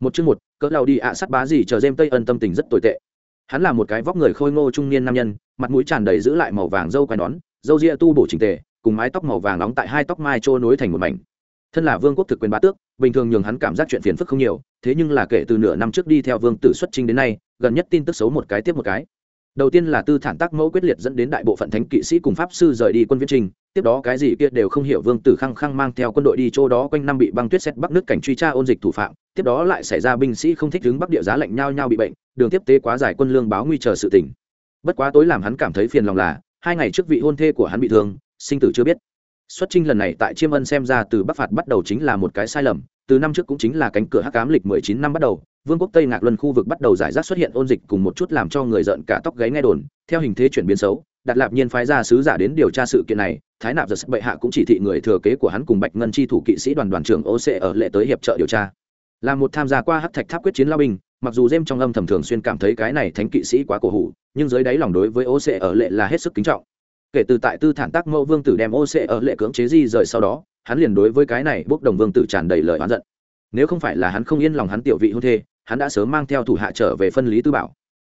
một chương một, cỡ lao đi ạ, sắt bá gì, chờ dêm tây ân tâm tình rất tồi tệ. Hắn là một cái vóc người khôi ngô trung niên nam nhân, mặt mũi tràn đầy giữ lại màu vàng dâu quai nón dâu ria tu bổ trình tề, cùng mái tóc màu vàng nóng tại hai tóc mai trôi nối thành một mảnh. Thân là vương quốc thực quyền bá tước, bình thường nhường hắn cảm giác chuyện phiền phức không nhiều, thế nhưng là kể từ nửa năm trước đi theo vương tử xuất trinh đến nay, gần nhất tin tức xấu một cái tiếp một cái đầu tiên là tư thản tác mẫu quyết liệt dẫn đến đại bộ phận thánh kỵ sĩ cùng pháp sư rời đi quân viễn trình, tiếp đó cái gì kia đều không hiểu vương tử khăng khăng mang theo quân đội đi chỗ đó quanh năm bị băng tuyết xét bắc nước cảnh truy tra ôn dịch thủ phạm, tiếp đó lại xảy ra binh sĩ không thích đứng bắc địa giá lạnh nhau nhau bị bệnh, đường tiếp tế quá dài quân lương báo nguy chờ sự tỉnh bất quá tối làm hắn cảm thấy phiền lòng là, hai ngày trước vị hôn thê của hắn bị thương, sinh tử chưa biết. Xuất trinh lần này tại chiêm ân xem ra từ bắc phạt bắt đầu chính là một cái sai lầm, từ năm trước cũng chính là cánh cửa hắc cám lịch mười chín năm bắt đầu vương quốc tây ngạc luân khu vực bắt đầu giải rác xuất hiện ôn dịch cùng một chút làm cho người giận cả tóc gáy nghe đồn. Theo hình thế chuyển biến xấu đặt lạp nhiên phái ra sứ giả đến điều tra sự kiện này, thái nạp giật bệ hạ cũng chỉ thị người thừa kế của hắn cùng bạch ngân chi thủ kỵ sĩ đoàn đoàn trưởng ô xê ở lệ tới hiệp trợ điều tra. Là một tham gia qua hắc thạch tháp quyết chiến lao binh, mặc dù jem trong âm thầm thường xuyên cảm thấy cái này thánh kỵ sĩ quá cổ hủ, nhưng dưới đáy lòng đối với ô xê ở lệ là hết sức kính trọng. Kể từ tại tư thản tác mẫu vương tử đem ô xê ở lệ cưỡng chế di rời sau đó, hắn liền đối với cái này bốc đồng vương tử tràn đầy lời oán giận. Nếu không phải là hắn không yên lòng hắn tiểu vị hôn thê hắn đã sớm mang theo thủ hạ trở về phân lý tư bảo.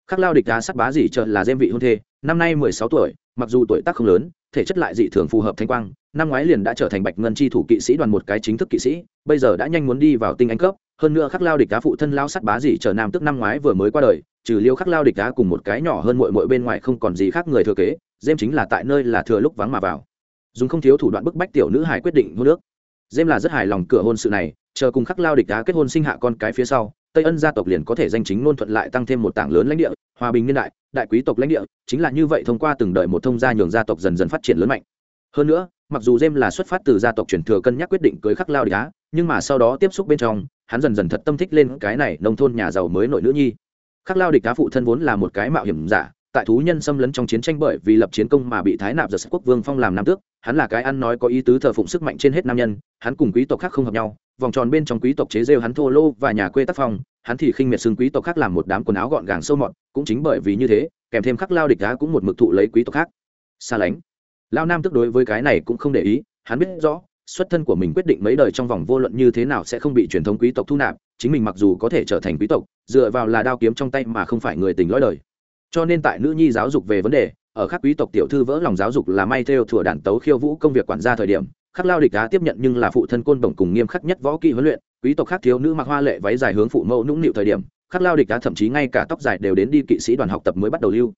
Khắc lao địch đá sắt bá dì trợ là dêm vị hôn thê, năm nay mười sáu tuổi, mặc dù tuổi tác không lớn, thể chất lại dị thường phù hợp thanh quang, năm ngoái liền đã trở thành bạch ngân chi thủ kỵ sĩ đoàn một cái chính thức kỵ sĩ, bây giờ đã nhanh muốn đi vào tinh anh cấp. Hơn nữa khắc lao địch đá phụ thân lao sắt bá dì trợ nam tức năm ngoái vừa mới qua đời, trừ liêu khắc lao địch đá cùng một cái nhỏ hơn mội mội bên ngoài không còn gì khác người thừa kế dêm chính là tại nơi là thừa lúc vắng mà vào. Dùng không thiếu thủ đoạn bức bách tiểu nữ hải quyết định hôn nước dêm là rất hài lòng cửa hôn sự này, chờ cùng khắc lao địch đá kết hôn sinh hạ con cái phía sau tây ân gia tộc liền có thể danh chính ngôn thuận lại tăng thêm một tảng lớn lãnh địa, hòa bình niên đại đại quý tộc lãnh địa, chính là như vậy thông qua từng đời một thông gia nhường gia tộc dần dần phát triển lớn mạnh. Hơn nữa, mặc dù jem là xuất phát từ gia tộc truyền thừa cân nhắc quyết định cưới khắc lao địch đá nhưng mà sau đó tiếp xúc bên trong, hắn dần dần thật tâm thích lên cái này nông thôn nhà giàu mới nội nữ nhi. Khắc lao địch đá phụ thân vốn là một cái mạo hiểm giả, tại thú nhân xâm lấn trong chiến tranh bởi vì lập chiến công mà bị thái nạp giật quốc vương phong làm nam tước, hắn là cái ăn nói có ý tứ thờ phụng sức mạnh trên hết nam nhân, hắn cùng quý tộc khác không hợp nhau vòng tròn bên trong quý tộc chế rêu hắn thô lô và nhà quê tác phong, hắn thì khinh miệt xưng quý tộc khác làm một đám quần áo gọn gàng sâu mọt, cũng chính bởi vì như thế, kèm thêm khắc lao địch đá cũng một mực thụ lấy quý tộc khác. Xa lánh. Lao nam tức đối với cái này cũng không để ý, hắn biết rõ, xuất thân của mình quyết định mấy đời trong vòng vô luận như thế nào sẽ không bị truyền thống quý tộc thu nạp, chính mình mặc dù có thể trở thành quý tộc, dựa vào là đao kiếm trong tay mà không phải người tình lõi đời. Cho nên tại nữ nhi giáo dục về vấn đề, ở các quý tộc tiểu thư vỡ lòng giáo dục là may theo thừa đàn tấu khiêu vũ công việc quản gia thời điểm khắc lao địch đá tiếp nhận nhưng là phụ thân côn bổng cùng nghiêm khắc nhất võ kỹ huấn luyện, quý tộc khác thiếu nữ mặc hoa lệ váy dài hướng phụ mẫu nũng nịu thời điểm, khắc lao địch đá thậm chí ngay cả tóc dài đều đến đi kỵ sĩ đoàn học tập mới bắt đầu lưu.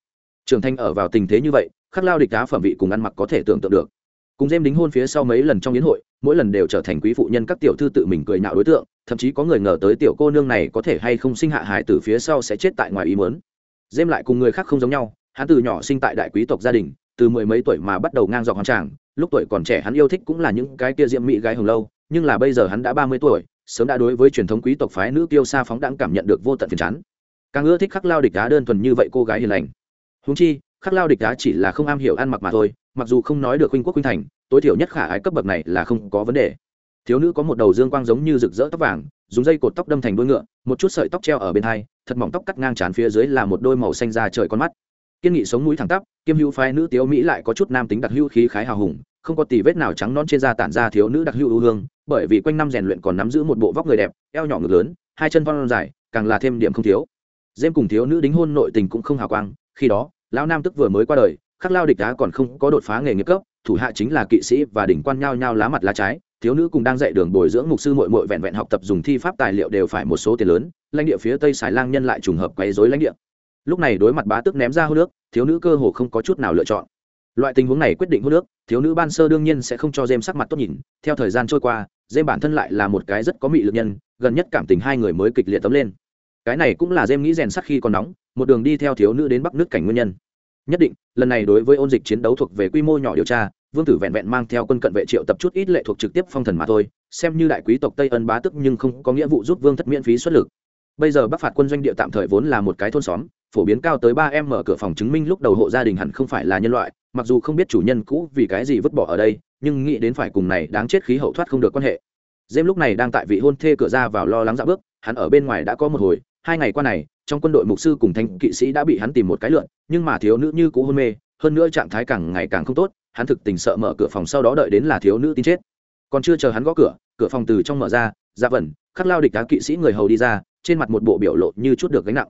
Trường thanh ở vào tình thế như vậy, khắc lao địch đá phẩm vị cùng ăn mặc có thể tưởng tượng được. Cùng dêm đính hôn phía sau mấy lần trong yến hội, mỗi lần đều trở thành quý phụ nhân các tiểu thư tự mình cười nhạo đối tượng, thậm chí có người ngờ tới tiểu cô nương này có thể hay không sinh hạ hải từ phía sau sẽ chết tại ngoài ý muốn. Dêm lại cùng người khác không giống nhau, hắn từ nhỏ sinh tại đại quý tộc gia đình, từ mười mấy tuổi mà bắt đầu ngang dọc hoàng tràng lúc tuổi còn trẻ hắn yêu thích cũng là những cái kia diễm mỹ gái hồng lâu, nhưng là bây giờ hắn đã ba mươi tuổi, sớm đã đối với truyền thống quý tộc phái nữ kiêu sa phóng đãng cảm nhận được vô tận phiền chán. Càng ưa thích khắc lao địch đá đơn thuần như vậy cô gái hiền lành. Húng chi, khắc lao địch đá chỉ là không am hiểu ăn mặc mà thôi, mặc dù không nói được huynh quốc huynh thành, tối thiểu nhất khả ái cấp bậc này là không có vấn đề. Thiếu nữ có một đầu dương quang giống như rực rỡ tóc vàng, dùng dây cột tóc đâm thành đuôi ngựa, một chút sợi tóc treo ở bên hai, thật mỏng tóc cắt ngang trán phía dưới là một đôi màu xanh da trời con mắt. Kiên nghị sống mũi thẳng tắp, kiêm hữu phái nữ tiếu mỹ lại có chút nam tính đặc hữu khí khái hào hùng không có tì vết nào trắng non trên da tản ra thiếu nữ đặc hữu ưu hương, bởi vì quanh năm rèn luyện còn nắm giữ một bộ vóc người đẹp, eo nhỏ ngực lớn, hai chân von dài, càng là thêm điểm không thiếu. Dêm cùng thiếu nữ đính hôn nội tình cũng không hào quang, khi đó, lão nam tức vừa mới qua đời, khắc lao địch đá còn không có đột phá nghề nghiệp cấp, thủ hạ chính là kỵ sĩ và đỉnh quan nhau nhau lá mặt lá trái, thiếu nữ cùng đang dạy đường bồi dưỡng mục sư mội mội vẹn vẹn học tập dùng thi pháp tài liệu đều phải một số tiền lớn, lãnh địa phía tây xài lang nhân lại trùng hợp quấy dối lãnh địa. Lúc này đối mặt bá tức ném ra hô nước, thiếu nữ cơ hồ không có chút nào lựa chọn loại tình huống này quyết định hô nước thiếu nữ ban sơ đương nhiên sẽ không cho dêm sắc mặt tốt nhìn. Theo thời gian trôi qua dêm bản thân lại là một cái rất có mị lực nhân, gần nhất cảm tình hai người mới kịch liệt tấm lên. Cái này cũng là dêm nghĩ rèn sắc khi còn nóng, một đường đi theo thiếu nữ đến bắc nước cảnh nguyên nhân. Nhất định, lần này đối với ôn dịch chiến đấu thuộc về quy mô nhỏ điều tra, vương tử vẹn vẹn mang theo quân cận vệ triệu tập chút ít lệ thuộc trực tiếp phong thần mà thôi, xem như đại quý tộc tây ân bá tức nhưng không có nghĩa vụ giúp vương thất miễn phí xuất lực. Bây giờ bắc phạt quân doanh địa tạm thời vốn là một cái thôn xóm, phổ biến cao tới ba em mở cửa phòng chứng minh lúc đầu hộ gia đình hẳn không phải là nhân loại mặc dù không biết chủ nhân cũ vì cái gì vứt bỏ ở đây, nhưng nghĩ đến phải cùng này đáng chết khí hậu thoát không được quan hệ. Dêm lúc này đang tại vị hôn thê cửa ra vào lo lắng dạ bước, hắn ở bên ngoài đã có một hồi, hai ngày qua này, trong quân đội mục sư cùng thanh kỵ sĩ đã bị hắn tìm một cái lượn, nhưng mà thiếu nữ như cũ hôn mê, hơn nữa trạng thái càng ngày càng không tốt, hắn thực tình sợ mở cửa phòng sau đó đợi đến là thiếu nữ tin chết. Còn chưa chờ hắn gõ cửa cửa phòng từ trong mở ra ra vẩn, khắc lao địch đá kỵ sĩ người hầu đi ra, trên mặt một bộ biểu lộ như chút được gánh nặng.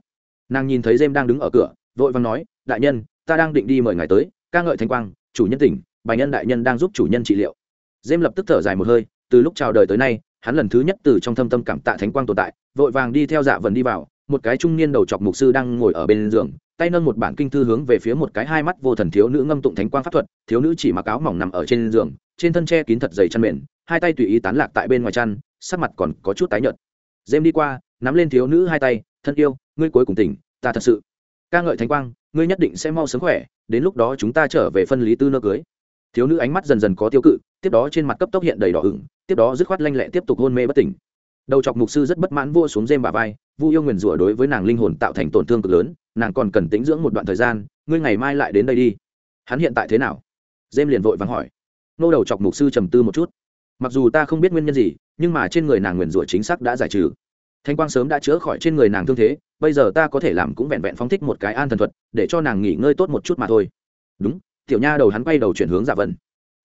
Nàng nhìn thấy dêm đang đứng ở cửa, vội vàng nói, đại nhân, ta đang định đi mời ngài tới ca ngợi thanh quang, chủ nhân tỉnh, bài nhân đại nhân đang giúp chủ nhân trị liệu. Dêm lập tức thở dài một hơi, từ lúc chào đời tới nay, hắn lần thứ nhất từ trong thâm tâm cảm tạ thánh quang tồn tại, vội vàng đi theo dạ vần đi vào, một cái trung niên đầu chọc mục sư đang ngồi ở bên giường, tay nâng một bản kinh thư hướng về phía một cái hai mắt vô thần thiếu nữ ngâm tụng thánh quang pháp thuật, thiếu nữ chỉ mặc áo mỏng nằm ở trên giường, trên thân che kín thật dày chăn mềm hai tay tùy ý tán lạc tại bên ngoài chăn, sắc mặt còn có chút tái nhợt. Dêm đi qua, nắm lên thiếu nữ hai tay, thân yêu, ngươi cuối cùng tỉnh, ta thật sự ca ngợi thánh quang, ngươi nhất định sẽ mau sớm khỏe, đến lúc đó chúng ta trở về phân lý tư nơ cưới. Thiếu nữ ánh mắt dần dần có tiêu cự, tiếp đó trên mặt cấp tốc hiện đầy đỏ ửng, tiếp đó dứt khoát lanh lẹ tiếp tục hôn mê bất tỉnh. Đầu chọc mục sư rất bất mãn vua xuống dêm bà vai, vu yêu nguyền rủa đối với nàng linh hồn tạo thành tổn thương cực lớn, nàng còn cần tính dưỡng một đoạn thời gian, ngươi ngày mai lại đến đây đi. Hắn hiện tại thế nào? Dêm liền vội vàng hỏi. Nô đầu chọc mục sư trầm tư một chút. Mặc dù ta không biết nguyên nhân gì, nhưng mà trên người nàng nguyền rủa chính xác đã giải trừ thanh quang sớm đã chữa khỏi trên người nàng thương thế, bây giờ ta có thể làm cũng vẹn vẹn phóng thích một cái an thần thuật, để cho nàng nghỉ ngơi tốt một chút mà thôi. Đúng, tiểu nha đầu hắn quay đầu chuyển hướng dạ vân.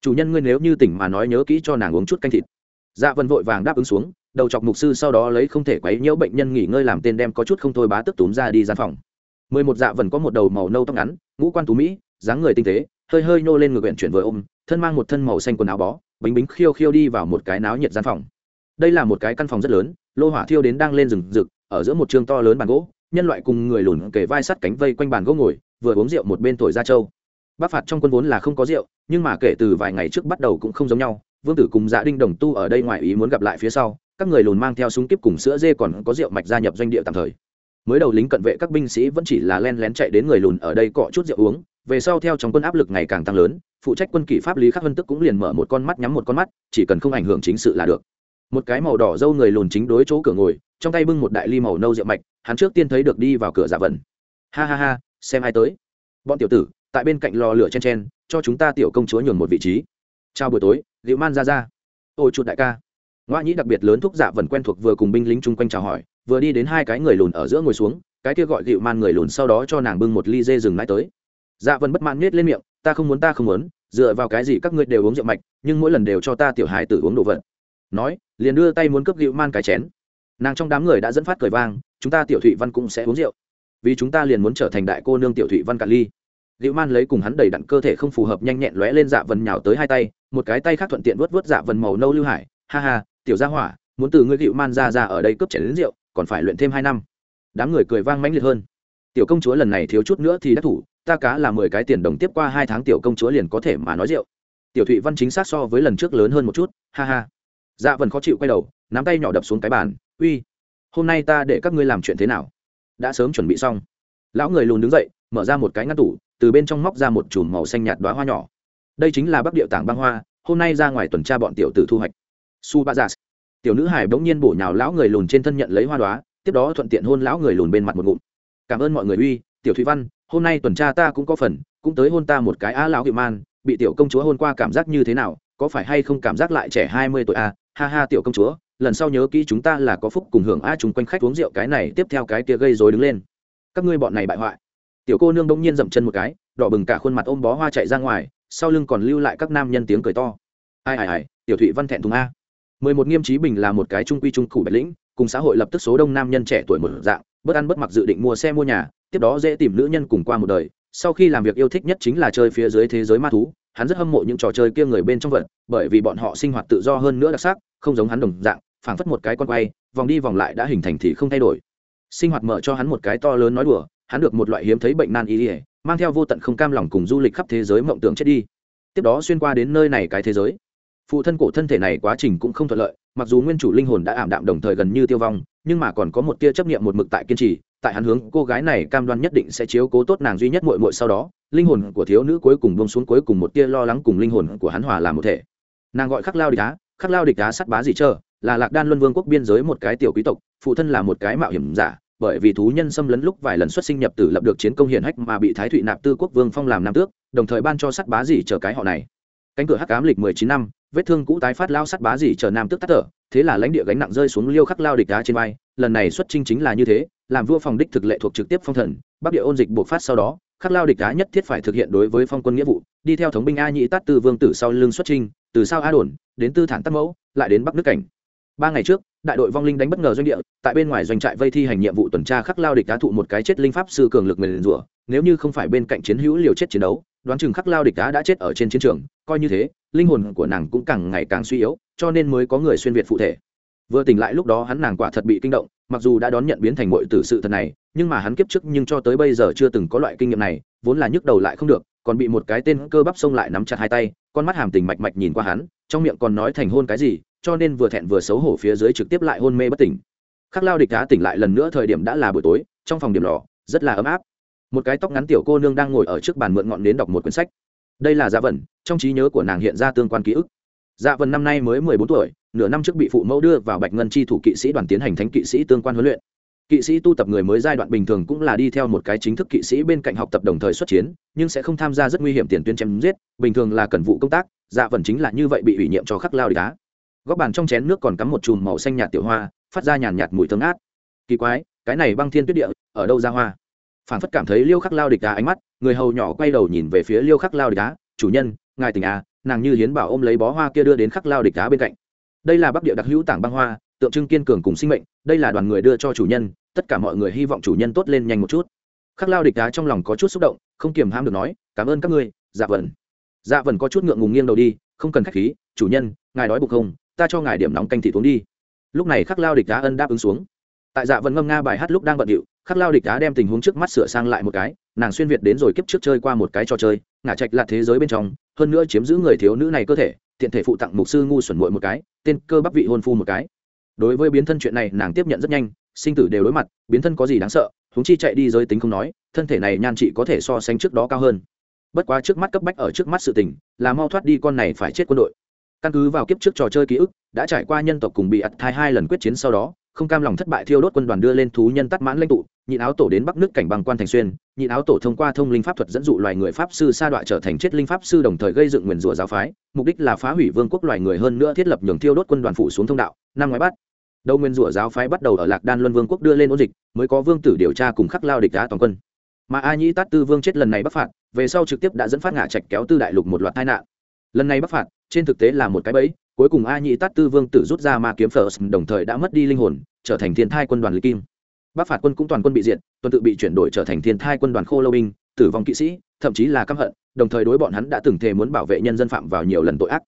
Chủ nhân ngươi nếu như tỉnh mà nói nhớ kỹ cho nàng uống chút canh thịt. Dạ vân vội vàng đáp ứng xuống, đầu chọc mục sư sau đó lấy không thể quấy nhiễu bệnh nhân nghỉ ngơi làm tên đem có chút không thôi bá tức túm ra đi gian phòng. Mười một dạ vần có một đầu màu nâu tóc ngắn, ngũ quan tú mỹ, dáng người tinh tế, hơi hơi nô lên ngược huyện chuyển vừa ôm, thân mang một thân màu xanh quần áo bó, bính bính khiêu khiêu đi vào một cái náo nhiệt gian phòng. Đây là một cái căn phòng rất lớn lô hỏa thiêu đến đang lên rừng rực, ở giữa một trường to lớn bàn gỗ, nhân loại cùng người lùn kề vai sắt cánh vây quanh bàn gỗ ngồi, vừa uống rượu một bên thổi ra châu. Bác phạt trong quân vốn là không có rượu, nhưng mà kể từ vài ngày trước bắt đầu cũng không giống nhau, vương tử cùng dạ đinh đồng tu ở đây ngoài ý muốn gặp lại phía sau, các người lùn mang theo súng kíp cùng sữa dê còn có rượu mạch gia nhập doanh địa tạm thời. Mới đầu lính cận vệ các binh sĩ vẫn chỉ là len lén chạy đến người lùn ở đây cọ chút rượu uống, về sau theo trong quân áp lực ngày càng tăng lớn, phụ trách quân kỷ pháp lý khắc vân tức cũng liền mở một con mắt nhắm một con mắt, chỉ cần không ảnh hưởng chính sự là được một cái màu đỏ dâu người lùn chính đối chỗ cửa ngồi, trong tay bưng một đại ly màu nâu rượu mạch, hắn trước tiên thấy được đi vào cửa giả vần. Ha ha ha, xem ai tới. Bọn tiểu tử, tại bên cạnh lò lửa chen chen, cho chúng ta tiểu công chúa nhường một vị trí. Chào buổi tối liệu man ra ra. Ôi chuột đại ca. Ngoa nhĩ đặc biệt lớn thúc giả vần quen thuộc vừa cùng binh lính chung quanh chào hỏi, vừa đi đến hai cái người lùn ở giữa ngồi xuống, cái kia gọi liệu man người lùn sau đó cho nàng bưng một ly dê rừng mãi tới. Dạ vần bất mãn nhét lên miệng, ta không muốn, ta không muốn, dựa vào cái gì các ngươi đều uống rượu mạch, nhưng mỗi lần đều cho ta tiểu hài tử uống đồ vật nói liền đưa tay muốn cướp dịu man cái chén nàng trong đám người đã dẫn phát cười vang chúng ta tiểu thụy văn cũng sẽ uống rượu vì chúng ta liền muốn trở thành đại cô nương tiểu thụy văn cạn ly Diệu Man lấy cùng hắn đầy đặn cơ thể không phù hợp nhanh nhẹn lóe lên dạ vần nhào tới hai tay, một cái tay khác thuận tiện vuốt vuốt dạ vần màu nâu lưu hải, ha ha, tiểu gia hỏa, muốn từ ngươi Diệu Man ra ra ở đây cướp chén đến rượu, còn phải luyện thêm hai năm. Đám người cười vang mãnh liệt hơn. Tiểu công chúa lần này thiếu chút nữa thì đã thủ, ta cá là mười cái tiền đồng tiếp qua hai tháng tiểu công chúa liền có thể mà nói rượu. Tiểu Thụy Văn chính xác so với lần trước lớn hơn một chút, ha ha. Dạ vần khó chịu quay đầu, nắm tay nhỏ đập xuống cái bàn, uy, hôm nay ta để các ngươi làm chuyện thế nào? Đã sớm chuẩn bị xong. Lão người lùn đứng dậy, mở ra một cái ngăn tủ, từ bên trong móc ra một chùm màu xanh nhạt đoá hoa nhỏ. Đây chính là bắc điệu tảng băng hoa hôm nay ra ngoài tuần tra bọn tiểu tử thu hoạch. Su ba giả tiểu nữ hải bỗng nhiên bổ nhào lão người lùn trên thân nhận lấy hoa đoá tiếp đó thuận tiện hôn lão người lùn bên mặt một ngụm. Cảm ơn mọi người uy tiểu thủy văn hôm nay tuần tra ta cũng có phần cũng tới hôn ta một cái á lão hiệu man bị tiểu công chúa hôn qua cảm giác như thế nào có phải hay không cảm giác lại trẻ hai mươi tuổi a ha ha tiểu công chúa, lần sau nhớ kỹ chúng ta là có phúc cùng hưởng a chúng quanh khách uống rượu cái này, tiếp theo cái kia gây rối đứng lên. Các ngươi bọn này bại hoại. Tiểu cô nương đông nhiên dậm chân một cái, đỏ bừng cả khuôn mặt ôm bó hoa chạy ra ngoài, sau lưng còn lưu lại các nam nhân tiếng cười to. Ai ai ai, tiểu thụy văn thẹn thùng a. Mười một nghiêm trí bình là một cái trung quy trung cụ bạch lĩnh, cùng xã hội lập tức số đông nam nhân trẻ tuổi một dạng, bất ăn bất mặc dự định mua xe mua nhà, tiếp đó dễ tìm nữ nhân cùng qua một đời, sau khi làm việc yêu thích nhất chính là chơi phía dưới thế giới ma thú hắn rất hâm mộ những trò chơi kia người bên trong vật, bởi vì bọn họ sinh hoạt tự do hơn nữa đặc sắc, không giống hắn đồng dạng, phảng phất một cái con quay, vòng đi vòng lại đã hình thành thì không thay đổi. Sinh hoạt mở cho hắn một cái to lớn nói đùa, hắn được một loại hiếm thấy bệnh nan y ỉa mang theo vô tận không cam lòng cùng du lịch khắp thế giới mộng tưởng chết đi. Tiếp đó xuyên qua đến nơi này cái thế giới. Phụ thân cổ thân thể này quá trình cũng không thuận lợi, mặc dù nguyên chủ linh hồn đã ảm đạm đồng thời gần như tiêu vong, nhưng mà còn có một tia chấp nghiệm một mực tại kiên trì tại hắn hướng cô gái này cam đoan nhất định sẽ chiếu cố tốt nàng duy nhất muội muội sau đó, linh hồn của thiếu nữ cuối cùng bông xuống cuối cùng một tia lo lắng cùng linh hồn của hắn hòa làm một thể. Nàng gọi khắc lao địch á, khắc lao địch á sắt bá dị trơ là lạc đan luân vương quốc biên giới một cái tiểu quý tộc, phụ thân là một cái mạo hiểm giả, bởi vì thú nhân xâm lấn lúc vài lần xuất sinh nhập tử lập được chiến công hiển hách mà bị thái thụy nạp tư quốc vương phong làm nam tước, đồng thời ban cho sắt bá gì chờ cái họ này. Cánh cửa hắc ám lịch mười chín năm, vết thương cũ tái phát lao sắt bá gì chờ nam tước tắt thở, thế là lãnh địa gánh nặng rơi xuống liêu khắc lao địch đá trên vai, lần này xuất chinh chính là như thế làm vua phòng đích thực lệ thuộc trực tiếp phong thần, bắc địa ôn dịch buộc phát sau đó, khắc lao địch á nhất thiết phải thực hiện đối với phong quân nghĩa vụ, đi theo thống binh a nhị tát từ vương tử sau lưng xuất trinh từ sao a đồn, đến tư thản tắc mẫu, lại đến bắc nước cảnh. Ba ngày trước, đại đội vong linh đánh bất ngờ doanh địa, tại bên ngoài doanh trại vây thi hành nhiệm vụ tuần tra khắc lao địch đá thụ một cái chết linh pháp sư cường lực mềm rủa, nếu như không phải bên cạnh chiến hữu liều chết chiến đấu, đoán chừng khắc lao địch đá đã chết ở trên chiến trường, coi như thế, linh hồn của nàng cũng càng ngày càng suy yếu, cho nên mới có người xuyên việt phụ thể. Vừa tỉnh lại lúc đó hắn nàng quả thật bị kinh động mặc dù đã đón nhận biến thành mọi tử sự thật này, nhưng mà hắn kiếp trước nhưng cho tới bây giờ chưa từng có loại kinh nghiệm này, vốn là nhức đầu lại không được, còn bị một cái tên cơ bắp xông lại nắm chặt hai tay, con mắt hàm tình mạch mạch nhìn qua hắn, trong miệng còn nói thành hôn cái gì, cho nên vừa thẹn vừa xấu hổ phía dưới trực tiếp lại hôn mê bất tỉnh. Khắc lao địch đá tỉnh lại lần nữa thời điểm đã là buổi tối, trong phòng điểm lò, rất là ấm áp. Một cái tóc ngắn tiểu cô nương đang ngồi ở trước bàn mượn ngọn đến đọc một quyển sách. Đây là giá vẩn, trong trí nhớ của nàng hiện ra tương quan ký ức dạ vân năm nay mới mười bốn tuổi, nửa năm trước bị phụ mẫu đưa vào bạch ngân chi thủ kỵ sĩ đoàn tiến hành thánh kỵ sĩ tương quan huấn luyện. Kỵ sĩ tu tập người mới giai đoạn bình thường cũng là đi theo một cái chính thức kỵ sĩ bên cạnh học tập đồng thời xuất chiến, nhưng sẽ không tham gia rất nguy hiểm tiền tuyến chém giết, bình thường là cần vụ công tác dạ vần chính là như vậy bị ủy nhiệm cho khắc lao đi đá. Góc bàn trong chén nước còn cắm một chùm màu xanh nhạt tiểu hoa, phát ra nhàn nhạt mùi thơm át kỳ quái, cái này băng thiên tuyết địa, ở đâu ra hoa? Phản phất cảm thấy liêu khắc lao địch đá ánh mắt, người hầu nhỏ quay đầu nhìn về phía liêu khắc lao địch đá, chủ nhân, ngài tình à? Nàng như hiến bảo ôm lấy bó hoa kia đưa đến khắc lao địch đá bên cạnh. Đây là bắc địa đặc hữu tảng băng hoa, tượng trưng kiên cường cùng sinh mệnh, đây là đoàn người đưa cho chủ nhân, tất cả mọi người hy vọng chủ nhân tốt lên nhanh một chút. Khắc lao địch đá trong lòng có chút xúc động, không kiềm ham được nói, cảm ơn các ngươi dạ vần dạ vần có chút ngượng ngùng nghiêng đầu đi, không cần khách khí, chủ nhân, ngài đói bụng không? Ta cho ngài điểm nóng canh thị uống đi. Lúc này khắc lao địch đá ân đáp ứng xuống. Tại dạ vần ngâm nga bài hát lúc đang bận điệu, khắc lao địch đá đem tình huống trước mắt sửa sang lại một cái, nàng xuyên việt đến rồi kiếp trước chơi qua một cái trò chơi ngả trạch là thế giới bên trong, hơn nữa chiếm giữ người thiếu nữ này cơ thể, tiện thể phụ tặng mục sư ngu xuẩn muội một cái, tên cơ bắp vị hôn phu một cái. Đối với biến thân chuyện này, nàng tiếp nhận rất nhanh, sinh tử đều đối mặt, biến thân có gì đáng sợ húng chi chạy đi giới tính không nói, thân thể này nhan chị có thể so sánh trước đó cao hơn. Bất quá trước mắt cấp bách ở trước mắt sự tình, là mau thoát đi con này phải chết quân đội. Căn cứ vào kiếp trước trò chơi ký ức, đã trải qua nhân tộc cùng bị ặt thai hai lần quyết chiến sau đó không cam lòng thất bại thiêu đốt quân đoàn đưa lên thú nhân tắt mãn lãnh tụ, nhịn áo tổ đến bắc nước cảnh bằng quan thành xuyên, nhịn áo tổ thông qua thông linh pháp thuật dẫn dụ loài người pháp sư sa đọa trở thành chết linh pháp sư đồng thời gây dựng nguyền rủa giáo phái, mục đích là phá hủy vương quốc loài người hơn nữa thiết lập nhường thiêu đốt quân đoàn phủ xuống thông đạo, năm ngoái bắt. Đầu nguyên rủa giáo phái bắt đầu ở lạc đan luân vương quốc đưa lên ôn dịch, mới có vương tử điều tra cùng khắc lao địch đá toàn quân. Mà a nhĩ tát tư vương chết lần này bắc phạt, về sau trực tiếp đã dẫn phát ngã trạch kéo tư đại lục một loạt tai nạn. Lần này bắc phạt, trên thực tế là một cái bẫy cuối cùng a nhị tát tư vương tử rút ra ma kiếm first đồng thời đã mất đi linh hồn, trở thành thiên thai quân đoàn lý kim. Bắc phạt quân cũng toàn quân bị diệt, tuần tự bị chuyển đổi trở thành thiên thai quân đoàn khô lâu binh, tử vong kỵ sĩ, thậm chí là căm hận, đồng thời đối bọn hắn đã từng thề muốn bảo vệ nhân dân phạm vào nhiều lần tội ác.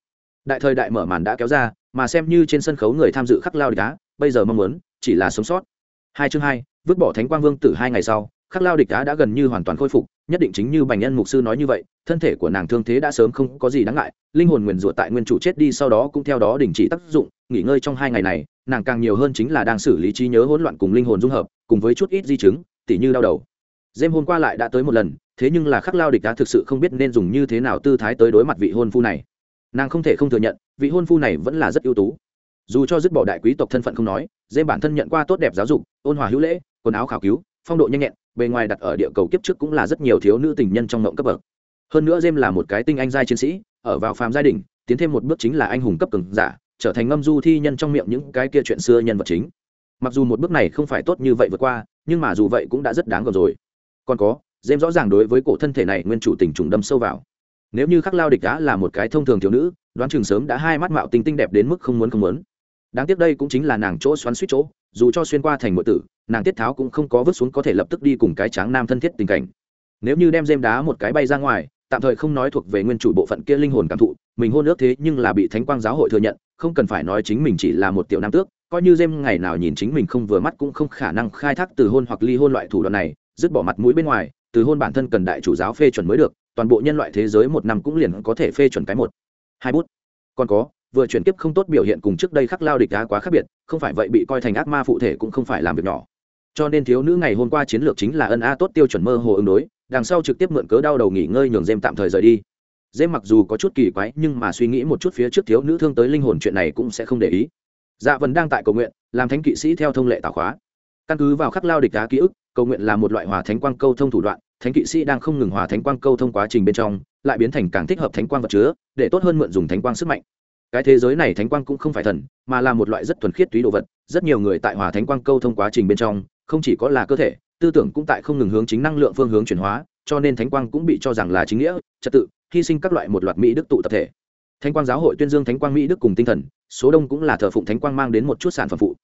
Đại thời đại mở màn đã kéo ra, mà xem như trên sân khấu người tham dự khắc lao địch đá bây giờ mong muốn chỉ là sống sót. Hai chương hai, vứt bỏ thánh quang vương tử hai ngày sau khắc lao địch á đã gần như hoàn toàn khôi phục, nhất định chính như bành nhân mục sư nói như vậy, thân thể của nàng thương thế đã sớm không có gì đáng ngại, linh hồn nguyền rủa tại nguyên chủ chết đi sau đó cũng theo đó đình chỉ tác dụng, nghỉ ngơi trong hai ngày này, nàng càng nhiều hơn chính là đang xử lý trí nhớ hỗn loạn cùng linh hồn dung hợp, cùng với chút ít di chứng, tỉ như đau đầu. Dêm hôn qua lại đã tới một lần, thế nhưng là khắc lao địch đá thực sự không biết nên dùng như thế nào tư thái tới đối mặt vị hôn phu này. Nàng không thể không thừa nhận, vị hôn phu này vẫn là rất ưu tú. Dù cho dứt bỏ đại quý tộc thân phận không nói dê bản thân nhận qua tốt đẹp giáo dục, ôn hòa hữu lễ, quần áo khảo cứu, phong độ nhanh nhẹn bề ngoài đặt ở địa cầu kiếp trước cũng là rất nhiều thiếu nữ tình nhân trong ngộng cấp bậc. Hơn nữa dêm là một cái tinh anh giai chiến sĩ, ở vào phàm gia đình tiến thêm một bước chính là anh hùng cấp cường giả, trở thành ngâm du thi nhân trong miệng những cái kia chuyện xưa nhân vật chính. Mặc dù một bước này không phải tốt như vậy vượt qua, nhưng mà dù vậy cũng đã rất đáng gờm rồi. Còn có dêm rõ ràng đối với cổ thân thể này nguyên chủ tình trùng đâm sâu vào. Nếu như khắc lao địch đã là một cái thông thường thiếu nữ, đoán chừng sớm đã hai mắt mạo tinh tinh đẹp đến mức không muốn không muốn. Đáng tiếc đây cũng chính là nàng chỗ xoắn suýt chỗ, dù cho xuyên qua thành ngụy tử nàng tiết tháo cũng không có vứt xuống có thể lập tức đi cùng cái tráng nam thân thiết tình cảnh. Nếu như đem dêm đá một cái bay ra ngoài, tạm thời không nói thuộc về nguyên chủ bộ phận kia linh hồn cảm thụ, mình hôn ước thế nhưng là bị thánh quang giáo hội thừa nhận, không cần phải nói chính mình chỉ là một tiểu nam tước, coi như dêm ngày nào nhìn chính mình không vừa mắt cũng không khả năng khai thác từ hôn hoặc ly hôn loại thủ đoạn này, dứt bỏ mặt mũi bên ngoài, từ hôn bản thân cần đại chủ giáo phê chuẩn mới được, toàn bộ nhân loại thế giới một năm cũng liền có thể phê chuẩn cái một, hai bút. Còn có, vừa chuyển tiếp không tốt biểu hiện cùng trước đây khắc lao địch đá quá khác biệt, không phải vậy bị coi thành ác ma phụ thể cũng không phải làm việc nhỏ cho nên thiếu nữ ngày hôm qua chiến lược chính là ân a tốt tiêu chuẩn mơ hồ ứng đối, đằng sau trực tiếp mượn cớ đau đầu nghỉ ngơi nhường dêm tạm thời rời đi. Dêm mặc dù có chút kỳ quái, nhưng mà suy nghĩ một chút phía trước thiếu nữ thương tới linh hồn chuyện này cũng sẽ không để ý. Dạ vẫn đang tại cầu nguyện, làm thánh kỵ sĩ theo thông lệ tạo khóa. Căn cứ vào khắc lao địch đá ký ức, cầu nguyện là một loại hòa thánh quang câu thông thủ đoạn, thánh kỵ sĩ đang không ngừng hòa thánh quang câu thông quá trình bên trong, lại biến thành càng thích hợp thánh quang vật chứa, để tốt hơn mượn dùng thánh quang sức mạnh. Cái thế giới này thánh quang cũng không phải thần, mà là một loại rất thuần khiết túy đồ vật, rất nhiều người tại hòa thánh quang câu thông quá trình bên trong không chỉ có là cơ thể, tư tưởng cũng tại không ngừng hướng chính năng lượng phương hướng chuyển hóa, cho nên thánh quang cũng bị cho rằng là chính nghĩa, trật tự, hy sinh các loại một loạt mỹ đức tụ tập thể. Thánh quang giáo hội tuyên dương thánh quang mỹ đức cùng tinh thần, số đông cũng là thờ phụng thánh quang mang đến một chút sản phẩm phụ.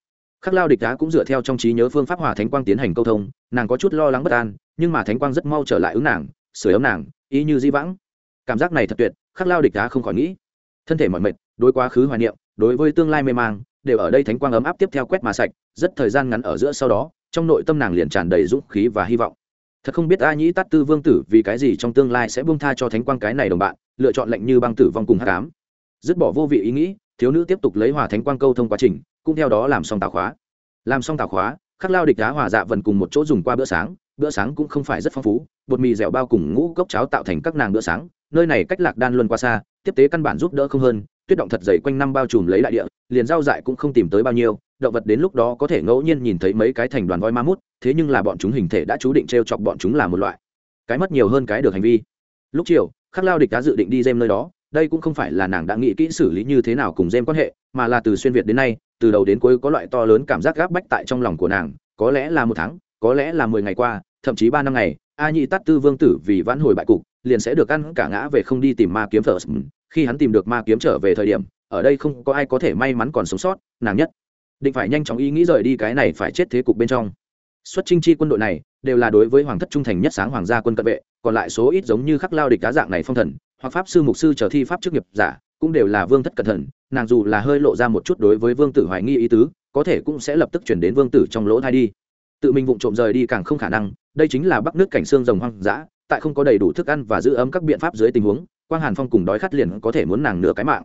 Khắc lao địch đá cũng dựa theo trong trí nhớ phương pháp hòa thánh quang tiến hành câu thông, nàng có chút lo lắng bất an, nhưng mà thánh quang rất mau trở lại ứng nàng sửa ấm nàng, ý như di vãng. Cảm giác này thật tuyệt, khắc lao địch đá không khỏi nghĩ. Thân thể mỏi mệt, đối quá khứ hoài niệm, đối với tương lai mê mang, đều ở đây thánh quang ấm áp tiếp theo quét mà sạch, rất thời gian ngắn ở giữa sau đó trong nội tâm nàng liền tràn đầy dũng khí và hy vọng. Thật không biết a nhĩ tát tư vương tử vì cái gì trong tương lai sẽ buông tha cho thánh quang cái này đồng bạn, lựa chọn lệnh như băng tử vong cùng hát cám dứt bỏ vô vị ý nghĩ, thiếu nữ tiếp tục lấy hòa thánh quang câu thông quá trình, cũng theo đó làm xong tào khóa. Làm xong tào khóa, khắc lao địch đá hòa dạ vần cùng một chỗ dùng qua bữa sáng bữa sáng cũng không phải rất phong phú, bột mì dẻo bao cùng ngũ cốc cháo tạo thành các nàng bữa sáng, nơi này cách lạc đan luân qua xa, tiếp tế căn bản giúp đỡ không hơn, tuyết động thật dày quanh năm bao trùm lấy đại địa, liền rau dại cũng không tìm tới bao nhiêu động vật đến lúc đó có thể ngẫu nhiên nhìn thấy mấy cái thành đoàn voi ma mút, thế nhưng là bọn chúng hình thể đã chú định t r e o chọc bọn chúng là một loại. Cái mất nhiều hơn cái được hành vi. Lúc chiều, khắc lao địch đã dự định đi dêm nơi đó, đây cũng không phải là nàng đã nghĩ kỹ xử lý như thế nào cùng dêm quan hệ, mà là từ xuyên việt đến nay, từ đầu đến cuối có loại to lớn cảm giác gáp bách tại trong lòng của nàng, có lẽ là một tháng, có lẽ là mười ngày qua, thậm chí ba năm ngày, a nhị tát tư vương tử vì vãn hồi bại cục, liền sẽ được ăn cả ngã về không đi tìm ma kiếm thờ. Khi hắn tìm được ma kiếm trở về thời điểm, ở đây không có ai có thể may mắn còn sống sót, nàng nhất định phải nhanh chóng ý nghĩ rời đi cái này phải chết thế cục bên trong. Xuất chinh chi quân đội này đều là đối với hoàng thất trung thành nhất sáng hoàng gia quân cận vệ, còn lại số ít giống như khắc lao địch cá dạng này phong thần, hoặc pháp sư, mục sư trở thi pháp chức nghiệp giả, cũng đều là vương thất cẩn thận, nàng dù là hơi lộ ra một chút đối với vương tử hoài nghi ý tứ, có thể cũng sẽ lập tức chuyển đến vương tử trong lỗ thai đi. Tự mình vụng trộm rời đi càng không khả năng, đây chính là bắc nước cảnh xương rồng hoang dã, tại không có đầy đủ thức ăn và giữ ấm các biện pháp dưới tình huống, quang hàn phong cùng đói khát liền có thể muốn nàng nửa cái mạng.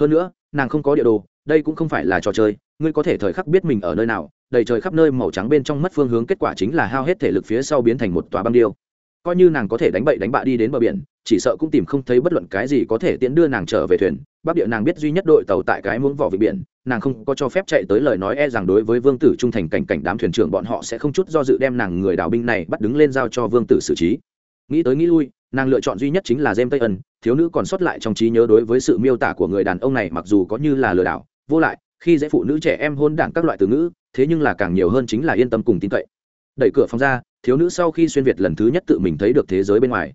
Hơn nữa, nàng không có địa đồ, đây cũng không phải là trò chơi ngươi có thể thời khắc biết mình ở nơi nào, đầy trời khắp nơi màu trắng bên trong mất phương hướng kết quả chính là hao hết thể lực phía sau biến thành một tòa băng điêu. Coi như nàng có thể đánh bậy đánh bạ đi đến bờ biển, chỉ sợ cũng tìm không thấy bất luận cái gì có thể tiễn đưa nàng trở về thuyền. Bắc địa nàng biết duy nhất đội tàu tại cái muốn vỏ vị biển, nàng không có cho phép chạy tới lời nói e rằng đối với vương tử trung thành cảnh cảnh đám thuyền trưởng bọn họ sẽ không chút do dự đem nàng người đào binh này bắt đứng lên giao cho vương tử xử trí. Nghĩ tới nghĩ lui, nàng lựa chọn duy nhất chính là jem tây ân thiếu nữ còn sót lại trong trí nhớ đối với sự miêu tả của người đàn ông này mặc dù có như là lừa đảo, vô lại khi dễ phụ nữ trẻ em hôn đảng các loại từ ngữ, thế nhưng là càng nhiều hơn chính là yên tâm cùng tin cậy. Đẩy cửa phòng ra, thiếu nữ sau khi xuyên việt lần thứ nhất tự mình thấy được thế giới bên ngoài.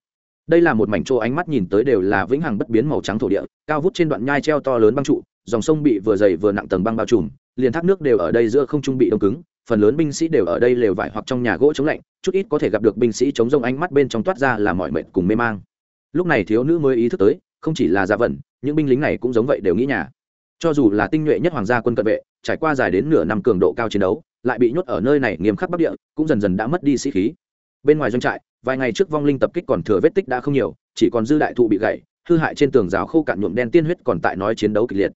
Đây là một mảnh chỗ ánh mắt nhìn tới đều là vĩnh hằng bất biến màu trắng thổ địa, cao vút trên đoạn nhai treo to lớn băng trụ, dòng sông bị vừa dày vừa nặng tầng băng bao trùm, liền thác nước đều ở đây giữa không trung bị đông cứng, phần lớn binh sĩ đều ở đây lều vải hoặc trong nhà gỗ chống lạnh, chút ít có thể gặp được binh sĩ chống rông ánh mắt bên trong toát ra là mọi mệnh cùng mê mang. Lúc này thiếu nữ mới ý thức tới, không chỉ là dạ vẩn những binh lính này cũng giống vậy đều nghĩ nhà cho dù là tinh nhuệ nhất hoàng gia quân cận vệ, trải qua dài đến nửa năm cường độ cao chiến đấu, lại bị nhốt ở nơi này nghiêm khắc bắc địa, cũng dần dần đã mất đi sĩ khí. Bên ngoài doanh trại, vài ngày trước vong linh tập kích còn thừa vết tích đã không nhiều, chỉ còn dư đại thụ bị gãy, hư hại trên tường rào khô cạn nhuộm đen tiên huyết còn tại nói chiến đấu kịch liệt.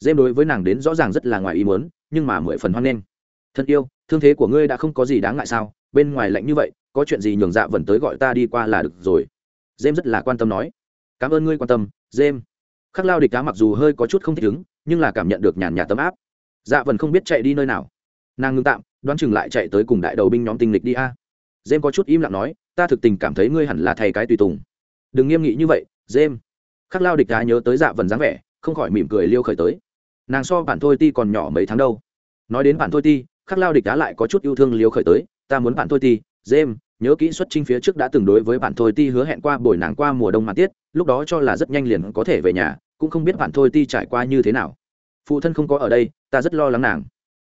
Dêm đối với nàng đến rõ ràng rất là ngoài ý muốn, nhưng mà mười phần hoan nghênh. Thân yêu, thương thế của ngươi đã không có gì đáng ngại sao? Bên ngoài lạnh như vậy, có chuyện gì nhường dạ vần tới gọi ta đi qua là được rồi. Dêm rất là quan tâm nói. Cảm ơn ngươi quan tâm, dêm. Khắc lao địch cá mặc dù hơi có chút không thích ứng nhưng là cảm nhận được nhàn nhạt tấm áp. Dạ vần không biết chạy đi nơi nào. Nàng ngưng tạm, đoán chừng lại chạy tới cùng đại đầu binh nhóm tinh lịch đi a. Dêm jem có chút im lặng nói, ta thực tình cảm thấy ngươi hẳn là thầy cái tùy tùng. Đừng nghiêm nghị như vậy jem khắc lao địch cá nhớ tới dạ vần dáng vẻ, không khỏi mỉm cười liêu khởi tới. Nàng so bản thôi ti còn nhỏ mấy tháng đâu. Nói đến bản thôi ti, khắc lao địch đá lại có chút yêu thương liêu khởi tới. Ta muốn bản thôi ti jem nhớ kỹ xuất trinh phía trước đã từng đối với bản thôi ti hứa hẹn qua buổi nàng qua mùa đông màn tiết, lúc đó cho là rất nhanh liền có thể về nhà cũng không biết bạn thôi ti trải qua như thế nào. Phụ thân không có ở đây, ta rất lo lắng nàng.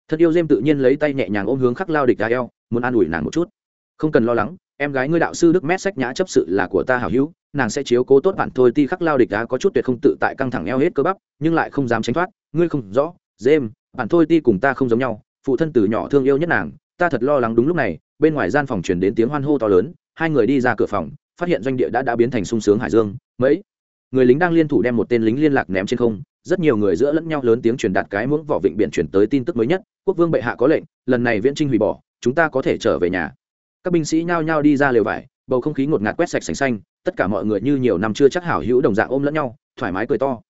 Thân yêu dêm tự nhiên lấy tay nhẹ nhàng ôm hướng khắc lao địch đá eo muốn an ủi nàng một chút. Không cần lo lắng, em gái ngươi đạo sư đức mét sách nhã chấp sự là của ta hảo hữu, nàng sẽ chiếu cố tốt bạn thôi ti khắc lao địch đá có chút tuyệt không tự tại căng thẳng eo hết cơ bắp, nhưng lại không dám tránh thoát. Ngươi không rõ dêm bạn thôi ti cùng ta không giống nhau, phụ thân từ nhỏ thương yêu nhất nàng, ta thật lo lắng đúng lúc này, bên ngoài gian phòng truyền đến tiếng hoan hô to lớn, hai người đi ra cửa phòng, phát hiện doanh địa đã đã biến thành sung sướng hải dương, mấy? Người lính đang liên thủ đem một tên lính liên lạc ném trên không rất nhiều người giữa lẫn nhau lớn tiếng truyền đạt cái muỗng vỏ vịnh biển chuyển tới tin tức mới nhất quốc vương bệ hạ có lệnh lần này viễn trinh hủy bỏ chúng ta có thể trở về nhà. Các binh sĩ nhao nhao đi ra lều vải bầu không khí ngột ngạt quét sạch sành xanh tất cả mọi người như nhiều năm chưa chắc hảo hữu đồng dạng ôm lẫn nhau thoải mái cười to.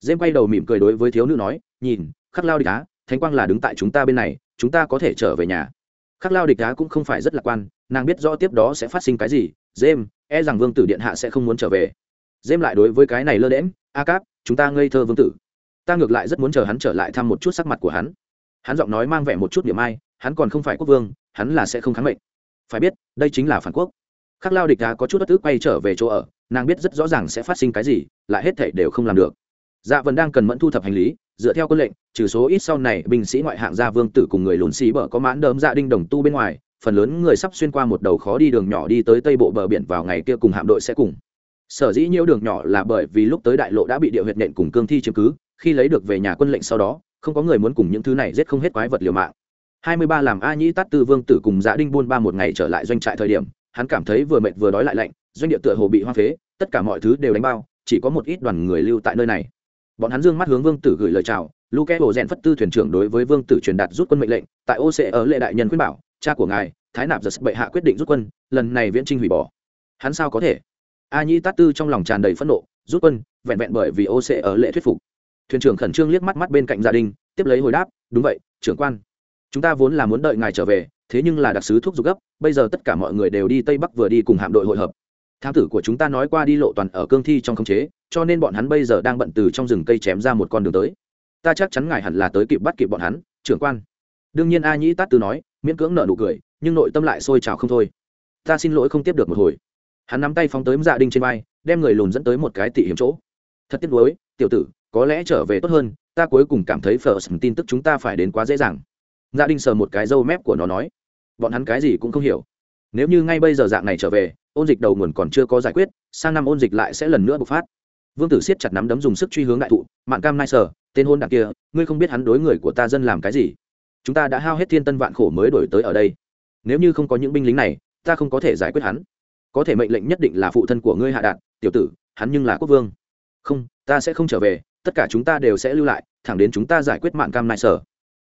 Dêm quay đầu mỉm cười đối với thiếu nữ nói nhìn khắc lao Địch Á, thánh quang là đứng tại chúng ta bên này chúng ta có thể trở về nhà. Khắc lao địch Á cũng không phải rất lạc quan nàng biết rõ tiếp đó sẽ phát sinh cái gì dêm e rằng vương tử điện hạ sẽ không muốn trở về dêm lại đối với cái này lơ đễm a cáp, chúng ta ngây thơ vương tử. Ta ngược lại rất muốn chờ hắn trở lại thăm một chút sắc mặt của hắn. Hắn giọng nói mang vẻ một chút điểm ai, hắn còn không phải quốc vương, hắn là sẽ không kháng mệnh. Phải biết, đây chính là phản quốc. Khắc lao địch đá có chút bất tức quay trở về chỗ ở, nàng biết rất rõ ràng sẽ phát sinh cái gì, lại hết thể đều không làm được. Dạ vẫn đang cần mẫn thu thập hành lý, dựa theo quân lệnh, trừ số ít sau này binh sĩ ngoại hạng gia vương tử cùng người lùn xí bờ có mãn đớm dạ đinh đồng tu bên ngoài, phần lớn người sắp xuyên qua một đầu khó đi đường nhỏ đi tới tây bộ bờ biển vào ngày kia cùng hạm đội sẽ cùng sở dĩ nhiễu đường nhỏ là bởi vì lúc tới đại lộ đã bị địa huyệt nện cùng cương thi chiếm cứ, khi lấy được về nhà quân lệnh sau đó, không có người muốn cùng những thứ này giết không hết quái vật liều mạng. Hai mươi ba làm a nhĩ tát tư vương tử cùng dạ đinh buôn ba một ngày trở lại doanh trại thời điểm, hắn cảm thấy vừa mệt vừa đói lại lạnh, doanh địa tựa hồ bị hoang phế, tất cả mọi thứ đều đánh bao, chỉ có một ít đoàn người lưu tại nơi này. Bọn hắn dương mắt hướng vương tử gửi lời chào, luke hồ rèn phất tư thuyền trưởng đối với vương tử truyền đạt rút quân mệnh lệnh, tại ô sẽ ở lệ đại nhân khuyên bảo, cha của ngài, thái nạp giật bệ hạ quyết định rút quân, lần này viễn trinh hủy bỏ. Hắn sao có thể? A nhĩ tát tư trong lòng tràn đầy phẫn nộ, rút quân, vẹn vẹn bởi vì ô sẽ ở lệ thuyết phục. Thuyền trưởng khẩn trương liếc mắt mắt bên cạnh gia đình, tiếp lấy hồi đáp, đúng vậy, trưởng quan. Chúng ta vốn là muốn đợi ngài trở về, thế nhưng là đặc sứ thuốc giục gấp, bây giờ tất cả mọi người đều đi tây bắc vừa đi cùng hạm đội hội hợp. Thám tử của chúng ta nói qua đi lộ toàn ở cương thi trong khống chế, cho nên bọn hắn bây giờ đang bận từ trong rừng cây chém ra một con đường tới. Ta chắc chắn ngài hẳn là tới kịp bắt kịp bọn hắn, trưởng quan. Đương nhiên a nhĩ tát tư nói, miễn cưỡng nợ nụ cười, nhưng nội tâm lại sôi trào không thôi. Ta xin lỗi không tiếp được một hồi hắn nắm tay phóng tới dạ đinh trên vai, đem người lùn dẫn tới một cái tị hiểm chỗ. Thật tiếc nuối, tiểu tử, có lẽ trở về tốt hơn, ta cuối cùng cảm thấy phở tin tức chúng ta phải đến quá dễ dàng. Dạ đinh sờ một cái râu mép của nó nói. Bọn hắn cái gì cũng không hiểu. Nếu như ngay bây giờ dạng này trở về, ôn dịch đầu nguồn còn chưa có giải quyết, sang năm ôn dịch lại sẽ lần nữa bộc phát. Vương tử siết chặt nắm đấm dùng sức truy hướng đại thụ, mạng cam nai sờ, tên hôn đạn kia, ngươi không biết hắn đối người của ta dân làm cái gì. Chúng ta đã hao hết thiên tân vạn khổ mới đổi tới ở đây. Nếu như không có những binh lính này, ta không có thể giải quyết hắn có thể mệnh lệnh nhất định là phụ thân của ngươi hạ đạn, tiểu tử, hắn nhưng là quốc vương. Không, ta sẽ không trở về, tất cả chúng ta đều sẽ lưu lại, thẳng đến chúng ta giải quyết mạng cam nại sở.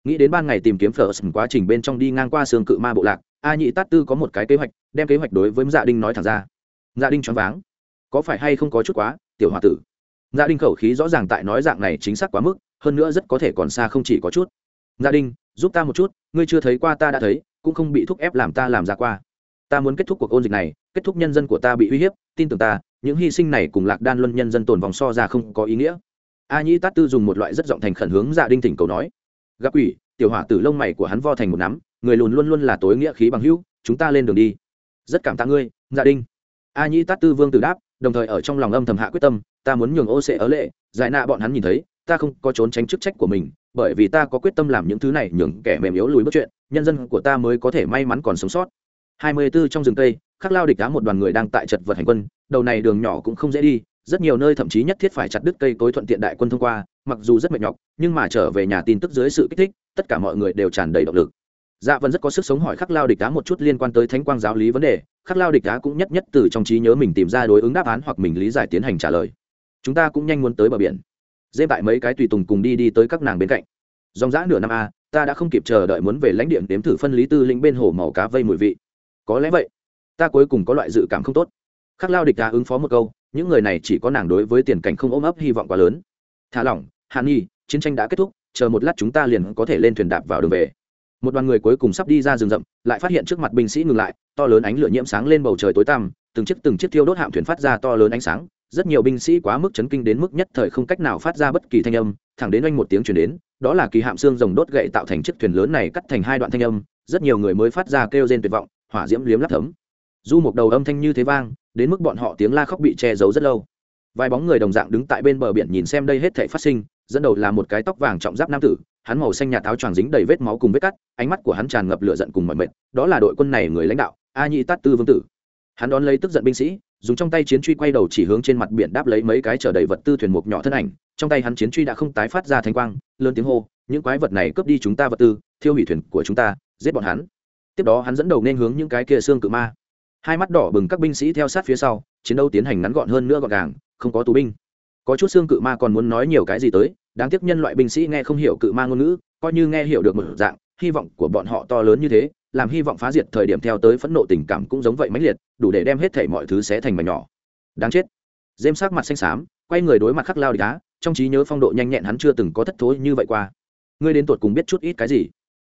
Nghĩ đến ban ngày tìm kiếm phở quá trình bên trong đi ngang qua xương cự ma bộ lạc, a nhị tát tư có một cái kế hoạch, đem kế hoạch đối với dạ đinh nói thẳng ra. Dạ đinh choáng váng. Có phải hay không có chút quá, tiểu h tử? Dạ đinh khẩu khí rõ ràng tại nói dạng này chính xác quá mức, hơn nữa rất có thể còn xa không chỉ có chút. Dạ đinh, giúp ta một chút, ngươi chưa thấy qua ta đã thấy, cũng không bị thúc ép làm ta làm ra qua ta muốn kết thúc cuộc ôn dịch này, kết thúc nhân dân của ta bị uy hiếp, tin tưởng ta, những hy sinh này cùng lạc đan luân nhân dân tồn vòng so ra không có ý nghĩa. A nhĩ tát tư dùng một loại rất giọng thành khẩn hướng dạ đinh thỉnh cầu nói, gặp ủy tiểu hỏa tử lông mày của hắn vo thành một nắm, người lùn luôn luôn là tối nghĩa khí bằng hữu, chúng ta lên đường đi. Rất cảm tạ ngươi dạ đinh. A nhĩ tát tư vương tử đáp, đồng thời ở trong lòng âm thầm hạ quyết tâm, ta muốn nhường ô sẽ ở lệ, giải nạ bọn hắn nhìn thấy, ta không có trốn tránh chức trách của mình, bởi vì ta có quyết tâm làm những thứ này, nhường kẻ mềm yếu lùi bước chuyện, nhân dân của ta mới có thể may mắn còn sống sót hai mươi 24 trong rừng tây khắc lao địch đá một đoàn người đang tại chật vật hành quân, đầu này đường nhỏ cũng không dễ đi, rất nhiều nơi thậm chí nhất thiết phải chặt đứt cây cối thuận tiện đại quân thông qua, mặc dù rất mệt nhọc, nhưng mà trở về nhà tin tức dưới sự kích thích, tất cả mọi người đều tràn đầy động lực. Dạ vân rất có sức sống hỏi khắc lao địch đá một chút liên quan tới thánh quang giáo lý vấn đề, khắc lao địch đá cũng nhất nhất từ trong trí nhớ mình tìm ra đối ứng đáp án hoặc mình lý giải tiến hành trả lời. Chúng ta cũng nhanh muốn tới bờ biển. Dễ tại mấy cái tùy tùng cùng đi đi tới các nàng bên cạnh. Dòng dã nửa năm a, ta đã không kịp chờ đợi muốn về lãnh địa đếm thử phân lý tư lĩnh bên hồ màu cá vây mùi vị có lẽ vậy. Ta cuối cùng có loại dự cảm không tốt. Khắc lao địch đã ứng phó một câu, những người này chỉ có nàng đối với tiền cảnh không ôm ấp hy vọng quá lớn. Thả lỏng, hàn nhi, chiến tranh đã kết thúc, chờ một lát chúng ta liền có thể lên thuyền đạp vào đường về. Một đoàn người cuối cùng sắp đi ra rừng rậm, lại phát hiện trước mặt binh sĩ ngừng lại, to lớn ánh lửa nhiễm sáng lên bầu trời tối tăm, từng chiếc từng chiếc thiêu đốt hạm thuyền phát ra to lớn ánh sáng. Rất nhiều binh sĩ quá mức chấn kinh đến mức nhất thời không cách nào phát ra bất kỳ thanh âm, thẳng đến oanh một tiếng chuyển đến, đó là kỳ hạm xương rồng đốt gậy tạo thành chiếc thuyền lớn này cắt thành hai đoạn thanh âm, rất nhiều người mới phát ra kêu rên tuyệt vọng hỏa diễm liếm lắp thấm. Du một đầu âm thanh như thế vang, đến mức bọn họ tiếng la khóc bị che giấu rất lâu. Vài bóng người đồng dạng đứng tại bên bờ biển nhìn xem đây hết thể phát sinh, dẫn đầu là một cái tóc vàng trọng giáp nam tử, hắn màu xanh nhà táo choàng dính đầy vết máu cùng vết cắt, ánh mắt của hắn tràn ngập lửa giận cùng mọi mệt, đó là đội quân này người lãnh đạo, a nhị tát tư vương tử. Hắn đón lấy tức giận binh sĩ, dùng trong tay chiến truy quay đầu chỉ hướng trên mặt biển đáp lấy mấy cái chở đầy vật tư thuyền mục nhỏ thân ảnh, trong tay hắn chiến truy đã không tái phát ra thanh quang, lớn tiếng hô, những quái vật này cướp đi chúng ta vật tư, thiêu hủy thuyền của chúng ta, giết bọn hắn tiếp đó hắn dẫn đầu nên hướng những cái kia xương cự ma. Hai mắt đỏ bừng các binh sĩ theo sát phía sau, chiến đấu tiến hành ngắn gọn hơn nữa gọn gàng, không có tù binh. Có chút xương cự ma còn muốn nói nhiều cái gì tới, đáng tiếc nhân loại binh sĩ nghe không hiểu cự ma ngôn ngữ, coi như nghe hiểu được một dạng, hy vọng của bọn họ to lớn như thế, làm hy vọng phá diệt thời điểm theo tới phẫn nộ tình cảm cũng giống vậy mãnh liệt, đủ để đem hết thảy mọi thứ xé thành mảnh nhỏ. Đáng chết. Dêm sắc mặt xanh xám, quay người đối mặt khắc lao địch đá trong trí nhớ phong độ nhanh nhẹn hắn chưa từng có thất thối như vậy qua. Ngươi đến tuột cùng biết chút ít cái gì?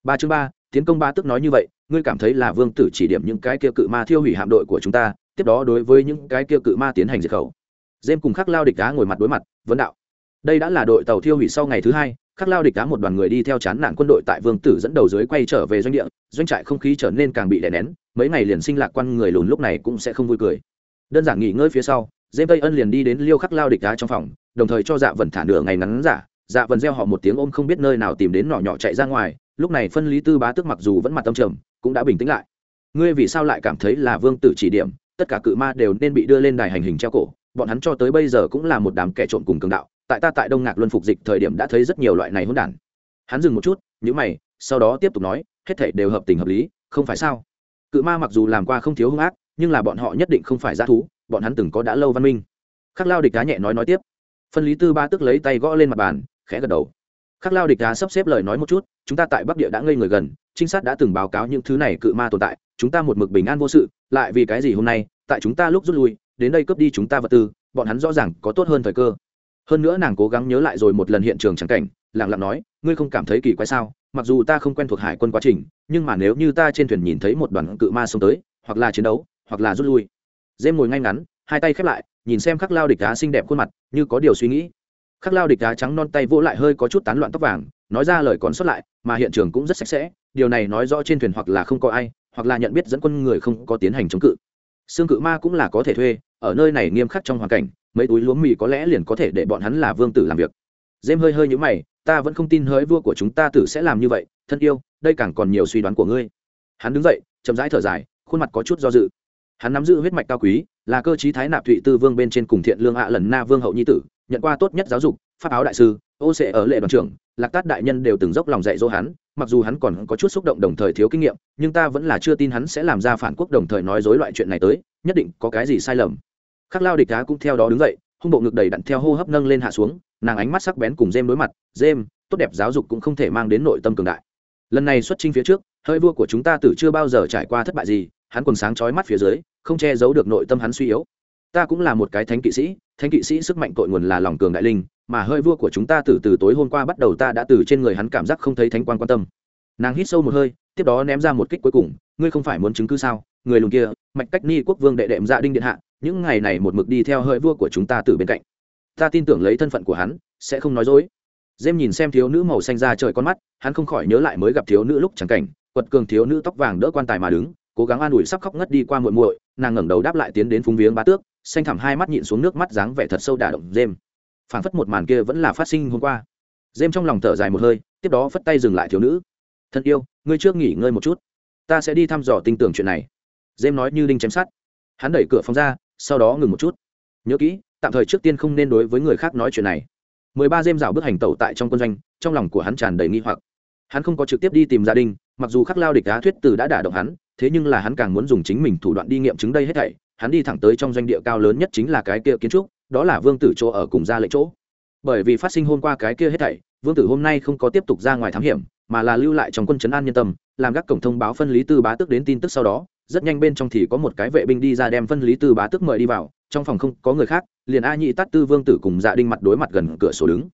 Ba chương ba, tiến công ba tức nói như vậy ngươi cảm thấy là vương tử chỉ điểm những cái kia cự ma thiêu hủy hạm đội của chúng ta, tiếp đó đối với những cái kia cự ma tiến hành diệt khẩu. Dêm cùng khắc lao địch đá ngồi mặt đối mặt, vấn đạo. Đây đã là đội tàu thiêu hủy sau ngày thứ hai, khắc lao địch đá một đoàn người đi theo chán nạn quân đội tại vương tử dẫn đầu dưới quay trở về doanh địa, doanh trại không khí trở nên càng bị đè nén, mấy ngày liền sinh lạc quan người lùn lúc này cũng sẽ không vui cười. Đơn giản nghỉ ngơi phía sau dêm tây ân liền đi đến liêu khắc lao địch đá trong phòng, đồng thời cho dạ vần thả nửa ngày ngắn giả. Dạ vần gieo họ một tiếng ôm không biết nơi nào tìm đến nhỏ nhỏ chạy ra ngoài, lúc này phân lý tư bá tức mặc dù vẫn mặt tâm trầm cũng đã bình tĩnh lại. Ngươi vì sao lại cảm thấy là vương tử chỉ điểm, tất cả cự ma đều nên bị đưa lên đài hành hình treo cổ, bọn hắn cho tới bây giờ cũng là một đám kẻ trộm cùng cường đạo, tại ta tại đông ngạc luân phục dịch thời điểm đã thấy rất nhiều loại này hỗn đản. Hắn dừng một chút nhữ mày, sau đó tiếp tục nói, hết thảy đều hợp tình hợp lý, không phải sao? Cự ma mặc dù làm qua không thiếu hung ác, nhưng là bọn họ nhất định không phải g thú, bọn hắn từng có đã lâu văn minh. Khắc lao địch cá nhẹ nói nói tiếp. Phân lý tư ba tức lấy tay gõ lên mặt bàn, khẽ gật đầu khắc lao địch đá sắp xếp lời nói một chút, chúng ta tại bắc địa đã ngây người gần, trinh sát đã từng báo cáo những thứ này cự ma tồn tại, chúng ta một mực bình an vô sự, lại vì cái gì hôm nay, tại chúng ta lúc rút lui, đến đây cướp đi chúng ta vật tư, bọn hắn rõ ràng có tốt hơn thời cơ. Hơn nữa nàng cố gắng nhớ lại rồi một lần hiện trường trắng cảnh lẳng lặng nói, ngươi không cảm thấy kỳ quái sao? Mặc dù ta không quen thuộc hải quân quá trình, nhưng mà nếu như ta trên thuyền nhìn thấy một đoàn cự ma xông tới, hoặc là chiến đấu, hoặc là rút lui. Dêm ngồi ngay ngắn, hai tay khép lại, nhìn xem khắc lao địch đá xinh đẹp khuôn mặt, như có điều suy nghĩ khắc lao địch đá trắng non tay vỗ lại hơi có chút tán loạn tóc vàng, nói ra lời còn sót lại, mà hiện trường cũng rất sạch sẽ, điều này nói rõ trên thuyền hoặc là không có ai, hoặc là nhận biết dẫn quân người không có tiến hành chống cự. Xương cự ma cũng là có thể thuê, ở nơi này nghiêm khắc trong hoàn cảnh, mấy túi lúa mì có lẽ liền có thể để bọn hắn là vương tử làm việc. Dêm hơi hơi nhữ mày, ta vẫn không tin hỡi vua của chúng ta tử sẽ làm như vậy, thân yêu, đây càng còn nhiều suy đoán của ngươi. Hắn đứng dậy, chậm rãi thở dài, khuôn mặt có chút do dự. Hắn nắm giữ huyết mạch cao quý, là cơ chí thái nạp thụy tư vương bên trên cùng thiện lương ạ lần na vương hậu nhi tử nhận qua tốt nhất giáo dục, pháp áo đại sư, ô sệ ở lệ đoàn trưởng, lạc tát đại nhân đều từng dốc lòng dạy dỗ hắn, mặc dù hắn còn có chút xúc động đồng thời thiếu kinh nghiệm, nhưng ta vẫn là chưa tin hắn sẽ làm ra phản quốc đồng thời nói dối loại chuyện này tới, nhất định có cái gì sai lầm. Khắc lao địch đá cũng theo đó đứng dậy, hung bộ ngực đầy đặn theo hô hấp nâng lên hạ xuống, nàng ánh mắt sắc bén cùng dêm đối mặt dêm tốt đẹp giáo dục cũng không thể mang đến nội tâm cường đại. Lần này xuất chinh phía trước, hơi vua của chúng ta tử chưa bao giờ trải qua thất bại gì, hắn còn sáng chói mắt phía dưới, không che giấu được nội tâm hắn suy yếu. Ta cũng là một cái thánh kỵ sĩ thánh kỵ sĩ sức mạnh cội nguồn là lòng cường đại linh, mà hơi vua của chúng ta từ từ tối hôm qua bắt đầu ta đã từ trên người hắn cảm giác không thấy thánh quan quan tâm. Nàng hít sâu một hơi, tiếp đó ném ra một kích cuối cùng, ngươi không phải muốn chứng cứ sao? Người lùn kia, mạch cách ni quốc vương đệ đệm dạ đinh điện hạ, những ngày này một mực đi theo hơi vua của chúng ta từ bên cạnh. Ta tin tưởng lấy thân phận của hắn, sẽ không nói dối. Dêm nhìn xem thiếu nữ màu xanh ra trời con mắt, hắn không khỏi nhớ lại mới gặp thiếu nữ lúc chẳng cảnh, quật cường thiếu nữ tóc vàng đỡ quan tài mà đứng, cố gắng an ủi sắp khóc ngất đi qua muội muội, nàng ngẩng đầu đáp lại tiến đến phúng viếng bá tước xanh thẳm hai mắt nhịn xuống nước mắt dáng vẻ thật sâu đả động dêm phảng phất một màn kia vẫn là phát sinh hôm qua. Dêm trong lòng thở dài một hơi, tiếp đó phất tay dừng lại thiếu nữ. Thân yêu, ngươi trước nghỉ ngơi một chút. Ta sẽ đi thăm dò tin tưởng chuyện này. Dêm nói như đinh chém sát hắn đẩy cửa phòng ra, sau đó ngừng một chút. Nhớ kỹ, tạm thời trước tiên không nên đối với người khác nói chuyện này. Mười ba dêm rào bước hành tẩu tại trong quân doanh, trong lòng của hắn tràn đầy nghi hoặc. Hắn không có trực tiếp đi tìm gia đình, mặc dù khắc lao địch đá thuyết từ đã đả động hắn, thế nhưng là hắn càng muốn dùng chính mình thủ đoạn đi nghiệm chứng đây hết thảy hắn đi thẳng tới trong doanh địa cao lớn nhất chính là cái kia kiến trúc, đó là vương tử chỗ ở cùng ra lệnh chỗ. Bởi vì phát sinh hôm qua cái kia hết thảy, vương tử hôm nay không có tiếp tục ra ngoài thám hiểm, mà là lưu lại trong quân trấn an nhân tâm, làm các cổng thông báo phân lý tư bá tức đến tin tức sau đó, rất nhanh bên trong thì có một cái vệ binh đi ra đem phân lý tư bá tức mời đi vào, trong phòng không có người khác, liền a nhị tắt tư vương tử cùng dạ đinh mặt đối mặt gần cửa sổ đứng.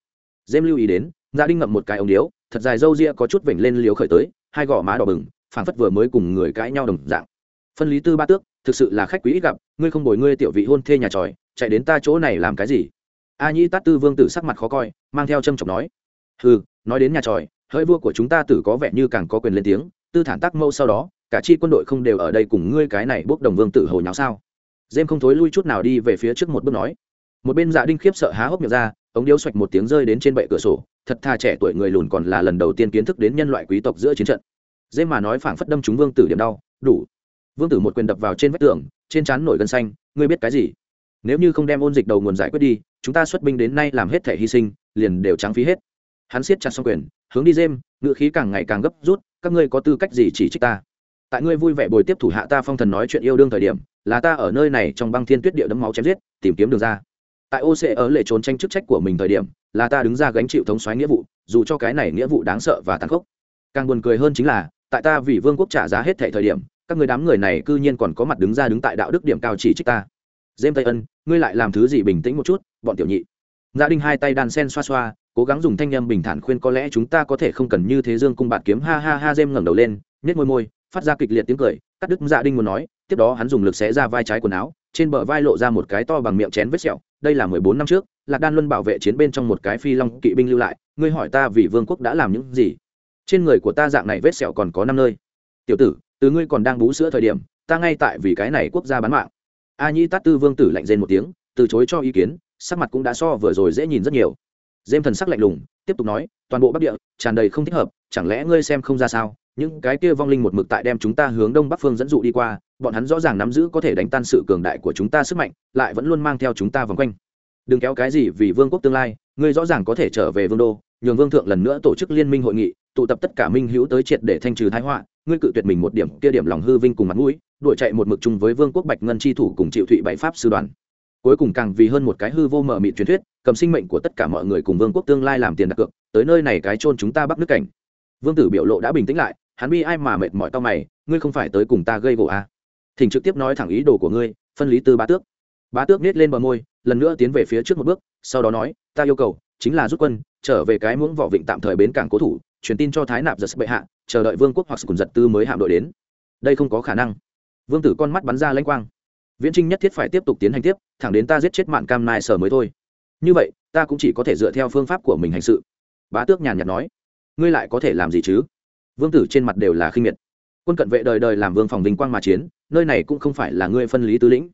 Dêm lưu ý đến dạ đinh ngậm một cái ống điếu, thật dài râu ria có chút vểnh lên liếu khởi tới, hai gò má đỏ bừng, phảng phất vừa mới cùng người cãi nhau đồng dạng. Phân lý tư ba tước thực sự là khách quý ít gặp, ngươi không bồi ngươi tiểu vị hôn thê nhà tròi, chạy đến ta chỗ này làm cái gì? A nhĩ tát tư vương tử sắc mặt khó coi, mang theo trâm trọng nói. Ừ nói đến nhà tròi, hỡi vua của chúng ta tử có vẻ như càng có quyền lên tiếng, tư thản tác mâu sau đó, cả chi quân đội không đều ở đây cùng ngươi cái này bốc đồng vương tử hồi nháo sao? Dêm không thối lui chút nào đi về phía trước một bước nói. Một bên dạ đinh khiếp sợ há hốc miệng ra, ống điếu xoạch một tiếng rơi đến trên bệ cửa sổ, thật thà trẻ tuổi người lùn còn là lần đầu tiên kiến thức đến nhân loại quý tộc giữa chiến trận. Dêm mà nói phảng phất đâm chúng vương tử điểm đau, đủ vương tử một quyền đập vào trên vách tường, trên trán nổi gân xanh, ngươi biết cái gì? Nếu như không đem ôn dịch đầu nguồn giải quyết đi, chúng ta xuất binh đến nay làm hết thể hy sinh, liền đều trắng phí hết. Hắn siết chặt xong quyền, hướng đi dêm ngựa khí càng ngày càng gấp rút, các ngươi có tư cách gì chỉ trích ta? Tại ngươi vui vẻ bồi tiếp thủ hạ ta phong thần nói chuyện yêu đương thời điểm, là ta ở nơi này trong băng thiên tuyết địa đấm máu chém giết, tìm kiếm đường ra. Tại ô sẽ ở lệ trốn tranh chức trách của mình thời điểm, là ta đứng ra gánh chịu thống xoáy nghĩa vụ, dù cho cái này nghĩa vụ đáng sợ và tàn khốc. Càng buồn cười hơn chính là, tại ta vì vương quốc trả giá hết thệ thời điểm các người đám người này cư nhiên còn có mặt đứng ra đứng tại đạo đức điểm cao chỉ trích ta. Dêm tây ân, ngươi lại làm thứ gì bình tĩnh một chút, bọn tiểu nhị? Dạ Gia đình hai tay đàn sen xoa xoa, cố gắng dùng thanh â bình thản khuyên có lẽ chúng ta có thể không cần như thế dương cung bạt kiếm, ha ha ha dêm ngẩng đầu lên nhét môi môi, phát ra kịch liệt tiếng cười, cắt đứt dạ đinh muốn nói, tiếp đó hắn dùng lực xé ra vai trái quần áo, trên bờ vai lộ ra một cái to bằng miệng chén vết sẹo, đây là mười bốn năm trước, lạc đan luân bảo vệ chiến bên trong một cái phi long kỵ binh lưu lại, ngươi hỏi ta vì vương quốc đã làm những gì? Trên người của ta dạng này vết sẹo còn có năm nơi. Tiểu tử từ ngươi còn đang bú sữa thời điểm, ta ngay tại vì cái này quốc gia bán mạng. A nhĩ tát tư vương tử lạnh rên một tiếng, từ chối cho ý kiến, sắc mặt cũng đã so vừa rồi dễ nhìn rất nhiều. Dêm thần sắc lạnh lùng, tiếp tục nói, toàn bộ bắc địa, tràn đầy không thích hợp, chẳng lẽ ngươi xem không ra sao? Những cái kia vong linh một mực tại đem chúng ta hướng đông bắc phương dẫn dụ đi qua, bọn hắn rõ ràng nắm giữ có thể đánh tan sự cường đại của chúng ta sức mạnh, lại vẫn luôn mang theo chúng ta vòng quanh. Đừng kéo cái gì vì vương quốc tương lai, ngươi rõ ràng có thể trở về vương đô, nhường vương thượng lần nữa tổ chức liên minh hội nghị, tụ tập tất cả minh hữu tới triệt để thanh trừ thái họa ngươi cự tuyệt mình một điểm, kia điểm lòng hư vinh cùng mặt mũi, đuổi chạy một mực chung với vương quốc bạch ngân chi thủ cùng triệu thụy bảy pháp sư đoàn. Cuối cùng càng vì hơn một cái hư vô mở mịt truyền thuyết, cầm sinh mệnh của tất cả mọi người cùng vương quốc tương lai làm tiền đặt cược, tới nơi này cái chôn chúng ta bắt nước cảnh. Vương tử biểu lộ đã bình tĩnh lại, hắn bi ai mà mệt mỏi tao mày, ngươi không phải tới cùng ta gây gỗ à. thỉnh trực tiếp nói thẳng ý đồ của ngươi, phân lý tư bá tước. Bá tước nết lên bờ môi, lần nữa tiến về phía trước một bước, sau đó nói, ta yêu cầu, chính là rút quân, trở về cái muỗng vỏ vịnh tạm thời bến cảng cố thủ truyền tin cho thái nạp giật bệ hạ, chờ đợi vương quốc hoặc cùng giật tư mới hạm đội đến. Đây không có khả năng. Vương tử con mắt bắn ra lanh quang. Viễn trinh nhất thiết phải tiếp tục tiến hành tiếp, thẳng đến ta giết chết mạn cam nai sở mới thôi. Như vậy, ta cũng chỉ có thể dựa theo phương pháp của mình hành sự. Bá tước nhàn nhạt nói. Ngươi lại có thể làm gì chứ? Vương tử trên mặt đều là khinh miệt. Quân cận vệ đời đời làm vương phòng vinh quang mà chiến, nơi này cũng không phải là ngươi phân lý tứ lĩnh.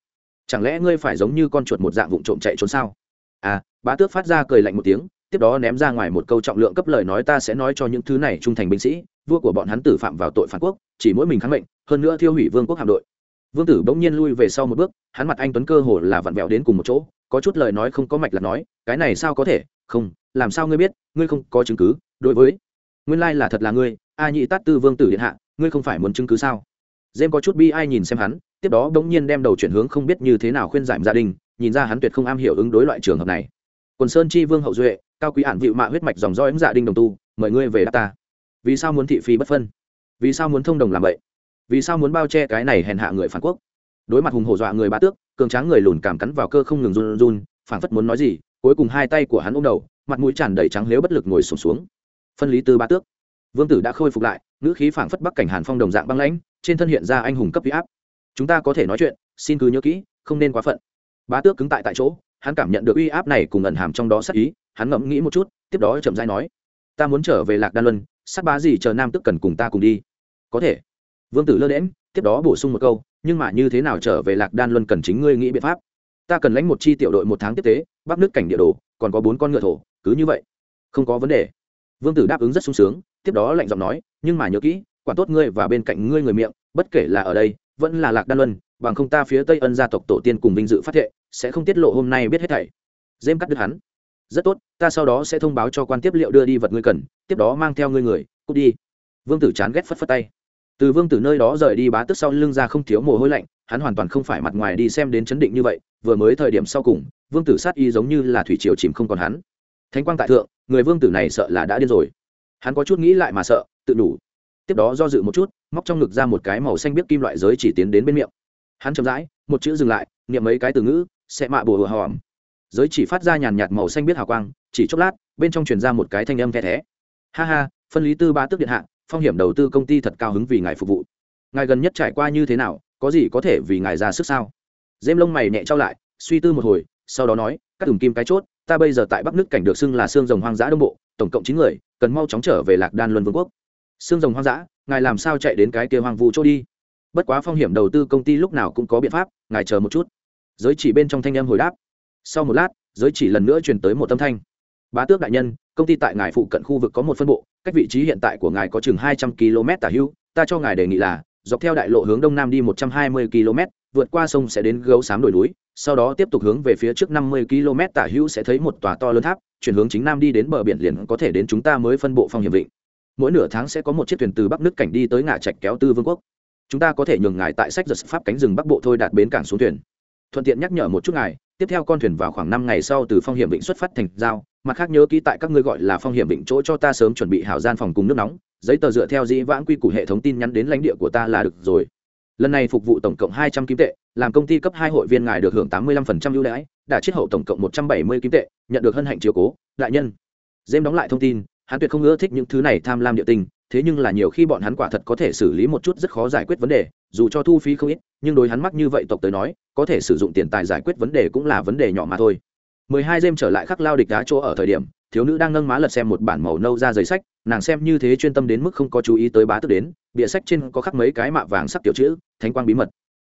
Chẳng lẽ ngươi phải giống như con chuột một dạng vụng trộm chạy trốn sao? À bá tước phát ra cười lạnh một tiếng tiếp đó ném ra ngoài một câu trọng lượng cấp lời nói, ta sẽ nói cho những thứ này trung thành binh sĩ, vua của bọn hắn tử phạm vào tội phản quốc, chỉ mỗi mình kháng mệnh, hơn nữa thiêu hủy vương quốc hạm đội. Vương tử bỗng nhiên lui về sau một bước, hắn mặt anh tuấn cơ hồ là vặn vẹo đến cùng một chỗ, có chút lời nói không có mạch là nói, cái này sao có thể? Không, làm sao ngươi biết? Ngươi không có chứng cứ. Đối với, nguyên lai là thật là ngươi, a nhị tát tư vương tử điện hạ, ngươi không phải muốn chứng cứ sao? Dêm có chút bi ai nhìn xem hắn, tiếp đó bỗng nhiên đem đầu chuyển hướng không biết như thế nào khuyên giải gia đình, nhìn ra hắn tuyệt không am hiểu ứng đối loại trường hợp này. Quần sơn chi vương hậu duệ cao quý ản vịu mạ huyết mạch dòng dõi ứng dạ đinh đồng tu mời ngươi về đáp ta. Vì sao muốn thị phi bất phân? Vì sao muốn thông đồng làm vậy? Vì sao muốn bao che cái này hèn hạ người phản quốc? Đối mặt hùng hổ dọa người ba tước cường tráng người lùn cảm cắn vào cơ không ngừng run run phản phất muốn nói gì cuối cùng hai tay của hắn ôm đầu mặt mũi tràn đầy trắng lếu bất lực ngồi sụp xuống, xuống phân lý tư ba tước. Vương tử đã khôi phục lại ngữ khí phảng phất bắc cảnh hàn phong đồng dạng băng lãnh trên thân hiện ra anh hùng cấp huy áp. Chúng ta có thể nói chuyện xin cứ nhớ kỹ không nên quá phận. Bá tước cứng tại tại chỗ hắn cảm nhận được uy áp này cùng ẩn hàm trong đó sắc ý hắn ngẫm nghĩ một chút, tiếp đó chậm dai nói, ta muốn trở về lạc đan luân sắc bá gì chờ nam tức cần cùng ta cùng đi. Có thể. Vương tử lơ đễm tiếp đó bổ sung một câu, nhưng mà như thế nào trở về lạc đan luân cần chính ngươi nghĩ biện pháp. Ta cần lãnh một chi tiểu đội một tháng tiếp tế, bắc nước cảnh địa đồ, còn có bốn con ngựa thổ, cứ như vậy. Không có vấn đề. Vương tử đáp ứng rất sung sướng, tiếp đó lạnh giọng nói, nhưng mà nhớ kỹ quản tốt ngươi và bên cạnh ngươi người miệng, bất kể là ở đây, vẫn là lạc đan luân, bằng không ta phía tây ân gia tộc tổ tiên cùng vinh dự phát thệ, sẽ không tiết lộ hôm nay biết hết thảy. Dêm cắt đứt hắn rất tốt, ta sau đó sẽ thông báo cho quan tiếp liệu đưa đi vật ngươi cần, tiếp đó mang theo ngươi người, cút đi. Vương tử chán ghét phất phất tay. Từ vương tử nơi đó rời đi bá tức sau lưng ra không thiếu mồ hôi lạnh, hắn hoàn toàn không phải mặt ngoài đi xem đến chấn định như vậy, vừa mới thời điểm sau cùng, vương tử sát y giống như là thủy triều chìm không còn hắn. Thánh quang tại thượng, người vương tử này sợ là đã điên rồi. Hắn có chút nghĩ lại mà sợ, tự đủ. Tiếp đó do dự một chút, móc trong ngực ra một cái màu xanh biết kim loại giới chỉ tiến đến bên miệng. Hắn chậm rãi, một chữ dừng lại, niệm mấy cái từ ngữ, sẽ mạ bùa hòm giới chỉ phát ra nhàn nhạt màu xanh biết hào quang, chỉ chốc lát, bên trong truyền ra một cái thanh âm the thé. Ha ha, phân lý tư ba tước điện hạ, phong hiểm đầu tư công ty thật cao hứng vì ngài phục vụ. Ngài gần nhất trải qua như thế nào, có gì có thể vì ngài ra sức sao? Dêm lông mày nhẹ trao lại, suy tư một hồi, sau đó nói, các đường kim cái chốt, ta bây giờ tại bắc nước cảnh được xưng là xương rồng hoang dã đông bộ, tổng cộng chín người, cần mau chóng trở về lạc đan luân vương quốc. Xương rồng hoang dã, ngài làm sao chạy đến cái kia hoang vu chỗ đi? Bất quá phong hiểm đầu tư công ty lúc nào cũng có biện pháp, ngài chờ một chút. Giới chỉ bên trong thanh âm hồi đáp sau một lát, giới chỉ lần nữa truyền tới một âm thanh. Bá tước đại nhân, công ty tại ngài phụ cận khu vực có một phân bộ, cách vị trí hiện tại của ngài có chừng hai trăm km tả hưu, ta cho ngài đề nghị là, dọc theo đại lộ hướng đông nam đi một trăm hai mươi km, vượt qua sông sẽ đến gấu xám đồi núi, sau đó tiếp tục hướng về phía trước năm mươi km tả hữu sẽ thấy một tòa to lớn tháp, chuyển hướng chính nam đi đến bờ biển liền có thể đến chúng ta mới phân bộ phong hiểm vịnh. Mỗi nửa tháng sẽ có một chiếc thuyền từ bắc nước cảnh đi tới ngã trạch kéo tư vương quốc. Chúng ta có thể nhường ngài tại sách giật pháp cánh rừng bắc bộ thôi đạt bến cảng xuống thuyền thuận tiện nhắc nhở một chút ngài, tiếp theo con thuyền vào khoảng năm ngày sau từ phong hiểm vịnh xuất phát thành giao, mặt khác nhớ kỹ tại các ngươi gọi là phong hiểm vịnh chỗ cho ta sớm chuẩn bị hảo gian phòng cùng nước nóng, giấy tờ dựa theo dĩ vãng quy củ hệ thống tin nhắn đến lãnh địa của ta là được rồi. Lần này phục vụ tổng cộng hai trăm kim tệ, làm công ty cấp hai hội viên ngài được hưởng tám mươi lăm phần trăm ưu đãi, đã chiết hậu tổng cộng một trăm bảy mươi kim tệ, nhận được hân hạnh chiếu cố, đại nhân. Dêm đóng lại thông tin, hắn tuyệt không ưa thích những thứ này tham lam địa tình thế nhưng là nhiều khi bọn hắn quả thật có thể xử lý một chút rất khó giải quyết vấn đề, dù cho thu phí không ít, nhưng đối hắn mắc như vậy tộc tới nói, có thể sử dụng tiền tài giải quyết vấn đề cũng là vấn đề nhỏ mà thôi. Mười hai đêm trở lại khắc lao địch đá chỗ ở thời điểm, thiếu nữ đang nâng má lật xem một bản màu nâu ra giấy sách, nàng xem như thế chuyên tâm đến mức không có chú ý tới bá tức đến, bìa sách trên có khắc mấy cái mạ vàng sắc tiểu chữ, thánh quang bí mật.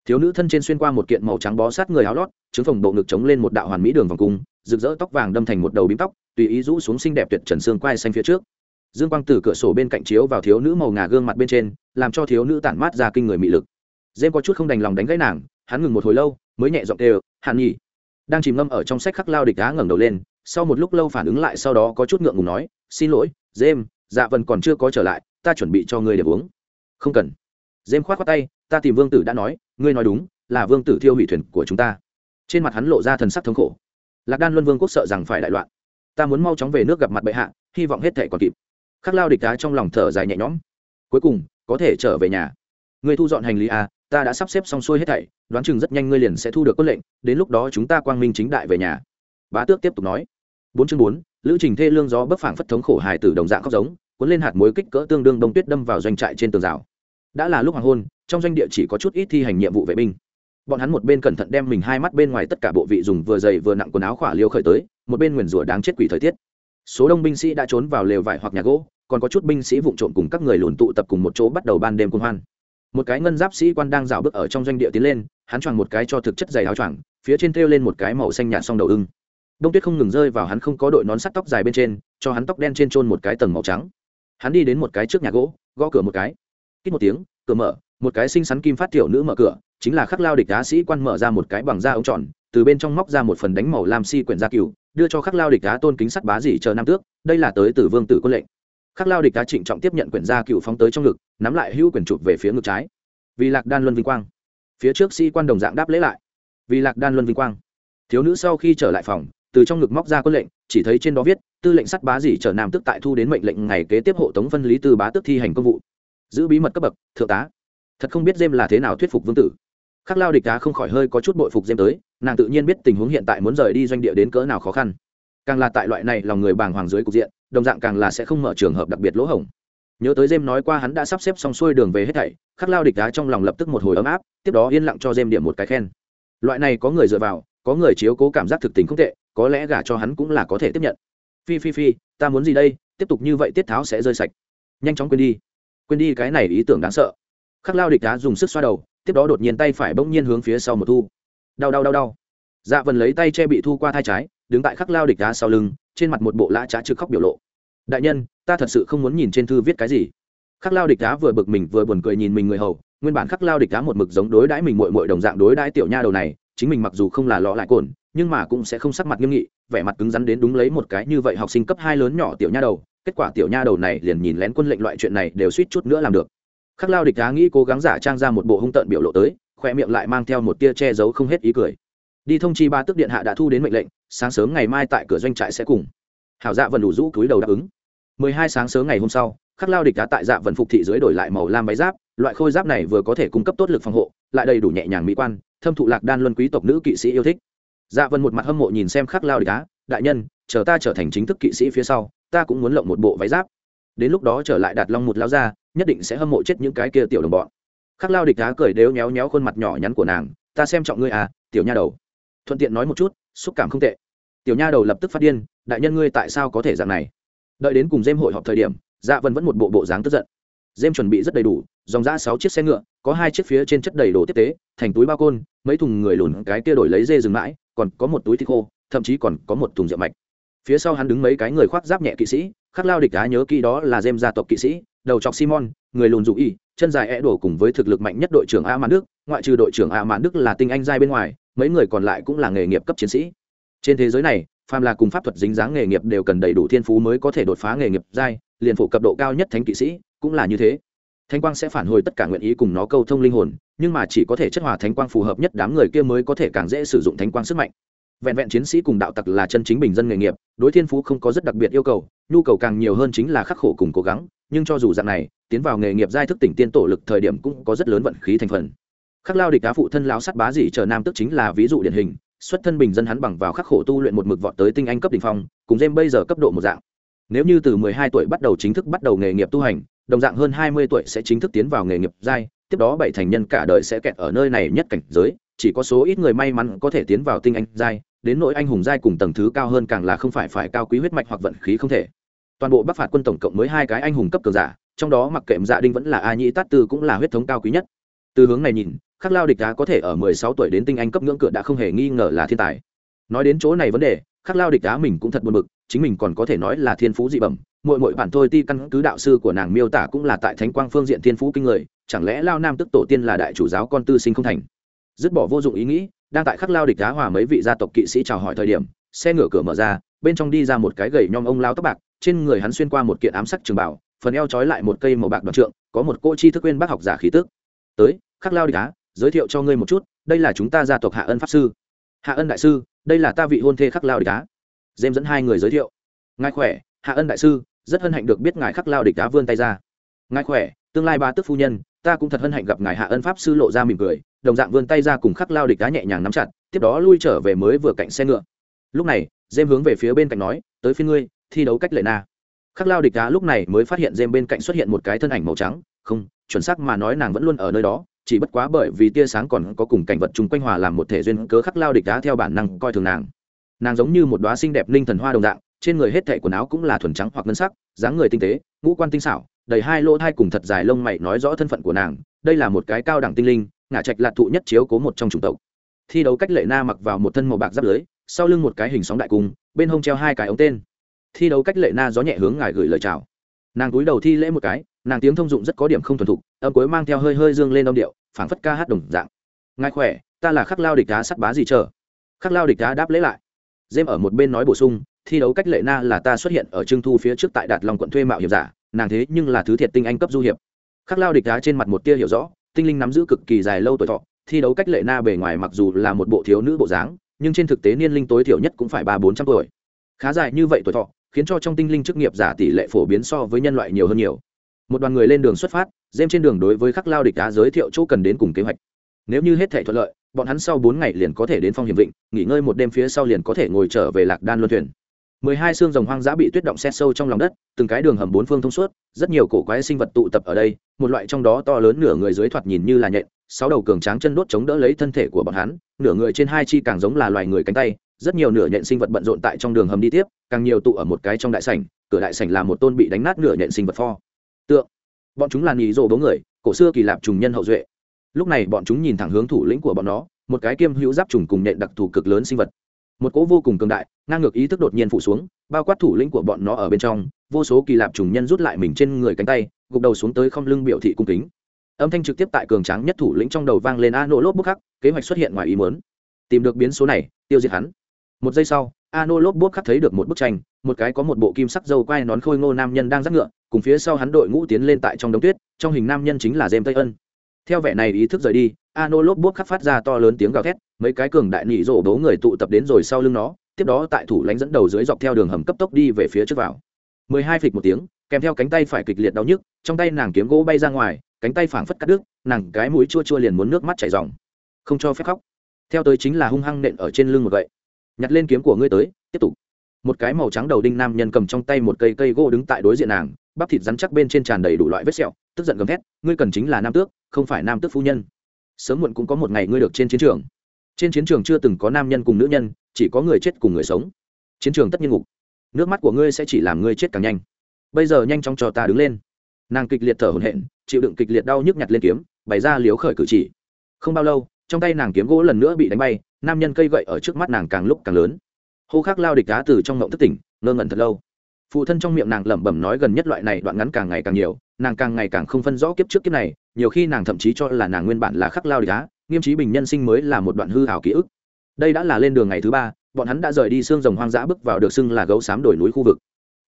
Thiếu nữ thân trên xuyên qua một kiện màu trắng bó sát người áo lót chứng phòng bộ ngực chống lên một đạo hoàn mỹ đường vòng cung, rực rỡ tóc vàng đâm thành một đầu bím tóc, tùy ý rũ xuống xinh đẹp tuyệt trần xương quai xanh phía trước dương quang từ cửa sổ bên cạnh chiếu vào thiếu nữ màu ngà gương mặt bên trên, làm cho thiếu nữ tản mát ra kinh người mị lực. Dêm có chút không đành lòng đánh gãy nàng, hắn ngừng một hồi lâu, mới nhẹ giọng đều hàn nhỉ đang chìm ngâm ở trong sách khắc lao địch đá ngẩng đầu lên, sau một lúc lâu phản ứng lại sau đó có chút ngượng ngùng nói, xin lỗi dêm dạ vần còn chưa có trở lại, ta chuẩn bị cho ngươi để uống. Không cần. Dêm khoát khoát tay, ta tìm vương tử đã nói, ngươi nói đúng, là vương tử thiêu hủy thuyền của chúng ta. Trên mặt hắn lộ ra thần sắc thống khổ. Lạc đan luân vương quốc sợ rằng phải đại loạn. Ta muốn mau chóng về nước gặp mặt bệ hạ, hy vọng hết thể còn kịp khắc lao địch đá trong lòng thở dài nhẹ nhõm. Cuối cùng, có thể trở về nhà. Người thu dọn hành lý à ta đã sắp xếp xong xuôi hết thảy, đoán chừng rất nhanh ngươi liền sẽ thu được quân lệnh, đến lúc đó chúng ta quang minh chính đại về nhà. Bá tước tiếp tục nói. Bốn chương bốn, lữ trình thê lương gió bấc phảng phất thống khổ hài tử đồng dạng khóc giống, cuốn lên hạt muối kích cỡ tương đương đông tuyết đâm vào doanh trại trên tường rào. Đã là lúc hoàng hôn, trong doanh địa chỉ có chút ít thi hành nhiệm vụ vệ binh. Bọn hắn một bên cẩn thận đem mình hai mắt bên ngoài tất cả bộ vị dùng vừa dày vừa nặng quần áo khỏa liêu khởi tới, một bên nguyền rủa đáng chết quỷ thời tiết số đông binh sĩ đã trốn vào lều vải hoặc nhà gỗ, còn có chút binh sĩ vụng trộm cùng các người lùn tụ tập cùng một chỗ bắt đầu ban đêm công hoan. Một cái ngân giáp sĩ quan đang rào bước ở trong doanh địa tiến lên, hắn choàng một cái cho thực chất dày áo choàng, phía trên thêu lên một cái màu xanh nhạt song đầu ưng. Đông tuyết không ngừng rơi vào hắn không có đội nón sắt tóc dài bên trên, cho hắn tóc đen trên trôn một cái tầng màu trắng. Hắn đi đến một cái trước nhà gỗ, gõ cửa một cái. Kít một tiếng, cửa mở, một cái xinh xắn kim phát tiểu nữ mở cửa, chính là khắc lao địch đá sĩ quan mở ra một cái bằng da ống tròn từ bên trong móc ra một phần đánh màu lam si quyển gia cửu, đưa cho khắc lao địch đá tôn kính sắt bá dì chờ nam tước, đây là tới từ vương tử quân lệnh. Khắc lao địch đá trịnh trọng tiếp nhận quyển gia cửu phóng tới trong ngực, nắm lại hữu quyển chụp về phía ngực trái. Vì lạc đan luân vinh quang. Phía trước sĩ quan đồng dạng đáp lễ lại. Vì lạc đan luân vinh quang. Thiếu nữ sau khi trở lại phòng, từ trong ngực móc ra quân lệnh, chỉ thấy trên đó viết, tư lệnh sắt bá dì chờ nam tước tại thu đến mệnh lệnh ngày kế tiếp hộ tống phân lý từ bá tước thi hành công vụ. Giữ bí mật cấp bậc, thượng tá. Thật không biết dêm là thế nào thuyết phục vương tử khắc lao địch đá không khỏi hơi có chút bội phục dêm tới, nàng tự nhiên biết tình huống hiện tại muốn rời đi doanh địa đến cỡ nào khó khăn. Càng là tại loại này lòng người bàng hoàng dưới cục diện, đồng dạng càng là sẽ không mở trường hợp đặc biệt lỗ hổng. Nhớ tới dêm nói qua hắn đã sắp xếp xong xuôi đường về hết thảy, khắc lao địch đá trong lòng lập tức một hồi ấm áp, tiếp đó yên lặng cho dêm điểm một cái khen. Loại này có người dựa vào, có người chiếu cố cảm giác thực tình không tệ, có lẽ gả cho hắn cũng là có thể tiếp nhận. Phi phi phi, ta muốn gì đây? Tiếp tục như vậy tiết tháo sẽ rơi sạch. Nhanh chóng quên đi. Quên đi cái này ý tưởng đáng sợ. Khắc lao địch đá dùng sức xoa đầu tiếp đó đột nhiên tay phải bỗng nhiên hướng phía sau một thu. Đau đau đau đau. Dạ vần lấy tay che bị thu qua thai trái, đứng tại khắc lao địch đá sau lưng, trên mặt một bộ lã trá trực khóc biểu lộ. Đại nhân, ta thật sự không muốn nhìn trên thư viết cái gì. Khắc lao địch đá vừa bực mình vừa buồn cười nhìn mình người hầu, nguyên bản khắc lao địch đá một mực giống đối đãi mình mội mội đồng dạng đối đãi tiểu nha đầu này, chính mình mặc dù không là lọ lại cồn, nhưng mà cũng sẽ không sắc mặt nghiêm nghị, vẻ mặt cứng rắn đến đúng lấy một cái như vậy học sinh cấp hai lớn nhỏ tiểu nha đầu, kết quả tiểu nha đầu này liền nhìn lén quân lệnh loại chuyện này đều suýt chút nữa làm được khắc lao địch đá nghĩ cố gắng giả trang ra một bộ hung tợn biểu lộ tới khoe miệng lại mang theo một tia che giấu không hết ý cười. Đi thông chi ba tức điện hạ đã thu đến mệnh lệnh, sáng sớm ngày mai tại cửa doanh trại sẽ cùng. Hảo dạ vần đủ rũ cúi đầu đáp ứng. Mười hai sáng sớm ngày hôm sau, khắc lao địch đá tại dạ vần phục thị dưới đổi lại màu lam váy giáp, loại khôi giáp này vừa có thể cung cấp tốt lực phòng hộ, lại đầy đủ nhẹ nhàng mỹ quan, thâm thụ lạc đan luân quý tộc nữ kỵ sĩ yêu thích. Dạ vần một mặt hâm mộ nhìn xem khắc lao địch đá đại nhân, chờ ta trở thành chính thức kỵ sĩ phía sau, ta cũng muốn lộng một bộ váy giáp. Đến lúc đó trở lại đạt long một lao ra nhất định sẽ hâm mộ chết những cái kia tiểu đồng bọn. Khắc lao địch đá cười đều nhéo nhéo khuôn mặt nhỏ nhắn của nàng, ta xem trọng ngươi à tiểu nha đầu. Thuận tiện nói một chút, xúc cảm không tệ. Tiểu nha đầu lập tức phát điên, đại nhân ngươi tại sao có thể dạng này? Đợi đến cùng dêm hội họp thời điểm dạ vân vẫn một bộ bộ dáng tức giận. Dêm chuẩn bị rất đầy đủ, dòng ra sáu chiếc xe ngựa, có hai chiếc phía trên chất đầy đồ tiếp tế, thành túi bao côn, mấy thùng người lùn cái kia đổi lấy dê rừng mãi, còn có một túi thịt khô, thậm chí còn có một thùng rượu mạch. Phía sau hắn đứng mấy cái người khoác giáp nhẹ kỵ sĩ, khắc lao địch đá nhớ kỹ đó là dêm gia tộc kỵ sĩ đầu chọc simon, người lùn dụ y, chân dài e đổ cùng với thực lực mạnh nhất đội trưởng a mãn đức, ngoại trừ đội trưởng a mãn đức là tinh anh giai bên ngoài, mấy người còn lại cũng là nghề nghiệp cấp chiến sĩ. Trên thế giới này, phàm là cùng pháp thuật dính dáng nghề nghiệp đều cần đầy đủ thiên phú mới có thể đột phá nghề nghiệp giai, liền phụ cập độ cao nhất thánh kỵ sĩ cũng là như thế. Thánh quang sẽ phản hồi tất cả nguyện ý cùng nó câu thông linh hồn, nhưng mà chỉ có thể chất hòa thánh quang phù hợp nhất đám người kia mới có thể càng dễ sử dụng thánh quang sức mạnh. Vẹn vẹn chiến sĩ cùng đạo tặc là chân chính bình dân nghề nghiệp, đối thiên phú không có rất đặc biệt yêu cầu, nhu cầu càng nhiều hơn chính là khắc khổ cùng cố gắng nhưng cho dù dạng này, tiến vào nghề nghiệp giai thức tỉnh tiên tổ lực thời điểm cũng có rất lớn vận khí thành phần. Khắc lao địch cá phụ thân lao sắt bá dị chờ nam tức chính là ví dụ điển hình, xuất thân bình dân hắn bằng vào khắc khổ tu luyện một mực vọt tới tinh anh cấp đ ỉ n h phong, cùng dêm bây giờ cấp độ một dạng. Nếu như từ mười hai tuổi bắt đầu chính thức bắt đầu nghề nghiệp tu hành, đồng dạng hơn hai mươi tuổi sẽ chính thức tiến vào nghề nghiệp giai, tiếp đó bảy thành nhân cả đời sẽ kẹt ở nơi này nhất cảnh giới, chỉ có số ít người may mắn có thể tiến vào tinh anh giai, đến nỗi anh hùng giai cùng tầng thứ cao hơn càng là không phải phải cao quý huyết mạch hoặc vận khí không thể toàn bộ bắc phạt quân tổng cộng mới hai cái anh hùng cấp cường giả, trong đó mặc kệm dạ đinh vẫn là a nhĩ tát tư cũng là huyết thống cao quý nhất. Từ hướng này nhìn, khắc lao địch đá có thể ở mười sáu tuổi đến tinh anh cấp ngưỡng cửa đã không hề nghi ngờ là thiên tài. Nói đến chỗ này vấn đề, khắc lao địch đá mình cũng thật buồn bực, chính mình còn có thể nói là thiên phú dị bẩm mội mội bản thôi ti căn cứ đạo sư của nàng miêu tả cũng là tại thánh quang phương diện thiên phú kinh người, chẳng lẽ lao nam tức tổ tiên là đại chủ giáo con tư sinh không thành? Dứt bỏ vô dụng ý nghĩ, đang tại khắc lao địch đá hòa mấy vị gia tộc kỵ sĩ chào hỏi thời điểm, xe ngựa cửa mở ra, bên trong đi ra một cái gầy nhom ông lao tóc bạc trên người hắn xuyên qua một kiện ám sắc trường bảo phần eo trói lại một cây màu bạc đoạn trượng có một cô chi thức quên bác học giả khí tức. Tới khắc lao địch á, giới thiệu cho ngươi một chút đây là chúng ta gia tộc hạ ân pháp sư. Hạ ân đại sư đây là ta vị hôn thê khắc lao địch á. dêm dẫn hai người giới thiệu. Ngài khỏe hạ ân đại sư rất hân hạnh được biết ngài khắc lao địch đá vươn tay ra. Ngài khỏe tương lai ba tức phu nhân ta cũng thật hân hạnh gặp ngài hạ ân pháp sư lộ ra mỉm cười đồng dạng vươn tay ra cùng khắc lao địch đá nhẹ nhàng nắm chặt tiếp đó lui trở về mới vừa cạnh xe ngựa. Lúc này dêm hướng về phía bên cạnh nói tới phía ngươi thi đấu cách lệ na. Khắc lao địch đá lúc này mới phát hiện dêm bên cạnh xuất hiện một cái thân ảnh màu trắng. Không, chuẩn xác mà nói nàng vẫn luôn ở nơi đó, chỉ bất quá bởi vì tia sáng còn có cùng cảnh vật chung quanh hòa làm một thể duyên cớ khắc lao địch đá theo bản năng coi thường nàng. Nàng giống như một đoá xinh đẹp linh thần hoa đồng dạng, trên người hết thảy quần áo cũng là thuần trắng hoặc ngân sắc, dáng người tinh tế, ngũ quan tinh xảo, đầy hai lỗ thai cùng thật dài lông mày nói rõ thân phận của nàng. Đây là một cái cao đẳng tinh linh ngả trạch lạc thụ nhất chiếu cố một trong chủng tộc. Thi đấu cách lệ na mặc vào một thân màu bạc giáp lưới, sau lưng một cái hình sóng đại cung, bên hông treo hai cái ống tên thi đấu cách lệ na gió nhẹ hướng ngài gửi lời chào. Nàng cúi đầu thi lễ một cái, nàng tiếng thông dụng rất có điểm không thuần thục, âm cuối mang theo hơi hơi dương lên âm điệu, phảng phất ca hát đồng dạng. Ngài khỏe, ta là khắc lao địch đá sắt bá gì chờ? Khắc lao địch đá đáp lễ lại. Dêm ở một bên nói bổ sung, thi đấu cách lệ na là ta xuất hiện ở trưng thu phía trước tại đạt lòng quận thuê mạo hiểm giả, nàng thế nhưng là thứ thiệt tinh anh cấp du hiệp. Khắc lao địch đá trên mặt một tia hiểu rõ, tinh linh nắm giữ cực kỳ dài lâu tuổi thọ, thi đấu cách lệ na bề ngoài mặc dù là một bộ thiếu nữ bộ dáng, nhưng trên thực tế niên linh tối thiểu nhất cũng phải ba bốn trăm tuổi. Khá dài như vậy tuổi thọ khiến cho trong tinh linh chức nghiệp giả tỷ lệ phổ biến so với nhân loại nhiều hơn nhiều. Một đoàn người lên đường xuất phát, dêm trên đường đối với khắc lao địch đá giới thiệu chỗ cần đến cùng kế hoạch. Nếu như hết thể thuận lợi, bọn hắn sau bốn ngày liền có thể đến phong hiểm vịnh, nghỉ ngơi một đêm phía sau liền có thể ngồi trở về lạc đan luân thuyền. Mười hai xương rồng hoang dã bị tuyết động xét sâu trong lòng đất, từng cái đường hầm bốn phương thông suốt, rất nhiều cổ quái sinh vật tụ tập ở đây, một loại trong đó to lớn nửa người dưới thoạt nhìn như là nhện, sáu đầu cường tráng chân đốt chống đỡ lấy thân thể của bọn hắn, nửa người trên hai chi càng giống là loài người cánh tay rất nhiều nửa nhện sinh vật bận rộn tại trong đường hầm đi tiếp, càng nhiều tụ ở một cái trong đại sảnh, cửa đại sảnh là một tôn bị đánh nát nửa nhện sinh vật pho. Tượng, bọn chúng là nhì rồ bố người, cổ xưa kỳ lạp trùng nhân hậu duệ. Lúc này bọn chúng nhìn thẳng hướng thủ lĩnh của bọn nó, một cái kiêm hữu giáp trùng cùng nhện đặc thù cực lớn sinh vật. Một cỗ vô cùng cường đại, ngang ngược ý thức đột nhiên phụ xuống, bao quát thủ lĩnh của bọn nó ở bên trong, vô số kỳ lạp trùng nhân rút lại mình trên người cánh tay, gục đầu xuống tới không lưng biểu thị cung kính. Âm thanh trực tiếp tại cường tráng nhất thủ lĩnh trong đầu vang lên a nổ lốp bức khắc, kế hoạch xuất hiện ngoài ý muốn. Tìm được biến số này, tiêu diệt hắn một giây sau a nô lốp bốp khắc thấy được một bức tranh, một cái có một bộ kim sắc dâu quai nón khôi ngô nam nhân đang dắt ngựa, cùng phía sau hắn đội ngũ tiến lên tại trong đống tuyết, trong hình nam nhân chính là jem tây ân theo vẻ này ý thức rời đi a nô lốp bốp khắc phát ra to lớn tiếng gào thét, mấy cái cường đại nị rổ bố người tụ tập đến rồi sau lưng nó, tiếp đó tại thủ lãnh dẫn đầu dưới dọc theo đường hầm cấp tốc đi về phía trước vào. Mười hai phịch một tiếng, kèm theo cánh tay phải kịch liệt đau nhức, trong tay nàng kiếm gỗ bay ra ngoài, cánh tay phảng phất cắt đứt, nàng cái mũi chua chua liền muốn nước mắt chảy ròng. Không cho phép khóc. Theo tới chính là hung hăng nện ở trên lưng một vậy nhặt lên kiếm của ngươi tới, tiếp tục. Một cái màu trắng đầu đinh nam nhân cầm trong tay một cây cây gỗ đứng tại đối diện nàng, bắp thịt rắn chắc bên trên tràn đầy đủ loại vết sẹo, tức giận gầm thét, ngươi cần chính là nam tước, không phải nam tước phu nhân. Sớm muộn cũng có một ngày ngươi được trên chiến trường. Trên chiến trường chưa từng có nam nhân cùng nữ nhân, chỉ có người chết cùng người sống. Chiến trường tất nhiên ngục. Nước mắt của ngươi sẽ chỉ làm ngươi chết càng nhanh. Bây giờ nhanh chóng cho ta đứng lên. Nàng kịch liệt thở hổn hển, chịu đựng kịch liệt đau nhức nhặt lên kiếm, bày ra liếu khởi cử chỉ. Không bao lâu, trong tay nàng kiếm gỗ lần nữa bị đánh bay nam nhân cây gậy ở trước mắt nàng càng lúc càng lớn. Hô khắc lao địch đá từ trong ngộng thất tỉnh, ngơ ngẩn thật lâu. Phụ thân trong miệng nàng lẩm bẩm nói gần nhất loại này đoạn ngắn càng ngày càng nhiều, nàng càng ngày càng không phân rõ kiếp trước kiếp này, nhiều khi nàng thậm chí cho là nàng nguyên bản là khắc lao địch đá nghiêm trí bình nhân sinh mới là một đoạn hư hảo ký ức. Đây đã là lên đường ngày thứ ba, bọn hắn đã rời đi xương rồng hoang dã bước vào được xưng là gấu xám đổi núi khu vực.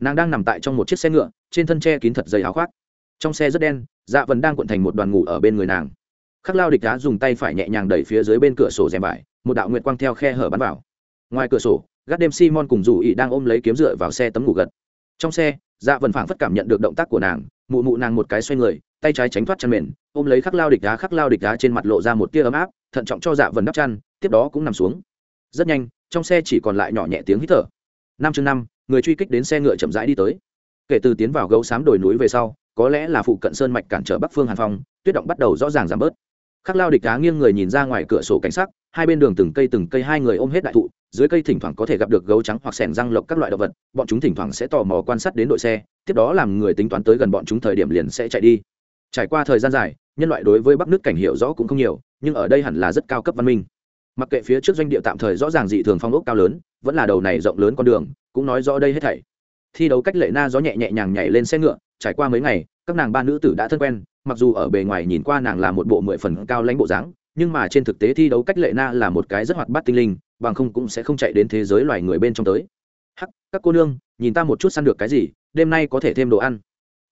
Nàng đang nằm tại trong một chiếc xe ngựa, trên thân tre kín thật dày áo khoác. Trong xe rất đen dạ vần đang cuộn thành một đoàn ngủ ở bên người nàng. Khắc lao địch đá dùng tay phải nhẹ nhàng đẩy phía dưới bên cửa sổ rèm vải một đạo nguyệt quang theo khe hở bắn vào. Ngoài cửa sổ, gác đêm simon cùng rủ ị đang ôm lấy kiếm dựa vào xe tấm ngủ gật. Trong xe dạ vần phảng phất cảm nhận được động tác của nàng, mụ mụ nàng một cái xoay người, tay trái tránh thoát chăn mền, ôm lấy khắc lao địch đá khắc lao địch đá trên mặt lộ ra một tia ấm áp, thận trọng cho dạ vần đắp chăn, tiếp đó cũng nằm xuống. Rất nhanh, trong xe chỉ còn lại nhỏ nhẹ tiếng hít thở. Năm chương năm, người truy kích đến xe ngựa chậm rãi đi tới. Kể từ tiến vào gấu xám đồi núi về sau, có lẽ là phụ cận sơn mạch cản trở bắc phương hàn phong, tuyết động bắt đầu rõ ràng giảm bớt. Khắc lao địch đá nghiêng người nhìn ra ngoài cửa sổ cảnh sắc hai bên đường từng cây từng cây hai người ôm hết đại thụ, dưới cây thỉnh thoảng có thể gặp được gấu trắng hoặc sẻn răng lộc các loại động vật, bọn chúng thỉnh thoảng sẽ tò mò quan sát đến đội xe, tiếp đó làm người tính toán tới gần bọn chúng thời điểm liền sẽ chạy đi. Trải qua thời gian dài, nhân loại đối với bắc nước cảnh hiểu rõ cũng không nhiều, nhưng ở đây hẳn là rất cao cấp văn minh. Mặc kệ phía trước doanh địa tạm thời rõ ràng dị thường phong ốc cao lớn, vẫn là đầu này rộng lớn con đường, cũng nói rõ đây hết thảy. Thi đấu cách lệ na gió nhẹ nhẹ nhàng nhảy lên xe ngựa, trải qua mấy ngày, các nàng ba nữ tử đã thân quen, mặc dù ở bề ngoài nhìn qua nàng là một bộ mười phần cao lãnh bộ dáng nhưng mà trên thực tế thi đấu cách lệ na là một cái rất hoạt bát tinh linh, bằng không cũng sẽ không chạy đến thế giới loài người bên trong tới. Hắc, các cô nương, nhìn ta một chút săn được cái gì, đêm nay có thể thêm đồ ăn.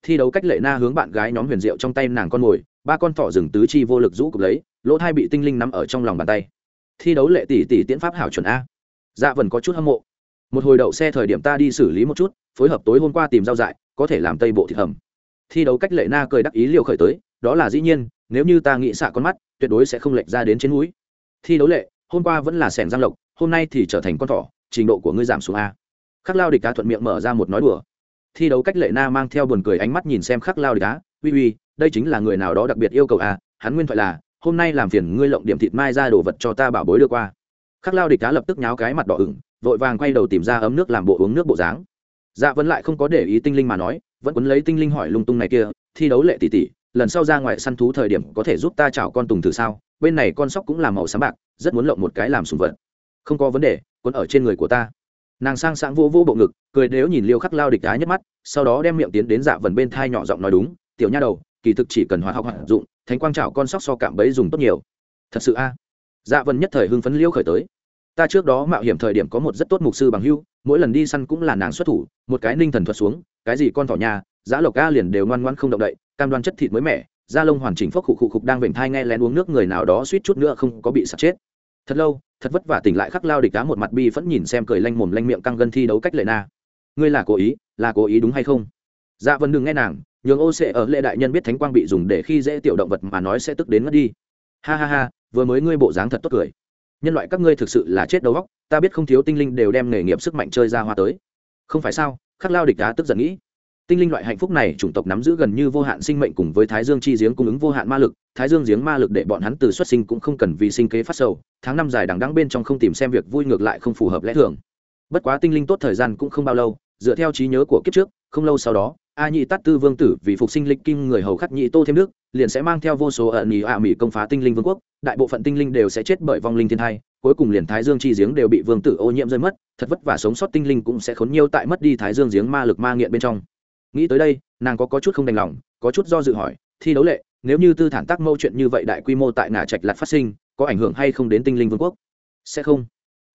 Thi đấu cách lệ na hướng bạn gái nhóm huyền diệu trong tay nàng con mồi ba con thỏ rừng tứ chi vô lực rũ cục lấy, lỗ thai bị tinh linh nắm ở trong lòng bàn tay. Thi đấu lệ tỷ tỷ tiễn pháp hảo chuẩn a. Dạ vẫn có chút hâm mộ. Một hồi đậu xe thời điểm ta đi xử lý một chút, phối hợp tối hôm qua tìm rau dại, có thể làm tây bộ thịt hầm. Thi đấu cách lệ na cười đắc ý liều khởi tới, đó là dĩ nhiên nếu như ta nghĩ xạ con mắt, tuyệt đối sẽ không lệch ra đến trên núi. Thi đấu lệ, hôm qua vẫn là sẻn giang lộc, hôm nay thì trở thành con thỏ, trình độ của ngươi giảm xuống a. Khắc lao địch cá thuận miệng mở ra một nói đùa. Thi đấu cách lệ na mang theo buồn cười ánh mắt nhìn xem khắc lao địch cá uy uy, đây chính là người nào đó đặc biệt yêu cầu a, hắn nguyên thoại là, hôm nay làm phiền ngươi lộng điểm thịt mai ra đồ vật cho ta bảo bối đưa qua. Khắc lao địch cá lập tức nháo cái mặt đỏ ửng, vội vàng quay đầu tìm ra ấm nước làm bộ uống nước bộ dáng. Dạ vẫn lại không có để ý tinh linh mà nói, vẫn quấn lấy tinh linh hỏi lung tung này kia, thi đấu lệ tỷ tỷ lần sau ra ngoài săn thú thời điểm có thể giúp ta chào con tùng thử sao? Bên này con sóc cũng là màu xám bạc, rất muốn lộng một cái làm sùng vật. Không có vấn đề quấn ở trên người của ta. Nàng sang sáng vô vô bộ ngực, cười nếu nhìn liêu khắc lao địch đá nhất mắt, sau đó đem miệng tiến đến dạ vần bên thai nhỏ giọng nói đúng, tiểu nha đầu, kỳ thực chỉ cần hóa học hoạt dụng, thánh quang trào con sóc so cạm bấy dùng tốt nhiều. Thật sự a? Dạ vần nhất thời hưng phấn liêu khởi tới. Ta trước đó mạo hiểm thời điểm có một rất tốt mục sư bằng hưu, mỗi lần đi săn cũng là nàng xuất thủ, một cái ninh thần thuật xuống, cái gì con thỏ nhà giã lộc ca liền đều ngoan ngoan không động đậy cam đoan chất thịt mới mẻ, da lông hoàn chỉnh phốc khụ khụ khục đang vểnh thai nghe lén uống nước người nào đó suýt chút nữa không có bị sạt chết. Thật lâu, thật vất vả tỉnh lại khắc lao địch đá một mặt bi vẫn nhìn xem cười lanh mồm lanh miệng căng gân thi đấu cách lệ na. Ngươi là cố ý, là cố ý đúng hay không? Dạ vân đừng nghe nàng, nhường ô sẽ ở lệ đại nhân biết thánh quang bị dùng để khi dễ tiểu động vật mà nói sẽ tức đến mất đi. Ha ha ha, vừa mới ngươi bộ dáng thật tốt cười. Nhân loại các ngươi thực sự là chết đầu góc ta biết không thiếu tinh linh đều đem nghề nghiệp sức mạnh chơi ra hoa tới. Không phải sao? Khắc lao địch đá tức giận nghĩ tinh linh loại hạnh phúc này chủng tộc nắm giữ gần như vô hạn sinh mệnh cùng với thái dương chi giếng cung ứng vô hạn ma lực. Thái dương giếng ma lực để bọn hắn từ xuất sinh cũng không cần vì sinh kế phát sầu, tháng năm dài đằng đắng bên trong không tìm xem việc vui ngược lại không phù hợp lẽ thường. Bất quá tinh linh tốt thời gian cũng không bao lâu, dựa theo trí nhớ của kiếp trước, không lâu sau đó, a nhị tát tư vương tử vì phục sinh lịch kim người hầu khắc nhị tô thêm nước liền sẽ mang theo vô số ẩn nhị ạ mỹ công phá tinh linh vương quốc, đại bộ phận tinh linh đều sẽ chết bởi vong linh thiên thai, cuối cùng liền thái dương chi giếng đều bị vương tử ô nhiễm rơi mất, thật vất vả sống sót tinh linh cũng sẽ khốn nhiều tại mất đi thái dương giếng ma lực ma nghiện bên trong nghĩ tới đây nàng có, có chút không đành lòng có chút do dự hỏi thi đấu lệ nếu như tư thản tác mâu chuyện như vậy đại quy mô tại ngã trạch lạt phát sinh có ảnh hưởng hay không đến tinh linh vương quốc? Sẽ không.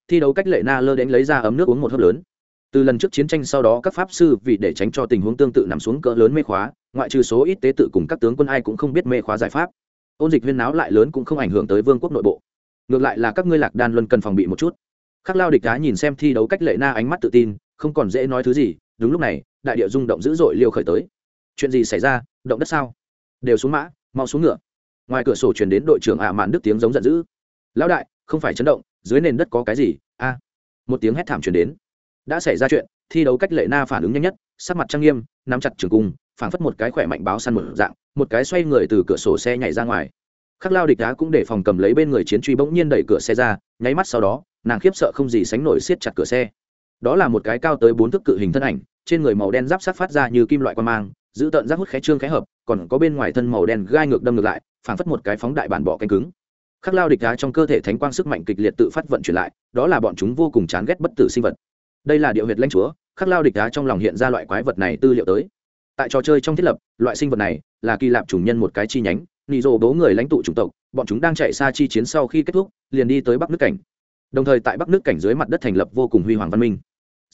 Thi đấu cách lệ na lơ đánh lấy ra ấm nước uống một hớp lớn. Từ lần trước chiến tranh sau đó các pháp sư vì để tránh cho tình huống tương tự nằm xuống cỡ lớn mê khóa ngoại trừ số ít tế tự cùng các tướng quân ai cũng không biết mê khóa giải pháp. Ôn dịch huyên náo lại lớn cũng không ảnh hưởng tới vương quốc nội bộ. Ngược lại là các ngươi lạc đan luân cần phòng bị một chút. Khắc lao địch đá nhìn xem thi đấu cách lệ na ánh mắt tự tin không còn dễ nói thứ gì đúng lúc này đại địa rung động dữ dội liêu khởi tới. Chuyện gì xảy ra? Động đất sao? Đều xuống mã, mau xuống ngựa. Ngoài cửa sổ truyền đến đội trưởng ạ mạn đức tiếng giống giận dữ. Lão đại, không phải chấn động, dưới nền đất có cái gì? A. Một tiếng hét thảm truyền đến. Đã xảy ra chuyện, thi đấu cách lệ na phản ứng nhanh nhất, sắc mặt trang nghiêm, nắm chặt trường cung, phảng phất một cái khỏe mạnh báo săn một dạng, một cái xoay người từ cửa sổ xe nhảy ra ngoài. Khắc lao địch đá cũng để phòng cầm lấy bên người chiến truy bỗng nhiên đẩy cửa xe ra, nháy mắt sau đó, nàng khiếp sợ không gì sánh nổi siết chặt cửa xe. Đó là một cái cao tới bốn thước cự hình thân ảnh trên người màu đen giáp sát phát ra như kim loại quan mang, giữ tợn giác hút khẽ trương khẽ hợp, còn có bên ngoài thân màu đen gai ngược đâm ngược lại, phảng phất một cái phóng đại bản bọ canh cứng. Khắc lao địch đá trong cơ thể thánh quang sức mạnh kịch liệt tự phát vận chuyển lại, đó là bọn chúng vô cùng chán ghét bất tử sinh vật. Đây là địa huyệt lãnh chúa, khắc lao địch đá trong lòng hiện ra loại quái vật này tư liệu tới. Tại trò chơi trong thiết lập, loại sinh vật này là kỳ lạp chủng nhân một cái chi nhánh, nị rồ bố người lãnh tụ chủng tộc, bọn chúng đang chạy xa chi chiến sau khi kết thúc, liền đi tới bắc nước cảnh. Đồng thời tại bắc nước cảnh dưới mặt đất thành lập vô cùng huy hoàng văn minh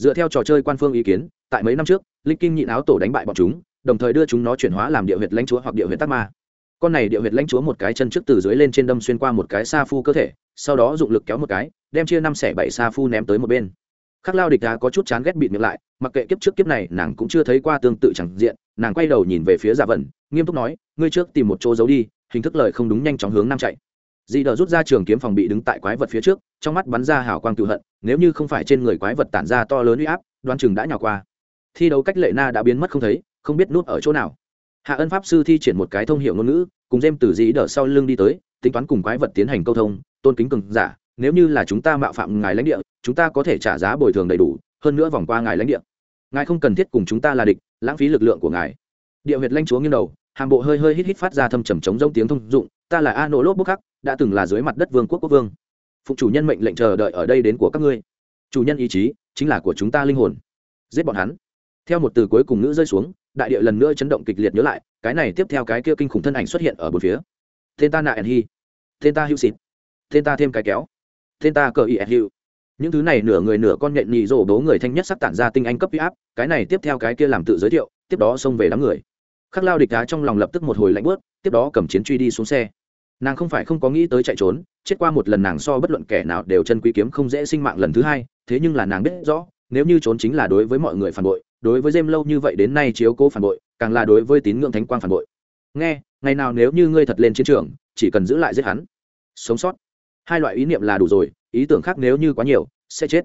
dựa theo trò chơi quan phương ý kiến, tại mấy năm trước linh kim nhịn áo tổ đánh bại bọn chúng, đồng thời đưa chúng nó chuyển hóa làm địa huyệt lãnh chúa hoặc địa huyệt tắc ma. Con này địa huyệt lãnh chúa một cái chân trước từ dưới lên trên đâm xuyên qua một cái sa phu cơ thể, sau đó dụng lực kéo một cái, đem chia năm xẻ bảy sa phu ném tới một bên. Khắc lao địch đá có chút chán ghét bịt miệng lại, mặc kệ kiếp trước kiếp này, nàng cũng chưa thấy qua tương tự chẳng diện, nàng quay đầu nhìn về phía dạ giả vần nghiêm túc nói, ngươi trước tìm một chỗ giấu đi, hình thức lời không đúng nhanh chóng hướng nam chạy dị đờ rút ra trường kiếm phòng bị đứng tại quái vật phía trước, trong mắt bắn ra hào quang cựu hận, nếu như không phải trên người quái vật tản ra to lớn uy áp, đoan chừng đã nhỏ qua. Thi đấu cách lệ na đã biến mất không thấy, không biết nút ở chỗ nào. Hạ ân pháp sư thi triển một cái thông hiệu ngôn ngữ, cùng dêm từ dĩ đờ sau lưng đi tới, tính toán cùng quái vật tiến hành câu thông, tôn kính cường giả, nếu như là chúng ta mạo phạm ngài lãnh địa, chúng ta có thể trả giá bồi thường đầy đủ, hơn nữa vòng qua ngài lãnh địa. Ngài không cần thiết cùng chúng ta là địch, lãng phí lực lượng của ngài. Địa huyệt lanh chúa nghiêng đầu, hàm bộ hơi hơi hít hít phát ra thâm trầm chống rông tiếng thông dụng, ta là a nỗ lốp bốc khắc đã từng là dưới mặt đất vương quốc quốc vương. Phụ chủ nhân mệnh lệnh chờ đợi ở đây đến của các ngươi. Chủ nhân ý chí chính là của chúng ta linh hồn. Giết bọn hắn. Theo một từ cuối cùng ngữ rơi xuống, đại địa lần nữa chấn động kịch liệt nhớ lại, cái này tiếp theo cái kia kinh khủng thân ảnh xuất hiện ở một phía. Tên ta nạ ẩn hy tên ta hữu xịt tên ta thêm cái kéo. Tên ta cờ y ẩn hữu những thứ này nửa người nửa con nhện nhị rổ bố người thanh nhất sắp tản ra tinh anh cấp huy áp, cái này tiếp theo cái kia làm tự giới thiệu, tiếp đó xông về đám người. Khắc lao địch đá trong lòng lập tức một hồi lạnh bớt tiếp đó cầm chiến truy đi xuống xe nàng không phải không có nghĩ tới chạy trốn, chết qua một lần nàng so bất luận kẻ nào đều chân quý kiếm không dễ sinh mạng lần thứ hai, thế nhưng là nàng biết rõ, nếu như trốn chính là đối với mọi người phản bội, đối với dêm lâu như vậy đến nay chiếu cố phản bội, càng là đối với tín ngưỡng thánh quang phản bội. Nghe, ngày nào nếu như ngươi thật lên chiến trường, chỉ cần giữ lại giết hắn. Sống sót. Hai loại ý niệm là đủ rồi, ý tưởng khác nếu như quá nhiều, sẽ chết.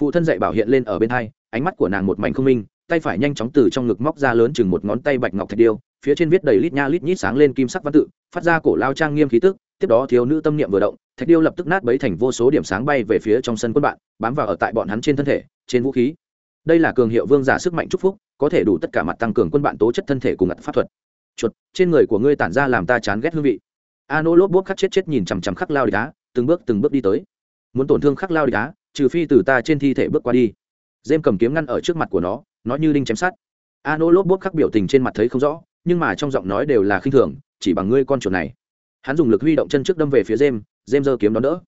Phụ thân dạy bảo hiện lên ở bên hai, ánh mắt của nàng một mảnh không minh, tay phải nhanh chóng từ trong ngực móc ra lớn chừng một ngón tay bạch ngọc thạch điêu phía trên viết đầy lít nha lít nhít sáng lên kim sắc văn tự phát ra cổ lao trang nghiêm khí tức tiếp đó thiếu nữ tâm niệm vừa động thạch điêu lập tức nát bấy thành vô số điểm sáng bay về phía trong sân quân bạn bám vào ở tại bọn hắn trên thân thể trên vũ khí. Đây là cường hiệu vương giả sức mạnh chúc phúc có thể đủ tất cả mặt tăng cường quân bạn tố chất thân thể cùng ngặt pháp thuật. Chuột trên người của ngươi tản ra làm ta chán ghét hương vị. A nô lốp bốp khắc chết chết nhìn chằm chằm khắc lao địch đá, từng bước từng bước đi tới. Muốn tổn thương khắc lao địch đá, trừ phi từ ta trên thi thể bước qua đi. Dêm cầm kiếm ngăn ở trước mặt của nó nó như đinh chém sát a nô lốp bốp khắc biểu tình trên mặt thấy không rõ nhưng mà trong giọng nói đều là khinh thường, chỉ bằng ngươi con chuột này. Hắn dùng lực huy động chân trước đâm về phía dêm dêm giơ kiếm đón đỡ.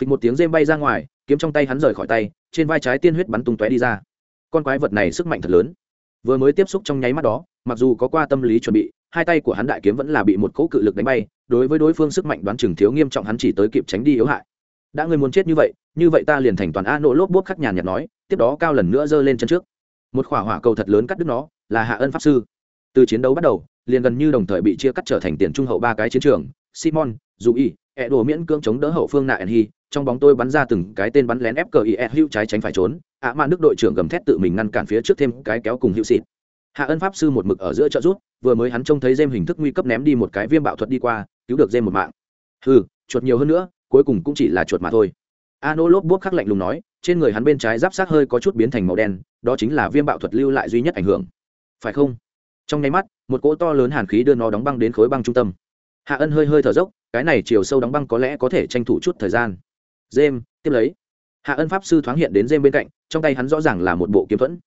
Phịch một tiếng dêm bay ra ngoài, kiếm trong tay hắn rời khỏi tay, trên vai trái tiên huyết bắn tung tóe đi ra. Con quái vật này sức mạnh thật lớn. Vừa mới tiếp xúc trong nháy mắt đó, mặc dù có qua tâm lý chuẩn bị, hai tay của hắn đại kiếm vẫn là bị một cỗ cự lực đánh bay, đối với đối phương sức mạnh đoán chừng thiếu nghiêm trọng hắn chỉ tới kịp tránh đi yếu hại. Đã ngươi muốn chết như vậy như vậy ta liền thành toàn a nỗ lốp bốt khắc nhàn nhạt nói, tiếp đó cao lần nữa giơ lên chân trước. Một khỏa hỏa cầu thật lớn cắt đứt nó, là hạ ân pháp sư từ chiến đấu bắt đầu, liền gần như đồng thời bị chia cắt trở thành tiền trung hậu ba cái chiến trường, simon, dù y ẹ đồ miễn cưỡng chống đỡ hậu phương nạ hy trong bóng tôi bắn ra từng cái tên bắn lén ép cờ y ẹ hữu trái tránh phải trốn, ạ à mạn đức đội trưởng gầm thét tự mình ngăn cản phía trước thêm cái kéo cùng hữu xịt hạ ân pháp sư một mực ở giữa trợ rút vừa mới hắn trông thấy dêm hình thức nguy cấp ném đi một cái viêm bạo thuật đi qua, cứu được dêm một mạng. Hừ, chuột nhiều hơn nữa, cuối cùng cũng chỉ là chuột mà thôi. A nô lốp bốp khắc lạnh lùng nói, trên người hắn bên trái giáp sát hơi có chút biến thành màu đen, đó chính là viêm bạo thuật lưu lại duy nhất ảnh hưởng. Phải không? Trong nháy mắt, một cỗ to lớn hàn khí đưa nó đóng băng đến khối băng trung tâm. Hạ ân hơi hơi thở dốc, cái này chiều sâu đóng băng có lẽ có thể tranh thủ chút thời gian. Dêm tiếp lấy. Hạ ân pháp sư thoáng hiện đến dêm bên cạnh, trong tay hắn rõ ràng là một bộ kiếm thuẫn.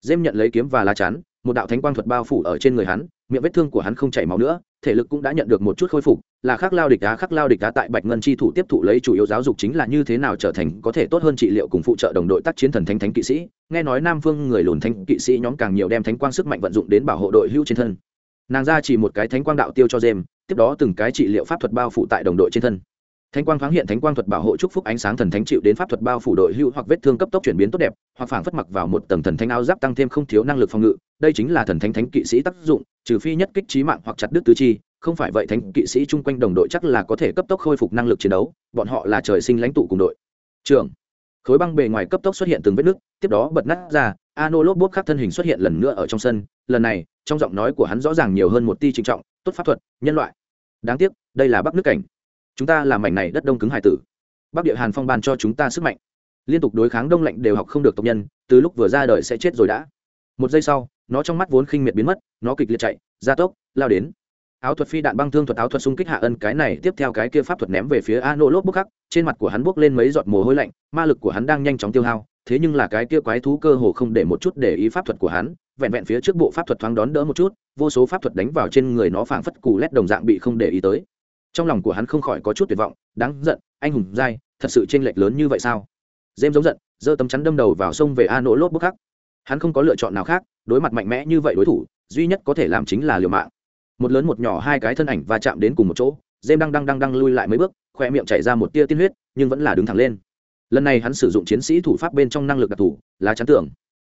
Dêm nhận lấy kiếm và lá chắn, một đạo thánh quang thuật bao phủ ở trên người hắn, miệng vết thương của hắn không chảy máu nữa, thể lực cũng đã nhận được một chút khôi phục là khắc lao địch đá khắc lao địch đá tại bạch ngân chi thủ tiếp thụ lấy chủ yếu giáo dục chính là như thế nào trở thành có thể tốt hơn trị liệu cùng phụ trợ đồng đội tác chiến thần thánh thánh kỵ sĩ. Nghe nói nam phương người lùn thánh kỵ sĩ nhóm càng nhiều đem thánh quang sức mạnh vận dụng đến bảo hộ đội hữu trên thân. Nàng ra chỉ một cái thánh quang đạo tiêu cho dêm tiếp đó từng cái trị liệu pháp thuật bao phủ tại đồng đội trên thân. Thánh quang thoáng hiện thánh quang thuật bảo hộ chúc phúc ánh sáng thần thánh chịu đến pháp thuật bao phủ đội hữu hoặc vết thương cấp tốc chuyển biến tốt đẹp, hoặc phảng phất mặc vào một tầng thần thánh áo giáp tăng thêm không thiếu năng lực phòng ngự. Đây chính là thần thánh thánh kỵ sĩ tác dụng, trừ phi nhất kích trí mạng hoặc chặt đứt tứ chi không phải vậy thánh kỵ sĩ chung quanh đồng đội chắc là có thể cấp tốc khôi phục năng lực chiến đấu, bọn họ là trời sinh lãnh tụ cùng đội. Trưởng, khối băng bề ngoài cấp tốc xuất hiện từng vết nứt, tiếp đó bật nát ra ano lốp bốp khắc thân hình xuất hiện lần nữa ở trong sân. Lần này, trong giọng nói của hắn rõ ràng nhiều hơn một ti trinh trọng, tốt pháp thuật, nhân loại. Đáng tiếc, đây là bắc nước cảnh. Chúng ta làm mảnh này đất đông cứng hải tử. Bắc địa hàn phong ban cho chúng ta sức mạnh. Liên tục đối kháng đông lạnh đều học không được tộc nhân, từ lúc vừa ra đời sẽ chết rồi đã. Một giây sau, nó trong mắt vốn khinh miệt biến mất, nó kịch liệt chạy, gia tốc, lao đến áo thuật phi đạn băng thương thuật áo thuật xung kích hạ ân, cái này tiếp theo cái kia pháp thuật ném về phía a nô lốp bốc khắc, trên mặt của hắn bốc lên mấy giọt mồ hôi lạnh, ma lực của hắn đang nhanh chóng tiêu hao, thế nhưng là cái kia quái thú cơ hồ không để một chút để ý pháp thuật của hắn, vẹn vẹn phía trước bộ pháp thuật thoáng đón đỡ một chút, vô số pháp thuật đánh vào trên người nó phảng phất cù lét đồng dạng bị không để ý tới. Trong lòng của hắn không khỏi có chút tuyệt vọng, đáng giận, anh hùng dai, thật sự chênh lệch lớn như vậy sao? Dêm giống giận, giơ tấm chắn đâm đầu vào sông về a nỗ lốp bốc khắc. Hắn không có lựa chọn nào khác, đối mặt mạnh mẽ như vậy đối thủ, duy nhất có thể làm chính là liều mạng một lớn một nhỏ hai cái thân ảnh va chạm đến cùng một chỗ dêm đang đang đang đang lui lại mấy bước khoe miệng chảy ra một tia tiên huyết, nhưng vẫn là đứng thẳng lên. Lần này hắn sử dụng chiến sĩ thủ pháp bên trong năng lực đặc thù là chắn tưởng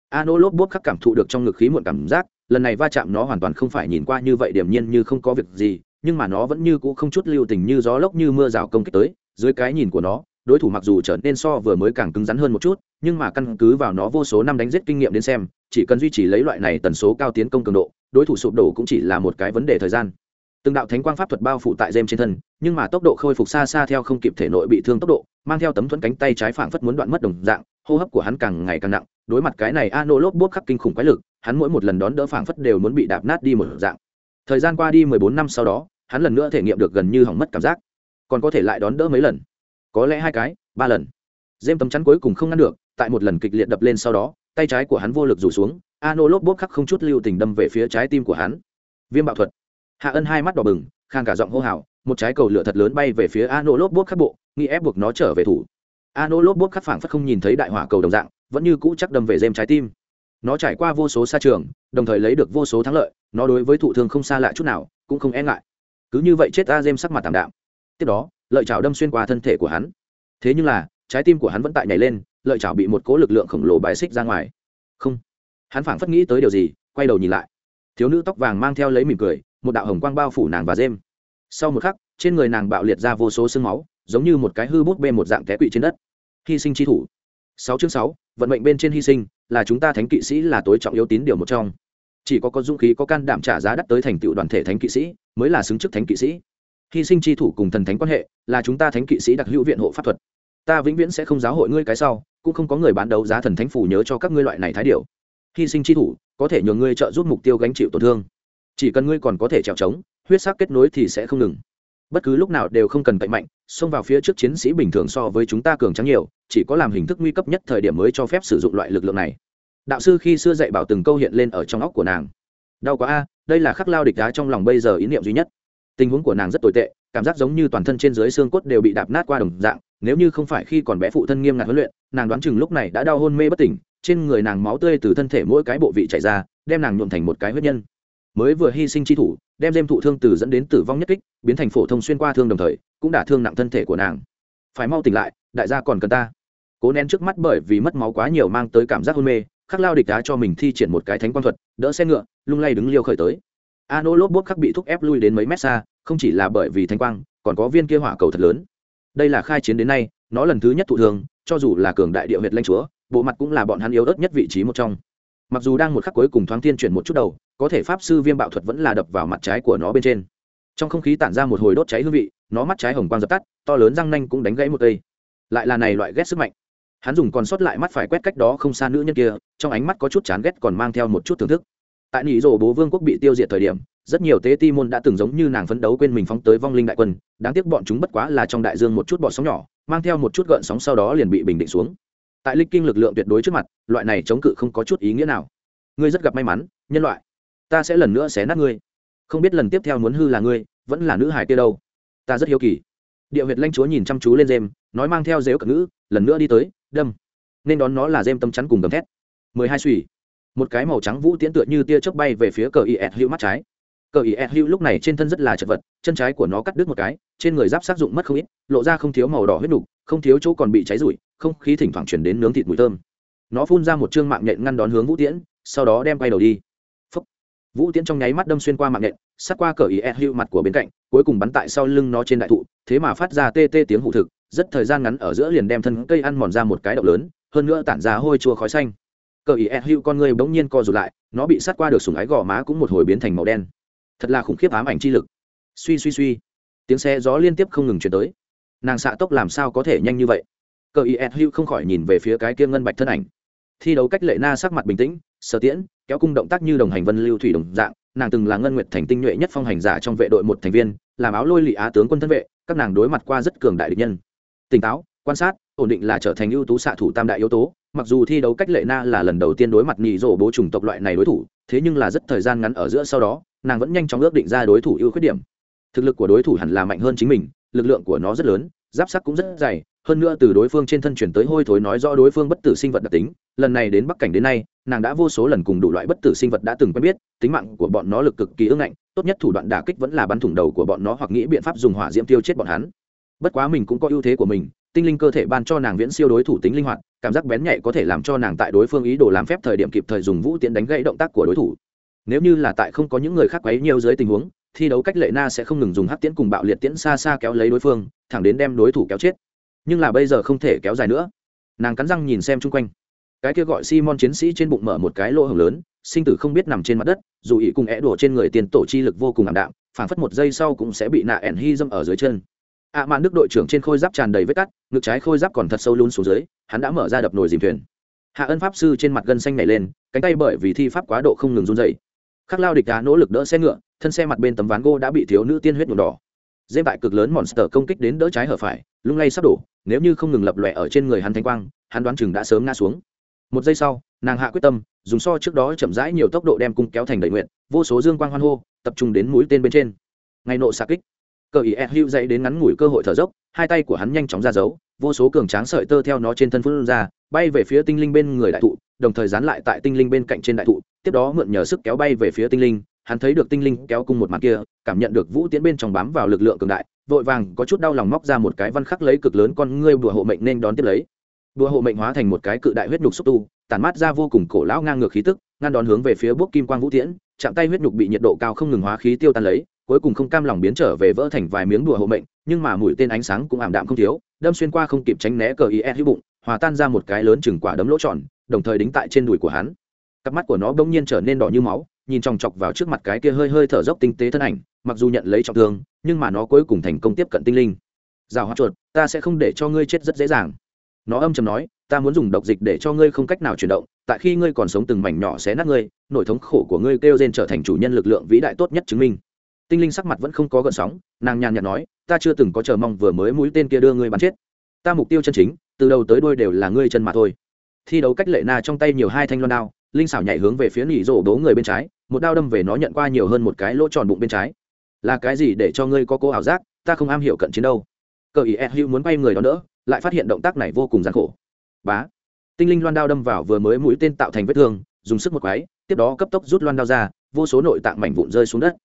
a nô lốp bốp khắc cảm thụ được trong ngực khí muộn cảm giác, lần này va chạm nó hoàn toàn không phải nhìn qua như vậy điểm nhiên như không có việc gì, nhưng mà nó vẫn như cũ không chút lưu tình như gió lốc như mưa rào công kích tới, dưới cái nhìn của nó, đối thủ mặc dù trở nên so vừa mới càng cứng rắn hơn một chút, nhưng mà căn cứ vào nó vô số năm đánh giết kinh nghiệm đến xem, chỉ cần duy trì lấy loại này tần số cao tiến công cường độ đối thủ sụp đổ cũng chỉ là một cái vấn đề thời gian. Từng đạo thánh quang pháp thuật bao phủ tại dêm trên thân, nhưng mà tốc độ khôi phục xa xa theo không kịp thể nội bị thương tốc độ, mang theo tấm thuẫn cánh tay trái phảng phất muốn đoạn mất đồng dạng, hô hấp của hắn càng ngày càng nặng, đối mặt cái này a nô lốp bốp khắc kinh khủng quái lực, hắn mỗi một lần đón đỡ phảng phất đều muốn bị đạp nát đi một dạng. Thời gian qua đi mười bốn năm sau đó, hắn lần nữa thể nghiệm được gần như hỏng mất cảm giác. Còn có thể lại đón đỡ mấy lần? Có lẽ hai cái, ba lần. Dêm tấm chắn cuối cùng không ngăn được, tại một lần kịch liệt đập lên sau đó, tay trái của hắn vô lực rủ xuống ano lốp bốp khắc không chút lưu tình đâm về phía trái tim của hắn. Viêm bạo thuật. Hạ ân hai mắt đỏ bừng, khang cả giọng hô hào, một trái cầu lửa thật lớn bay về phía ano lốp bốp khắc bộ nghĩ ép buộc nó trở về thủ. Ano lốp bốp khắc phảng phất không nhìn thấy đại hỏa cầu đồng dạng, vẫn như cũ chắc đâm về dêm trái tim. Nó trải qua vô số xa trường, đồng thời lấy được vô số thắng lợi, nó đối với thụ thương không xa lạ chút nào, cũng không e ngại. Cứ như vậy chết a dêm sắc mặt tảm đạm. Tiếp đó, lợi chảo đâm xuyên qua thân thể của hắn. Thế nhưng là, trái tim của hắn vẫn tại nhảy lên, lợi chảo bị một cố lực lượng khổng lồ bài xích ra ngoài hắn phảng phất nghĩ tới điều gì, quay đầu nhìn lại. Thiếu nữ tóc vàng mang theo lấy mỉm cười, một đạo hồng quang bao phủ nàng và dêm sau một khắc, trên người nàng bạo liệt ra vô số sương máu, giống như một cái hư bút bê một dạng té quỵ trên đất. Hy sinh chi thủ. Sáu chương sáu, vận mệnh bên trên hy sinh, là chúng ta thánh kỵ sĩ là tối trọng yếu tín điều một trong. Chỉ có có dũng khí, có can đảm trả giá đắt tới thành tựu đoàn thể thánh kỵ sĩ, mới là xứng chức thánh kỵ sĩ. Hy sinh chi thủ cùng thần thánh quan hệ, là chúng ta thánh kỵ sĩ đặc hữu viện hộ pháp thuật. Ta vĩnh viễn sẽ không giáo hội ngươi cái sau, cũng không có người bán đấu giá thần thánh phủ nhớ cho các ngươi loại này thái điều hy sinh chi thủ, có thể nhường ngươi trợ giúp mục tiêu gánh chịu tổn thương. Chỉ cần ngươi còn có thể trèo trống, huyết sắc kết nối thì sẽ không ngừng. Bất cứ lúc nào đều không cần cậy mạnh, xông vào phía trước chiến sĩ bình thường so với chúng ta cường trắng nhiều, chỉ có làm hình thức nguy cấp nhất thời điểm mới cho phép sử dụng loại lực lượng này. Đạo sư khi xưa dạy bảo từng câu hiện lên ở trong óc của nàng. Đau quá a, đây là khắc lao địch đá trong lòng bây giờ ý niệm duy nhất. Tình huống của nàng rất tồi tệ, cảm giác giống như toàn thân trên dưới xương cốt đều bị đạp nát qua đồng dạng, nếu như không phải khi còn bé phụ thân nghiêm ngặt huấn luyện, nàng đoán chừng lúc này đã đau hôn mê bất tỉnh trên người nàng máu tươi từ thân thể mỗi cái bộ vị chảy ra, đem nàng nhuộm thành một cái huyết nhân. Mới vừa hy sinh chi thủ, đem dêm thụ thương từ dẫn đến tử vong nhất kích, biến thành phổ thông xuyên qua thương đồng thời, cũng đả thương nặng thân thể của nàng. Phải mau tỉnh lại, đại gia còn cần ta. Cố nén trước mắt bởi vì mất máu quá nhiều mang tới cảm giác hôn mê, khắc lao địch đá cho mình thi triển một cái thánh quan thuật, đỡ xe ngựa, lung lay đứng liêu khởi tới. A nô lốp bốt khắc bị thúc ép lui đến mấy mét xa, không chỉ là bởi vì thánh quang, còn có viên kia hỏa cầu thật lớn. Đây là khai chiến đến nay, nó lần thứ nhất thụ thường cho dù là cường đại địa huyệt lãnh chúa bộ mặt cũng là bọn hắn yếu ớt nhất vị trí một trong. Mặc dù đang một khắc cuối cùng thoáng tiên chuyển một chút đầu, có thể pháp sư viêm bạo thuật vẫn là đập vào mặt trái của nó bên trên. Trong không khí tản ra một hồi đốt cháy hương vị, nó mắt trái hồng quang dập tắt, to lớn răng nanh cũng đánh gãy một cây. Lại là này loại ghét sức mạnh. Hắn dùng còn sót lại mắt phải quét cách đó không xa nữ nhân kia, trong ánh mắt có chút chán ghét còn mang theo một chút thưởng thức. Tại nỉ rổ bố vương quốc bị tiêu diệt thời điểm, rất nhiều tế ti môn đã từng giống như nàng phấn đấu quên mình phóng tới vong linh đại quân, đáng tiếc bọn chúng bất quá là trong đại dương một chút bọ sóng nhỏ, mang theo một chút gợn sóng sau đó liền bị bình định xuống tại linh kinh lực lượng tuyệt đối trước mặt, loại này chống cự không có chút ý nghĩa nào. Ngươi rất gặp may mắn, nhân loại. Ta sẽ lần nữa xé nát ngươi. Không biết lần tiếp theo muốn hư là ngươi, vẫn là nữ hải kia đâu. Ta rất hiếu kỳ. Địa huyệt lanh chúa nhìn chăm chú lên dêm nói mang theo dếu cận ngữ, lần nữa đi tới, đâm. Nên đón nó là dêm tâm chắn cùng gầm thét. Mười hai suy một cái màu trắng vũ tiễn tựa như tia chớp bay về phía cờ is hữu mắt trái cờ ý ed hữu lúc này trên thân rất là chật vật, chân trái của nó cắt đứt một cái, trên người giáp sát dụng mất không ít, lộ ra không thiếu màu đỏ huyết đục không thiếu chỗ còn bị cháy rụi, không khí thỉnh thoảng chuyển đến nướng thịt mùi thơm. Nó phun ra một chương mạng nhện ngăn đón hướng vũ tiễn, sau đó đem quay đầu đi. Phúc. vũ tiễn trong nháy mắt đâm xuyên qua mạng nhện, sát qua cờ ý ed hữu mặt của bên cạnh, cuối cùng bắn tại sau lưng nó trên đại thụ, thế mà phát ra tê tê tiếng hụ thực, rất thời gian ngắn ở giữa liền đem thân cây ăn mòn ra một cái động lớn, hơn nữa tản ra hôi chua khói xanh. Cờ ý ed hữu con người bỗng nhiên co rụt lại, nó bị sát qua được sùng ái gò má cũng một hồi biến thành màu đen thật là khủng khiếp ám ảnh chi lực. Suy suy suy. Tiếng xe gió liên tiếp không ngừng chuyển tới. Nàng xạ tốc làm sao có thể nhanh như vậy? Cờ ý ed hữu không khỏi nhìn về phía cái kia ngân bạch thân ảnh. Thi đấu cách lệ na sắc mặt bình tĩnh, sở tiễn, kéo cung động tác như đồng hành vân lưu thủy đồng dạng, nàng từng là ngân nguyệt thành tinh nhuệ nhất phong hành giả trong vệ đội một thành viên, làm áo lôi lị á tướng quân thân vệ, các nàng đối mặt qua rất cường đại địch nhân. Tỉnh táo, quan sát, ổn định là trở thành ưu tú xạ thủ tam đại yếu tố, mặc dù thi đấu cách lệ na là lần đầu tiên đối mặt nhị rổ bố chủng tộc loại này đối thủ, thế nhưng là rất thời gian ngắn ở giữa sau đó nàng vẫn nhanh chóng ước định ra đối thủ ưu khuyết điểm. Thực lực của đối thủ hẳn là mạnh hơn chính mình, lực lượng của nó rất lớn, giáp sắc cũng rất dày, hơn nữa từ đối phương trên thân chuyển tới hôi thối nói rõ đối phương bất tử sinh vật đặc tính. Lần này đến bắc cảnh đến nay, nàng đã vô số lần cùng đủ loại bất tử sinh vật đã từng quen biết, tính mạng của bọn nó lực cực kỳ ưng ngạnh, tốt nhất thủ đoạn đả kích vẫn là bắn thủng đầu của bọn nó hoặc nghĩ biện pháp dùng hỏa diễm tiêu chết bọn hắn. Bất quá mình cũng có ưu thế của mình, tinh linh cơ thể ban cho nàng viễn siêu đối thủ tính linh hoạt, cảm giác bén nhạy có thể làm cho nàng tại đối phương ý đồ làm phép thời điểm kịp thời dùng vũ tiễn đánh gãy động tác của đối thủ nếu như là tại không có những người khác quấy nhiều dưới tình huống, thi đấu cách lệ na sẽ không ngừng dùng hắc tiễn cùng bạo liệt tiễn xa xa kéo lấy đối phương, thẳng đến đem đối thủ kéo chết. Nhưng là bây giờ không thể kéo dài nữa. Nàng cắn răng nhìn xem chung quanh. Cái kia gọi simon chiến sĩ trên bụng mở một cái lỗ hồng lớn, sinh tử không biết nằm trên mặt đất, dù ý cùng é đổ trên người tiền tổ chi lực vô cùng ảm đạm, phảng phất một giây sau cũng sẽ bị nạ ẻn hy dâm ở dưới chân. Ạ à mạn đức đội trưởng trên khôi giáp tràn đầy vết cắt, ngực trái khôi giáp còn thật sâu luôn xuống dưới, hắn đã mở ra đập nồi dìm thuyền. Hạ ân pháp sư trên mặt gân xanh nảy lên, cánh tay bởi vì thi pháp quá độ không ngừng run dày khắc lao địch đá nỗ lực đỡ xe ngựa, thân xe mặt bên tấm ván gỗ đã bị thiếu nữ tiên huyết nhuộm đỏ. Dêm bại cực lớn monster công kích đến đỡ trái hở phải, lung lay sắp đổ, nếu như không ngừng lập lòe ở trên người hắn thanh quang, hắn đoán chừng đã sớm ngã xuống. Một giây sau, nàng hạ quyết tâm, dùng so trước đó chậm rãi nhiều tốc độ đem cung kéo thành đầy nguyện, vô số dương quang hoan hô, tập trung đến mũi tên bên trên. Ngay nộ xạ kích. Cờ ý ed hữu dậy đến ngắn ngủi cơ hội thở dốc, hai tay của hắn nhanh chóng ra giấu vô số cường tráng sợi tơ theo nó trên thân phương ra, bay về phía tinh linh bên người đại thụ, đồng thời dán lại tại tinh linh bên cạnh trên đại thụ, tiếp đó mượn nhờ sức kéo bay về phía tinh linh, hắn thấy được tinh linh kéo cung một mặt kia, cảm nhận được vũ tiễn bên trong bám vào lực lượng cường đại, vội vàng có chút đau lòng móc ra một cái văn khắc lấy cực lớn con ngươi bùa hộ mệnh nên đón tiếp lấy. Bùa hộ mệnh hóa thành một cái cự đại huyết nhục xúc tu, tản mát ra vô cùng cổ lão ngang ngược khí tức, ngăn đón hướng về phía bước kim quang vũ tiễn, chạm tay huyết nhục bị nhiệt độ cao không ngừng hóa khí tiêu tan lấy cuối cùng không cam lòng biến trở về vỡ thành vài miếng đùa hộ mệnh, nhưng mà mũi tên ánh sáng cũng ảm đạm không thiếu, đâm xuyên qua không kịp tránh né cờ is hữu bụng, hòa tan ra một cái lớn chừng quả đấm lỗ tròn, đồng thời đính tại trên đùi của hắn. Cặp mắt của nó bỗng nhiên trở nên đỏ như máu, nhìn chòng chọc vào trước mặt cái kia hơi hơi thở dốc tinh tế thân ảnh, mặc dù nhận lấy trọng thương, nhưng mà nó cuối cùng thành công tiếp cận tinh linh. Rào hoa chuột, ta sẽ không để cho ngươi chết rất dễ dàng. Nó âm chầm nói, ta muốn dùng độc dịch để cho ngươi không cách nào chuyển động, tại khi ngươi còn sống từng mảnh nhỏ xé nát ngươi nỗi thống khổ của ngươi kêu gen trở thành chủ nhân lực lượng vĩ đại tốt nhất chứng minh tinh linh sắc mặt vẫn không có gợn sóng, nàng nhàn nhạt nói, ta chưa từng có chờ mong vừa mới mũi tên kia đưa ngươi bắn chết. Ta mục tiêu chân chính, từ đầu tới đôi đều là ngươi chân mà thôi. Thi đấu cách lệ na trong tay nhiều hai thanh loan đao, linh xảo nhảy hướng về phía nỉ rổ đố người bên trái, một đao đâm về nó nhận qua nhiều hơn một cái lỗ tròn bụng bên trái. Là cái gì để cho ngươi có cố ảo giác, ta không am hiểu cận chiến đâu. Cờ ý ed hữu muốn bay người đó nữa lại phát hiện động tác này vô cùng gian khổ. Bá. Tinh linh loan đao đâm vào vừa mới mũi tên tạo thành vết thương, dùng sức một quái, tiếp đó cấp tốc rút loan đao ra, vô số nội tạng mảnh vụn rơi xuống đất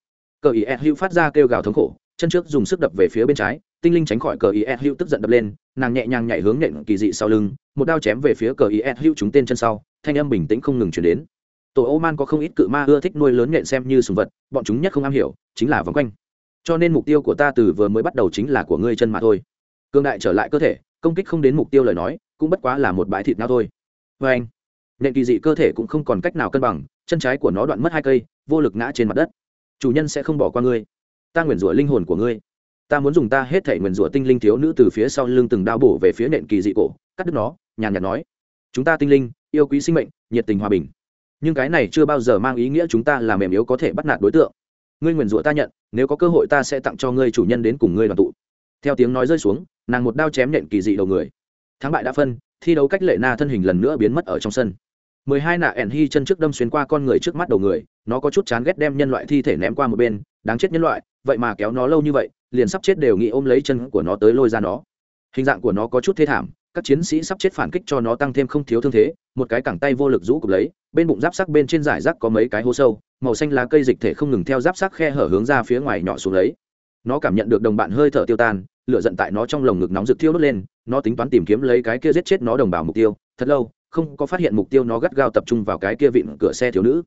cờ ý ed hữu phát ra kêu gào thống khổ, chân trước dùng sức đập về phía bên trái, tinh linh tránh khỏi cờ ý ed hữu tức giận đập lên, nàng nhẹ nhàng nhảy hướng nện kỳ dị sau lưng, một đao chém về phía cờ ý ed hữu trúng tên chân sau, thanh âm bình tĩnh không ngừng chuyển đến. Tổ ô man có không ít cự ma ưa thích nuôi lớn nện xem như sùng vật, bọn chúng nhất không am hiểu, chính là vòng quanh. Cho nên mục tiêu của ta từ vừa mới bắt đầu chính là của ngươi chân mà thôi. Cương đại trở lại cơ thể, công kích không đến mục tiêu lời nói, cũng bất quá là một bãi thịt nào thôi. Vê anh nện kỳ dị cơ thể cũng không còn cách nào cân bằng, chân trái của nó đoạn mất hai cây, vô lực ngã trên mặt đất chủ nhân sẽ không bỏ qua ngươi. Ta nguyền rủa linh hồn của ngươi. Ta muốn dùng ta hết thể nguyền rủa tinh linh thiếu nữ từ phía sau lưng từng đao bổ về phía nện kỳ dị cổ, cắt đứt nó, nhàn nhạt nói. Chúng ta tinh linh, yêu quý sinh mệnh, nhiệt tình hòa bình. Nhưng cái này chưa bao giờ mang ý nghĩa chúng ta là mềm yếu có thể bắt nạt đối tượng. Ngươi nguyền rủa ta nhận, nếu có cơ hội ta sẽ tặng cho ngươi chủ nhân đến cùng ngươi đoàn tụ. Theo tiếng nói rơi xuống, nàng một đao chém nện kỳ dị đầu người. Thắng bại đã phân, thi đấu cách lệ na thân hình lần nữa biến mất ở trong sân mười hai nạ ẻn hy chân trước đâm xuyên qua con người trước mắt đầu người, nó có chút chán ghét đem nhân loại thi thể ném qua một bên, đáng chết nhân loại, vậy mà kéo nó lâu như vậy, liền sắp chết đều nghĩ ôm lấy chân của nó tới lôi ra nó. Hình dạng của nó có chút thê thảm, các chiến sĩ sắp chết phản kích cho nó tăng thêm không thiếu thương thế, một cái cẳng tay vô lực rũ cụp lấy, bên bụng giáp sắc bên trên giải rác có mấy cái hố sâu, màu xanh lá cây dịch thể không ngừng theo giáp sắc khe hở hướng ra phía ngoài nhỏ xuống lấy. Nó cảm nhận được đồng bạn hơi thở tiêu tan, lửa giận tại nó trong lồng ngực nóng rực thiêu đốt lên, nó tính toán tìm kiếm lấy cái kia giết chết nó đồng bào mục tiêu, thật lâu không có phát hiện mục tiêu nó gắt gao tập trung vào cái kia vịn cửa xe thiếu nữ.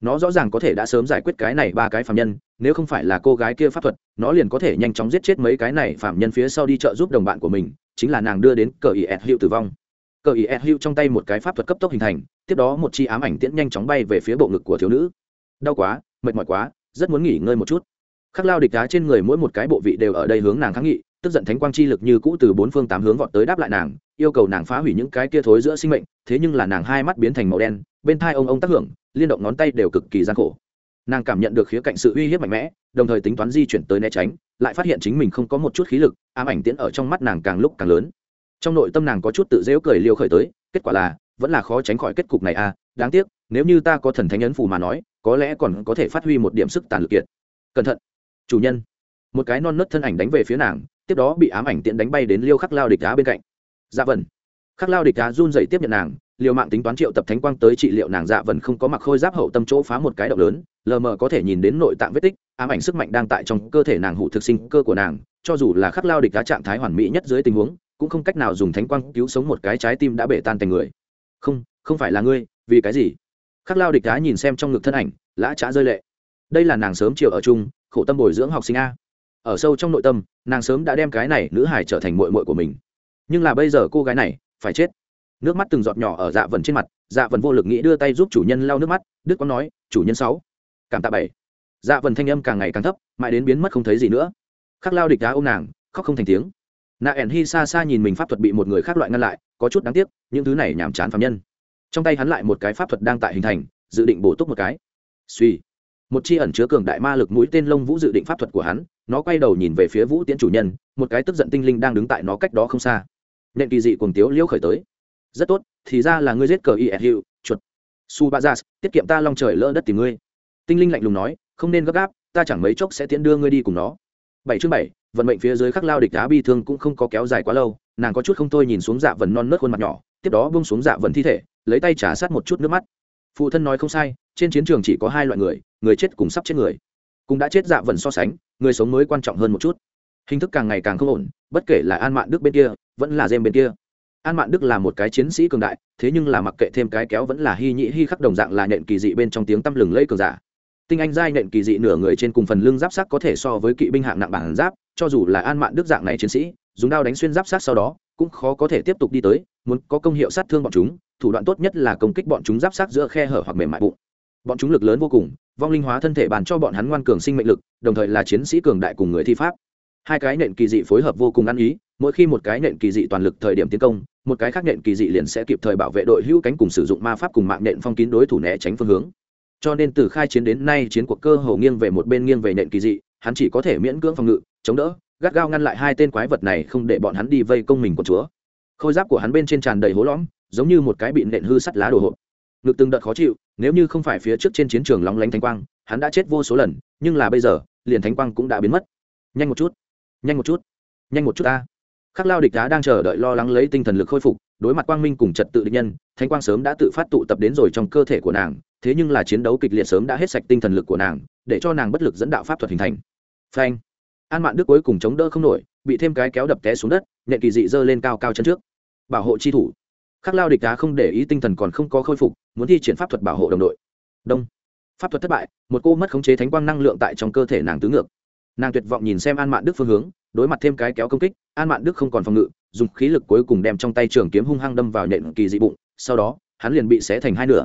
Nó rõ ràng có thể đã sớm giải quyết cái này ba cái phạm nhân, nếu không phải là cô gái kia pháp thuật, nó liền có thể nhanh chóng giết chết mấy cái này phạm nhân phía sau đi chợ giúp đồng bạn của mình, chính là nàng đưa đến cờ ý ed hữu tử vong. Cờ ý ed hữu trong tay một cái pháp thuật cấp tốc hình thành, tiếp đó một chi ám ảnh tiễn nhanh chóng bay về phía bộ ngực của thiếu nữ. Đau quá, mệt mỏi quá, rất muốn nghỉ ngơi một chút. Khắc lao địch đá trên người mỗi một cái bộ vị đều ở đây hướng nàng kháng nghị, tức giận thánh quang chi lực như cũ từ bốn phương tám hướng vọt tới đáp lại nàng yêu cầu nàng phá hủy những cái kia thối giữa sinh mệnh, thế nhưng là nàng hai mắt biến thành màu đen, bên thai ông ông tác hưởng, liên động ngón tay đều cực kỳ gian khổ. Nàng cảm nhận được khía cạnh sự uy hiếp mạnh mẽ, đồng thời tính toán di chuyển tới né tránh, lại phát hiện chính mình không có một chút khí lực, ám ảnh tiễn ở trong mắt nàng càng lúc càng lớn. Trong nội tâm nàng có chút tự dễu cười liêu khởi tới, kết quả là, vẫn là khó tránh khỏi kết cục này à đáng tiếc, nếu như ta có thần thánh ấn phù mà nói, có lẽ còn có thể phát huy một điểm sức tàn lực kiệt. Cẩn thận, chủ nhân. Một cái non nớt thân ảnh đánh về phía nàng, tiếp đó bị ám ảnh tiễn đánh bay đến liêu khắc lao địch đá bên cạnh dạ vần. Khắc lao địch đá run dậy tiếp nhận nàng, liều mạng tính toán triệu tập thánh quang tới trị liệu nàng dạ vần không có mặc khôi giáp hậu tâm chỗ phá một cái động lớn, lờ mờ có thể nhìn đến nội tạng vết tích, ám ảnh sức mạnh đang tại trong cơ thể nàng hụ thực sinh cơ của nàng, cho dù là khắc lao địch đá trạng thái hoàn mỹ nhất dưới tình huống, cũng không cách nào dùng thánh quang cứu sống một cái trái tim đã bể tan thành người. Không không phải là ngươi, vì cái gì? Khắc lao địch đá nhìn xem trong ngực thân ảnh, lã trá rơi lệ. Đây là nàng sớm chiều ở chung, khổ tâm bồi dưỡng học sinh a. Ở sâu trong nội tâm, nàng sớm đã đem cái này nữ hải trở thành mội mội của mình nhưng là bây giờ cô gái này phải chết. Nước mắt từng giọt nhỏ ở dạ vần trên mặt dạ vần vô lực nghĩ đưa tay giúp chủ nhân lau nước mắt, đức quang nói, chủ nhân sáu, cảm tạ bảy. Dạ vần thanh âm càng ngày càng thấp, mãi đến biến mất không thấy gì nữa. Khắc lao địch đá ôm nàng, khóc không thành tiếng. Nạ ẻn hi xa xa nhìn mình pháp thuật bị một người khác loại ngăn lại, có chút đáng tiếc, những thứ này nhàm chán phạm nhân. Trong tay hắn lại một cái pháp thuật đang tại hình thành, dự định bổ túc một cái. Suy một chi ẩn chứa cường đại ma lực mũi tên lông vũ dự định pháp thuật của hắn, nó quay đầu nhìn về phía vũ tiễn chủ nhân, một cái tức giận tinh linh đang đứng tại nó cách đó không xa nện kỳ dị cuồng tiếu liễu khởi tới. Rất tốt, thì ra là ngươi giết cờ y hiệu, chuột. Su ba tiết kiệm ta long trời lỡ đất tìm ngươi. Tinh linh lạnh lùng nói, không nên gấp gáp, ta chẳng mấy chốc sẽ tiễn đưa ngươi đi cùng nó. Bảy chương bảy, vận mệnh phía dưới khắc lao địch đá bi thương cũng không có kéo dài quá lâu, nàng có chút không thôi nhìn xuống dạ vần non nớt khuôn mặt nhỏ, tiếp đó bông xuống dạ vần thi thể, lấy tay trả sát một chút nước mắt. Phụ thân nói không sai, trên chiến trường chỉ có hai loại người người chết cùng sắp chết người. Cũng đã chết dạ vần so sánh, người sống mới quan trọng hơn một chút hình thức càng ngày càng không ổn, bất kể là an mạn đức bên kia, vẫn là dêm bên kia. An mạn đức là một cái chiến sĩ cường đại, thế nhưng là mặc kệ thêm cái kéo vẫn là hy nhĩ hy khắc đồng dạng là nện kỳ dị bên trong tiếng tăm lừng lây cường giả. Tinh anh giai nện kỳ dị nửa người trên cùng phần lưng giáp sắc có thể so với kỵ binh hạng nặng bản giáp, cho dù là an mạn đức dạng này chiến sĩ, dùng đao đánh xuyên giáp sát sau đó, cũng khó có thể tiếp tục đi tới, muốn có công hiệu sát thương bọn chúng, thủ đoạn tốt nhất là công kích bọn chúng giáp sát giữa khe hở hoặc mềm mại bụng. Bọn chúng lực lớn vô cùng, vong linh hóa thân thể bàn cho bọn hắn ngoan cường sinh mệnh lực, đồng thời là chiến sĩ cường đại cùng người thi pháp hai cái nện kỳ dị phối hợp vô cùng ăn ý, mỗi khi một cái nện kỳ dị toàn lực thời điểm tiến công, một cái khác nện kỳ dị liền sẽ kịp thời bảo vệ đội hữu cánh cùng sử dụng ma pháp cùng mạng nện phong kín đối thủ né tránh phương hướng. Cho nên từ khai chiến đến nay chiến cuộc cơ hồ nghiêng về một bên nghiêng về nện kỳ dị, hắn chỉ có thể miễn cưỡng phòng ngự, chống đỡ, gắt gao ngăn lại hai tên quái vật này không để bọn hắn đi vây công mình của chúa. Khôi giáp của hắn bên trên tràn đầy hố lõm, giống như một cái bị nện hư sắt lá đồ hộp. Ngực từng đợt khó chịu, nếu như không phải phía trước trên chiến trường lóng lánh thánh quang, hắn đã chết vô số lần, nhưng là bây giờ, liền thánh quang cũng đã biến mất. Nhanh một chút nhanh một chút. Nhanh một chút ta. Khắc lao địch đá đang chờ đợi lo lắng lấy tinh thần lực khôi phục, đối mặt quang minh cùng trật tự địch nhân, thánh quang sớm đã tự phát tụ tập đến rồi trong cơ thể của nàng, thế nhưng là chiến đấu kịch liệt sớm đã hết sạch tinh thần lực của nàng, để cho nàng bất lực dẫn đạo pháp thuật hình thành. Phanh. An mạn đức cuối cùng chống đỡ không nổi, bị thêm cái kéo đập té xuống đất, nhện kỳ dị dơ lên cao cao chân trước. Bảo hộ chi thủ. Khắc lao địch đá không để ý tinh thần còn không có khôi phục, muốn thi triển pháp thuật bảo hộ đồng đội. Đông. Pháp thuật thất bại, một cô mất khống chế thánh quang năng lượng tại trong cơ thể nàng tứ ngược nàng tuyệt vọng nhìn xem an mạn đức phương hướng, đối mặt thêm cái kéo công kích, an mạn đức không còn phòng ngự, dùng khí lực cuối cùng đem trong tay trường kiếm hung hăng đâm vào nhện kỳ dị bụng, sau đó, hắn liền bị xé thành hai nửa.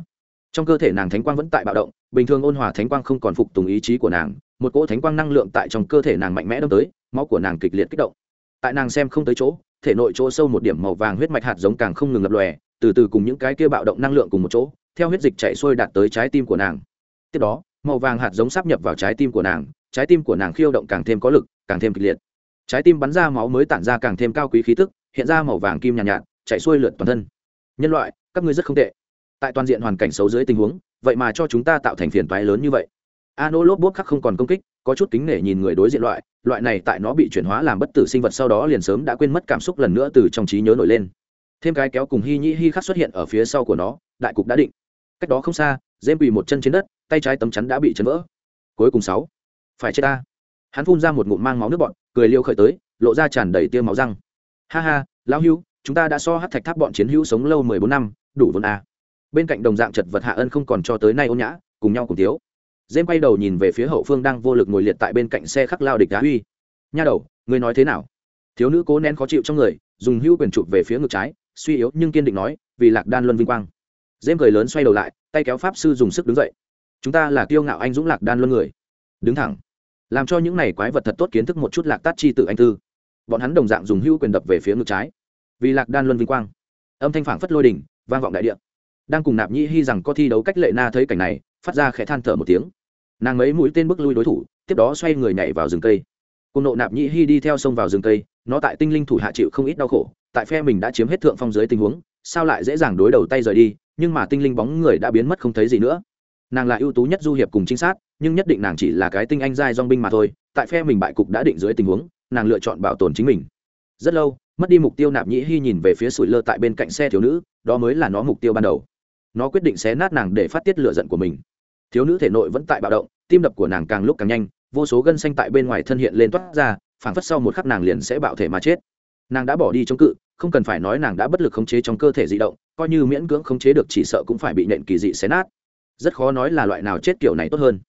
Trong cơ thể nàng thánh quang vẫn tại bạo động, bình thường ôn hòa thánh quang không còn phục tùng ý chí của nàng, một cỗ thánh quang năng lượng tại trong cơ thể nàng mạnh mẽ đâm tới, máu của nàng kịch liệt kích động. Tại nàng xem không tới chỗ, thể nội chỗ sâu một điểm màu vàng huyết mạch hạt giống càng không ngừng lập lòe, từ từ cùng những cái kia bạo động năng lượng cùng một chỗ, theo huyết dịch chạy xuôi đạt tới trái tim của nàng. Tiếp đó, màu vàng hạt giống sắp nhập vào trái tim của nàng trái tim của nàng khiêu động càng thêm có lực càng thêm kịch liệt. Trái tim bắn ra máu mới tản ra càng thêm cao quý khí tức hiện ra màu vàng kim nhàn nhạt, nhạt chạy xuôi lượn toàn thân. Nhân loại các ngươi rất không tệ. Tại toàn diện hoàn cảnh xấu dưới tình huống vậy mà cho chúng ta tạo thành phiền toái lớn như vậy. Ano lốp bốp khắc không còn công kích có chút kính nể nhìn người đối diện loại loại này tại nó bị chuyển hóa làm bất tử sinh vật sau đó liền sớm đã quên mất cảm xúc lần nữa từ trong trí nhớ nổi lên. Thêm cái kéo cùng hy nhĩ hy khắc xuất hiện ở phía sau của nó đại cục đã định. Cách đó không xa dêm quỳ một chân trên đất tay trái tấm chắn đã bị chấn vỡ. Cuối cùng sáu phải chết ta. Hắn phun ra một ngụm mang máu nước bọn cười liêu khởi tới, lộ ra tràn đầy tiêu máu răng. Ha ha, lão hưu chúng ta đã so hát thạch tháp bọn chiến hữu sống lâu mười bốn năm, đủ vốn a bên cạnh đồng dạng chật vật hạ ân không còn cho tới nay ôn nhã, cùng nhau cùng thiếu. Dêm quay đầu nhìn về phía hậu phương đang vô lực ngồi liệt tại bên cạnh xe khắc lao địch đá uy nha đầu, ngươi nói thế nào? Thiếu nữ cố nén khó chịu trong người, dùng hữu quyền chụp về phía ngực trái, suy yếu nhưng kiên định nói, vì lạc đan luân vinh quang. Dêm cười lớn xoay đầu lại, tay kéo pháp sư dùng sức đứng dậy. Chúng ta là kiêu ngạo anh dũng lạc đan luân người đứng thẳng. Làm cho những này quái vật thật tốt kiến thức một chút lạc tát chi tự anh tư. Bọn hắn đồng dạng dùng hữu quyền đập về phía ngực trái. Vì lạc đan luân vinh quang, âm thanh phảng phất lôi đỉnh, vang vọng đại địa. Đang cùng nạp nhĩ hy rằng có thi đấu cách lệ na thấy cảnh này, phát ra khẽ than thở một tiếng. Nàng mấy mũi tên bước lui đối thủ, tiếp đó xoay người nhảy vào rừng cây. Cùng nộ nạp nhĩ hy đi theo sông vào rừng cây, nó tại tinh linh thủ hạ chịu không ít đau khổ, tại phe mình đã chiếm hết thượng phong dưới tình huống, sao lại dễ dàng đối đầu tay rời đi, nhưng mà tinh linh bóng người đã biến mất không thấy gì nữa. Nàng là ưu tú nhất du hiệp cùng trinh sát nhưng nhất định nàng chỉ là cái tinh anh giai dong binh mà thôi, tại phe mình bại cục đã định dưới tình huống, nàng lựa chọn bảo tồn chính mình. Rất lâu, mất đi mục tiêu nạp nhĩ hy nhìn về phía sủi lơ tại bên cạnh xe thiếu nữ, đó mới là nó mục tiêu ban đầu. Nó quyết định xé nát nàng để phát tiết lựa giận của mình. Thiếu nữ thể nội vẫn tại bạo động, tim đập của nàng càng lúc càng nhanh, vô số gân xanh tại bên ngoài thân hiện lên toát ra, phảng phất sau một khắc nàng liền sẽ bạo thể mà chết. Nàng đã bỏ đi chống cự, không cần phải nói nàng đã bất lực khống chế trong cơ thể di động, coi như miễn cưỡng khống chế được chỉ sợ cũng phải bị nện kỳ dị xé nát. Rất khó nói là loại nào chết kiểu này tốt hơn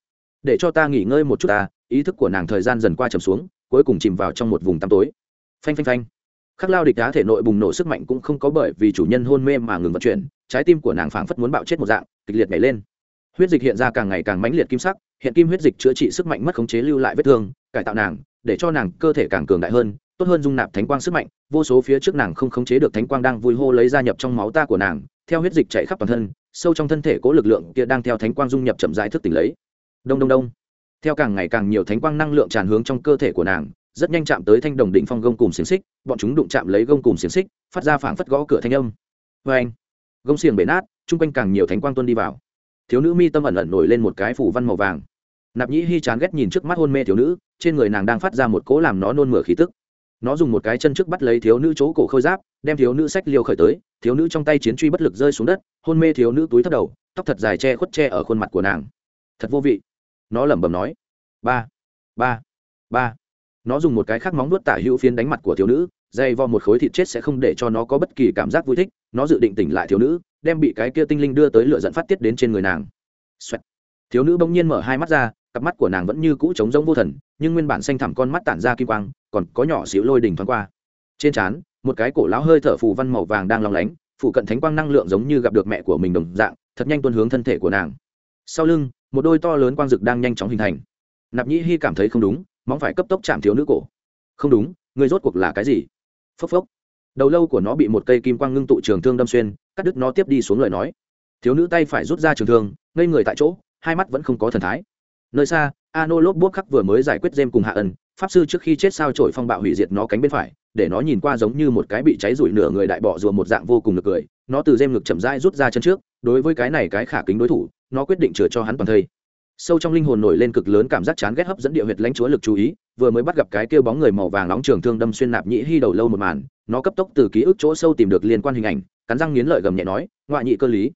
để cho ta nghỉ ngơi một chút ta, ý thức của nàng thời gian dần qua trầm xuống, cuối cùng chìm vào trong một vùng tăm tối. Phanh phanh phanh. Khắc lao địch đá thể nội bùng nổ sức mạnh cũng không có bởi vì chủ nhân hôn mê mà ngừng vận chuyển, trái tim của nàng phảng phất muốn bạo chết một dạng, kịch liệt nhảy lên. Huyết dịch hiện ra càng ngày càng mãnh liệt kim sắc, hiện kim huyết dịch chữa trị sức mạnh mất khống chế lưu lại vết thương, cải tạo nàng, để cho nàng cơ thể càng cường đại hơn, tốt hơn dung nạp thánh quang sức mạnh, vô số phía trước nàng không khống chế được thánh quang đang vui hô lấy gia nhập trong máu ta của nàng, theo huyết dịch chạy khắp toàn thân, sâu trong thân thể cố lực lượng kia đang theo thánh quang dung nhập chậm rãi thức tỉnh lấy đông đông đông. Theo càng ngày càng nhiều thánh quang năng lượng tràn hướng trong cơ thể của nàng, rất nhanh chạm tới thanh đồng định phong gông cùng xiềng xích, bọn chúng đụng chạm lấy gông cùng xiềng xích, phát ra phảng phất gõ cửa thanh âm. Vê anh, gông xiềng bể nát, chung quanh càng nhiều thánh quang tuân đi vào. Thiếu nữ mi tâm ẩn ẩn nổi lên một cái phủ văn màu vàng. Nạp nhĩ hy chán ghét nhìn trước mắt hôn mê thiếu nữ, trên người nàng đang phát ra một cỗ làm nó nôn mửa khí tức. Nó dùng một cái chân trước bắt lấy thiếu nữ chỗ cổ khôi giáp, đem thiếu nữ sách liều khởi tới, thiếu nữ trong tay chiến truy bất lực rơi xuống đất, hôn mê thiếu nữ túi thấp đầu, tóc thật dài che khuất che ở khuôn mặt của nàng. Thật vô vị nó lẩm bẩm nói, ba ba ba. Nó dùng một cái khác móng nuốt tả hữu phiến đánh mặt của thiếu nữ, dây vo một khối thịt chết sẽ không để cho nó có bất kỳ cảm giác vui thích, nó dự định tỉnh lại thiếu nữ, đem bị cái kia tinh linh đưa tới lửa dẫn phát tiết đến trên người nàng、Xoẹt. thiếu nữ bỗng nhiên mở hai mắt ra, cặp mắt của nàng vẫn như cũ trống rỗng vô thần, nhưng nguyên bản xanh thẳm con mắt tản ra kim quang, còn có nhỏ xíu lôi đỉnh thoáng qua. Trên trán, một cái cổ lão hơi thở phù văn màu vàng đang lòng lánh phụ cận thánh quang năng lượng giống như gặp được mẹ của mình đồng dạng, thật nhanh tuân hướng thân thể của nàng. Sau lưng một đôi to lớn quang dực đang nhanh chóng hình thành. Nạp nhĩ hy cảm thấy không đúng, móng phải cấp tốc chạm thiếu nữ cổ. Không đúng, người rốt cuộc là cái gì? Phốc phốc. Đầu lâu của nó bị một cây kim quang ngưng tụ trường thương đâm xuyên, cắt đứt nó tiếp đi xuống lời nói. Thiếu nữ tay phải rút ra trường thương, ngây người tại chỗ, hai mắt vẫn không có thần thái. Nơi xa, ano lốp bốp khắc vừa mới giải quyết dêm cùng hạ ẩn pháp sư trước khi chết sao trổi phong bạo hủy diệt nó cánh bên phải, để nó nhìn qua giống như một cái bị cháy rụi nửa người đại bỏ rùa một dạng vô cùng được cười. Nó từ dêm ngực chậm rãi rút ra chân trước đối với cái này cái khả kính đối thủ, nó quyết định chừa cho hắn toàn thây. Sâu trong linh hồn nổi lên cực lớn cảm giác chán ghét hấp dẫn địa huyệt lãnh chúa lực chú ý, vừa mới bắt gặp cái kêu bóng người màu vàng nóng trường thương đâm xuyên nạp nhĩ hy đầu lâu một màn, nó cấp tốc từ ký ức chỗ sâu tìm được liên quan hình ảnh, cắn răng nghiến lợi gầm nhẹ nói ngoại nhị cơ lý.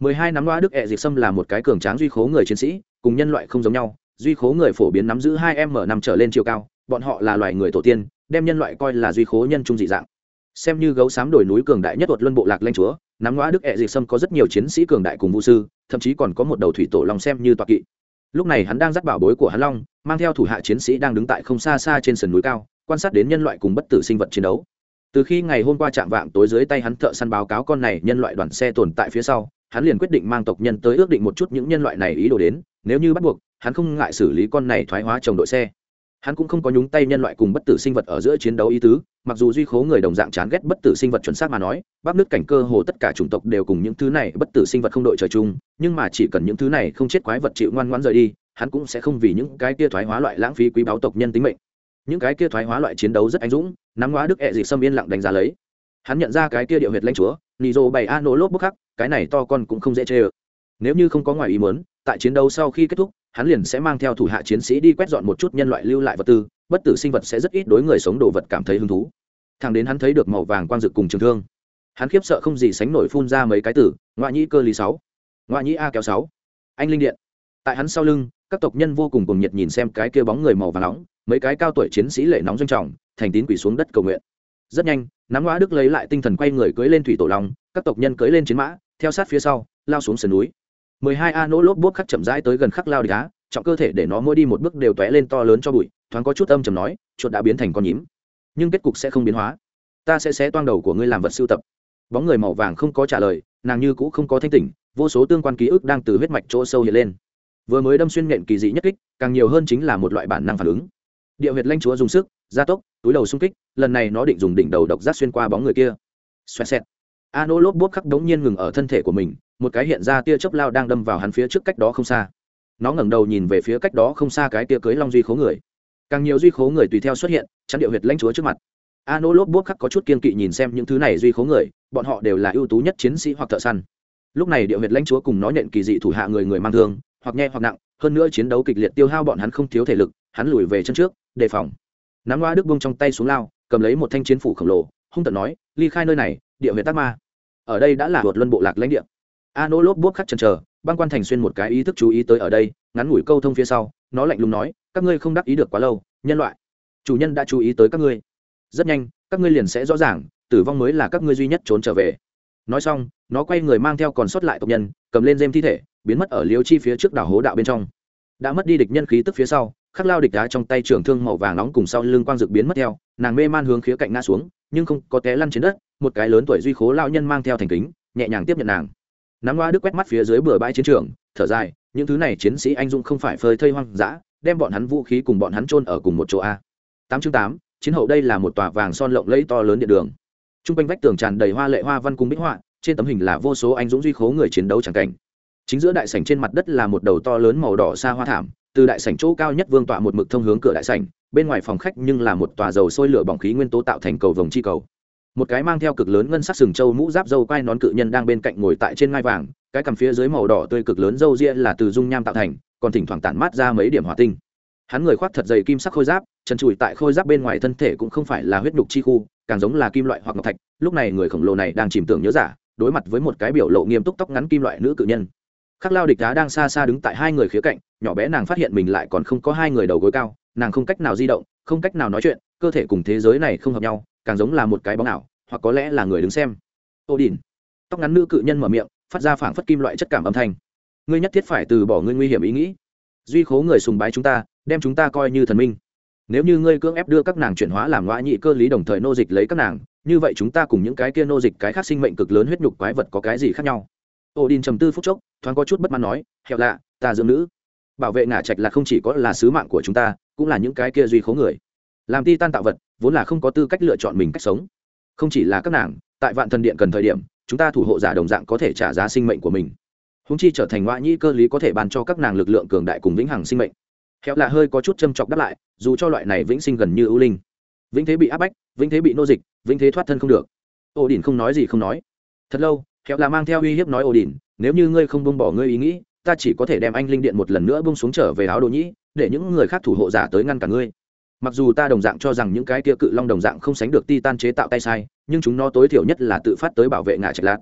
Mười hai năm loa đức ẹ diệt sâm là một cái cường tráng duy khố người chiến sĩ, cùng nhân loại không giống nhau, duy khố người phổ biến nắm giữ hai m năm trở lên chiều cao, bọn họ là loài người tổ tiên, đem nhân loại coi là duy khố nhân trung dị dạng. Xem như gấu xám đổi núi cường đại nhất thuật luân bộ lạc lanh chúa nắm loa đức ẹ dịch sâm có rất nhiều chiến sĩ cường đại cùng vũ sư, thậm chí còn có một đầu thủy tổ long xem như toạc kỵ. Lúc này hắn đang dắt bảo bối của hắn long, mang theo thủ hạ chiến sĩ đang đứng tại không xa xa trên sườn núi cao, quan sát đến nhân loại cùng bất tử sinh vật chiến đấu. Từ khi ngày hôm qua chạm vạng tối dưới tay hắn thợ săn báo cáo con này nhân loại đoàn xe tồn tại phía sau, hắn liền quyết định mang tộc nhân tới ước định một chút những nhân loại này ý đồ đến, nếu như bắt buộc, hắn không ngại xử lý con này thoái hóa chồng đội xe hắn cũng không có nhúng tay nhân loại cùng bất tử sinh vật ở giữa chiến đấu ý tứ, mặc dù duy khố người đồng dạng chán ghét bất tử sinh vật chuẩn xác mà nói, bác nước cảnh cơ hồ tất cả chủng tộc đều cùng những thứ này bất tử sinh vật không đội trời chung, nhưng mà chỉ cần những thứ này không chết quái vật chịu ngoan ngoãn rời đi, hắn cũng sẽ không vì những cái kia thoái hóa loại lãng phí quý báu tộc nhân tính mệnh. Những cái kia thoái hóa loại chiến đấu rất anh dũng, nắm hóa đức ẹ dị xâm yên lặng đánh giá lấy. Hắn nhận ra cái kia địa huyệt lãnh chúa nị dô bày a nổ lốp bức khắc, cái này to con cũng không dễ chê ơ. Nếu như không có ngoài ý mớn tại chiến đấu sau khi kết thúc hắn liền sẽ mang theo thủ hạ chiến sĩ đi quét dọn một chút nhân loại lưu lại vật tư, bất tử sinh vật sẽ rất ít đối người sống đồ vật cảm thấy hứng thú. Thằng đến hắn thấy được màu vàng quang dực cùng trường thương. Hắn khiếp sợ không gì sánh nổi phun ra mấy cái tử ngoại nhĩ cơ lý sáu ngoại nhĩ a kéo sáu, anh linh điện. Tại hắn sau lưng, các tộc nhân vô cùng cùng nhiệt nhìn xem cái kia bóng người màu vàng nóng, mấy cái cao tuổi chiến sĩ lệ nóng doanh trọng, thành tín quỷ xuống đất cầu nguyện. Rất nhanh, nắm ngoã đức lấy lại tinh thần quay người cưới lên thủy tổ long, các tộc nhân cưới lên chiến mã, theo sát phía sau, lao xuống sườn núi mười hai a nỗ lốp bốp khắc chậm rãi tới gần khắc lao địch á, trọng cơ thể để nó mỗi đi một bước đều tóe lên to lớn cho bụi, thoáng có chút âm chầm nói, chuột đã biến thành con nhím, nhưng kết cục sẽ không biến hóa. Ta sẽ xé toang đầu của ngươi làm vật sưu tập. Bóng người màu vàng không có trả lời, nàng như cũ không có thanh tỉnh, vô số tương quan ký ức đang từ huyết mạch chỗ sâu hiện lên. Vừa mới đâm xuyên nện kỳ dị nhất kích, càng nhiều hơn chính là một loại bản năng phản ứng. Địa huyệt lanh chúa dùng sức, gia tốc, túi đầu xung kích, lần này nó định dùng đỉnh đầu độc giác xuyên qua bóng người kia. Xoẹt xẹt. A nô lốp bốp khắc đống nhiên ngừng ở thân thể của mình một cái hiện ra tia chớp lao đang đâm vào hắn phía trước cách đó không xa. Nó ngẩng đầu nhìn về phía cách đó không xa cái tia cưới long duy khố người. Càng nhiều duy khố người tùy theo xuất hiện, chắn điệu huyệt lãnh chúa trước mặt. A nô lốp bốp khắc có chút kiên kỵ nhìn xem những thứ này duy khố người, bọn họ đều là ưu tú nhất chiến sĩ hoặc thợ săn. Lúc này điệu huyệt lãnh chúa cùng nó nhận kỳ dị thủ hạ người người mang thương, hoặc nhẹ hoặc nặng, hơn nữa chiến đấu kịch liệt tiêu hao bọn hắn không thiếu thể lực, hắn lùi về chân trước, đề phòng. Nắm loa đức bông trong tay xuống lao, cầm lấy một thanh chiến phủ khổng lồ, hung tận nói, ly khai nơi này, địa huyệt tắc ma. Ở đây đã là vượt luân bộ lạc lãnh địa a nô lốp bốp khắc chần chờ, băng quan thành xuyên một cái ý thức chú ý tới ở đây, ngắn ngủi câu thông phía sau, nó lạnh lùng nói, các ngươi không đắc ý được quá lâu, nhân loại. Chủ nhân đã chú ý tới các ngươi. Rất nhanh, các ngươi liền sẽ rõ ràng, tử vong mới là các ngươi duy nhất trốn trở về. Nói xong, nó quay người mang theo còn sót lại tộc nhân, cầm lên dêm thi thể, biến mất ở liêu chi phía trước đảo hố đạo bên trong. Đã mất đi địch nhân khí tức phía sau, khắc lao địch đá trong tay trường thương màu vàng nóng cùng sau lưng quang dực biến mất theo, nàng mê man hướng khía cạnh ngã xuống, nhưng không có té lăn trên đất, một cái lớn tuổi duy khố lao nhân mang theo thành kính, nhẹ nhàng tiếp nhận nàng nắm loa đức quét mắt phía dưới bừa bãi chiến trường, thở dài, những thứ này chiến sĩ anh dũng không phải phơi thây hoang dã, đem bọn hắn vũ khí cùng bọn hắn chôn ở cùng một chỗ a. Tám chương tám, chiến hậu đây là một tòa vàng son lộng lẫy to lớn điện đường. T r u n g quanh vách tường tràn đầy hoa lệ hoa văn cung bích họa, trên tấm hình là vô số anh dũng duy khố người chiến đấu c cảnh. Chính giữa đại sảnh trên mặt đất là một đầu to lớn màu đỏ xa hoa thảm, từ đại sảnh chỗ cao nhất vương tọa một mực thông hướng cửa đại sảnh, bên ngoài phòng khách nhưng là một tòa dầu sôi lửa bỏng khí nguyên tố tạo thành cầu vồng chi cầu một cái mang theo cực lớn ngân sắc sừng trâu mũ giáp dâu quai nón cự nhân đang bên cạnh ngồi tại trên ngai vàng, cái cằm phía dưới màu đỏ tươi cực lớn dâu ria là từ dung nham tạo thành, còn thỉnh thoảng tản mát ra mấy điểm hỏa tinh. Hắn người khoác thật dày kim sắc khôi giáp, trần trụi tại khôi giáp bên ngoài thân thể cũng không phải là huyết đục chi khu, càng giống là kim loại hoặc ngọc thạch, lúc này người khổng lồ này đang chìm tưởng nhớ giả, đối mặt với một cái biểu lộ nghiêm túc tóc ngắn kim loại nữ cự nhân. Khắc lao địch đá đang xa xa đứng tại hai người khía cạnh, nhỏ bé nàng phát hiện mình lại còn không có hai người đầu gối cao, nàng không cách nào di động, không cách nào nói chuyện, cơ thể cùng thế giới này không hợp nhau càng giống là một cái bóng ảo, hoặc có lẽ là người đứng xem. Ô đình. Tóc ngắn nữ cự nhân mở miệng, phát ra phảng phất kim loại chất cảm âm thanh. Ngươi nhất thiết phải từ bỏ ngươi nguy hiểm ý nghĩ. Duy khố người sùng bái chúng ta, đem chúng ta coi như thần minh. Nếu như ngươi cưỡng ép đưa các nàng chuyển hóa làm ngoại nhị cơ lý đồng thời nô dịch lấy các nàng, như vậy chúng ta cùng những cái kia nô dịch cái khác sinh mệnh cực lớn huyết nhục quái vật có cái gì khác nhau? Ô đình trầm tư phút chốc, thoáng có chút bất mãn nói, hẹo lạ, ta dưỡng nữ. Bảo vệ ngả trạch là không chỉ có là sứ mạng của chúng ta, cũng là những cái kia duy khố người làm ti tan tạo vật, vốn là không có tư cách lựa chọn mình cách sống. Không chỉ là các nàng, tại vạn thần điện cần thời điểm, chúng ta thủ hộ giả đồng dạng có thể trả giá sinh mệnh của mình. Húng chi trở thành ngoại nhĩ cơ lý có thể bàn cho các nàng lực lượng cường đại cùng vĩnh hằng sinh mệnh. Khéo là hơi có chút châm chọc đáp lại, dù cho loại này vĩnh sinh gần như ưu linh. Vĩnh thế bị áp bách, vĩnh thế bị nô dịch, vĩnh thế thoát thân không được. Ổ đỉnh không nói gì không nói. Thật lâu, khéo là mang theo uy hiếp nói ổ đỉnh, nếu như ngươi không buông bỏ ngươi ý nghĩ, ta chỉ có thể đem anh linh điện một lần nữa buông xuống trở về áo đồ nhĩ, để những người khác thủ hộ giả tới ngăn cả ngươi mặc dù ta đồng dạng cho rằng những cái kia cự long đồng dạng không sánh được ti tan chế tạo tay sai, nhưng chúng nó tối thiểu nhất là tự phát tới bảo vệ ngã trạch lạc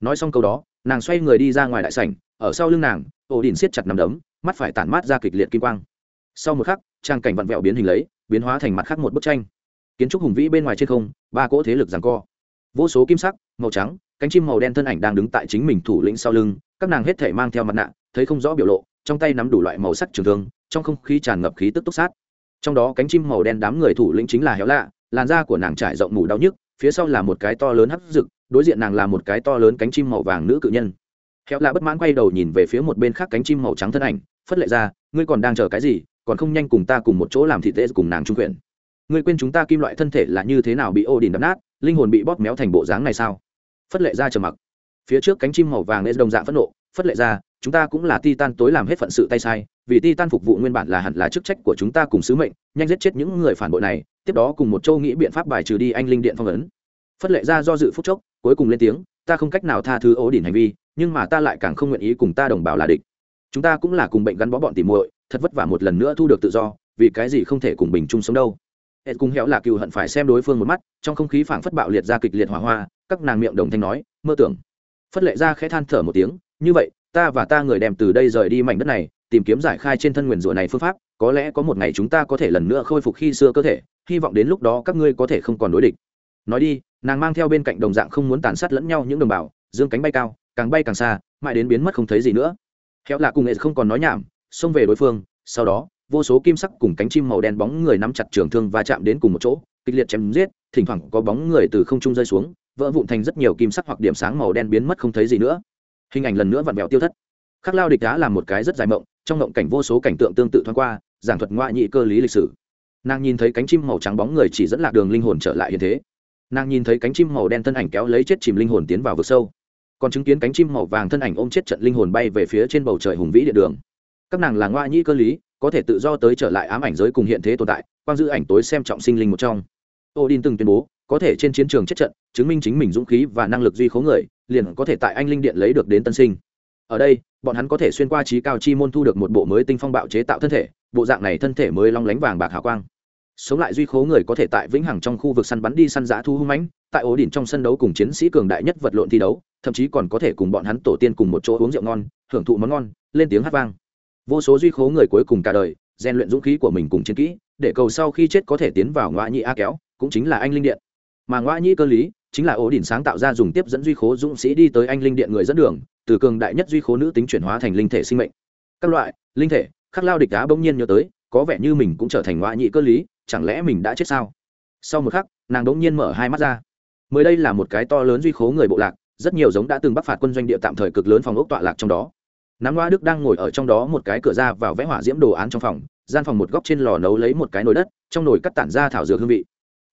nói xong câu đó, nàng xoay người đi ra ngoài đại sảnh, ở sau lưng nàng ổ đỉnh siết chặt nằm đấm, mắt phải tản mát ra kịch liệt kim quang. Sau một khắc, trang cảnh vặn vẹo biến hình lấy, biến hóa thành mặt khác một bức tranh. Kiến trúc hùng vĩ bên ngoài trên không, ba cỗ thế lực rằng co. Vô số kim sắc, màu trắng, cánh chim màu đen thân ảnh đang đứng tại chính mình thủ lĩnh sau lưng, các nàng hết thể mang theo mặt nạ, thấy không rõ biểu lộ, trong tay nắm đủ loại màu sắc trường thương, trong không khí tràn ngập khí tức túc sát trong đó cánh chim màu đen đám người thủ lĩnh chính là héo lạ, làn da của nàng trải rộng mù đau nhức, phía sau là một cái to lớn hấp rực đối diện nàng là một cái to lớn cánh chim màu vàng nữ cự nhân. Héo lạ bất mãn quay đầu nhìn về phía một bên khác cánh chim màu trắng thân ảnh, phất lệ ra, ngươi còn đang chờ cái gì? Còn không nhanh cùng ta cùng một chỗ làm thị tệ cùng nàng trung quyền. Ngươi quên chúng ta kim loại thân thể là như thế nào bị ô đình đập nát, linh hồn bị bóp méo thành bộ dáng này sao? Phất lệ ra trầm mặc. Phía trước cánh chim màu vàng nên đồng dạng phẫn nộ, phất lệ ra chúng ta cũng là titan tối làm hết phận sự tay sai, vì titan phục vụ nguyên bản là hẳn là chức trách của chúng ta cùng sứ mệnh, nhanh giết chết những người phản bội này, tiếp đó cùng một châu nghĩ biện pháp bài trừ đi anh linh điện phong ấn. Phất lệ ra do dự phúc chốc, cuối cùng lên tiếng, ta không cách nào tha thứ ố đỉnh hành vi, nhưng mà ta lại càng không nguyện ý cùng ta đồng bào là địch. Chúng ta cũng là cùng bệnh gắn bó bọn tỉ muội, thật vất vả một lần nữa thu được tự do, vì cái gì không thể cùng bình chung sống đâu. Hết cùng héo là cựu hận phải xem đối phương một mắt, trong không khí phảng phất bạo liệt ra kịch liệt hỏa hoa, các nàng miệng đồng thanh nói, mơ tưởng. Phất lệ ra khẽ than thở một tiếng, như vậy ta và ta người đem từ đây rời đi mảnh đất này, tìm kiếm giải khai trên thân nguyền rủa này phương pháp, có lẽ có một ngày chúng ta có thể lần nữa khôi phục khi xưa cơ thể, hy vọng đến lúc đó các ngươi có thể không còn đối địch. Nói đi, nàng mang theo bên cạnh đồng dạng không muốn tàn sát lẫn nhau những đồng bào, dương cánh bay cao, càng bay càng xa, mãi đến biến mất không thấy gì nữa. Khéo là cùng nghệ không còn nói nhảm, xông về đối phương, sau đó, vô số kim sắc cùng cánh chim màu đen bóng người nắm chặt trường thương và chạm đến cùng một chỗ, kịch liệt chém giết, thỉnh thoảng có bóng người từ không trung rơi xuống, vỡ vụn thành rất nhiều kim sắc hoặc điểm sáng màu đen biến mất không thấy gì nữa hình ảnh lần nữa vặn vẹo tiêu thất. Khắc lao địch đá là một cái rất dài mộng, trong mộng cảnh vô số cảnh tượng tương tự thoáng qua, giảng thuật ngoại nhị cơ lý lịch sử. Nàng nhìn thấy cánh chim màu trắng bóng người chỉ dẫn lạc đường linh hồn trở lại hiện thế. Nàng nhìn thấy cánh chim màu đen thân ảnh kéo lấy chết chìm linh hồn tiến vào vực sâu. Còn chứng kiến cánh chim màu vàng thân ảnh ôm chết trận linh hồn bay về phía trên bầu trời hùng vĩ địa đường. Các nàng là ngoại nhị cơ lý, có thể tự do tới trở lại ám ảnh giới cùng hiện thế tồn tại, quang giữ ảnh tối xem trọng sinh linh một trong. Odin từng tuyên bố, có thể trên chiến trường chết trận, chứng minh chính mình dũng khí và năng lực duy khố người liền có thể tại anh linh điện lấy được đến tân sinh. Ở đây, bọn hắn có thể xuyên qua trí cao chi môn thu được một bộ mới tinh phong bạo chế tạo thân thể, bộ dạng này thân thể mới long lánh vàng bạc hào quang. Sống lại duy khố người có thể tại vĩnh hằng trong khu vực săn bắn đi săn giã thu hung mãnh, tại ố đỉnh trong sân đấu cùng chiến sĩ cường đại nhất vật lộn thi đấu, thậm chí còn có thể cùng bọn hắn tổ tiên cùng một chỗ uống rượu ngon hưởng thụ món ngon, lên tiếng hát vang. Vô số duy khố người cuối cùng cả đời, rèn luyện dũng khí của mình cùng chiến kỹ, để cầu sau khi chết có thể tiến vào ngoại nhị a kéo, cũng chính là anh linh điện. Mà ngoại nhị cơ lý chính là ổ đỉnh sáng tạo ra dùng tiếp dẫn duy khố dũng sĩ đi tới anh linh điện người dẫn đường, từ cường đại nhất duy khố nữ tính chuyển hóa thành linh thể sinh mệnh. Các loại, linh thể, khắc lao địch đá bỗng nhiên nhớ tới, có vẻ như mình cũng trở thành ngoại nhị cơ lý, chẳng lẽ mình đã chết sao? Sau một khắc, nàng bỗng nhiên mở hai mắt ra. Mới đây là một cái to lớn duy khố người bộ lạc, rất nhiều giống đã từng bắc phạt quân doanh địa tạm thời cực lớn phòng ốc tọa lạc trong đó. Nắm loa đức đang ngồi ở trong đó một cái cửa ra vào vẽ hỏa diễm đồ án trong phòng, gian phòng một góc trên lò nấu lấy một cái nồi đất, trong nồi cắt tản ra thảo dược hương vị.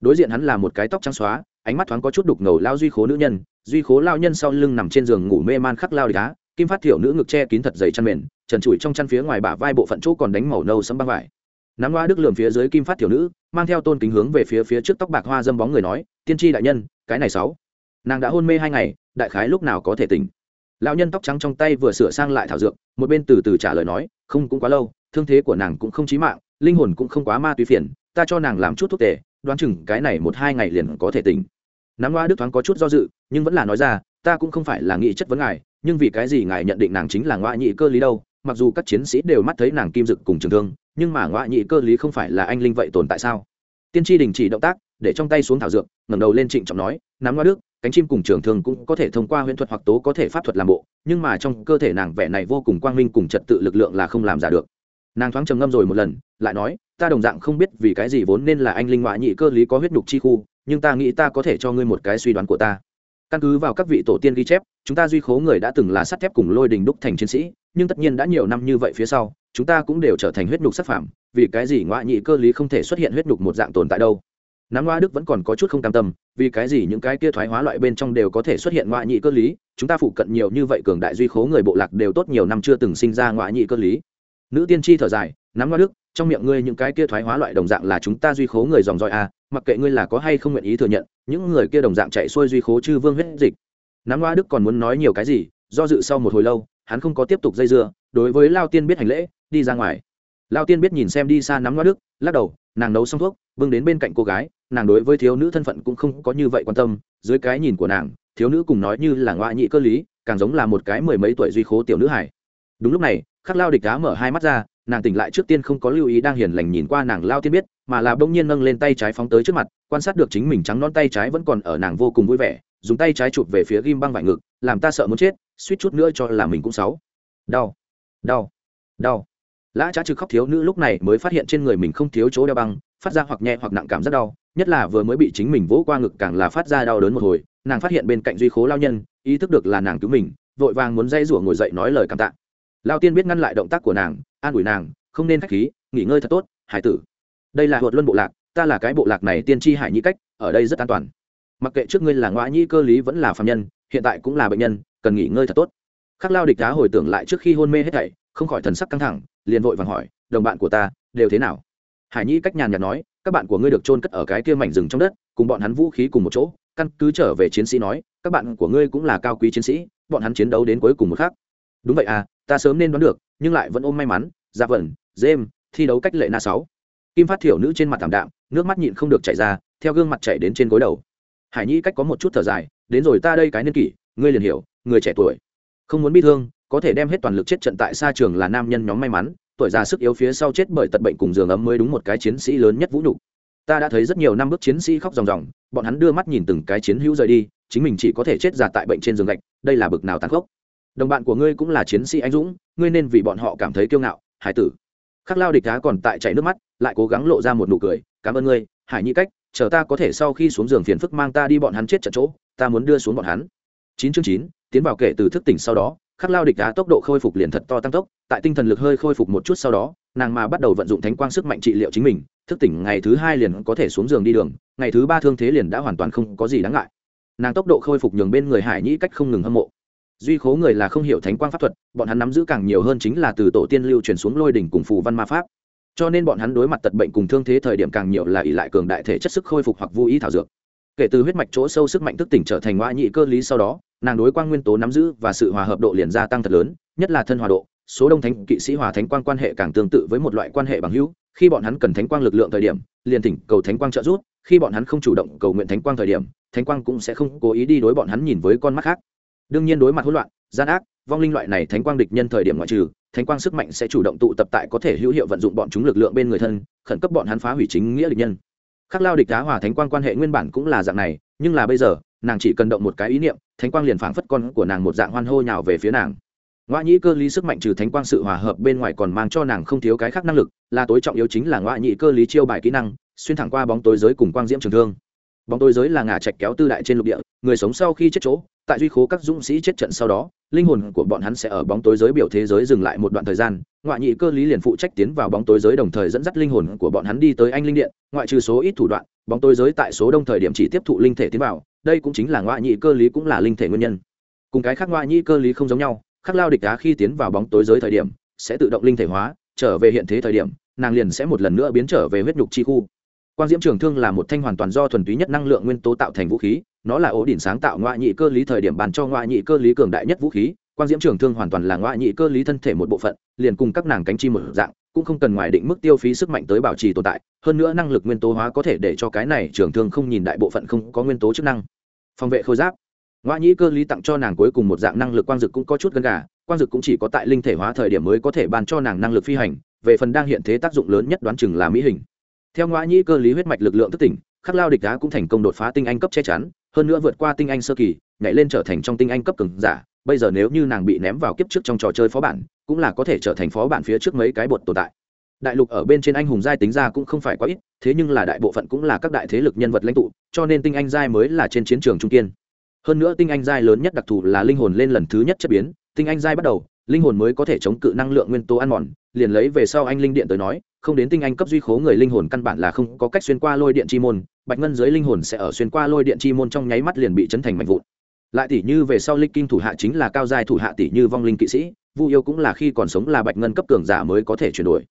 Đối diện hắn là một cái tóc trắng xóa ánh mắt thoáng có chút đục ngầu lao duy khố nữ nhân, duy khố lao nhân sau lưng nằm trên giường ngủ mê man khắc lao đá kim phát thiểu nữ ngực che kín thật dày chăn mền, trần trụi trong chăn phía ngoài bả vai bộ phận chỗ còn đánh màu nâu sấm băng vải. Nắm loa đức lượm phía dưới kim phát tiểu nữ, mang theo tôn kính hướng về phía phía trước tóc bạc hoa dâm bóng người nói, tiên tri đại nhân, cái này sáu. Nàng đã hôn mê hai ngày, đại khái lúc nào có thể tỉnh. Lão nhân tóc trắng trong tay vừa sửa sang lại thảo dược, một bên từ từ trả lời nói, không cũng quá lâu, thương thế của nàng cũng không chí mạng, linh hồn cũng không quá ma túy phiền, ta cho nàng làm chút thuốc tề, đoán chừng cái này một hai ngày liền có thể tỉnh nắm loa đức thoáng có chút do dự, nhưng vẫn là nói ra, ta cũng không phải là nghĩ chất vấn ngài, nhưng vì cái gì ngài nhận định nàng chính là ngoại nhị cơ lý đâu? Mặc dù các chiến sĩ đều mắt thấy nàng kim dực cùng trường thương, nhưng mà ngoại nhị cơ lý không phải là anh linh vậy tồn tại sao? Tiên tri đình chỉ động tác, để trong tay xuống thảo dược, ngẩng đầu lên trịnh trọng nói nắm loa đức, cánh chim cùng trường thương cũng có thể thông qua huyễn thuật hoặc tố có thể pháp thuật làm bộ, nhưng mà trong cơ thể nàng vẻ này vô cùng quang minh cùng trật tự lực lượng là không làm giả được. Nàng thoáng trầm ngâm rồi một lần, lại nói, ta đồng dạng không biết vì cái gì vốn nên là anh linh ngoại nhị cơ lý có huyết nhục chi khu nhưng ta nghĩ ta có thể cho ngươi một cái suy đoán của ta. Căn cứ vào các vị tổ tiên ghi chép, chúng ta duy khố người đã từng là sắt thép cùng lôi đình đúc thành chiến sĩ, nhưng tất nhiên đã nhiều năm như vậy phía sau, chúng ta cũng đều trở thành huyết nhục sắc phạm vì cái gì ngoại nhị cơ lý không thể xuất hiện huyết nhục một dạng tồn tại đâu? Nắm ngoa đức vẫn còn có chút không cam tâm, vì cái gì những cái kia thoái hóa loại bên trong đều có thể xuất hiện ngoại nhị cơ lý? Chúng ta phụ cận nhiều như vậy cường đại duy khố người bộ lạc đều tốt nhiều năm chưa từng sinh ra ngoại nhị cơ lý. Nữ tiên tri thở dài nắm ngoa đức, trong miệng ngươi những cái kia thoái hóa loại đồng dạng là chúng ta duy khố người dòng dõi a mặc kệ ngươi là có hay không nguyện ý thừa nhận, những người kia đồng dạng chạy xuôi duy khố chư vương huyết dịch. Nắm ngoa đức còn muốn nói nhiều cái gì, do dự sau một hồi lâu, hắn không có tiếp tục dây dưa, đối với lao tiên biết hành lễ, đi ra ngoài. Lao tiên biết nhìn xem đi xa nắm ngoa đức, lắc đầu, nàng nấu xong thuốc, bưng đến bên cạnh cô gái, nàng đối với thiếu nữ thân phận cũng không có như vậy quan tâm, dưới cái nhìn của nàng, thiếu nữ cùng nói như là ngoại nhị cơ lý, càng giống là một cái mười mấy tuổi duy khố tiểu nữ hải đúng lúc này, khắc lao địch đá mở hai mắt ra nàng tỉnh lại trước tiên không có lưu ý đang hiền lành nhìn qua nàng lao tiên biết, mà là bỗng nhiên nâng lên tay trái phóng tới trước mặt, quan sát được chính mình trắng non tay trái vẫn còn ở nàng vô cùng vui vẻ, dùng tay trái chụp về phía ghim băng vải ngực, làm ta sợ muốn chết, suýt chút nữa cho là mình cũng sáu đau đau đau. Lã trá trực khóc thiếu nữ lúc này mới phát hiện trên người mình không thiếu chỗ đeo băng, phát ra hoặc nhẹ hoặc nặng cảm rất đau, nhất là vừa mới bị chính mình vỗ qua ngực càng là phát ra đau đớn một hồi, nàng phát hiện bên cạnh duy khố lao nhân, ý thức được là nàng cứu mình, vội vàng muốn dây rủa ngồi dậy nói lời cảm tạ lao tiên biết ngăn lại động tác của nàng, an ủi nàng, không nên k h á c h khí, nghỉ ngơi thật tốt, hải tử. Đây là luật luân bộ lạc, ta là cái bộ lạc này tiên tri hải nhĩ cách, ở đây rất an toàn. Mặc kệ trước ngươi là ngoại nhĩ cơ lý vẫn là phạm nhân, hiện tại cũng là bệnh nhân, cần nghỉ ngơi thật tốt. Khắc lao địch đá hồi tưởng lại trước khi hôn mê hết thảy, không khỏi thần sắc căng thẳng, liền vội vàng hỏi, đồng bạn của ta, đều thế nào? Hải nhi cách nhàn nhạt nói, các bạn của ngươi được trôn cất ở cái kia mảnh rừng trong đất, cùng bọn hắn vũ khí cùng một chỗ, căn cứ trở về chiến sĩ nói, các bạn của ngươi cũng là cao quý chiến sĩ, bọn hắn chiến đấu đến cuối cùng một khác đúng vậy à ta sớm nên đoán được, nhưng lại vẫn ôm may mắn dạ vẩn, dêm, thi đấu cách lệ na sáu. Kim phát thiểu nữ trên mặt thảm đạm, nước mắt nhịn không được chảy ra, theo gương mặt chảy đến trên gối đầu. Hải nhi cách có một chút thở dài, đến rồi ta đây cái niên kỷ, ngươi liền hiểu, người trẻ tuổi. Không muốn bị thương, có thể đem hết toàn lực chết trận tại xa trường là nam nhân nhóm may mắn, tuổi già sức yếu phía sau chết bởi tật bệnh cùng giường ấm mới đúng một cái chiến sĩ lớn nhất vũ nhục. Ta đã thấy rất nhiều năm bước chiến sĩ khóc ròng ròng, bọn hắn đưa mắt nhìn từng cái chiến hữu rời đi, chính mình chỉ có thể chết già tại bệnh trên giường gạch, đây là bực nào tàn khốc đồng bạn của ngươi cũng là chiến sĩ anh dũng, ngươi nên vì bọn họ cảm thấy kiêu ngạo, hải tử. Khắc lao địch đá còn tại chảy nước mắt, lại cố gắng lộ ra một nụ cười, cảm ơn ngươi, hải nhi cách, chờ ta có thể sau khi xuống giường phiền phức mang ta đi bọn hắn chết trận chỗ, ta muốn đưa xuống bọn hắn. Chín chương chín, tiến vào kể từ thức tỉnh sau đó, khắc lao địch đá tốc độ khôi phục liền thật to tăng tốc, tại tinh thần lực hơi khôi phục một chút sau đó, nàng mà bắt đầu vận dụng thánh quang sức mạnh trị liệu chính mình, thức tỉnh ngày thứ hai liền có thể xuống giường đi đường, ngày thứ ba thương thế liền đã hoàn toàn không có gì đáng ngại. Nàng tốc độ khôi phục nhường bên người hải nhĩ cách không ngừng hâm mộ duy khố người là không hiểu thánh quang pháp thuật, bọn hắn nắm giữ càng nhiều hơn chính là từ tổ tiên lưu truyền xuống lôi đỉnh cùng phù văn ma pháp. Cho nên bọn hắn đối mặt tật bệnh cùng thương thế thời điểm càng nhiều là ỷ lại cường đại thể chất sức khôi phục hoặc vô ý thảo dược. Kể từ huyết mạch chỗ sâu sức mạnh thức tỉnh trở thành ngoại nhị cơ lý sau đó, nàng đối quang nguyên tố nắm giữ và sự hòa hợp độ liền gia tăng thật lớn, nhất là thân hòa độ, số đông thánh, kỵ sĩ hòa thánh quang quan hệ càng tương tự với một loại quan hệ bằng hữu. Khi bọn hắn cần thánh quang lực lượng thời điểm, liền thỉnh cầu thánh quang trợ giúp, khi bọn hắn không chủ động cầu nguyện thánh quang thời điểm, thánh quang cũng sẽ không cố ý đi đối bọn hắn nhìn với con mắt khác đương nhiên đối mặt hỗn loạn, gian ác, vong linh loại này thánh quang địch nhân thời điểm ngoại trừ, thánh quang sức mạnh sẽ chủ động tụ tập tại có thể hữu hiệu vận dụng bọn chúng lực lượng bên người thân, khẩn cấp bọn hắn phá hủy chính nghĩa địch nhân. Khắc lao địch đá hòa thánh quang quan hệ nguyên bản cũng là dạng này, nhưng là bây giờ, nàng chỉ cần động một cái ý niệm, thánh quang liền phảng phất con của nàng một dạng hoan hô nhào về phía nàng. Ngoại nhĩ cơ lý sức mạnh trừ thánh quang sự hòa hợp bên ngoài còn mang cho nàng không thiếu cái khác năng lực, là tối trọng yếu chính là ngoại nhĩ cơ lý chiêu bài kỹ năng, xuyên thẳng qua bóng tối giới cùng quang diễm trường thương bóng tối giới là ngả trạch kéo tư đại trên lục địa, người sống sau khi chết chỗ, tại duy khố các dũng sĩ chết trận sau đó, linh hồn của bọn hắn sẽ ở bóng tối giới biểu thế giới dừng lại một đoạn thời gian, ngoại nhị cơ lý liền phụ trách tiến vào bóng tối giới đồng thời dẫn dắt linh hồn của bọn hắn đi tới anh linh điện, ngoại trừ số ít thủ đoạn, bóng tối giới tại số đông thời điểm chỉ tiếp thụ linh thể tiến vào, đây cũng chính là ngoại nhị cơ lý cũng là linh thể nguyên nhân. Cùng cái khác ngoại nhị cơ lý không giống nhau, khắc lao địch đá khi tiến vào bóng tối giới thời điểm, sẽ tự động linh thể hóa, trở về hiện thế thời điểm, nàng liền sẽ một lần nữa biến trở về huyết nhục chi khu quang diễm trường thương là một thanh hoàn toàn do thuần túy nhất năng lượng nguyên tố tạo thành vũ khí, nó là ổ đỉnh sáng tạo ngoại nhị cơ lý thời điểm bàn cho ngoại nhị cơ lý cường đại nhất vũ khí. Quang diễm trường thương hoàn toàn là ngoại nhị cơ lý thân thể một bộ phận, liền cùng các nàng cánh chim một dạng, cũng không cần ngoài định mức tiêu phí sức mạnh tới bảo trì tồn tại, hơn nữa năng lực nguyên tố hóa có thể để cho cái này trường thương không nhìn đại bộ phận không có nguyên tố chức năng. Phòng vệ khôi giáp. Ngoại nhị cơ lý tặng cho nàng cuối cùng một dạng năng lực quang dực cũng có chút gần gà, quang dực cũng chỉ có tại linh thể hóa thời điểm mới có thể ban cho nàng năng lực phi hành, về phần đang hiện thế tác dụng lớn nhất đoán chừng là mỹ hình theo ngoại nhị cơ lý huyết mạch lực lượng thức tỉnh, khắc lao địch đá cũng thành công đột phá tinh anh cấp che chắn, hơn nữa vượt qua tinh anh sơ kỳ, nhảy lên trở thành trong tinh anh cấp cường giả. Bây giờ nếu như nàng bị ném vào kiếp trước trong trò chơi phó bản, cũng là có thể trở thành phó bản phía trước mấy cái bột tồn tại. Đại lục ở bên trên anh hùng giai tính ra cũng không phải quá ít, thế nhưng là đại bộ phận cũng là các đại thế lực nhân vật lãnh tụ, cho nên tinh anh giai mới là trên chiến trường trung kiên. Hơn nữa tinh anh giai lớn nhất đặc thù là linh hồn lên lần thứ nhất chất biến. Tinh anh giai bắt đầu, linh hồn mới có thể chống cự năng lượng nguyên tố ăn mòn, liền lấy về sau anh linh điện tới nói không đến tinh anh cấp duy khố người linh hồn căn bản là không có cách xuyên qua lôi điện chi môn, bạch ngân dưới linh hồn sẽ ở xuyên qua lôi điện chi môn trong nháy mắt liền bị chấn thành mạnh vụn. Lại tỷ như về sau linh kinh thủ hạ chính là cao giai thủ hạ tỷ như vong linh kỵ sĩ, vu yêu cũng là khi còn sống là bạch ngân cấp cường giả mới có thể chuyển đổi.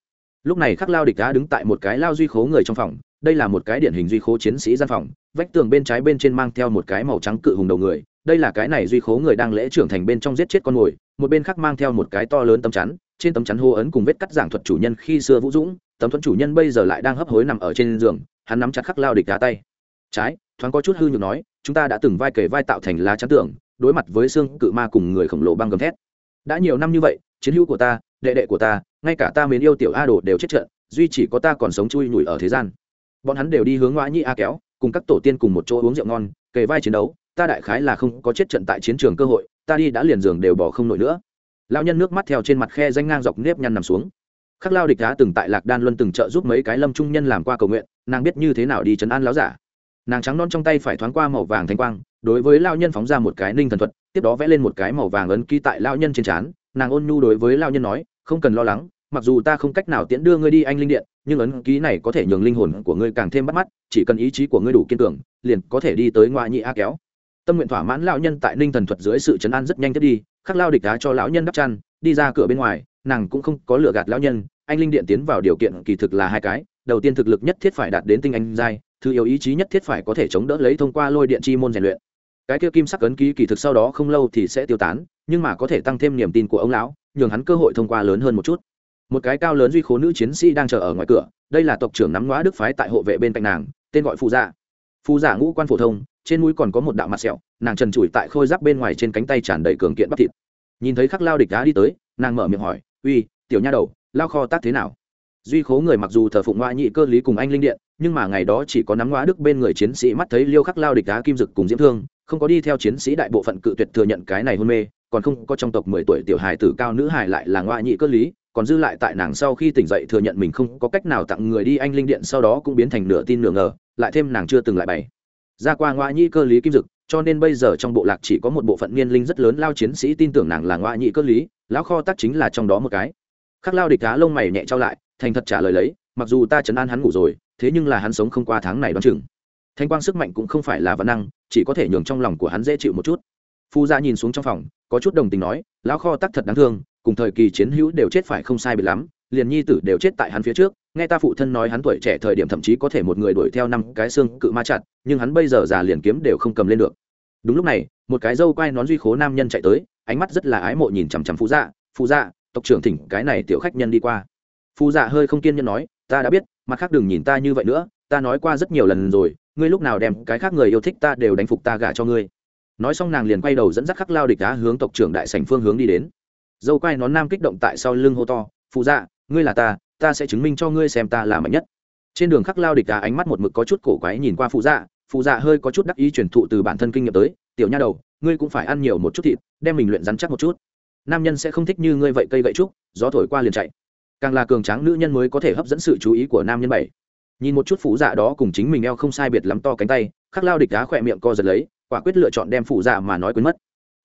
Lúc này khắc lao địch đã đứng tại một cái lao duy khố người trong phòng, đây là một cái điển hình duy khố chiến sĩ gian phòng, vách tường bên trái bên trên mang theo một cái màu trắng cự hùng đầu người, đây là cái này duy khố người đang lễ trưởng thành bên trong giết chết con mồi, một bên khác mang theo một cái to lớn tấm chắn trên tấm chắn hô ấn cùng vết cắt giảng thuật chủ nhân khi xưa vũ dũng, tấm thuẫn chủ nhân bây giờ lại đang hấp hối nằm ở trên giường, hắn nắm chặt khắc lao địch đá tay. Trái, thoáng có chút hư nhược nói, chúng ta đã từng vai kể vai tạo thành lá chắn tưởng đối mặt với xương cự ma cùng người khổng lồ băng gầm thét. Đã nhiều năm như vậy, chiến hữu của ta, đệ đệ của ta, ngay cả ta mến yêu tiểu a đồ đều chết trận, duy chỉ có ta còn sống chui nhủi ở thế gian. Bọn hắn đều đi hướng ngoã nhĩ a kéo, cùng các tổ tiên cùng một chỗ uống rượu ngon, kề vai chiến đấu, ta đại khái là không có chết trận tại chiến trường cơ hội, ta đi đã liền giường đều bỏ không nổi nữa lao nhân nước mắt theo trên mặt khe danh ngang dọc nếp nhăn nằm xuống. Khắc lao địch đá từng tại lạc đan luân từng trợ giúp mấy cái lâm trung nhân làm qua cầu nguyện, nàng biết như thế nào đi chấn an láo giả. Nàng trắng non trong tay phải thoáng qua màu vàng thanh quang, đối với lao nhân phóng ra một cái ninh thần thuật, tiếp đó vẽ lên một cái màu vàng ấn ký tại lao nhân trên trán. Nàng ôn nhu đối với lao nhân nói, không cần lo lắng, mặc dù ta không cách nào tiễn đưa ngươi đi anh linh điện, nhưng ấn ký này có thể nhường linh hồn của ngươi càng thêm bắt mắt, chỉ cần ý chí của ngươi đủ kiên cường, liền có thể đi tới ngoại nhị a kéo tâm nguyện thỏa mãn lão nhân tại ninh thần thuật dưới sự chấn an rất nhanh tiếp đi, khắc lao địch đá cho lão nhân đắp chăn, đi ra cửa bên ngoài, nàng cũng không có lựa gạt lão nhân, anh linh điện tiến vào điều kiện kỳ thực là hai cái, đầu tiên thực lực nhất thiết phải đạt đến tinh anh giai, thứ yếu ý chí nhất thiết phải có thể chống đỡ lấy thông qua lôi điện chi môn rèn luyện. Cái kia kim sắc ấn ký kỳ thực sau đó không lâu thì sẽ tiêu tán, nhưng mà có thể tăng thêm niềm tin của ông lão, nhường hắn cơ hội thông qua lớn hơn một chút. Một cái cao lớn duy khố nữ chiến sĩ đang chờ ở ngoài cửa, đây là tộc trưởng nắm ngõ đức phái tại hộ vệ bên cạnh nàng, tên gọi phù dạ. Phù dạ ngũ quan phổ thông trên mũi còn có một đạo mặt sẹo, nàng trần trụi tại khôi giáp bên ngoài trên cánh tay tràn đầy cường kiện bắp thịt. Nhìn thấy khắc lao địch đá đi tới, nàng mở miệng hỏi, uy, tiểu nha đầu, lao kho tác thế nào? Duy khố người mặc dù thờ phụng ngoại nhị cơ lý cùng anh linh điện, nhưng mà ngày đó chỉ có nắm ngoá đức bên người chiến sĩ mắt thấy liêu khắc lao địch đá kim dực cùng diễm thương, không có đi theo chiến sĩ đại bộ phận cự tuyệt thừa nhận cái này hôn mê, còn không có trong tộc mười tuổi tiểu hài tử cao nữ hài lại là ngoại nhị cơ lý, còn dư lại tại nàng sau khi tỉnh dậy thừa nhận mình không có cách nào tặng người đi anh linh điện sau đó cũng biến thành nửa tin nửa ngờ, lại thêm nàng chưa từng lại bày ra qua ngoại nhị cơ lý kim dực, cho nên bây giờ trong bộ lạc chỉ có một bộ phận niên linh rất lớn lao chiến sĩ tin tưởng nàng là ngoại nhị cơ lý, lão kho tác chính là trong đó một cái. Khắc lao địch cá lông mày nhẹ trao lại, thành thật trả lời lấy, mặc dù ta chấn an hắn ngủ rồi, thế nhưng là hắn sống không qua tháng này đoán chừng. Thanh quang sức mạnh cũng không phải là văn năng, chỉ có thể nhường trong lòng của hắn dễ chịu một chút. Phu gia nhìn xuống trong phòng, có chút đồng tình nói, lão kho tắc thật đáng thương, cùng thời kỳ chiến hữu đều chết phải không sai biệt lắm, liền nhi tử đều chết tại hắn phía trước nghe ta phụ thân nói hắn tuổi trẻ thời điểm thậm chí có thể một người đuổi theo năm cái xương cự ma chặt, nhưng hắn bây giờ già liền kiếm đều không cầm lên được. Đúng lúc này, một cái dâu quai nón duy khố nam nhân chạy tới, ánh mắt rất là ái mộ nhìn chằm chằm phú dạ. Phú dạ tộc trưởng thỉnh cái này tiểu khách nhân đi qua. Phú dạ hơi không kiên nhẫn nói, ta đã biết, mặt khác đừng nhìn ta như vậy nữa, ta nói qua rất nhiều lần rồi, ngươi lúc nào đem cái khác người yêu thích ta đều đánh phục ta gả cho ngươi. Nói xong nàng liền quay đầu dẫn dắt khắc lao địch đá hướng tộc trưởng đại sành phương hướng đi đến. Dâu quai nón nam kích động tại sau lưng hô to phụ dạ ngươi là ta ta sẽ chứng minh cho ngươi xem ta là mạnh nhất. Trên đường khắc lao địch đá ánh mắt một mực có chút cổ quái nhìn qua phụ dạ. Phụ dạ hơi có chút đắc ý truyền thụ từ bản thân kinh nghiệm tới. Tiểu nha đầu, ngươi cũng phải ăn nhiều một chút thịt, đem mình luyện rắn chắc một chút. Nam nhân sẽ không thích như ngươi vậy cây gậy trúc, gió thổi qua liền chạy. Càng là cường tráng nữ nhân mới có thể hấp dẫn sự chú ý của nam nhân bảy. Nhìn một chút phụ dạ đó cùng chính mình eo không sai biệt lắm to cánh tay, khắc lao địch đá khỏe miệng co giật lấy, quả quyết lựa chọn đem phụ dạ mà nói quên mất.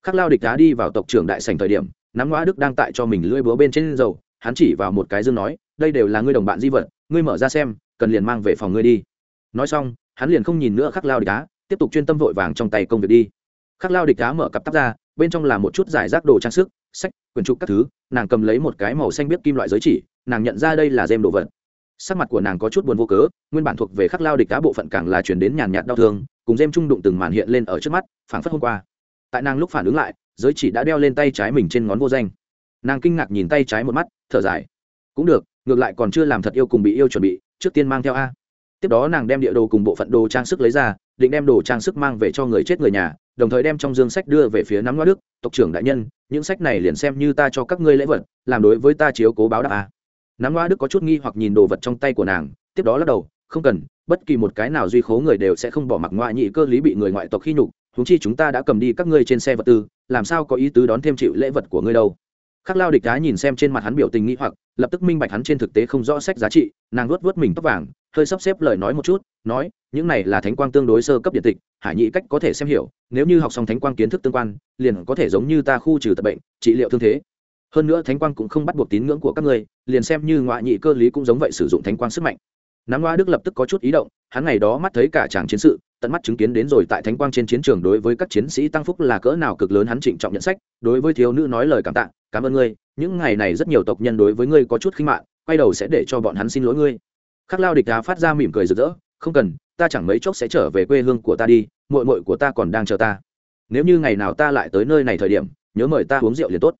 Khắc lao địch đá đi vào tộc trưởng đại sành thời điểm, nắm ngoã đức đang tại cho mình lưỡi búa bên trên dầu, hắn chỉ vào một cái dương nói đây đều là ngươi đồng bạn di vật ngươi mở ra xem cần liền mang về phòng ngươi đi. Nói xong hắn liền không nhìn nữa khắc lao địch cá, tiếp tục chuyên tâm vội vàng trong tay công việc đi. Khắc lao địch cá mở cặp tắp ra bên trong là một chút giải rác đồ trang sức sách quyển trục các thứ nàng cầm lấy một cái màu xanh biết kim loại giới chỉ nàng nhận ra đây là dêm đồ vật. Sắc mặt của nàng có chút buồn vô cớ nguyên bản thuộc về khắc lao địch cá bộ phận càng là chuyển đến nhàn nhạt đau thương cùng dêm trung đụng từng màn hiện lên ở trước mắt phảng phất hôm qua. Tại nàng lúc phản ứng lại giới chỉ đã đeo lên tay trái mình trên ngón vô danh. Nàng kinh ngạc nhìn tay trái một mắt thở dài cũng được, ngược lại còn chưa làm thật yêu cùng bị yêu chuẩn bị, trước tiên mang theo a. Tiếp đó nàng đem địa đồ cùng bộ phận đồ trang sức lấy ra, định đem đồ trang sức mang về cho người chết người nhà, đồng thời đem trong dương sách đưa về phía nắm loa đức, tộc trưởng đại nhân, những sách này liền xem như ta cho các ngươi lễ vật, làm đối với ta chiếu cố báo đáp a. Nắm loa đức có chút nghi hoặc nhìn đồ vật trong tay của nàng, tiếp đó lắc đầu, không cần, bất kỳ một cái nào duy khố người đều sẽ không bỏ mặc ngoại nhị cơ lý bị người ngoại tộc khi nhục húng chi chúng ta đã cầm đi các ngươi trên xe vật tư, làm sao có ý tứ đón thêm chịu lễ vật của ngươi đâu? Khắc lao địch đá nhìn xem trên mặt hắn biểu tình nghĩ hoặc lập tức minh bạch hắn trên thực tế không rõ sách giá trị nàng luốt vớt mình tóc vàng hơi sắp xếp lời nói một chút nói những này là thánh quang tương đối sơ cấp điện tịch hải nhị cách có thể xem hiểu nếu như học xong thánh quang kiến thức tương quan liền có thể giống như ta khu trừ tật bệnh trị liệu thương thế. Hơn nữa thánh quang cũng không bắt buộc tín ngưỡng của các ngươi liền xem như ngoại nhị cơ lý cũng giống vậy sử dụng thánh quang sức mạnh. Nam Hoa Đức lập tức có chút ý động, hắn ngày đó mắt thấy cả chàng chiến sự, tận mắt chứng kiến đến rồi tại thánh quang trên chiến trường đối với các chiến sĩ tăng phúc là cỡ nào cực lớn hắn trịnh trọng nhận sách, đối với thiếu nữ nói lời cảm tạ, cảm ơn ngươi, những ngày này rất nhiều tộc nhân đối với ngươi có chút khinh mạng quay đầu sẽ để cho bọn hắn xin lỗi ngươi. Khắc Lao địch đá phát ra mỉm cười rực rỡ, không cần, ta chẳng mấy chốc sẽ trở về quê hương của ta đi, muội muội của ta còn đang chờ ta. Nếu như ngày nào ta lại tới nơi này thời điểm, nhớ mời ta uống rượu liền tốt.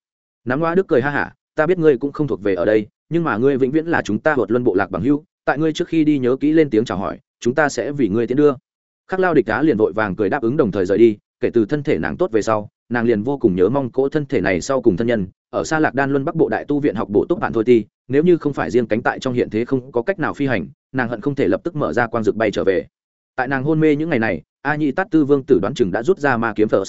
Nam loa Đức cười ha hả, ta biết ngươi cũng không thuộc về ở đây, nhưng mà ngươi vĩnh viễn là chúng ta hột luân bộ lạc bằng hữu, tại ngươi trước khi đi nhớ kỹ lên tiếng chào hỏi chúng ta sẽ vì ngươi tiến đưa khắc lao địch đá liền vội vàng cười đáp ứng đồng thời rời đi, kể từ thân thể nàng tốt về sau, nàng liền vô cùng nhớ mong cỗ thân thể này sau cùng thân nhân, ở xa lạc đan luân bắc bộ đại tu viện học bổ túc bạn thôi ti nếu như không phải riêng cánh tại trong hiện thế không có cách nào phi hành, nàng hận không thể lập tức mở ra quang dực bay trở về. Tại nàng hôn mê những ngày này, a nhị tát tư vương tử đoán chừng đã rút ra ma kiếm thờ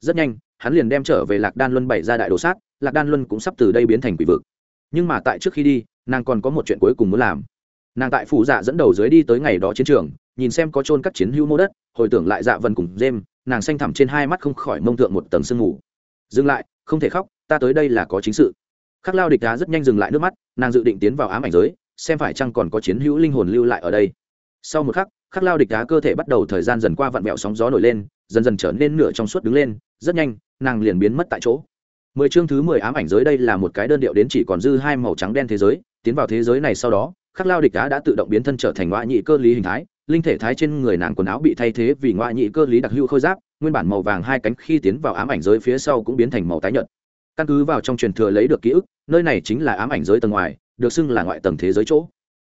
rất nhanh, hắn liền đem trở về lạc đan luân bảy ra đại đồ sát, lạc đan luân cũng sắp từ đây biến thành quỷ vực. Nhưng mà tại trước khi đi, nàng còn có một chuyện cuối cùng muốn làm. Nàng tại phủ dạ dẫn đầu dưới đi tới ngày đó chiến trường nhìn xem có chôn các chiến hữu mô đất, hồi tưởng lại dạ vần cùng dêm nàng xanh thẳm trên hai mắt không khỏi mông thượng một tầng sương mù. Dừng lại, không thể khóc, ta tới đây là có chính sự. Khắc lao địch đá rất nhanh dừng lại nước mắt, nàng dự định tiến vào ám ảnh giới, xem phải chăng còn có chiến hữu linh hồn lưu lại ở đây. Sau một khắc khắc lao địch đá cơ thể bắt đầu thời gian dần qua vặn vẹo sóng gió nổi lên, dần dần trở nên nửa trong suốt đứng lên, rất nhanh, nàng liền biến mất tại chỗ. Mười chương thứ mười ám ảnh giới đây là một cái đơn điệu đến chỉ còn dư hai màu trắng đen thế giới, tiến vào thế giới này sau đó, khắc lao địch đá đã tự động biến thân trở thành ngoại nhị cơ lý hình thái linh thể thái trên người nàng quần áo bị thay thế vì ngoại nhị cơ lý đặc hữu khôi giáp, nguyên bản màu vàng hai cánh khi tiến vào ám ảnh giới phía sau cũng biến thành màu tái nhợt. Căn cứ vào trong truyền thừa lấy được ký ức, nơi này chính là ám ảnh giới tầng ngoài, được xưng là ngoại tầng thế giới chỗ.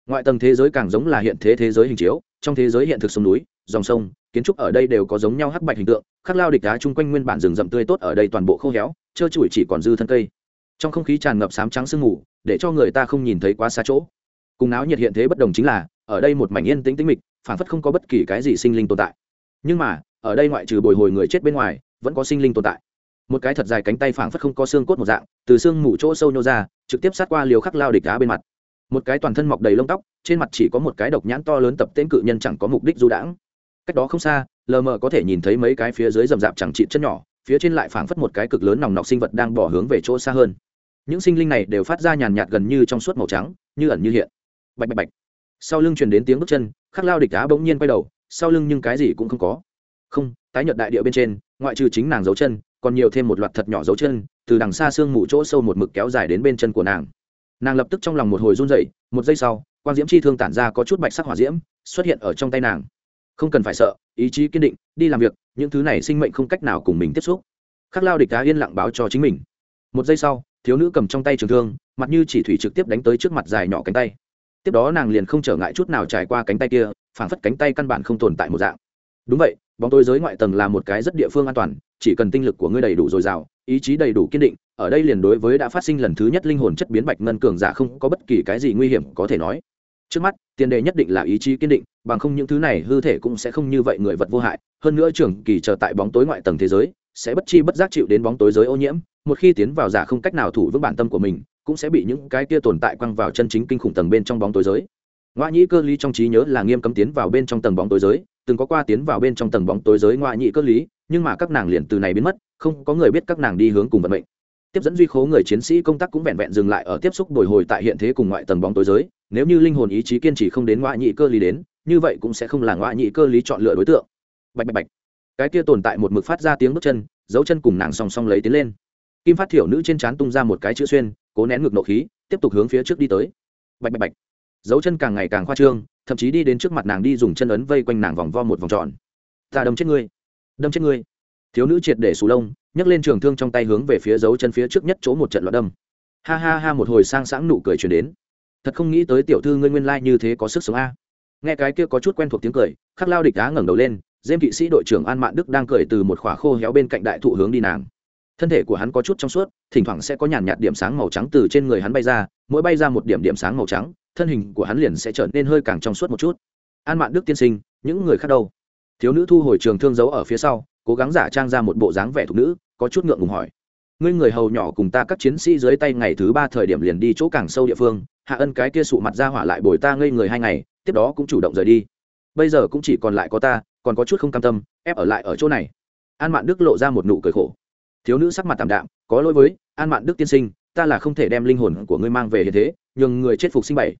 Ngoại tầng thế giới càng giống là hiện thế thế giới hình chiếu, trong thế giới hiện thực sông núi, dòng sông, kiến trúc ở đây đều có giống nhau hắc bạch hình tượng, khắc lao địch đá chung quanh nguyên bản rừng rậm tươi tốt ở đây toàn bộ khô héo, trơ trụi chỉ còn dư thân cây. Trong không khí tràn ngập sám trắng sương mù, để cho người ta không nhìn thấy quá xa chỗ. Cùng náo nhiệt hiện thế bất đồng chính là, ở đây một mảnh yên tĩnh tĩnh mịch phản phất không có bất kỳ cái gì sinh linh tồn tại. Nhưng mà, ở đây ngoại trừ bồi hồi người chết bên ngoài, vẫn có sinh linh tồn tại. Một cái thật dài cánh tay phảng phất không có xương cốt một dạng, từ xương mủ chỗ sâu nhô ra, trực tiếp sát qua liều khắc lao địch đá bên mặt. Một cái toàn thân mọc đầy lông tóc, trên mặt chỉ có một cái độc nhãn to lớn tập tên cự nhân chẳng có mục đích du đãng. Cách đó không xa, lờ mờ có thể nhìn thấy mấy cái phía dưới rầm rạp chẳng trị chân nhỏ, phía trên lại phảng phất một cái cực lớn nòng nọc sinh vật đang bỏ hướng về chỗ xa hơn. Những sinh linh này đều phát ra nhàn nhạt gần như trong suốt màu trắng, như ẩn như hiện. Bạch bạch bạch sau lưng truyền đến tiếng bước chân, khắc lao địch đá bỗng nhiên quay đầu, sau lưng nhưng cái gì cũng không có. Không, tái nhợt đại địa bên trên, ngoại trừ chính nàng dấu chân, còn nhiều thêm một loạt thật nhỏ dấu chân, từ đằng xa xương mù chỗ sâu một mực kéo dài đến bên chân của nàng. Nàng lập tức trong lòng một hồi run dậy một giây sau quan diễm chi thương tản ra có chút bạch sắc hỏa diễm, xuất hiện ở trong tay nàng. Không cần phải sợ, ý chí kiên định, đi làm việc, những thứ này sinh mệnh không cách nào cùng mình tiếp xúc. Khắc lao địch đá yên lặng báo cho chính mình. Một giây sau, thiếu nữ cầm trong tay trường thương, mặt như chỉ thủy trực tiếp đánh tới trước mặt dài nhỏ cánh tay tiếp đó nàng liền không trở ngại chút nào trải qua cánh tay kia, phảng phất cánh tay căn bản không tồn tại một dạng. Đúng vậy, bóng tối giới ngoại tầng là một cái rất địa phương an toàn, chỉ cần tinh lực của ngươi đầy đủ dồi dào, ý chí đầy đủ kiên định, ở đây liền đối với đã phát sinh lần thứ nhất linh hồn chất biến bạch ngân cường giả không có bất kỳ cái gì nguy hiểm có thể nói. Trước mắt, tiền đề nhất định là ý chí kiên định, bằng không những thứ này hư thể cũng sẽ không như vậy người vật vô hại, hơn nữa trường kỳ chờ tại bóng tối ngoại tầng thế giới, sẽ bất chi bất giác chịu đến bóng tối giới ô nhiễm, một khi tiến vào giả không cách nào thủ vững bản tâm của mình cũng sẽ bị những cái kia tồn tại quăng vào chân chính kinh khủng tầng bên trong bóng tối giới. Ngoại nhĩ cơ lý trong trí nhớ là nghiêm cấm tiến vào bên trong tầng bóng tối giới, từng có qua tiến vào bên trong tầng bóng tối giới ngoại nhị cơ lý, nhưng mà các nàng liền từ này biến mất, không có người biết các nàng đi hướng cùng vận mệnh. Tiếp dẫn duy khố người chiến sĩ công tác cũng vẹn vẹn dừng lại ở tiếp xúc bồi hồi tại hiện thế cùng ngoại tầng bóng tối giới, nếu như linh hồn ý chí kiên trì không đến ngoại nhị cơ lý đến, như vậy cũng sẽ không là ngoại nhị cơ lý chọn lựa đối tượng. Bạch bạch bạch. Cái kia tồn tại một mực phát ra tiếng bước chân, dấu chân cùng nàng song song lấy tiến lên. Kim phát thiểu nữ trên trán tung ra một cái chữ xuyên cố nén ngược nộ khí, tiếp tục hướng phía trước đi tới. Bạch bạch bạch. Dấu chân càng ngày càng khoa trương, thậm chí đi đến trước mặt nàng đi dùng chân ấn vây quanh nàng vòng vo một vòng tròn. Ta đâm chết ngươi. Đâm chết ngươi. Thiếu nữ triệt để sù lông, nhấc lên trường thương trong tay hướng về phía dấu chân phía trước nhất chỗ một trận loạt đâm. Ha ha ha, một hồi sang sáng nụ cười truyền đến. Thật không nghĩ tới tiểu thư ngươi nguyên lai như thế có sức sống a. Nghe cái kia có chút quen thuộc tiếng cười, khắc lao địch đá ngẩng đầu lên dêm kỵ sĩ đội trưởng an mạn đức đang cười từ một khỏa khô héo bên cạnh đại thụ hướng đi nàng thân thể của hắn có chút trong suốt, thỉnh thoảng sẽ có nhàn nhạt điểm sáng màu trắng từ trên người hắn bay ra, mỗi bay ra một điểm điểm sáng màu trắng, thân hình của hắn liền sẽ trở nên hơi càng trong suốt một chút. An mạn đức tiên sinh, những người khác đâu? Thiếu nữ thu hồi trường thương giấu ở phía sau, cố gắng giả trang ra một bộ dáng vẻ thục nữ, có chút ngượng ngùng hỏi. Ngươi người hầu nhỏ cùng ta các chiến sĩ dưới tay ngày thứ ba thời điểm liền đi chỗ càng sâu địa phương, hạ ân cái kia sụ mặt ra hỏa lại bồi ta ngây người hai ngày, tiếp đó cũng chủ động rời đi. Bây giờ cũng chỉ còn lại có ta, còn có chút không cam tâm, ép ở lại ở chỗ này. An mạn đức lộ ra một nụ cười khổ thiếu nữ sắc mặt tạm đạm có lỗi với an mạn đức tiên sinh ta là không thể đem linh hồn của ngươi mang về hiện thế nhường người chết phục sinh bảy.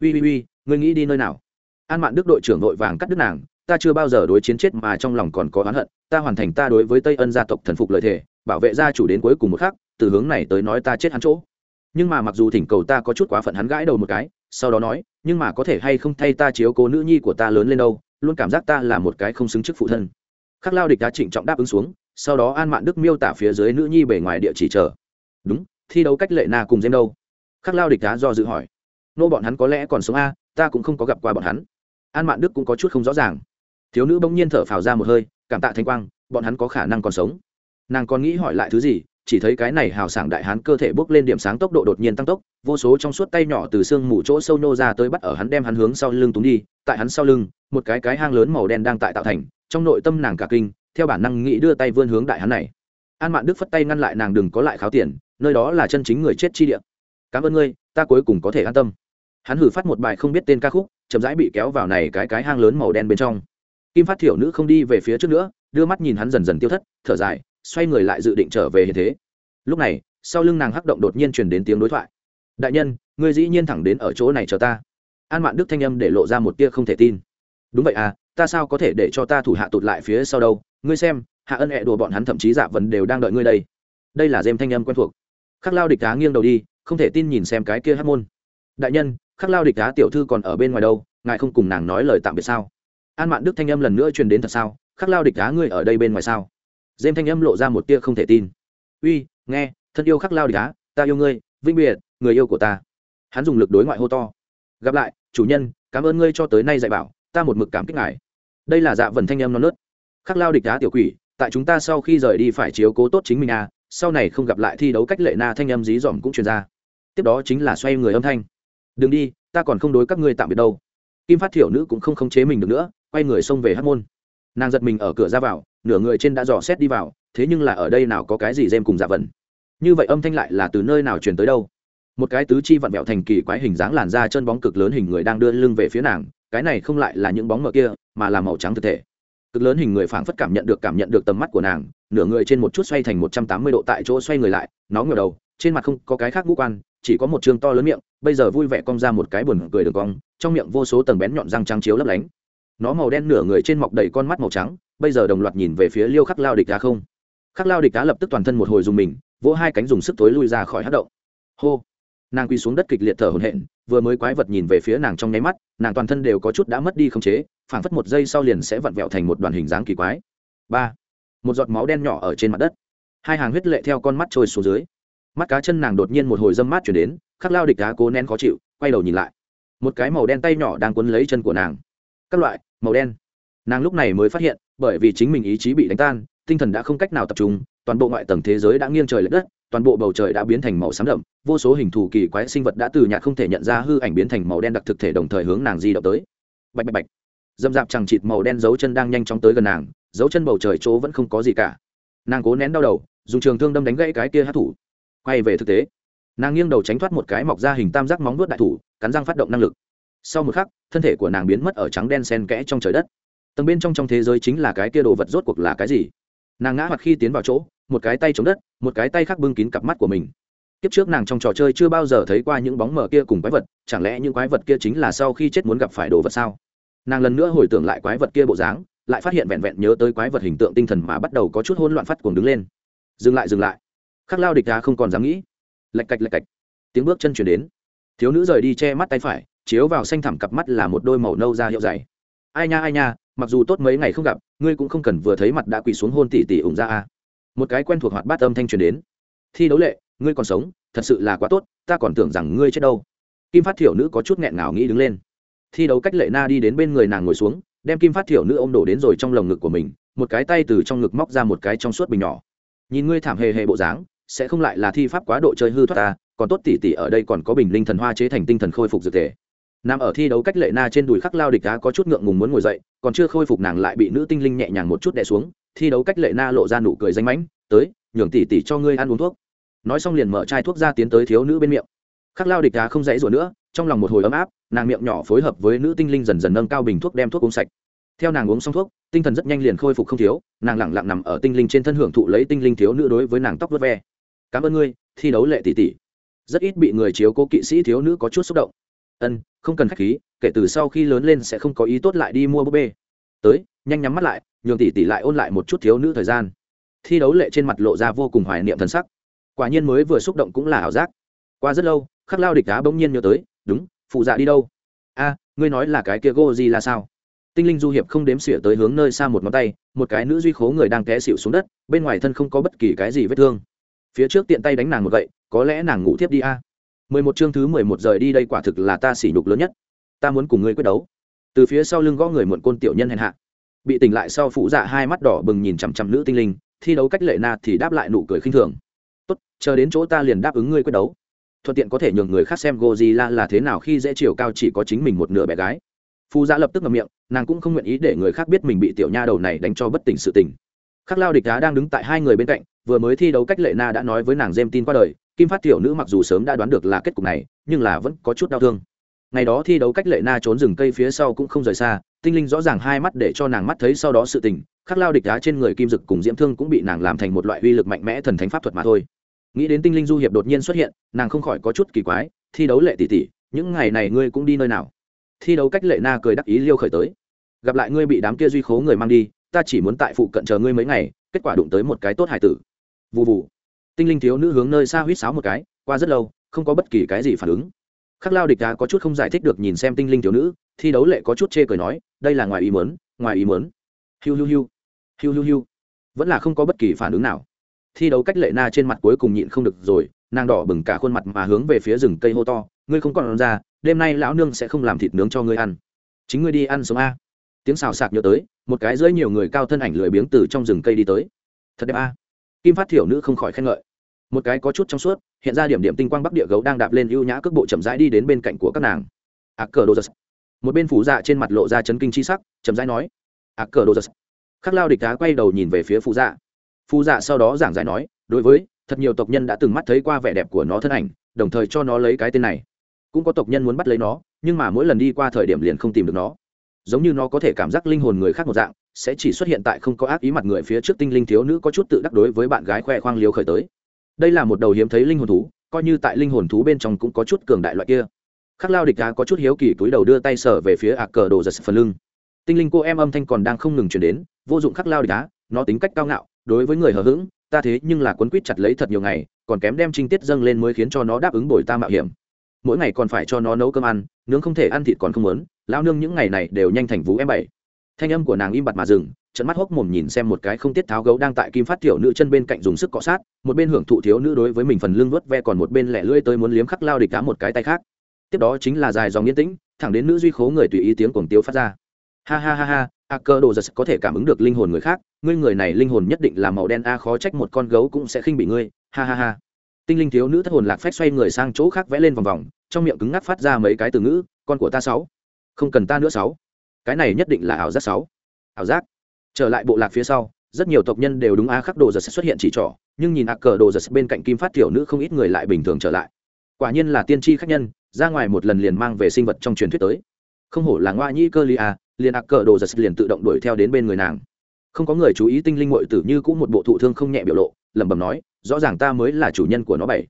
Ui ui ui ngươi nghĩ đi nơi nào? An mạn đức đội trưởng vội vàng cắt đứt nàng ta chưa bao giờ đối chiến chết mà trong lòng còn có oán hận ta hoàn thành ta đối với tây ân gia tộc thần phục lợi thể, bảo vệ gia chủ đến cuối cùng một khắc từ hướng này tới nói ta chết hắn chỗ. Nhưng mà mặc dù thỉnh cầu ta có chút quá phận hắn gãi đầu một cái sau đó nói nhưng mà có thể hay không thay ta chiếu cố nữ nhi của ta lớn lên đâu luôn cảm giác ta là một cái không xứng chức phụ thân. Khắc lao địch đã trịnh trọng đáp ứng xuống sau đó an mạn đức miêu tả phía dưới nữ nhi bề ngoài địa chỉ chờ. Đúng, thi đấu cách lệ na cùng dêm đâu? Khắc lao địch đá do dự hỏi. Nô bọn hắn có lẽ còn sống a, ta cũng không có gặp qua bọn hắn. An mạn đức cũng có chút không rõ ràng. Thiếu nữ bỗng nhiên thở phào ra một hơi, cảm tạ thanh quang, bọn hắn có khả năng còn sống. Nàng còn nghĩ hỏi lại thứ gì, chỉ thấy cái này hào sảng đại hán cơ thể bốc lên điểm sáng tốc độ đột nhiên tăng tốc, vô số trong suốt tay nhỏ từ xương mù chỗ sâu nô ra tới bắt ở hắn đem hắn hướng sau lưng túng đi. Tại hắn sau lưng, một cái cái hang lớn màu đen đang tại tạo thành, trong nội tâm nàng cả kinh theo bản năng nghĩ đưa tay vươn hướng đại hắn này. An mạn đức phất tay ngăn lại nàng đừng có lại kháo tiền, nơi đó là chân chính người chết chi địa. Cảm ơn ngươi, ta cuối cùng có thể an tâm. Hắn hử phát một bài không biết tên ca khúc, chậm rãi bị kéo vào này cái cái hang lớn màu đen bên trong. Kim phát thiểu nữ không đi về phía trước nữa, đưa mắt nhìn hắn dần dần tiêu thất, thở dài, xoay người lại dự định trở về hiện thế. Lúc này, sau lưng nàng hắc động đột nhiên truyền đến tiếng đối thoại. Đại nhân, ngươi dĩ nhiên thẳng đến ở chỗ này chờ ta. An mạn đức thanh âm để lộ ra một tia không thể tin. Đúng vậy à ta sao có thể để cho ta thủ hạ tụt lại phía sau đâu? Ngươi xem, hạ ân hẹ đùa bọn hắn thậm chí dạ vần đều đang đợi ngươi đây. Đây là dêm thanh âm quen thuộc. Khắc lao địch đá nghiêng đầu đi, không thể tin nhìn xem cái kia hát môn. Đại nhân, khắc lao địch đá tiểu thư còn ở bên ngoài đâu, ngài không cùng nàng nói lời tạm biệt sao? An mạn đức thanh âm lần nữa truyền đến thật sao? Khắc lao địch đá ngươi ở đây bên ngoài sao? Dêm thanh âm lộ ra một tia không thể tin. Uy, nghe, thân yêu khắc lao địch đá ta yêu ngươi vinh biệt, người yêu của ta. Hắn dùng lực đối ngoại hô to. Gặp lại, chủ nhân, cảm ơn ngươi cho tới nay dạy bảo, ta một mực cảm kích ngài. Đây là dạ vần thanh âm non nớt khắc lao địch đá tiểu quỷ, tại chúng ta sau khi rời đi phải chiếu cố tốt chính mình à sau này không gặp lại thi đấu cách lệ na thanh âm dí dỏm cũng truyền ra. Tiếp đó chính là xoay người âm thanh. Đừng đi, ta còn không đối các ngươi tạm biệt đâu. Kim phát thiểu nữ cũng không khống chế mình được nữa, quay người xông về hát môn. Nàng giật mình ở cửa ra vào, nửa người trên đã dò xét đi vào, thế nhưng là ở đây nào có cái gì dêm cùng dạ vần. Như vậy âm thanh lại là từ nơi nào truyền tới đâu? Một cái tứ chi vặn vẹo thành kỳ quái hình dáng làn da chân bóng cực lớn hình người đang đưa lưng về phía nàng, cái này không lại là những bóng mờ kia, mà là màu trắng thực thể cực lớn hình người phảng phất cảm nhận được cảm nhận được tầm mắt của nàng, nửa người trên một chút xoay thành một trăm tám mươi độ tại chỗ xoay người lại, nó ngửa đầu, trên mặt không có cái khác ngũ quan, chỉ có một chương to lớn miệng, bây giờ vui vẻ cong ra một cái buồn cười đường cong, trong miệng vô số tầng bén nhọn răng trắng chiếu lấp lánh. Nó màu đen nửa người trên mọc đầy con mắt màu trắng, bây giờ đồng loạt nhìn về phía liêu khắc lao địch đá không. Khắc lao địch đá lập tức toàn thân một hồi dùng mình, vỗ hai cánh dùng sức tối lui ra khỏi hát động. Hô! Nàng quy xuống đất kịch liệt thở hổn hển, vừa mới quái vật nhìn về phía nàng trong nháy mắt, nàng toàn thân đều có chút đã mất đi khống chế phảng phất một giây sau liền sẽ vặn vẹo thành một đoàn hình dáng kỳ quái. Ba, một giọt máu đen nhỏ ở trên mặt đất. Hai hàng huyết lệ theo con mắt trôi xuống dưới. Mắt cá chân nàng đột nhiên một hồi dâm mát chuyển đến, khắc lao địch đá cố nén khó chịu, quay đầu nhìn lại. Một cái màu đen tay nhỏ đang quấn lấy chân của nàng. Các loại, màu đen. Nàng lúc này mới phát hiện, bởi vì chính mình ý chí bị đánh tan, tinh thần đã không cách nào tập trung, toàn bộ ngoại tầng thế giới đã nghiêng trời lệch đất, toàn bộ bầu trời đã biến thành màu xám đậm, vô số hình thù kỳ quái sinh vật đã từ nhạt không thể nhận ra hư ảnh biến thành màu đen đặc thực thể đồng thời hướng nàng di động tới. Bạch bạch bạch dâm dạp chẳng chịt màu đen dấu chân đang nhanh chóng tới gần nàng, dấu chân bầu trời chỗ vẫn không có gì cả. Nàng cố nén đau đầu, dùng trường thương đâm đánh gãy cái kia hát thủ. Quay về thực tế, nàng nghiêng đầu tránh thoát một cái mọc ra hình tam giác móng vuốt đại thủ, cắn răng phát động năng lực. Sau một khắc, thân thể của nàng biến mất ở trắng đen sen kẽ trong trời đất. Tầng bên trong trong thế giới chính là cái kia đồ vật rốt cuộc là cái gì? Nàng ngã hoặc khi tiến vào chỗ, một cái tay chống đất, một cái tay khác bưng kín cặp mắt của mình. Kiếp trước nàng trong trò chơi chưa bao giờ thấy qua những bóng mờ kia cùng quái vật, chẳng lẽ những quái vật kia chính là sau khi chết muốn gặp phải đồ vật sao? Nàng lần nữa hồi tưởng lại quái vật kia bộ dáng, lại phát hiện vẹn vẹn nhớ tới quái vật hình tượng tinh thần mà bắt đầu có chút hỗn loạn phát cuồng đứng lên. Dừng lại dừng lại. Khắc lao địch đá không còn dám nghĩ. Lạch cạch lạch cạch. Tiếng bước chân chuyển đến. Thiếu nữ rời đi che mắt tay phải, chiếu vào xanh thẳm cặp mắt là một đôi màu nâu da hiệu dày. Ai nha ai nha, mặc dù tốt mấy ngày không gặp, ngươi cũng không cần vừa thấy mặt đã quỳ xuống hôn tỉ tỉ ủng ra a. Một cái quen thuộc hoạt bát âm thanh truyền đến. Thi đấu lệ, ngươi còn sống, thật sự là quá tốt, ta còn tưởng rằng ngươi chết đâu. Kim phát thiểu nữ có chút nghẹn ngào nghĩ đứng lên thi đấu cách lệ na đi đến bên người nàng ngồi xuống, đem kim phát thiểu nữ ôm đổ đến rồi trong lồng ngực của mình, một cái tay từ trong ngực móc ra một cái trong suốt bình nhỏ. Nhìn ngươi thảm hề hề bộ dáng, sẽ không lại là thi pháp quá độ chơi hư thoát ta, còn tốt tỉ tỉ ở đây còn có bình linh thần hoa chế thành tinh thần khôi phục dược thể. Nằm ở thi đấu cách lệ na trên đùi khắc lao địch đá có chút ngượng ngùng muốn ngồi dậy, còn chưa khôi phục nàng lại bị nữ tinh linh nhẹ nhàng một chút đè xuống, thi đấu cách lệ na lộ ra nụ cười danh mãnh, tới, nhường tỉ tỉ cho ngươi ăn uống thuốc. Nói xong liền mở chai thuốc ra tiến tới thiếu nữ bên miệng. Khắc lao địch đá không dãy rủa nữa, trong lòng một hồi ấm áp nàng miệng nhỏ phối hợp với nữ tinh linh dần dần nâng cao bình thuốc đem thuốc uống sạch. Theo nàng uống xong thuốc, tinh thần rất nhanh liền khôi phục không thiếu, nàng lẳng lặng nằm ở tinh linh trên thân hưởng thụ lấy tinh linh thiếu nữ đối với nàng tóc vớt ve. Cảm ơn ngươi, thi đấu lệ tỷ tỷ. Rất ít bị người chiếu cố kỵ sĩ thiếu nữ có chút xúc động. Ân, không cần khách khí, kể từ sau khi lớn lên sẽ không có ý tốt lại đi mua búp bê. Tới, nhanh nhắm mắt lại, nhường tỷ tỷ lại ôn lại một chút thiếu nữ thời gian. Thi đấu lệ trên mặt lộ ra vô cùng hoài niệm thần sắc. Quả nhiên mới vừa xúc động cũng là ảo giác. Qua rất lâu, khắc lao địch đá bỗng nhiên nhớ tới, đúng phụ dạ đi đâu? A, ngươi nói là cái kia gô gì là sao? Tinh linh du hiệp không đếm xỉa tới hướng nơi xa một ngón tay, một cái nữ duy khố người đang té xịu xuống đất, bên ngoài thân không có bất kỳ cái gì vết thương. Phía trước tiện tay đánh nàng một gậy, có lẽ nàng ngủ thiếp đi a. Mười một chương thứ mười một rời đi đây quả thực là ta sỉ nhục lớn nhất. Ta muốn cùng ngươi quyết đấu. Từ phía sau lưng gõ người muộn côn tiểu nhân hèn hạ. Bị tỉnh lại sau phụ dạ hai mắt đỏ bừng nhìn chằm chằm nữ tinh linh, thi đấu cách lệ na thì đáp lại nụ cười khinh thường. Tốt, chờ đến chỗ ta liền đáp ứng ngươi quyết đấu thuận tiện có thể nhường người khác xem Godzilla là thế nào khi dễ chiều cao chỉ có chính mình một nửa bé gái. Phu Dạ lập tức ngậm miệng, nàng cũng không nguyện ý để người khác biết mình bị tiểu nha đầu này đánh cho bất tỉnh sự tình. Khắc Lao địch đá đang đứng tại hai người bên cạnh, vừa mới thi đấu cách lệ na đã nói với nàng Gem tin qua đời, Kim Phát tiểu nữ mặc dù sớm đã đoán được là kết cục này, nhưng là vẫn có chút đau thương. Ngày đó thi đấu cách lệ na trốn rừng cây phía sau cũng không rời xa, tinh linh rõ ràng hai mắt để cho nàng mắt thấy sau đó sự tình, Khắc Lao địch đá trên người kim dực cùng diễm thương cũng bị nàng làm thành một loại uy lực mạnh mẽ thần thánh pháp thuật mà thôi nghĩ đến tinh linh du hiệp đột nhiên xuất hiện, nàng không khỏi có chút kỳ quái, thi đấu lệ tỷ tỷ, những ngày này ngươi cũng đi nơi nào? Thi đấu cách lệ na cười đắc ý liêu khởi tới. Gặp lại ngươi bị đám kia duy khố người mang đi, ta chỉ muốn tại phụ cận chờ ngươi mấy ngày, kết quả đụng tới một cái tốt hải tử. Vụ vụ tinh linh thiếu nữ hướng nơi xa huýt sáo một cái, qua rất lâu, không có bất kỳ cái gì phản ứng. Khắc lao địch đá có chút không giải thích được nhìn xem tinh linh thiếu nữ, thi đấu lệ có chút chê cười nói, đây là ngoài ý mớn ngoài ý mớn hiu hiu hiu. Hiu hiu hiu. Vẫn là không có bất kỳ phản ứng nào thi đấu cách lệ na trên mặt cuối cùng nhịn không được rồi, nàng đỏ bừng cả khuôn mặt mà hướng về phía rừng cây hô to, ngươi không còn ra, đêm nay lão nương sẽ không làm thịt nướng cho ngươi ăn. Chính ngươi đi ăn sống a. Tiếng xào sạc nhớ tới, một cái dưới nhiều người cao thân ảnh lười biếng từ trong rừng cây đi tới. Thật đẹp a. Kim phát thiểu nữ không khỏi khen ngợi. Một cái có chút trong suốt, hiện ra điểm điểm tinh quang bắc địa gấu đang đạp lên ưu nhã cước bộ chậm rãi đi đến bên cạnh của các nàng. A cờ đồ giật. Một bên phủ dạ trên mặt lộ ra chấn kinh chi sắc, chậm rãi nói a cờ đồ giật. Khắc lao địch đá quay đầu nhìn về phía phụ dạ. Phu dạ sau đó giảng giải nói, đối với, thật nhiều tộc nhân đã từng mắt thấy qua vẻ đẹp của nó thân ảnh, đồng thời cho nó lấy cái tên này. Cũng có tộc nhân muốn bắt lấy nó, nhưng mà mỗi lần đi qua thời điểm liền không tìm được nó. Giống như nó có thể cảm giác linh hồn người khác một dạng, sẽ chỉ xuất hiện tại không có ác ý mặt người phía trước tinh linh thiếu nữ có chút tự đắc đối với bạn gái khoe khoang liều khởi tới. Đây là một đầu hiếm thấy linh hồn thú, coi như tại linh hồn thú bên trong cũng có chút cường đại loại kia. Khắc lao địch đá có chút hiếu kỳ túi đầu đưa tay sở về phía ạc cờ đồ giật phần lưng. Tinh linh cô em âm thanh còn đang không ngừng chuyển đến, vô dụng khắc lao địch đá nó tính cách cao ngạo đối với người hờ hững, ta thế nhưng là quấn quýt chặt lấy thật nhiều ngày, còn kém đem trinh tiết dâng lên mới khiến cho nó đáp ứng bồi ta mạo hiểm. Mỗi ngày còn phải cho nó nấu cơm ăn, nướng không thể ăn thịt còn không muốn lao nương những ngày này đều nhanh thành vú em bảy. Thanh âm của nàng im bặt mà dừng trận mắt hốc mồm nhìn xem một cái không tiết tháo gấu đang tại kim phát tiểu nữ chân bên cạnh dùng sức cọ sát, một bên hưởng thụ thiếu nữ đối với mình phần lưng vớt ve còn một bên lẻ lưỡi tới muốn liếm khắc lao địch cá một cái tay khác. Tiếp đó chính là dài dòng yên tĩnh, thẳng đến nữ duy khố người tùy ý tiếng cuồng tiếu phát ra. Ha ha ha ha, a cơ đồ giật có thể cảm ứng được linh hồn người khác ngươi người này linh hồn nhất định là màu đen, a, khó trách một con gấu cũng sẽ khinh bị ngươi. Ha ha ha. Tinh linh thiếu nữ thất hồn lạc phách xoay người sang chỗ khác vẽ lên vòng vòng, trong miệng cứng ngắc phát ra mấy cái từ ngữ, con của ta sáu. Không cần ta nữa sáu. Cái này nhất định là ảo giác sáu. Ảo giác? Trở lại bộ lạc phía sau, rất nhiều tộc nhân đều đúng a, khắc đồ giật xuất hiện chỉ trỏ, nhưng nhìn a, cờ đồ giật bên cạnh kim phát tiểu nữ không ít người lại bình thường trở lại. Quả nhiên là tiên tri khách nhân, ra ngoài một lần liền mang về sinh vật trong truyền thuyết tới. Không hổ là ngoa nhĩ cơ li a, liền ạc cờ đồ giật liền tự động đuổi theo đến bên người nàng không có người chú ý tinh linh mội tử như cũng một bộ thụ thương không nhẹ biểu lộ, lẩm bẩm nói, rõ ràng ta mới là chủ nhân của nó bảy.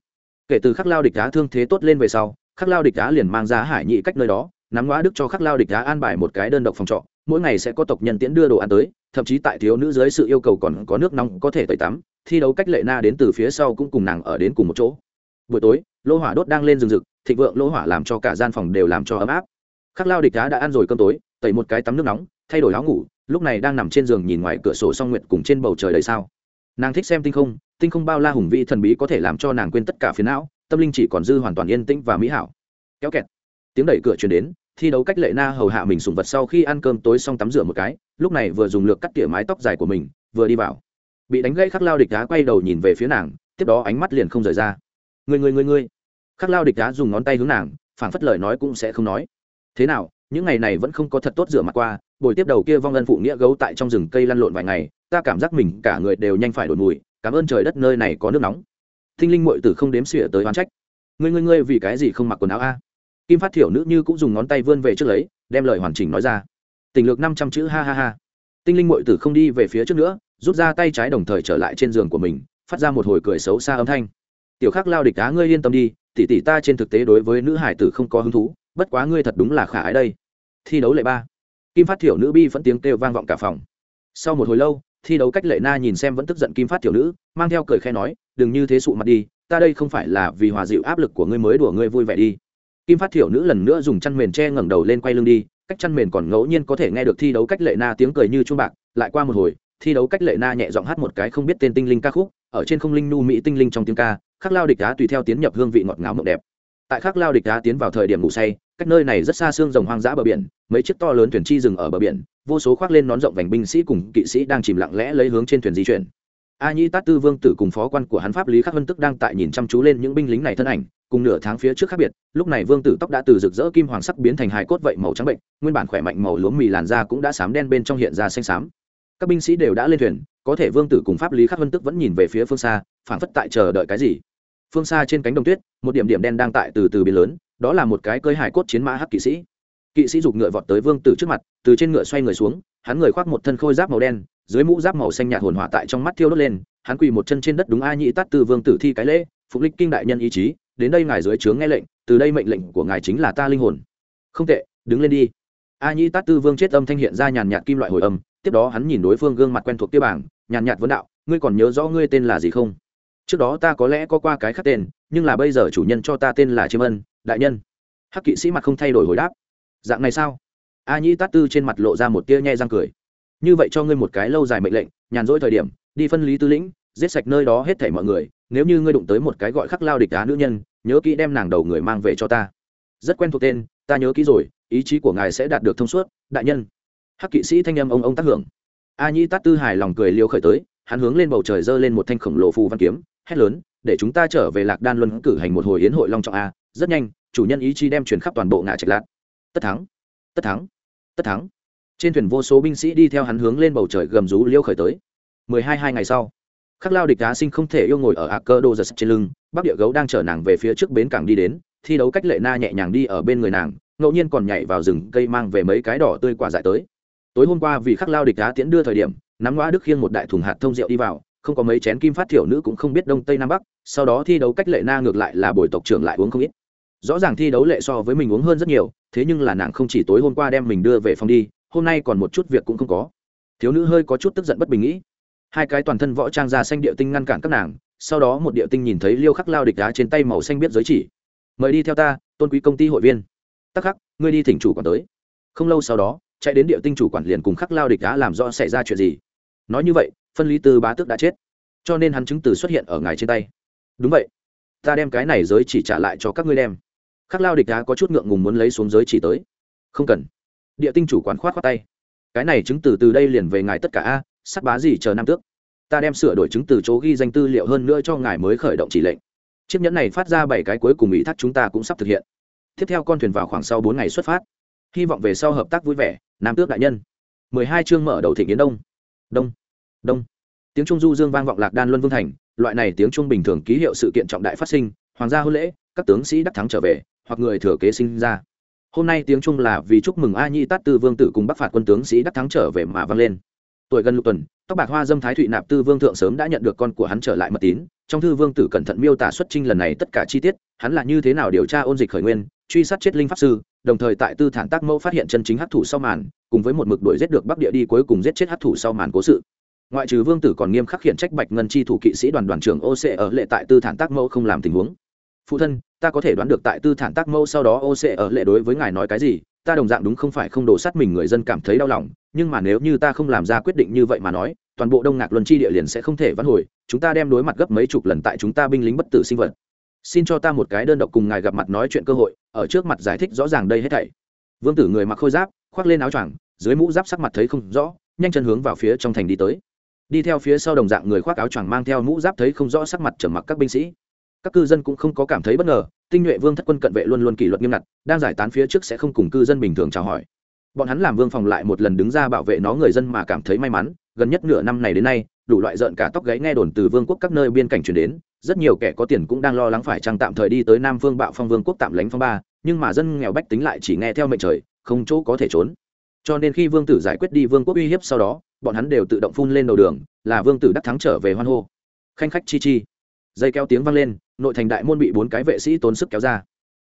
Kể từ khắc lao địch đá thương thế tốt lên về sau, khắc lao địch đá liền mang ra hải nhị cách nơi đó, nắm ngõ đức cho khắc lao địch đá an bài một cái đơn độc phòng trọ, mỗi ngày sẽ có tộc nhân tiễn đưa đồ ăn tới, thậm chí tại thiếu nữ dưới sự yêu cầu còn có nước nóng có thể tẩy tắm, thi đấu cách lệ na đến từ phía sau cũng cùng nàng ở đến cùng một chỗ. Buổi tối lô hỏa đốt đang lên rừng rực, thịnh vượng lỗ hỏa làm cho cả gian phòng đều làm cho ấm áp. Khắc lao địch đá đã ăn rồi cơm tối, tẩy một cái tắm nước nóng, thay đổi áo ngủ lúc này đang nằm trên giường nhìn ngoài cửa sổ song nguyệt cùng trên bầu trời đầy sao. Nàng thích xem tinh không tinh không bao la hùng vĩ thần bí có thể làm cho nàng quên tất cả phiền não, tâm linh chỉ còn dư hoàn toàn yên tĩnh và mỹ hảo. Kéo kẹt. Tiếng đẩy cửa truyền đến, thi đấu cách lệ na hầu hạ mình sùng vật sau khi ăn cơm tối xong tắm rửa một cái, lúc này vừa dùng lược cắt tỉa mái tóc dài của mình, vừa đi vào. Bị đánh gây khắc lao địch đá quay đầu nhìn về phía nàng, tiếp đó ánh mắt liền không rời ra. Người người người người khắc lao địch đá dùng ngón tay hướng nàng phản phất lời nói cũng sẽ không nói. Thế nào, những ngày này vẫn không có thật tốt rửa mặt qua buổi tiếp đầu kia vong ân phụ nghĩa gấu tại trong rừng cây lăn lộn vài ngày, ta cảm giác mình cả người đều nhanh phải đổi mùi, cảm ơn trời đất nơi này có nước nóng. Thinh linh mội tử không đếm xỉa tới oán trách. Ngươi ngươi ngươi vì cái gì không mặc quần áo a? Kim phát thiểu nữ như cũng dùng ngón tay vươn về trước lấy, đem lời hoàn chỉnh nói ra. Tình lược năm trăm chữ ha ha ha. Tinh linh mội tử không đi về phía trước nữa, rút ra tay trái đồng thời trở lại trên giường của mình, phát ra một hồi cười xấu xa âm thanh. Tiểu khắc lao địch á, ngươi yên tâm đi tỉ tỉ ta trên thực tế đối với nữ hải tử không có hứng thú, bất quá ngươi thật đúng là khả ái đây. Thi đấu lệ ba kim phát thiểu nữ bi vẫn tiếng kêu vang vọng cả phòng. Sau một hồi lâu, thi đấu cách lệ na nhìn xem vẫn tức giận kim phát thiểu nữ, mang theo cười khe nói, đừng như thế sụ mặt đi, ta đây không phải là vì hòa dịu áp lực của ngươi mới đùa ngươi vui vẻ đi. Kim phát thiểu nữ lần nữa dùng chăn mền che ngẩng đầu lên quay lưng đi, cách chăn mền còn ngẫu nhiên có thể nghe được thi đấu cách lệ na tiếng cười như chuông bạc, lại qua một hồi, thi đấu cách lệ na nhẹ giọng hát một cái không biết tên tinh linh ca khúc, ở trên không linh nu mỹ tinh linh trong tiếng ca, khắc lao địch đá tùy theo tiến nhập hương vị ngọt ngào mộng đẹp. Tại khắc lao địch đá tiến vào thời điểm ngủ say, cách nơi này rất xa xương rồng hoang dã bờ biển mấy chiếc to lớn thuyền chi dừng ở bờ biển, vô số khoác lên nón rộng vành binh sĩ cùng kỵ sĩ đang chìm lặng lẽ lấy hướng trên thuyền di chuyển. A nhĩ tát tư vương tử cùng phó quan của hắn pháp lý khắc vân tức đang tại nhìn chăm chú lên những binh lính này thân ảnh, cùng nửa tháng phía trước khác biệt, lúc này vương tử tóc đã từ rực rỡ kim hoàng sắc biến thành hài cốt vậy màu trắng bệnh, nguyên bản khỏe mạnh màu lúa mì làn da cũng đã xám đen bên trong hiện ra xanh xám. Các binh sĩ đều đã lên thuyền, có thể vương tử cùng pháp lý khắc vân tức vẫn nhìn về phía phương xa, phảng phất tại chờ đợi cái gì. Phương xa trên cánh đồng tuyết, một điểm điểm đen đang tại từ từ biến lớn, đó là một cái cơi hải cốt chiến mã hắc kỵ sĩ kỵ sĩ giục ngựa vọt tới vương tử trước mặt, từ trên ngựa xoay người xuống, hắn người khoác một thân khôi giáp màu đen, dưới mũ giáp màu xanh nhạt hồn hỏa tại trong mắt thiêu đốt lên, hắn quỳ một chân trên đất đúng a nhĩ tát từ vương tử thi cái lễ, phục lịch kinh đại nhân ý chí, đến đây ngài dưới trướng nghe lệnh, từ đây mệnh lệnh của ngài chính là ta linh hồn. Không tệ, đứng lên đi. A nhĩ tát tư vương chết âm thanh hiện ra nhàn nhạt kim loại hồi âm, tiếp đó hắn nhìn đối phương gương mặt quen thuộc tiêu bảng, nhàn nhạt vấn đạo, ngươi còn nhớ rõ ngươi tên là gì không? Trước đó ta có lẽ có qua cái khác tên, nhưng là bây giờ chủ nhân cho ta tên là chiêm ân, đại nhân. Hắc kỵ sĩ mặt không thay đổi hồi đáp dạng này sao? A nhĩ tát tư trên mặt lộ ra một tia nhẹ răng cười. Như vậy cho ngươi một cái lâu dài mệnh lệnh, nhàn rỗi thời điểm, đi phân lý tư lĩnh, giết sạch nơi đó hết thảy mọi người, nếu như ngươi đụng tới một cái gọi khắc lao địch đá nữ nhân, nhớ kỹ đem nàng đầu người mang về cho ta. Rất quen thuộc tên, ta nhớ kỹ rồi, ý chí của ngài sẽ đạt được thông suốt, đại nhân. Hắc kỵ sĩ thanh âm ông ông tác hưởng. A nhĩ tát tư hài lòng cười liêu khởi tới, hắn hướng lên bầu trời giơ lên một thanh khổng lồ phù văn kiếm, hét lớn, để chúng ta trở về lạc đan luân cử hành một hồi yến hội long trọng a, rất nhanh, chủ nhân ý chí đem truyền khắp toàn bộ ngã trạch lạc tất thắng tất thắng tất thắng. Trên thuyền vô số binh sĩ đi theo hắn hướng lên bầu trời gầm rú liêu khởi tới. Mười hai hai ngày sau, khắc lao địch đá sinh không thể yêu ngồi ở ạ cơ đô giật trên lưng, bắc địa gấu đang chở nàng về phía trước bến cảng đi đến, thi đấu cách lệ na nhẹ nhàng đi ở bên người nàng, ngẫu nhiên còn nhảy vào rừng cây mang về mấy cái đỏ tươi quả dại tới. Tối hôm qua vì khắc lao địch đá tiễn đưa thời điểm, nắm ngoã đức khiêng một đại thùng hạt thông rượu đi vào, không có mấy chén kim phát thiểu nữ cũng không biết đông tây nam bắc, sau đó thi đấu cách lệ na ngược lại là buổi tộc trưởng lại uống không ít. Rõ ràng thi đấu lệ so với mình uống hơn rất nhiều thế nhưng là nàng không chỉ tối hôm qua đem mình đưa về phòng đi, hôm nay còn một chút việc cũng không có. Thiếu nữ hơi có chút tức giận bất bình nghĩ. Hai cái toàn thân võ trang ra xanh địa tinh ngăn cản các nàng, sau đó một địa tinh nhìn thấy liêu khắc lao địch đá trên tay màu xanh biết giới chỉ. Mời đi theo ta, tôn quý công ty hội viên. Tắc khắc, ngươi đi thỉnh chủ quản tới. Không lâu sau đó, chạy đến địa tinh chủ quản liền cùng khắc lao địch đá làm rõ xảy ra chuyện gì. Nói như vậy, phân lý tư bá tước đã chết, cho nên hắn chứng từ xuất hiện ở ngài trên tay. Đúng vậy, ta đem cái này giới chỉ trả lại cho các ngươi đem khắc lao địch đá có chút ngượng ngùng muốn lấy xuống giới chỉ tới. Không cần. Địa tinh chủ quán khoát khoát tay. Cái này chứng từ từ đây liền về ngài tất cả a, sắt bá gì chờ năm tước. Ta đem sửa đổi chứng từ chỗ ghi danh tư liệu hơn nữa cho ngài mới khởi động chỉ lệnh. Chiếc nhẫn này phát ra bảy cái cuối cùng ý thác chúng ta cũng sắp thực hiện. Tiếp theo con thuyền vào khoảng sau bốn ngày xuất phát. Hy vọng về sau hợp tác vui vẻ. Nam tước đại nhân. Mười hai chương mở đầu thị Kiến đông. Đông. Đông. Tiếng trung du dương vang vọng lạc đan luân vương thành. Loại này tiếng trung bình thường ký hiệu sự kiện trọng đại phát sinh. Hoàng gia hôn lễ, các tướng sĩ đắc thắng trở về hoặc người thừa kế sinh ra. Hôm nay tiếng trung là vì chúc mừng a nhi tát tư vương tử cùng bắc phạt quân tướng sĩ đắc thắng trở về mà vang lên. Tuổi gần lục tuần, tóc bạc hoa dâm thái thụy nạp tư vương thượng sớm đã nhận được con của hắn trở lại mật tín. Trong thư vương tử cẩn thận miêu tả xuất trinh lần này tất cả chi tiết, hắn là như thế nào điều tra ôn dịch khởi nguyên, truy sát chết linh pháp sư, đồng thời tại tư thản tác mẫu phát hiện chân chính hấp thủ sau màn, cùng với một mực đuổi giết được bắc địa đi cuối cùng giết chết hấp thủ sau màn cố sự. Ngoại trừ vương tử còn nghiêm khắc khiển trách bạch ngân chi thủ kỵ sĩ đoàn đoàn trưởng ô xê ở lệ tại tư thản tác mẫu không làm tình huống. Phụ thân ta có thể đoán được tại tư thản tác mâu sau đó ô sẽ ở lệ đối với ngài nói cái gì, ta đồng dạng đúng không phải không đổ sát mình người dân cảm thấy đau lòng, nhưng mà nếu như ta không làm ra quyết định như vậy mà nói, toàn bộ đông ngạc luân chi địa liền sẽ không thể vãn hồi, chúng ta đem đối mặt gấp mấy chục lần tại chúng ta binh lính bất tử sinh vật. Xin cho ta một cái đơn độc cùng ngài gặp mặt nói chuyện cơ hội, ở trước mặt giải thích rõ ràng đây hết thảy. Vương tử người mặc khôi giáp, khoác lên áo choàng, dưới mũ giáp sắc mặt thấy không rõ, nhanh chân hướng vào phía trong thành đi tới. Đi theo phía sau đồng dạng người khoác áo choàng mang theo mũ giáp thấy không rõ sắc mặt trở mặc các binh sĩ các cư dân cũng không có cảm thấy bất ngờ, tinh nhuệ vương thất quân cận vệ luôn luôn kỷ luật nghiêm ngặt, đang giải tán phía trước sẽ không cùng cư dân bình thường chào hỏi. Bọn hắn làm vương phòng lại một lần đứng ra bảo vệ nó người dân mà cảm thấy may mắn, gần nhất nửa năm này đến nay, đủ loại rợn cả tóc gáy nghe đồn từ vương quốc các nơi biên cảnh chuyển đến, rất nhiều kẻ có tiền cũng đang lo lắng phải chăng tạm thời đi tới nam phương bạo phong vương quốc tạm lánh phong ba, nhưng mà dân nghèo bách tính lại chỉ nghe theo mệnh trời, không chỗ có thể trốn. Cho nên khi vương tử giải quyết đi vương quốc uy hiếp sau đó, bọn hắn đều tự động phun lên đầu đường, là vương tử đắc thắng trở về hoan hô. Khanh khách chi chi dây kéo tiếng vang lên, nội thành đại môn bị bốn cái vệ sĩ tốn sức kéo ra.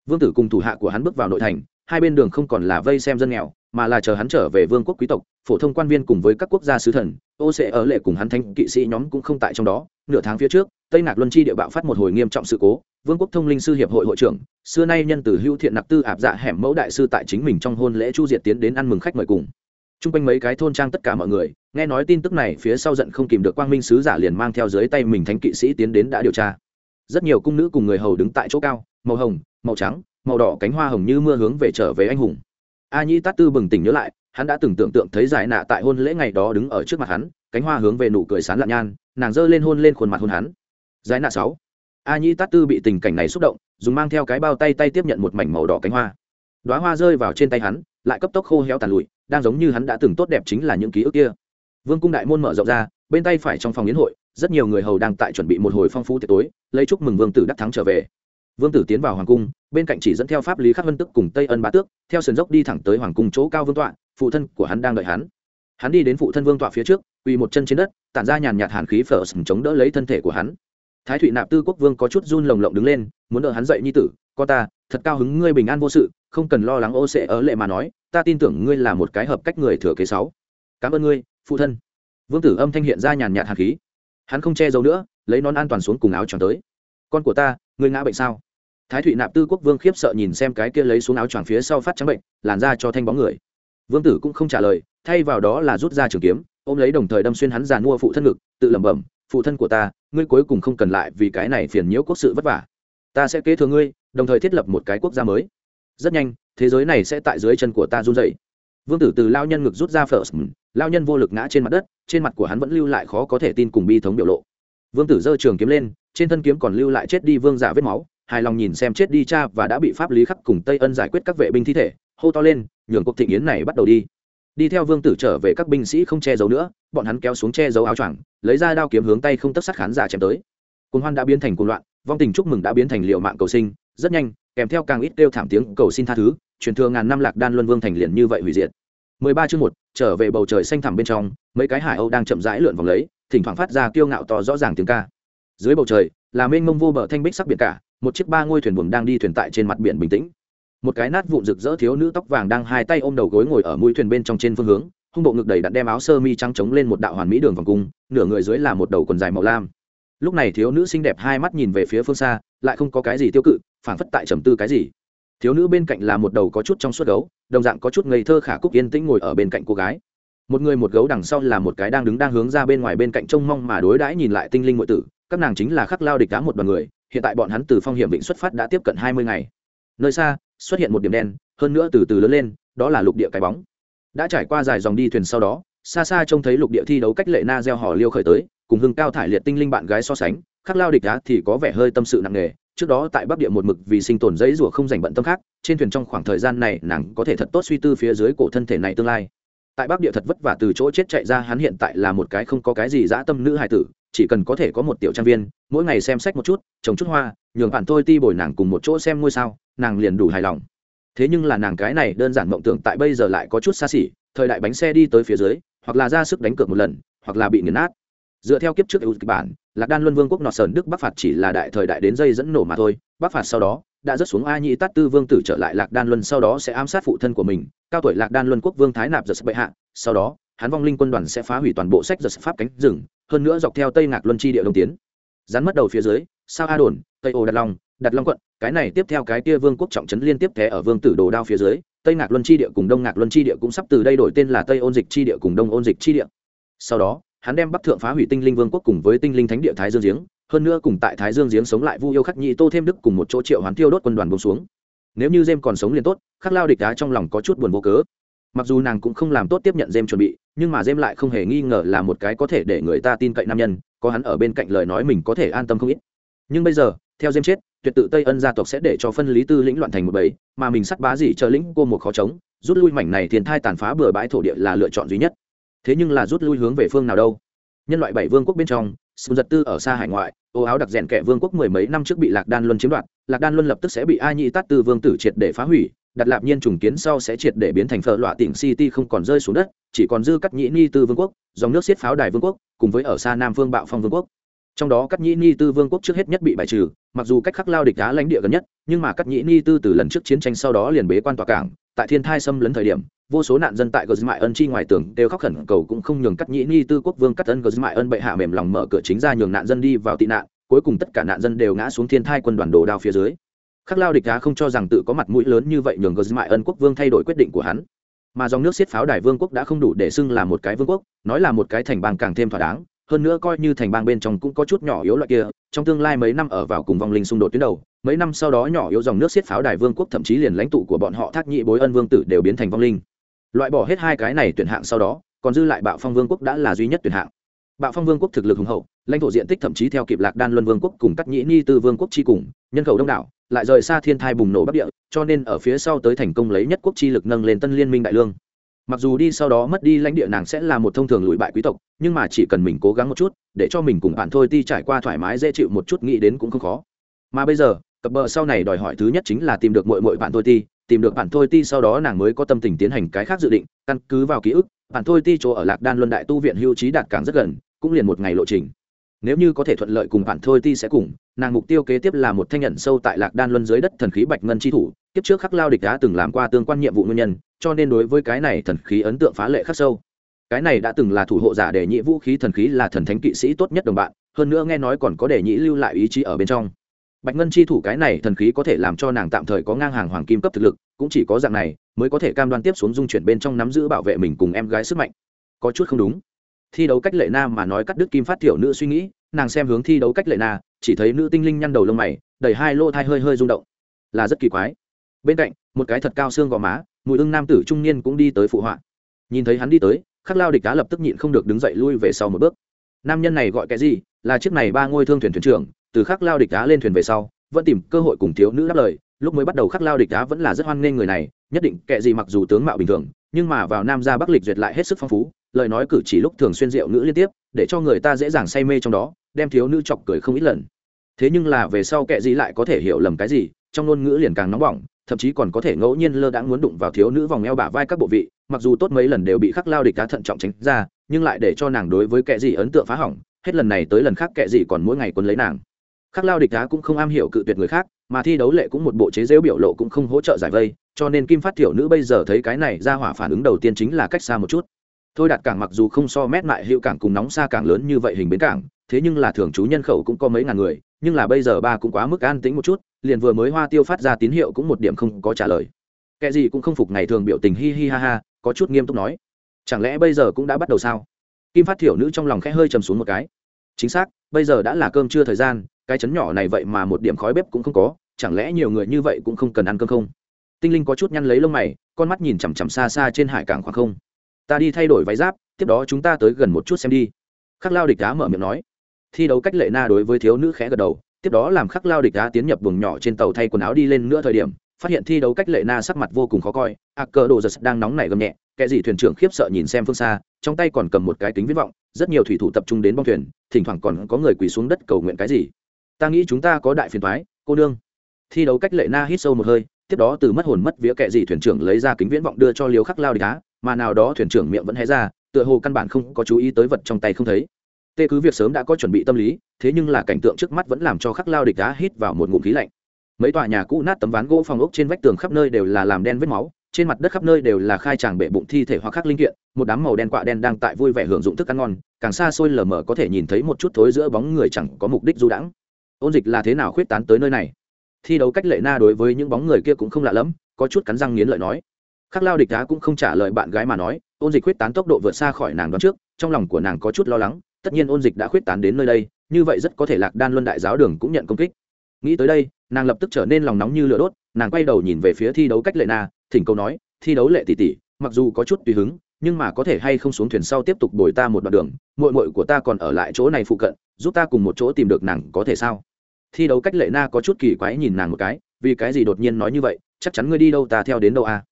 Vương tử cùng thủ hạ của hắn bước vào nội thành, hai bên đường không còn là vây xem dân nghèo, mà là chờ hắn trở về vương quốc quý tộc, phổ thông quan viên cùng với các quốc gia sứ thần, ô sẽ ở lệ cùng hắn thanh kỵ sĩ nhóm cũng không tại trong đó. Nửa tháng phía trước, tây nạc luân chi địa bạo phát một hồi nghiêm trọng sự cố, vương quốc thông linh sư hiệp hội hội trưởng, xưa nay nhân từ hưu thiện nạp tư ạp dạ hẻm mẫu đại sư tại chính mình trong hôn lễ chu diệt tiến đến ăn mừng khách mời cùng t r u n g quanh mấy cái thôn trang tất cả mọi người, nghe nói tin tức này, phía sau giận không kìm được quang minh sứ giả liền mang theo dưới tay mình thánh kỵ sĩ tiến đến đã điều tra. Rất nhiều cung nữ cùng người hầu đứng tại chỗ cao, màu hồng, màu trắng, màu đỏ cánh hoa hồng như mưa hướng về trở về anh hùng. A nhĩ tát tư bừng tỉnh nhớ lại, hắn đã từng tưởng tượng thấy giải nạ tại hôn lễ ngày đó đứng ở trước mặt hắn, cánh hoa hướng về nụ cười sán lạn nhan, nàng giơ lên hôn lên khuôn mặt hôn hắn. Giải nạ sáu. A nhĩ tát tư bị tình cảnh này xúc động, dùng mang theo cái bao tay tay tiếp nhận một mảnh màu đỏ cánh hoa. Đoá hoa rơi vào trên tay hắn, lại cấp tốc khô héo tàn lụi đang giống như hắn đã từng tốt đẹp chính là những ký ức kia. Vương cung đại môn mở rộng ra, bên tay phải trong phòng yến hội, rất nhiều người hầu đang tại chuẩn bị một hồi phong phú tiệc tối, lấy chúc mừng vương tử đắc thắng trở về. Vương tử tiến vào hoàng cung, bên cạnh chỉ dẫn theo pháp lý khắc vân tức cùng tây ân bá tước, theo sườn dốc đi thẳng tới hoàng cung chỗ cao vương tọa, phụ thân của hắn đang đợi hắn. Hắn đi đến phụ thân vương tọa phía trước, quỳ một chân trên đất, tản ra nhàn nhạt hàn khí phở sừng chống đỡ lấy thân thể của hắn. Thái thụy nạp tư quốc vương có chút run lồng lộng đứng lên, muốn đỡ hắn dậy như tử, con ta thật cao hứng ngươi bình an vô sự, không cần lo lắng ô sẽ ở lệ mà nói, ta tin tưởng ngươi là một cái hợp cách người thừa kế sáu. Cảm ơn ngươi, phụ thân. Vương tử âm thanh hiện ra nhàn nhạt hạt khí. Hắn không che giấu nữa, lấy nón an toàn xuống cùng áo choàng tới. Con của ta, ngươi ngã bệnh sao? Thái thụy nạp tư quốc vương khiếp sợ nhìn xem cái kia lấy xuống áo choàng phía sau phát trắng bệnh, làn ra cho thanh bóng người. Vương tử cũng không trả lời, thay vào đó là rút ra trường kiếm, ôm lấy đồng thời đâm xuyên hắn giàn mua phụ thân ngực, tự lẩm bẩm, phụ thân của ta, ngươi cuối cùng không cần lại vì cái này phiền nhiễu quốc sự vất vả ta sẽ kế thừa ngươi, đồng thời thiết lập một cái quốc gia mới. Rất nhanh, thế giới này sẽ tại dưới chân của ta run dậy vương tử từ lao nhân ngực rút ra phở lao nhân vô lực ngã trên mặt đất, trên mặt của hắn vẫn lưu lại khó có thể tin cùng bi thống biểu lộ. Vương tử giơ trường kiếm lên, trên thân kiếm còn lưu lại chết đi vương giả vết máu, hài lòng nhìn xem chết đi cha và đã bị pháp lý khắc cùng tây ân giải quyết các vệ binh thi thể, hô to lên, nhường cuộc thịnh yến này bắt đầu đi. Đi theo vương tử trở về các binh sĩ không che giấu nữa, bọn hắn kéo xuống che giấu áo choàng, lấy ra đao kiếm hướng tay không tất sát khán giả chém tới. Cồn hoan đã biến thành cồn loạn vong tình chúc mừng đã biến thành liệu mạng cầu sinh, rất nhanh, kèm theo càng ít kêu thảm tiếng cầu xin tha thứ, truyền thừa ngàn năm lạc đan luân vương thành liền như vậy hủy diệt. Mười ba chương một, trở về bầu trời xanh thẳm bên trong, mấy cái hải âu đang chậm rãi lượn vòng lấy, thỉnh thoảng phát ra kiêu ngạo to rõ ràng tiếng ca. Dưới bầu trời, là mênh mông vô bờ thanh bích sắc biển cả, một chiếc ba ngôi thuyền buồm đang đi thuyền tại trên mặt biển bình tĩnh. Một cái nát vụn rực rỡ thiếu nữ tóc vàng đang hai tay ôm đầu gối ngồi ở mũi thuyền bên trong trên phương hướng, hung bộ ngực đầy đặn đem áo sơ mi trắng trống lên một đạo hoàn mỹ đường vòng cung, nửa người dưới là một đầu quần dài màu lam lúc này thiếu nữ xinh đẹp hai mắt nhìn về phía phương xa, lại không có cái gì tiêu cự, phảng phất tại trầm tư cái gì. Thiếu nữ bên cạnh là một đầu có chút trong suốt gấu, đồng dạng có chút ngây thơ khả cúc yên tĩnh ngồi ở bên cạnh cô gái. Một người một gấu đằng sau là một cái đang đứng đang hướng ra bên ngoài bên cạnh trông mong mà đối đãi nhìn lại tinh linh ngụy tử, các nàng chính là khắc lao địch đá một đoàn người, hiện tại bọn hắn từ phong hiểm vịnh xuất phát đã tiếp cận hai mươi ngày. Nơi xa, xuất hiện một điểm đen, hơn nữa từ từ lớn lên, đó là lục địa cái bóng. Đã trải qua dài dòng đi thuyền sau đó, xa xa trông thấy lục địa thi đấu cách lệ na gieo hò liêu khởi tới cùng hưng cao thải liệt tinh linh bạn gái so sánh, khắc lao địch đá thì có vẻ hơi tâm sự nặng nề. Trước đó tại bắc địa một mực vì sinh tồn dãy rủa không dành bận tâm khác, trên thuyền trong khoảng thời gian này nàng có thể thật tốt suy tư phía dưới cổ thân thể này tương lai. Tại bắc địa thật vất vả từ chỗ chết chạy ra, hắn hiện tại là một cái không có cái gì dã tâm nữ hài tử, chỉ cần có thể có một tiểu trang viên, mỗi ngày xem sách một chút, trồng chút hoa, nhường bạn tôi ti bồi nàng cùng một chỗ xem ngôi sao, nàng liền đủ hài lòng. Thế nhưng là nàng cái này đơn giản mộng tưởng tại bây giờ lại có chút xa xỉ, thời đại bánh xe đi tới phía dưới, hoặc là ra sức đánh cược một lần, hoặc là bị nghiền nát dựa theo kiếp trước ưu kịch bản, lạc đan luân vương quốc nọ sơn đức bắc phạt chỉ là đại thời đại đến dây dẫn nổ mà thôi, bắc phạt sau đó đã rớt xuống a nhĩ tát tư vương tử trở lại lạc đan luân, sau đó sẽ ám sát phụ thân của mình, cao tuổi lạc đan luân quốc vương thái nạp giật bệ hạ, sau đó, hắn vong linh quân đoàn sẽ phá hủy toàn bộ sách giật pháp cánh rừng, hơn nữa dọc theo tây ngạc luân chi địa đông tiến. Rắn mất đầu phía dưới, sao a đồn, tây ô đặt long đặt long quận, cái này tiếp theo cái kia vương quốc trọng trấn liên tiếp thế ở vương tử đồ đao phía dưới, tây ngạc luân chi địa cùng đông ngạc luân chi địa cũng sắp từ đây đổi tên là tây ôn dịch chi địa cùng đông ôn dịch chi địa. Sau đó hắn đem bắc thượng phá hủy tinh linh vương quốc cùng với tinh linh thánh địa thái dương giếng, hơn nữa cùng tại thái dương giếng sống lại vu yêu khắc nhị tô thêm đức cùng một chỗ triệu hoán tiêu đốt quân đoàn bông xuống. Nếu như jem còn sống liền tốt, khắc lao địch đá trong lòng có chút buồn vô cớ. Mặc dù nàng cũng không làm tốt tiếp nhận jem chuẩn bị, nhưng mà jem lại không hề nghi ngờ là một cái có thể để người ta tin cậy nam nhân, có hắn ở bên cạnh lời nói mình có thể an tâm không ít. Nhưng bây giờ, theo jem chết, tuyệt tự tây ân gia tộc sẽ để cho phân lý tư lĩnh loạn thành một bầy, mà mình sắt bá gì chờ lĩnh cô một khó chống, rút lui mảnh này thiên thai tàn phá bừa bãi thổ địa là lựa chọn duy nhất thế nhưng là rút lui hướng về phương nào đâu? Nhân loại bảy vương quốc bên trong, sùng giật tư ở xa hải ngoại, ô áo đặc rèn kẻ vương quốc mười mấy năm trước bị lạc đan luân chiếm đoạt, lạc đan luân lập tức sẽ bị ai nhị tát tư vương tử triệt để phá hủy đặt lạp nhiên trùng kiến sau sẽ triệt để biến thành phở loạ tỉnh city không còn rơi xuống đất, chỉ còn dư cắt nhĩ ni tư vương quốc, dòng nước xiết pháo đài vương quốc, cùng với ở xa nam vương bạo phong vương quốc. Trong đó cắt nhĩ ni tư vương quốc trước hết nhất bị bài trừ, mặc dù cách khắc lao địch đá lãnh địa gần nhất, nhưng mà cắt nhĩ ni tư từ lần trước chiến tranh sau đó liền bế quan tòa cảng, tại thiên thai xâm lấn thời điểm vô số nạn dân tại gờ mại ân chi ngoài tường đều khóc khẩn cầu cũng không nhường cắt nhĩ ni tư quốc vương cắt ân gờ mại ân bệ hạ mềm lòng mở cửa chính ra nhường nạn dân đi vào tị nạn, cuối cùng tất cả nạn dân đều ngã xuống thiên thai quân đoàn đồ đao phía dưới. Khắc lao địch đá không cho rằng tự có mặt mũi lớn như vậy nhường gờ mại ân quốc vương thay đổi quyết định của hắn. Mà dòng nước xiết pháo đài vương quốc đã không đủ để xưng là một cái vương quốc, nói là một cái thành bang càng thêm thỏa đáng, hơn nữa coi như thành bang bên trong cũng có chút nhỏ yếu loại kia, trong tương lai mấy năm ở vào cùng vong linh xung đột tuyến đầu, mấy năm sau đó nhỏ yếu dòng nước xiết pháo đài vương quốc thậm chí liền lãnh tụ của bọn họ thác nhị bối ân vương tử đều biến thành vong linh loại bỏ hết hai cái này tuyển hạng sau đó, còn dư lại bạo phong vương quốc đã là duy nhất tuyển hạng. Bạo phong vương quốc thực lực hùng hậu, lãnh thổ diện tích thậm chí theo kịp lạc đan luân vương quốc cùng cắt nhĩ ni tư vương quốc chi cùng, nhân khẩu đông đảo, lại rời xa thiên thai bùng nổ bắc địa, cho nên ở phía sau tới thành công lấy nhất quốc chi lực nâng lên tân liên minh đại lương. Mặc dù đi sau đó mất đi lãnh địa nàng sẽ là một thông thường lùi bại quý tộc, nhưng mà chỉ cần mình cố gắng một chút, để cho mình cùng bạn thôi ti trải qua thoải mái dễ chịu một chút nghĩ đến cũng không khó. Mà bây giờ cập bờ sau này đòi hỏi thứ nhất chính là tìm được mọi mọi bạn thôi ti tìm được bạn thôi ti sau đó nàng mới có tâm tình tiến hành cái khác dự định, căn cứ vào ký ức bạn thôi ti chỗ ở lạc đan luân đại tu viện hưu trí đạt càng rất gần, cũng liền một ngày lộ trình. Nếu như có thể thuận lợi cùng bạn thôi ti sẽ cùng, nàng mục tiêu kế tiếp là một thanh nhận sâu tại lạc đan luân dưới đất thần khí bạch ngân chi thủ tiếp trước khắc lao địch đã từng làm qua tương quan nhiệm vụ nguyên nhân, cho nên đối với cái này thần khí ấn tượng phá lệ khắc sâu. Cái này đã từng là thủ hộ giả để nhị vũ khí thần khí là thần thánh kỵ sĩ tốt nhất đồng bạn, hơn nữa nghe nói còn có để nhị lưu lại ý chí ở bên trong bạch ngân chi thủ cái này thần khí có thể làm cho nàng tạm thời có ngang hàng hoàng kim cấp thực lực, cũng chỉ có dạng này mới có thể cam đoan tiếp xuống dung chuyển bên trong nắm giữ bảo vệ mình cùng em gái sức mạnh. Có chút không đúng. Thi đấu cách lệ na mà nói cắt đứt kim phát thiểu nữ suy nghĩ, nàng xem hướng thi đấu cách lệ na, chỉ thấy nữ tinh linh nhăn đầu lông mày, đẩy hai lô thai hơi hơi rung động. Là rất kỳ quái. Bên cạnh, một cái thật cao xương gò má, mùi ưng nam tử trung niên cũng đi tới phụ họa. Nhìn thấy hắn đi tới, khắc lao địch cá lập tức nhịn không được đứng dậy lui về sau một bước. Nam nhân này gọi cái gì? Là chiếc này ba ngôi thương thuyền thuyền trưởng từ khắc lao địch đá lên thuyền về sau, vẫn tìm cơ hội cùng thiếu nữ đáp lời. Lúc mới bắt đầu khắc lao địch đá vẫn là rất hoan nghênh người này, nhất định kệ gì mặc dù tướng mạo bình thường, nhưng mà vào nam ra bắc lịch duyệt lại hết sức phong phú, lời nói cử chỉ lúc thường xuyên diệu ngữ liên tiếp, để cho người ta dễ dàng say mê trong đó, đem thiếu nữ chọc cười không ít lần. Thế nhưng là về sau kệ gì lại có thể hiểu lầm cái gì, trong ngôn ngữ liền càng nóng bỏng, thậm chí còn có thể ngẫu nhiên lơ đãng muốn đụng vào thiếu nữ vòng eo bả vai các bộ vị, mặc dù tốt mấy lần đều bị khắc lao địch đá thận trọng tránh ra, nhưng lại để cho nàng đối với kệ gì ấn tượng phá hỏng, hết lần này tới lần khác kệ gì còn mỗi ngày quấn lấy nàng khắc lao địch đá cũng không am hiểu cự tuyệt người khác, mà thi đấu lệ cũng một bộ chế rêu biểu lộ cũng không hỗ trợ giải vây, cho nên kim phát tiểu nữ bây giờ thấy cái này ra hỏa phản ứng đầu tiên chính là cách xa một chút. Thôi đạt cảng mặc dù không so mét mại hiệu cảng cùng nóng xa cảng lớn như vậy hình bến cảng, thế nhưng là thường trú nhân khẩu cũng có mấy ngàn người, nhưng là bây giờ ba cũng quá mức an tĩnh một chút, liền vừa mới hoa tiêu phát ra tín hiệu cũng một điểm không có trả lời. Kẻ gì cũng không phục ngày thường biểu tình hi hi ha ha, có chút nghiêm túc nói. Chẳng lẽ bây giờ cũng đã bắt đầu sao? Kim phát thiểu nữ trong lòng khẽ hơi trầm xuống một cái. Chính xác, bây giờ đã là cơm trưa thời gian cái chấn nhỏ này vậy mà một điểm khói bếp cũng không có, chẳng lẽ nhiều người như vậy cũng không cần ăn cơm không? Tinh linh có chút nhăn lấy lông mày, con mắt nhìn chằm chằm xa xa trên hải cảng khoảng không. Ta đi thay đổi váy giáp, tiếp đó chúng ta tới gần một chút xem đi. Khắc lao địch đá mở miệng nói. Thi đấu cách lệ na đối với thiếu nữ khẽ gật đầu, tiếp đó làm khắc lao địch đá tiến nhập buồng nhỏ trên tàu thay quần áo đi lên nữa thời điểm, phát hiện thi đấu cách lệ na sắc mặt vô cùng khó coi a cờ đồ giật đang nóng nảy gầm nhẹ, kẻ gì thuyền trưởng khiếp sợ nhìn xem phương xa, trong tay còn cầm một cái kính viễn vọng, rất nhiều thủy thủ tập trung đến bong thuyền, thỉnh thoảng còn có người quỳ xuống đất cầu nguyện cái gì ta nghĩ chúng ta có đại phiền thoái, cô nương. Thi đấu cách lệ na hít sâu một hơi, tiếp đó từ mất hồn mất vía kệ gì thuyền trưởng lấy ra kính viễn vọng đưa cho liều khắc lao địch đá mà nào đó thuyền trưởng miệng vẫn hé ra, tựa hồ căn bản không có chú ý tới vật trong tay không thấy. Tê cứ việc sớm đã có chuẩn bị tâm lý, thế nhưng là cảnh tượng trước mắt vẫn làm cho khắc lao địch đá hít vào một ngụm khí lạnh. Mấy tòa nhà cũ nát tấm ván gỗ phòng ốc trên vách tường khắp nơi đều là làm đen vết máu, trên mặt đất khắp nơi đều là khai tràng bệ bụng thi thể hoặc khắc linh kiện, một đám màu đen quạ đen đang tại vui vẻ hưởng dụng thức ăn ngon, càng xa xôi lờ mờ có thể nhìn thấy một chút thối giữa bóng người chẳng có mục đích du đãng ôn dịch là thế nào khuyết tán tới nơi này? Thi đấu cách lệ na đối với những bóng người kia cũng không lạ lẫm có chút cắn răng nghiến lợi nói. Khắc lao địch đá cũng không trả lời bạn gái mà nói, ôn dịch khuyết tán tốc độ vượt xa khỏi nàng đoán trước, trong lòng của nàng có chút lo lắng, tất nhiên ôn dịch đã khuyết tán đến nơi đây, như vậy rất có thể lạc đan luân đại giáo đường cũng nhận công kích. Nghĩ tới đây, nàng lập tức trở nên lòng nóng như lửa đốt, nàng quay đầu nhìn về phía thi đấu cách lệ na, thỉnh cầu nói, thi đấu lệ tỷ tỷ, mặc dù có chút tùy hứng, nhưng mà có thể hay không xuống thuyền sau tiếp tục đổi ta một đoạn đường, muội muội của ta còn ở lại chỗ này phụ cận, giúp ta cùng một chỗ tìm được nàng có thể sao? Thi đấu cách lệ na có chút kỳ quái nhìn nàng một cái, vì cái gì đột nhiên nói như vậy, chắc chắn ngươi đi đâu ta theo đến đâu à?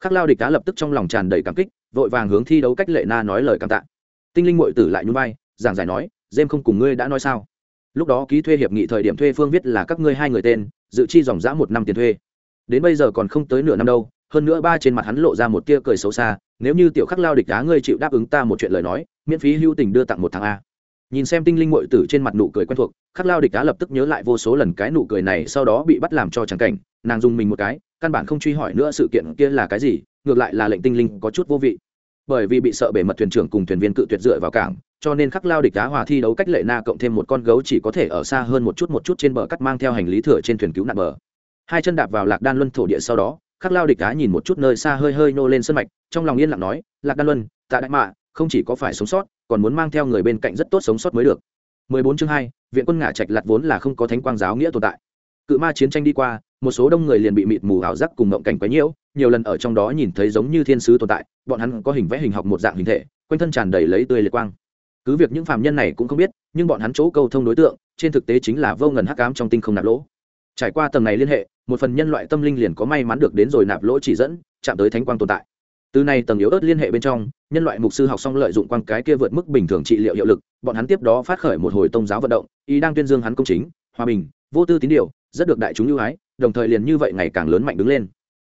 Khắc lao địch cá lập tức trong lòng tràn đầy cảm kích, vội vàng hướng thi đấu cách lệ na nói lời cảm tạ. Tinh linh mội tử lại nhún vai, giảng giải nói dêm không cùng ngươi đã nói sao? Lúc đó ký thuê hiệp nghị thời điểm thuê phương viết là các ngươi hai người tên, dự chi dòng giã một năm tiền thuê. Đến bây giờ còn không tới nửa năm đâu, hơn nữa ba trên mặt hắn lộ ra một tia cười xấu xa, nếu như tiểu khắc lao địch đá ngươi chịu đáp ứng ta một chuyện lời nói, miễn phí hưu tình đưa tặng một tháng a nhìn xem tinh linh mội tử trên mặt nụ cười quen thuộc, khắc lao địch đã lập tức nhớ lại vô số lần cái nụ cười này sau đó bị bắt làm cho trắng cảnh, nàng dùng mình một cái, căn bản không truy hỏi nữa sự kiện kia là cái gì, ngược lại là lệnh tinh linh có chút vô vị. Bởi vì bị sợ bể mật thuyền trưởng cùng thuyền viên cự tuyệt dựa vào cảng, cho nên khắc lao địch đá hòa thi đấu cách lệ na cộng thêm một con gấu chỉ có thể ở xa hơn một chút một chút trên bờ cắt mang theo hành lý thừa trên thuyền cứu nạn bờ. Hai chân đạp vào lạc đan luân thổ địa sau đó, khắc lao địch đá nhìn một chút nơi xa hơi hơi nô lên sân mạch, trong lòng yên lặng nói, lạc đan luân, tạ đại mạ không chỉ có phải sống sót còn muốn mang theo người bên cạnh rất tốt sống sót mới được. 14 chương 2, viện quân ngả trạch lặt vốn là không có thánh quang giáo nghĩa tồn tại. Cự ma chiến tranh đi qua một số đông người liền bị mịt mù ảo giác cùng mộng cảnh quấy nhiễu nhiều lần ở trong đó nhìn thấy giống như thiên sứ tồn tại bọn hắn có hình vẽ hình học một dạng hình thể quanh thân tràn đầy lấy tươi liệt quang. Cứ việc những phàm nhân này cũng không biết nhưng bọn hắn chỗ câu thông đối tượng trên thực tế chính là vô ngần hắc ám trong tinh không nạp lỗ. Trải qua tầng này liên hệ một phần nhân loại tâm linh liền có may mắn được đến rồi nạp lỗ chỉ dẫn chạm tới thánh quang tồn tại từ này tầng yếu ớt liên hệ bên trong, nhân loại mục sư học xong lợi dụng quan cái kia vượt mức bình thường trị liệu hiệu lực, bọn hắn tiếp đó phát khởi một hồi tôn giáo vận động ý đang tuyên dương hắn công chính, hòa bình, vô tư tín điều, rất được đại chúng ưu ái, đồng thời liền như vậy ngày càng lớn mạnh đứng lên.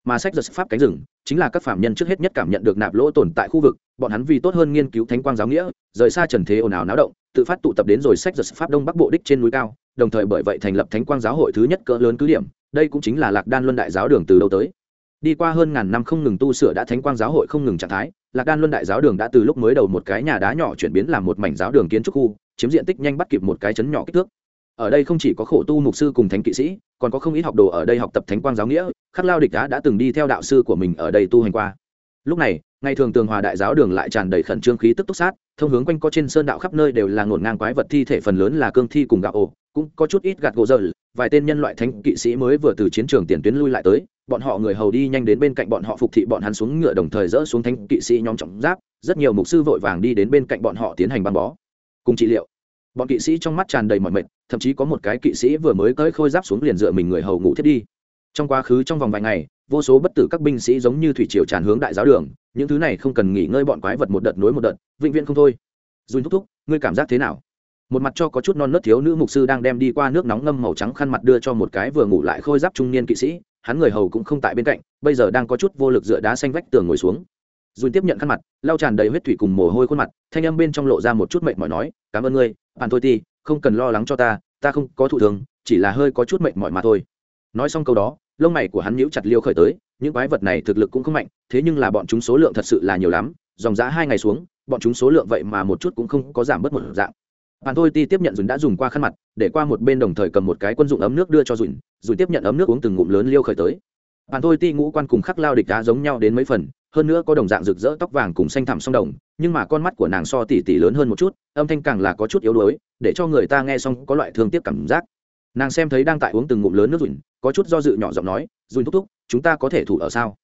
Mà sách giật pháp cánh rừng, chính là các phạm nhân trước hết nhất cảm nhận được nạp lỗ tồn tại khu vực, bọn hắn vì tốt hơn nghiên cứu thánh quang giáo nghĩa, rời xa trần thế ồn ào náo động, tự phát tụ tập đến rồi sách giật pháp đông bắc bộ đích trên núi cao, đồng thời bởi vậy thành lập thánh quang giáo hội thứ nhất cỡ lớn cứ điểm, đây cũng chính là lạc đan luân đại giáo đường từ đâu tới đi qua hơn ngàn năm không ngừng tu sửa đã thánh quang giáo hội không ngừng trạng thái, lạc đan luân đại giáo đường đã từ lúc mới đầu một cái nhà đá nhỏ chuyển biến làm một mảnh giáo đường kiến trúc khu, chiếm diện tích nhanh bắt kịp một cái chấn nhỏ kích thước. Ở đây không chỉ có khổ tu mục sư cùng thánh kỵ sĩ, còn có không ít học đồ ở đây học tập thánh quang giáo nghĩa, khắc lao địch đã đã từng đi theo đạo sư của mình ở đây tu hành qua. Lúc này, ngày thường tường hòa đại giáo đường lại tràn đầy khẩn trương khí tức túc sát, thông hướng quanh co trên sơn đạo khắp nơi đều là ngổn ngang quái vật thi thể phần lớn là cương thi cùng gạo ổ, cũng có chút ít gạt gỗ dở vài tên nhân loại thánh kỵ sĩ mới vừa từ chiến trường tiền tuyến lui lại tới bọn họ người hầu đi nhanh đến bên cạnh bọn họ phục thị bọn hắn xuống ngựa đồng thời dỡ xuống thánh kỵ sĩ nhóm trọng giáp, rất nhiều mục sư vội vàng đi đến bên cạnh bọn họ tiến hành băng bó. Cùng trị liệu. Bọn kỵ sĩ trong mắt tràn đầy mọi mệt, thậm chí có một cái kỵ sĩ vừa mới cởi khôi giáp xuống liền dựa mình người hầu ngủ thiết đi. Trong quá khứ trong vòng vài ngày, vô số bất tử các binh sĩ giống như thủy triều tràn hướng đại giáo đường, những thứ này không cần nghỉ ngơi bọn quái vật một đợt nối một đợt, vĩnh viễn không thôi. Dùn thúc thúc, ngươi cảm giác thế nào? Một mặt cho có chút non nớt thiếu nữ mục sư đang đem đi qua nước nóng ngâm màu trắng khăn mặt đưa cho một cái vừa ngủ lại khôi giáp trung niên kỵ sĩ hắn người hầu cũng không tại bên cạnh, bây giờ đang có chút vô lực dựa đá xanh vách tường ngồi xuống. Dùn tiếp nhận khăn mặt, lau tràn đầy huyết thủy cùng mồ hôi khuôn mặt, thanh âm bên trong lộ ra một chút mệt mỏi nói, cảm ơn ngươi, bạn thôi ti không cần lo lắng cho ta ta không có thụ thường, chỉ là hơi có chút mệt mỏi mà thôi. Nói xong câu đó, lông mày của hắn nhíu chặt liêu khởi tới, những quái vật này thực lực cũng không mạnh, thế nhưng là bọn chúng số lượng thật sự là nhiều lắm, dòng giá hai ngày xuống, bọn chúng số lượng vậy mà một chút cũng không có giảm bớt một dạng bạn thôi ti tiếp nhận dùn đã dùng qua khăn mặt, để qua một bên đồng thời cầm một cái quân dụng ấm nước đưa cho dùn. Dùn tiếp nhận ấm nước uống từng ngụm lớn liêu khởi tới. Bạn thôi ti ngũ quan cùng khắc lao địch đá giống nhau đến mấy phần, hơn nữa có đồng dạng rực rỡ tóc vàng cùng xanh thẳm song đồng, nhưng mà con mắt của nàng so tỉ tỉ lớn hơn một chút, âm thanh càng là có chút yếu đuối, để cho người ta nghe xong có loại thương tiếc cảm giác. Nàng xem thấy đang tại uống từng ngụm lớn nước dùn, có chút do dự nhỏ giọng nói, dùn thúc thúc, chúng ta có thể thủ ở sao?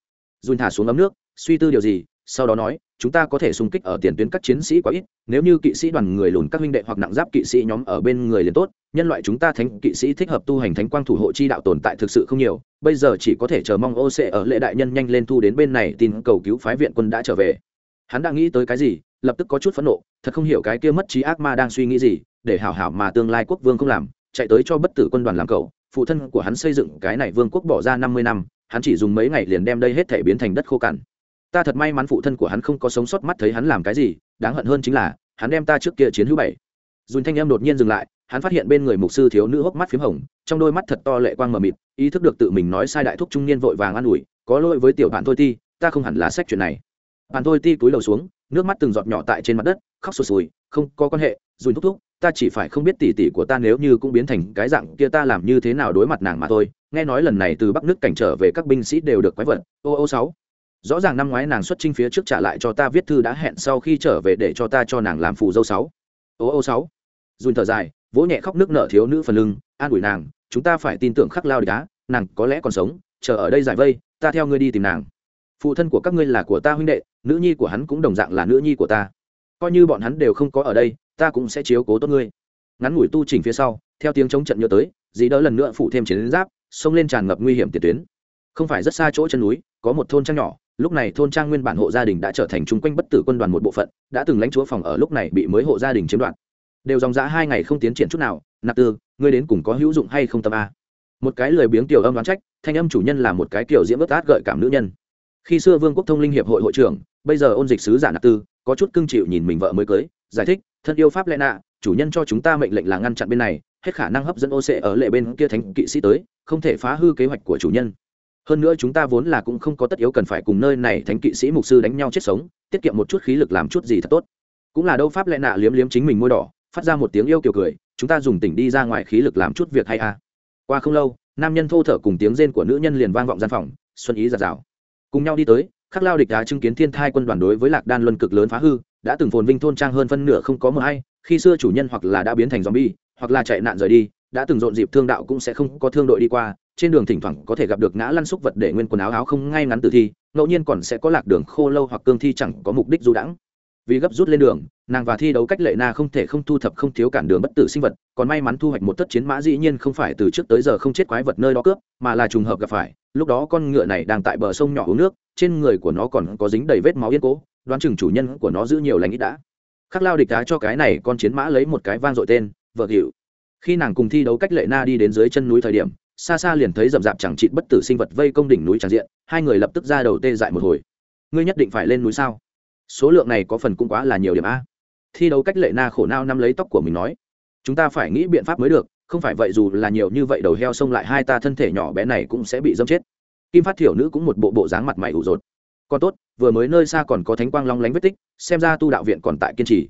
Dùn thả xuống ấm nước, suy tư điều gì? Sau đó nói chúng ta có thể xung kích ở tiền tuyến các chiến sĩ quá ít, nếu như kỵ sĩ đoàn người lùn các huynh đệ hoặc nặng giáp kỵ sĩ nhóm ở bên người liền tốt, nhân loại chúng ta thánh kỵ sĩ thích hợp tu hành thánh quang thủ hộ chi đạo tồn tại thực sự không nhiều, bây giờ chỉ có thể chờ mong ô sẽ ở lệ đại nhân nhanh lên thu đến bên này tin cầu cứu phái viện quân đã trở về. Hắn đã nghĩ tới cái gì, lập tức có chút phẫn nộ, thật không hiểu cái kia mất trí ác ma đang suy nghĩ gì, để hảo hảo mà tương lai quốc vương không làm, chạy tới cho bất tử quân đoàn làm cậu phụ thân của hắn xây dựng cái này vương quốc bỏ ra năm mươi năm, hắn chỉ dùng mấy ngày liền đem đây hết thể biến thành đất khô cằn ta thật may mắn phụ thân của hắn không có sống sót mắt thấy hắn làm cái gì, đáng hận hơn chính là, hắn đem ta trước kia chiến hữu bảy. Dùn thanh em đột nhiên dừng lại, hắn phát hiện bên người mục sư thiếu nữ hốc mắt p h í m hồng, trong đôi mắt thật to lệ quang mờ mịt, ý thức được tự mình nói sai đại thúc trung niên vội vàng an ủi, có lỗi với tiểu bạn thôi ti, ta không hẳn là sách chuyện này. Bạn thôi ti cúi đầu xuống, nước mắt từng giọt nhỏ tại trên mặt đất, khóc sụt sùi, không có quan hệ, dùn thúc thúc, ta chỉ phải không biết tỉ tỉ của ta nếu như cũng biến thành cái dạng kia ta làm như thế nào đối mặt nàng mà thôi. Nghe nói lần này từ bắc nước cảnh trở về các binh sĩ đều được quái vật. Ô ô, sáu rõ ràng năm ngoái nàng xuất trình phía trước trả lại cho ta viết thư đã hẹn sau khi trở về để cho ta cho nàng làm phù dâu sáu. Ô ô sáu. Dùn thở dài, vỗ nhẹ khóc nước nợ thiếu nữ phần lưng, an ủi nàng, chúng ta phải tin tưởng khắc lao đá nàng có lẽ còn sống, chờ ở đây giải vây, ta theo ngươi đi tìm nàng. Phụ thân của các ngươi là của ta huynh đệ, nữ nhi của hắn cũng đồng dạng là nữ nhi của ta. Coi như bọn hắn đều không có ở đây, ta cũng sẽ chiếu cố tốt ngươi. Ngắn ngủi tu trình phía sau, theo tiếng chống trận nhớ tới, dì đỡ lần nữa phụ thêm chiến giáp, xông lên tràn ngập nguy hiểm tiền tuyến. Không phải rất xa chỗ chân núi, có một thôn trang nhỏ lúc này thôn trang nguyên bản hộ gia đình đã trở thành chung quanh bất tử quân đoàn một bộ phận, đã từng lãnh chúa phòng ở lúc này bị mới hộ gia đình chiếm đoạt. Đều dòng dã hai ngày không tiến triển chút nào, nạp tư, ngươi đến cùng có hữu dụng hay không tâm a? Một cái lười biếng tiểu âm đoán trách, thanh âm chủ nhân là một cái kiểu diễm ướt át gợi cảm nữ nhân. Khi xưa vương quốc thông linh hiệp hội hội trưởng, bây giờ ôn dịch sứ giả nạp tư, có chút cưng chịu nhìn mình vợ mới cưới, giải thích, thân yêu pháp lẽ nạ, chủ nhân cho chúng ta mệnh lệnh là ngăn chặn bên này, hết khả năng hấp dẫn ô xệ ở lệ bên kia thánh kỵ sĩ tới, không thể phá hư kế hoạch của chủ nhân hơn nữa chúng ta vốn là cũng không có tất yếu cần phải cùng nơi này thánh kỵ sĩ mục sư đánh nhau chết sống, tiết kiệm một chút khí lực làm chút gì thật tốt. Cũng là đâu pháp lẽ nạ liếm liếm chính mình môi đỏ, phát ra một tiếng yêu kiều cười, chúng ta dùng tỉnh đi ra ngoài khí lực làm chút việc hay a qua không lâu, nam nhân thô thở cùng tiếng rên của nữ nhân liền vang vọng gian phòng, xuân ý giạt rào cùng nhau đi tới, khắc lao địch đá chứng kiến thiên thai quân đoàn đối với lạc đan luân cực lớn phá hư, đã từng phồn vinh thôn trang hơn phân nửa không có mờ hay, khi xưa chủ nhân hoặc là đã biến thành zombie, hoặc là chạy nạn rời đi, đã từng rộn dịp thương đạo cũng sẽ không có thương đội đi qua trên đường thỉnh thoảng có thể gặp được ngã lăn xúc vật để nguyên quần áo áo không ngay ngắn tử thi, ngẫu nhiên còn sẽ có lạc đường khô lâu hoặc cương thi chẳng có mục đích du đãng. Vì gấp rút lên đường, nàng và thi đấu cách lệ na không thể không thu thập không thiếu cản đường bất tử sinh vật, còn may mắn thu hoạch một tất chiến mã dĩ nhiên không phải từ trước tới giờ không chết quái vật nơi đó cướp, mà là trùng hợp gặp phải. Lúc đó con ngựa này đang tại bờ sông nhỏ uống nước, trên người của nó còn có dính đầy vết máu yên cố, đoán chừng chủ nhân của nó giữ nhiều lành ít đã. Khắc lao địch đá cho cái này con chiến mã lấy một cái vang dội tên, vợ hiệu khi nàng cùng thi đấu cách lệ na đi đến dưới chân núi thời điểm xa xa liền thấy rậm rạp chẳng trịt bất tử sinh vật vây công đỉnh núi tràn diện, hai người lập tức ra đầu tê dại một hồi. Ngươi nhất định phải lên núi sao? Số lượng này có phần cũng quá là nhiều điểm a. Thi đấu cách lệ na khổ nao nắm lấy tóc của mình nói. Chúng ta phải nghĩ biện pháp mới được, không phải vậy dù là nhiều như vậy đầu heo xông lại hai ta thân thể nhỏ bé này cũng sẽ bị dâm chết. Kim phát thiểu nữ cũng một bộ bộ dáng mặt mày ủ rột. Còn tốt, vừa mới nơi xa còn có thánh quang long lánh vết tích, xem ra tu đạo viện còn tại kiên trì.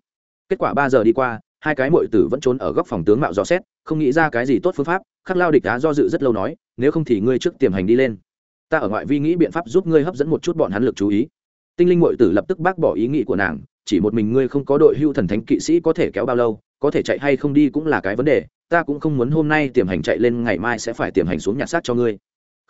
Kết quả ba giờ đi qua, hai cái mội tử vẫn trốn ở góc phòng tướng mạo dò xét, không nghĩ ra cái gì tốt phương pháp khắc lao địch đá do dự rất lâu nói, nếu không thì ngươi trước tiềm hành đi lên. Ta ở ngoại vi nghĩ biện pháp giúp ngươi hấp dẫn một chút bọn hắn lực chú ý. Tinh linh mội tử lập tức bác bỏ ý nghĩ của nàng, chỉ một mình ngươi không có đội hưu thần thánh kỵ sĩ có thể kéo bao lâu, có thể chạy hay không đi cũng là cái vấn đề, ta cũng không muốn hôm nay tiềm hành chạy lên, ngày mai sẽ phải tiềm hành xuống nhặt xác cho ngươi.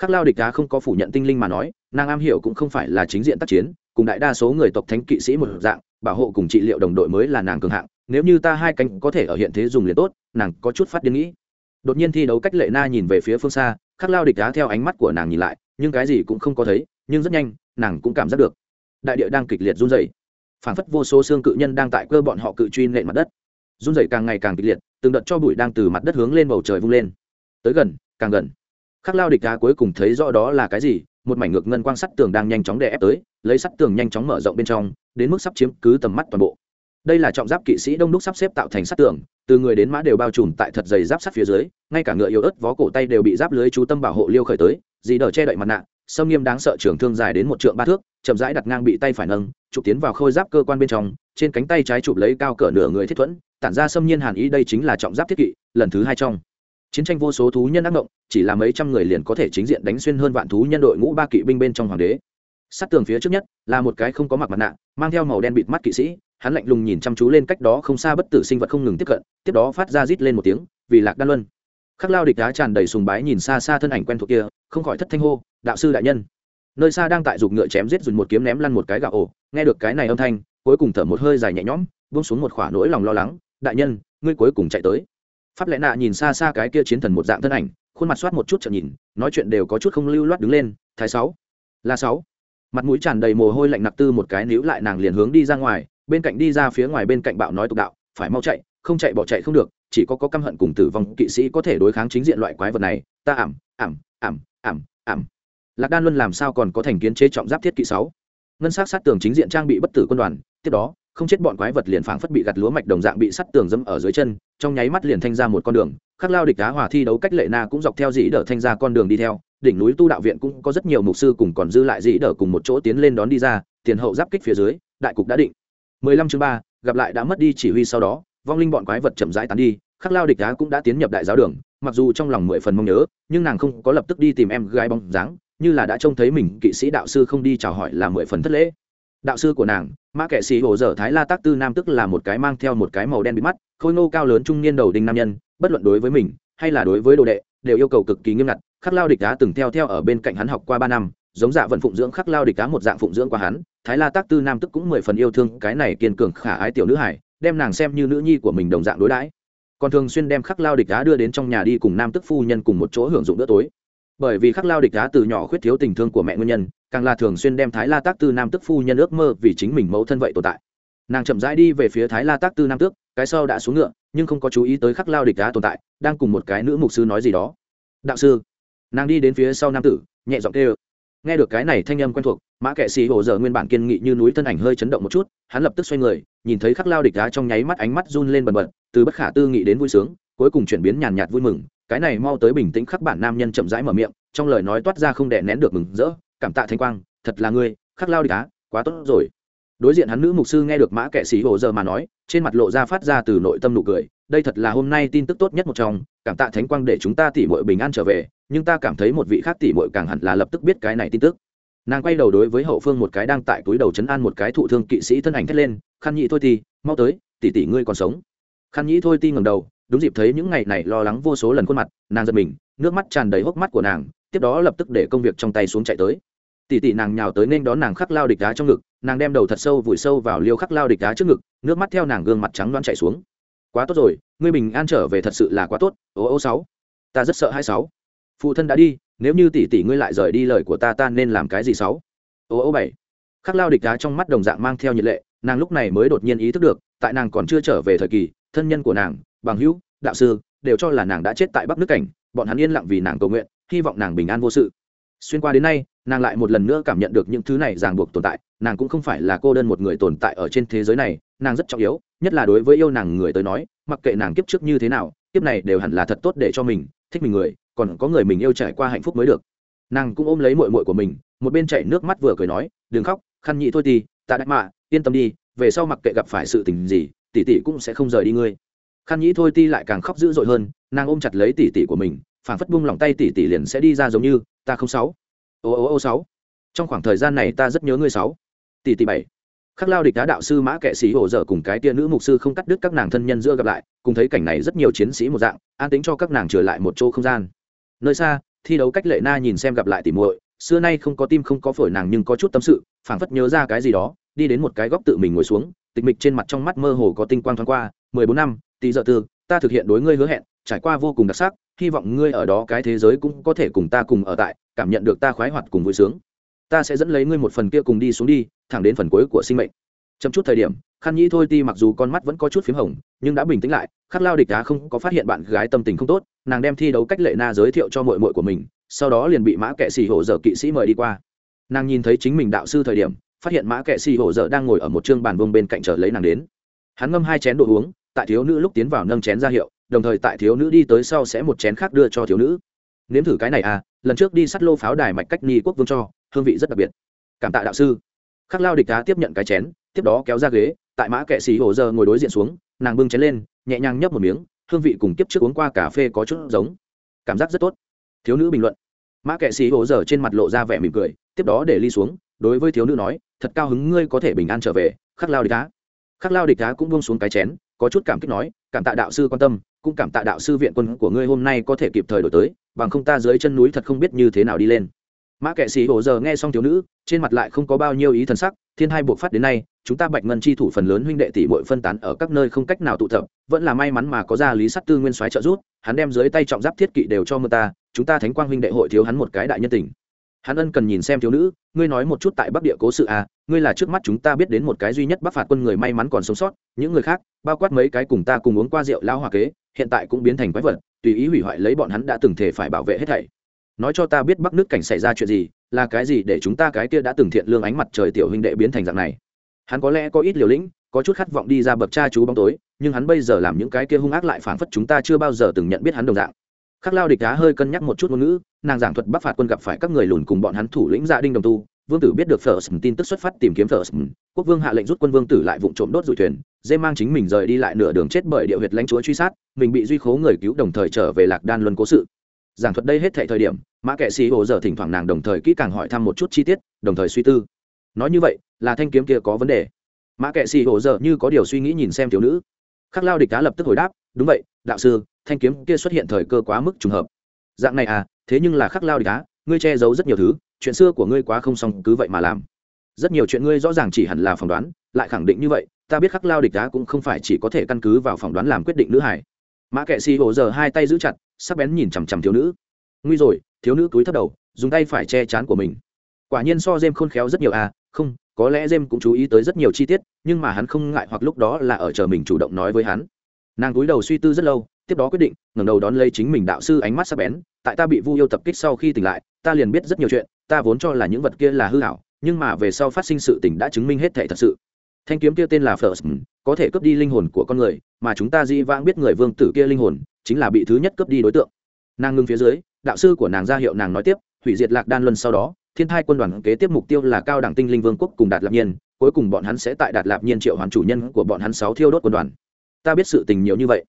Khắc lao địch đá không có phủ nhận tinh linh mà nói, nàng am hiểu cũng không phải là chính diện tác chiến, cùng đại đa số người tộc thánh kỵ sĩ một dạng, bảo hộ cùng trị liệu đồng đội mới là nàng cường hạng, nếu như ta hai cánh có thể ở hiện thế dùng liền tốt, nàng có chút phát điên nghĩ đột nhiên thi đấu cách lệ na nhìn về phía phương xa, khắc lao địch đá theo ánh mắt của nàng nhìn lại, nhưng cái gì cũng không có thấy, nhưng rất nhanh, nàng cũng cảm giác được. Đại địa đang kịch liệt run dày phảng phất vô số xương cự nhân đang tại cơ bọn họ cự truy nện mặt đất. Run dày càng ngày càng kịch liệt, từng đợt cho bụi đang từ mặt đất hướng lên bầu trời vung lên. Tới gần, càng gần. Khắc lao địch đá cuối cùng thấy rõ đó là cái gì, một mảnh ngược ngân quang sắt tường đang nhanh chóng đè ép tới, lấy sắt tường nhanh chóng mở rộng bên trong, đến mức sắp chiếm cứ tầm mắt toàn bộ đây là trọng giáp kỵ sĩ đông đúc sắp xếp tạo thành sắt tường, từ người đến mã đều bao trùm tại thật dày giáp sắt phía dưới, ngay cả ngựa yếu ớt vó cổ tay đều bị giáp lưới chú tâm bảo hộ liêu khởi tới, dì đờ che đậy mặt nạ, sâm nghiêm đáng sợ trường thương dài đến một trượng ba thước, chậm rãi đặt ngang bị tay phải nâng, chụp tiến vào khôi giáp cơ quan bên trong, trên cánh tay trái chụp lấy cao cỡ nửa người thiết thuẫn, tản ra xâm nhiên hàn ý đây chính là trọng giáp thiết kỵ, lần thứ hai trong. Chiến tranh vô số thú nhân ác động chỉ là mấy trăm người liền có thể chính diện đánh xuyên hơn vạn thú nhân đội ngũ ba kỵ binh bên trong hoàng đế. Sát tường phía trước nhất là một cái không có mặc mặt nạ, mang theo màu đen bịt mắt kỵ sĩ hắn lạnh lùng nhìn chăm chú lên cách đó không xa bất tử sinh vật không ngừng tiếp cận, tiếp đó phát ra rít lên một tiếng, vì lạc đan luân. Khắc lao địch đá tràn đầy sùng bái nhìn xa xa thân ảnh quen thuộc kia, không khỏi thất thanh hô, đạo sư đại nhân. Nơi xa đang tại giục ngựa chém giết dùng một kiếm ném lăn một cái gạo ổ, nghe được cái này âm thanh, cuối cùng thở một hơi dài nhẹ nhõm, buông xuống một khỏa nỗi lòng lo lắng, đại nhân, ngươi cuối cùng chạy tới. Pháp lẽ nạ nhìn xa xa cái kia chiến thần một dạng thân ảnh, khuôn mặt soát một chút chợt nhìn, nói chuyện đều có chút không lưu loát đứng lên, thái sáu. Là sáu. Mặt mũi tràn đầy mồ hôi lạnh nặc tư một cái níu lại nàng liền hướng đi ra ngoài bên cạnh đi ra phía ngoài bên cạnh bạo nói tục đạo, phải mau chạy, không chạy bỏ chạy không được, chỉ có có căm hận cùng tử vong kỵ sĩ có thể đối kháng chính diện loại quái vật này, ta ảm ảm ảm ảm ảm. Lạc đan luân làm sao còn có thành kiến chế trọng giáp thiết kỵ sáu? Ngân sát sát tường chính diện trang bị bất tử quân đoàn, tiếp đó, không chết bọn quái vật liền phảng phất bị gặt lúa mạch đồng dạng bị sắt tường dẫm ở dưới chân, trong nháy mắt liền thanh ra một con đường, khắc lao địch đá hòa thi đấu cách lệ na cũng dọc theo dĩ đỡ thanh ra con đường đi theo, đỉnh núi tu đạo viện cũng có rất nhiều mục sư cùng còn dư lại dĩ đỡ cùng một chỗ tiến lên đón đi ra, tiền hậu giáp kích phía dưới, đại cục đã định. 15 chương 3, gặp lại đã mất đi chỉ huy sau đó vong linh bọn quái vật chậm rãi tán đi khắc lao địch đá cũng đã tiến nhập đại giáo đường mặc dù trong lòng mười phần mong nhớ nhưng nàng không có lập tức đi tìm em gái bóng dáng như là đã trông thấy mình kỵ sĩ đạo sư không đi chào hỏi là mười phần thất lễ. Đạo sư của nàng mã kệ sĩ hồ dở thái la tác tư nam tức là một cái mang theo một cái màu đen bị mắt khôi ngô cao lớn trung niên đầu đinh nam nhân bất luận đối với mình hay là đối với đồ đệ đều yêu cầu cực kỳ nghiêm ngặt. Khắc lao địch đá từng theo theo ở bên cạnh hắn học qua ba năm giống dạ vận phụng dưỡng khắc lao địch đá một dạng phụng dưỡng qua hắn thái la tác tư nam tức cũng mười phần yêu thương cái này kiên cường khả ái tiểu nữ hải đem nàng xem như nữ nhi của mình đồng dạng đối đãi. Còn thường xuyên đem khắc lao địch đá đưa đến trong nhà đi cùng nam tức phu nhân cùng một chỗ hưởng dụng bữa tối. Bởi vì khắc lao địch đá từ nhỏ khuyết thiếu tình thương của mẹ nguyên nhân, càng là thường xuyên đem thái la tác tư nam tức phu nhân ước mơ vì chính mình mẫu thân vậy tồn tại. Nàng chậm rãi đi về phía thái la tác tư nam tước, cái sau đã xuống ngựa, nhưng không có chú ý tới khắc lao địch đá tồn tại, đang cùng một cái nữ mục sư nói gì đó. Đạo sư. Nàng đi đến phía sau nam tử, nhẹ giọng kêu nghe được cái này thanh âm quen thuộc, mã kệ sĩ hồ giờ nguyên bản kiên nghị như núi thân ảnh hơi chấn động một chút, hắn lập tức xoay người, nhìn thấy khắc lao địch đá trong nháy mắt ánh mắt run lên bần bật, từ bất khả tư nghị đến vui sướng, cuối cùng chuyển biến nhàn nhạt vui mừng, cái này mau tới bình tĩnh khắc bản nam nhân chậm rãi mở miệng, trong lời nói toát ra không đè nén được mừng rỡ, cảm tạ thanh quang, thật là ngươi, khắc lao địch đá, quá tốt rồi. Đối diện hắn nữ mục sư nghe được mã kệ sĩ hồ giờ mà nói, trên mặt lộ ra phát ra từ nội tâm nụ cười, đây thật là hôm nay tin tức tốt nhất một trong, cảm tạ thánh quang để chúng ta tỉ mọi bình an trở về nhưng ta cảm thấy một vị khác tỷ muội càng hẳn là lập tức biết cái này tin tức. Nàng quay đầu đối với hậu phương một cái đang tại túi đầu chấn an một cái thụ thương kỵ sĩ thân ảnh thét lên, khăn nhị thôi thì, mau tới, tỷ tỷ ngươi còn sống. Khăn nhị thôi ti ngầm đầu, đúng dịp thấy những ngày này lo lắng vô số lần khuôn mặt, nàng giật mình, nước mắt tràn đầy hốc mắt của nàng, tiếp đó lập tức để công việc trong tay xuống chạy tới. Tỷ tỷ nàng nhào tới nên đón nàng khắc lao địch đá trong ngực, nàng đem đầu thật sâu vùi sâu vào liêu khắc lao địch đá trước ngực, nước mắt theo nàng gương mặt trắng loáng chạy xuống. Quá tốt rồi, ngươi bình an trở về thật sự là quá tốt, ô ô sáu, ta rất sợ hai sáu phụ thân đã đi, nếu như tỷ tỷ ngươi lại rời đi lời của ta ta nên làm cái gì sáu? Ô ô bảy. Khắc lao địch đá trong mắt đồng dạng mang theo nhiệt lệ, nàng lúc này mới đột nhiên ý thức được, tại nàng còn chưa trở về thời kỳ, thân nhân của nàng, bằng hữu, đạo sư, đều cho là nàng đã chết tại bắc nước cảnh, bọn hắn yên lặng vì nàng cầu nguyện, hy vọng nàng bình an vô sự. Xuyên qua đến nay, nàng lại một lần nữa cảm nhận được những thứ này ràng buộc tồn tại, nàng cũng không phải là cô đơn một người tồn tại ở trên thế giới này, nàng rất trọng yếu, nhất là đối với yêu nàng người tới nói, mặc kệ nàng kiếp trước như thế nào, kiếp này đều hẳn là thật tốt để cho mình, thích mình người còn có người mình yêu trải qua hạnh phúc mới được. Nàng cũng ôm lấy mội mội của mình, một bên chảy nước mắt vừa cười nói, đừng khóc, khăn nhị thôi tì, ta đã mạ, yên tâm đi, về sau mặc kệ gặp phải sự tình gì, tỷ tỷ cũng sẽ không rời đi ngươi. Khăn nhị thôi ti lại càng khóc dữ dội hơn, nàng ôm chặt lấy tỷ tỷ của mình phản phất bung lòng tay tỷ tỷ liền sẽ đi ra giống như, ta không sáu. Ô ô ô sáu. Trong khoảng thời gian này ta rất nhớ ngươi sáu. Tỷ tỷ bảy. Khắc lao địch đá đạo sư mã kệ sĩ hồ dở cùng cái tia nữ mục sư không cắt đứt các nàng thân nhân giữa gặp lại, cùng thấy cảnh này rất nhiều chiến sĩ một dạng, an tính cho các nàng trở lại một chỗ không gian nơi xa, thi đấu cách lệ na nhìn xem gặp lại tỉ muội, xưa nay không có tim không có phổi nàng nhưng có chút tâm sự, phảng phất nhớ ra cái gì đó, đi đến một cái góc tự mình ngồi xuống, tịch mịch trên mặt trong mắt mơ hồ có tinh quang thoáng qua, mười bốn năm, tỷ dợ tư, ta thực hiện đối ngươi hứa hẹn, trải qua vô cùng đặc sắc, hy vọng ngươi ở đó cái thế giới cũng có thể cùng ta cùng ở tại, cảm nhận được ta khoái hoạt cùng vui sướng. Ta sẽ dẫn lấy ngươi một phần kia cùng đi xuống đi, thẳng đến phần cuối của sinh mệnh. Chậm chút thời điểm, khăn nhĩ thôi ti mặc dù con mắt vẫn có chút p h í m hồng, nhưng đã bình tĩnh lại khắc lao địch đá không có phát hiện bạn gái tâm tình không tốt, nàng đem thi đấu cách lệ na giới thiệu cho mội mội của mình, sau đó liền bị mã kệ xì hổ dở kỵ sĩ mời đi qua. Nàng nhìn thấy chính mình đạo sư thời điểm, phát hiện mã kệ xì hổ dở đang ngồi ở một chương bàn vương bên cạnh chờ lấy nàng đến. Hắn ngâm hai chén đồ uống, tại thiếu nữ lúc tiến vào nâng chén ra hiệu, đồng thời tại thiếu nữ đi tới sau sẽ một chén khác đưa cho thiếu nữ. Nếm thử cái này à lần trước đi sắt lô pháo đài mạch cách ni quốc vương cho, hương vị rất đặc biệt. Cảm tạ đạo sư. Khắc lao địch đá tiếp nhận cái chén, tiếp đó kéo ra ghế, tại mã kệ xì Hổ dở ngồi đối diện xuống nàng bưng chén lên, nhẹ nhàng nhấp một miếng, hương vị cùng kiếp trước uống qua cà phê có chút giống. Cảm giác rất tốt. Thiếu nữ bình luận. Mã kệ Sĩ hồ giờ trên mặt lộ ra vẻ mỉm cười, tiếp đó để ly xuống, đối với thiếu nữ nói, thật cao hứng ngươi có thể bình an trở về, khắc lao địch đá khắc lao địch đá cũng buông xuống cái chén, có chút cảm kích nói, cảm tạ đạo sư quan tâm, cũng cảm tạ đạo sư viện quân của ngươi hôm nay có thể kịp thời đổi tới, bằng không ta dưới chân núi thật không biết như thế nào đi lên. Mã kệ sĩ hồ giờ nghe xong thiếu nữ, trên mặt lại không có bao nhiêu ý thần sắc, thiên hai buộc phát đến nay chúng ta bạch ngân chi thủ phần lớn huynh đệ tỷ bội phân tán ở các nơi không cách nào tụ tập, vẫn là may mắn mà có ra lý sắt tư nguyên soái trợ giúp. hắn đem dưới tay trọng giáp thiết kỵ đều cho mưa ta, chúng ta thánh quang huynh đệ hội thiếu hắn một cái đại nhân tình hắn ân cần nhìn xem thiếu nữ, ngươi nói một chút tại bắc địa cố sự à ngươi là trước mắt chúng ta biết đến một cái duy nhất bắc phạt quân người may mắn còn sống sót, những người khác, bao quát mấy cái cùng ta cùng uống qua rượu lao hòa kế, hiện tại cũng biến thành quái vật, tùy ý hủy hoại lấy bọn hắn đã từng thể phải bảo vệ hết thảy nói cho ta biết bắc nước cảnh xảy ra chuyện gì, là cái gì để chúng ta cái kia đã từng thiện lương ánh mặt trời tiểu huynh đệ biến thành dạng này hắn có lẽ có ít liều lĩnh, có chút khát vọng đi ra bậc cha chú bóng tối, nhưng hắn bây giờ làm những cái kia hung ác lại phảng phất chúng ta chưa bao giờ từng nhận biết hắn đồng dạng. Khắc lao địch đá hơi cân nhắc một chút ngôn ngữ, nàng giảng thuật bắc phạt quân gặp phải các người lùn cùng bọn hắn thủ lĩnh gia đinh đồng tu, vương tử biết được phở tin tức xuất phát tìm kiếm phở quốc vương hạ lệnh rút quân vương tử lại vụ trộm đốt dụi thuyền, dê mang chính mình rời đi lại nửa đường chết bởi địa huyệt lãnh chúa truy sát, mình bị duy khố người cứu đồng thời trở về lạc đan luân cố sự. Giảng thuật đây hết thệ thời điểm, mã kệ sĩ hồ giờ thỉnh thoảng nàng đồng thời kỹ càng hỏi thăm một chút chi tiết, đồng thời suy tư. Nói như vậy là thanh kiếm kia có vấn đề. Mã kệ xì hồ dở như có điều suy nghĩ nhìn xem thiếu nữ. Khắc lao địch cá lập tức hồi đáp, đúng vậy, đạo sư, thanh kiếm kia xuất hiện thời cơ quá mức trùng hợp. Dạng này à thế nhưng là khắc lao địch cá, ngươi che giấu rất nhiều thứ, chuyện xưa của ngươi quá không xong, cứ vậy mà làm. Rất nhiều chuyện ngươi rõ ràng chỉ hẳn là phỏng đoán, lại khẳng định như vậy, ta biết khắc lao địch đá cũng không phải chỉ có thể căn cứ vào phỏng đoán làm quyết định nữ hải mã kệ xì hồ dở hai tay giữ chặt, sắc bén nhìn chằm chằm thiếu nữ. Nguy rồi, thiếu nữ cúi thấp đầu, dùng tay phải che chán của mình. Quả nhiên so dêm khôn khéo rất nhiều à không có lẽ jem cũng chú ý tới rất nhiều chi tiết, nhưng mà hắn không ngại hoặc lúc đó là ở chờ mình chủ động nói với hắn. Nàng cúi đầu suy tư rất lâu, tiếp đó quyết định, ngẩng đầu đón lấy chính mình đạo sư ánh mắt sắc bén, tại ta bị vu yêu tập kích sau khi tỉnh lại, ta liền biết rất nhiều chuyện, ta vốn cho là những vật kia là hư hảo nhưng mà về sau phát sinh sự tình đã chứng minh hết thể thật sự. Thanh kiếm kia tên là first có thể cướp đi linh hồn của con người, mà chúng ta di vãng biết người vương tử kia linh hồn chính là bị thứ nhất cướp đi đối tượng. Nàng ngưng phía dưới, đạo sư của nàng ra hiệu nàng nói tiếp, hủy diệt lạc đan luân sau đó thiên thai quân đoàn kế tiếp mục tiêu là cao đẳng tinh linh vương quốc cùng đạt lạp nhiên, cuối cùng bọn hắn sẽ tại đạt lạp nhiên triệu hoàn chủ nhân của bọn hắn sáu thiêu đốt quân đoàn. Ta biết sự tình nhiều như vậy.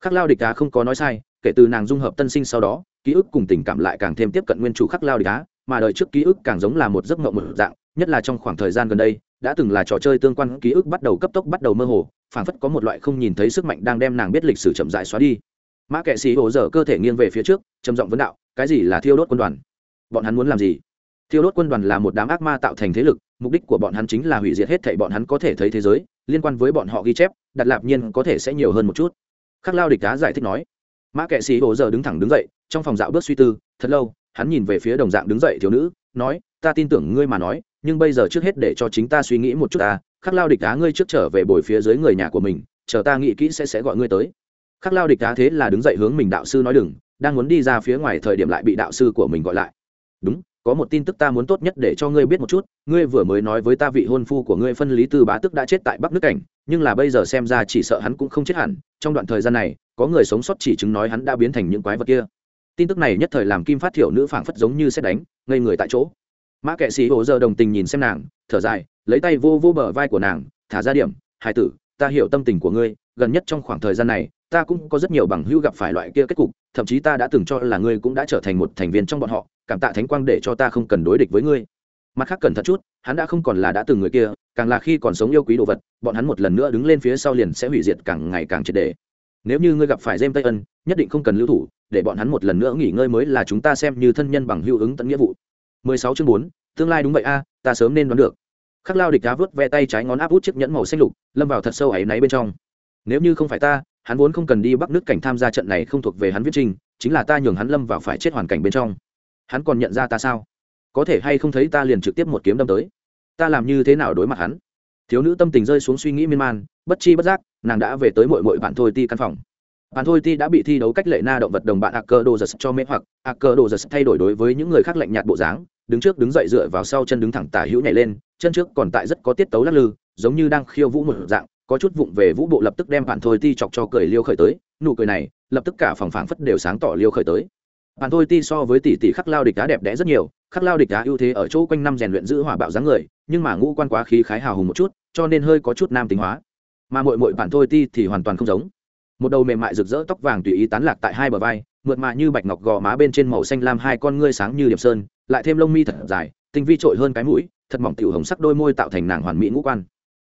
Khắc lao địch cá không có nói sai, kể từ nàng dung hợp tân sinh sau đó, ký ức cùng tình cảm lại càng thêm tiếp cận nguyên chủ khắc lao địch cá mà đời trước ký ức càng giống là một giấc mộng một dạng, nhất là trong khoảng thời gian gần đây, đã từng là trò chơi tương quan ký ức bắt đầu cấp tốc bắt đầu mơ hồ, phảng phất có một loại không nhìn thấy sức mạnh đang đem nàng biết lịch sử chậm rãi xóa đi. Mã kệ sĩ hồ dở cơ thể nghiêng về phía trước, trầm giọng vấn đạo, cái gì là thiêu đốt quân đoàn? Bọn hắn muốn làm gì? Thiêu đốt quân đoàn là một đám ác ma tạo thành thế lực, mục đích của bọn hắn chính là hủy diệt hết thảy bọn hắn có thể thấy thế giới, liên quan với bọn họ ghi chép đặt lạp nhiên có thể sẽ nhiều hơn một chút. Khắc lao địch cá giải thích nói, mã kệ sĩ hồ giờ đứng thẳng đứng dậy, trong phòng dạo bước suy tư, thật lâu, hắn nhìn về phía đồng dạng đứng dậy thiếu nữ, nói, ta tin tưởng ngươi mà nói, nhưng bây giờ trước hết để cho chính ta suy nghĩ một chút ta, khắc lao địch đá ngươi trước trở về bồi phía dưới người nhà của mình, chờ ta nghĩ kỹ sẽ sẽ gọi ngươi tới. Khắc lao địch đá thế là đứng dậy hướng mình đạo sư nói đừng, đang muốn đi ra phía ngoài thời điểm lại bị đạo sư của mình gọi lại. Đúng có một tin tức ta muốn tốt nhất để cho ngươi biết một chút, ngươi vừa mới nói với ta vị hôn phu của ngươi phân lý tư bá tức đã chết tại bắc nước cảnh, nhưng là bây giờ xem ra chỉ sợ hắn cũng không chết hẳn, trong đoạn thời gian này, có người sống sót chỉ chứng nói hắn đã biến thành những quái vật kia. Tin tức này nhất thời làm kim phát thiểu nữ phảng phất giống như xét đánh, ngây người tại chỗ. Mã kệ sĩ hồ giờ đồng tình nhìn xem nàng, thở dài, lấy tay vô vô bờ vai của nàng, thả ra điểm hai tử, ta hiểu tâm tình của ngươi, gần nhất trong khoảng thời gian này, ta cũng có rất nhiều bằng hữu gặp phải loại kia kết cục, thậm chí ta đã từng cho là ngươi cũng đã trở thành một thành viên trong bọn họ cảm tạ thánh quang để cho ta không cần đối địch với ngươi. Mặt khác cẩn thận chút hắn đã không còn là đã từng người kia càng là khi còn sống yêu quý đồ vật bọn hắn một lần nữa đứng lên phía sau liền sẽ hủy diệt càng ngày càng triệt đề nếu như ngươi gặp phải jem tây ân nhất định không cần lưu thủ để bọn hắn một lần nữa nghỉ ngơi mới là chúng ta xem như thân nhân bằng hữu ứng tận nghĩa vụ. 16 chương 4, tương lai đúng vậy a à, ta sớm nên đoán được. Khắc lao địch đá vớt ve tay trái ngón áp út chiếc nhẫn màu xanh lục lâm vào thật sâu ấy náy bên trong. Nếu như không phải ta hắn vốn không cần đi bắc nước cảnh tham gia trận này không thuộc về hắn viết trình chính là ta nhường hắn lâm vào phải chết hoàn cảnh bên trong hắn còn nhận ra ta sao? Có thể hay không thấy ta liền trực tiếp một kiếm đâm tới? Ta làm như thế nào đối mặt hắn? Thiếu nữ tâm tình rơi xuống suy nghĩ miên man, bất chi bất giác, nàng đã về tới mội mội bạn thôi ti căn phòng. Bạn thôi ti đã bị thi đấu cách lệ na động vật đồng bạn a cơ đồ giật cho mê hoặc. A cơ đồ giật thay đổi đối với những người khác lạnh nhạt bộ dáng, đứng trước đứng dậy dựa vào sau chân đứng thẳng tả hữu nhảy lên, chân trước còn tại rất có tiết tấu lắc lư, giống như đang khiêu vũ một dạng, có chút vụng về vũ bộ lập tức đem bạn thôi ti chọc cho cười liêu khởi tới. Nụ cười này, lập tức cả phòng phảng phất đều sáng tỏ liêu khởi tới bạn thôi ti so với tỷ tỷ khắc lao địch đá đẹp đẽ rất nhiều, khắc lao địch đá ưu thế ở chỗ quanh năm rèn luyện giữ hỏa bạo dáng người, nhưng mà ngũ quan quá khí khái hào hùng một chút, cho nên hơi có chút nam tính hóa. Mà mội mội bạn thôi ti thì hoàn toàn không giống. Một đầu mềm mại rực rỡ tóc vàng tùy ý tán lạc tại hai bờ vai, mượt mạ như bạch ngọc gò má bên trên màu xanh lam hai con ngươi sáng như điểm sơn, lại thêm lông mi thật dài, tinh vi trội hơn cái mũi, thật mỏng tiểu hồng sắc đôi môi tạo thành nàng hoàn mỹ ngũ quan.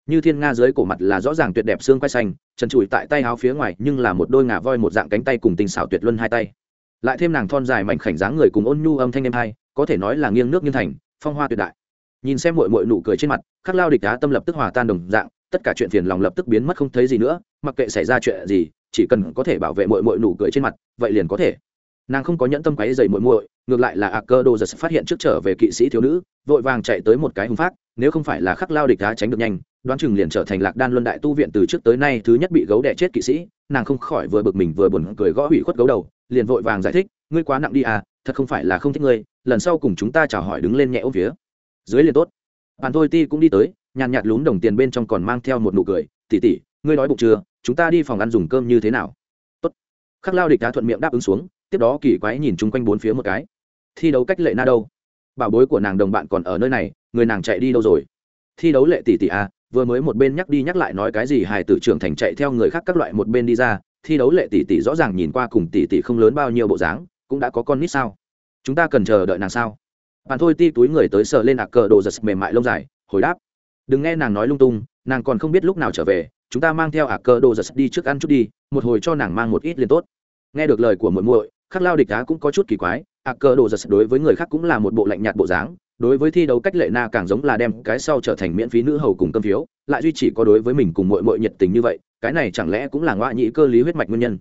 Như thiên nga dưới cổ mặt là rõ ràng tuyệt đẹp xương quay xanh, trần trụi tại tay áo phía ngoài nhưng là một đôi ngà voi một dạng cánh tay cùng tình xảo tuyệt luân hai tay lại thêm nàng thon dài mảnh khảnh dáng người cùng ôn nhu âm thanh em hai, có thể nói là nghiêng nước nghiêng thành, phong hoa tuyệt đại. Nhìn xem mội mội nụ cười trên mặt, khắc lao địch đá tâm lập tức hòa tan đồng dạng, tất cả chuyện phiền lòng lập tức biến mất không thấy gì nữa, mặc kệ xảy ra chuyện gì, chỉ cần có thể bảo vệ mội mội nụ cười trên mặt, vậy liền có thể. Nàng không có nhẫn tâm quáy dày muội muội, ngược lại là a cơ đồ giật phát hiện trước trở về kỵ sĩ thiếu nữ, vội vàng chạy tới một cái hùng phát nếu không phải là khắc lao địch đá tránh được nhanh đoán chừng liền trở thành lạc đan luân đại tu viện từ trước tới nay thứ nhất bị gấu đẻ chết kỵ sĩ, nàng không khỏi vừa bực mình vừa buồn cười gõ hủy khuất gấu đầu, liền vội vàng giải thích, ngươi quá nặng đi à thật không phải là không thích ngươi, lần sau cùng chúng ta chào hỏi đứng lên nhẹ ôm phía. Dưới liền tốt. Bàn thôi ti cũng đi tới, nhàn nhạt lún đồng tiền bên trong còn mang theo một nụ cười tỉ tỉ ngươi nói bụng chưa? Chúng ta đi phòng ăn dùng cơm như thế nào? Tốt. Khắc lao địch đá thuận miệng đáp ứng xuống, tiếp đó kỳ quái nhìn chung quanh bốn phía một cái. Thi đấu cách lệ na đâu? Bảo bối của nàng đồng bạn còn ở nơi này, người nàng chạy đi đâu rồi? Thi đấu lệ tỷ tỷ à? Vừa mới một bên nhắc đi nhắc lại nói cái gì hài tử trưởng thành chạy theo người khác các loại một bên đi ra, thi đấu lệ tỷ tỷ rõ ràng nhìn qua cùng tỷ tỷ không lớn bao nhiêu bộ dáng, cũng đã có con nít sao? Chúng ta cần chờ đợi nàng sao? Bạn thôi ti túi người tới sờ lên ạc cờ đồ giật mềm mại lông dài, hồi đáp. Đừng nghe nàng nói lung tung, nàng còn không biết lúc nào trở về, chúng ta mang theo ạc cờ đồ giật đi trước ăn chút đi, một hồi cho nàng mang một ít liền tốt. Nghe được lời của muội muội, khắc lao địch đá cũng có chút kỳ quái ạc cờ đồ giật đối với người khác cũng là một bộ lạnh nhạt bộ dáng đối với thi đấu cách lệ na càng giống là đem cái sau trở thành miễn phí nữ hầu cùng cơm phiếu, lại duy chỉ có đối với mình cùng mội mội nhiệt tình như vậy, cái này chẳng lẽ cũng là ngoại nhị cơ lý huyết mạch nguyên nhân?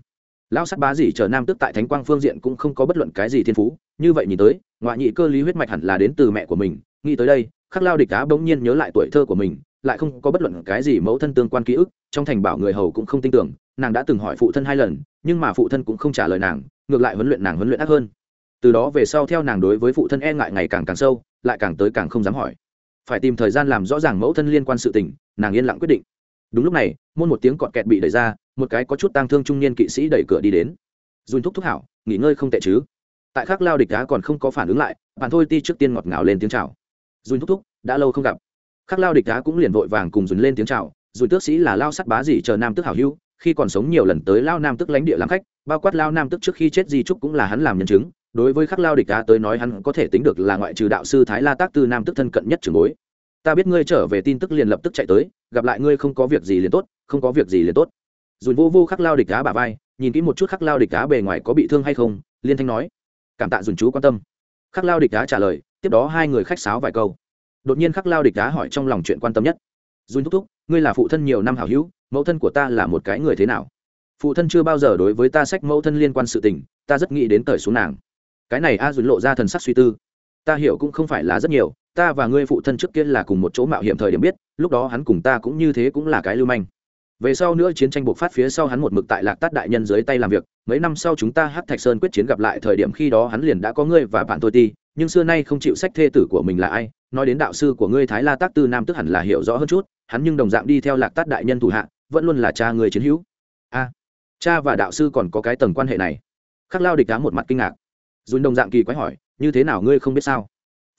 Lao sắt bá dì chờ nam tức tại thánh quang phương diện cũng không có bất luận cái gì thiên phú, như vậy nhìn tới ngoại nhị cơ lý huyết mạch hẳn là đến từ mẹ của mình, nghĩ tới đây, khắc lao địch cá bỗng nhiên nhớ lại tuổi thơ của mình, lại không có bất luận cái gì mẫu thân tương quan ký ức, trong thành bảo người hầu cũng không tin tưởng, nàng đã từng hỏi phụ thân hai lần, nhưng mà phụ thân cũng không trả lời nàng, ngược lại huấn luyện nàng huấn luyện ác hơn từ đó về sau theo nàng đối với phụ thân e ngại ngày càng càng sâu, lại càng tới càng không dám hỏi. Phải tìm thời gian làm rõ ràng mẫu thân liên quan sự tình, nàng yên lặng quyết định. Đúng lúc này, môn một tiếng cọt kẹt bị đẩy ra, một cái có chút tang thương trung niên kỵ sĩ đẩy cửa đi đến. Dùn thúc thúc hảo, nghỉ ngơi không tệ chứ? Tại khắc lao địch đá còn không có phản ứng lại, bạn thôi ti trước tiên ngọt ngào lên tiếng chào. Dùn thúc thúc, đã lâu không gặp. Khắc lao địch đá cũng liền vội vàng cùng dùn lên tiếng chào, dùn tước sĩ là lao sắt bá gì chờ nam tức hảo hưu khi còn sống nhiều lần tới lao nam tức lãnh địa làm khách, bao quát lao nam tức trước khi chết di trúc cũng là hắn làm nhân chứng đối với khắc lao địch đá tới nói hắn có thể tính được là ngoại trừ đạo sư thái la tác tư nam tức thân cận nhất trường bối. Ta biết ngươi trở về tin tức liền lập tức chạy tới, gặp lại ngươi không có việc gì liền tốt, không có việc gì liền tốt. Dùn vô vô khắc lao địch đá bà vai, nhìn kỹ một chút khắc lao địch đá bề ngoài có bị thương hay không, liên thanh nói. Cảm tạ dùn chú quan tâm. Khắc lao địch đá trả lời, tiếp đó hai người khách sáo vài câu. Đột nhiên khắc lao địch đá hỏi trong lòng chuyện quan tâm nhất. Dùn thúc thúc, ngươi là phụ thân nhiều năm hảo hữu, mẫu thân của ta là một cái người thế nào? Phụ thân chưa bao giờ đối với ta sách mẫu thân liên quan sự tình, ta rất nghĩ đến cởi xuống nàng cái này a dùn lộ ra thần sắc suy tư. Ta hiểu cũng không phải là rất nhiều, ta và ngươi phụ thân trước kia là cùng một chỗ mạo hiểm thời điểm biết, lúc đó hắn cùng ta cũng như thế cũng là cái lưu manh. Về sau nữa chiến tranh bộc phát phía sau hắn một mực tại lạc tát đại nhân dưới tay làm việc, mấy năm sau chúng ta hát thạch sơn quyết chiến gặp lại thời điểm khi đó hắn liền đã có ngươi và bạn tôi ti, nhưng xưa nay không chịu sách thê tử của mình là ai, nói đến đạo sư của ngươi thái la tác tư nam tức hẳn là hiểu rõ hơn chút, hắn nhưng đồng dạng đi theo lạc tát đại nhân thủ hạ, vẫn luôn là cha người chiến hữu. A, cha và đạo sư còn có cái tầng quan hệ này. Khắc lao địch đá một mặt kinh ngạc dùn đồng dạng kỳ quái hỏi, như thế nào ngươi không biết sao?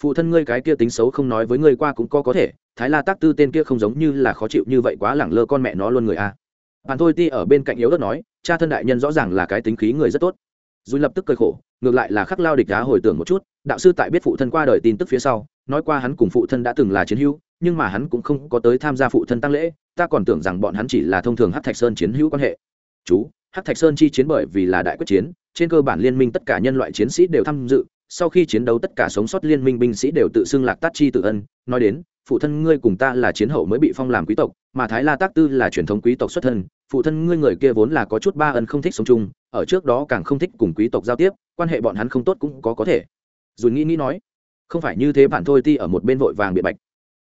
Phụ thân ngươi cái kia tính xấu không nói với ngươi qua cũng có có thể, thái la tác tư tên kia không giống như là khó chịu như vậy quá lẳng lơ con mẹ nó luôn người a. Bạn thôi ti ở bên cạnh yếu đất nói, cha thân đại nhân rõ ràng là cái tính khí người rất tốt. Dùn lập tức cười khổ, ngược lại là khắc lao địch đá hồi tưởng một chút, đạo sư tại biết phụ thân qua đời tin tức phía sau, nói qua hắn cùng phụ thân đã từng là chiến hữu, nhưng mà hắn cũng không có tới tham gia phụ thân tăng lễ, ta còn tưởng rằng bọn hắn chỉ là thông thường hát thạch sơn chiến hữu quan hệ. Chú hát thạch sơn chi chiến bởi vì là đại quyết chiến trên cơ bản liên minh tất cả nhân loại chiến sĩ đều tham dự, sau khi chiến đấu tất cả sống sót liên minh binh sĩ đều tự xưng lạc tát chi tự ân. Nói đến, phụ thân ngươi cùng ta là chiến hậu mới bị phong làm quý tộc, mà thái la tác tư là truyền thống quý tộc xuất thân, phụ thân ngươi người kia vốn là có chút ba ân không thích sống chung, ở trước đó càng không thích cùng quý tộc giao tiếp, quan hệ bọn hắn không tốt cũng có có thể. Dù nghĩ nghĩ nói, không phải như thế bạn thôi ti ở một bên vội vàng bị bạch.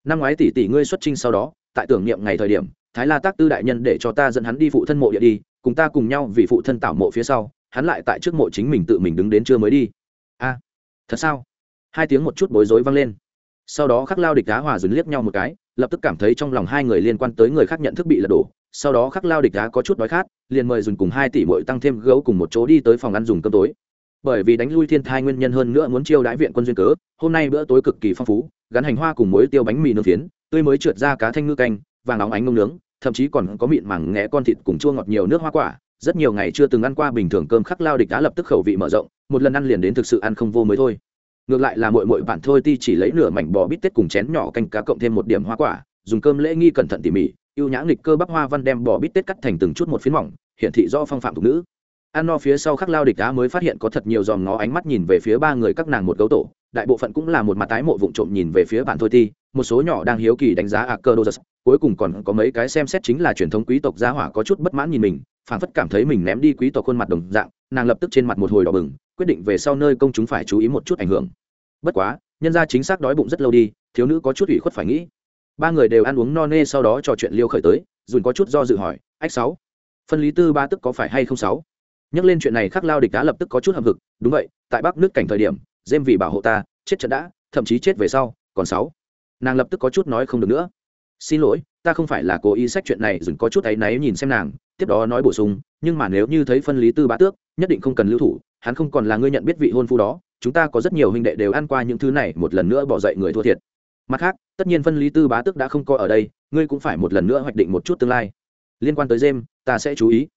Năm ngoái tỷ tỷ ngươi xuất trinh sau đó, tại tưởng niệm ngày thời điểm, thái la tác tư đại nhân để cho ta dẫn hắn đi phụ thân mộ địa đi, cùng ta cùng nhau vì phụ thân tạo mộ phía sau hắn lại tại trước mộ chính mình tự mình đứng đến chưa mới đi. A, thật sao? Hai tiếng một chút bối rối vang lên. Sau đó khắc lao địch đá hòa dừng liếc nhau một cái, lập tức cảm thấy trong lòng hai người liên quan tới người khác nhận thức bị lật đổ. Sau đó khắc lao địch đá có chút đói khát, liền mời dùn cùng hai tỷ bội tăng thêm gấu cùng một chỗ đi tới phòng ăn dùng cơm tối. Bởi vì đánh lui thiên thai nguyên nhân hơn nữa muốn chiêu đãi viện quân duyên cớ, hôm nay bữa tối cực kỳ phong phú, gắn hành hoa cùng muối tiêu bánh mì nướng phiến, tươi mới trượt ra cá thanh ngư canh, vàng óng ánh ngông nướng, thậm chí còn có mịn màng nghẽ con thịt cùng chua ngọt nhiều nước hoa quả rất nhiều ngày chưa từng ăn qua bình thường cơm khắc lao địch đã lập tức khẩu vị mở rộng, một lần ăn liền đến thực sự ăn không vô mới thôi. Ngược lại là mội mội bạn thôi ti chỉ lấy nửa mảnh bò bít tết cùng chén nhỏ canh cá cộng thêm một điểm hoa quả, dùng cơm lễ nghi cẩn thận tỉ mỉ, ưu nhã nghịch cơ bắp hoa văn đem bò bít tết cắt thành từng chút một phiến mỏng hiện thị do phong phạm thục nữ ăn no phía sau khắc lao địch đá mới phát hiện có thật nhiều dòm ngó ánh mắt nhìn về phía ba người các nàng một gấu tổ, đại bộ phận cũng là một mặt tái mộ vụng trộm nhìn về phía bạn thôi ti một số nhỏ đang hiếu kỳ đánh giá a cơ đô giật cuối cùng còn có mấy cái xem xét chính là truyền thống quý tộc gia hỏa có chút bất mãn nhìn mình phản phất cảm thấy mình ném đi quý tộc khuôn mặt đồng dạng, nàng lập tức trên mặt một hồi đỏ bừng, quyết định về sau nơi công chúng phải chú ý một chút ảnh hưởng. Bất quá, nhân ra chính xác đói bụng rất lâu đi, thiếu nữ có chút ủy khuất phải nghĩ. Ba người đều ăn uống no nê sau đó trò chuyện liêu khởi tới, dùn có chút do dự hỏi, ách sáu, phân lý tư ba tức có phải hay không sáu? Nhắc lên chuyện này khắc lao địch đã lập tức có chút hậm hực, đúng vậy, tại bắc nước cảnh thời điểm dêm vì bảo hộ ta, chết trận đã, thậm chí chết về sau, còn sáu. Nàng lập tức có chút nói không được nữa. Xin lỗi, ta không phải là cố ý sách chuyện này, dừng có chút áy náy nhìn xem nàng, tiếp đó nói bổ sung, nhưng mà nếu như thấy phân lý tư bá tước, nhất định không cần lưu thủ, hắn không còn là ngươi nhận biết vị hôn phu đó, chúng ta có rất nhiều huynh đệ đều ăn qua những thứ này, một lần nữa bỏ dậy người thua thiệt. Mặt khác, tất nhiên phân lý tư bá tước đã không coi ở đây, ngươi cũng phải một lần nữa hoạch định một chút tương lai. Liên quan tới jem ta sẽ chú ý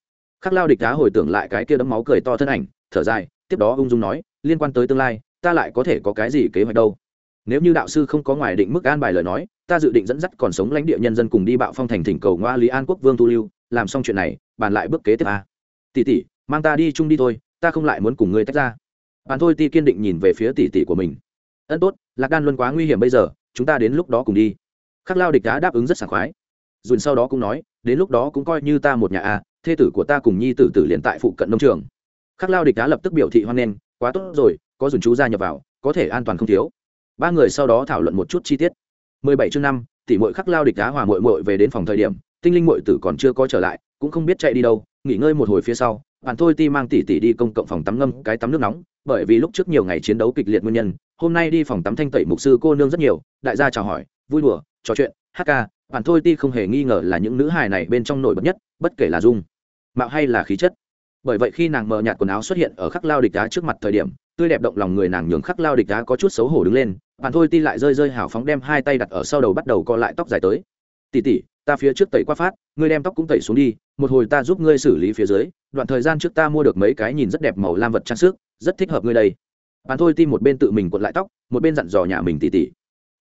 khắc lao địch đá hồi tưởng lại cái kia đấm máu cười to thân ảnh, thở dài, tiếp đó ung dung nói, liên quan tới tương lai, ta lại có thể có cái gì kế hoạch đâu. Nếu như đạo sư không có ngoài định mức an bài lời nói, ta dự định dẫn dắt còn sống lãnh địa nhân dân cùng đi bạo phong thành thỉnh cầu ngoa lý an quốc vương tu lưu, làm xong chuyện này, bàn lại bước kế tiếp a. Tỷ tỷ, mang ta đi chung đi thôi, ta không lại muốn cùng ngươi tách ra. Bạn thôi ti kiên định nhìn về phía tỷ tỷ của mình. Ân tốt, lạc đan luôn quá nguy hiểm bây giờ, chúng ta đến lúc đó cùng đi. Khắc lao địch đá đáp ứng rất sảng khoái. Dùn sau đó cũng nói, đến lúc đó cũng coi như ta một nhà a thê tử của ta cùng nhi tử tử liền tại phụ cận nông trường. Khắc lao địch đá lập tức biểu thị hoan nghênh, quá tốt rồi, có dùn chú gia nhập vào, có thể an toàn không thiếu. Ba người sau đó thảo luận một chút chi tiết. Mười bảy chương năm, tỷ mội khắc lao địch đá hòa mội mội về đến phòng thời điểm, tinh linh mội tử còn chưa có trở lại, cũng không biết chạy đi đâu, nghỉ ngơi một hồi phía sau bạn thôi ti mang tỷ tỷ đi công cộng phòng tắm ngâm cái tắm nước nóng, bởi vì lúc trước nhiều ngày chiến đấu kịch liệt nguyên nhân, hôm nay đi phòng tắm thanh tẩy mục sư cô nương rất nhiều, đại gia chào hỏi, vui đùa, trò chuyện, hát ca bạn thôi ti không hề nghi ngờ là những nữ hài này bên trong nổi bật nhất, bất kể là dung mạo hay là khí chất. Bởi vậy khi nàng mờ nhạt quần áo xuất hiện ở khắc lao địch đá trước mặt thời điểm, tươi đẹp động lòng người nàng nhường khắc lao địch đá có chút xấu hổ đứng lên bạn thôi ti lại rơi rơi hào phóng đem hai tay đặt ở sau đầu bắt đầu co lại tóc dài tới. Tỉ tỉ ta phía trước tẩy qua phát, ngươi đem tóc cũng tẩy xuống đi, một hồi ta giúp ngươi xử lý phía dưới, đoạn thời gian trước ta mua được mấy cái nhìn rất đẹp màu lam vật trang sức, rất thích hợp ngươi đây. Bạn thôi ti một bên tự mình cuộn lại tóc, một bên dặn dò nhà mình tỉ tỉ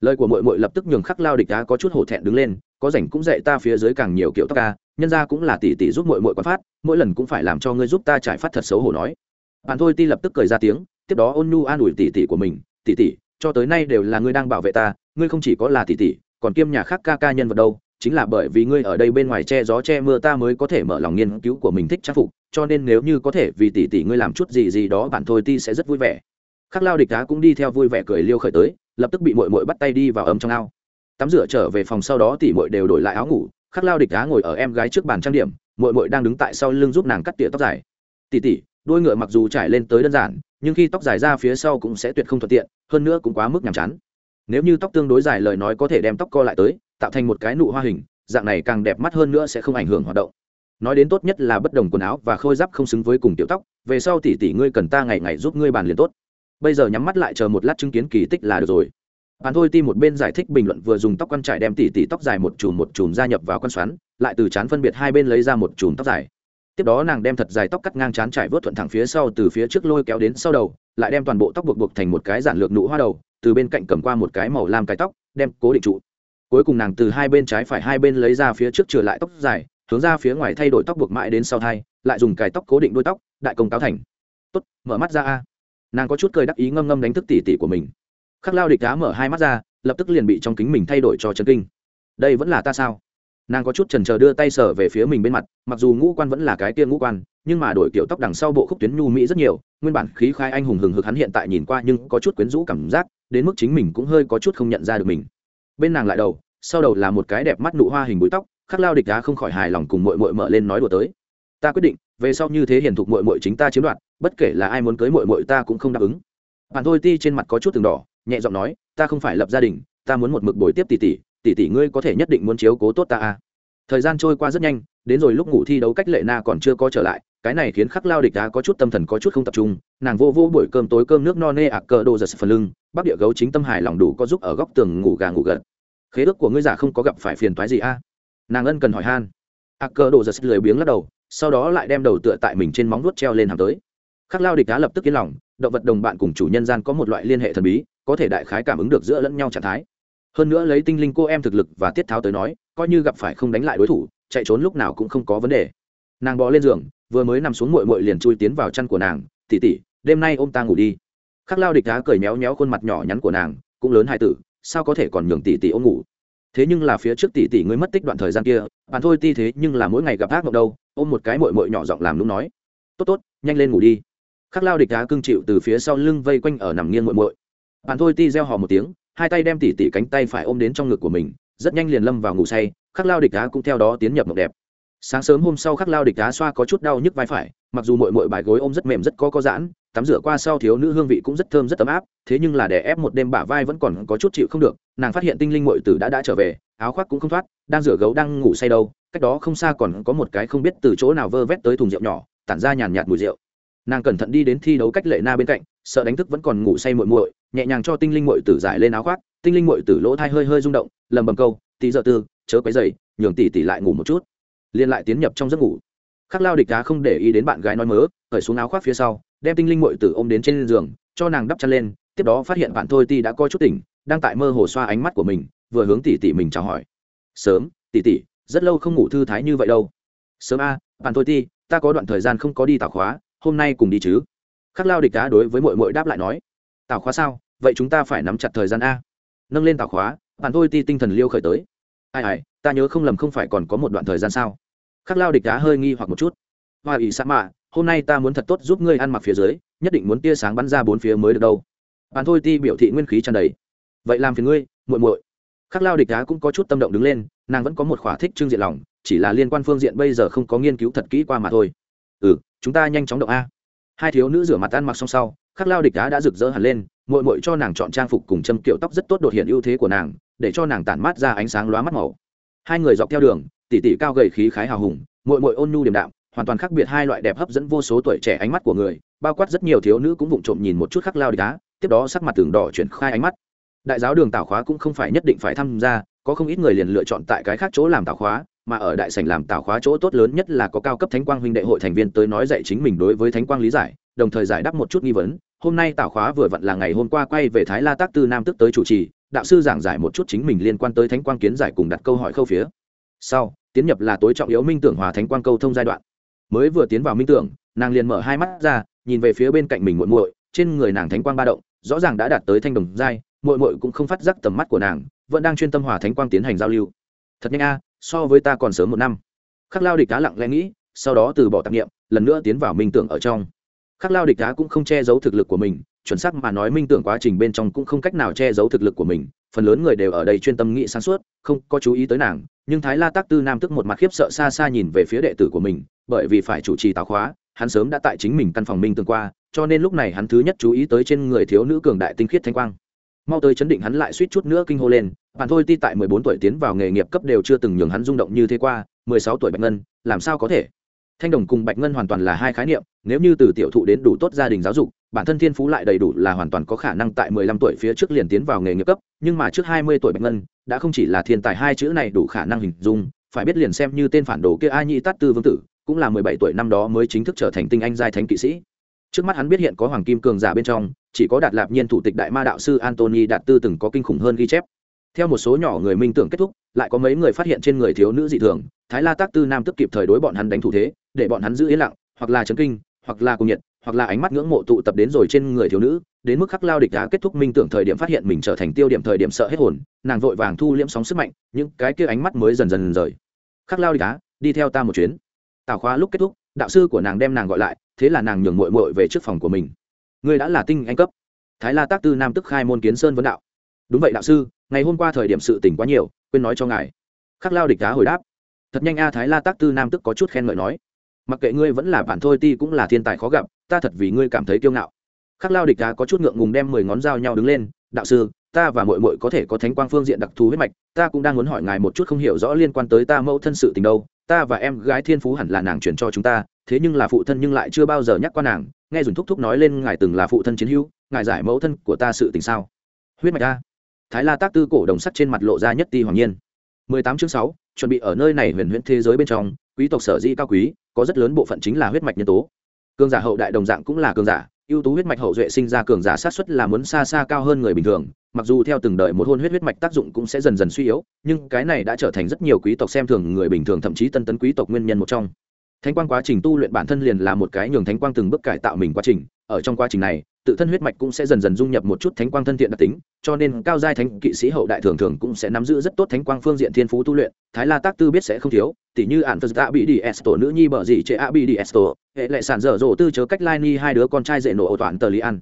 lời của mội mội lập tức nhường khắc lao địch đá có chút hổ thẹn đứng lên có rảnh cũng dạy ta phía dưới càng nhiều kiểu tóc ca nhân ra cũng là tỷ tỷ giúp mội mội quán phát mỗi lần cũng phải làm cho ngươi giúp ta trải phát thật xấu hổ nói. Bạn thôi ti lập tức cười ra tiếng tiếp đó ôn nhu an ủi tỷ tỷ của mình tỷ tỷ, cho tới nay đều là ngươi đang bảo vệ ta ngươi không chỉ có là tỷ tỷ, còn kiêm nhà khác ca ca nhân vật đâu chính là bởi vì ngươi ở đây bên ngoài che gió che mưa ta mới có thể mở lòng nghiên cứu của mình thích trang phục cho nên nếu như có thể vì tỷ tỷ ngươi làm chút gì gì đó bạn thôi ti sẽ rất vui vẻ. Khắc lao địch đá cũng đi theo vui vẻ cười liêu khởi tới lập tức bị mội mội bắt tay đi vào ấm trong ao tắm rửa trở về phòng sau đó tỉ mội đều đổi lại áo ngủ, khắc lao địch á ngồi ở em gái trước bàn trang điểm mội mội đang đứng tại sau lưng giúp nàng cắt tỉa tóc dài. Tỷ tỷ đôi ngựa mặc dù trải lên tới đơn giản, nhưng khi tóc dài ra phía sau cũng sẽ tuyệt không thuận tiện, hơn nữa cũng quá mức nhàm chán. Nếu như tóc tương đối dài lời nói có thể đem tóc co lại tới, tạo thành một cái nụ hoa hình, dạng này càng đẹp mắt hơn nữa sẽ không ảnh hưởng hoạt động. Nói đến tốt nhất là bất đồng quần áo và khôi giáp không xứng với cùng tiểu tóc, về sau tỷ tỷ ngươi cần ta ngày ngày giúp ngươi bàn liền tốt. Bây giờ nhắm mắt lại chờ một lát chứng kiến kỳ tích là được rồi bạn thôi ti một bên giải thích bình luận vừa dùng tóc quan trải đem tỉ tỉ tóc dài một chùm một chùm gia nhập vào quan xoắn, lại từ chán phân biệt hai bên lấy ra một chùm tóc dài. Tiếp đó nàng đem thật dài tóc cắt ngang chán trải vớt thuận thẳng phía sau từ phía trước lôi kéo đến sau đầu, lại đem toàn bộ tóc buộc buộc thành một cái giản lược nụ hoa đầu, từ bên cạnh cầm qua một cái màu lam cái tóc, đem cố định trụ. Cuối cùng nàng từ hai bên trái phải hai bên lấy ra phía trước trở lại tóc dài, hướng ra phía ngoài thay đổi tóc buộc mãi đến sau thai, lại dùng cái tóc cố định đuôi tóc, đại công cáo thành. Tốt, mở mắt ra a. Nàng có chút cười đắc ý ngâm ngâm đánh thức tỉ tỉ của mình khắc lao địch đá mở hai mắt ra, lập tức liền bị trong kính mình thay đổi cho chân kinh. Đây vẫn là ta sao? Nàng có chút trần trờ đưa tay sở về phía mình bên mặt, mặc dù ngũ quan vẫn là cái tiên ngũ quan, nhưng mà đổi kiểu tóc đằng sau bộ khúc tuyến nhu mỹ rất nhiều, nguyên bản khí khai anh hùng hừng hực hắn hiện tại nhìn qua nhưng có chút quyến rũ cảm giác, đến mức chính mình cũng hơi có chút không nhận ra được mình. Bên nàng lại đầu, sau đầu là một cái đẹp mắt nụ hoa hình búi tóc, khắc lao địch đá không khỏi hài lòng cùng mội mội mở lên nói đùa tới. Ta quyết định, về sau như thế hiền thục mội mội chính ta chiếm đoạt, bất kể là ai muốn cưới mội mội ta cũng không đáp ứng. Bạn thôi ti trên mặt có chút từng đỏ nhẹ giọng nói, ta không phải lập gia đình, ta muốn một mực bồi tiếp tỷ tỷ tỷ tỷ ngươi có thể nhất định muốn chiếu cố tốt ta à. thời gian trôi qua rất nhanh, đến rồi lúc ngủ thi đấu cách lệ na còn chưa có trở lại, cái này khiến khắc lao địch đá có chút tâm thần có chút không tập trung, nàng vô vô buổi cơm tối cơm nước no nê ạc cờ đồ giật phần lưng bắc địa gấu chính tâm hài lòng đủ có giúp ở góc tường ngủ gà ngủ gật khế ước của ngươi giả không có gặp phải phiền toái gì a à? nàng ân cần hỏi han ạc cờ đồ giật lười biếng lắc đầu, sau đó lại đem đầu tựa tại mình trên móng nuốt treo lên hàm tới khắc lao địch đá lập tức yên lòng, động vật đồng bạn cùng chủ nhân gian có một loại liên hệ thần bí có thể đại khái cảm ứng được giữa lẫn nhau trạng thái. Hơn nữa lấy tinh linh cô em thực lực và tiết tháo tới nói, coi như gặp phải không đánh lại đối thủ, chạy trốn lúc nào cũng không có vấn đề. Nàng bò lên giường, vừa mới nằm xuống mội mội liền chui tiến vào chăn của nàng tỉ tỉ đêm nay ô m ta ngủ đi. Khắc lao địch đá cười méo méo khuôn mặt nhỏ nhắn của nàng, cũng lớn hai tử, sao có thể còn nhường tỉ tỉ ôm ngủ? Thế nhưng là phía trước tỉ tỉ ngươi mất tích đoạn thời gian kia, bạn thôi ti thế nhưng là mỗi ngày gặp ác mộng đâu, ôm một cái mội mội nhỏ giọng làm lúc nói, tốt tốt, nhanh lên ngủ đi. Khắc lao địch đá cưng chịu từ phía sau lưng vây quanh ở nằm nghiêng mội mội bạn thôi ti reo hò một tiếng, hai tay đem tỉ tỉ cánh tay phải ôm đến trong ngực của mình, rất nhanh liền lâm vào ngủ say, khắc lao địch đá cũng theo đó tiến nhập mộng đẹp. Sáng sớm hôm sau khắc lao địch đá xoa có chút đau nhức vai phải, mặc dù mội mội bài gối ôm rất mềm rất có có giãn, tắm rửa qua sau thiếu nữ hương vị cũng rất thơm rất ấm áp, thế nhưng là để ép một đêm bả vai vẫn còn có chút chịu không được, nàng phát hiện tinh linh mội tử đã đã trở về, áo khoác cũng không thoát, đang rửa gấu đang ngủ say đâu, cách đó không xa còn có một cái không biết từ chỗ nào vơ vét tới thùng rượu nhỏ, tản ra nhàn nhạt mùi rượu. Nàng cẩn thận đi đến thi đấu cách lệ na bên cạnh, sợ đánh thức vẫn còn ngủ say muội muội nhẹ nhàng cho tinh linh muội tử giải lên áo khoác, tinh linh mội tử lỗ thai hơi hơi rung động, lầm bầm câu tí giờ tư, chớ quấy dày nhường tỷ tỷ lại ngủ một chút. Liền lại tiến nhập trong giấc ngủ. Khắc lao địch đá không để ý đến bạn gái nói mớ khởi xuống áo khoác phía sau, đem tinh linh mội tử ôm đến trên giường, cho nàng đắp chăn lên, tiếp đó phát hiện bạn thôi ti đã coi chút tỉnh, đang tại mơ hồ xoa ánh mắt của mình, vừa hướng tỷ tỷ mình chào hỏi. Sớm tỷ tỷ rất lâu không ngủ thư thái như vậy đâu. Sớm a, bạn thôi ti, ta có đoạn thời gian không có đi tảo khóa, hôm nay cùng đi chứ. Khắc lao địch đá đối với mội mội đáp lại nói. Tảo khóa sao? Vậy chúng ta phải nắm chặt thời gian a. Nâng lên tảo khóa, bạn thôi ti tinh thần liêu khởi tới. Ai ai, ta nhớ không lầm không phải còn có một đoạn thời gian sao? Khắc lao địch đá hơi nghi hoặc một chút. Hoa ỷ sa mạ, hôm nay ta muốn thật tốt giúp ngươi ăn mặc phía dưới, nhất định muốn tia sáng bắn ra bốn phía mới được đâu. Bạn thôi ti biểu thị nguyên khí tràn đầy. Vậy làm phiền ngươi, muội muội. Khắc lao địch đá cũng có chút tâm động đứng lên, nàng vẫn có một khỏa thích trưng diện lòng, chỉ là liên quan phương diện bây giờ không có nghiên cứu thật kỹ qua mà thôi. Ừ chúng ta nhanh chóng động a. Hai thiếu nữ rửa mặt ăn mặc xong sau khắc lao địch đá đã rực rỡ hẳn lên, muội muội cho nàng chọn trang phục cùng châm kiệu tóc rất tốt đột hiện ưu thế của nàng, để cho nàng tản mát ra ánh sáng lóa mắt màu. Hai người dọc theo đường, tỉ tỉ cao gầy khí khái hào hùng, muội muội ôn nhu điềm đạm, hoàn toàn khác biệt hai loại đẹp hấp dẫn vô số tuổi trẻ ánh mắt của người, bao quát rất nhiều thiếu nữ cũng vụng trộm nhìn một chút khắc lao địch đá tiếp đó sắc mặt tường đỏ chuyển khai ánh mắt. Đại giáo đường tảo khóa cũng không phải nhất định phải tham gia, có không ít người liền lựa chọn tại cái khác chỗ làm tảo khóa, mà ở đại sảnh làm tảo khóa chỗ tốt lớn nhất là có cao cấp thánh quang huynh đệ hội thành viên tới nói dạy chính mình đối với thánh quang lý giải đồng thời giải đáp một chút nghi vấn. Hôm nay tảo khóa vừa vặn là ngày hôm qua quay về thái la tác tư nam tức tới chủ trì, đạo sư giảng giải một chút chính mình liên quan tới thánh quang kiến giải cùng đặt câu hỏi khâu phía. Sau, tiến nhập là tối trọng yếu minh tưởng hòa thánh quang câu thông giai đoạn. Mới vừa tiến vào minh tưởng, nàng liền mở hai mắt ra, nhìn về phía bên cạnh mình muội muội, trên người nàng thánh quang ba động, rõ ràng đã đạt tới thanh đồng giai, muội muội cũng không phát giác tầm mắt của nàng, vẫn đang chuyên tâm hòa thánh quang tiến hành giao lưu. Thật nhanh a, so với ta còn sớm một năm. Khắc lao địch cá lặng lẽ nghĩ, sau đó từ bỏ tạp nghiệm lần nữa tiến vào minh tưởng ở trong khắc lao địch đá cũng không che giấu thực lực của mình, chuẩn xác mà nói minh tưởng quá trình bên trong cũng không cách nào che giấu thực lực của mình. Phần lớn người đều ở đây chuyên tâm nghĩ sáng suốt, không có chú ý tới nàng. Nhưng thái la tác tư nam tức một mặt khiếp sợ xa xa nhìn về phía đệ tử của mình, bởi vì phải chủ trì táo khóa, hắn sớm đã tại chính mình căn phòng minh tường qua, cho nên lúc này hắn thứ nhất chú ý tới trên người thiếu nữ cường đại tinh khiết thanh quang. Mau tới chấn định hắn lại suýt chút nữa kinh hô lên, bạn thôi, ti tại mười bốn tuổi tiến vào nghề nghiệp cấp đều chưa từng nhường hắn rung động như thế qua, mười sáu tuổi bạch ngân, làm sao có thể? Thanh đồng cùng bạch ngân hoàn toàn là hai khái niệm nếu như từ tiểu thụ đến đủ tốt gia đình giáo dục, bản thân thiên phú lại đầy đủ là hoàn toàn có khả năng tại mười lăm tuổi phía trước liền tiến vào nghề nghiệp cấp, nhưng mà trước hai mươi tuổi bạch ngân, đã không chỉ là thiên tài hai chữ này đủ khả năng hình dung, phải biết liền xem như tên phản đồ kia a Nhi tát tư vương tử, cũng là mười bảy tuổi năm đó mới chính thức trở thành tinh anh giai thánh kỵ sĩ. Trước mắt hắn biết hiện có hoàng kim cường giả bên trong, chỉ có đạt lạp nhiên thủ tịch đại ma đạo sư antony đạt tư từng có kinh khủng hơn ghi chép. Theo một số nhỏ người minh tưởng kết thúc, lại có mấy người phát hiện trên người thiếu nữ dị thường, thái la tác tư nam tức kịp thời đối bọn hắn đánh thủ thế, để bọn hắn giữ yên lặng, hoặc là chấn kinh hoặc là cùng nhiệt, hoặc là ánh mắt ngưỡng mộ tụ tập đến rồi trên người thiếu nữ, đến mức khắc lao địch đã kết thúc minh tưởng thời điểm phát hiện mình trở thành tiêu điểm thời điểm sợ hết hồn, nàng vội vàng thu liễm sóng sức mạnh, những cái kia ánh mắt mới dần dần rời. Khắc lao địch đá đi theo ta một chuyến. Tào khóa lúc kết thúc, đạo sư của nàng đem nàng gọi lại, thế là nàng nhường mội mội về trước phòng của mình. Ngươi đã là tinh anh cấp. Thái la tác tư nam tức khai môn kiến sơn vấn đạo. Đúng vậy đạo sư, ngày hôm qua thời điểm sự tỉnh quá nhiều, quên nói cho ngài. Khắc lao địch đá hồi đáp. Thật nhanh a, thái la tác tư nam tức có chút khen ngợi nói mặc kệ ngươi vẫn là bản thôi ti cũng là thiên tài khó gặp, ta thật vì ngươi cảm thấy kiêu ngạo. Khắc lao địch đá có chút ngượng ngùng đem mười ngón dao nhau đứng lên, đạo sư, ta và mội mội có thể có thánh quang phương diện đặc thù huyết mạch, ta cũng đang muốn hỏi ngài một chút không hiểu rõ liên quan tới ta mẫu thân sự tình đâu, ta và em gái thiên phú hẳn là nàng chuyển cho chúng ta, thế nhưng là phụ thân nhưng lại chưa bao giờ nhắc qua nàng, nghe dùng thúc thúc nói lên ngài từng là phụ thân chiến hữu, ngài giải mẫu thân của ta sự tình sao? Huyết mạch ta thái la tác tư cổ đồng sắt trên mặt lộ ra nhất ti hoàng nhiên. mười tám chương sáu, chuẩn bị ở nơi này huyền huyễn thế giới bên trong quý tộc sở di cao quý, có rất lớn bộ phận chính là huyết mạch nhân tố. Cường giả hậu đại đồng dạng cũng là cường giả, ưu tú huyết mạch hậu duệ sinh ra cường giả sát xuất là muốn xa xa cao hơn người bình thường, mặc dù theo từng đời một hôn huyết huyết mạch tác dụng cũng sẽ dần dần suy yếu, nhưng cái này đã trở thành rất nhiều quý tộc xem thường người bình thường, thậm chí tân tấn quý tộc nguyên nhân một trong. Thánh quang quá trình tu luyện bản thân liền là một cái nhường thánh quang từng bước cải tạo mình quá trình, ở trong quá trình này tự thân huyết mạch cũng sẽ dần dần dung nhập một chút thánh quang thân thiện đặc tính, cho nên cao giai thánh kỵ sĩ hậu đại thường thường cũng sẽ nắm giữ rất tốt thánh quang phương diện thiên phú tu luyện. Thái la tác tư biết sẽ không thiếu, tỉ như ạn phật đã bị đi esto, nữ nhi bở gì chế a bị đi esto, hệ lệ sản dở dỗ tư chớ cách lai ni hai đứa con trai dễ nổ ẩu toàn tờ li ăn.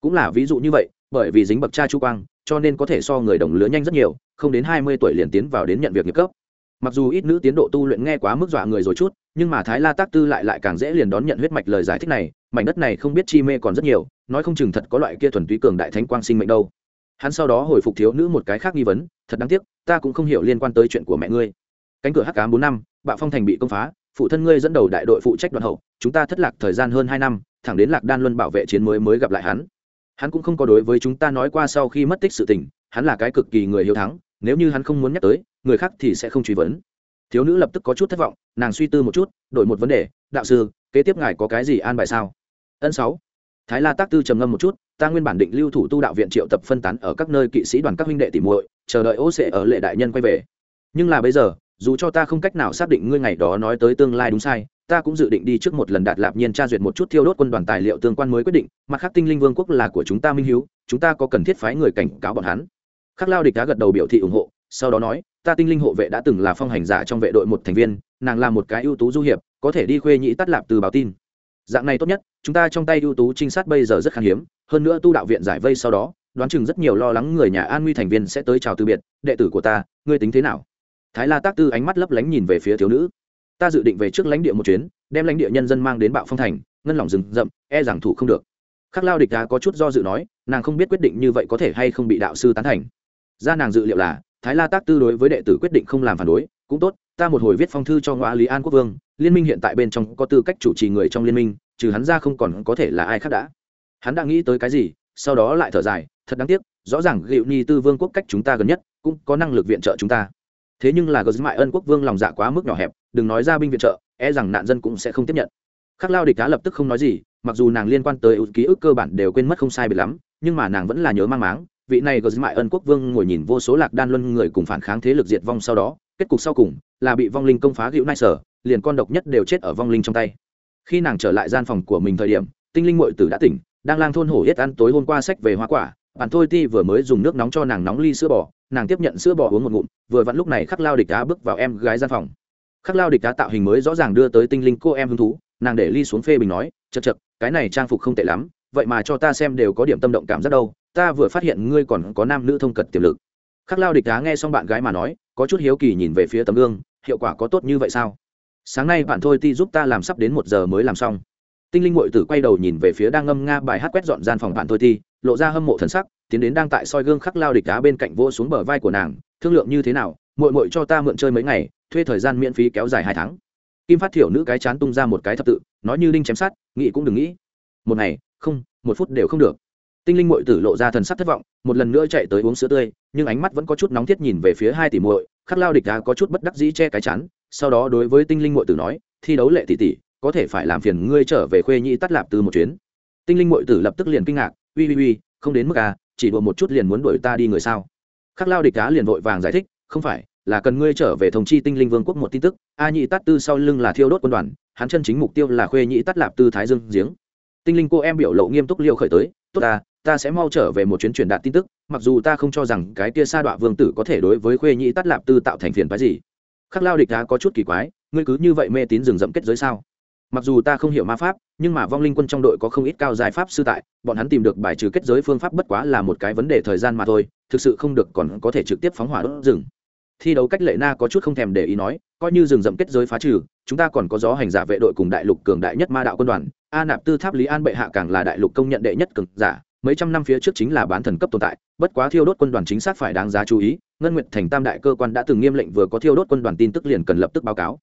Cũng là ví dụ như vậy, bởi vì dính bậc cha chu quang, cho nên có thể so người đồng lứa nhanh rất nhiều, không đến hai mươi tuổi liền tiến vào đến nhận việc nghiệp cấp. Mặc dù ít nữ tiến độ tu luyện nghe quá mức dọa người rồi chút, nhưng mà thái la tác tư lại lại càng dễ liền đón nhận huyết mạch lời giải thích này mảnh đất này không biết chi mê còn rất nhiều, nói không chừng thật có loại kia thuần túy cường đại thánh quang sinh mệnh đâu. Hắn sau đó hồi phục thiếu nữ một cái khác nghi vấn, thật đáng tiếc, ta cũng không hiểu liên quan tới chuyện của mẹ ngươi. Cánh cửa hắc cám bốn năm, bạo phong thành bị công phá, phụ thân ngươi dẫn đầu đại đội phụ trách đoàn hậu, chúng ta thất lạc thời gian hơn hai năm, thẳng đến lạc đan luân bảo vệ chiến mới mới gặp lại hắn. Hắn cũng không có đối với chúng ta nói qua sau khi mất tích sự tình, hắn là cái cực kỳ người hiếu thắng, nếu như hắn không muốn nhắc tới, người khác thì sẽ không truy vấn. Thiếu nữ lập tức có chút thất vọng, nàng suy tư một chút, đổi một vấn đề, đạo sư, kế tiếp ngài có cái gì an bài sao? Ân sáu. Thái la tác tư trầm ngâm một chút, ta nguyên bản định lưu thủ tu đạo viện triệu tập phân tán ở các nơi kỵ sĩ đoàn các huynh đệ tỉ muội, chờ đợi ô sẽ ở lệ đại nhân quay về. Nhưng là bây giờ, dù cho ta không cách nào xác định ngươi ngày đó nói tới tương lai đúng sai, ta cũng dự định đi trước một lần đạt lạp nhiên tra duyệt một chút thiêu đốt quân đoàn tài liệu tương quan mới quyết định, mặt khác tinh linh vương quốc là của chúng ta minh hiếu, chúng ta có cần thiết phái người cảnh cáo bọn hắn. Khắc lao địch đã gật đầu biểu thị ủng hộ, sau đó nói, ta tinh linh hộ vệ đã từng là phong hành giả trong vệ đội một thành viên, nàng là một cái ưu tú du hiệp, có thể đi khuê nhĩ tắt lạp từ báo tin dạng này tốt nhất, chúng ta trong tay ưu tú trinh sát bây giờ rất khan hiếm, hơn nữa tu đạo viện giải vây sau đó, đoán chừng rất nhiều lo lắng người nhà an nguy thành viên sẽ tới chào từ biệt, đệ tử của ta, ngươi tính thế nào? Thái la tác tư ánh mắt lấp lánh nhìn về phía thiếu nữ. Ta dự định về trước lãnh địa một chuyến, đem lãnh địa nhân dân mang đến bạo phong thành, ngân lòng rừng rậm e rằng thủ không được. Khắc lao địch đá có chút do dự nói, nàng không biết quyết định như vậy có thể hay không bị đạo sư tán thành. Ra nàng dự liệu là, thái la tác tư đối với đệ tử quyết định không làm phản đối cũng tốt, ta một hồi viết phong thư cho ngoại lý an quốc vương, liên minh hiện tại bên trong có tư cách chủ trì người trong liên minh, trừ hắn ra không còn có thể là ai khác đã. Hắn đã nghĩ tới cái gì, sau đó lại thở dài, thật đáng tiếc, rõ ràng gịu ni tư vương quốc cách chúng ta gần nhất, cũng có năng lực viện trợ chúng ta. Thế nhưng là gờ mại ân quốc vương lòng dạ quá mức nhỏ hẹp, đừng nói ra binh viện trợ e rằng nạn dân cũng sẽ không tiếp nhận. Khắc lao địch cá lập tức không nói gì, mặc dù nàng liên quan tới ký ức cơ bản đều quên mất không sai biệt lắm, nhưng mà nàng vẫn là nhớ mang máng, vị này gờ mại ân quốc vương ngồi nhìn vô số lạc đan luân người cùng phản kháng thế lực diệt vong sau đó kết cục sau cùng là bị vong linh công phá hữu nai sở, liền con độc nhất đều chết ở vong linh trong tay. Khi nàng trở lại gian phòng của mình thời điểm, tinh linh mội tử đã tỉnh, đang lang thôn hổ yết ăn tối hôm qua sách về hoa quả bạn thôi ti vừa mới dùng nước nóng cho nàng nóng ly sữa bò, nàng tiếp nhận sữa bò uống một ngụm, vừa vặn lúc này khắc lao địch đá bước vào em gái gian phòng. Khắc lao địch đá tạo hình mới rõ ràng đưa tới tinh linh cô em hứng thú, nàng để ly xuống phê bình nói chật chật cái này trang phục không tệ lắm, vậy mà cho ta xem đều có điểm tâm động cảm giác đâu, ta vừa phát hiện ngươi còn có nam nữ thông cật tiềm lực. Khắc lao địch đá nghe xong bạn gái mà nói có chút hiếu kỳ nhìn về phía tấm gương, hiệu quả có tốt như vậy sao? Sáng nay bạn thôi ti giúp ta làm sắp đến một giờ mới làm xong. Tinh linh mội tử quay đầu nhìn về phía đang ngâm nga bài hát quét dọn gian phòng bạn thôi ti, lộ ra hâm mộ thần sắc, tiến đến đang tại soi gương khắc lao địch đá bên cạnh vô xuống bờ vai của nàng, thương lượng như thế nào mội mội cho ta mượn chơi mấy ngày, thuê thời gian miễn phí kéo dài hai tháng. Kim phát thiểu nữ cái chán tung ra một cái thập tự, nói như linh chém sát nghĩ cũng đừng nghĩ. Một ngày, không, một phút đều không được tinh linh mội tử lộ ra thần sắc thất vọng, một lần nữa chạy tới uống sữa tươi, nhưng ánh mắt vẫn có chút nóng thiết nhìn về phía hai tỷ muội, khắc lao địch đã có chút bất đắc dĩ che cái chắn sau đó đối với tinh linh mội tử nói, thi đấu lệ tỷ tỷ, có thể phải làm phiền ngươi trở về khuê nhĩ tắt lạp từ một chuyến. Tinh linh mội tử lập tức liền kinh ngạc uy uy uy không đến mức à chỉ đùa một chút liền muốn đuổi ta đi người sao? Khắc lao địch đá liền vội vàng giải thích, không phải, là cần ngươi trở về thông chi tinh linh vương quốc một tin tức, a nhị tát tư sau lưng là thiêu đốt quân đoàn, hắn chân chính mục tiêu là khuê nhị tát lạp tư thái dương giếng. Tinh linh cô em biểu lộ nghiêm túc liêu khởi tới tốt ta ta sẽ mau trở về một chuyến truyền đạt tin tức, mặc dù ta không cho rằng cái tia sa đọa vương tử có thể đối với khuê Nhĩ tát lạp tư tạo thành phiền phái gì. Khắc lao địch đá có chút kỳ quái, ngươi cứ như vậy mê tín rừng rậm kết giới sao? Mặc dù ta không hiểu ma pháp, nhưng mà vong linh quân trong đội có không ít cao giải pháp sư tại, bọn hắn tìm được bài trừ kết giới phương pháp bất quá là một cái vấn đề thời gian mà thôi, thực sự không được còn có thể trực tiếp phóng hỏa đốt rừng. Thi đấu cách lệ na có chút không thèm để ý nói, coi như rừng rậm kết giới phá trừ, chúng ta còn có gió hành giả vệ đội cùng đại lục cường đại nhất ma đạo quân đoàn a nạp tư tháp lý an bệ hạ càng là đại lục công nhận đệ nhất cường giả, mấy trăm năm phía trước chính là bán thần cấp tồn tại, bất quá thiêu đốt quân đoàn chính xác phải đáng giá chú ý, ngân nguyệt thành tam đại cơ quan đã từng nghiêm lệnh vừa có thiêu đốt quân đoàn tin tức liền cần lập tức báo cáo.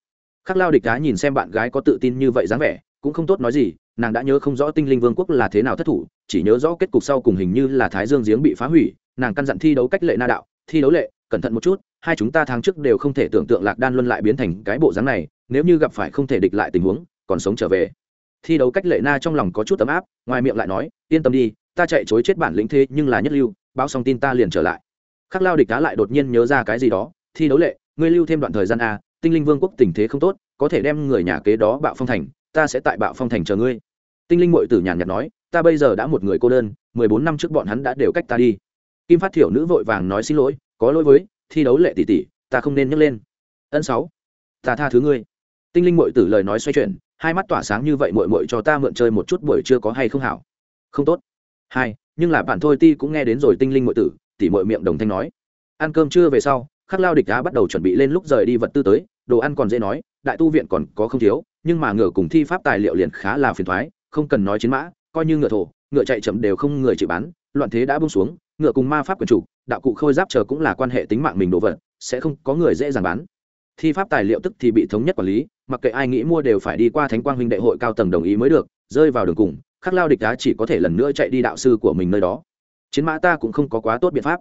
Khắc lao địch cá nhìn xem bạn gái có tự tin như vậy dáng vẻ, cũng không tốt nói gì, nàng đã nhớ không rõ tinh linh vương quốc là thế nào thất thủ, chỉ nhớ rõ kết cục sau cùng hình như là thái dương giếng bị phá hủy, nàng căn dặn thi đấu cách lệ na đạo, thi đấu lệ, cẩn thận một chút, hai chúng ta tháng trước đều không thể tưởng tượng lạc đan luân lại biến thành cái bộ dáng này, nếu như gặp phải không thể địch lại tình huống, còn sống trở về thi đấu cách lệ na trong lòng có chút ấm áp, ngoài miệng lại nói, yên tâm đi, ta chạy chối chết bản lĩnh thế nhưng là nhất lưu, báo xong tin ta liền trở lại. Khắc lao địch đá lại đột nhiên nhớ ra cái gì đó, thi đấu lệ, ngươi lưu thêm đoạn thời gian a, tinh linh vương quốc tình thế không tốt, có thể đem người nhà kế đó bạo phong thành, ta sẽ tại bạo phong thành chờ ngươi. Tinh linh mội tử nhàn nhạt nói, ta bây giờ đã một người cô đơn, mười bốn năm trước bọn hắn đã đều cách ta đi. Kim phát thiểu nữ vội vàng nói, xin lỗi, có lỗi với, thi đấu lệ tỷ tỷ, ta không nên nhấc lên. Ân sáu, ta tha thứ ngươi. Tinh linh mội tử lời nói xoay chuyển hai mắt tỏa sáng như vậy mội mội cho ta mượn chơi một chút buổi chưa có hay không hảo? Không tốt. Hai, nhưng là bạn thôi ti cũng nghe đến rồi tinh linh mội tử tỷ mội miệng đồng thanh nói. Ăn cơm trưa về sau, khắc lao địch đã bắt đầu chuẩn bị lên lúc rời đi vật tư tới, đồ ăn còn dễ nói, đại tu viện còn có không thiếu, nhưng mà ngựa cùng thi pháp tài liệu liền khá là phiền thoái, không cần nói chiến mã, coi như ngựa thổ, ngựa chạy chậm đều không người chịu bán, loạn thế đã bung xuống, ngựa cùng ma pháp quyền chủ, đạo cụ khôi giáp chờ cũng là quan hệ tính mạng mình đồ vật, sẽ không có người dễ dàng bán thi pháp tài liệu tức thì bị thống nhất quản lý, mặc kệ ai nghĩ mua đều phải đi qua thánh quang huynh đệ hội cao tầng đồng ý mới được, rơi vào đường cùng, khắc lao địch đá chỉ có thể lần nữa chạy đi đạo sư của mình nơi đó. Chiến mã ta cũng không có quá tốt biện pháp.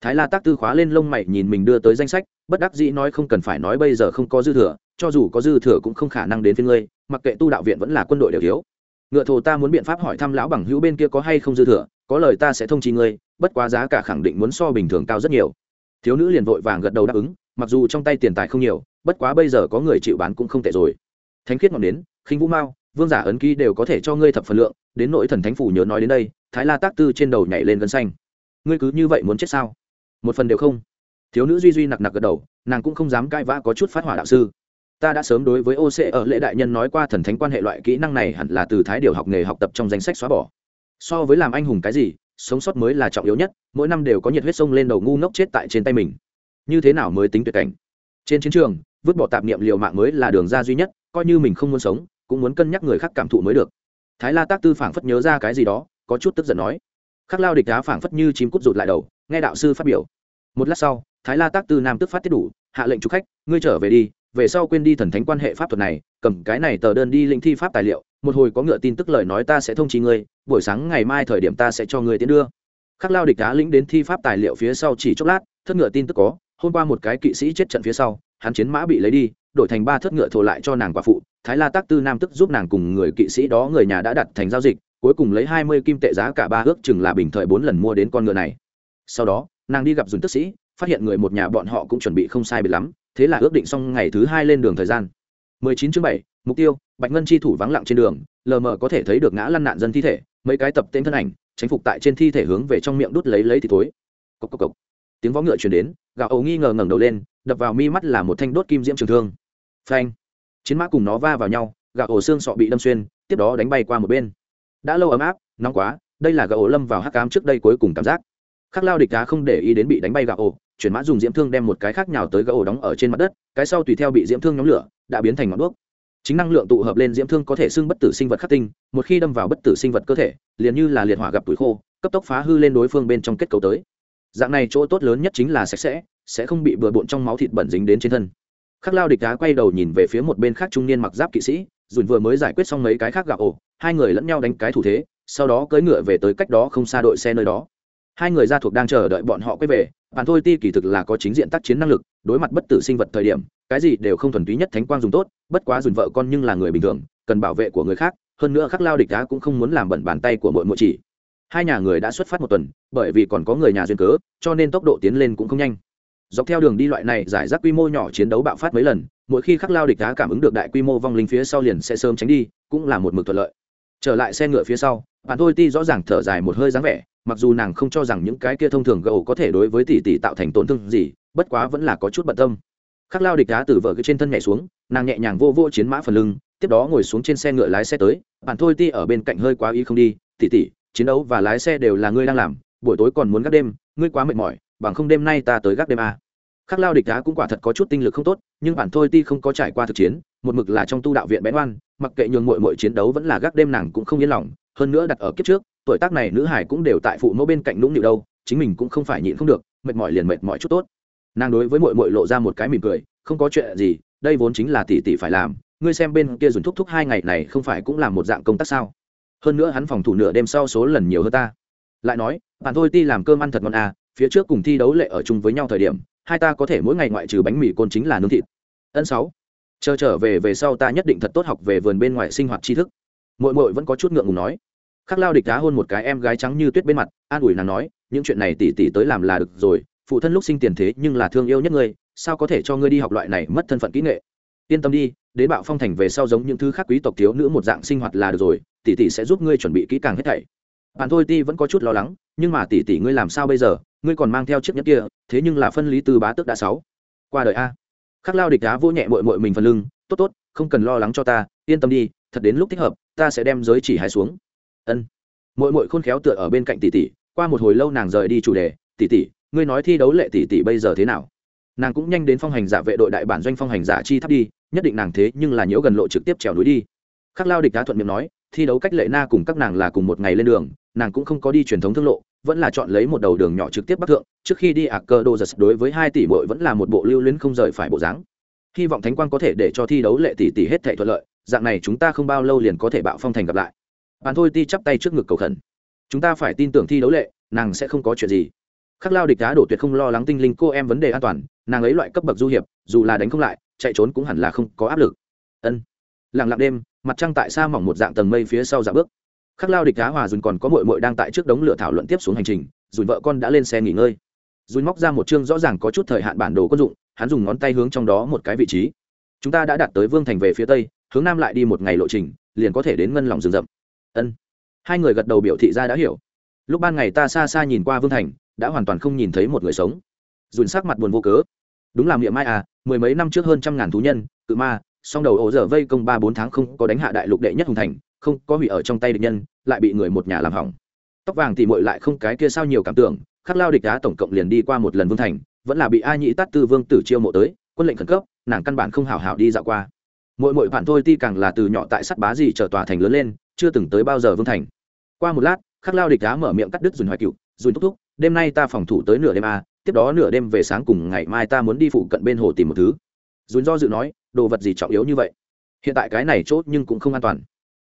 Thái la tác tư khóa lên lông mày nhìn mình đưa tới danh sách, bất đắc dĩ nói không cần phải nói bây giờ không có dư thừa, cho dù có dư thừa cũng không khả năng đến phía ngươi, mặc kệ tu đạo viện vẫn là quân đội đều thiếu. Ngựa thổ ta muốn biện pháp hỏi thăm lão bằng hữu bên kia có hay không dư thừa, có lời ta sẽ thông chi ngươi, bất quá giá cả khẳng định muốn so bình thường cao rất nhiều. Thiếu nữ liền vội vàng gật đầu đáp ứng mặc dù trong tay tiền tài không nhiều, bất quá bây giờ có người chịu bán cũng không tệ rồi. Thánh khiết ngọn đến, khinh vũ mao, vương giả ấn ký đều có thể cho ngươi thập phần lượng, đến nội thần thánh phủ nhớ nói đến đây, thái la tác tư trên đầu nhảy lên gân xanh. Ngươi cứ như vậy muốn chết sao? Một phần đều không. Thiếu nữ duy duy nặc nặc gật đầu, nàng cũng không dám cãi vã có chút phát hỏa đạo sư. Ta đã sớm đối với ô c ở lễ đại nhân nói qua thần thánh quan hệ loại kỹ năng này hẳn là từ thái điều học nghề học tập trong danh sách xóa bỏ. So với làm anh hùng cái gì, sống sót mới là trọng yếu nhất, mỗi năm đều có nhiệt huyết sông lên đầu ngu ngốc chết tại trên tay mình như thế nào mới tính tuyệt cảnh? Trên chiến trường, vứt bỏ tạp niệm liều mạng mới là đường ra duy nhất, coi như mình không muốn sống, cũng muốn cân nhắc người khác cảm thụ mới được. Thái la tác tư phảng phất nhớ ra cái gì đó, có chút tức giận nói. Khắc lao địch đá phảng phất như chim cút rụt lại đầu, nghe đạo sư phát biểu. Một lát sau, thái la tác tư nam tức phát tiết đủ, hạ lệnh chụp khách, ngươi trở về đi, về sau quên đi thần thánh quan hệ pháp thuật này, cầm cái này tờ đơn đi linh thi pháp tài liệu, một hồi có ngựa tin tức lời nói ta sẽ thông trí ngươi, buổi sáng ngày mai thời điểm ta sẽ cho ngươi tiến đưa. Khắc lao địch đá lĩnh đến thi pháp tài liệu phía sau chỉ chốc lát, thất ngựa tin tức có hôm qua một cái kỵ sĩ chết trận phía sau hắn chiến mã bị lấy đi đổi thành ba thất ngựa thổ lại cho nàng quả phụ thái la tác tư nam tức giúp nàng cùng người kỵ sĩ đó người nhà đã đặt thành giao dịch cuối cùng lấy hai mươi kim tệ giá cả ba ước chừng là bình thời bốn lần mua đến con ngựa này sau đó nàng đi gặp dùng tức sĩ phát hiện người một nhà bọn họ cũng chuẩn bị không sai biệt lắm thế là ước định xong ngày thứ hai lên đường thời gian 19 chương 7, mục tiêu bạch ngân chi thủ vắng lặng trên đường lờ mờ có thể thấy được ngã lăn nạn dân thi thể mấy cái tập tên thân ảnh tránh phục tại trên thi thể hướng về trong miệng đút lấy lấy thì thối. cốc cốc cốc. tiếng vó ngựa truyền đến gạo ấu nghi ngờ ngẩng đầu lên, đập vào mi mắt là một thanh đốt kim diễm trường thương. Phanh! Chiến mã cùng nó va vào nhau gạo ổ xương sọ bị đâm xuyên, tiếp đó đánh bay qua một bên. Đã lâu ấm áp, nóng quá, đây là gạo ổ lâm vào hắc cám trước đây cuối cùng cảm giác. Khắc lao địch đá không để ý đến bị đánh bay gạo ổ, chuyển mã dùng diễm thương đem một cái khác nhào tới gạo ổ đóng ở trên mặt đất, cái sau tùy theo bị diễm thương nhóm lửa, đã biến thành ngọn đuốc. Chính năng lượng tụ hợp lên diễm thương có thể xưng bất tử sinh vật khắc tinh, một khi đâm vào bất tử sinh vật cơ thể, liền như là liệt hỏa gặp tuổi khô, cấp tốc phá hư lên đối phương bên trong kết cấu tới dạng này chỗ tốt lớn nhất chính là sạch sẽ sẽ không bị bừa bộn trong máu thịt bẩn dính đến trên thân. Khắc lao địch đá quay đầu nhìn về phía một bên khác trung niên mặc giáp kỵ sĩ dùn vừa mới giải quyết xong mấy cái khác gạo ổ, hai người lẫn nhau đánh cái thủ thế, sau đó cưỡi ngựa về tới cách đó không xa đội xe nơi đó. Hai người gia thuộc đang chờ đợi bọn họ quay về bạn thôi ti kỳ thực là có chính diện tác chiến năng lực, đối mặt bất tử sinh vật thời điểm, cái gì đều không thuần túy nhất thánh quang dùng tốt, bất quá dùn vợ con nhưng là người bình thường, cần bảo vệ của người khác, hơn nữa khắc lao địch đá cũng không muốn làm bẩn bàn tay của mỗi mỗi chỉ hai nhà người đã xuất phát một tuần, bởi vì còn có người nhà duyên cớ, cho nên tốc độ tiến lên cũng không nhanh. Dọc theo đường đi loại này, giải rác quy mô nhỏ chiến đấu bạo phát mấy lần, mỗi khi khắc lao địch đá cảm ứng được đại quy mô vong linh phía sau liền sẽ sớm tránh đi, cũng là một mực thuận lợi. Trở lại xe ngựa phía sau, bạn thôi ti rõ ràng thở dài một hơi dáng vẻ, mặc dù nàng không cho rằng những cái kia thông thường gậu có thể đối với tỷ tỷ tạo thành tổn thương gì, bất quá vẫn là có chút bận tâm. Khắc lao địch đá từ vợ cái trên thân nhảy xuống, nàng nhẹ nhàng vô vô chiến mã phần lưng, tiếp đó ngồi xuống trên xe ngựa lái xe tới, bạn thôi ti ở bên cạnh hơi quá ý không đi, tỷ tỷ chiến đấu và lái xe đều là ngươi đang làm, buổi tối còn muốn gác đêm, ngươi quá mệt mỏi, bằng không đêm nay ta tới gác đêm à khắc lao địch đá cũng quả thật có chút tinh lực không tốt, nhưng bản thôi ti không có trải qua thực chiến, một mực là trong tu đạo viện bén oan, mặc kệ nhường mội mội chiến đấu vẫn là gác đêm nàng cũng không yên lòng, hơn nữa đặt ở kiếp trước, tuổi tác này nữ hải cũng đều tại phụ mẫu bên cạnh nũng nịu đâu, chính mình cũng không phải nhịn không được, mệt mỏi liền mệt mỏi chút tốt. Nàng đối với mội mội lộ ra một cái mỉm cười, không có chuyện gì, đây vốn chính là tỷ tỷ phải làm, ngươi xem bên kia dùng thúc thúc hai ngày này không phải cũng làm một dạng công tác sao? Hơn nữa hắn phòng thủ nửa đêm sau số lần nhiều hơn ta. Lại nói, bạn thôi ti làm cơm ăn thật ngon à phía trước cùng thi đấu lệ ở chung với nhau thời điểm, hai ta có thể mỗi ngày ngoại trừ bánh mì côn chính là nướng thịt. Ân sáu. Chờ trở về về sau ta nhất định thật tốt học về vườn bên ngoài sinh hoạt tri thức. Mội mội vẫn có chút ngượng ngùng nói. Khắc lao địch đá hôn một cái em gái trắng như tuyết bên mặt, an ủi nàng nói, những chuyện này tỉ tỉ tới làm là được rồi, phụ thân lúc sinh tiền thế nhưng là thương yêu nhất ngươi, sao có thể cho ngươi đi học loại này mất thân phận kỹ nghệ? Yên tâm đi, đến bạo phong thành về sau giống những thứ khác quý tộc thiếu nữ một dạng sinh hoạt là được rồi, tỷ tỷ sẽ giúp ngươi chuẩn bị kỹ càng hết thảy. Bạn thôi ti vẫn có chút lo lắng, nhưng mà tỷ tỷ ngươi làm sao bây giờ? Ngươi còn mang theo chiếc nhẫn kia, thế nhưng là phân lý từ bá tước đã sáu. Qua đời a. Khắc lao địch đá vô nhẹ mội mội mình phần lưng, tốt tốt, không cần lo lắng cho ta, yên tâm đi, thật đến lúc thích hợp, ta sẽ đem giới chỉ hai xuống. Ân. Mội mội khôn khéo tựa ở bên cạnh tỷ tỷ, qua một hồi lâu nàng rời đi chủ đề, tỷ tỷ, ngươi nói thi đấu lệ tỷ tỷ bây giờ thế nào? Nàng cũng nhanh đến phong hành giả vệ đội đại bản doanh phong hành giả chi thắp đi nhất định nàng thế nhưng là nhiễu gần lộ trực tiếp trèo núi đi. Khắc lao địch đá thuận miệng nói, thi đấu cách lệ na cùng các nàng là cùng một ngày lên đường, nàng cũng không có đi truyền thống thương lộ, vẫn là chọn lấy một đầu đường nhỏ trực tiếp bắc thượng, trước khi đi ạc cơ đô giật đối với hai tỷ bội vẫn là một bộ lưu luyến không rời phải bộ dáng. Hy vọng thánh quang có thể để cho thi đấu lệ tỷ tỷ hết thể thuận lợi, dạng này chúng ta không bao lâu liền có thể bạo phong thành gặp lại. Bạn thôi ti chắp tay trước ngực cầu khẩn. Chúng ta phải tin tưởng thi đấu lệ, nàng sẽ không có chuyện gì. Khắc lao địch đá đổ tuyệt không lo lắng tinh linh cô em vấn đề an toàn, nàng ấy loại cấp bậc du hiệp, dù là đánh không lại chạy trốn cũng hẳn là không có áp lực. Ân. Lặng lặng đêm, mặt trăng tại xa mỏng một dạng tầng mây phía sau dạ bước. Khắc lao địch đá hòa dùn còn có mội mội đang tại trước đống lửa thảo luận tiếp xuống hành trình, dùn vợ con đã lên xe nghỉ ngơi. Dùn móc ra một chương rõ ràng có chút thời hạn bản đồ quân dụng, hắn dùng ngón tay hướng trong đó một cái vị trí. Chúng ta đã đạt tới vương thành về phía tây, hướng nam lại đi một ngày lộ trình, liền có thể đến ngân lòng rừng rậm. Ân. Hai người gật đầu biểu thị ra đã hiểu. Lúc ban ngày ta xa xa nhìn qua vương thành, đã hoàn toàn không nhìn thấy một người sống. Dùn sắc mặt buồn vô cớ. Đúng làm miệng mai à mười mấy năm trước hơn trăm ngàn thú nhân, cự ma, song đầu ổ dở vây công ba bốn tháng không có đánh hạ đại lục đệ nhất hùng thành, không có hủy ở trong tay địch nhân, lại bị người một nhà làm hỏng. Tóc vàng thì mội lại không cái kia sao nhiều cảm tưởng, khắc lao địch đá tổng cộng liền đi qua một lần vương thành, vẫn là bị a nhĩ tát tư vương tử chiêu mộ tới, quân lệnh khẩn cấp, nàng căn bản không hào hào đi dạo qua. Mỗi mỗi bạn thôi ti càng là từ nhỏ tại sắt bá gì trở tòa thành lớn lên, chưa từng tới bao giờ vương thành. Qua một lát, khắc lao địch đá mở miệng cắt đứt dùn hoài cựu dùn thúc thúc đêm nay ta phòng thủ tới nửa đêm a tiếp đó nửa đêm về sáng cùng ngày mai ta muốn đi phụ cận bên hồ tìm một thứ. Dùn do dự nói, đồ vật gì trọng yếu như vậy? Hiện tại cái này chốt nhưng cũng không an toàn.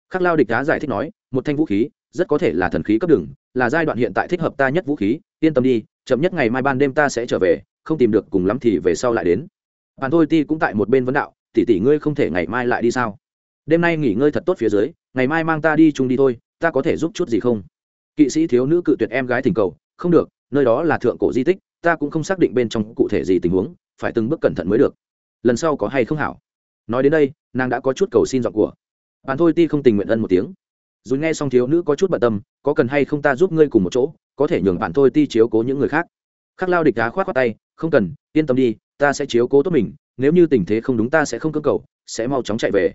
Khắc lao địch đá giải thích nói, một thanh vũ khí, rất có thể là thần khí cấp đường, là giai đoạn hiện tại thích hợp ta nhất vũ khí, yên tâm đi, chậm nhất ngày mai ban đêm ta sẽ trở về, không tìm được cùng lắm thì về sau lại đến. Bạn thôi ti cũng tại một bên vấn đạo, tỷ tỷ ngươi không thể ngày mai lại đi sao? Đêm nay nghỉ ngơi thật tốt phía dưới, ngày mai mang ta đi chung đi thôi, ta có thể giúp chút gì không? Kỵ sĩ thiếu nữ cự tuyệt em gái thỉnh cầu không được, nơi đó là thượng cổ di tích, ta cũng không xác định bên trong cụ thể gì tình huống, phải từng bước cẩn thận mới được. Lần sau có hay không hảo? Nói đến đây, nàng đã có chút cầu xin dọn của. Bạn thôi ti không tình nguyện ân một tiếng. Dù nghe xong thiếu nữ có chút bận tâm, có cần hay không ta giúp ngươi cùng một chỗ, có thể nhường bạn thôi ti chiếu cố những người khác. Khắc lao địch đá khoát khoát tay, không cần, yên tâm đi, ta sẽ chiếu cố tốt mình, nếu như tình thế không đúng ta sẽ không cơ cầu, sẽ mau chóng chạy về.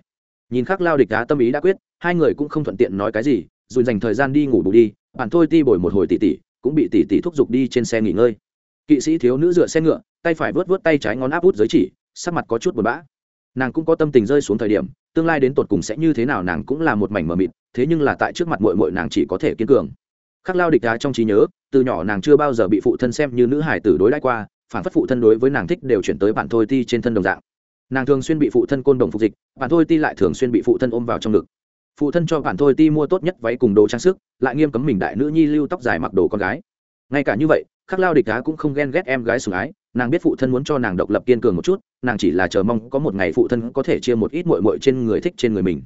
Nhìn khắc lao địch đá tâm ý đã quyết, hai người cũng không thuận tiện nói cái gì, dù dành thời gian đi ngủ bù đi, bạn thôi ti bồi một hồi tỉ tỉ cũng bị tỷ tỷ thúc giục đi trên xe nghỉ ngơi. Kỵ sĩ thiếu nữ dựa xe ngựa, tay phải vớt vớt tay trái ngón áp út giới chỉ, sắc mặt có chút buồn bã. Nàng cũng có tâm tình rơi xuống thời điểm, tương lai đến tột cùng sẽ như thế nào nàng cũng là một mảnh mờ mịt, thế nhưng là tại trước mặt mội mội nàng chỉ có thể kiên cường. Khắc lao địch đá trong trí nhớ, từ nhỏ nàng chưa bao giờ bị phụ thân xem như nữ hải tử đối đãi qua, phản phất phụ thân đối với nàng thích đều chuyển tới bạn thôi ti trên thân đồng dạng. Nàng thường xuyên bị phụ thân côn đồng phục dịch bạn thôi ti lại thường xuyên bị phụ thân ôm vào trong ngực phụ thân cho bạn thôi ti mua tốt nhất váy cùng đồ trang sức, lại nghiêm cấm mình đại nữ nhi lưu tóc dài mặc đồ con gái. Ngay cả như vậy, khắc lao địch đá cũng không ghen ghét em gái sủng ái, nàng biết phụ thân muốn cho nàng độc lập kiên cường một chút, nàng chỉ là chờ mong có một ngày phụ thân có thể chia một ít mội mội trên người thích trên người mình.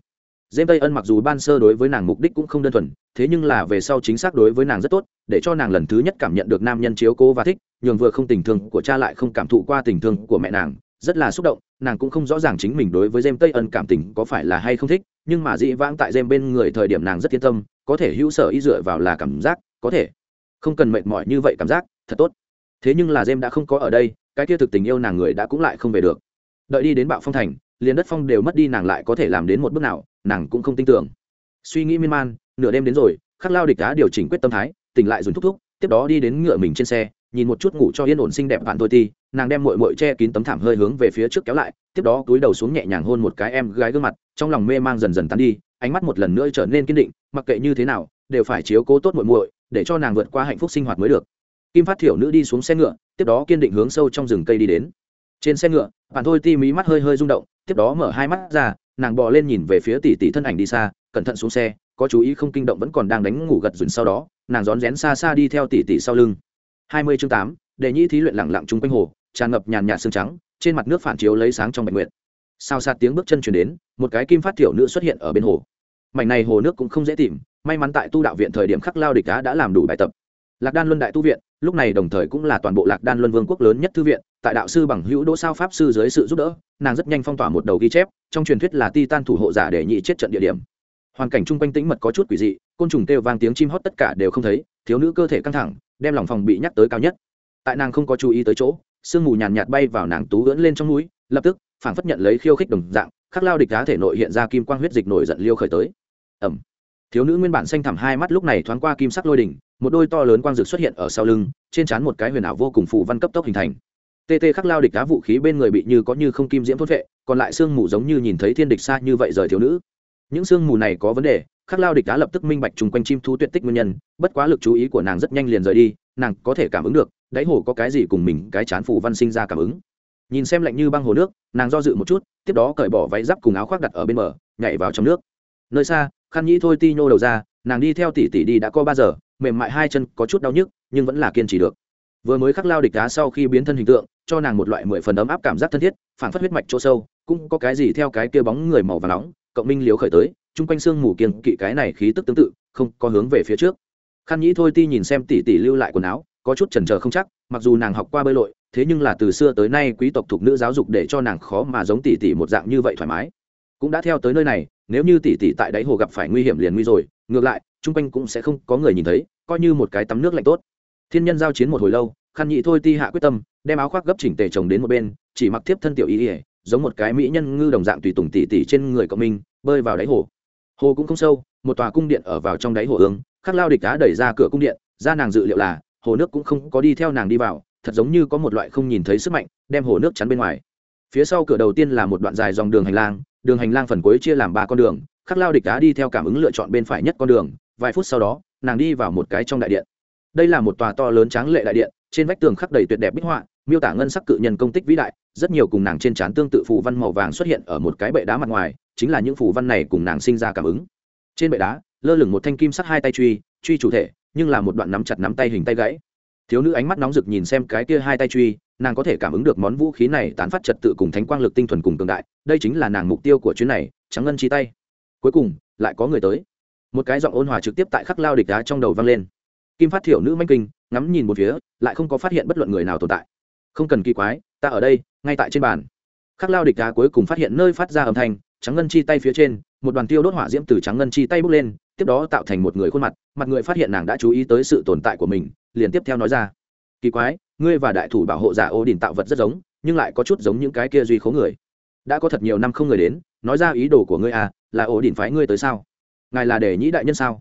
Dêm tây ân mặc dù ban sơ đối với nàng mục đích cũng không đơn thuần, thế nhưng là về sau chính xác đối với nàng rất tốt, để cho nàng lần thứ nhất cảm nhận được nam nhân chiếu cố và thích, nhường vừa không tình thương của cha lại không cảm thụ qua tình thương của mẹ nàng rất là xúc động, nàng cũng không rõ ràng chính mình đối với dêm tây ân cảm tình có phải là hay không thích, nhưng mà dĩ vãng tại dêm bên người thời điểm nàng rất yên tâm, có thể hữu sở ý dựa vào là cảm giác, có thể. Không cần mệt mỏi như vậy cảm giác, thật tốt. Thế nhưng là dêm đã không có ở đây, cái kia thực tình yêu nàng người đã cũng lại không về được. Đợi đi đến bạo phong thành, liền đất phong đều mất đi nàng lại có thể làm đến một bước nào, nàng cũng không tin tưởng. Suy nghĩ miên man, nửa đêm đến rồi, khắc lao địch đá điều chỉnh quyết tâm thái, tỉnh lại dùng thúc thúc, tiếp đó đi đến ngựa mình trên xe nhìn một chút ngủ cho yên ổn xinh đẹp bạn tôi ti, nàng đem mội mội che kín tấm thảm hơi hướng về phía trước kéo lại, tiếp đó túi đầu xuống nhẹ nhàng hôn một cái em gái gương mặt, trong lòng mê mang dần dần tán đi, ánh mắt một lần nữa trở nên kiên định, mặc kệ như thế nào, đều phải chiếu cố tốt mội mội để cho nàng vượt qua hạnh phúc sinh hoạt mới được. Kim phát thiểu nữ đi xuống xe ngựa, tiếp đó kiên định hướng sâu trong rừng cây đi đến. Trên xe ngựa bạn thôi ti mí mắt hơi hơi rung động, tiếp đó mở hai mắt ra, nàng bò lên nhìn về phía tỷ tỷ thân ảnh đi xa, cẩn thận xuống xe, có chú ý không kinh động vẫn còn đang đánh ngủ gật dùn sau đó, nàng rón rén xa xa đi theo tỷ tỷ sau lưng hai mươi chương tám đệ nhĩ thí luyện lẳng lặng chung quanh hồ, tràn ngập nhàn nhạt sương trắng, trên mặt nước phản chiếu lấy sáng trong bạch nguyện sao sát tiếng bước chân chuyển đến, một cái kim phát tiểu nữ xuất hiện ở bên hồ. Mảnh này hồ nước cũng không dễ tìm, may mắn tại tu đạo viện thời điểm khắc lao địch đá đã làm đủ bài tập. Lạc đan luân đại tu viện, lúc này đồng thời cũng là toàn bộ lạc đan luân vương quốc lớn nhất thư viện, tại đạo sư bằng hữu đỗ sao pháp sư dưới sự giúp đỡ, nàng rất nhanh phong tỏa một đầu ghi chép, trong truyền thuyết là ti tan thủ hộ giả để nhị chết trận địa điểm. Hoàn cảnh chung quanh tĩnh mật có chút quỷ dị, côn trùng kêu vang tiếng chim hót tất cả đều không thấy thiếu nữ cơ thể căng thẳng, đem lòng phòng bị nhắc tới cao nhất. Tại nàng không có chú ý tới chỗ, sương mù nhàn nhạt bay vào nàng tú ưỡn lên trong núi, lập tức, phảng phất nhận lấy khiêu khích đồng dạng, khắc lao địch đá thể nội hiện ra kim quang huyết dịch nổi giận liêu khởi tới. Ẩm thiếu nữ nguyên bản xanh thẳm hai mắt lúc này thoáng qua kim sắc lôi đỉnh, một đôi to lớn quang dực xuất hiện ở sau lưng, trên trán một cái huyền ảo vô cùng phụ văn cấp tốc hình thành. Tê tê khắc lao địch đá vũ khí bên người bị như có như không kim diễm thốt vệ còn lại sương mù giống như nhìn thấy thiên địch xa như vậy rời thiếu nữ. Những sương mù này có vấn đề khắc lao địch đã lập tức minh bạch chung quanh chim thú tuyệt tích nguyên nhân, bất quá lực chú ý của nàng rất nhanh liền rời đi, nàng có thể cảm ứng được, đáy hồ có cái gì cùng mình, cái chán phủ văn sinh ra cảm ứng. Nhìn xem lạnh như băng hồ nước, nàng do dự một chút, tiếp đó cởi bỏ váy giáp cùng áo khoác đặt ở bên bờ, nhảy vào trong nước. Nơi xa, khăn nhĩ thôi ti nhô đầu ra, nàng đi theo tỷ tỷ đi đã có ba giờ, mềm mại hai chân có chút đau nhức, nhưng vẫn là kiên trì được. Vừa mới khắc lao địch đá sau khi biến thân hình tượng, cho nàng một loại mười phần ấm áp cảm giác thân thiết phản phát huyết mạch chỗ sâu, cũng có cái gì theo cái kia bóng người màu và nóng, cộng minh liếu khởi tới chung quanh Sương mù kiêng kỵ cái này khí tức tương tự, không có hướng về phía trước. Khăn nhĩ thôi ti nhìn xem tỷ tỷ lưu lại quần áo, có chút chần chờ không chắc, mặc dù nàng học qua bơi lội, thế nhưng là từ xưa tới nay quý tộc thuộc nữ giáo dục để cho nàng khó mà giống tỷ tỷ một dạng như vậy thoải mái. Cũng đã theo tới nơi này, nếu như tỷ tỷ tại đáy hồ gặp phải nguy hiểm liền nguy rồi, ngược lại, chung quanh cũng sẽ không có người nhìn thấy, coi như một cái tắm nước lạnh tốt. Thiên nhân giao chiến một hồi lâu, khăn nhị thôi ti hạ quyết tâm, đem áo khoác gấp chỉnh tề chồng đến một bên, chỉ mặc tiếp thân tiểu ý ỉa giống một cái mỹ nhân ngư đồng dạng tùy tùng tỉ tỉ trên người cộng minh bơi vào đáy hồ hồ cũng không sâu, một tòa cung điện ở vào trong đáy hồ ương, khắc lao địch đá đẩy ra cửa cung điện, ra nàng dự liệu là, hồ nước cũng không có đi theo nàng đi vào, thật giống như có một loại không nhìn thấy sức mạnh, đem hồ nước chắn bên ngoài. Phía sau cửa đầu tiên là một đoạn dài dòng đường hành lang, đường hành lang phần cuối chia làm ba con đường, khắc lao địch đá đi theo cảm ứng lựa chọn bên phải nhất con đường, vài phút sau đó, nàng đi vào một cái trong đại điện. Đây là một tòa to lớn tráng lệ đại điện, trên vách tường khắc đầy tuyệt đẹp bích họa, miêu tả ngân sắc cự nhân công tích vĩ đại, rất nhiều cùng nàng trên trán tương tự phù văn màu vàng xuất hiện ở một cái bệ đá mặt ngoài chính là những phù văn này cùng nàng sinh ra cảm ứng. Trên bệ đá, lơ lửng một thanh kim sắt hai tay truy truy chủ thể, nhưng là một đoạn nắm chặt nắm tay hình tay gãy. Thiếu nữ ánh mắt nóng rực nhìn xem cái kia hai tay truy, nàng có thể cảm ứng được món vũ khí này tán phát trật tự cùng thánh quang lực tinh thuần cùng cường đại, đây chính là nàng mục tiêu của chuyến này trắng ngân chi tay. Cuối cùng, lại có người tới. Một cái giọng ôn hòa trực tiếp tại khắc lao địch đá trong đầu vang lên. Kim phát thiểu nữ manh kinh, ngắm nhìn một phía, lại không có phát hiện bất luận người nào tồn tại. Không cần kỳ quái, ta ở đây, ngay tại trên bàn. Khắc lao địch đá cuối cùng phát hiện nơi phát ra âm thanh trắng ngân chi tay phía trên, một đoàn tiêu đốt hỏa diễm từ trắng ngân chi tay bốc lên, tiếp đó tạo thành một người khuôn mặt mặt người phát hiện nàng đã chú ý tới sự tồn tại của mình, liền tiếp theo nói ra. Kỳ quái, ngươi và đại thủ bảo hộ giả ô đình tạo vật rất giống, nhưng lại có chút giống những cái kia duy khố người. Đã có thật nhiều năm không người đến, nói ra ý đồ của ngươi à là ô đình phái ngươi tới sao? Ngài là để nhĩ đại nhân sao?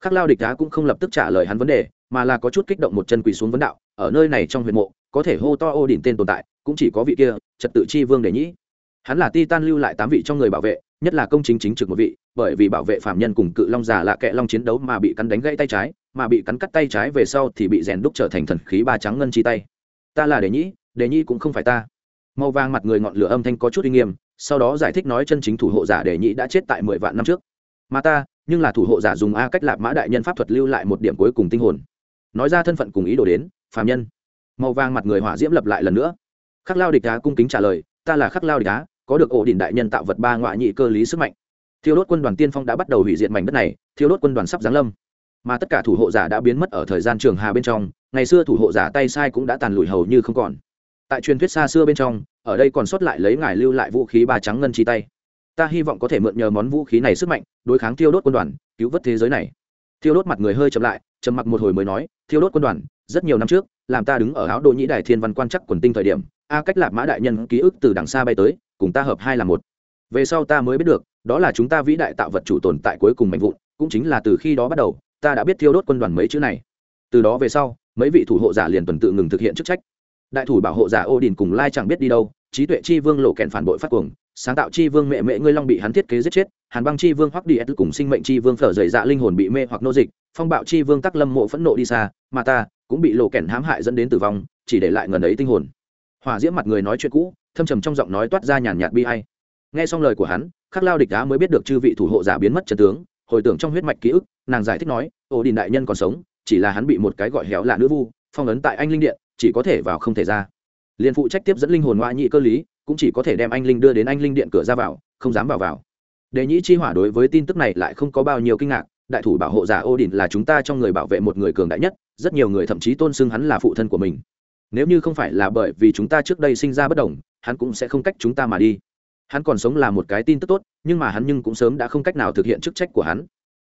Khắc lao địch đá cũng không lập tức trả lời hắn vấn đề, mà là có chút kích động một chân quỳ xuống vấn đạo, ở nơi này trong huyện mộ, có thể hô to ô đình tên tồn tại, cũng chỉ có vị kia, trật tự chi vương để nhĩ hắn là titan lưu lại tám vị trong người bảo vệ, nhất là công chính chính trực một vị, bởi vì bảo vệ phạm nhân cùng cự long già lạ kệ long chiến đấu mà bị cắn đánh gãy tay trái, mà bị cắn cắt tay trái về sau thì bị rèn đúc trở thành thần khí ba trắng ngân chi tay. Ta là đề nhĩ đề nhĩ cũng không phải ta. Màu vàng mặt người ngọn lửa âm thanh có chút uy nghiêm, sau đó giải thích nói chân chính thủ hộ giả đề nhĩ đã chết tại mười vạn năm trước. Mà ta, nhưng là thủ hộ giả dùng a cách lạp mã đại nhân pháp thuật lưu lại một điểm cuối cùng tinh hồn. Nói ra thân phận cùng ý đồ đến phàm nhân. Màu vàng mặt người hỏa diễm lập lại lần nữa. Khắc lao địch đá cung kính trả lời, ta là khắc lao địch đá có được ổ đỉnh đại nhân tạo vật ba ngoại nhị cơ lý sức mạnh. Thiêu đốt quân đoàn tiên phong đã bắt đầu hủy diệt mảnh đất này, thiêu đốt quân đoàn sắp giáng lâm. Mà tất cả thủ hộ giả đã biến mất ở thời gian trường hà bên trong, ngày xưa thủ hộ giả tay sai cũng đã tàn lụi hầu như không còn. Tại truyền thuyết xa xưa bên trong, ở đây còn sót lại lấy ngài lưu lại vũ khí ba trắng ngân chi tay. Ta hy vọng có thể mượn nhờ món vũ khí này sức mạnh, đối kháng thiêu đốt quân đoàn, cứu vớt thế giới này. Thiêu đốt mặt người hơi chậm lại, trầm mặc một hồi mới nói, thiêu đốt quân đoàn, rất nhiều năm trước làm ta đứng ở áo đô nhĩ đại thiên văn quan chắc quần tinh thời điểm, a cách lạp mã đại nhân ký ức từ đằng xa bay tới, cùng ta hợp hai là một. Về sau ta mới biết được, đó là chúng ta vĩ đại tạo vật chủ tồn tại cuối cùng mạnh vụn, cũng chính là từ khi đó bắt đầu, ta đã biết thiêu đốt quân đoàn mấy chữ này. Từ đó về sau, mấy vị thủ hộ giả liền tuần tự ngừng thực hiện chức trách. Đại thủ bảo hộ giả ô đình cùng lai chẳng biết đi đâu, trí tuệ chi vương lộ kèn phản bội phát cuồng, sáng tạo chi vương mẹ mẹ ngươi long bị hắn thiết kế giết chết, hàn băng chi vương hoắc đi ép cùng sinh mệnh chi vương phở dày dạ linh hồn bị mê hoặc nô dịch phong bạo chi vương tắc lâm mộ phẫn nộ đi xa, mà ta cũng bị lộ kèn hãm hại dẫn đến tử vong, chỉ để lại ngần ấy tinh hồn. Hỏa diễm mặt người nói chuyện cũ, thâm trầm trong giọng nói toát ra nhàn nhạt bi hay nghe xong lời của hắn, khắc lao địch đá mới biết được chư vị thủ hộ giả biến mất trần tướng, hồi tưởng trong huyết mạch ký ức, nàng giải thích nói ổ đình đại nhân còn sống, chỉ là hắn bị một cái gọi héo là nữ vu, phong ấn tại anh linh điện, chỉ có thể vào không thể ra. Liền phụ trách tiếp dẫn linh hồn ngoại nhị cơ lý, cũng chỉ có thể đem anh linh đưa đến anh linh điện cửa ra vào, không dám vào vào. Đề nhĩ chi hỏa đối với tin tức này lại không có bao nhiêu kinh ngạc đại thủ bảo hộ giả ô đình là chúng ta trong người bảo vệ một người cường đại nhất, rất nhiều người thậm chí tôn xưng hắn là phụ thân của mình. Nếu như không phải là bởi vì chúng ta trước đây sinh ra bất đồng, hắn cũng sẽ không cách chúng ta mà đi. Hắn còn sống là một cái tin tức tốt, nhưng mà hắn nhưng cũng sớm đã không cách nào thực hiện chức trách của hắn.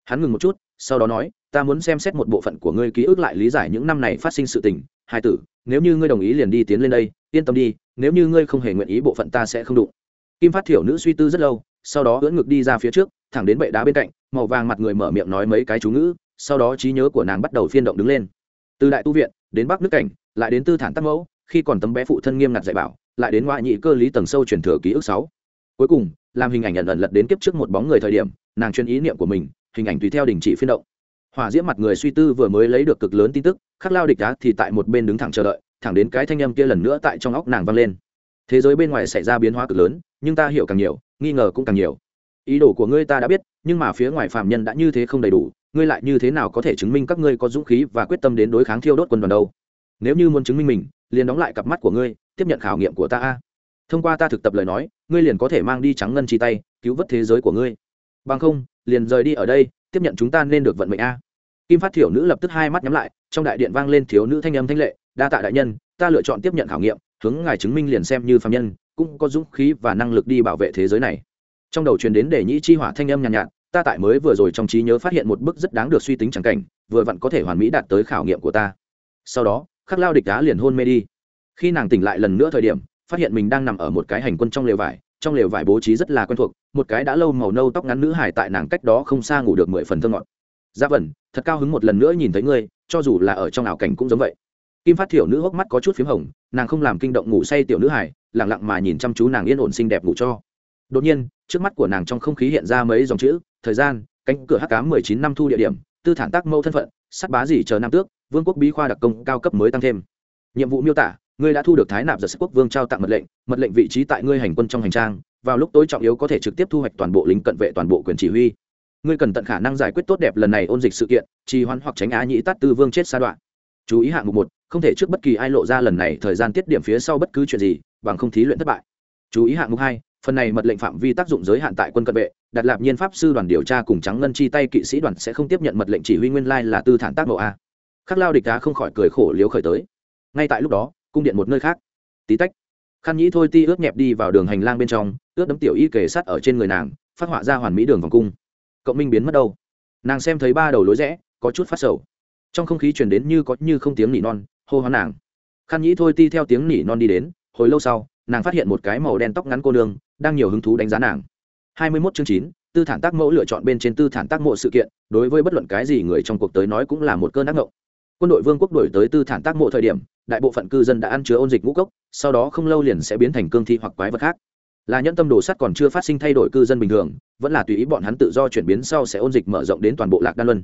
Hắn ngừng một chút, sau đó nói, ta muốn xem xét một bộ phận của ngươi ký ức lại lý giải những năm này phát sinh sự tình. Hai tử, nếu như ngươi đồng ý liền đi tiến lên đây, yên tâm đi, nếu như ngươi không hề nguyện ý bộ phận ta sẽ không đụng. Kim phát thiểu nữ suy tư rất lâu, sau đó ưỡn ngực đi ra phía trước thẳng đến bệ đá bên cạnh, màu vàng mặt người mở miệng nói mấy cái chú ngữ, sau đó trí nhớ của nàng bắt đầu phiên động đứng lên. Từ đại tu viện, đến bắc nước cảnh, lại đến tư thản tắc mẫu, khi còn tấm bé phụ thân nghiêm ngặt dạy bảo, lại đến ngoại nhị cơ lý tầng sâu truyền thừa ký ức sáu. Cuối cùng, làm hình ảnh ẩn ẩn lật đến kiếp trước một bóng người thời điểm, nàng chuyên ý niệm của mình, hình ảnh tùy theo đình chỉ phiên động. Hỏa diễm mặt người suy tư vừa mới lấy được cực lớn tin tức, khắc lao địch đá thì tại một bên đứng thẳng chờ đợi, thẳng đến cái thanh âm kia lần nữa tại trong óc nàng vang lên. Thế giới bên ngoài xảy ra biến hóa cực lớn, nhưng ta hiểu càng nhiều, nghi ngờ cũng càng nhiều ý đồ của ngươi ta đã biết, nhưng mà phía ngoài phạm nhân đã như thế không đầy đủ, ngươi lại như thế nào có thể chứng minh các ngươi có dũng khí và quyết tâm đến đối kháng thiêu đốt quân đoàn đâu? Nếu như muốn chứng minh mình, liền đóng lại cặp mắt của ngươi, tiếp nhận khảo nghiệm của ta a. Thông qua ta thực tập lời nói, ngươi liền có thể mang đi trắng ngân chi tay, cứu vớt thế giới của ngươi. Bằng không, liền rời đi ở đây, tiếp nhận chúng ta nên được vận mệnh a. Kim phát thiểu nữ lập tức hai mắt nhắm lại, trong đại điện vang lên thiếu nữ thanh âm thanh lệ, đa tạ đại nhân, ta lựa chọn tiếp nhận khảo nghiệm, hướng ngài chứng minh liền xem như phạm nhân, cũng có dũng khí và năng lực đi bảo vệ thế giới này trong đầu truyền đến để nhĩ chi hỏa thanh âm nhàn nhạt, nhạt ta tại mới vừa rồi trong trí nhớ phát hiện một bức rất đáng được suy tính chẳng cảnh vừa vặn có thể hoàn mỹ đạt tới khảo nghiệm của ta. Sau đó khắc lao địch đá liền hôn mê đi. Khi nàng tỉnh lại lần nữa thời điểm phát hiện mình đang nằm ở một cái hành quân trong lều vải trong lều vải bố trí rất là quen thuộc một cái đã lâu màu nâu tóc ngắn nữ hải tại nàng cách đó không xa ngủ được mười phần thơ ngọt. Dạ Gia vẩn thật cao hứng một lần nữa nhìn thấy ngươi cho dù là ở trong ảo cảnh cũng giống vậy. Kim phát thiểu nữ hốc mắt có chút p h í m hồng nàng không làm kinh động ngủ say tiểu nữ hải lẳng lặng mà nhìn chăm chú nàng yên ổn xinh đẹp ngủ cho đột nhiên, trước mắt của nàng trong không khí hiện ra mấy dòng chữ, thời gian, cánh cửa h tám mười chín năm thu địa điểm, tư thản tác mâu thân phận, sắt bá gì chờ nam tước, vương quốc bí khoa đặc công cao cấp mới tăng thêm. Nhiệm vụ miêu tả, ngươi đã thu được thái nạp giật sức quốc vương trao tặng mật lệnh mật lệnh vị trí tại ngươi hành quân trong hành trang, vào lúc tối trọng yếu có thể trực tiếp thu hoạch toàn bộ lính cận vệ toàn bộ quyền chỉ huy. Ngươi cần tận khả năng giải quyết tốt đẹp lần này ôn dịch sự kiện, trì hoãn hoặc tránh á nhĩ tát tư vương chết sa đoạn. Chú ý hạng mục một, không thể trước bất kỳ ai lộ ra lần này thời gian tiết điểm phía sau bất cứ chuyện gì, bằng không thí luyện thất bại. Chú ý hạng mục hai phần này mật lệnh phạm vi tác dụng giới hạn tại quân cận vệ đặt lạp nhiên pháp sư đoàn điều tra cùng trắng ngân chi tay kỵ sĩ đoàn sẽ không tiếp nhận mật lệnh chỉ huy nguyên lai là tư thản tác mộ a. Khắc lao địch đá không khỏi cười khổ liếu khởi tới. Ngay tại lúc đó, cung điện một nơi khác. Tí tách, khăn nhĩ thôi ti ướt nhẹp đi vào đường hành lang bên trong, ướt đấm tiểu y kề sát ở trên người nàng, phát họa ra hoàn mỹ đường vòng cung. Cộng minh biến mất đâu? Nàng xem thấy ba đầu lối rẽ, có chút phát sầu. Trong không khí chuyển đến như có như không tiếng nỉ non, hô hoán nàng. Khăn nhĩ thôi ti theo tiếng nỉ non đi đến, hồi lâu sau, nàng phát hiện một cái màu đen tóc ngắn cô nương đang nhiều hứng thú đánh giá nàng. Hai mươi 21 chương chín, tư thản tác mẫu lựa chọn bên trên tư thản tác mộ sự kiện, đối với bất luận cái gì người trong cuộc tới nói cũng là một cơn ác ngộng quân đội vương quốc đổi tới tư thản tác mộ thời điểm, đại bộ phận cư dân đã ăn chứa ôn dịch ngũ cốc, sau đó không lâu liền sẽ biến thành cương thi hoặc quái vật khác. Là nhân tâm đồ sắt còn chưa phát sinh thay đổi cư dân bình thường, vẫn là tùy ý bọn hắn tự do chuyển biến sau sẽ ôn dịch mở rộng đến toàn bộ lạc đan luân.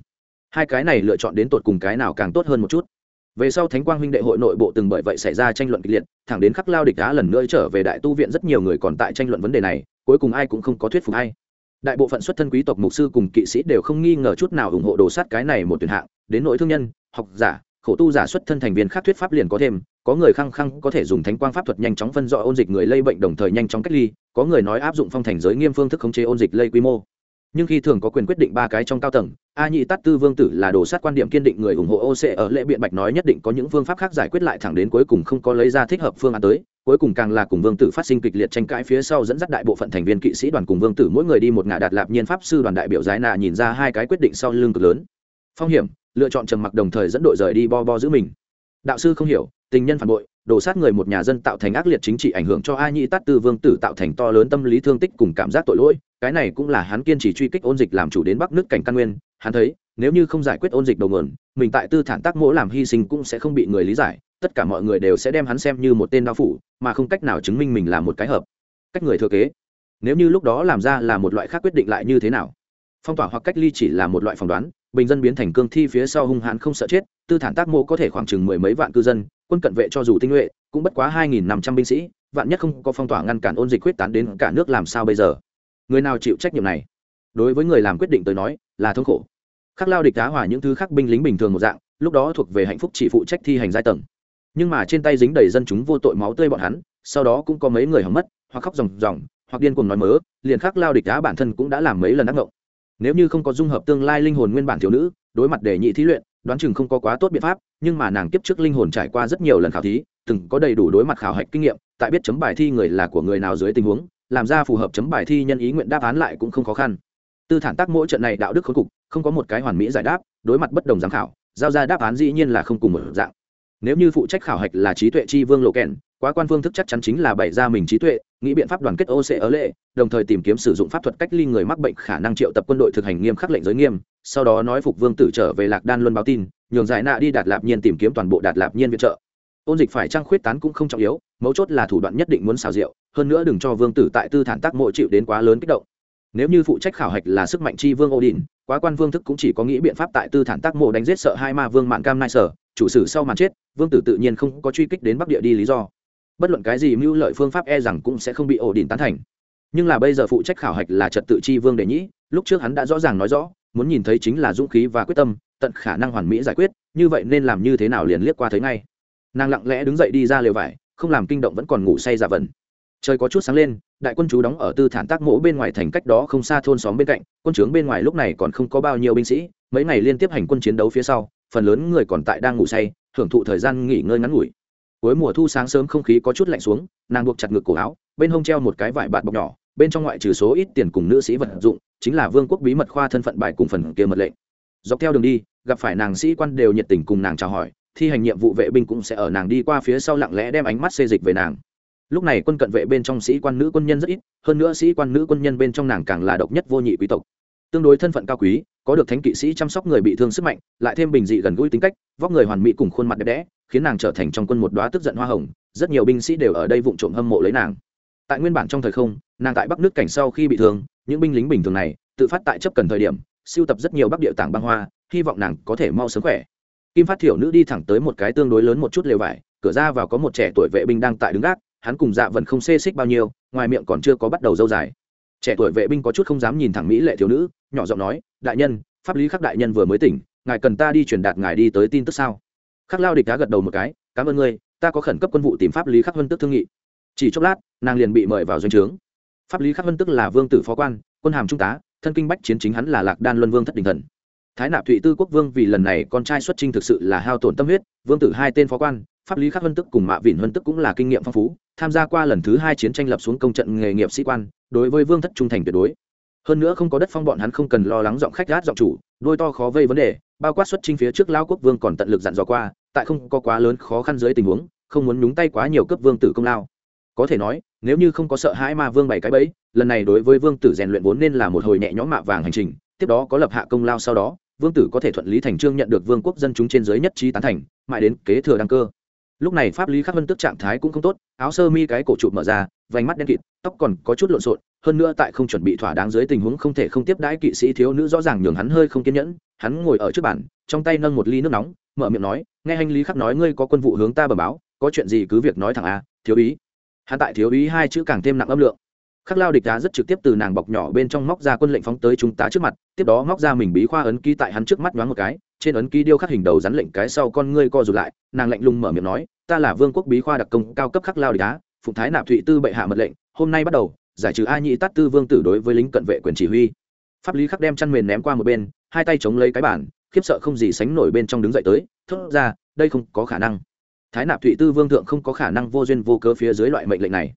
Hai cái này lựa chọn đến tột cùng cái nào càng tốt hơn một chút? Về sau thánh quang huynh đệ hội nội bộ từng bởi vậy xảy ra tranh luận kịch liệt, thẳng đến khắc lao địch đá lần nữa trở về đại tu viện, rất nhiều người còn tại tranh luận vấn đề này, cuối cùng ai cũng không có thuyết phục hay đại bộ phận xuất thân quý tộc mục sư cùng kỵ sĩ đều không nghi ngờ chút nào ủng hộ đồ sát cái này một tuyển hạng, đến nội thương nhân, học giả, khổ tu giả xuất thân thành viên khác thuyết pháp liền có thêm, có người khăng khăng có thể dùng thánh quang pháp thuật nhanh chóng phân rõ ôn dịch người lây bệnh đồng thời nhanh chóng cách ly, có người nói áp dụng phong thành giới nghiêm phương thức khống chế ôn dịch lây quy mô nhưng khi thường có quyền quyết định ba cái trong cao tầng, a nhị tát tư vương tử là đồ sát quan điểm kiên định người ủng hộ oc ở lễ biện bạch nói nhất định có những phương pháp khác giải quyết lại thẳng đến cuối cùng không có lấy ra thích hợp phương án tới, cuối cùng càng là cùng vương tử phát sinh kịch liệt tranh cãi phía sau dẫn dắt đại bộ phận thành viên kỵ sĩ đoàn cùng vương tử mỗi người đi một ngã đạt lạp nhiên pháp sư đoàn đại biểu giải nạ nhìn ra hai cái quyết định sau lưng cực lớn. Phong hiểm, lựa chọn trầm mặc đồng thời dẫn đội rời đi bo bo giữ mình. Đạo sư không hiểu, tình nhân phản bội đổ sát người một nhà dân tạo thành ác liệt chính trị ảnh hưởng cho a nhĩ tát tư vương tử tạo thành to lớn tâm lý thương tích cùng cảm giác tội lỗi, cái này cũng là hắn kiên trì truy kích ôn dịch làm chủ đến bắc nước cảnh căn nguyên. Hắn thấy, nếu như không giải quyết ôn dịch đầu nguồn, mình tại tư thản tác mỗ làm hy sinh cũng sẽ không bị người lý giải, tất cả mọi người đều sẽ đem hắn xem như một tên đao phủ, mà không cách nào chứng minh mình là một cái hợp. Cách người thừa kế. Nếu như lúc đó làm ra là một loại khác quyết định lại như thế nào? Phong tỏa hoặc cách ly chỉ là một loại phỏng đoán bình dân biến thành cương thi phía sau hung hãn không sợ chết, tư thản tác mô có thể khoảng chừng mười mấy vạn cư dân, quân cận vệ cho dù tinh nhuệ, cũng bất quá hai nghìn năm trăm binh sĩ, vạn nhất không có phong tỏa ngăn cản ôn dịch quyết tán đến cả nước làm sao bây giờ? Người nào chịu trách nhiệm này? Đối với người làm quyết định tới nói, là thống khổ. Khắc lao địch đá hỏa những thứ khác binh lính bình thường một dạng, lúc đó thuộc về hạnh phúc chỉ phụ trách thi hành giai tầng. Nhưng mà trên tay dính đầy dân chúng vô tội máu tươi bọn hắn, sau đó cũng có mấy người hỏng mất, hoặc khóc ròng ròng, hoặc điên cuồng nói mớ, liền khắc lao địch đá bản thân cũng đã làm mấy lần ác ngộng nếu như không có dung hợp tương lai linh hồn nguyên bản thiếu nữ, đối mặt đề nhị thí luyện, đoán chừng không có quá tốt biện pháp, nhưng mà nàng kiếp trước linh hồn trải qua rất nhiều lần khảo thí, từng có đầy đủ đối mặt khảo hạch kinh nghiệm, tại biết chấm bài thi người là của người nào dưới tình huống, làm ra phù hợp chấm bài thi nhân ý nguyện đáp án lại cũng không khó khăn. Tư thản tác mỗi trận này đạo đức khôi cục, không có một cái hoàn mỹ giải đáp, đối mặt bất đồng giám khảo, giao ra đáp án dĩ nhiên là không cùng một dạng. Nếu như phụ trách khảo hạch là trí tuệ chi vương lộ kèn, quá quan phương thức chắc chắn chính là bày ra mình trí tuệ nghĩ biện pháp đoàn kết ô sẽ ở lệ, đồng thời tìm kiếm sử dụng pháp thuật cách ly người mắc bệnh khả năng triệu tập quân đội thực hành nghiêm khắc lệnh giới nghiêm, sau đó nói phục vương tử trở về lạc đan luân báo tin, nhường giải nạ đi đạt lạp nhiên tìm kiếm toàn bộ đạt lạp nhiên viện trợ. Ôn dịch phải trang khuyết tán cũng không trọng yếu, mấu chốt là thủ đoạn nhất định muốn xào rượu, hơn nữa đừng cho vương tử tại tư thản tác mộ chịu đến quá lớn kích động. Nếu như phụ trách khảo hạch là sức mạnh chi vương odin, quá quan vương thức cũng chỉ có nghĩ biện pháp tại tư thản tác mộ đánh giết sợ hai ma vương mạng cam nai sở, chủ sử sau màn chết, vương tử tự nhiên không có truy kích đến bắc địa đi lý do bất luận cái gì mưu lợi phương pháp e rằng cũng sẽ không bị ổ đỉnh tán thành. Nhưng là bây giờ phụ trách khảo hạch là trật tự chi vương đệ nhĩ, lúc trước hắn đã rõ ràng nói rõ, muốn nhìn thấy chính là dũng khí và quyết tâm, tận khả năng hoàn mỹ giải quyết, như vậy nên làm như thế nào liền liếc qua thấy ngay. Nàng lặng lẽ đứng dậy đi ra lều vải, không làm kinh động vẫn còn ngủ say giả vần. Trời có chút sáng lên, đại quân chú đóng ở tư thản tác mỗ bên ngoài thành cách đó không xa thôn xóm bên cạnh, quân trướng bên ngoài lúc này còn không có bao nhiêu binh sĩ, mấy ngày liên tiếp hành quân chiến đấu phía sau, phần lớn người còn tại đang ngủ say, hưởng thụ thời gian nghỉ ngơi ngắn ngủi cuối mùa thu sáng sớm không khí có chút lạnh xuống, nàng buộc chặt ngực cổ áo, bên hông treo một cái vải bạt bọc nhỏ, bên trong ngoại trừ số ít tiền cùng nữ sĩ vật dụng, chính là vương quốc bí mật khoa thân phận bài cùng phần kia mật lệnh. Dọc theo đường đi, gặp phải nàng sĩ quan đều nhiệt tình cùng nàng chào hỏi, thi hành nhiệm vụ vệ binh cũng sẽ ở nàng đi qua phía sau lặng lẽ đem ánh mắt xê dịch về nàng. Lúc này quân cận vệ bên trong sĩ quan nữ quân nhân rất ít, hơn nữa sĩ quan nữ quân nhân bên trong nàng càng là độc nhất vô nhị quý tộc. Tương đối thân phận cao quý có được thánh kỵ sĩ chăm sóc người bị thương sức mạnh, lại thêm bình dị gần gũi tính cách, vóc người hoàn mỹ cùng khuôn mặt đẹp đẽ, khiến nàng trở thành trong quân một đoá tức giận hoa hồng, rất nhiều binh sĩ đều ở đây vụng trộm hâm mộ lấy nàng. Tại nguyên bản trong thời không, nàng tại bắc nước cảnh sau khi bị thương, những binh lính bình thường này, tự phát tại chấp cần thời điểm siêu tập rất nhiều bắc địa tảng băng hoa, hy vọng nàng có thể mau sớm khỏe. Kim phát thiểu nữ đi thẳng tới một cái tương đối lớn một chút lều vải, cửa ra vào có một trẻ tuổi vệ binh đang tại đứng gác, hắn cùng dạ vẫn không xê xích bao nhiêu, ngoài miệng còn chưa có bắt đầu dâu dài trẻ tuổi vệ binh có chút không dám nhìn thẳng mỹ lệ thiếu nữ, nhỏ giọng nói, đại nhân, pháp lý khắc đại nhân vừa mới tỉnh, ngài cần ta đi truyền đạt ngài đi tới tin tức sao? Khắc lao địch đã gật đầu một cái, cảm ơn ngươi, ta có khẩn cấp quân vụ tìm pháp lý khắc vân tức thương nghị. Chỉ chốc lát, nàng liền bị mời vào doanh trướng. Pháp lý khắc vân tức là vương tử phó quan, quân hàm trung tá, thân kinh bách chiến chính hắn là lạc đan luân vương thất đình thần. Thái nạp thụy tư quốc vương vì lần này con trai xuất trinh thực sự là hao tổn tâm huyết, vương tử hai tên phó quan pháp lý khắc vân tức cùng mạ vịn vân tức cũng là kinh nghiệm phong phú, tham gia qua lần thứ hai chiến tranh lập xuống công trận nghề nghiệp sĩ quan, đối với vương thất trung thành tuyệt đối. Hơn nữa không có đất phong bọn hắn không cần lo lắng giọng khách gát giọng chủ, đôi to khó vây vấn đề, bao quát xuất trinh phía trước lao quốc vương còn tận lực dặn dò qua, tại không có quá lớn khó khăn dưới tình huống, không muốn nhúng tay quá nhiều cấp vương tử công lao. Có thể nói, nếu như không có sợ hãi ma vương bảy cái bẫy, lần này đối với vương tử rèn luyện vốn nên là một hồi nhẹ nhõm mạ vàng hành trình, tiếp đó có lập hạ công lao sau đó, vương tử có thể thuận lý thành trương nhận được vương quốc dân chúng trên giới nhất trí tán thành, mãi đến kế thừa đăng cơ lúc này pháp lý khắc vân tức trạng thái cũng không tốt, áo sơ mi cái cổ trụ mở ra, vành mắt đen kịt, tóc còn có chút lộn xộn, hơn nữa tại không chuẩn bị thỏa đáng dưới tình huống không thể không tiếp đãi kỵ sĩ thiếu nữ rõ ràng nhường hắn hơi không kiên nhẫn, hắn ngồi ở trước bàn, trong tay nâng một ly nước nóng, mở miệng nói, nghe hành lý khắc nói ngươi có quân vụ hướng ta bờ báo, có chuyện gì cứ việc nói thẳng a, thiếu ý hắn tại thiếu ý hai chữ càng thêm nặng âm lượng. Khắc lao địch đá rất trực tiếp từ nàng bọc nhỏ bên trong móc ra quân lệnh phóng tới chúng ta trước mặt, tiếp đó móc ra mình bí khoa ấn ký tại hắn trước mắt nhoáng một cái trên ấn ký điêu khắc hình đầu rắn lệnh cái sau con ngươi co rụt lại, nàng lạnh lùng mở miệng nói, ta là vương quốc bí khoa đặc công cao cấp khắc lao địch đá phụng thái nạp thụy tư bệ hạ mật lệnh, hôm nay bắt đầu, giải trừ a nhị tát tư vương tử đối với lính cận vệ quyền chỉ huy. Pháp lý khắc đem chăn mền ném qua một bên, hai tay chống lấy cái bản khiếp sợ không gì sánh nổi bên trong đứng dậy tới, thốt ra, đây không có khả năng. Thái nạp thụy tư vương thượng không có khả năng vô duyên vô cớ phía dưới loại mệnh lệnh này.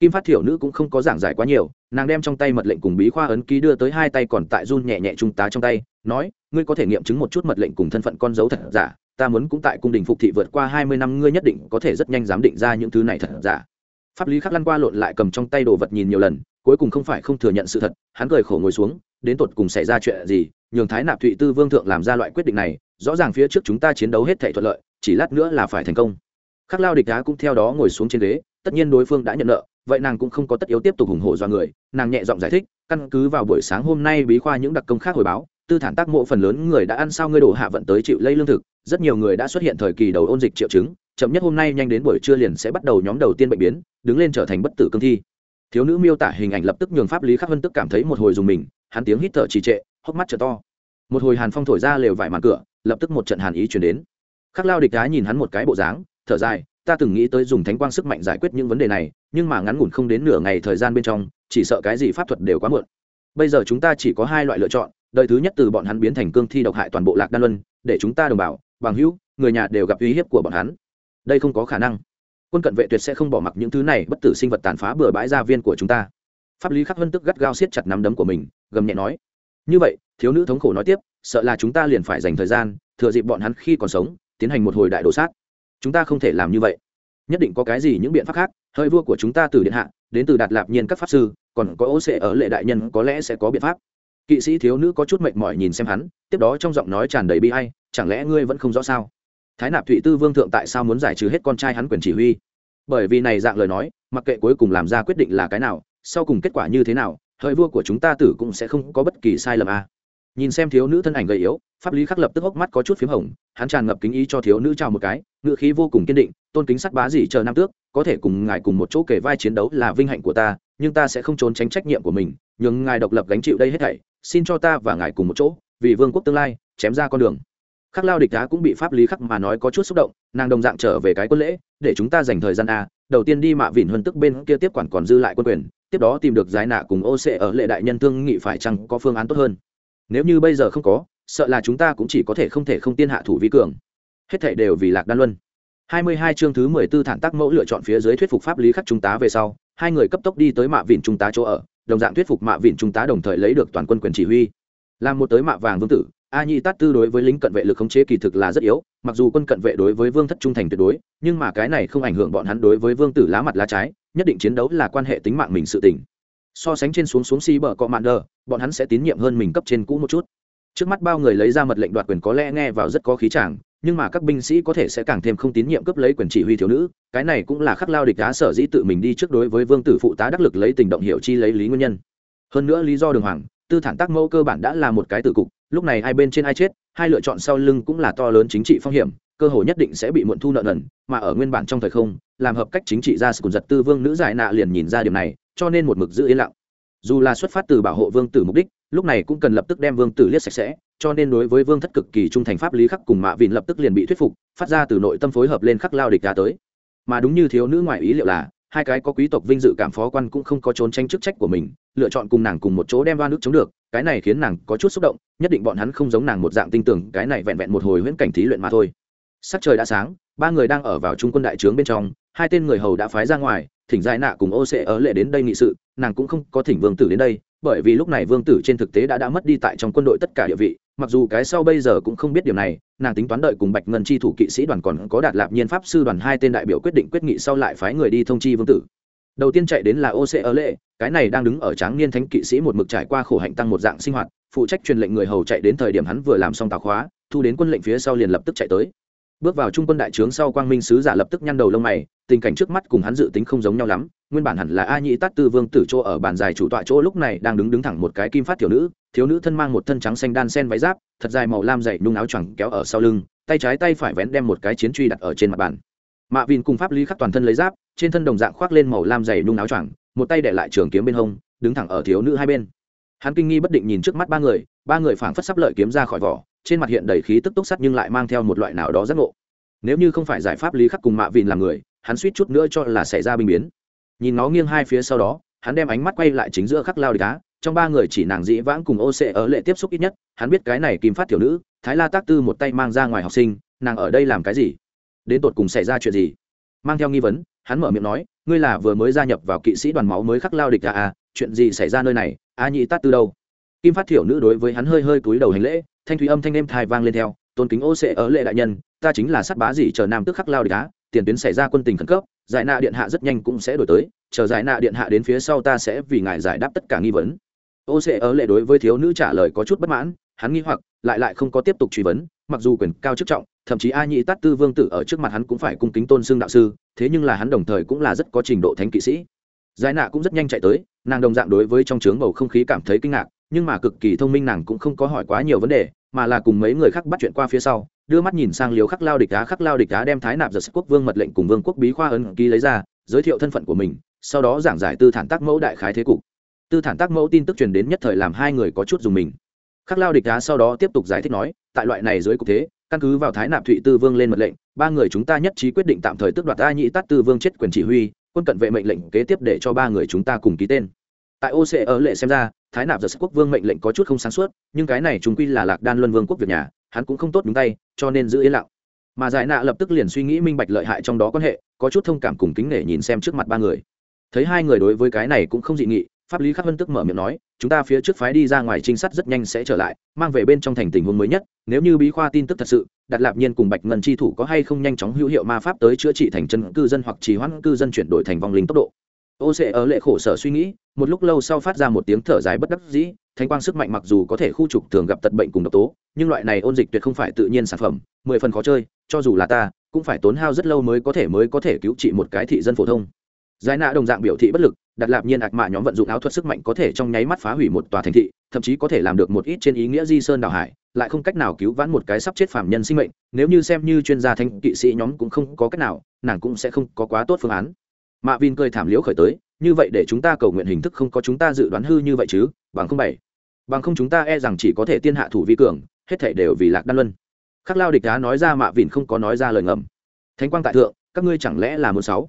Kim phát thiểu nữ cũng không có giảng giải quá nhiều, nàng đem trong tay mật lệnh cùng bí khoa ấn ký đưa tới hai tay còn tại run nhẹ nhẹ trung tá trong tay, nói ngươi có thể nghiệm chứng một chút mật lệnh cùng thân phận con dấu thật giả, ta muốn cũng tại cung đình phục thị vượt qua hai mươi năm, ngươi nhất định có thể rất nhanh giám định ra những thứ này thật giả. Pháp lý khắc lăn qua lộn lại cầm trong tay đồ vật nhìn nhiều lần, cuối cùng không phải không thừa nhận sự thật, hắn cười khổ ngồi xuống, đến tột cùng xảy ra chuyện gì, nhường thái nạp thụy tư vương thượng làm ra loại quyết định này, rõ ràng phía trước chúng ta chiến đấu hết thể thuận lợi, chỉ lát nữa là phải thành công. Khắc lao địch đá cũng theo đó ngồi xuống trên ghế, tất nhiên đối phương đã nhận nợ, vậy nàng cũng không có tất yếu tiếp tục ủng hộ do người, nàng nhẹ giọng giải thích, căn cứ vào buổi sáng hôm nay bí khoa những đặc công khác hồi báo tư thản tác mộ phần lớn người đã ăn sao ngươi đổ hạ vận tới chịu lây lương thực, rất nhiều người đã xuất hiện thời kỳ đầu ôn dịch triệu chứng, chậm nhất hôm nay nhanh đến buổi trưa liền sẽ bắt đầu nhóm đầu tiên bệnh biến, đứng lên trở thành bất tử cương thi. Thiếu nữ miêu tả hình ảnh lập tức nhường pháp lý khắc vân tức cảm thấy một hồi dùng mình, hắn tiếng hít thở trì trệ, hốc mắt trở to. Một hồi hàn phong thổi ra lều vải màn cửa, lập tức một trận hàn ý chuyển đến. Khắc lao địch đá nhìn hắn một cái bộ dáng, thở dài, ta từng nghĩ tới dùng thánh quang sức mạnh giải quyết những vấn đề này, nhưng mà ngắn ngủn không đến nửa ngày thời gian bên trong, chỉ sợ cái gì pháp thuật đều quá muộn. Bây giờ chúng ta chỉ có hai loại lựa chọn đời thứ nhất từ bọn hắn biến thành cương thi độc hại toàn bộ lạc đan luân, để chúng ta đồng bào, bằng hữu, người nhà đều gặp uy hiếp của bọn hắn. Đây không có khả năng. Quân cận vệ tuyệt sẽ không bỏ mặc những thứ này, bất tử sinh vật tàn phá bừa bãi gia viên của chúng ta. Pháp lý khắc vân tức gắt gao siết chặt nắm đấm của mình, gầm nhẹ nói. Như vậy, thiếu nữ thống khổ nói tiếp, sợ là chúng ta liền phải dành thời gian, thừa dịp bọn hắn khi còn sống, tiến hành một hồi đại đồ sát. Chúng ta không thể làm như vậy. Nhất định có cái gì những biện pháp khác, hơi vua của chúng ta từ điện hạ, đến từ đạt lạp nhiên các pháp sư, còn có ô sệ ở lệ đại nhân có lẽ sẽ có biện pháp kỵ sĩ thiếu nữ có chút mệt mỏi nhìn xem hắn, tiếp đó trong giọng nói tràn đầy bi hay chẳng lẽ ngươi vẫn không rõ sao thái nạp thụy tư vương thượng tại sao muốn giải trừ hết con trai hắn quyền chỉ huy bởi vì này dạng lời nói, mặc kệ cuối cùng làm ra quyết định là cái nào, sau cùng kết quả như thế nào, hỡi vua của chúng ta tử cũng sẽ không có bất kỳ sai lầm à. nhìn xem thiếu nữ thân ảnh gầy yếu, pháp lý khắc lập tức hốc mắt có chút p h í m hồng, hắn tràn ngập kính ý cho thiếu nữ chào một cái ngự khí vô cùng kiên định, tôn kính sắt bá gì chờ năm tước, có thể cùng ngài cùng một chỗ kể vai chiến đấu là vinh hạnh của ta nhưng ta sẽ không trốn tránh trách nhiệm của mình, nhường ngài độc lập gánh chịu đây hết thảy, xin cho ta và ngài cùng một chỗ, vì vương quốc tương lai, chém ra con đường. Khắc lao địch đá cũng bị pháp lý khắc mà nói có chút xúc động, nàng đồng dạng trở về cái quân lễ, để chúng ta dành thời gian a, đầu tiên đi mạ vỉn huân tức bên kia tiếp quản còn dư lại quân quyền, tiếp đó tìm được giải nạ cùng ô xệ ở lệ đại nhân thương nghị phải chăng có phương án tốt hơn. Nếu như bây giờ không có, sợ là chúng ta cũng chỉ có thể không thể không tiên hạ thủ vi cường. Hết thảy đều vì lạc đan luân. 22 chương thứ 14 thản tác mẫu lựa chọn phía dưới thuyết phục pháp lý khắc trung tá về sau hai người cấp tốc đi tới mạ vịn trung tá chỗ ở, đồng dạng thuyết phục mạ vịn trung tá đồng thời lấy được toàn quân quyền chỉ huy. Làm một tới mạ vàng vương tử, a nhi tát tư đối với lính cận vệ lực khống chế kỳ thực là rất yếu, mặc dù quân cận vệ đối với vương thất trung thành tuyệt đối, nhưng mà cái này không ảnh hưởng bọn hắn đối với vương tử lá mặt lá trái, nhất định chiến đấu là quan hệ tính mạng mình sự tỉnh so sánh trên xuống xuống si bờ cọ mạn đờ, bọn hắn sẽ tín nhiệm hơn mình cấp trên cũ một chút. Trước mắt bao người lấy ra mật lệnh đoạt quyền có lẽ nghe vào rất có khí chàng nhưng mà các binh sĩ có thể sẽ càng thêm không tín nhiệm cấp lấy quyền chỉ huy thiếu nữ, cái này cũng là khắc lao địch đá sở dĩ tự mình đi trước đối với vương tử phụ tá đắc lực lấy tình động hiệu chi lấy lý nguyên nhân. Hơn nữa lý do đường hoàng, tư thản tác mẫu cơ bản đã là một cái tử cục, lúc này hai bên trên ai chết, hai lựa chọn sau lưng cũng là to lớn chính trị phong hiểm, cơ hội nhất định sẽ bị muộn thu nợ nần, mà ở nguyên bản trong thời không, làm hợp cách chính trị ra sự giật tư vương nữ giải nạ liền nhìn ra điểm này, cho nên một mực giữ yên lặng dù là xuất phát từ bảo hộ vương tử mục đích, lúc này cũng cần lập tức đem vương tử liếc sạch sẽ, cho nên đối với vương thất cực kỳ trung thành pháp lý khắc cùng mạ vịn lập tức liền bị thuyết phục, phát ra từ nội tâm phối hợp lên khắc lao địch ra tới. Mà đúng như thiếu nữ ngoại ý liệu là, hai cái có quý tộc vinh dự cảm phó quan cũng không có trốn tranh chức trách của mình, lựa chọn cùng nàng cùng một chỗ đem đoan nước chống được, cái này khiến nàng có chút xúc động, nhất định bọn hắn không giống nàng một dạng tinh tưởng, cái này vẹn vẹn một hồi huyễn cảnh thí luyện mà thôi. Sắc trời đã sáng, ba người đang ở vào trung quân đại trướng bên trong, hai tên người hầu đã phái ra ngoài, thỉnh giải nạ cùng ô sẽ ở lệ đến đây nghị sự nàng cũng không có thỉnh vương tử đến đây, bởi vì lúc này vương tử trên thực tế đã đã mất đi tại trong quân đội tất cả địa vị, mặc dù cái sau bây giờ cũng không biết điều này, nàng tính toán đợi cùng bạch ngân chi thủ kỵ sĩ đoàn còn có đạt lạp nhiên pháp sư đoàn hai tên đại biểu quyết định quyết nghị sau lại phái người đi thông chi vương tử. Đầu tiên chạy đến là ô xê ở lệ, cái này đang đứng ở tráng niên thánh kỵ sĩ một mực trải qua khổ hạnh tăng một dạng sinh hoạt, phụ trách truyền lệnh người hầu chạy đến thời điểm hắn vừa làm xong tào khóa, thu đến quân lệnh phía sau liền lập tức chạy tới bước vào trung quân đại trướng sau quang minh sứ giả lập tức nhăn đầu lông mày, tình cảnh trước mắt cùng hắn dự tính không giống nhau lắm, nguyên bản hẳn là a nhĩ tát tư vương tử chỗ ở bàn dài chủ tọa chỗ lúc này đang đứng đứng thẳng một cái kim phát thiếu nữ thiếu nữ thân mang một thân trắng xanh đan sen váy giáp, thật dài màu lam dày nung áo choàng kéo ở sau lưng, tay trái tay phải vén đem một cái chiến truy đặt ở trên mặt bàn. Mạ vìn cùng pháp lý khắc toàn thân lấy giáp, trên thân đồng dạng khoác lên màu lam dày nung áo choàng, một tay để lại trường kiếm bên hông, đứng thẳng ở thiếu nữ hai bên. Hắn kinh nghi bất định nhìn trước mắt ba người ba người phảng phất sắp lợi kiếm ra khỏi vỏ trên mặt hiện đầy khí tức túc sắt nhưng lại mang theo một loại nào đó giác ngộ. Nếu như không phải giải pháp lý khắc cùng mạ vìn làm người, hắn suýt chút nữa cho là xảy ra binh biến. Nhìn nó nghiêng hai phía sau đó, hắn đem ánh mắt quay lại chính giữa khắc lao địch cá trong ba người chỉ nàng dĩ vãng cùng ô xệ ở lệ tiếp xúc ít nhất, hắn biết cái này kim phát tiểu nữ, thái la tác tư một tay mang ra ngoài học sinh, nàng ở đây làm cái gì? Đến tột cùng xảy ra chuyện gì? Mang theo nghi vấn, hắn mở miệng nói, ngươi là vừa mới gia nhập vào kỵ sĩ đoàn máu mới khắc lao địch à à chuyện gì xảy ra nơi này? A nhị tát tư đâu? Kim phát thiểu nữ đối với hắn hơi hơi cúi đầu hành lễ thanh thủy âm thanh êm thai vang lên theo, tôn kính ô sệ ở lệ đại nhân, ta chính là sát bá gì chờ nam tức khắc lao địch á, tiền tuyến xảy ra quân tình khẩn cấp, giải nạ điện hạ rất nhanh cũng sẽ đổi tới, chờ giải nạ điện hạ đến phía sau ta sẽ vì ngài giải đáp tất cả nghi vấn. Ô sệ ở lệ đối với thiếu nữ trả lời có chút bất mãn, hắn nghi hoặc, lại lại không có tiếp tục truy vấn, mặc dù quyền cao chức trọng, thậm chí a nhị tát tư vương tử ở trước mặt hắn cũng phải cung kính tôn xưng đạo sư, thế nhưng là hắn đồng thời cũng là rất có trình độ thánh kỵ sĩ. Giải nạ cũng rất nhanh chạy tới, nàng đồng dạng đối với trong trướng bầu không khí cảm thấy kinh ngạc, nhưng mà cực kỳ thông minh nàng cũng không có hỏi quá nhiều vấn đề mà là cùng mấy người khác bắt chuyện qua phía sau, đưa mắt nhìn sang liều khắc lao địch đá khắc lao địch đá đem thái nạp giật sức quốc vương mật lệnh cùng vương quốc bí khoa ấn ký lấy ra, giới thiệu thân phận của mình, sau đó giảng giải tư thản tác mẫu đại khái thế cục. Tư thản tác mẫu tin tức truyền đến nhất thời làm hai người có chút dùng mình. Khắc lao địch đá sau đó tiếp tục giải thích nói, tại loại này dưới cục thế, căn cứ vào thái nạp thụy tư vương lên mật lệnh, ba người chúng ta nhất trí quyết định tạm thời tước đoạt a nhị tát tư vương chết quyền chỉ huy, quân cận vệ mệnh lệnh kế tiếp để cho ba người chúng ta cùng ký tên tại ô xê ở lệ xem ra, thái nạp giật quốc vương mệnh lệnh có chút không sáng suốt, nhưng cái này chúng quy là lạc đan luân vương quốc việt nhà, hắn cũng không tốt đúng tay, cho nên giữ yên lặng. Mà giải nạ lập tức liền suy nghĩ minh bạch lợi hại trong đó quan hệ, có chút thông cảm cùng kính nể nhìn xem trước mặt ba người. Thấy hai người đối với cái này cũng không dị nghị, pháp lý khắc vân tức mở miệng nói, chúng ta phía trước phái đi ra ngoài trinh sát rất nhanh sẽ trở lại, mang về bên trong thành tình huống mới nhất, nếu như bí khoa tin tức thật sự đặt lạp nhiên cùng bạch ngân chi thủ có hay không nhanh chóng hữu hiệu ma pháp tới chữa trị thành chân cư dân hoặc trì hoãn cư dân chuyển đổi thành vong linh tốc độ ô sẽ ở lệ khổ sở suy nghĩ, một lúc lâu sau phát ra một tiếng thở dài bất đắc dĩ, thánh quang sức mạnh mặc dù có thể khu trục thường gặp tật bệnh cùng độc tố, nhưng loại này ôn dịch tuyệt không phải tự nhiên sản phẩm, mười phần khó chơi, cho dù là ta, cũng phải tốn hao rất lâu mới có thể mới có thể cứu trị một cái thị dân phổ thông. Giải nạ đồng dạng biểu thị bất lực, đặt lạp nhiên ạc mạ nhóm vận dụng áo thuật sức mạnh có thể trong nháy mắt phá hủy một tòa thành thị, thậm chí có thể làm được một ít trên ý nghĩa di sơn đảo hải, lại không cách nào cứu vãn một cái sắp chết phạm nhân sinh mệnh, nếu như xem như chuyên gia thanh kỵ sĩ nhóm cũng không có cách nào, nàng cũng sẽ không có quá tốt phương án mạ vin cười thảm liễu khởi tới, như vậy để chúng ta cầu nguyện hình thức không có chúng ta dự đoán hư như vậy chứ, bằng không bảy. Bằng không chúng ta e rằng chỉ có thể tiên hạ thủ vi cường, hết thể đều vì lạc đan luân. Khắc lao địch đá nói ra mạ vìn không có nói ra lời ngầm. Thánh quang tại thượng, các ngươi chẳng lẽ là một sáu?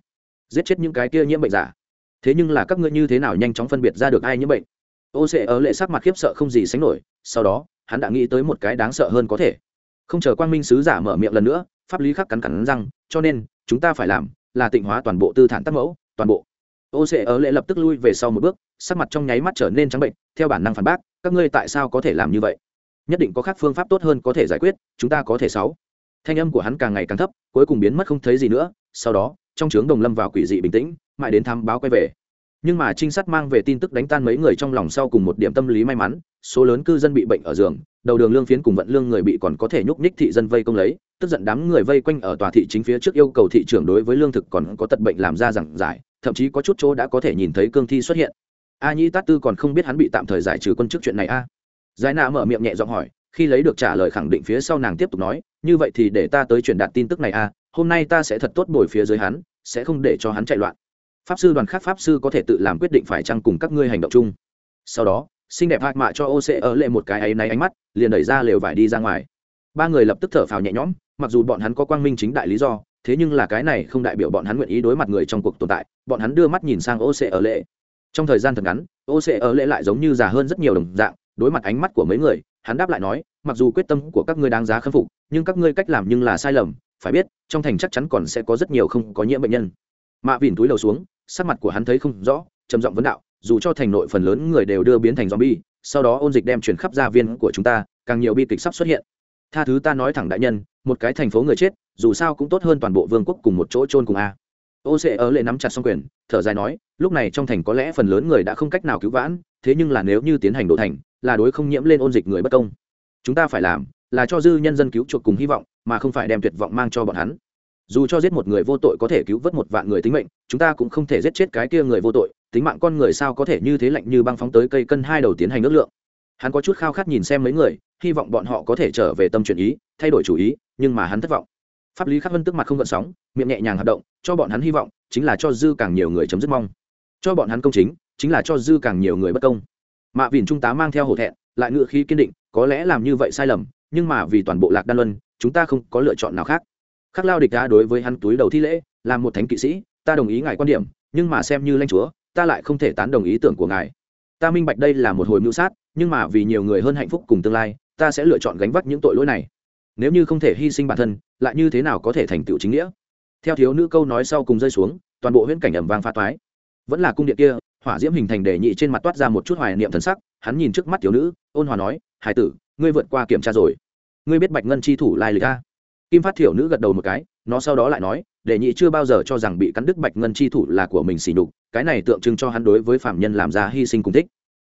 Giết chết những cái kia nhiễm bệnh giả. Thế nhưng là các ngươi như thế nào nhanh chóng phân biệt ra được ai nhiễm bệnh? Ô sẽ ở lệ sắc mặt khiếp sợ không gì sánh nổi, sau đó, hắn đã nghĩ tới một cái đáng sợ hơn có thể. Không chờ quang minh sứ giả mở miệng lần nữa, pháp lý khắc cắn cắn răng, cho nên, chúng ta phải làm là tịnh hóa toàn bộ tư thản tác mẫu, toàn bộ. Ô sẽ ở lệ lập tức lui về sau một bước, sắc mặt trong nháy mắt trở nên trắng bệnh, theo bản năng phản bác, các ngươi tại sao có thể làm như vậy? Nhất định có khác phương pháp tốt hơn có thể giải quyết, chúng ta có thể sáu. Thanh âm của hắn càng ngày càng thấp, cuối cùng biến mất không thấy gì nữa, sau đó, trong trướng đồng lâm vào quỷ dị bình tĩnh, mãi đến thăm báo quay về nhưng mà trinh sát mang về tin tức đánh tan mấy người trong lòng sau cùng một điểm tâm lý may mắn, số lớn cư dân bị bệnh ở giường, đầu đường lương phiến cùng vận lương người bị còn có thể nhúc nhích thị dân vây công lấy, tức giận đám người vây quanh ở tòa thị chính phía trước yêu cầu thị trường đối với lương thực còn có tật bệnh làm ra giảng giải, thậm chí có chút chỗ đã có thể nhìn thấy cương thi xuất hiện. A nhĩ tát tư còn không biết hắn bị tạm thời giải trừ quân chức chuyện này a. Giải nạ mở miệng nhẹ giọng hỏi, khi lấy được trả lời khẳng định phía sau nàng tiếp tục nói, như vậy thì để ta tới truyền đạt tin tức này a, hôm nay ta sẽ thật tốt bồi phía dưới hắn, sẽ không để cho hắn chạy loạn pháp sư đoàn khác pháp sư có thể tự làm quyết định phải chăng cùng các ngươi hành động chung. Sau đó, xinh đẹp hạc mạ cho ô xê ở lệ một cái áy náy ánh mắt, liền đẩy ra lều vải đi ra ngoài. Ba người lập tức thở phào nhẹ nhõm, mặc dù bọn hắn có quang minh chính đại lý do, thế nhưng là cái này không đại biểu bọn hắn nguyện ý đối mặt người trong cuộc tồn tại, bọn hắn đưa mắt nhìn sang ô xê ở lệ. Trong thời gian thật ngắn, ô xê ở lệ lại giống như già hơn rất nhiều đồng dạng, đối mặt ánh mắt của mấy người, hắn đáp lại nói, mặc dù quyết tâm của các ngươi đáng giá khâm phục, nhưng các ngươi cách làm nhưng là sai lầm, phải biết, trong thành chắc chắn còn sẽ có rất nhiều không có nhiễm bệnh nhân. Mạ vìn túi đầu xuống sắc mặt của hắn thấy không rõ, trầm giọng vấn đạo, dù cho thành nội phần lớn người đều đưa biến thành zombie, sau đó ôn dịch đem chuyển khắp gia viên của chúng ta, càng nhiều bi kịch sắp xuất hiện. Tha thứ ta nói thẳng đại nhân, một cái thành phố người chết, dù sao cũng tốt hơn toàn bộ vương quốc cùng một chỗ trôn cùng a. Ô sẽ ở lệ nắm chặt xong quyền, thở dài nói, lúc này trong thành có lẽ phần lớn người đã không cách nào cứu vãn, thế nhưng là nếu như tiến hành đổ thành, là đối không nhiễm lên ôn dịch người bất công. Chúng ta phải làm là cho dư nhân dân cứu chuộc cùng hy vọng, mà không phải đem tuyệt vọng mang cho bọn hắn dù cho giết một người vô tội có thể cứu vớt một vạn người tính mệnh, chúng ta cũng không thể giết chết cái kia người vô tội, tính mạng con người sao có thể như thế lạnh như băng phóng tới cây cân hai đầu tiến hành ước lượng. Hắn có chút khao khát nhìn xem mấy người, hy vọng bọn họ có thể trở về tâm chuyển ý, thay đổi chủ ý, nhưng mà hắn thất vọng. Pháp lý khắc vân tức mặt không gợn sóng, miệng nhẹ nhàng hoạt động, cho bọn hắn hy vọng, chính là cho dư càng nhiều người chấm dứt mong. Cho bọn hắn công chính chính là cho dư càng nhiều người bất công. Mạ vìn trung tá mang theo hổ thẹn, lại ngựa khí kiên định, có lẽ làm như vậy sai lầm, nhưng mà vì toàn bộ lạc đan luân, chúng ta không có lựa chọn nào khác khắc lao địch đã đối với hắn túi đầu thi lễ làm một thánh kỵ sĩ, ta đồng ý ngài quan điểm, nhưng mà xem như lãnh chúa, ta lại không thể tán đồng ý tưởng của ngài. Ta minh bạch đây là một hồi mưu sát, nhưng mà vì nhiều người hơn hạnh phúc cùng tương lai, ta sẽ lựa chọn gánh vác những tội lỗi này. Nếu như không thể hy sinh bản thân, lại như thế nào có thể thành tựu chính nghĩa? Theo thiếu nữ câu nói sau cùng rơi xuống, toàn bộ huyễn cảnh ẩm vang pha toái. Vẫn là cung điện kia, hỏa diễm hình thành đề nhị trên mặt toát ra một chút hoài niệm thần sắc, hắn nhìn trước mắt thiếu nữ, ôn hòa nói, hải tử, ngươi vượt qua kiểm tra rồi. Ngươi biết bạch ngân chi thủ lai lịch a? Kim phát thiểu nữ gật đầu một cái, nó sau đó lại nói, đệ nhị chưa bao giờ cho rằng bị cắn đứt bạch ngân chi thủ là của mình xỉ nhục, cái này tượng trưng cho hắn đối với phạm nhân làm ra hy sinh cùng thích.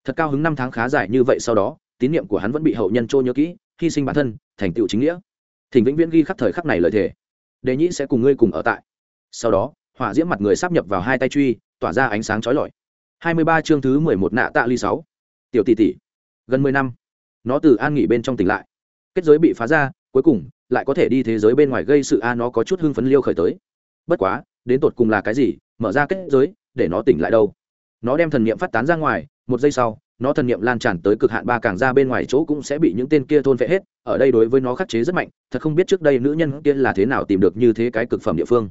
Thật cao hứng năm tháng khá dài như vậy sau đó, tín nhiệm của hắn vẫn bị hậu nhân trôi nhớ kỹ, hy sinh bản thân, thành tựu chính nghĩa. Thỉnh vĩnh viễn ghi khắc thời khắc này lời thề. Đề nhị sẽ cùng ngươi cùng ở tại. Sau đó, hỏa diễm mặt người sắp nhập vào hai tay truy, tỏa ra ánh sáng chói lọi. Hai mươi ba chương thứ mười một nạ tạ ly sáu. Tiểu tỷ tỷ. Gần mười năm, nó từ an nghỉ bên trong tỉnh lại. Kết giới bị phá ra cuối cùng, lại có thể đi thế giới bên ngoài gây sự a, nó có chút hưng phấn liêu khởi tới. Bất quá, đến tột cùng là cái gì, mở ra kết giới, để nó tỉnh lại đâu? Nó đem thần niệm phát tán ra ngoài, một giây sau, nó thần niệm lan tràn tới cực hạn ba càng ra bên ngoài chỗ cũng sẽ bị những tên kia thôn vệ hết, ở đây đối với nó khắc chế rất mạnh, thật không biết trước đây nữ nhân kia là thế nào tìm được như thế cái cực phẩm địa phương.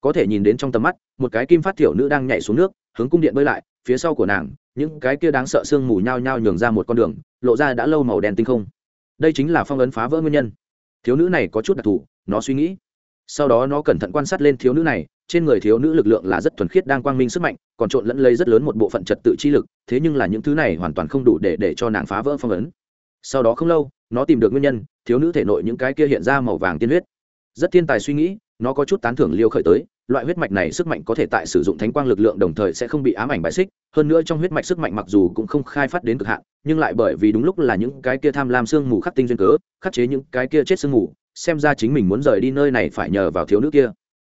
Có thể nhìn đến trong tầm mắt, một cái kim phát thiểu nữ đang nhảy xuống nước, hướng cung điện bơi lại, phía sau của nàng, những cái kia đáng sợ sương mù nhao nhao nhường ra một con đường, lộ ra đã lâu màu đen tinh không. Đây chính là phong ấn phá vỡ nguyên nhân thiếu nữ này có chút đặc thù, nó suy nghĩ. Sau đó nó cẩn thận quan sát lên thiếu nữ này, trên người thiếu nữ lực lượng là rất thuần khiết đang quang minh sức mạnh, còn trộn lẫn lấy rất lớn một bộ phận trật tự chi lực, thế nhưng là những thứ này hoàn toàn không đủ để để cho nàng phá vỡ phong ấn. Sau đó không lâu, nó tìm được nguyên nhân, thiếu nữ thể nội những cái kia hiện ra màu vàng tiên huyết. Rất thiên tài suy nghĩ, nó có chút tán thưởng liêu khởi tới loại huyết mạch này sức mạnh có thể tại sử dụng thánh quang lực lượng đồng thời sẽ không bị ám ảnh bại xích. Hơn nữa trong huyết mạch sức mạnh mặc dù cũng không khai phát đến cực hạn, nhưng lại bởi vì đúng lúc là những cái kia tham lam sương mù khắc tinh duyên cớ, khắc chế những cái kia chết sương mù, xem ra chính mình muốn rời đi nơi này phải nhờ vào thiếu nữ kia.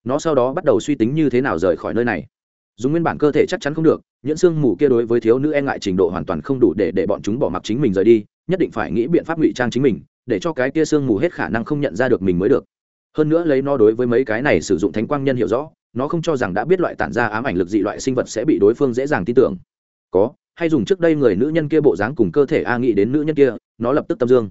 Nó sau đó bắt đầu suy tính như thế nào rời khỏi nơi này. Dùng nguyên bản cơ thể chắc chắn không được, những sương mù kia đối với thiếu nữ e ngại trình độ hoàn toàn không đủ để để bọn chúng bỏ mặc chính mình rời đi, nhất định phải nghĩ biện pháp ngụy trang chính mình, để cho cái kia sương mù hết khả năng không nhận ra được mình mới được hơn nữa lấy nó đối với mấy cái này sử dụng thánh quang nhân hiểu rõ, nó không cho rằng đã biết loại tản ra ám ảnh lực dị loại sinh vật sẽ bị đối phương dễ dàng tin tưởng. Có, hay dùng trước đây người nữ nhân kia bộ dáng cùng cơ thể a nghĩ đến nữ nhân kia, nó lập tức tâm dương.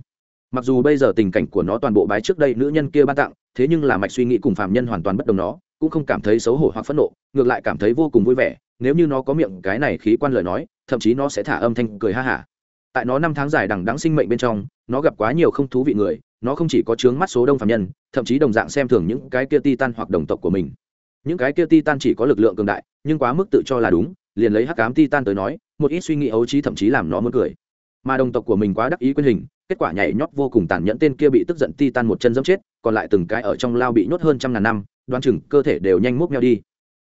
Mặc dù bây giờ tình cảnh của nó toàn bộ bái trước đây nữ nhân kia ban tặng, thế nhưng là mạch suy nghĩ cùng phạm nhân hoàn toàn bất đồng nó, cũng không cảm thấy xấu hổ hoặc phẫn nộ, ngược lại cảm thấy vô cùng vui vẻ, nếu như nó có miệng cái này khí quan lời nói, thậm chí nó sẽ thả âm thanh cười ha hả. Tại nó năm tháng dài đằng đắng sinh mệnh bên trong, nó gặp quá nhiều không thú vị người nó không chỉ có chướng mắt số đông phạm nhân, thậm chí đồng dạng xem thường những cái kia ti tan hoặc đồng tộc của mình. Những cái kia ti tan chỉ có lực lượng cường đại, nhưng quá mức tự cho là đúng, liền lấy hắc cám ti tan tới nói, một ít suy nghĩ ấu trí thậm chí làm nó muốn cười. Mà đồng tộc của mình quá đắc ý quyên hình, kết quả nhảy nhót vô cùng tàn nhẫn tên kia bị tức giận ti tan một chân dẫm chết, còn lại từng cái ở trong lao bị nhốt hơn trăm ngàn năm, đoán chừng cơ thể đều nhanh múc nhau đi.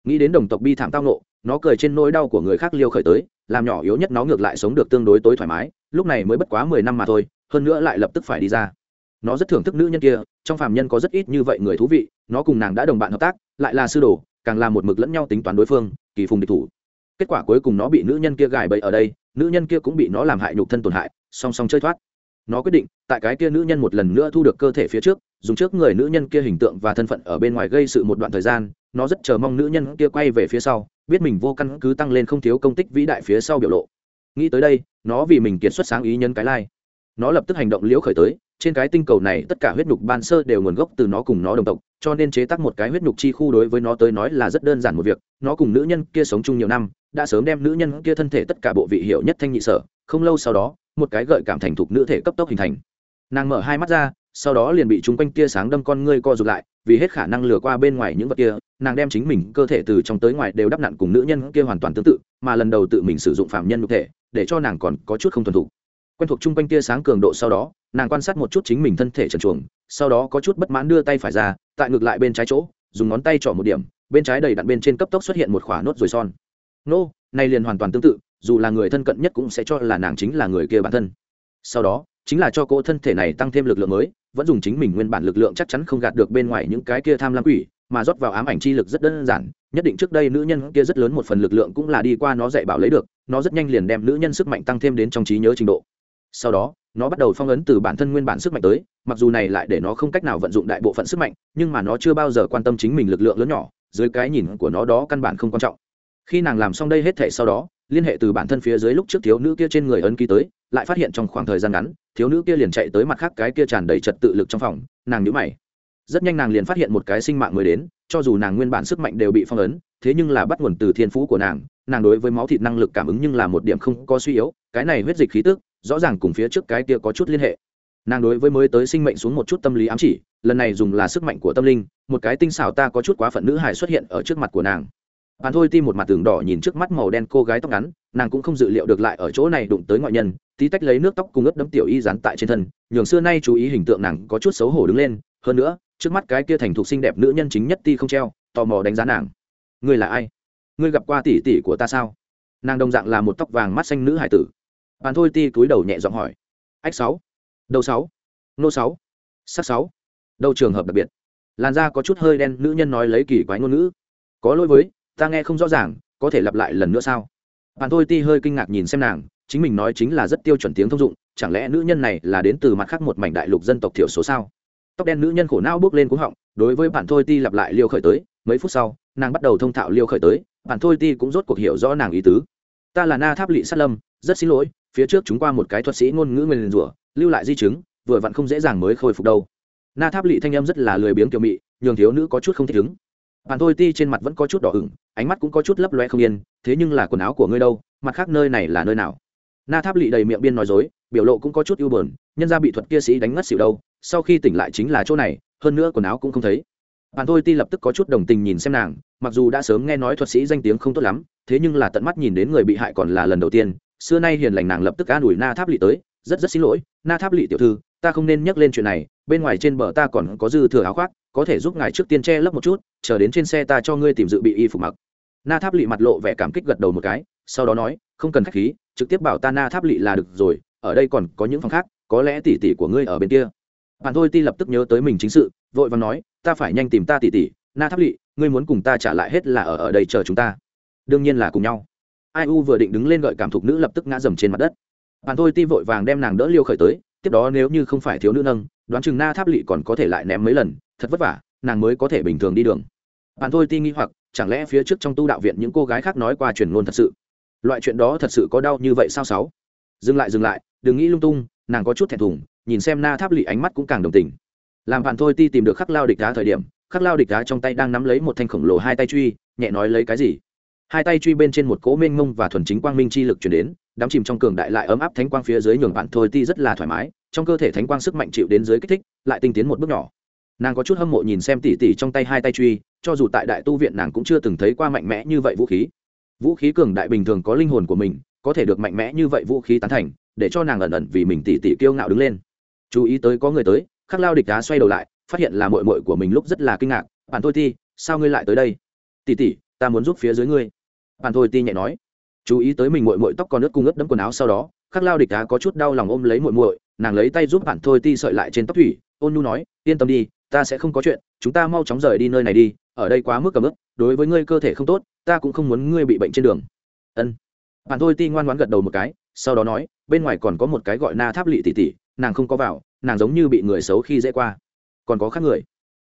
Nghĩ đến đồng tộc bi thảm tao nộ nó cười trên nỗi đau của người khác liêu khởi tới, làm nhỏ yếu nhất nó ngược lại sống được tương đối tối thoải mái, lúc này mới bất quá mười năm mà thôi, hơn nữa lại lập tức phải đi ra nó rất thưởng thức nữ nhân kia, trong phàm nhân có rất ít như vậy người thú vị, nó cùng nàng đã đồng bạn hợp tác, lại là sư đồ, càng là một mực lẫn nhau tính toán đối phương, kỳ phùng địch thủ. Kết quả cuối cùng nó bị nữ nhân kia gài bẫy ở đây, nữ nhân kia cũng bị nó làm hại nhục thân tổn hại, song song chơi thoát. Nó quyết định, tại cái kia nữ nhân một lần nữa thu được cơ thể phía trước, dùng trước người nữ nhân kia hình tượng và thân phận ở bên ngoài gây sự một đoạn thời gian, nó rất chờ mong nữ nhân kia quay về phía sau, biết mình vô căn cứ tăng lên không thiếu công tích vĩ đại phía sau biểu lộ. Nghĩ tới đây, nó vì mình kiệt xuất sáng ý nhân cái lai nó lập tức hành động liễu khởi tới trên cái tinh cầu này tất cả huyết nhục ban sơ đều nguồn gốc từ nó cùng nó đồng tộc, cho nên chế tác một cái huyết nhục chi khu đối với nó tới nói là rất đơn giản một việc, nó cùng nữ nhân kia sống chung nhiều năm, đã sớm đem nữ nhân kia thân thể tất cả bộ vị hiệu nhất thanh nhị sở, không lâu sau đó, một cái gợi cảm thành thục nữ thể cấp tốc hình thành. Nàng mở hai mắt ra, sau đó liền bị chúng quanh tia sáng đâm con ngươi co rụt lại, vì hết khả năng lừa qua bên ngoài những vật kia, nàng đem chính mình cơ thể từ trong tới ngoài đều đắp nặn cùng nữ nhân kia hoàn toàn tương tự, mà lần đầu tự mình sử dụng phạm nhân nhục thể, để cho nàng còn có chút không thuần thục quen thuộc chung quanh tia sáng cường độ sau đó, nàng quan sát một chút chính mình thân thể trần chuồng sau đó có chút bất mãn đưa tay phải ra, tại ngược lại bên trái chỗ, dùng ngón tay trỏ một điểm, bên trái đầy đặn bên trên cấp tốc xuất hiện một khỏa nốt rồi son. Nô, này liền hoàn toàn tương tự, dù là người thân cận nhất cũng sẽ cho là nàng chính là người kia bản thân. Sau đó, chính là cho cô thân thể này tăng thêm lực lượng mới, vẫn dùng chính mình nguyên bản lực lượng chắc chắn không gạt được bên ngoài những cái kia tham lam quỷ, mà rót vào ám ảnh chi lực rất đơn giản, nhất định trước đây nữ nhân kia rất lớn một phần lực lượng cũng là đi qua nó dạy bảo lấy được, nó rất nhanh liền đem nữ nhân sức mạnh tăng thêm đến trong trí nhớ trình độ sau đó, nó bắt đầu phong ấn từ bản thân nguyên bản sức mạnh tới, mặc dù này lại để nó không cách nào vận dụng đại bộ phận sức mạnh, nhưng mà nó chưa bao giờ quan tâm chính mình lực lượng lớn nhỏ, dưới cái nhìn của nó đó căn bản không quan trọng. Khi nàng làm xong đây hết thể sau đó, liên hệ từ bản thân phía dưới lúc trước thiếu nữ kia trên người ấn ký tới, lại phát hiện trong khoảng thời gian ngắn, thiếu nữ kia liền chạy tới mặt khác cái kia tràn đầy trật tự lực trong phòng, nàng nhữ mày. Rất nhanh nàng liền phát hiện một cái sinh mạng mới đến, cho dù nàng nguyên bản sức mạnh đều bị phong ấn, thế nhưng là bắt nguồn từ thiên phú của nàng nàng đối với máu thịt năng lực cảm ứng nhưng là một điểm không có suy yếu, cái này huyết dịch khí tức rõ ràng cùng phía trước cái kia có chút liên hệ. Nàng đối với mới tới sinh mệnh xuống một chút tâm lý ám chỉ, lần này dùng là sức mạnh của tâm linh, một cái tinh xảo ta có chút quá phận nữ hài xuất hiện ở trước mặt của nàng. Bạn thôi tim một mặt tường đỏ nhìn trước mắt màu đen cô gái tóc ngắn, nàng cũng không dự liệu được lại ở chỗ này đụng tới ngoại nhân, tí tách lấy nước tóc cùng ướt đấm tiểu y dán tại trên thân, nhường xưa nay chú ý hình tượng nàng có chút xấu hổ đứng lên, hơn nữa, trước mắt cái kia thành thục xinh đẹp nữ nhân chính nhất ti không treo, tò mò đánh giá nàng. Ngươi là ai? Ngươi gặp qua tỷ tỷ của ta sao? Nàng đồng dạng là một tóc vàng mắt xanh nữ hải tử bạn thôi ti cúi đầu nhẹ giọng hỏi. Ách sáu. Đầu sáu. Nô sáu. Sắc sáu. Đầu trường hợp đặc biệt. Làn da có chút hơi đen, nữ nhân nói lấy kỳ quái ngôn ngữ. Có lỗi với, ta nghe không rõ ràng, có thể lặp lại lần nữa sao? Bạn thôi ti hơi kinh ngạc nhìn xem nàng, chính mình nói chính là rất tiêu chuẩn tiếng thông dụng, chẳng lẽ nữ nhân này là đến từ mặt khác một mảnh đại lục dân tộc thiểu số sao? Tóc đen nữ nhân khổ não bước lên cuống họng, đối với bạn thôi ti lặp lại liêu khởi tới, mấy phút sau, nàng bắt đầu thông thạo liêu khởi tới, bạn thôi ti cũng rốt cuộc hiểu rõ nàng ý tứ. Ta là na tháp lỵ sát lâm, rất xin lỗi phía trước chúng qua một cái thuật sĩ ngôn ngữ nguyên rủa, lưu lại di chứng, vừa vặn không dễ dàng mới khôi phục đâu. Na tháp lỵ thanh âm rất là lười biếng kiểu mị, nhường thiếu nữ có chút không thích ứng. Bạn thôi ti trên mặt vẫn có chút đỏ ửng, ánh mắt cũng có chút lấp loe không yên, thế nhưng là quần áo của ngươi đâu, mặt khác nơi này là nơi nào? Na tháp lỵ đầy miệng biên nói dối, biểu lộ cũng có chút ưu bờn nhân ra bị thuật kia sĩ đánh ngất xỉu đâu, sau khi tỉnh lại chính là chỗ này, hơn nữa quần áo cũng không thấy bạn thôi ti lập tức có chút đồng tình nhìn xem nàng, mặc dù đã sớm nghe nói thuật sĩ danh tiếng không tốt lắm, thế nhưng là tận mắt nhìn đến người bị hại còn là lần đầu tiên, xưa nay hiền lành nàng lập tức an ủi na tháp lỵ tới, rất rất xin lỗi, na tháp lỵ tiểu thư, ta không nên nhắc lên chuyện này, bên ngoài trên bờ ta còn có dư thừa áo khoác, có thể giúp ngài trước tiên che lấp một chút, chờ đến trên xe ta cho ngươi tìm dự bị y phục mặc. Na tháp lỵ mặt lộ vẻ cảm kích gật đầu một cái, sau đó nói, không cần khách khí, trực tiếp bảo ta na tháp lỵ là được rồi, ở đây còn có những phòng khác, có lẽ tỷ tỷ của ngươi ở bên kia bạn thôi ti lập tức nhớ tới mình chính sự, vội và nói, ta phải nhanh tìm ta tỷ tỷ, na tháp lỵ, ngươi muốn cùng ta trả lại hết là ở ở đây chờ chúng ta. Đương nhiên là cùng nhau. Ai u vừa định đứng lên gợi cảm thục nữ lập tức ngã dầm trên mặt đất. Bạn thôi ti vội vàng đem nàng đỡ liêu khởi tới, tiếp đó nếu như không phải thiếu nữ nâng, đoán chừng na tháp lỵ còn có thể lại ném mấy lần, thật vất vả, nàng mới có thể bình thường đi đường. Bạn thôi ti nghi hoặc, chẳng lẽ phía trước trong tu đạo viện những cô gái khác nói qua truyền ngôn thật sự? Loại chuyện đó thật sự có đau như vậy sao sáu? Dừng lại dừng lại, đừng nghĩ lung tung, nàng có chút thẹn thùng nhìn xem na tháp lỵ ánh mắt cũng càng đồng tình. Làm bạn thôi ti tìm được khắc lao địch đá thời điểm, khắc lao địch đá trong tay đang nắm lấy một thanh khổng lồ hai tay truy, nhẹ nói lấy cái gì? Hai tay truy bên trên một cỗ mênh mông và thuần chính quang minh chi lực chuyển đến đắm chìm trong cường đại lại ấm áp thánh quang phía dưới nhường bạn thôi ti rất là thoải mái, trong cơ thể thánh quang sức mạnh chịu đến dưới kích thích, lại tinh tiến một bước nhỏ. Nàng có chút hâm mộ nhìn xem tỉ tỉ trong tay hai tay truy, cho dù tại đại tu viện nàng cũng chưa từng thấy qua mạnh mẽ như vậy vũ khí. Vũ khí cường đại bình thường có linh hồn của mình, có thể được mạnh mẽ như vậy vũ khí tán thành, để cho nàng ẩn ẩn vì mình tỉ tỉ kiêu ngạo đứng lên chú ý tới có người tới, khắc lao địch đá xoay đầu lại, phát hiện là mội mội của mình lúc rất là kinh ngạc. Bạn thôi ti, sao ngươi lại tới đây? Tỉ tỉ ta muốn giúp phía dưới ngươi. Bạn thôi ti nhẹ nói. Chú ý tới mình mội mội tóc còn ướt cung ướt đẫm quần áo sau đó, khắc lao địch đá có chút đau lòng ôm lấy mội mội nàng lấy tay giúp bạn thôi ti sợi lại trên tóc thủy, ôn nu nói, yên tâm đi, ta sẽ không có chuyện, chúng ta mau chóng rời đi nơi này đi, ở đây quá mức cầm ướp đối với ngươi cơ thể không tốt, ta cũng không muốn ngươi bị bệnh trên đường. Ân. Bạn thôi ti ngoan ngoãn gật đầu một cái, sau đó nói, bên ngoài còn có một cái gọi na tháp lỵ tỉ tỉ nàng không có vào, nàng giống như bị người xấu khi dễ qua. Còn có khác người.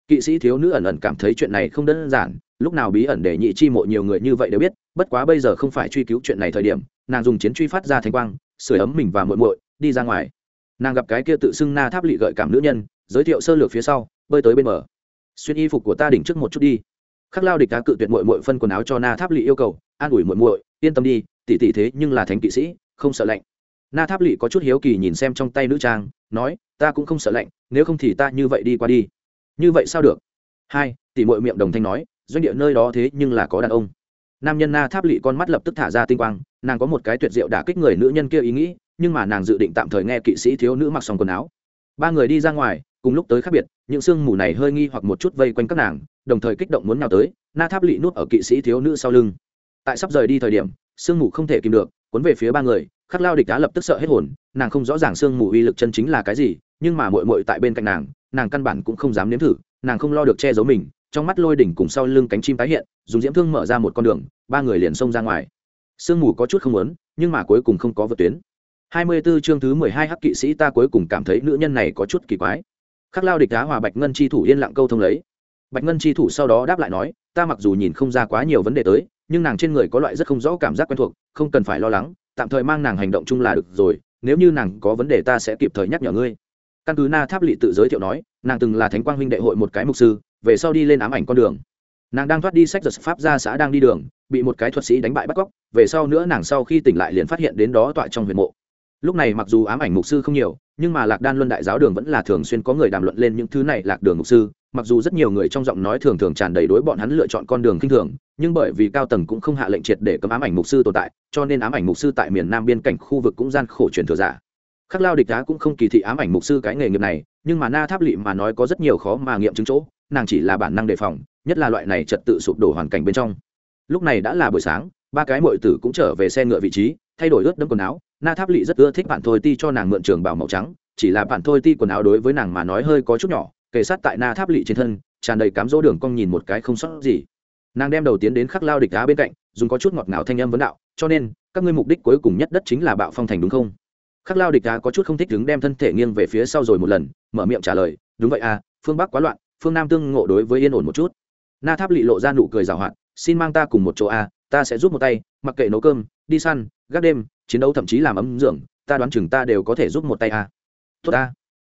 Kỵ sĩ thiếu nữ ẩn ẩn cảm thấy chuyện này không đơn giản, lúc nào bí ẩn để nhị chi mộ nhiều người như vậy đều biết, bất quá bây giờ không phải truy cứu chuyện này thời điểm, nàng dùng chiến truy phát ra thanh quang sửa ấm mình và muội muội, đi ra ngoài. Nàng gặp cái kia tự xưng na tháp lị gợi cảm nữ nhân, giới thiệu sơ lược phía sau, bơi tới bên bờ. Xuyên y phục của ta đỉnh trước một chút đi. Khắc lao địch đã cự tuyệt muội muội phân quần áo cho na tháp lị yêu cầu, an ủi muội muội, yên tâm đi, tỷ tỷ thế nhưng là thánh kỵ sĩ, không sợ lạnh na tháp lỵ có chút hiếu kỳ nhìn xem trong tay nữ trang, nói, ta cũng không sợ lạnh, nếu không thì ta như vậy đi qua đi. Như vậy sao được? Hai, tỷ muội miệng đồng thanh nói, doanh địa nơi đó thế nhưng là có đàn ông. Nam nhân na tháp lỵ con mắt lập tức thả ra tinh quang, nàng có một cái tuyệt diệu đả kích người nữ nhân kia ý nghĩ, nhưng mà nàng dự định tạm thời nghe kỵ sĩ thiếu nữ mặc xong quần áo. Ba người đi ra ngoài, cùng lúc tới khác biệt, những sương mù này hơi nghi hoặc một chút vây quanh các nàng, đồng thời kích động muốn nào tới, na tháp lỵ nuốt ở kỵ sĩ thiếu nữ sau lưng. Tại sắp rời đi thời điểm, sương mù không thể kìm được cuốn về phía ba người, khắc lao địch đá lập tức sợ hết hồn, nàng không rõ ràng sương mù uy lực chân chính là cái gì, nhưng mà mội mội tại bên cạnh nàng nàng căn bản cũng không dám nếm thử, nàng không lo được che giấu mình, trong mắt lôi đỉnh cùng sau lưng cánh chim tái hiện, dùng diễm thương mở ra một con đường, ba người liền xông ra ngoài. Sương mù có chút không muốn, nhưng mà cuối cùng không có vượt tuyến. Hai mươi 24 chương thứ mười hai hắc kỵ sĩ ta cuối cùng cảm thấy nữ nhân này có chút kỳ quái. Khắc lao địch đá hòa bạch ngân chi thủ yên lặng câu thông lấy. Bạch ngân chi thủ sau đó đáp lại nói, ta mặc dù nhìn không ra quá nhiều vấn đề tới nhưng nàng trên người có loại rất không rõ cảm giác quen thuộc, không cần phải lo lắng, tạm thời mang nàng hành động chung là được rồi, nếu như nàng có vấn đề ta sẽ kịp thời nhắc nhở ngươi. Căn cứ na tháp lỵ tự giới thiệu nói, nàng từng là thánh quang huynh đệ hội một cái mục sư, về sau đi lên ám ảnh con đường. Nàng đang thoát đi sách giật pháp ra xã đang đi đường, bị một cái thuật sĩ đánh bại bắt cóc, về sau nữa nàng sau khi tỉnh lại liền phát hiện đến đó tọa trong huyền mộ lúc này mặc dù ám ảnh mục sư không nhiều, nhưng mà lạc đan luân đại giáo đường vẫn là thường xuyên có người đàm luận lên những thứ này lạc đường mục sư. Mặc dù rất nhiều người trong giọng nói thường thường tràn đầy đối bọn hắn lựa chọn con đường kinh thường, nhưng bởi vì cao tầng cũng không hạ lệnh triệt để cấm ám ảnh mục sư tồn tại, cho nên ám ảnh mục sư tại miền nam biên cảnh khu vực cũng gian khổ truyền thừa giả. Khắc lao địch đá cũng không kỳ thị ám ảnh mục sư cái nghề nghiệp này, nhưng mà na tháp lị mà nói có rất nhiều khó mà nghiệm chứng chỗ, nàng chỉ là bản năng đề phòng, nhất là loại này trật tự sụp đổ hoàn cảnh bên trong. Lúc này đã là buổi sáng, ba cái mội tử cũng trở về xe ngựa vị trí, thay đổi ướt đẫm quần áo na tháp lỵ rất ưa thích bạn thôi ti cho nàng mượn trường bảo màu trắng, chỉ là bạn thôi ti quần áo đối với nàng mà nói hơi có chút nhỏ, kề sát tại na tháp lỵ trên thân, tràn đầy cám dỗ đường cong nhìn một cái không sót gì. Nàng đem đầu tiến đến khắc lao địch đá bên cạnh, dùng có chút ngọt ngào thanh âm vấn đạo, cho nên, các ngươi mục đích cuối cùng nhất đất chính là bạo phong thành đúng không? Khắc lao địch đá có chút không thích đứng đem thân thể nghiêng về phía sau rồi một lần, mở miệng trả lời, đúng vậy à phương bắc quá loạn, phương nam tương ngộ đối với yên ổn một chút. Na tháp lỵ lộ ra nụ cười rào hoạt, xin mang ta cùng một chỗ à ta sẽ giúp một tay, mặc kệ nấu cơm, đi săn, gác đêm chiến đấu thậm chí làm ấm dưỡng ta đoán chừng ta đều có thể giúp một tay à tốt ta.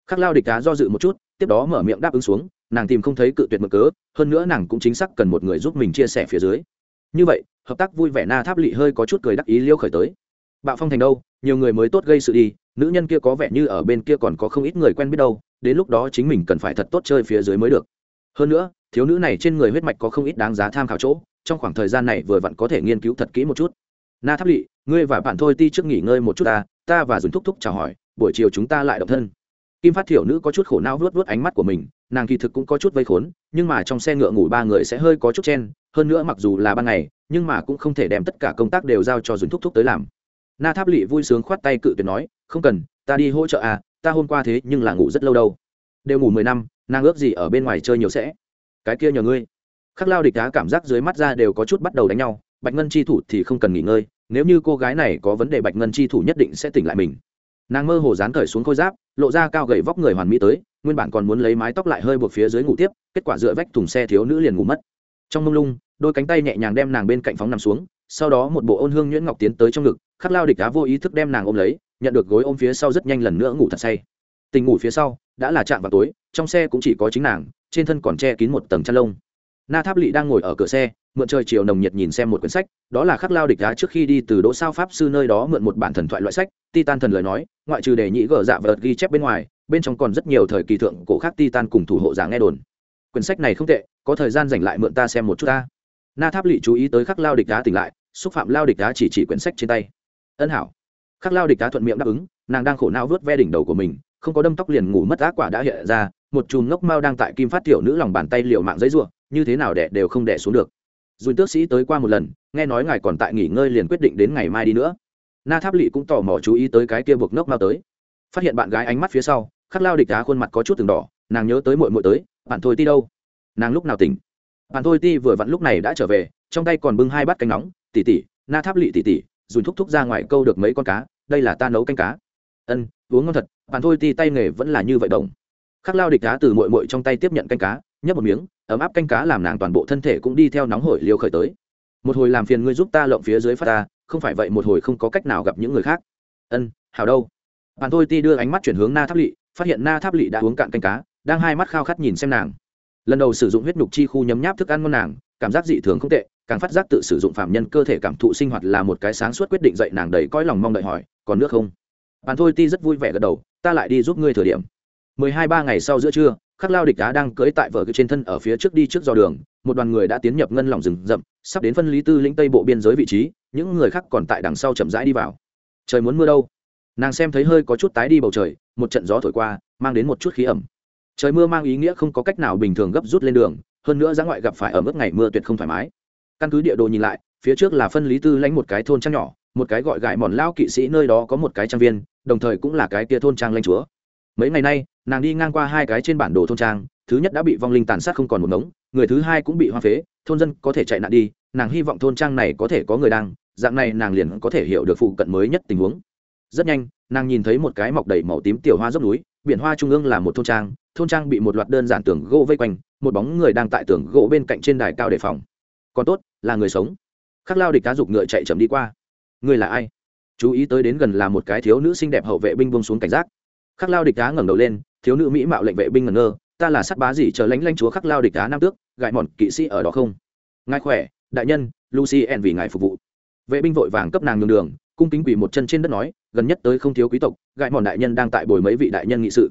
Khắc lao địch cá do dự một chút, tiếp đó mở miệng đáp ứng xuống, nàng tìm không thấy cự tuyệt mực cớ, hơn nữa nàng cũng chính xác cần một người giúp mình chia sẻ phía dưới. Như vậy, hợp tác vui vẻ na tháp lỵ hơi có chút cười đắc ý liêu khởi tới. Bạo phong thành đâu, nhiều người mới tốt gây sự đi, nữ nhân kia có vẻ như ở bên kia còn có không ít người quen biết đâu, đến lúc đó chính mình cần phải thật tốt chơi phía dưới mới được. Hơn nữa, thiếu nữ này trên người huyết mạch có không ít đáng giá tham khảo chỗ, trong khoảng thời gian này vừa vặn có thể nghiên cứu thật kỹ một chút. Na tháp lỵ ngươi và bạn thôi ti trước nghỉ ngơi một chút ta ta và dùng thúc thúc chào hỏi, buổi chiều chúng ta lại độc thân. Kim phát thiểu nữ có chút khổ não vớt vớt ánh mắt của mình, nàng kỳ thực cũng có chút vây khốn, nhưng mà trong xe ngựa ngủ ba người sẽ hơi có chút chen, hơn nữa mặc dù là ban ngày, nhưng mà cũng không thể đem tất cả công tác đều giao cho dùng thúc thúc tới làm. Na tháp lỵ vui sướng khoát tay cự tuyệt nói, không cần, ta đi hỗ trợ à ta hôm qua thế nhưng là ngủ rất lâu đâu. Đều ngủ mười năm, nàng ước gì ở bên ngoài chơi nhiều sẽ. Cái kia nhờ ngươi. Khắc lao địch đá cảm giác dưới mắt ra đều có chút bắt đầu đánh nhau, bạch ngân chi thủ thì không cần nghỉ ngơi nếu như cô gái này có vấn đề bạch ngân chi thủ nhất định sẽ tỉnh lại mình. Nàng mơ hồ dán cởi xuống khôi giáp, lộ ra cao gậy vóc người hoàn mỹ tới, nguyên bản còn muốn lấy mái tóc lại hơi buộc phía dưới ngủ tiếp, kết quả dựa vách thùng xe thiếu nữ liền ngủ mất. Trong mông lung, đôi cánh tay nhẹ nhàng đem nàng bên cạnh phóng nằm xuống, sau đó một bộ ôn hương nhuyễn ngọc tiến tới trong ngực, khắc lao địch đá vô ý thức đem nàng ôm lấy, nhận được gối ôm phía sau rất nhanh lần nữa ngủ thật say. Tình ngủ phía sau, đã là chạm vào tối, trong xe cũng chỉ có chính nàng, trên thân còn che kín một tầng chăn lông. Na tháp lỵ đang ngồi ở cửa xe mượn trời chiều nồng nhiệt nhìn xem một quyển sách, đó là khắc lao địch đá trước khi đi từ đỗ sao pháp sư nơi đó mượn một bản thần thoại loại sách, titan thần lời nói, ngoại trừ đề nhĩ gở dạ vợt ghi chép bên ngoài, bên trong còn rất nhiều thời kỳ thượng cổ khác titan cùng thủ hộ giả nghe đồn. Quyển sách này không tệ, có thời gian dành lại mượn ta xem một chút ta. Na tháp lỵ chú ý tới khắc lao địch đá tỉnh lại, xúc phạm lao địch đá chỉ chỉ quyển sách trên tay. Ân hảo. Khắc lao địch đá thuận miệng đáp ứng, nàng đang khổ não vớt ve đỉnh đầu của mình, không có đâm tóc liền ngủ mất ác quả đã hiện ra, một chùm ngốc mao đang tại kim phát tiểu nữ lòng bàn tay liều mạng giấy ruộng như thế nào đẻ đều không đẻ xuống được dùn tước sĩ tới qua một lần, nghe nói ngài còn tại nghỉ ngơi liền quyết định đến ngày mai đi nữa. Na tháp lỵ cũng tò mò chú ý tới cái kia buộc nốc mao tới. Phát hiện bạn gái ánh mắt phía sau, khắc lao địch đá khuôn mặt có chút từng đỏ, nàng nhớ tới mội mội tới, bạn thôi ti đâu? Nàng lúc nào tỉnh? Bạn thôi ti vừa vặn lúc này đã trở về, trong tay còn bưng hai bát canh nóng tỉ tỉ na tháp lỵ tỉ tỉ dùn thúc thúc ra ngoài câu được mấy con cá, đây là ta nấu canh cá. Ân, uống ngon thật, bạn thôi ti tay nghề vẫn là như vậy đồng. Khắc lao địch đá từ mội mội trong tay tiếp nhận canh cá, nhấp một miếng ấm áp canh cá làm nàng toàn bộ thân thể cũng đi theo nóng hổi liêu khởi tới. Một hồi làm phiền ngươi giúp ta lộng phía dưới phát ta, không phải vậy một hồi không có cách nào gặp những người khác. Ân hào đâu. Bạn thôi ti đưa ánh mắt chuyển hướng na tháp lỵ, phát hiện na tháp lỵ đã uống cạn canh cá, đang hai mắt khao khát nhìn xem nàng. Lần đầu sử dụng huyết nhục chi khu nhấm nháp thức ăn ngon nàng, cảm giác dị thường không tệ, càng phát giác tự sử dụng phạm nhân cơ thể cảm thụ sinh hoạt là một cái sáng suốt quyết định dậy nàng đầy cõi lòng mong đợi hỏi, còn nước không? Bạn thôi ti rất vui vẻ gật đầu, ta lại đi giúp ngươi thời điểm. Mười hai ba ngày sau giữa trưa khắc lao địch đá đang cưỡi tại vở trên thân ở phía trước đi trước dò đường, một đoàn người đã tiến nhập ngân lòng rừng rậm, sắp đến phân lý tư lĩnh tây bộ biên giới vị trí, những người khác còn tại đằng sau chậm rãi đi vào. Trời muốn mưa đâu? Nàng xem thấy hơi có chút tái đi bầu trời, một trận gió thổi qua, mang đến một chút khí ẩm. Trời mưa mang ý nghĩa không có cách nào bình thường gấp rút lên đường, hơn nữa giá ngoại gặp phải ở mức ngày mưa tuyệt không thoải mái. Căn cứ địa đồ nhìn lại, phía trước là phân lý tư lãnh một cái thôn trang nhỏ, một cái gọi gại mòn lao kỵ sĩ nơi đó có một cái trang viên, đồng thời cũng là cái kia thôn trang lãnh chúa mấy ngày nay, nàng đi ngang qua hai cái trên bản đồ thôn trang, thứ nhất đã bị vong linh tàn sát không còn một ngống, người thứ hai cũng bị hoa phế, thôn dân có thể chạy nạn đi, nàng hy vọng thôn trang này có thể có người đang, dạng này nàng liền có thể hiểu được phụ cận mới nhất tình huống. Rất nhanh, nàng nhìn thấy một cái mọc đầy màu tím tiểu hoa dốc núi, biển hoa trung ương là một thôn trang thôn trang bị một loạt đơn giản tường gỗ vây quanh, một bóng người đang tại tường gỗ bên cạnh trên đài cao đề phòng. Còn tốt, là người sống. Khắc lao địch cá dục ngựa chạy chậm đi qua. Người là ai? Chú ý tới đến gần là một cái thiếu nữ xinh đẹp hậu vệ binh bông xuống cảnh giác khắc lao địch đá ngẩng đầu lên, thiếu nữ mỹ mạo lệnh vệ binh ngẩn ngơ, ta là sắt bá gì chờ lánh lanh chúa khắc lao địch đá nam tước gại mòn kỵ sĩ ở đó không? Ngài khỏe, đại nhân, lucy en vì ngài phục vụ. Vệ binh vội vàng cấp nàng nhường đường, cung kính quỳ một chân trên đất nói, gần nhất tới không thiếu quý tộc gại mòn đại nhân đang tại bồi mấy vị đại nhân nghị sự.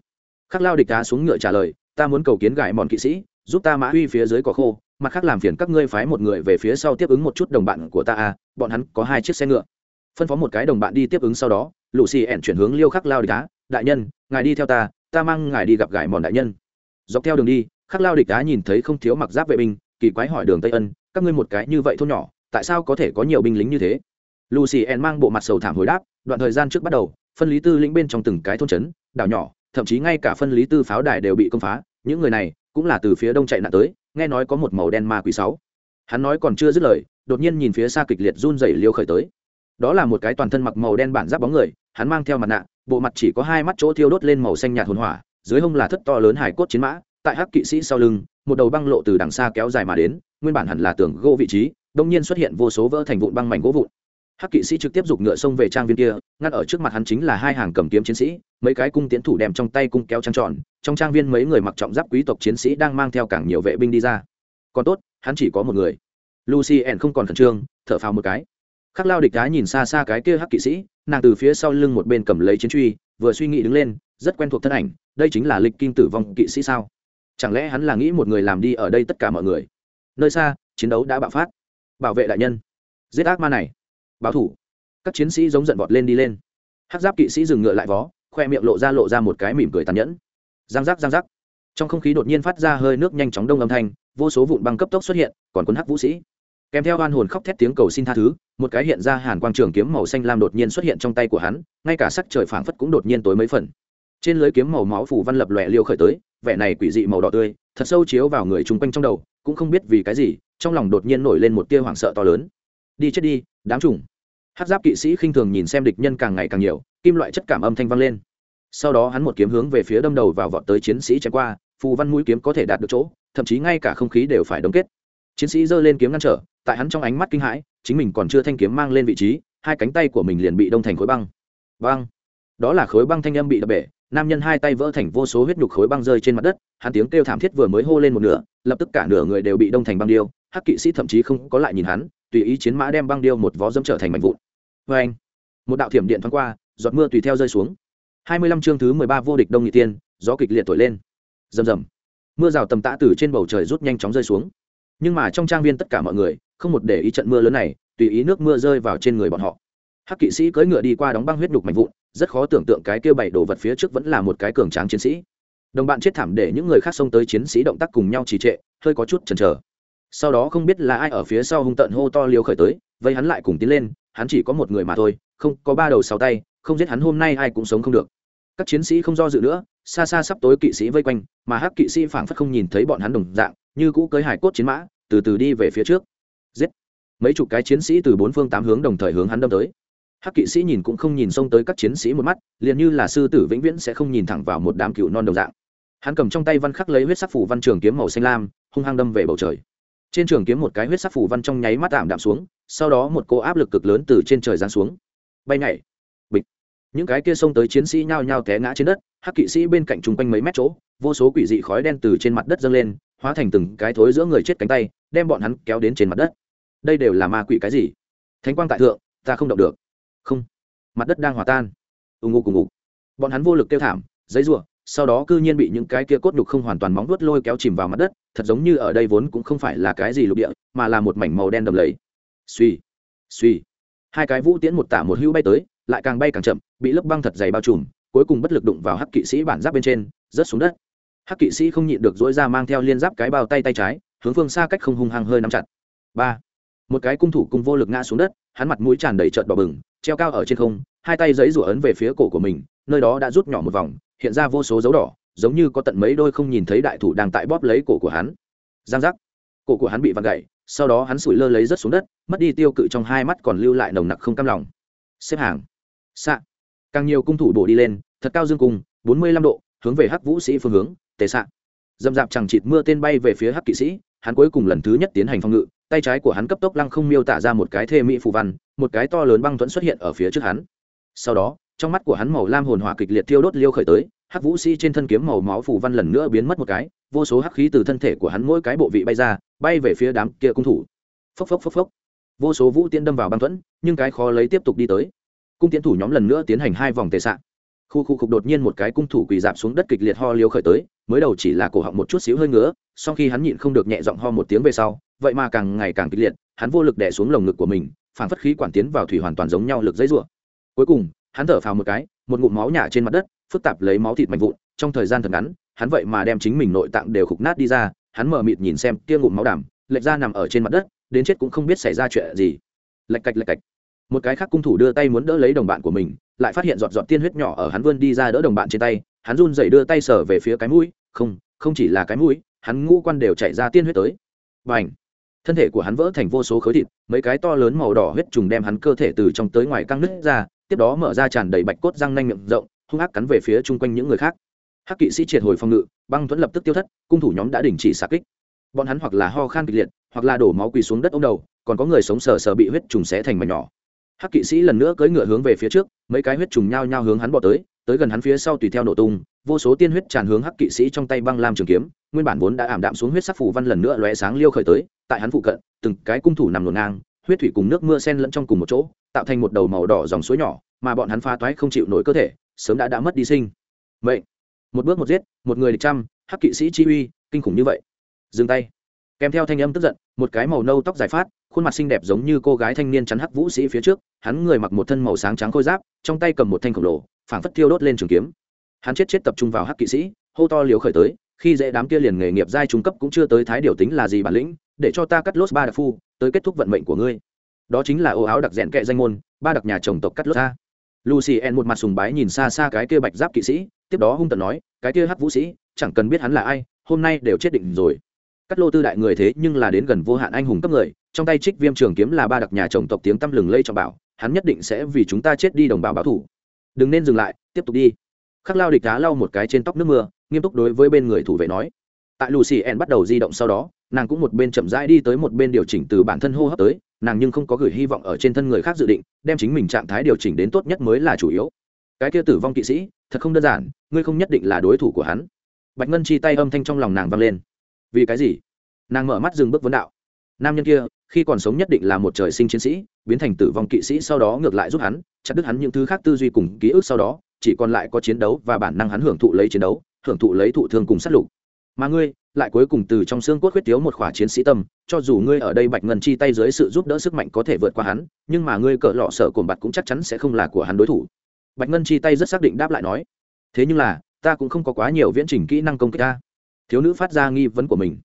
Khắc lao địch đá xuống ngựa trả lời, ta muốn cầu kiến gại mòn kỵ sĩ, giúp ta mã uy phía dưới cỏ khô, mặt khác làm phiền các ngươi phái một người về phía sau tiếp ứng một chút đồng bạn của ta à bọn hắn có hai chiếc xe ngựa. Phân phó một cái đồng bạn đi tiếp ứng sau đó lũ xì ẻn chuyển hướng liêu khắc lao địch đá, đại nhân ngài đi theo ta ta mang ngài đi gặp gải mòn đại nhân. Dọc theo đường đi, khắc lao địch đá nhìn thấy không thiếu mặc giáp vệ binh, kỳ quái hỏi đường tây ân, các ngươi một cái như vậy thôn nhỏ, tại sao có thể có nhiều binh lính như thế? Lucy en mang bộ mặt sầu thảm hồi đáp, đoạn thời gian trước bắt đầu, phân lý tư lĩnh bên trong từng cái thôn trấn, đảo nhỏ, thậm chí ngay cả phân lý tư pháo đài đều bị công phá, những người này cũng là từ phía đông chạy nạn tới, nghe nói có một màu đen ma quỷ sáu. Hắn nói còn chưa dứt lời, đột nhiên nhìn phía xa kịch liệt run rẩy liêu khởi tới. Đó là một cái toàn thân mặc màu đen bản giáp bóng người hắn mang theo mặt nạ, bộ mặt chỉ có hai mắt chỗ thiêu đốt lên màu xanh nhạt hồn hỏa, dưới hông là thất to lớn hải cốt chiến mã, tại hắc kỵ sĩ sau lưng, một đầu băng lộ từ đằng xa kéo dài mà đến, nguyên bản hẳn là tường gỗ vị trí, đông nhiên xuất hiện vô số vỡ thành vụn băng mảnh gỗ vụn. Hắc kỵ sĩ trực tiếp giục ngựa xông về trang viên kia ngắt ở trước mặt hắn chính là hai hàng cầm kiếm chiến sĩ, mấy cái cung tiến thủ đem trong tay cung kéo trăng tròn, trong trang viên mấy người mặc trọng giáp quý tộc chiến sĩ đang mang theo càng nhiều vệ binh đi ra. Còn tốt, hắn chỉ có một người. Lucy ẻn không còn khẩn trương, thở phào một cái khắc lao địch đá nhìn xa xa cái kia hắc kỵ sĩ, nàng từ phía sau lưng một bên cầm lấy chiến truy, vừa suy nghĩ đứng lên, rất quen thuộc thân ảnh, đây chính là lịch kim tử vong kỵ sĩ sao? Chẳng lẽ hắn là nghĩ một người làm đi ở đây tất cả mọi người? Nơi xa, chiến đấu đã bạo phát. Bảo vệ đại nhân. Giết ác ma này. Báo thủ. Các chiến sĩ giống giận vọt lên đi lên. Hắc giáp kỵ sĩ dừng ngựa lại vó, khoe miệng lộ ra lộ ra một cái mỉm cười tàn nhẫn. Giang giác giang giác. Trong không khí đột nhiên phát ra hơi nước nhanh chóng đông âm thanh, vô số vụn băng cấp tốc xuất hiện, còn quân hắc vũ sĩ kèm theo oan hồn khóc thét tiếng cầu xin tha thứ, một cái hiện ra hàn quang trường kiếm màu xanh lam đột nhiên xuất hiện trong tay của hắn, ngay cả sắc trời phảng phất cũng đột nhiên tối mấy phần. Trên lưới kiếm màu máu phủ văn lập lòe liêu khởi tới, vẻ này quỷ dị màu đỏ tươi, thật sâu chiếu vào người chung quanh trong đầu, cũng không biết vì cái gì, trong lòng đột nhiên nổi lên một tia hoảng sợ to lớn. Đi chết đi, đám trùng. Hát giáp kỵ sĩ khinh thường nhìn xem địch nhân càng ngày càng nhiều, kim loại chất cảm âm thanh vang lên. Sau đó hắn một kiếm hướng về phía đâm đầu vào vọt tới chiến sĩ chém qua, phù văn mũi kiếm có thể đạt được chỗ, thậm chí ngay cả không khí đều phải đóng kết. Chiến sĩ giơ lên kiếm ngăn trở tại hắn trong ánh mắt kinh hãi, chính mình còn chưa thanh kiếm mang lên vị trí, hai cánh tay của mình liền bị đông thành khối băng. Băng. Đó là khối băng thanh âm bị đập bể, nam nhân hai tay vỡ thành vô số huyết nhục khối băng rơi trên mặt đất, hắn tiếng kêu thảm thiết vừa mới hô lên một nửa, lập tức cả nửa người đều bị đông thành băng điêu, hắc kỵ sĩ thậm chí không có lại nhìn hắn, tùy ý chiến mã đem băng điêu một vó dâm trở thành mảnh vụn. Vê anh một đạo thiểm điện thoáng qua, giọt mưa tùy theo rơi xuống. Hai mươi lăm chương thứ mười ba vô địch đông nghị tiên, gió kịch liệt thổi lên. Rầm rầm. Mưa rào tầm tã từ trên bầu trời rút nhanh chóng rơi xuống nhưng mà trong trang viên tất cả mọi người, không một để ý trận mưa lớn này, tùy ý nước mưa rơi vào trên người bọn họ. Hắc kỵ sĩ cưỡi ngựa đi qua đóng băng huyết đục mạnh vụn, rất khó tưởng tượng cái kia bảy đồ vật phía trước vẫn là một cái cường tráng chiến sĩ. Đồng bạn chết thảm để những người khác xông tới chiến sĩ động tác cùng nhau trì trệ, hơi có chút chần chờ. Sau đó không biết là ai ở phía sau hung tận hô to liều khởi tới, vây hắn lại cùng tiến lên, hắn chỉ có một người mà thôi, không, có ba đầu sáu tay, không giết hắn hôm nay ai cũng sống không được. Các chiến sĩ không do dự nữa, xa xa sắp tối kỵ sĩ vây quanh, mà hắc kỵ sĩ phảng phất không nhìn thấy bọn hắn đồng dạng như cũ cưới hải cốt chiến mã, từ từ đi về phía trước. Giết. Mấy chục cái chiến sĩ từ bốn phương tám hướng đồng thời hướng hắn đâm tới. Hắc kỵ sĩ nhìn cũng không nhìn xông tới các chiến sĩ một mắt, liền như là sư tử vĩnh viễn sẽ không nhìn thẳng vào một đám cựu non đồng dạng. Hắn cầm trong tay văn khắc lấy huyết sắc phủ văn trường kiếm màu xanh lam, hung hăng đâm về bầu trời. Trên trường kiếm một cái huyết sắc phủ văn trong nháy mắt tạm đạm xuống, sau đó một cô áp lực cực lớn từ trên trời giáng xuống. Bay nhảy. Bịch. Những cái kia xông tới chiến sĩ nhao nhao té ngã trên đất, hắc kỵ sĩ bên cạnh chung quanh mấy mét chỗ vô số quỷ dị khói đen từ trên mặt đất dâng lên, hóa thành từng cái thối giữa người chết cánh tay, đem bọn hắn kéo đến trên mặt đất. Đây đều là ma quỷ cái gì? Thánh quang tại thượng, ta không động được. Không. Mặt đất đang hòa tan. Ù ngục cùng ngục. Bọn hắn vô lực kêu thảm giấy rủa sau đó cư nhiên bị những cái kia cốt đục không hoàn toàn móng vuốt lôi kéo chìm vào mặt đất, thật giống như ở đây vốn cũng không phải là cái gì lục địa, mà là một mảnh màu đen đầm lầy. Suy suy hai cái vũ tiễn một tả một hữu bay tới, lại càng bay càng chậm, bị lớp băng thật dày bao trùm, cuối cùng bất lực đụng vào hắc kỵ sĩ bản giáp bên trên, rớt xuống đất hắc kỵ sĩ không nhịn được dỗi ra mang theo liên giáp cái bao tay tay trái, hướng phương xa cách không hung hăng hơi nắm chặt. Ba. Một cái cung thủ cùng vô lực ngã xuống đất, hắn mặt mũi tràn đầy trợn đỏ bừng, treo cao ở trên không, hai tay giấy rủa ấn về phía cổ của mình, nơi đó đã rút nhỏ một vòng, hiện ra vô số dấu đỏ, giống như có tận mấy đôi không nhìn thấy đại thủ đang tại bóp lấy cổ của hắn. Giang giác. Cổ của hắn bị vặn gậy sau đó hắn sủi lơ lấy rớt xuống đất, mất đi tiêu cự trong hai mắt còn lưu lại nồng nặc không cam lòng. Xếp hàng. Xạ. Càng nhiều cung thủ bổ đi lên, thật cao dương cung, bốn mươi lăm độ, hướng về hắc vũ sĩ phương hướng tề sạ, dầm dạp chẳng chịt mưa tên bay về phía hắc kỵ sĩ hắn cuối cùng lần thứ nhất tiến hành phòng ngự tay trái của hắn cấp tốc lăng không miêu tả ra một cái thê mỹ phù văn một cái to lớn băng thuẫn xuất hiện ở phía trước hắn. Sau đó trong mắt của hắn màu lam hồn hỏa kịch liệt tiêu đốt liêu khởi tới hắc vũ sĩ trên thân kiếm màu máu phù văn lần nữa biến mất một cái vô số hắc khí từ thân thể của hắn mỗi cái bộ vị bay ra bay về phía đám kia cung thủ. Phốc phốc phốc phốc. Vô số vũ tiễn đâm vào băng thuẫn nhưng cái khó lấy tiếp tục đi tới. Cung tiến thủ nhóm lần nữa tiến hành hai vòng tệ sạn khu khu khục đột nhiên một cái cung thủ quỳ dạp xuống đất kịch liệt ho liêu khởi tới, mới đầu chỉ là cổ họng một chút xíu hơi ngứa sau khi hắn nhịn không được nhẹ giọng ho một tiếng về sau, vậy mà càng ngày càng kịch liệt, hắn vô lực đè xuống lồng ngực của mình, phản phất khí quản tiến vào thủy hoàn toàn giống nhau lực dây rủa. Cuối cùng, hắn thở phào một cái, một ngụm máu nhả trên mặt đất, phức tạp lấy máu thịt mạnh vụn, trong thời gian thật ngắn, hắn vậy mà đem chính mình nội tạng đều khục nát đi ra, hắn mở mịt nhìn xem kia ngụm máu đảm lệch ra nằm ở trên mặt đất, đến chết cũng không biết xảy ra chuyện gì. Lạch cạch lạch cạch một cái khác cung thủ đưa tay muốn đỡ lấy đồng bạn của mình, lại phát hiện giọt giọt tiên huyết nhỏ ở hắn vươn đi ra đỡ đồng bạn trên tay, hắn run dậy đưa tay sở về phía cái mũi, không không chỉ là cái mũi, hắn ngũ quan đều chạy ra tiên huyết tới. B à n h thân thể của hắn vỡ thành vô số khối thịt, mấy cái to lớn màu đỏ huyết trùng đem hắn cơ thể từ trong tới ngoài căng nứt ra, tiếp đó mở ra tràn đầy bạch cốt răng nanh miệng rộng, hung ác cắn về phía chung quanh những người khác. Hắc kỵ sĩ triệt hồi phòng ngự, băng thuẫn lập tức tiêu thất, cung thủ nhóm đã đình chỉ xạ kích. Bọn hắn hoặc là ho khan kịch liệt, hoặc là đổ máu quỳ xuống đất ô đầu, còn có người sống sờ sờ bị huyết trùng xé thành mảnh nhỏ hắc kỵ sĩ lần nữa cưỡi ngựa hướng về phía trước, mấy cái huyết trùng nhao nhao hướng hắn bỏ tới tới gần hắn phía sau tùy theo nổ tung, vô số tiên huyết tràn hướng hắc kỵ sĩ trong tay băng lam trường kiếm, nguyên bản vốn đã ảm đạm xuống huyết sắc phủ văn lần nữa lóe sáng liêu khởi tới, tại hắn phụ cận, từng cái cung thủ nằm nổ ngang, huyết thủy cùng nước mưa sen lẫn trong cùng một chỗ, tạo thành một đầu màu đỏ dòng suối nhỏ, mà bọn hắn pha toái không chịu nổi cơ thể, sớm đã đã mất đi sinh vậy một bước một giết, một người địch trăm, hắc kỵ sĩ chi uy, kinh khủng như vậy. Dừng tay kèm theo thanh âm tức giận, một cái màu nâu tóc dài phát, khuôn mặt xinh đẹp giống như cô gái thanh niên chắn hắc vũ sĩ phía trước, hắn người mặc một thân màu sáng trắng khôi giáp, trong tay cầm một thanh khổng lồ, phảng phất thiêu đốt lên trường kiếm. Hắn chết chết tập trung vào hắc kỵ sĩ, hô to liều khởi tới, khi dễ đám kia liền nghề nghiệp giai trung cấp cũng chưa tới thái điều tính là gì bản lĩnh, để cho ta cắt lốt ba đặc phu, tới kết thúc vận mệnh của ngươi. Đó chính là ô áo đặc rẽn kệ danh môn, ba đặc nhà chồng tộc cắt lốt ta lucy en một mặt sùng bái nhìn xa xa cái kia bạch giáp kỵ sĩ, tiếp đó hung tần nói, cái kia hắc vũ sĩ, chẳng cần biết hắn là ai, hôm nay đều chết định rồi cắt lô tư đại người thế nhưng là đến gần vô hạn anh hùng cấp người, trong tay trích viêm trường kiếm là ba đặc nhà chồng tộc tiếng tăm lừng lây cho bảo, hắn nhất định sẽ vì chúng ta chết đi đồng bào báo thủ. Đừng nên dừng lại, tiếp tục đi. Khắc lao địch đá lau một cái trên tóc nước mưa, nghiêm túc đối với bên người thủ vệ nói. Tại lucy en bắt đầu di động sau đó, nàng cũng một bên chậm rãi đi tới một bên điều chỉnh từ bản thân hô hấp tới, nàng nhưng không có gửi hy vọng ở trên thân người khác dự định, đem chính mình trạng thái điều chỉnh đến tốt nhất mới là chủ yếu. Cái kia tử vong kỵ sĩ, thật không đơn giản, ngươi không nhất định là đối thủ của hắn. Bạch ngân chi tay âm thanh trong lòng nàng vang lên vì cái gì? Nàng mở mắt dừng bước vấn đạo. Nam nhân kia, khi còn sống nhất định là một trời sinh chiến sĩ, biến thành tử vong kỵ sĩ sau đó ngược lại giúp hắn, chặt đứt hắn những thứ khác tư duy cùng ký ức sau đó, chỉ còn lại có chiến đấu và bản năng hắn hưởng thụ lấy chiến đấu, hưởng thụ lấy thụ thương cùng sát lục. Mà ngươi, lại cuối cùng từ trong xương cốt huyết thiếu một khỏa chiến sĩ tâm, cho dù ngươi ở đây bạch ngân chi tay dưới sự giúp đỡ sức mạnh có thể vượt qua hắn, nhưng mà ngươi cỡ lọ sợ cồn bặt cũng chắc chắn sẽ không là của hắn đối thủ. Bạch ngân chi tay rất xác định đáp lại nói, thế nhưng là, ta cũng không có quá nhiều viễn trình kỹ năng công kích ta thiếu nữ phát ra nghi vấn của mình.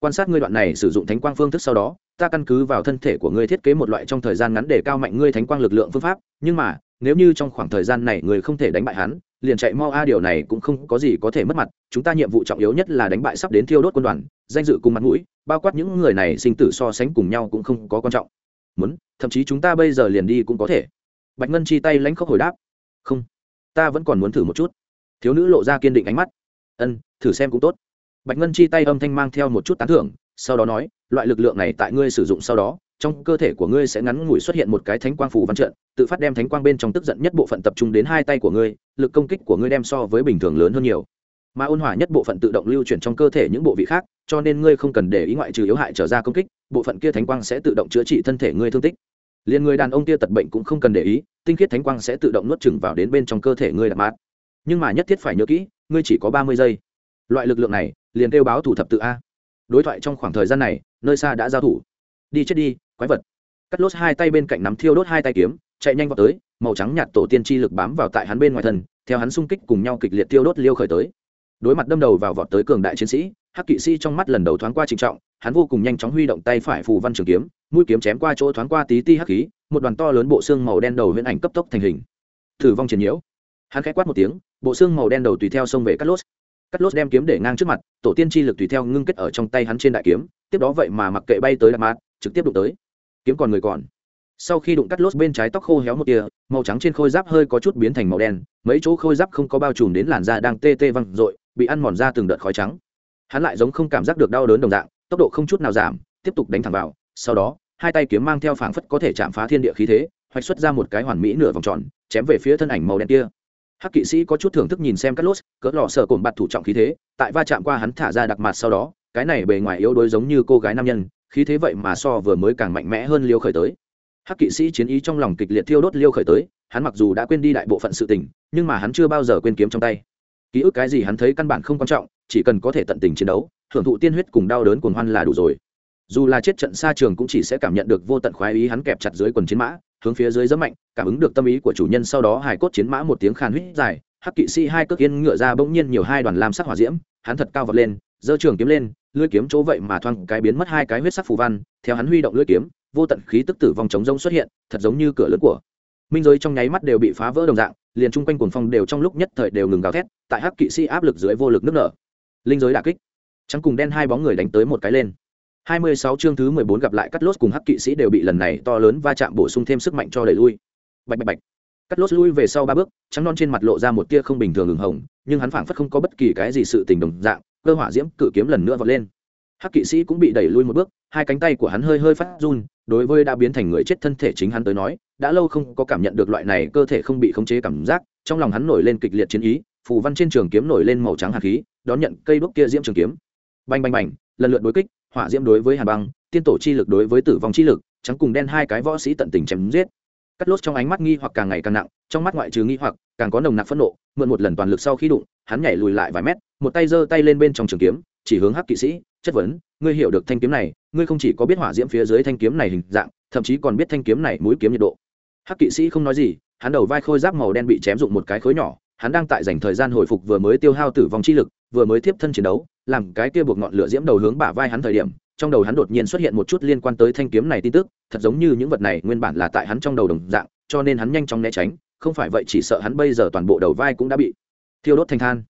Quan sát ngươi đoạn này sử dụng thánh quang phương thức sau đó, ta căn cứ vào thân thể của ngươi thiết kế một loại trong thời gian ngắn để cao mạnh ngươi thánh quang lực lượng phương pháp, nhưng mà, nếu như trong khoảng thời gian này ngươi không thể đánh bại hắn, liền chạy mau a, điều này cũng không có gì có thể mất mặt, chúng ta nhiệm vụ trọng yếu nhất là đánh bại sắp đến thiêu đốt quân đoàn, danh dự cùng mặt mũi, bao quát những người này sinh tử so sánh cùng nhau cũng không có quan trọng. Muốn, thậm chí chúng ta bây giờ liền đi cũng có thể. Bạch ngân chi tay lãnh khóc hồi đáp. Không, ta vẫn còn muốn thử một chút. Thiếu nữ lộ ra kiên định ánh mắt. Ân, thử xem cũng tốt bạch ngân chi tay âm thanh mang theo một chút tán thưởng, sau đó nói, loại lực lượng này tại ngươi sử dụng sau đó, trong cơ thể của ngươi sẽ ngắn ngủi xuất hiện một cái thánh quang phủ văn trận, tự phát đem thánh quang bên trong tức giận nhất bộ phận tập trung đến hai tay của ngươi, lực công kích của ngươi đem so với bình thường lớn hơn nhiều. Mà ôn hỏa nhất bộ phận tự động lưu chuyển trong cơ thể những bộ vị khác, cho nên ngươi không cần để ý ngoại trừ yếu hại trở ra công kích, bộ phận kia thánh quang sẽ tự động chữa trị thân thể ngươi thương tích. Liền người đàn ông kia tật bệnh cũng không cần để ý, tinh khiết thánh quang sẽ tự động nuốt chừng vào đến bên trong cơ thể ngươi đạp mát. Nhưng mà nhất thiết phải nhớ kỹ, ngươi chỉ có ba mươi giây. Loại lực lượng này liền kêu báo thủ thập tự a. Đối thoại trong khoảng thời gian này, nơi xa đã giao thủ. Đi chết đi, quái vật. Cắt lốt hai tay bên cạnh nắm thiêu đốt hai tay kiếm, chạy nhanh vào tới, màu trắng nhạt tổ tiên chi lực bám vào tại hắn bên ngoài thân, theo hắn xung kích cùng nhau kịch liệt tiêu đốt liêu khởi tới. Đối mặt đâm đầu vào vọt tới cường đại chiến sĩ, hắc kỵ sĩ trong mắt lần đầu thoáng qua trịnh trọng, hắn vô cùng nhanh chóng huy động tay phải phù văn trường kiếm, mũi kiếm chém qua chỗ thoáng qua tí ti hắc khí, một đoàn to lớn bộ xương màu đen đầu huyễn ảnh cấp tốc thành hình. Thử vong triển nhiễu. Hắn khẽ quát một tiếng, bộ xương màu đen đầu tùy theo xông về cắt lốt cắt lốt đem kiếm để ngang trước mặt, tổ tiên chi lực tùy theo ngưng kết ở trong tay hắn trên đại kiếm, tiếp đó vậy mà mặc kệ bay tới đạp mát trực tiếp đụng tới. Kiếm còn người còn. Sau khi đụng cắt lốt bên trái tóc khô héo một tia, màu trắng trên khôi giáp hơi có chút biến thành màu đen, mấy chỗ khôi giáp không có bao trùm đến làn da đang tê tê văng r ộ i bị ăn mòn ra từng đợt khói trắng. Hắn lại giống không cảm giác được đau đớn đồng dạng, tốc độ không chút nào giảm, tiếp tục đánh thẳng vào, sau đó, hai tay kiếm mang theo phảng phất có thể chạm phá thiên địa khí thế, hoạch xuất ra một cái hoàn mỹ nửa vòng tròn, chém về phía thân ảnh màu đen kia hắc kỵ sĩ có chút thưởng thức nhìn xem cắt lốt cỡ lò sợ cồn bạt thủ trọng khí thế, tại va chạm qua hắn thả ra đặc mặt sau đó, cái này bề ngoài yếu đuối giống như cô gái nam nhân, khí thế vậy mà so vừa mới càng mạnh mẽ hơn liêu khởi tới. Hắc kỵ sĩ chiến ý trong lòng kịch liệt thiêu đốt liêu khởi tới, hắn mặc dù đã quên đi đại bộ phận sự tình, nhưng mà hắn chưa bao giờ quên kiếm trong tay. Ký ức cái gì hắn thấy căn bản không quan trọng, chỉ cần có thể tận tình chiến đấu, hưởng thụ tiên huyết cùng đau đớn cuồng hoan là đủ rồi. Dù là chết trận xa trường cũng chỉ sẽ cảm nhận được vô tận khoái ý hắn kẹp chặt dưới quần chiến mã hướng phía dưới rất mạnh, cảm ứng được tâm ý của chủ nhân, sau đó hài cốt chiến mã một tiếng khàn huýt dài, hắc kỵ sĩ hai cước yên ngựa ra bỗng nhiên nhiều hai đoàn lam sắc hỏa diễm, hắn thật cao vọt lên, giơ trường kiếm lên, lưỡi kiếm chỗ vậy mà thoang cái biến mất hai cái huyết sắc phù văn, theo hắn huy động lưỡi kiếm, vô tận khí tức tử vong chống rông xuất hiện, thật giống như cửa lớn của minh giới trong nháy mắt đều bị phá vỡ đồng dạng, liền chung quanh cuồng phong đều trong lúc nhất thời đều ngừng gào thét, tại hắc kỵ sĩ áp lực dưới vô lực nước nở. Linh giới đả kích. Trắng cùng đen hai bóng người đánh tới một cái lên. 26 chương thứ 14 gặp lại cắt lốt cùng hắc kỵ sĩ đều bị lần này to lớn va chạm bổ sung thêm sức mạnh cho đẩy lui. Bạch bạch bạch. Cắt lốt lui về sau ba bước, trắng non trên mặt lộ ra một tia không bình thường ửng hồng, nhưng hắn phảng phất không có bất kỳ cái gì sự tình đồng dạng, cơ hỏa diễm cự kiếm lần nữa vọt lên. Hắc kỵ sĩ cũng bị đẩy lui một bước, hai cánh tay của hắn hơi hơi phát run, đối với đã biến thành người chết thân thể chính hắn tới nói, đã lâu không có cảm nhận được loại này cơ thể không bị khống chế cảm giác, trong lòng hắn nổi lên kịch liệt chiến ý, phù văn trên trường kiếm nổi lên màu trắng hàn khí, đón nhận cây đuốc kia diễm trường kiếm. Bành bành bành, lần lượt đối kích hỏa diễm đối với hàn băng, tiên tổ chi lực đối với tử vong chi lực, trắng cùng đen hai cái võ sĩ tận tình chém giết. Cắt lốt trong ánh mắt nghi hoặc càng ngày càng nặng, trong mắt ngoại trừ nghi hoặc, càng có nồng nặc phẫn nộ, mượn một lần toàn lực sau khi đụng, hắn nhảy lùi lại vài mét, một tay giơ tay lên bên trong trường kiếm, chỉ hướng hắc kỵ sĩ, chất vấn, ngươi hiểu được thanh kiếm này, ngươi không chỉ có biết hỏa diễm phía dưới thanh kiếm này hình dạng, thậm chí còn biết thanh kiếm này mũi kiếm nhiệt độ. Hắc kỵ sĩ không nói gì, hắn đầu vai khôi giáp màu đen bị chém dụng một cái khối nhỏ, hắn đang tại dành thời gian hồi phục vừa mới tiêu hao tử vong chi lực, vừa mới tiếp thân chiến đấu làm cái kia buộc ngọn lửa diễm đầu hướng bả vai hắn thời điểm, trong đầu hắn đột nhiên xuất hiện một chút liên quan tới thanh kiếm này tin tức, thật giống như những vật này nguyên bản là tại hắn trong đầu đồng dạng, cho nên hắn nhanh chóng né tránh, không phải vậy chỉ sợ hắn bây giờ toàn bộ đầu vai cũng đã bị thiêu đốt thành than.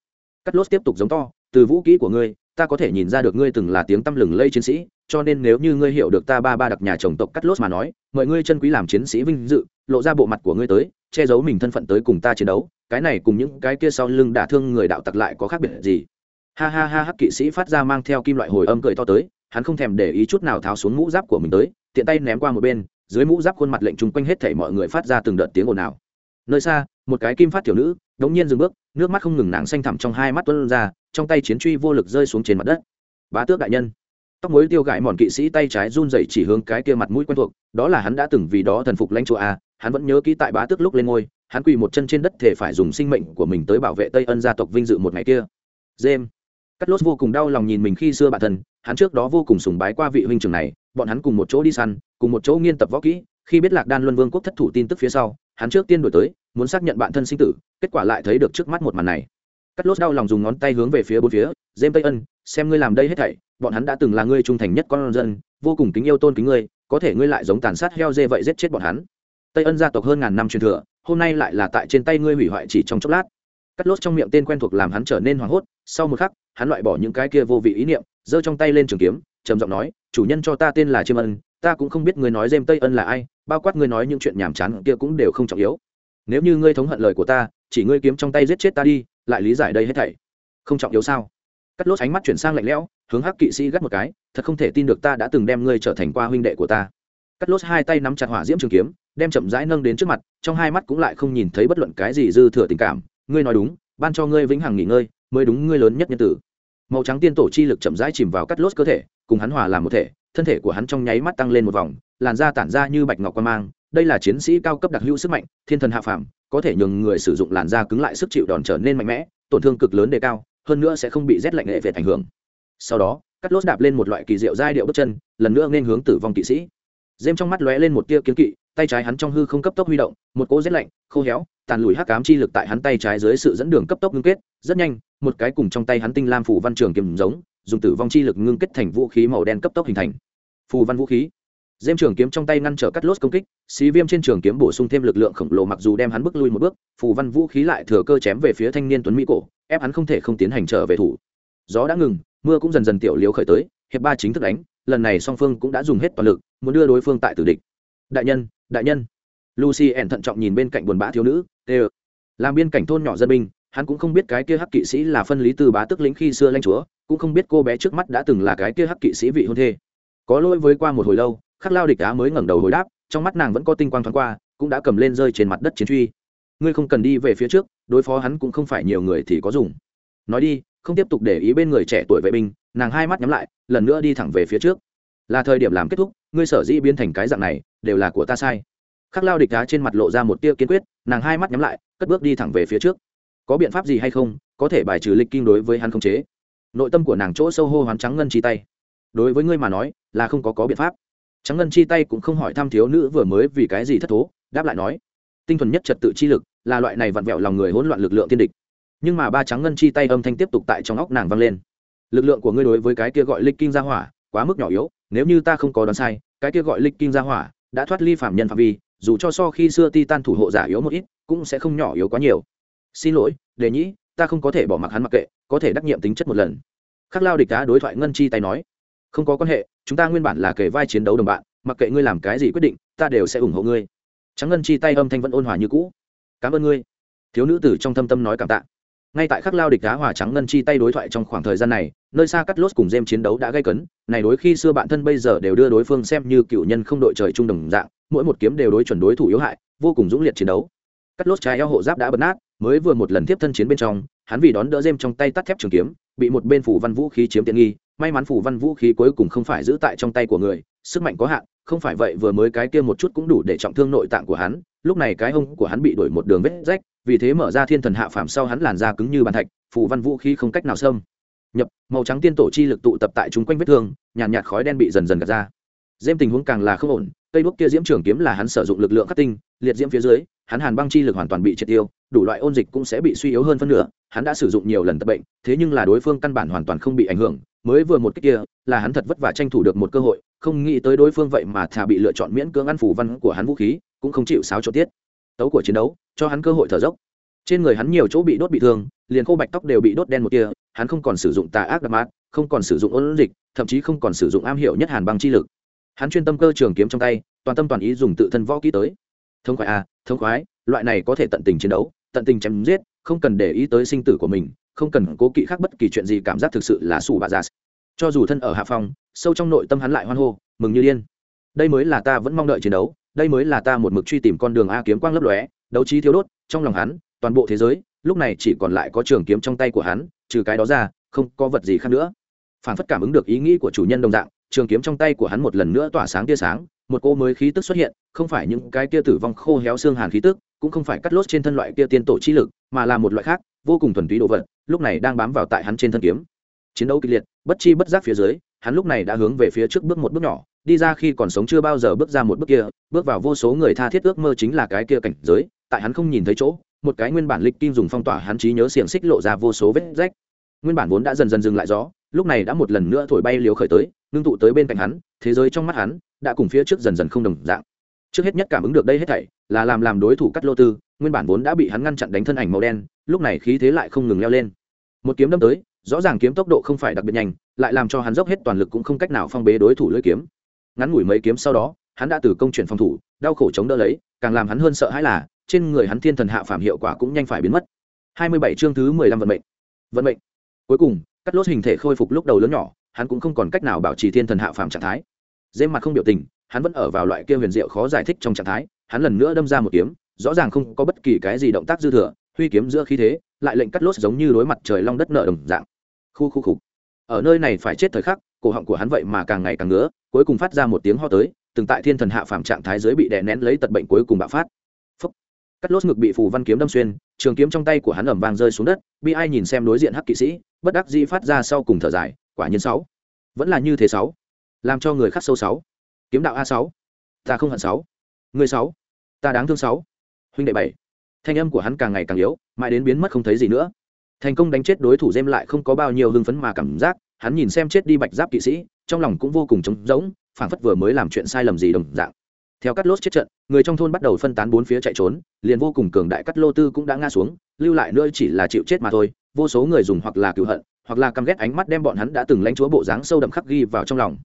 Cắt lốt tiếp tục giống to, từ vũ kỹ của ngươi, ta có thể nhìn ra được ngươi từng là tiếng tăm lừng lây chiến sĩ, cho nên nếu như ngươi hiểu được ta ba ba đặc nhà chồng tộc cắt lốt mà nói, mời ngươi chân quý làm chiến sĩ vinh dự, lộ ra bộ mặt của ngươi tới, che giấu mình thân phận tới cùng ta chiến đấu, cái này cùng những cái kia sau lưng đả thương người đạo tặc lại có khác biệt gì? Ha ha ha hắc kỵ sĩ phát ra mang theo kim loại hồi âm cười to tới, hắn không thèm để ý chút nào tháo xuống mũ giáp của mình tới, tiện tay ném qua một bên, dưới mũ giáp khuôn mặt lệnh chung quanh hết thảy mọi người phát ra từng đợt tiếng ồn ào. Nơi xa, một cái kim phát tiểu nữ, đống nhiên dừng bước, nước mắt không ngừng nàng xanh thẳm trong hai mắt tuân ra, trong tay chiến truy vô lực rơi xuống trên mặt đất. Bá tước đại nhân. Tóc mối tiêu gãi mòn kỵ sĩ tay trái run dậy chỉ hướng cái kia mặt mũi quen thuộc, đó là hắn đã từng vì đó thần phục lãnh chúa a hắn vẫn nhớ kỹ tại bá tước lúc lên ngôi, hắn quỳ một chân trên đất thể phải dùng sinh mệnh của mình tới bảo vệ tây ân gia tộc vinh dự một ngày kia. James. Cắt lốt vô cùng đau lòng nhìn mình khi xưa bản thân, hắn trước đó vô cùng sùng bái qua vị huynh trưởng này, bọn hắn cùng một chỗ đi săn, cùng một chỗ nghiên tập võ kỹ, khi biết Lạc Đan Luân Vương quốc thất thủ tin tức phía sau, hắn trước tiên đổi tới, muốn xác nhận bản thân sinh tử, kết quả lại thấy được trước mắt một màn này. Cắt lốt đau lòng dùng ngón tay hướng về phía bốn phía, dêm Tây Ân, xem ngươi làm đây hết thảy, bọn hắn đã từng là ngươi trung thành nhất con dân, vô cùng kính yêu tôn kính ngươi, có thể ngươi lại giống tàn sát heo dê vậy giết chết bọn hắn. Tây Ân gia tộc hơn ngàn năm truyền thừa, hôm nay lại là tại trên tay ngươi hủy hoại chỉ trong chốc lát cắt lốt trong miệng tên quen thuộc làm hắn trở nên hoảng hốt, sau một khắc, hắn loại bỏ những cái kia vô vị ý niệm, giơ trong tay lên trường kiếm, trầm giọng nói, chủ nhân cho ta tên là chiêm ân, ta cũng không biết người nói dêm tây ân là ai, bao quát người nói những chuyện nhàm chán kia cũng đều không trọng yếu. Nếu như ngươi thống hận lời của ta, chỉ ngươi kiếm trong tay giết chết ta đi, lại lý giải đây hết thảy. Không trọng yếu sao? Cắt lốt ánh mắt chuyển sang lạnh lẽo, hướng hắc kỵ sĩ gắt một cái, thật không thể tin được ta đã từng đem ngươi trở thành qua huynh đệ của ta. Cắt lốt hai tay nắm chặt hỏa diễm trường kiếm, đem chậm rãi nâng đến trước mặt, trong hai mắt cũng lại không nhìn thấy bất luận cái gì dư thừa tình cảm ngươi nói đúng, ban cho ngươi vĩnh hằng nghỉ ngơi, mới đúng ngươi lớn nhất nhân tử. Màu trắng tiên tổ chi lực chậm rãi chìm vào cắt lốt cơ thể, cùng hắn hòa làm một thể, thân thể của hắn trong nháy mắt tăng lên một vòng, làn da tản ra như bạch ngọc quan mang, đây là chiến sĩ cao cấp đặc hữu sức mạnh, thiên thần hạ phàm, có thể nhường người sử dụng làn da cứng lại sức chịu đòn trở nên mạnh mẽ, tổn thương cực lớn đề cao, hơn nữa sẽ không bị rét lạnh hệ về ảnh hưởng. Sau đó, cắt lốt đạp lên một loại kỳ diệu giai điệu bước chân, lần nữa nên hướng tử vong kỵ sĩ. Dêm trong mắt lóe lên một tia kiến kỵ tay trái hắn trong hư không cấp tốc huy động, một cỗ rét lạnh, khô héo, tàn lùi hắc cám chi lực tại hắn tay trái dưới sự dẫn đường cấp tốc ngưng kết, rất nhanh, một cái cùng trong tay hắn tinh lam phủ văn trường kiếm giống, dùng tử vong chi lực ngưng kết thành vũ khí màu đen cấp tốc hình thành. Phù văn vũ khí. Dêm trường kiếm trong tay ngăn trở cắt lốt công kích, xí viêm trên trường kiếm bổ sung thêm lực lượng khổng lồ mặc dù đem hắn bước lui một bước, phù văn vũ khí lại thừa cơ chém về phía thanh niên tuấn mỹ cổ, ép hắn không thể không tiến hành trở về thủ. Gió đã ngừng, mưa cũng dần dần tiểu liếu khởi tới, hiệp ba chính thức đánh, lần này song phương cũng đã dùng hết toàn lực, muốn đưa đối phương tại tử địch. Đại nhân đại nhân. Lucy ẻn thận trọng nhìn bên cạnh buồn bã thiếu nữ, tê làm biên cảnh thôn nhỏ dân binh, hắn cũng không biết cái kia hắc kỵ sĩ là phân lý từ bá tức lĩnh khi xưa lanh chúa, cũng không biết cô bé trước mắt đã từng là cái kia hắc kỵ sĩ vị hôn thê. Có lỗi với qua một hồi lâu, khắc lao địch á mới ngẩng đầu hồi đáp, trong mắt nàng vẫn có tinh quang thoáng qua, cũng đã cầm lên rơi trên mặt đất chiến truy. Ngươi không cần đi về phía trước, đối phó hắn cũng không phải nhiều người thì có dùng. Nói đi, không tiếp tục để ý bên người trẻ tuổi vệ binh. Nàng hai mắt nhắm lại, lần nữa đi thẳng về phía trước là thời điểm làm kết thúc, ngươi sở dĩ biến thành cái dạng này, đều là của ta sai. Khắc lao địch đá trên mặt lộ ra một tia kiên quyết, nàng hai mắt nhắm lại, cất bước đi thẳng về phía trước. Có biện pháp gì hay không, có thể bài trừ lịch kinh đối với hắn không chế. Nội tâm của nàng chỗ sâu hô hoán trắng ngân chi tay. Đối với ngươi mà nói, là không có có biện pháp. Trắng ngân chi tay cũng không hỏi thăm thiếu nữ vừa mới vì cái gì thất thố, đáp lại nói, tinh thuần nhất trật tự chi lực, là loại này vặn vẹo lòng người hỗn loạn lực lượng tiên địch. Nhưng mà ba trắng ngân chi tay âm thanh tiếp tục tại trong óc nàng vang lên. Lực lượng của ngươi đối với cái kia gọi lịch kinh ra hỏa, quá mức nhỏ yếu nếu như ta không có đoán sai, cái kia gọi lịch kinh ra hỏa đã thoát ly phạm nhân phạm vi, dù cho so khi xưa titan thủ hộ giả yếu một ít, cũng sẽ không nhỏ yếu quá nhiều. Xin lỗi, đề nhĩ, ta không có thể bỏ mặc hắn mặc kệ, có thể đắc nhiệm tính chất một lần. Khắc lao địch đá đối thoại ngân chi tay nói, không có quan hệ, chúng ta nguyên bản là kề vai chiến đấu đồng bạn, mặc kệ ngươi làm cái gì quyết định, ta đều sẽ ủng hộ ngươi. Trắng ngân chi tay âm thanh vẫn ôn hòa như cũ. Cảm ơn ngươi. Thiếu nữ tử trong thâm tâm nói cảm tạ ngay tại khắc lao địch đá hòa trắng ngân chi tay đối thoại trong khoảng thời gian này, nơi xa cắt lốt cùng dêm chiến đấu đã gây cấn, này đối khi xưa bạn thân bây giờ đều đưa đối phương xem như cựu nhân không đội trời chung đồng dạng, mỗi một kiếm đều đối chuẩn đối thủ yếu hại, vô cùng dũng liệt chiến đấu. Cắt lốt trái eo hộ giáp đã bật nát, mới vừa một lần tiếp thân chiến bên trong, hắn vì đón đỡ dêm trong tay tắt thép trường kiếm, bị một bên phủ văn vũ khí chiếm tiện nghi, may mắn phủ văn vũ khí cuối cùng không phải giữ tại trong tay của người, sức mạnh có hạn, không phải vậy vừa mới cái kia một chút cũng đủ để trọng thương nội tạng của hắn lúc này cái hông của hắn bị đổi một đường vết rách vì thế mở ra thiên thần hạ phàm sau hắn làn da cứng như bàn thạch phủ văn vũ khí không cách nào xâm. Nhập màu trắng tiên tổ chi lực tụ tập tại chúng quanh vết thương nhàn nhạt, nhạt khói đen bị dần dần gạt ra. Dêm tình huống càng là không ổn cây đuốc kia diễm trường kiếm là hắn sử dụng lực lượng khắc tinh liệt diễm phía dưới hắn hàn băng chi lực hoàn toàn bị triệt tiêu đủ loại ôn dịch cũng sẽ bị suy yếu hơn phân nửa hắn đã sử dụng nhiều lần tập bệnh thế nhưng là đối phương căn bản hoàn toàn không bị ảnh hưởng mới vừa một cách kia là hắn thật vất vả tranh thủ được một cơ hội không nghĩ tới đối phương vậy mà thà bị lựa chọn miễn cưỡng ăn phủ văn của hắn vũ khí cũng không chịu sáo cho tiết. Tấu của chiến đấu cho hắn cơ hội thở dốc. Trên người hắn nhiều chỗ bị đốt bị thương liền khô bạch tóc đều bị đốt đen một kia hắn không còn sử dụng tà ác đập mát không còn sử dụng ôn dịch thậm chí không còn sử dụng am hiểu nhất hàn băng chi lực. Hắn chuyên tâm cơ trường kiếm trong tay toàn tâm toàn ý dùng tự thân võ kỹ tới. Thông khoái a à, thông khoái loại này có thể tận tình chiến đấu tận tình chém giết không cần để ý tới sinh tử của mình không cần cố kỵ khác bất kỳ chuyện gì cảm giác thực sự là sủ bà già dạ. cho dù thân ở hạ phòng sâu trong nội tâm hắn lại hoan hô mừng như điên. Đây mới là ta vẫn mong đợi chiến đấu đây mới là ta một mực truy tìm con đường a kiếm quang lấp lóe, đấu trí thiếu đốt, trong lòng hắn, toàn bộ thế giới, lúc này chỉ còn lại có trường kiếm trong tay của hắn, trừ cái đó ra, không có vật gì khác nữa. Phản phất cảm ứng được ý nghĩ của chủ nhân đồng dạng, trường kiếm trong tay của hắn một lần nữa tỏa sáng tia sáng, một cô mới khí tức xuất hiện, không phải những cái tia tử vong khô héo xương hàn khí tức, cũng không phải cắt lốt trên thân loại kia tiên tổ chi lực, mà là một loại khác, vô cùng thuần túy đồ vật, lúc này đang bám vào tại hắn trên thân kiếm. Chiến đấu kịch liệt, bất chi bất giác phía dưới, hắn lúc này đã hướng về phía trước bước một bước nhỏ đi ra khi còn sống chưa bao giờ bước ra một bước kia, bước vào vô số người tha thiết ước mơ chính là cái kia cảnh giới, tại hắn không nhìn thấy chỗ, một cái nguyên bản lịch kim dùng phong tỏa hắn trí nhớ xiềng xích lộ ra vô số vết rách. Nguyên bản vốn đã dần dần dừng lại gió, lúc này đã một lần nữa thổi bay liều khởi tới, ngưng tụ tới bên cạnh hắn, thế giới trong mắt hắn đã cùng phía trước dần dần không đồng dạng. Trước hết nhất cảm ứng được đây hết thảy là làm làm đối thủ cắt lô tư, nguyên bản vốn đã bị hắn ngăn chặn đánh thân ảnh màu đen, lúc này khí thế lại không ngừng leo lên. Một kiếm đâm tới, rõ ràng kiếm tốc độ không phải đặc biệt nhanh, lại làm cho hắn dốc hết toàn lực cũng không cách nào phong bế đối thủ lưỡi kiếm ngắn ngủi mấy kiếm sau đó, hắn đã từ công chuyển phòng thủ, đau khổ chống đỡ lấy, càng làm hắn hơn sợ hãi là, trên người hắn thiên thần hạ phàm hiệu quả cũng nhanh phải biến mất. 27 chương thứ 15 vận mệnh. Vận mệnh. Cuối cùng, cắt lốt hình thể khôi phục lúc đầu lớn nhỏ, hắn cũng không còn cách nào bảo trì thiên thần hạ phàm trạng thái. Dễ mặt không biểu tình, hắn vẫn ở vào loại kia huyền diệu khó giải thích trong trạng thái, hắn lần nữa đâm ra một kiếm, rõ ràng không có bất kỳ cái gì động tác dư thừa, huy kiếm giữa khí thế, lại lệnh cắt lốt giống như đối mặt trời long đất nợ đồng dạng. Khu khu khục ở nơi này phải chết thời khắc cổ họng của hắn vậy mà càng ngày càng ngứa, cuối cùng phát ra một tiếng ho tới, từng tại thiên thần hạ phàm trạng thái dưới bị đè nén lấy tật bệnh cuối cùng bạo phát. Phấp cắt lốt ngực bị phù văn kiếm đâm xuyên, trường kiếm trong tay của hắn ẩm vang rơi xuống đất, bi ai nhìn xem đối diện hắc kỵ sĩ, bất đắc dĩ phát ra sau cùng thở dài, quả nhiên sáu. Vẫn là như thế sáu. Làm cho người khắc sâu sáu. Kiếm đạo a sáu. Ta không hận sáu. Người sáu. Ta đáng thương sáu. Huynh đệ bảy. Thanh âm của hắn càng ngày càng yếu, mãi đến biến mất không thấy gì nữa. Thành công đánh chết đối thủ dêm lại không có bao nhiêu hưng phấn mà cảm giác hắn nhìn xem chết đi bạch giáp kỵ sĩ trong lòng cũng vô cùng trống rỗng phảng phất vừa mới làm chuyện sai lầm gì đồng dạng. Theo cắt lốt chết trận người trong thôn bắt đầu phân tán bốn phía chạy trốn liền vô cùng cường đại cắt lô tư cũng đã ngã xuống lưu lại nữa chỉ là chịu chết mà thôi vô số người dùng hoặc là cựu hận hoặc là căm ghét ánh mắt đem bọn hắn đã từng lãnh chúa bộ dáng sâu đậm khắc ghi vào trong lòng.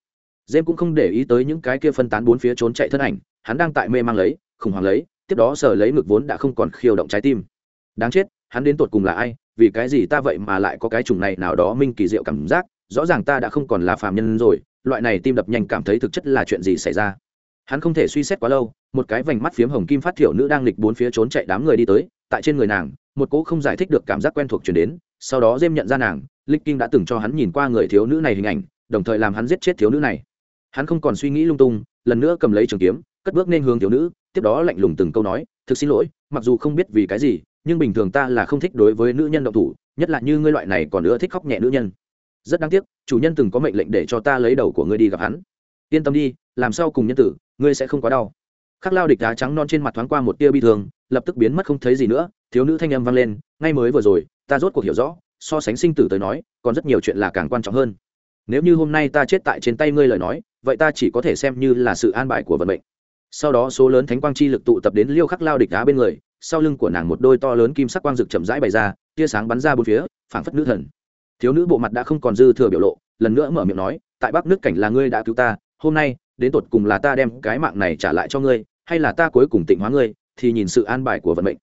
Dêm cũng không để ý tới những cái kia phân tán bốn phía trốn chạy thân ảnh, hắn đang tại mê mang lấy, khủng hoảng lấy, tiếp đó sờ lấy ngực vốn đã không còn khiêu động trái tim. Đáng chết, hắn đến tột cùng là ai, vì cái gì ta vậy mà lại có cái chủng này nào đó minh kỳ diệu cảm giác, rõ ràng ta đã không còn là phàm nhân rồi, loại này tim đập nhanh cảm thấy thực chất là chuyện gì xảy ra. Hắn không thể suy xét quá lâu, một cái vành mắt phiếm hồng kim phát thiểu nữ đang lịch bốn phía trốn chạy đám người đi tới, tại trên người nàng, một cỗ không giải thích được cảm giác quen thuộc truyền đến, sau đó Dêm nhận ra nàng, Lịch Kinh đã từng cho hắn nhìn qua người thiếu nữ này hình ảnh, đồng thời làm hắn giết chết thiếu nữ này hắn không còn suy nghĩ lung tung lần nữa cầm lấy trường kiếm cất bước nên hướng thiếu nữ tiếp đó lạnh lùng từng câu nói thực xin lỗi mặc dù không biết vì cái gì nhưng bình thường ta là không thích đối với nữ nhân động thủ nhất là như ngươi loại này còn nữa thích khóc nhẹ nữ nhân rất đáng tiếc, chủ nhân từng có mệnh lệnh để cho ta lấy đầu của ngươi đi gặp hắn. Yên tâm đi, làm sao cùng nhân tử, ngươi sẽ không quá đau. Khắc lao địch đá trắng non trên mặt thoáng qua một tia bi thường lập tức biến mất không thấy gì nữa, thiếu nữ thanh âm vang lên, ngay mới vừa rồi, ta rốt cuộc hiểu rõ, so sánh sinh tử tới nói, còn rất nhiều chuyện là càng quan trọng hơn. Nếu như hôm nay ta chết tại trên tay ngươi lời nói, vậy ta chỉ có thể xem như là sự an bài của vận mệnh. Sau đó số lớn thánh quang chi lực tụ tập đến liêu khắc lao địch đá bên người, sau lưng của nàng một đôi to lớn kim sắc quang rực chậm rãi bày ra, tia sáng bắn ra bốn phía, phảng phất nữ thần thiếu nữ bộ mặt đã không còn dư thừa biểu lộ, lần nữa mở miệng nói, tại bắc nước cảnh là ngươi đã cứu ta, hôm nay, đến tột cùng là ta đem cái mạng này trả lại cho ngươi, hay là ta cuối cùng tịnh hóa ngươi, thì nhìn sự an bài của vận mệnh.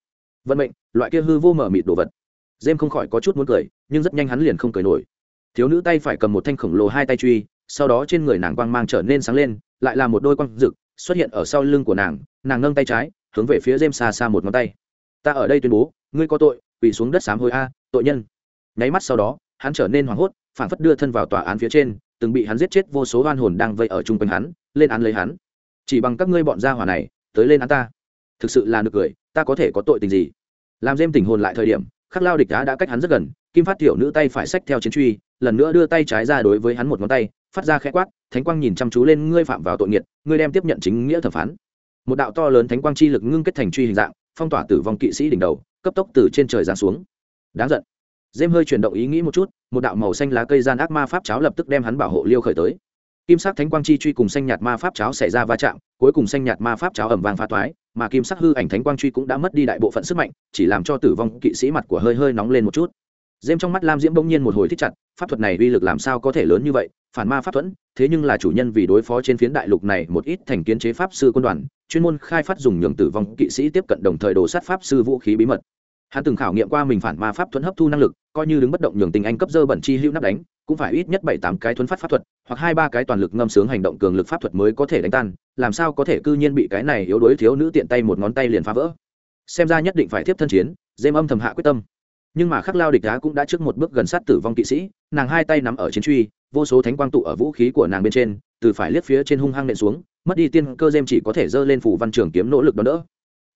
Vận mệnh, loại kia hư vô mở mịt đồ vật. Dêm không khỏi có chút muốn cười, nhưng rất nhanh hắn liền không cười nổi. Thiếu nữ tay phải cầm một thanh khổng lồ hai tay truy, sau đó trên người nàng quang mang trở nên sáng lên, lại là một đôi quang rực, xuất hiện ở sau lưng của nàng nàng nâng tay trái, hướng về phía dêm xa xa một ngón tay. Ta ở đây tuyên bố, ngươi có tội, quỳ xuống đất sám hối a, tội nhân. Nháy mắt sau đó hắn trở nên hoảng hốt phản phất đưa thân vào tòa án phía trên, từng bị hắn giết chết, vô số oan hồn đang vây ở chung quanh hắn, lên án lấy hắn. Chỉ bằng các ngươi bọn gia hỏa này, tới lên án ta. Thực sự là nực cười, ta có thể có tội tình gì? Làm dêm tình hồn lại thời điểm, khắc lao địch đá đã cách hắn rất gần, kim phát tiểu nữ tay phải xách theo chiến truy, lần nữa đưa tay trái ra đối với hắn một ngón tay, phát ra khẽ quát, thánh quang nhìn chăm chú lên, ngươi phạm vào tội nghiệt, ngươi đem tiếp nhận chính nghĩa thẩm phán. Một đạo to lớn thánh quang chi lực ngưng kết thành truy hình dạng, phong tỏa tử vong kỵ sĩ đỉnh đầu, cấp tốc từ trên trời giáng xuống. Đáng giận dêm hơi chuyển động ý nghĩ một chút, một đạo màu xanh lá cây gian ác ma pháp cháo lập tức đem hắn bảo hộ liêu khởi tới. Kim sắc thánh quang chi truy cùng xanh nhạt ma pháp cháo xảy ra va chạm, cuối cùng xanh nhạt ma pháp cháo ẩm vàng pha toái, mà kim sắc hư ảnh thánh quang truy cũng đã mất đi đại bộ phận sức mạnh, chỉ làm cho tử vong kỵ sĩ mặt của hơi hơi nóng lên một chút. Dêm trong mắt lam diễm bỗng nhiên một hồi thích chặt, pháp thuật này uy lực làm sao có thể lớn như vậy, phản ma pháp thuẫn, thế nhưng là chủ nhân vì đối phó trên phiến đại lục này một ít thành kiến chế pháp sư quân đoàn, chuyên môn khai phát dùng nhường tử vong kỵ sĩ tiếp cận đồng thời đồ sát pháp sư vũ khí bí mật hắn từng khảo nghiệm qua mình phản ma pháp thuẫn hấp thu năng lực, coi như đứng bất động nhường tình anh cấp dơ bẩn chi hữu nắp đánh, cũng phải ít nhất bảy tám cái thuấn phát pháp thuật, hoặc hai ba cái toàn lực ngâm sướng hành động cường lực pháp thuật mới có thể đánh tan, làm sao có thể cư nhiên bị cái này yếu đuối thiếu nữ tiện tay một ngón tay liền phá vỡ. Xem ra nhất định phải tiếp thân chiến, dêm âm thầm hạ quyết tâm. Nhưng mà khắc lao địch đá cũng đã trước một bước gần sát tử vong kỵ sĩ, nàng hai tay nắm ở chiến truy, vô số thánh quang tụ ở vũ khí của nàng bên trên, từ phải liếc phía trên hung hăng nện xuống, mất đi tiên cơ dêm chỉ có thể giơ lên phủ văn trường kiếm nỗ lực đón đỡ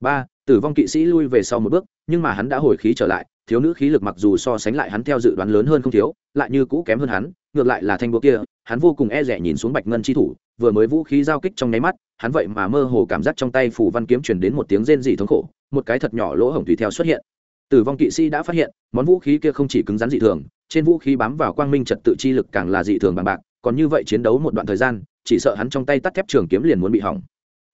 ba, tử vong kỵ sĩ lui về sau một bước, nhưng mà hắn đã hồi khí trở lại, thiếu nữ khí lực mặc dù so sánh lại hắn theo dự đoán lớn hơn không thiếu, lại như cũ kém hơn hắn, ngược lại là thanh búa kia, hắn vô cùng e rẻ nhìn xuống bạch ngân chi thủ, vừa mới vũ khí giao kích trong nháy mắt, hắn vậy mà mơ hồ cảm giác trong tay phủ văn kiếm chuyển đến một tiếng rên dị thống khổ, một cái thật nhỏ lỗ hổng tùy theo xuất hiện. Tử vong kỵ sĩ đã phát hiện, món vũ khí kia không chỉ cứng rắn dị thường, trên vũ khí bám vào quang minh trật tự chi lực càng là dị thường bằng bạc, còn như vậy chiến đấu một đoạn thời gian, chỉ sợ hắn trong tay tắt thép trường kiếm liền muốn bị hỏng.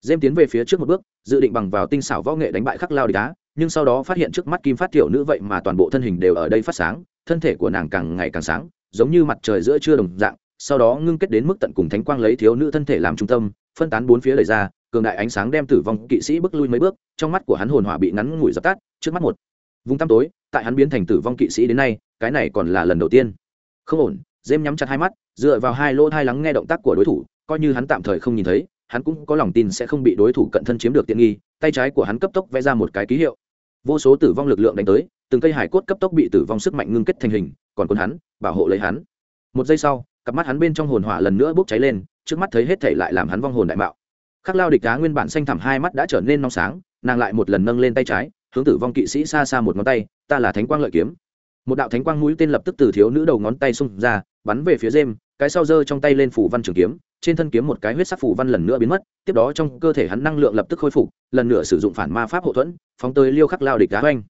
Dêm tiến về phía trước một bước dự định bằng vào tinh xảo võ nghệ đánh bại khắc lao địch đá, nhưng sau đó phát hiện trước mắt kim phát tiểu nữ vậy mà toàn bộ thân hình đều ở đây phát sáng, thân thể của nàng càng ngày càng sáng, giống như mặt trời giữa trưa đồng dạng, sau đó ngưng kết đến mức tận cùng thánh quang lấy thiếu nữ thân thể làm trung tâm, phân tán bốn phía lời ra, cường đại ánh sáng đem tử vong kỵ sĩ bước lui mấy bước, trong mắt của hắn hồn hỏa bị ngắn ngủi dập tắt, trước mắt một vùng tăm tối, tại hắn biến thành tử vong kỵ sĩ đến nay, cái này còn là lần đầu tiên. Không ổn, dêm nhắm chặt hai mắt, dựa vào hai lỗ hai lắng nghe động tác của đối thủ, coi như hắn tạm thời không nhìn thấy hắn cũng có lòng tin sẽ không bị đối thủ cận thân chiếm được tiện nghi, tay trái của hắn cấp tốc vẽ ra một cái ký hiệu. Vô số tử vong lực lượng đánh tới, từng cây hải cốt cấp tốc bị tử vong sức mạnh ngưng kết thành hình, còn quân hắn, bảo hộ lấy hắn. Một giây sau, cặp mắt hắn bên trong hồn hỏa lần nữa bốc cháy lên, trước mắt thấy hết thể lại làm hắn vong hồn đại mạo. Khắc lao địch đá nguyên bản xanh thẳm hai mắt đã trở nên nóng sáng, nàng lại một lần nâng lên tay trái, hướng tử vong kỵ sĩ xa xa một ngón tay, ta là thánh quang lợi kiếm. Một đạo thánh quang mũi tên lập tức từ thiếu nữ đầu ngón tay xung ra, bắn về phía dêm cái sau giơ trong tay lên phủ văn trường kiếm trên thân kiếm một cái huyết sắc phủ văn lần nữa biến mất, tiếp đó trong cơ thể hắn năng lượng lập tức khôi phục, lần nữa sử dụng phản ma pháp hậu thuẫn, phóng tới liêu khắc lao địch đá oanh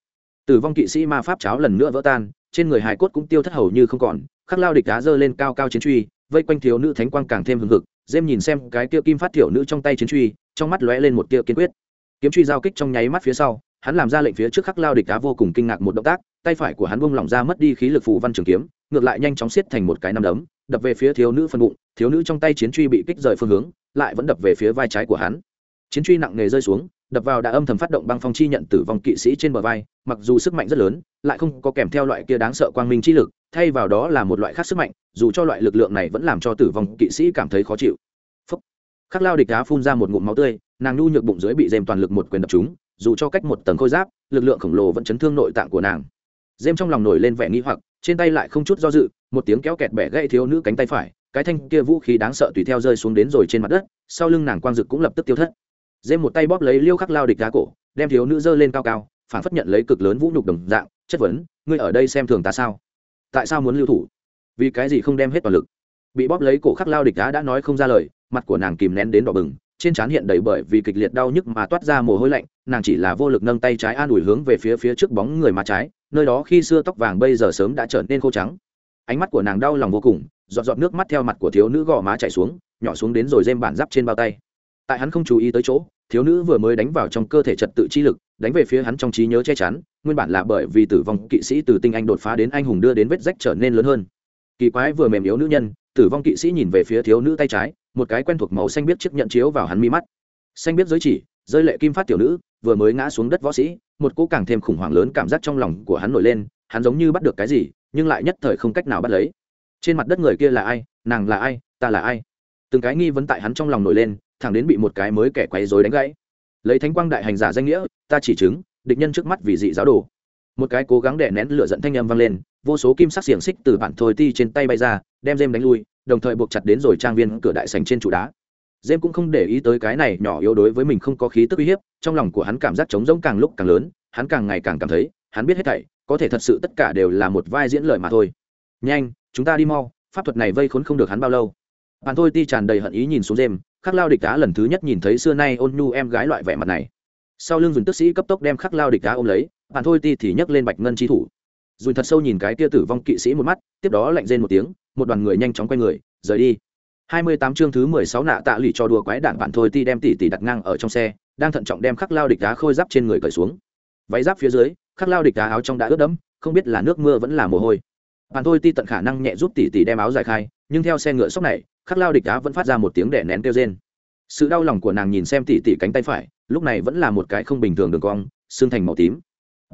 tử vong kỵ sĩ ma pháp cháo lần nữa vỡ tan, trên người hải cốt cũng tiêu thất hầu như không còn, khắc lao địch đá giơ lên cao cao chiến truy, vây quanh thiếu nữ thánh quang càng thêm hừng hực dêm nhìn xem cái kia kim phát thiểu nữ trong tay chiến truy, trong mắt lóe lên một tia kiên quyết. Kiếm truy giao kích trong nháy mắt phía sau, hắn làm ra lệnh phía trước khắc lao địch đá vô cùng kinh ngạc một động tác, tay phải của hắn buông lỏng ra mất đi khí lực phù văn trường kiếm, ngược lại nhanh chóng xiết thành một cái nắm đấm đập về phía thiếu nữ phân bụng, thiếu nữ trong tay chiến truy bị kích rời phương hướng, lại vẫn đập về phía vai trái của hắn. Chiến truy nặng nề rơi xuống, đập vào đã âm thầm phát động băng phong chi nhận tử vong kỵ sĩ trên bờ vai, mặc dù sức mạnh rất lớn, lại không có kèm theo loại kia đáng sợ quang minh chi lực, thay vào đó là một loại khác sức mạnh, dù cho loại lực lượng này vẫn làm cho tử vong kỵ sĩ cảm thấy khó chịu. Phúc. khắc lao địch đá phun ra một ngụm máu tươi, nàng nhu nhược bụng dưới bị dèm toàn lực một quyền đập chúng dù cho cách một tầng khôi giáp, lực lượng khổng lồ vẫn chấn thương nội tạng của nàng. Dêm trong lòng nổi lên vẻ nghi hoặc, trên tay lại không chút do dự một tiếng kéo kẹt bẻ gãy thiếu nữ cánh tay phải, cái thanh kia vũ khí đáng sợ tùy theo rơi xuống đến rồi trên mặt đất, sau lưng nàng quang dực cũng lập tức tiêu thất. Dêm một tay bóp lấy liêu khắc lao địch đá cổ, đem thiếu nữ giơ lên cao cao, phản phất nhận lấy cực lớn vũ nhục đồng dạng, chất vấn, ngươi ở đây xem thường ta sao? Tại sao muốn lưu thủ? Vì cái gì không đem hết toàn lực? Bị bóp lấy cổ khắc lao địch đá đã nói không ra lời, mặt của nàng kìm nén đến đỏ bừng, trên trán hiện đầy bởi vì kịch liệt đau nhức mà toát ra mồ hôi lạnh, nàng chỉ là vô lực nâng tay trái an ủi hướng về phía phía trước bóng người má trái, nơi đó khi xưa tóc vàng bây giờ sớm đã trở nên khô trắng ánh mắt của nàng đau lòng vô cùng, giọt giọt nước mắt theo mặt của thiếu nữ gò má chảy xuống, nhỏ xuống đến rồi dêm bản giáp trên bao tay. Tại hắn không chú ý tới chỗ, thiếu nữ vừa mới đánh vào trong cơ thể trật tự chi lực, đánh về phía hắn trong trí nhớ che chắn, nguyên bản là bởi vì tử vong kỵ sĩ từ tinh anh đột phá đến anh hùng đưa đến vết rách trở nên lớn hơn. Kỳ quái vừa mềm yếu nữ nhân, tử vong kỵ sĩ nhìn về phía thiếu nữ tay trái, một cái quen thuộc màu xanh biết chiếc nhận chiếu vào hắn mi mắt. Xanh biết giới chỉ, rơi lệ kim phát tiểu nữ, vừa mới ngã xuống đất võ sĩ, một cỗ càng thêm khủng hoảng lớn cảm giác trong lòng của hắn nổi lên hắn giống như bắt được cái gì, nhưng lại nhất thời không cách nào bắt lấy. Trên mặt đất người kia là ai, nàng là ai, ta là ai? Từng cái nghi vấn tại hắn trong lòng nổi lên, thẳng đến bị một cái mới kẻ quấy rối đánh gãy. Lấy thánh quang đại hành giả danh nghĩa, ta chỉ chứng, địch nhân trước mắt vì dị giáo đồ. Một cái cố gắng đè nén lửa giận thanh âm vang lên, vô số kim sắc xiềng xích từ bản thôi ti trên tay bay ra, đem dêm đánh lui, đồng thời buộc chặt đến rồi trang viên cửa đại sành trên trụ đá. Dêm cũng không để ý tới cái này nhỏ yếu đối với mình không có khí tức uy hiếp, trong lòng của hắn cảm giác trống rỗng càng lúc càng lớn, hắn càng ngày càng cảm thấy hắn biết hết thảy, có thể thật sự tất cả đều là một vai diễn lời mà thôi. Nhanh, chúng ta đi mau, pháp thuật này vây khốn không được hắn bao lâu. Bạn thôi ti tràn đầy hận ý nhìn xuống dêm khắc lao địch đá lần thứ nhất nhìn thấy xưa nay ôn nhu em gái loại vẻ mặt này. Sau lưng dùng tức sĩ cấp tốc đem khắc lao địch đá ôm lấy bạn thôi ti thì nhấc lên bạch ngân chi thủ. Dùi thật sâu nhìn cái tia tử vong kỵ sĩ một mắt, tiếp đó lạnh rên một tiếng, một đoàn người nhanh chóng quay người, rời đi. Hai mươi tám chương thứ mười sáu nạ tạ lụy cho đùa quái đạn bạn thôi ti đem tỷ tỷ đặt ngang ở trong xe, đang thận trọng đem khắc lao địch đá khôi giáp trên người cởi xuống. Váy giáp phía dưới khắc lao địch đá áo trong đã ướt đẫm, không biết là nước mưa vẫn là mồ hôi. Bạn thôi ti tận khả năng nhẹ giúp tỷ tỷ đem áo giải khai, nhưng theo xe ngựa sốc này, khắc lao địch đá vẫn phát ra một tiếng đẻ nén kêu rên. Sự đau lòng của nàng nhìn xem tỷ tỷ cánh tay phải, lúc này vẫn là một cái không bình thường đường cong, xương thành màu tím.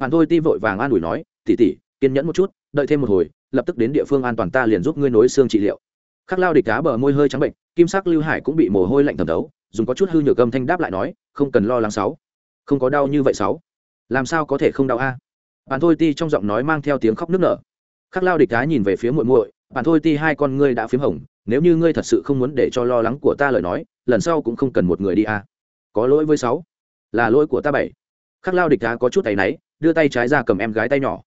Bạn thôi ti vội vàng an ủi nói tỷ tỷ kiên nhẫn một chút, đợi thêm một hồi, lập tức đến địa phương an toàn ta liền giúp ngươi nối xương trị liệu. Khắc lao địch đá bờ môi hơi trắng bệnh, kim sắc lưu hải cũng bị mồ hôi lạnh thẩm thấu, dùng có chút hư nhược âm thanh đáp lại nói, không cần lo lắng sáu. Không có đau như vậy sáu làm sao có thể không đau a? Bạn thôi ti trong giọng nói mang theo tiếng khóc nức nở. Khắc lao địch đá nhìn về phía muội muội, bạn thôi ti, hai con ngươi đã p h í m hồng, nếu như ngươi thật sự không muốn để cho lo lắng của ta lời nói, lần sau cũng không cần một người đi a. Có lỗi với sáu. Là lỗi của ta bảy. Khắc lao địch đá có chút tay náy, đưa tay trái ra cầm em gái tay nhỏ.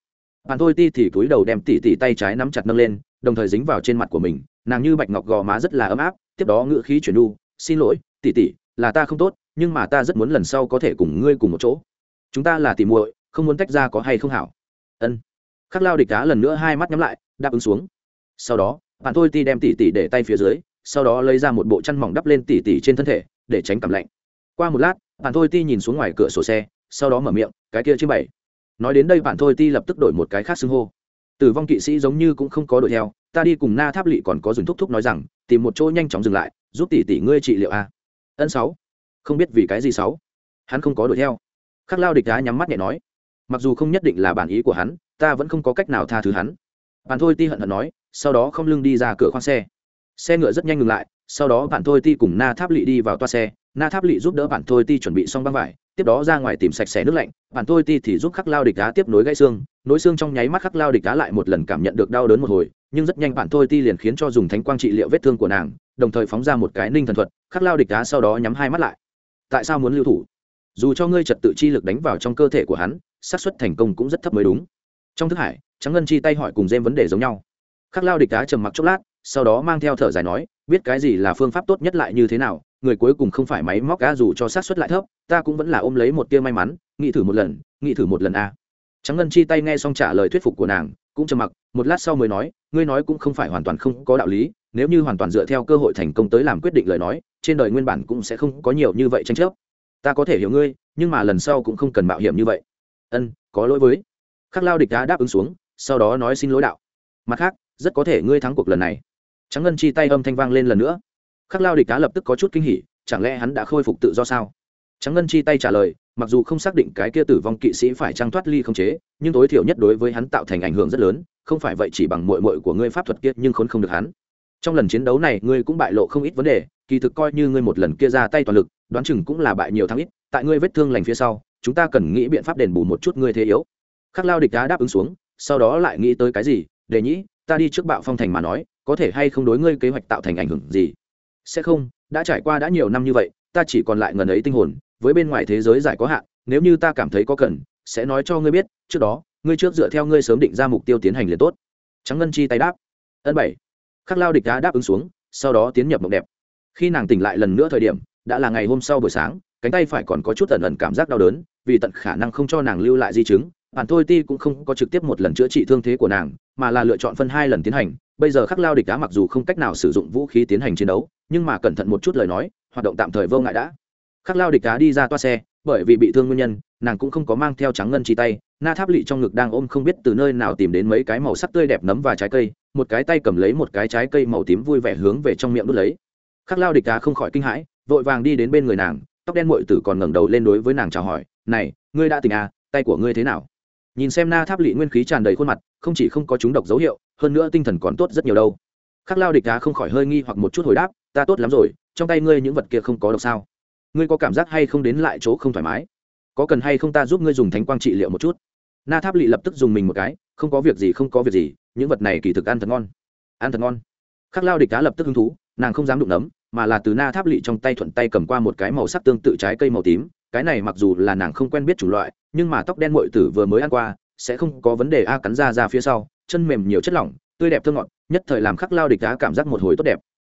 Bạn thôi ti thì cúi đầu đem tỉ tỉ tay trái nắm chặt nâng lên, đồng thời dính vào trên mặt của mình. Nàng như bạch ngọc gò má rất là ấm áp, tiếp đó ngự khí chuyển đu xin lỗi, tỉ tỉ, là ta không tốt, nhưng mà ta rất muốn lần sau có thể cùng ngươi cùng một chỗ chúng ta là tỉ muội, không muốn tách ra có hay không hảo? Ân. Khắc lao địch cá lần nữa hai mắt nhắm lại, đáp ứng xuống. Sau đó, bạn tôi ti đem tỉ tỉ để tay phía dưới, sau đó lấy ra một bộ chăn mỏng đắp lên tỉ tỉ trên thân thể, để tránh cảm lạnh. Qua một lát, bạn thôi ti nhìn xuống ngoài cửa sổ xe, sau đó mở miệng, cái kia trưng bảy nói đến đây, bạn thôi ti lập tức đổi một cái khác xưng hô. Tử vong kỵ sĩ giống như cũng không có đuổi theo, ta đi cùng na tháp lỵ còn có dùng thúc thúc nói rằng, tìm một chỗ nhanh chóng dừng lại, giúp tỷ tỷ ngươi trị liệu a. Ân sáu. Không biết vì cái gì sáu. Hắn không có đuổi theo khắc lao địch đá nhắm mắt nhẹ nói, mặc dù không nhất định là bản ý của hắn, ta vẫn không có cách nào tha thứ hắn. Bạn thôi ti hận hận nói, sau đó không lưng đi ra cửa khoang xe. Xe ngựa rất nhanh ngừng lại, sau đó bạn thôi ti cùng na tháp lỵ đi vào toa xe. Na tháp lỵ giúp đỡ bạn thôi ti chuẩn bị xong băng vải, tiếp đó ra ngoài tìm sạch sẽ nước lạnh. Bạn thôi ti thì giúp khắc lao địch đá tiếp nối gãy xương. Nối xương trong nháy mắt khắc lao địch đá lại một lần cảm nhận được đau đớn một hồi, nhưng rất nhanh bạn thôi ti liền khiến cho dùng thánh quang trị liệu vết thương của nàng, đồng thời phóng ra một cái ninh thần thuật. Khắc lao địch đá sau đó nhắm hai mắt lại. Tại sao muốn lưu thủ? Dù cho ngươi trật tự chi lực đánh vào trong cơ thể của hắn, xác suất thành công cũng rất thấp mới đúng. Trong thức hải, trắng ngân chi tay hỏi cùng dêm vấn đề giống nhau. Khắc lao địch đá trầm mặc chốc lát, sau đó mang theo thở dài nói, biết cái gì là phương pháp tốt nhất lại như thế nào, người cuối cùng không phải máy móc cá dù cho xác suất lại thấp, ta cũng vẫn là ôm lấy một tia may mắn, nghĩ thử một lần, nghĩ thử một lần a. Trắng ngân chi tay nghe xong trả lời thuyết phục của nàng, cũng trầm mặc, một lát sau mới nói, ngươi nói cũng không phải hoàn toàn không có đạo lý, nếu như hoàn toàn dựa theo cơ hội thành công tới làm quyết định lời nói, trên đời nguyên bản cũng sẽ không có nhiều như vậy tranh chấp ta có thể hiểu ngươi, nhưng mà lần sau cũng không cần mạo hiểm như vậy. Ân, có lỗi với. Khắc lao địch đã đáp ứng xuống, sau đó nói xin lỗi đạo. Mặt khác, rất có thể ngươi thắng cuộc lần này. Trắng ngân chi tay âm thanh vang lên lần nữa. Khắc lao địch cá lập tức có chút kinh hỉ, chẳng lẽ hắn đã khôi phục tự do sao? Trắng ngân chi tay trả lời, mặc dù không xác định cái kia tử vong kỵ sĩ phải trang thoát ly không chế, nhưng tối thiểu nhất đối với hắn tạo thành ảnh hưởng rất lớn, không phải vậy chỉ bằng mội mội của ngươi pháp thuật kia nhưng khốn không được hắn. Trong lần chiến đấu này, ngươi cũng bại lộ không ít vấn đề, kỳ thực coi như ngươi một lần kia ra tay toàn lực đoán chừng cũng là bại nhiều thắng ít, tại ngươi vết thương lành phía sau, chúng ta cần nghĩ biện pháp đền bù một chút ngươi thế yếu. Khắc lao địch đá đáp ứng xuống, sau đó lại nghĩ tới cái gì đề nhĩ, ta đi trước bạo phong thành mà nói, có thể hay không đối ngươi kế hoạch tạo thành ảnh hưởng gì? Sẽ không, đã trải qua đã nhiều năm như vậy, ta chỉ còn lại ngần ấy tinh hồn, với bên ngoài thế giới giải có hạn, nếu như ta cảm thấy có cần, sẽ nói cho ngươi biết, trước đó, ngươi trước dựa theo ngươi sớm định ra mục tiêu tiến hành liền tốt. Trắng ngân chi tay đáp. Ân bảy. Khắc lao địch đá đáp ứng xuống, sau đó tiến nhập mộng đẹp khi nàng tỉnh lại lần nữa thời điểm, đã là ngày hôm sau buổi sáng, cánh tay phải còn có chút ẩn ẩn cảm giác đau đớn, vì tận khả năng không cho nàng lưu lại di chứng, bản thôi ti cũng không có trực tiếp một lần chữa trị thương thế của nàng, mà là lựa chọn phân hai lần tiến hành. Bây giờ khắc lao địch đá mặc dù không cách nào sử dụng vũ khí tiến hành chiến đấu, nhưng mà cẩn thận một chút lời nói, hoạt động tạm thời vô ngại đã. Khắc lao địch đá đi ra toa xe, bởi vì bị thương nguyên nhân, nàng cũng không có mang theo trắng ngân chi tay, na tháp lỵ trong ngực đang ôm không biết từ nơi nào tìm đến mấy cái màu sắc tươi đẹp nấm và trái cây, một cái tay cầm lấy một cái trái cây màu tím vui vẻ hướng về trong miệng đút lấy khắc lao địch đá không khỏi kinh hãi, vội vàng đi đến bên người nàng, tóc đen mội tử còn ngẩng đầu lên đối với nàng chào hỏi, này, ngươi đã tỉnh à tay của ngươi thế nào? Nhìn xem na tháp lỵ nguyên khí tràn đầy khuôn mặt, không chỉ không có chúng độc dấu hiệu, hơn nữa tinh thần còn tốt rất nhiều đâu. Khắc lao địch đá không khỏi hơi nghi hoặc một chút hồi đáp, ta tốt lắm rồi, trong tay ngươi những vật kia không có độc sao? Ngươi có cảm giác hay không đến lại chỗ không thoải mái? Có cần hay không ta giúp ngươi dùng thánh quang trị liệu một chút? Na tháp lỵ lập tức dùng mình một cái, không có việc gì, không có việc gì, những vật này kỳ thực ăn thật ngon. Ăn thật ngon. Khắc lao địch đá lập tức hứng thú, nàng không dám đụng nấm mà là từ na tháp lỵ trong tay thuận tay cầm qua một cái màu sắc tương tự trái cây màu tím. Cái này mặc dù là nàng không quen biết chủng loại, nhưng mà tóc đen mội tử vừa mới ăn qua, sẽ không có vấn đề a cắn ra ra phía sau, chân mềm nhiều chất lỏng, tươi đẹp thơ ngọt, nhất thời làm khắc lao địch đá cảm giác một hồi tốt đẹp.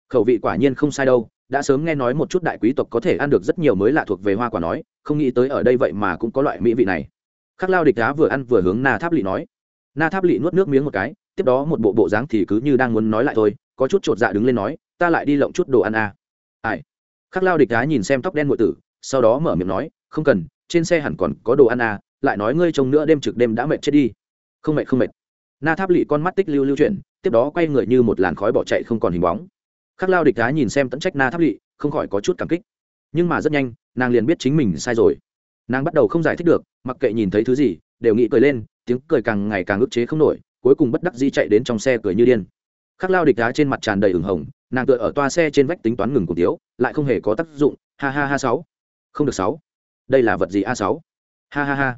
Khẩu vị quả nhiên không sai đâu, đã sớm nghe nói một chút đại quý tộc có thể ăn được rất nhiều mới lạ thuộc về hoa quả nói, không nghĩ tới ở đây vậy mà cũng có loại mỹ vị này. Khắc lao địch đá vừa ăn vừa hướng na tháp lỵ nói. Na tháp lỵ nuốt nước miếng một cái tiếp đó một bộ bộ dáng thì cứ như đang muốn nói lại thôi có chút chột dạ đứng lên nói ta lại đi lộng chút đồ ăn à. ai? Khắc lao địch đá nhìn xem tóc đen ngụy tử sau đó mở miệng nói không cần trên xe hẳn còn có đồ ăn à lại nói ngươi trông nữa đêm trực đêm đã mệt chết đi. Không mệt không mệt. Na tháp lị con mắt tích lưu lưu chuyển tiếp đó quay người như một làn khói bỏ chạy không còn hình bóng. Khắc lao địch đá nhìn xem tẫn trách na tháp lị, không khỏi có chút cảm kích. Nhưng mà rất nhanh nàng liền biết chính mình sai rồi. Nàng bắt đầu không giải thích được mặc kệ nhìn thấy thứ gì đều nghĩ cười lên tiếng cười càng ngày càng ức chế không nổi cuối cùng bất đắc dĩ chạy đến trong xe cười như điên. Khắc lao địch đá trên mặt tràn đầy ửng hồng, nàng tựa ở toa xe trên vách tính toán ngừng cùng tiếu lại không hề có tác dụng. Ha ha ha sáu. Không được sáu. Đây là vật gì a sáu? Ha ha ha.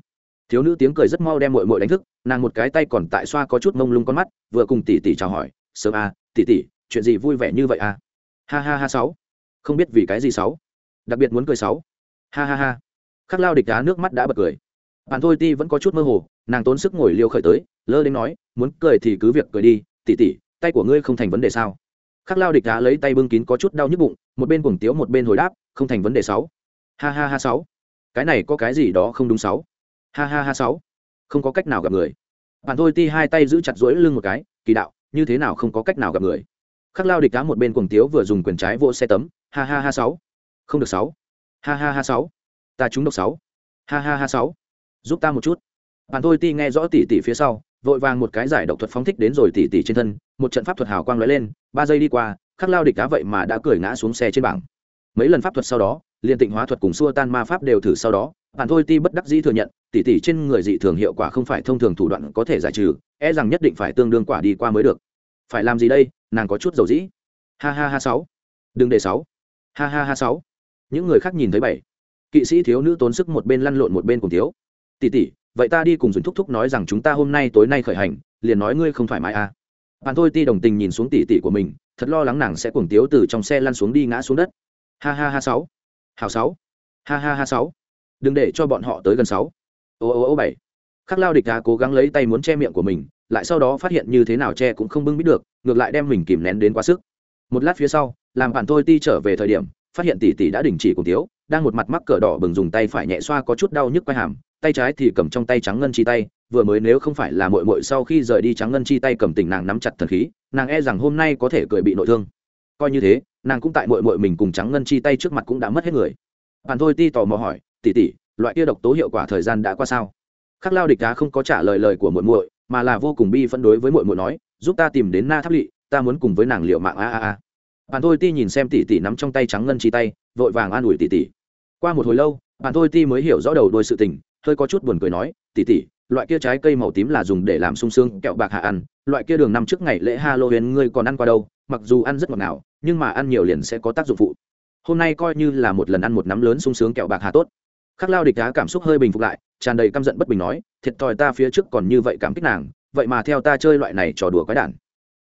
Thiếu nữ tiếng cười rất mau đem mội mội đánh thức, nàng một cái tay còn tại xoa có chút mông lung con mắt, vừa cùng tỷ tỷ chào hỏi, sớm à tỷ tỷ, chuyện gì vui vẻ như vậy à? Ha ha ha sáu. Không biết vì cái gì sáu. Đặc biệt muốn cười sáu. Ha ha ha. Khắc lao địch đá nước mắt đã bật cười. Bạn thôi ti vẫn có chút mơ hồ nàng tốn sức ngồi liêu khởi tới, lơ đến nói, muốn cười thì cứ việc cười đi tỉ tỉ tay của ngươi không thành vấn đề sao? Khắc lao địch đá lấy tay bưng kín có chút đau nhức bụng, một bên cuồng tiếu một bên hồi đáp, không thành vấn đề sáu. Ha ha ha sáu. Cái này có cái gì đó không đúng sáu. Ha ha ha sáu. Không có cách nào gặp người. Bạn thôi ti hai tay giữ chặt rỗi lưng một cái, kỳ đạo, như thế nào không có cách nào gặp người? Khắc lao địch đá một bên cuồng tiếu vừa dùng quyền trái vỗ xe tấm, ha ha ha sáu. Không được sáu. Ha ha ha sáu. Ta trúng độc sáu. Ha ha ha sáu. Giúp ta một chút bạn thôi ti nghe rõ tỉ tỉ phía sau, vội vàng một cái giải độc thuật phóng thích đến rồi tỉ tỉ trên thân, một trận pháp thuật hào quang lóe lên, ba giây đi qua, khắc lao địch cá vậy mà đã cười ngã xuống xe trên bảng. Mấy lần pháp thuật sau đó liền tịnh hóa thuật cùng xua tan ma pháp đều thử sau đó bạn thôi ti bất đắc dĩ thừa nhận tỉ tỉ trên người dị thường hiệu quả không phải thông thường thủ đoạn có thể giải trừ e rằng nhất định phải tương đương quả đi qua mới được. Phải làm gì đây, nàng có chút dầu dĩ. Ha ha ha sáu. Đừng để sáu. Ha ha ha sáu. Những người khác nhìn thấy bảy. Kỵ sĩ thiếu nữ tốn sức một bên lăn lộn một bên cùng thiếu. Tỷ tỷ vậy ta đi cùng dùng thúc thúc nói rằng chúng ta hôm nay tối nay khởi hành, liền nói ngươi không thoải mái à. Bạn thôi, ti đồng tình nhìn xuống tỷ tỷ của mình, thật lo lắng nàng sẽ cuồng tiếu từ trong xe lăn xuống đi ngã xuống đất. Ha ha ha sáu. Hào sáu. Ha ha ha sáu. Đừng để cho bọn họ tới gần sáu. Ô ô ô bảy. Khắc lao địch đã cố gắng lấy tay muốn che miệng của mình, lại sau đó phát hiện như thế nào che cũng không bưng bít được, ngược lại đem mình kìm nén đến quá sức. Một lát phía sau, làm bạn thôi, ti trở về thời điểm, phát hiện tỷ tỷ đã đình chỉ cùng tiếu đang một mặt mắc cỡ đỏ bừng dùng tay phải nhẹ xoa có chút đau nhức quai hàm, tay trái thì cầm trong tay trắng ngân chi tay, vừa mới nếu không phải là mội mội sau khi rời đi trắng ngân chi tay cầm tình nàng nắm chặt thần khí, nàng e rằng hôm nay có thể cười bị nội thương. Coi như thế, nàng cũng tại mội mội mình cùng trắng ngân chi tay trước mặt cũng đã mất hết người. Bạn thôi ti tò mò hỏi tỉ tỉ loại kia độc tố hiệu quả thời gian đã qua sao? Khắc lao địch đá không có trả lời lời của mội mội mà là vô cùng bi phân đối với mội mội nói, giúp ta tìm đến na tháp lỵ ta muốn cùng với nàng liệu mạng a a a. Bạn thôi ti nhìn xem tỉ tỉ nắm trong tay trắng ngân chi tay, vội vàng an ủi tỉ tỉ qua một hồi lâu, bạn thôi ti mới hiểu rõ đầu đôi sự tình, hơi có chút buồn cười nói tỉ tỉ loại kia trái cây màu tím là dùng để làm sung sướng kẹo bạc hạ ăn, loại kia đường năm trước ngày lễ halloween ngươi còn ăn qua đâu, mặc dù ăn rất ngọt ngào, nhưng mà ăn nhiều liền sẽ có tác dụng phụ. Hôm nay coi như là một lần ăn một nắm lớn sung sướng kẹo bạc hà tốt. Khắc lao địch đá cảm xúc hơi bình phục lại, tràn đầy căm giận bất bình nói, thiệt thòi ta phía trước còn như vậy cảm kích nàng, vậy mà theo ta chơi loại này trò đùa quái đản.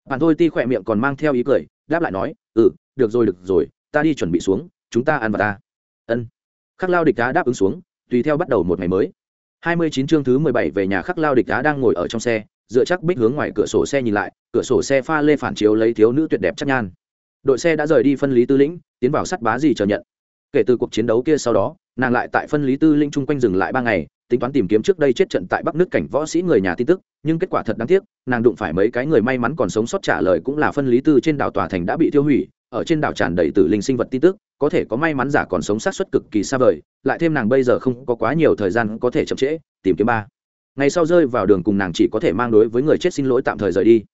Bạn thôi ti khỏe miệng còn mang theo ý cười, đáp lại nói ừ được rồi được rồi, ta đi chuẩn bị xuống, chúng ta ăn vào ta. Ân khắc lao địch đá đáp ứng xuống, tùy theo bắt đầu một ngày mới. 29 chương thứ 17 về nhà khắc lao địch đá đang ngồi ở trong xe, dựa chắc bích hướng ngoài cửa sổ xe nhìn lại, cửa sổ xe pha lê phản chiếu lấy thiếu nữ tuyệt đẹp chắc nhan. Đội xe đã rời đi phân lý tư lĩnh, tiến vào sắt bá gì chờ nhận. Kể từ cuộc chiến đấu kia sau đó, nàng lại tại phân lý tư linh chung quanh dừng lại ba ngày, tính toán tìm kiếm trước đây chết trận tại bắc nước cảnh võ sĩ người nhà tin tức, nhưng kết quả thật đáng tiếc, nàng đụng phải mấy cái người may mắn còn sống sót trả lời cũng là phân lý tư trên đảo tòa thành đã bị tiêu hủy, ở trên đảo tràn đầy tử linh sinh vật tin tức có thể có may mắn giả còn sống sát xuất cực kỳ xa vời, lại thêm nàng bây giờ không có quá nhiều thời gian có thể chậm trễ, tìm kiếm ba ngày sau rơi vào đường cùng nàng chỉ có thể mang đối với người chết xin lỗi tạm thời rời đi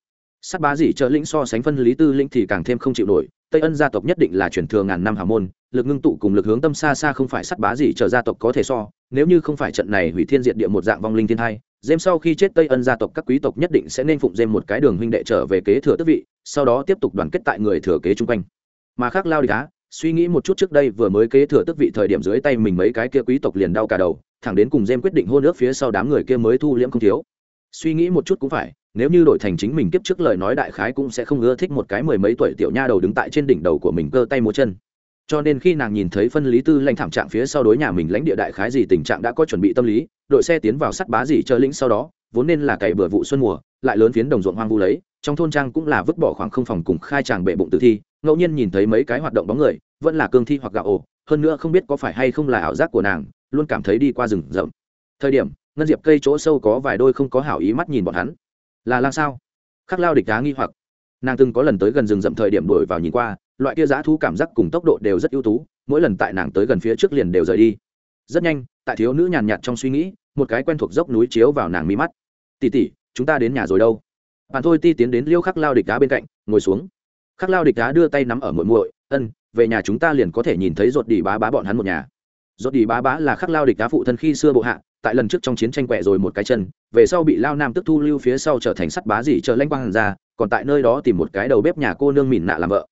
sát bá dỉ trợ lĩnh so sánh phân lý tư lĩnh thì càng thêm không chịu nổi, tây ân gia tộc nhất định là truyền thừa ngàn năm hào môn, lực ngưng tụ cùng lực hướng tâm xa xa không phải sát bá dị trợ gia tộc có thể so, nếu như không phải trận này hủy thiên diệt địa một dạng vong linh thiên hai dêm sau khi chết tây ân gia tộc các quý tộc nhất định sẽ nên phụng dêm một cái đường huynh đệ trở về kế thừa tước vị, sau đó tiếp tục đoàn kết tại người thừa kế chung quanh mà khác lao đi đá suy nghĩ một chút trước đây vừa mới kế thừa tước vị thời điểm dưới tay mình mấy cái kia quý tộc liền đau cả đầu, thẳng đến cùng dêm quyết định hôn ước phía sau đám người kia mới thu liễm không thiếu. Suy nghĩ một chút cũng phải, nếu như đổi thành chính mình kiếp trước lời nói đại khái cũng sẽ không ưa thích một cái mười mấy tuổi tiểu nha đầu đứng tại trên đỉnh đầu của mình cơ tay múa chân. Cho nên khi nàng nhìn thấy phân lý tư lãnh thảm trạng phía sau đối nhà mình lãnh địa đại khái gì tình trạng đã có chuẩn bị tâm lý, đội xe tiến vào sắt bá gì chờ lĩnh sau đó, vốn nên là cày bừa vụ xuân mùa, lại lớn phiến đồng ruộng hoang vu lấy, trong thôn trang cũng là vứt bỏ khoảng không phòng cùng khai tràng bệ bụng tử thi ngẫu nhiên nhìn thấy mấy cái hoạt động bóng người, vẫn là cương thi hoặc gạo ổ, hơn nữa không biết có phải hay không là ảo giác của nàng, luôn cảm thấy đi qua rừng rậm. Thời điểm, ngân diệp cây chỗ sâu có vài đôi không có hảo ý mắt nhìn bọn hắn. Là lang sao? Khắc lao địch đá nghi hoặc. Nàng từng có lần tới gần rừng rậm thời điểm đổi vào nhìn qua, loại kia giã thu cảm giác cùng tốc độ đều rất ưu tú, mỗi lần tại nàng tới gần phía trước liền đều rời đi. Rất nhanh, tại thiếu nữ nhàn nhạt trong suy nghĩ, một cái quen thuộc dốc núi chiếu vào nàng mi mắt. Tỉ tỉ chúng ta đến nhà rồi đâu? Bạn thôi ti tiến đến liêu khắc lao địch đá bên cạnh, ngồi xuống khắc lao địch đá đưa tay nắm ở muội muội, ân, về nhà chúng ta liền có thể nhìn thấy ruột đỉ bá bá bọn hắn một nhà. Ruột đỉ bá bá là khắc lao địch đá phụ thân khi xưa bộ hạ, tại lần trước trong chiến tranh quẹ rồi một cái chân, về sau bị lao nam tức thu lưu phía sau trở thành sắt bá gì chờ lanh quang ra, còn tại nơi đó tìm một cái đầu bếp nhà cô nương mìn nạ làm vợ.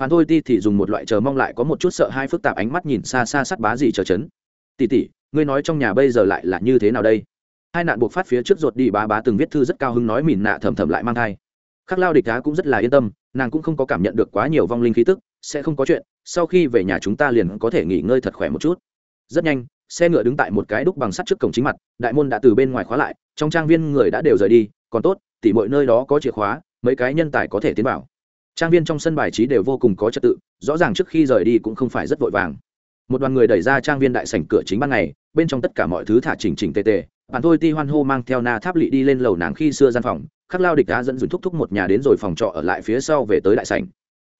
Bạn thôi ti thì dùng một loại chờ mong lại có một chút sợ hai phức tạp ánh mắt nhìn xa xa sắt bá gì chờ chấn. Tỉ tỉ ngươi nói trong nhà bây giờ lại là như thế nào đây? Hai nạn buộc phát phía trước ruột đi bá bá từng viết thư rất cao hứng nói mìn nạ thầm thầm lại mang thai. Khắc lao địch đá cũng rất là yên tâm nàng cũng không có cảm nhận được quá nhiều vong linh khí tức, sẽ không có chuyện, sau khi về nhà chúng ta liền có thể nghỉ ngơi thật khỏe một chút. Rất nhanh, xe ngựa đứng tại một cái đúc bằng sắt trước cổng chính mặt, đại môn đã từ bên ngoài khóa lại, trong trang viên người đã đều rời đi, còn tốt, tỉ mọi nơi đó có chìa khóa, mấy cái nhân tài có thể tiến vào. Trang viên trong sân bài trí đều vô cùng có trật tự, rõ ràng trước khi rời đi cũng không phải rất vội vàng. Một đoàn người đẩy ra trang viên đại sảnh cửa chính ban ngày, bên trong tất cả mọi thứ thả chỉnh chỉnh tề tề, bạn thôi ti hoan hô mang theo na tháp lị đi lên lầu nàng khi xưa gian phòng khắc lao địch đã dẫn dùn thúc thúc một nhà đến rồi phòng trọ ở lại phía sau về tới đại sảnh.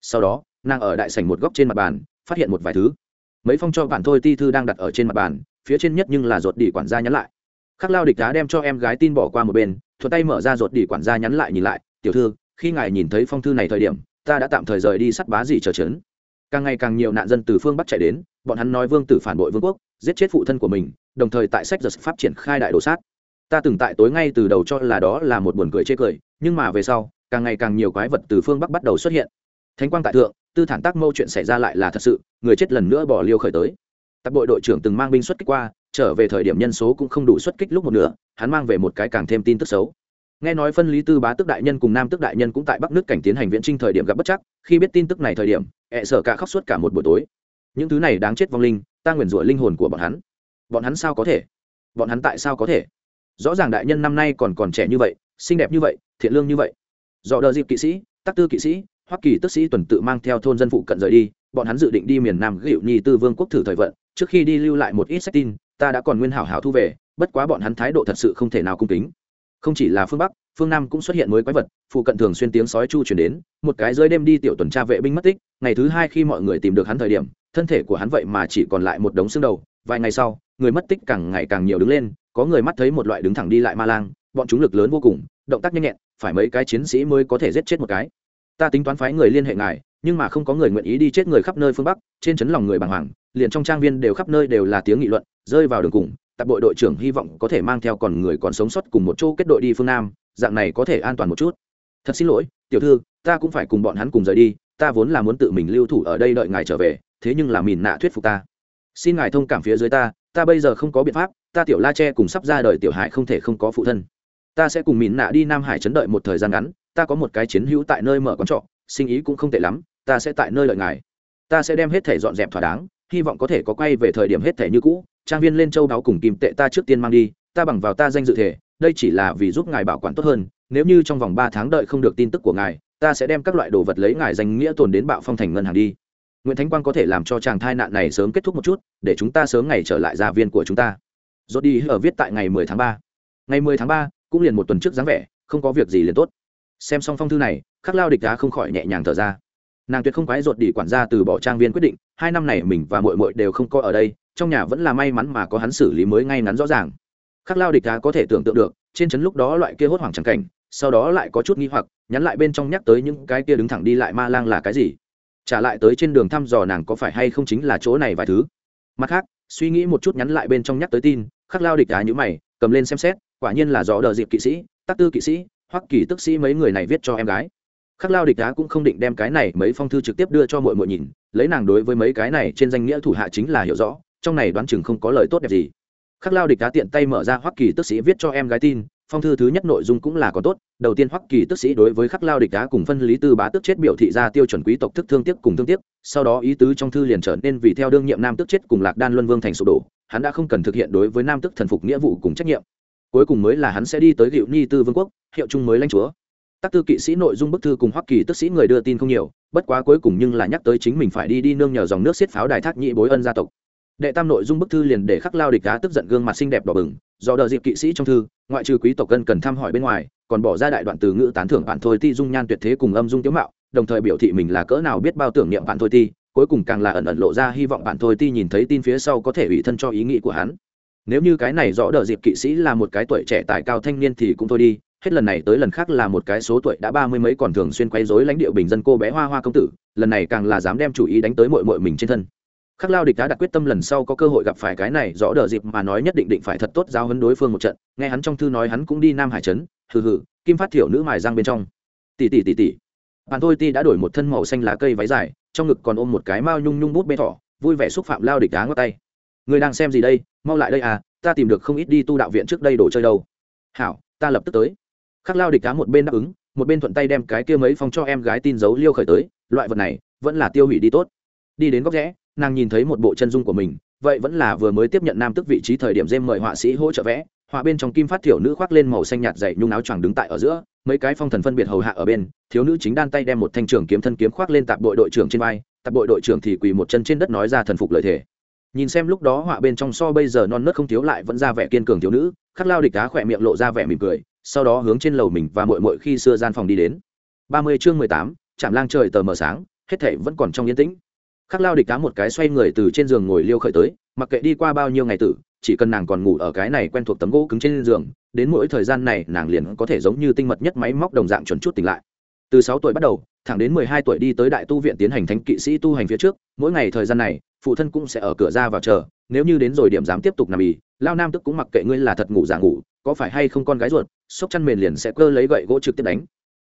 Sau đó, nàng ở đại sảnh một góc trên mặt bàn, phát hiện một vài thứ. Mấy phong cho bạn thôi ti thư đang đặt ở trên mặt bàn, phía trên nhất nhưng là ruột đỉ quản gia nhắn lại. Khắc lao địch đá đem cho em gái tin bỏ qua một bên thuật tay mở ra ruột đỉ quản gia nhắn lại nhìn lại, tiểu thư, khi ngài nhìn thấy phong thư này thời điểm, ta đã tạm thời rời đi sắt bá gì chờ chấn càng ngày càng nhiều nạn dân từ phương bắc chạy đến, bọn hắn nói vương tử phản bội vương quốc, giết chết phụ thân của mình, đồng thời tại sách giật pháp triển khai đại đồ sát ta từng tại tối ngay từ đầu cho là đó là một buồn cười chê cười, nhưng mà về sau, càng ngày càng nhiều quái vật từ phương bắc bắt đầu xuất hiện. Thánh quang tại thượng, tư thản tác mâu chuyện xảy ra lại là thật sự, người chết lần nữa bỏ liêu khởi tới. Tặc đội đội trưởng từng mang binh xuất kích qua, trở về thời điểm nhân số cũng không đủ xuất kích lúc một nửa, hắn mang về một cái càng thêm tin tức xấu. Nghe nói phân lý tư bá tức đại nhân cùng nam tức đại nhân cũng tại bắc nước cảnh tiến hành viễn trinh thời điểm gặp bất chắc, khi biết tin tức này thời điểm, ẹ sở cả khóc suốt cả một buổi tối. Những thứ này đáng chết vong linh, ta nguyền rủa linh hồn của bọn hắn. Bọn hắn sao có thể? Bọn hắn tại sao có thể? Rõ ràng đại nhân năm nay còn còn trẻ như vậy, xinh đẹp như vậy, thiện lương như vậy. Do đờ dịp kỵ sĩ, tắc tư kỵ sĩ hoa kỳ tức sĩ tuần tự mang theo thôn dân phụ cận rời đi, bọn hắn dự định đi miền nam gịu nhi tư vương quốc thử thời vận, trước khi đi lưu lại một ít sách tin, ta đã còn nguyên hảo hảo thu về, bất quá bọn hắn thái độ thật sự không thể nào cung kính. Không chỉ là phương bắc, phương nam cũng xuất hiện mới quái vật, phụ cận thường xuyên tiếng sói chu chuyển đến, một cái rơi đêm đi tiểu tuần tra vệ binh mất tích, ngày thứ hai khi mọi người tìm được hắn thời điểm, thân thể của hắn vậy mà chỉ còn lại một đống xương đầu, vài ngày sau, người mất tích càng ngày càng nhiều đứng lên có người mắt thấy một loại đứng thẳng đi lại ma lang, bọn chúng lực lớn vô cùng, động tác nhanh nhẹn, phải mấy cái chiến sĩ mới có thể giết chết một cái. Ta tính toán phái người liên hệ ngài, nhưng mà không có người nguyện ý đi chết người khắp nơi phương bắc, trên chấn lòng người bàng hoàng, liền trong trang viên đều khắp nơi đều là tiếng nghị luận, rơi vào đường cùng tạp bội đội trưởng hy vọng có thể mang theo còn người còn sống sót cùng một chỗ kết đội đi phương nam, dạng này có thể an toàn một chút. Thật xin lỗi, tiểu thư, ta cũng phải cùng bọn hắn cùng rời đi, ta vốn là muốn tự mình lưu thủ ở đây đợi ngài trở về, thế nhưng là mìn nạ thuyết phục ta. Xin ngài thông cảm phía dưới ta ta bây giờ không có biện pháp ta tiểu la tre cùng sắp ra đời tiểu hải không thể không có phụ thân. Ta sẽ cùng mìn nạ đi nam hải chấn đợi một thời gian ngắn, ta có một cái chiến hữu tại nơi mở quán trọ, sinh ý cũng không tệ lắm, ta sẽ tại nơi lợi ngài. Ta sẽ đem hết thể dọn dẹp thỏa đáng, hy vọng có thể có quay về thời điểm hết thể như cũ, trang viên lên châu đáo cùng kim tệ ta trước tiên mang đi, ta bằng vào ta danh dự thể, đây chỉ là vì giúp ngài bảo quản tốt hơn, nếu như trong vòng ba tháng đợi không được tin tức của ngài, ta sẽ đem các loại đồ vật lấy ngài danh nghĩa tồn đến bạo phong thành ngân hàng đi. Nguyễn thánh quang có thể làm cho chàng thai nạn này sớm kết thúc một chút, để chúng ta sớm ngày trở lại gia viên của chúng ta rốt đi ở viết tại ngày mười tháng ba. Ngày mười tháng ba, cũng liền một tuần trước dáng vẻ, không có việc gì liền tốt. Xem xong phong thư này, khắc lao địch Á không khỏi nhẹ nhàng thở ra. Nàng tuyệt không quái rốt đi quản gia từ bỏ trang viên quyết định, hai năm này mình và muội muội đều không có ở đây, trong nhà vẫn là may mắn mà có hắn xử lý mới ngay ngắn rõ ràng. Khắc lao địch Á có thể tưởng tượng được, trên trấn lúc đó loại kia hốt hoảng chẳng cảnh, sau đó lại có chút nghi hoặc, nhắn lại bên trong nhắc tới những cái kia đứng thẳng đi lại ma lang là cái gì. Trả lại tới trên đường thăm dò nàng có phải hay không chính là chỗ này vài thứ. Mặt khác, suy nghĩ một chút nhắn lại bên trong nhắc tới tin khắc lao địch đá nhữ mày, cầm lên xem xét, quả nhiên là dò đờ dịp kỵ sĩ tắc tư kỵ sĩ hoặc kỳ tức sĩ mấy người này viết cho em gái. Khắc lao địch đá cũng không định đem cái này mấy phong thư trực tiếp đưa cho mội mội nhìn, lấy nàng đối với mấy cái này trên danh nghĩa thủ hạ chính là hiểu rõ, trong này đoán chừng không có lời tốt đẹp gì. Khắc lao địch đá tiện tay mở ra hoắc kỳ tức sĩ viết cho em gái tin phong thư thứ nhất nội dung cũng là có tốt, đầu tiên hoắc kỳ tức sĩ đối với khắc lao địch đá cùng phân lý tư bá tức chết biểu thị ra tiêu chuẩn quý tộc thức thương tiếc cùng thương tiếc, sau đó ý tứ trong thư liền trở nên vì theo đương nhiệm nam tức chết cùng lạc đan luân vương thành sụp đổ, hắn đã không cần thực hiện đối với nam tức thần phục nghĩa vụ cùng trách nhiệm. Cuối cùng mới là hắn sẽ đi tới hiệu ni tư vương quốc, hiệu trung mới lãnh chúa. Tác tư kỵ sĩ nội dung bức thư cùng hoắc kỳ tức sĩ người đưa tin không nhiều, bất quá cuối cùng nhưng là nhắc tới chính mình phải đi đi nương nhờ dòng nước xiết pháo đài thác nhị bối ân gia tộc đệ tam nội dung bức thư liền để khắc lao địch cá tức giận gương mặt xinh đẹp đỏ bừng, do đợi dịp kỵ sĩ trong thư, ngoại trừ quý tộc cân cần thăm hỏi bên ngoài, còn bỏ ra đại đoạn từ ngữ tán thưởng bạn thôi ti dung nhan tuyệt thế cùng âm dung tiếu mạo, đồng thời biểu thị mình là cỡ nào biết bao tưởng niệm bạn thôi ti cuối cùng càng là ẩn ẩn lộ ra hy vọng bạn thôi ti nhìn thấy tin phía sau có thể ủy thân cho ý nghĩ của hắn. Nếu như cái này rõ đợi dịp kỵ sĩ là một cái tuổi trẻ tài cao thanh niên thì cũng thôi đi, hết lần này tới lần khác là một cái số tuổi đã ba mươi mấy còn thường xuyên quấy rối lãnh địa bình dân cô bé hoa hoa công tử, lần này càng là dám đem chủ ý đánh tới mội mội mình trên thân khắc lao địch đã đặt quyết tâm lần sau có cơ hội gặp phải cái này, rõ đờ dịp mà nói nhất định định phải thật tốt giao hấn đối phương một trận. Nghe hắn trong thư nói hắn cũng đi nam hải trấn. Hừ hừ, kim phát thiểu nữ mài răng bên trong. Tỷ tỷ tỷ tỷ bạn thôi ti đã đổi một thân màu xanh lá cây váy dài, trong ngực còn ôm một cái mao nhung nhung bút bê thỏ, vui vẻ xúc phạm lao địch đá ngót tay. Người đang xem gì đây? Mau lại đây à ta tìm được không ít đi tu đạo viện trước đây đồ chơi đâu. Hảo, ta lập tức tới. Khắc lao địch cá một bên đáp ứng, một bên thuận tay đem cái kia mấy phong cho em gái tin giấu liêu khởi tới. Loại vật này, vẫn là tiêu hủy đi tốt. Đi đến góc rẽ nàng nhìn thấy một bộ chân dung của mình, vậy vẫn là vừa mới tiếp nhận nam tức vị trí thời điểm dêm mời họa sĩ hỗ trợ vẽ, họa bên trong kim phát thiểu nữ khoác lên màu xanh nhạt dày nhung áo choàng đứng tại ở giữa, mấy cái phong thần phân biệt hầu hạ ở bên, thiếu nữ chính đan tay đem một thanh trường kiếm thân kiếm khoác lên tạp đội đội trưởng trên vai, tạp đội đội trưởng thì quỳ một chân trên đất nói ra thần phục lợi thể nhìn xem lúc đó họa bên trong so bây giờ non nớt không thiếu lại vẫn ra vẻ kiên cường thiếu nữ, khắc lao địch đá khỏe miệng lộ ra vẻ mỉm cười, sau đó hướng trên lầu mình và mội mội khi xưa gian phòng đi đến. ba mươi chương mười tám chạm lang trời tờ mờ sáng, hết thể vẫn còn trong yên tĩnh khắc lao địch cá một cái xoay người từ trên giường ngồi liêu khởi tới, mặc kệ đi qua bao nhiêu ngày tử, chỉ cần nàng còn ngủ ở cái này quen thuộc tấm gỗ cứng trên giường, đến mỗi thời gian này nàng liền có thể giống như tinh mật nhất máy móc đồng dạng chuẩn chút tỉnh lại. Từ sáu tuổi bắt đầu, thẳng đến mười hai tuổi đi tới đại tu viện tiến hành thánh kỵ sĩ tu hành phía trước, mỗi ngày thời gian này, phụ thân cũng sẽ ở cửa ra vào chờ, nếu như đến rồi điểm dám tiếp tục nằm ì, lao nam tức cũng mặc kệ ngươi là thật ngủ giả ngủ, có phải hay không con gái ruột sốc chăn mền liền sẽ cơ lấy gậy gỗ trực tiếp đánh.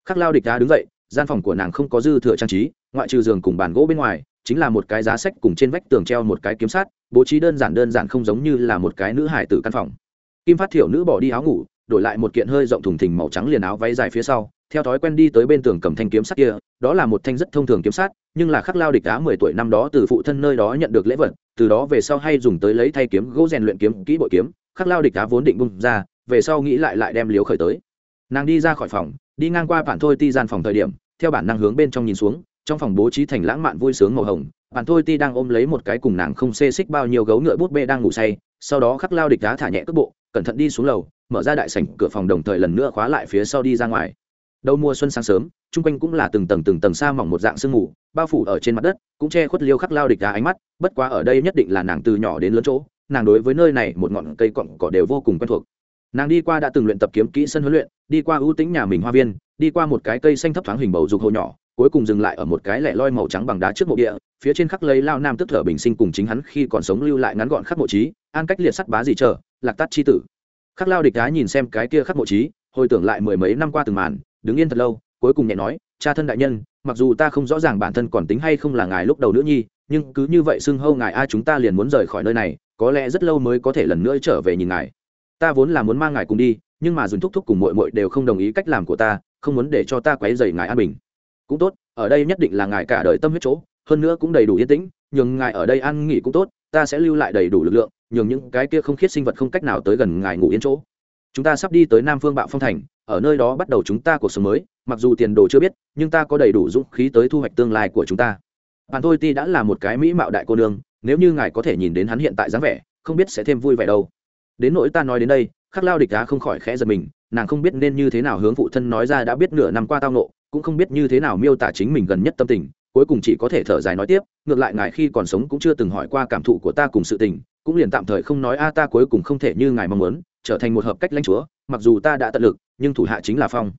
Khắc lao địch đá đứng dậy, gian phòng của nàng không có dư thừa trang trí, ngoại trừ giường cùng bàn gỗ bên ngoài chính là một cái giá sách cùng trên vách tường treo một cái kiếm sát, bố trí đơn giản đơn giản không giống như là một cái nữ hải tử căn phòng. Kim phát thiểu nữ bỏ đi áo ngủ, đổi lại một kiện hơi rộng thùng thình màu trắng liền áo váy dài phía sau, theo thói quen đi tới bên tường cầm thanh kiếm sắt kia, đó là một thanh rất thông thường kiếm sắt nhưng là khắc lao địch đá mười tuổi năm đó từ phụ thân nơi đó nhận được lễ vật, từ đó về sau hay dùng tới lấy thay kiếm, gỗ rèn luyện kiếm, kỹ bội kiếm, khắc lao địch đá vốn định bung ra, về sau nghĩ lại lại đem liếu khởi tới. Nàng đi ra khỏi phòng, đi ngang qua bản thôi ti gian phòng thời điểm, theo bản năng hướng bên trong nhìn xuống trong phòng bố trí thành lãng mạn vui sướng màu hồng bàn thôi ti đang ôm lấy một cái cùng nàng không xê xích bao nhiêu gấu ngựa bút bê đang ngủ say, sau đó khắc lao địch đá thả nhẹ cước bộ, cẩn thận đi xuống lầu, mở ra đại sảnh cửa phòng đồng thời lần nữa khóa lại phía sau đi ra ngoài. Đầu mùa xuân sáng sớm, chung quanh cũng là từng tầng từng tầng xa mỏng một dạng sương mù, bao phủ ở trên mặt đất, cũng che khuất liêu khắc lao địch đá ánh mắt, bất quá ở đây nhất định là nàng từ nhỏ đến lớn chỗ, nàng đối với nơi này một ngọn cây cọn cỏ đều vô cùng quen thuộc. Nàng đi qua đã từng luyện tập kiếm kỹ sân huấn luyện, đi qua ưu tính nhà mình hoa viên, đi qua một cái cây xanh thấp thoáng hình bầu dục hồ nhỏ cuối cùng dừng lại ở một cái lẻ loi màu trắng bằng đá trước mộ địa, phía trên khắc lấy lao nam tức thở bình sinh cùng chính hắn khi còn sống lưu lại ngắn gọn khắc mộ trí, an cách liệt sắt bá gì chờ, lạc tắt chi tử. Khắc lao địch đá nhìn xem cái kia khắc mộ trí, hồi tưởng lại mười mấy năm qua từng màn, đứng yên thật lâu, cuối cùng nhẹ nói, cha thân đại nhân, mặc dù ta không rõ ràng bản thân còn tính hay không là ngài lúc đầu nữ nhi, nhưng cứ như vậy xưng hâu ngài a chúng ta liền muốn rời khỏi nơi này, có lẽ rất lâu mới có thể lần nữa trở về nhìn ngài. Ta vốn là muốn mang ngài cùng đi, nhưng mà dùn thúc thúc cùng mội mội đều không đồng ý cách làm của ta, không muốn để cho ta quấy dày ngài an bình cũng tốt, ở đây nhất định là ngài cả đời tâm huyết chỗ, hơn nữa cũng đầy đủ yên tĩnh, nhường ngài ở đây ăn nghỉ cũng tốt, ta sẽ lưu lại đầy đủ lực lượng, nhường những cái kia không khiết sinh vật không cách nào tới gần ngài ngủ yên chỗ. Chúng ta sắp đi tới nam phương bạo phong thành, ở nơi đó bắt đầu chúng ta cuộc sống mới, mặc dù tiền đồ chưa biết, nhưng ta có đầy đủ dũng khí tới thu hoạch tương lai của chúng ta. Bạn thôi ti đã là một cái mỹ mạo đại cô nương, nếu như ngài có thể nhìn đến hắn hiện tại dáng vẻ, không biết sẽ thêm vui vẻ đâu. Đến nỗi ta nói đến đây, khắc lao địch đá không khỏi khẽ giật mình, nàng không biết nên như thế nào hướng phụ thân nói ra đã biết nửa năm qua tao nộ cũng không biết như thế nào miêu tả chính mình gần nhất tâm tình, cuối cùng chỉ có thể thở dài nói tiếp, ngược lại ngài khi còn sống cũng chưa từng hỏi qua cảm thụ của ta cùng sự tình, cũng liền tạm thời không nói, a, ta cuối cùng không thể như ngài mong muốn, trở thành một hợp cách lãnh chúa, mặc dù ta đã tận lực, nhưng thủ hạ chính là phong.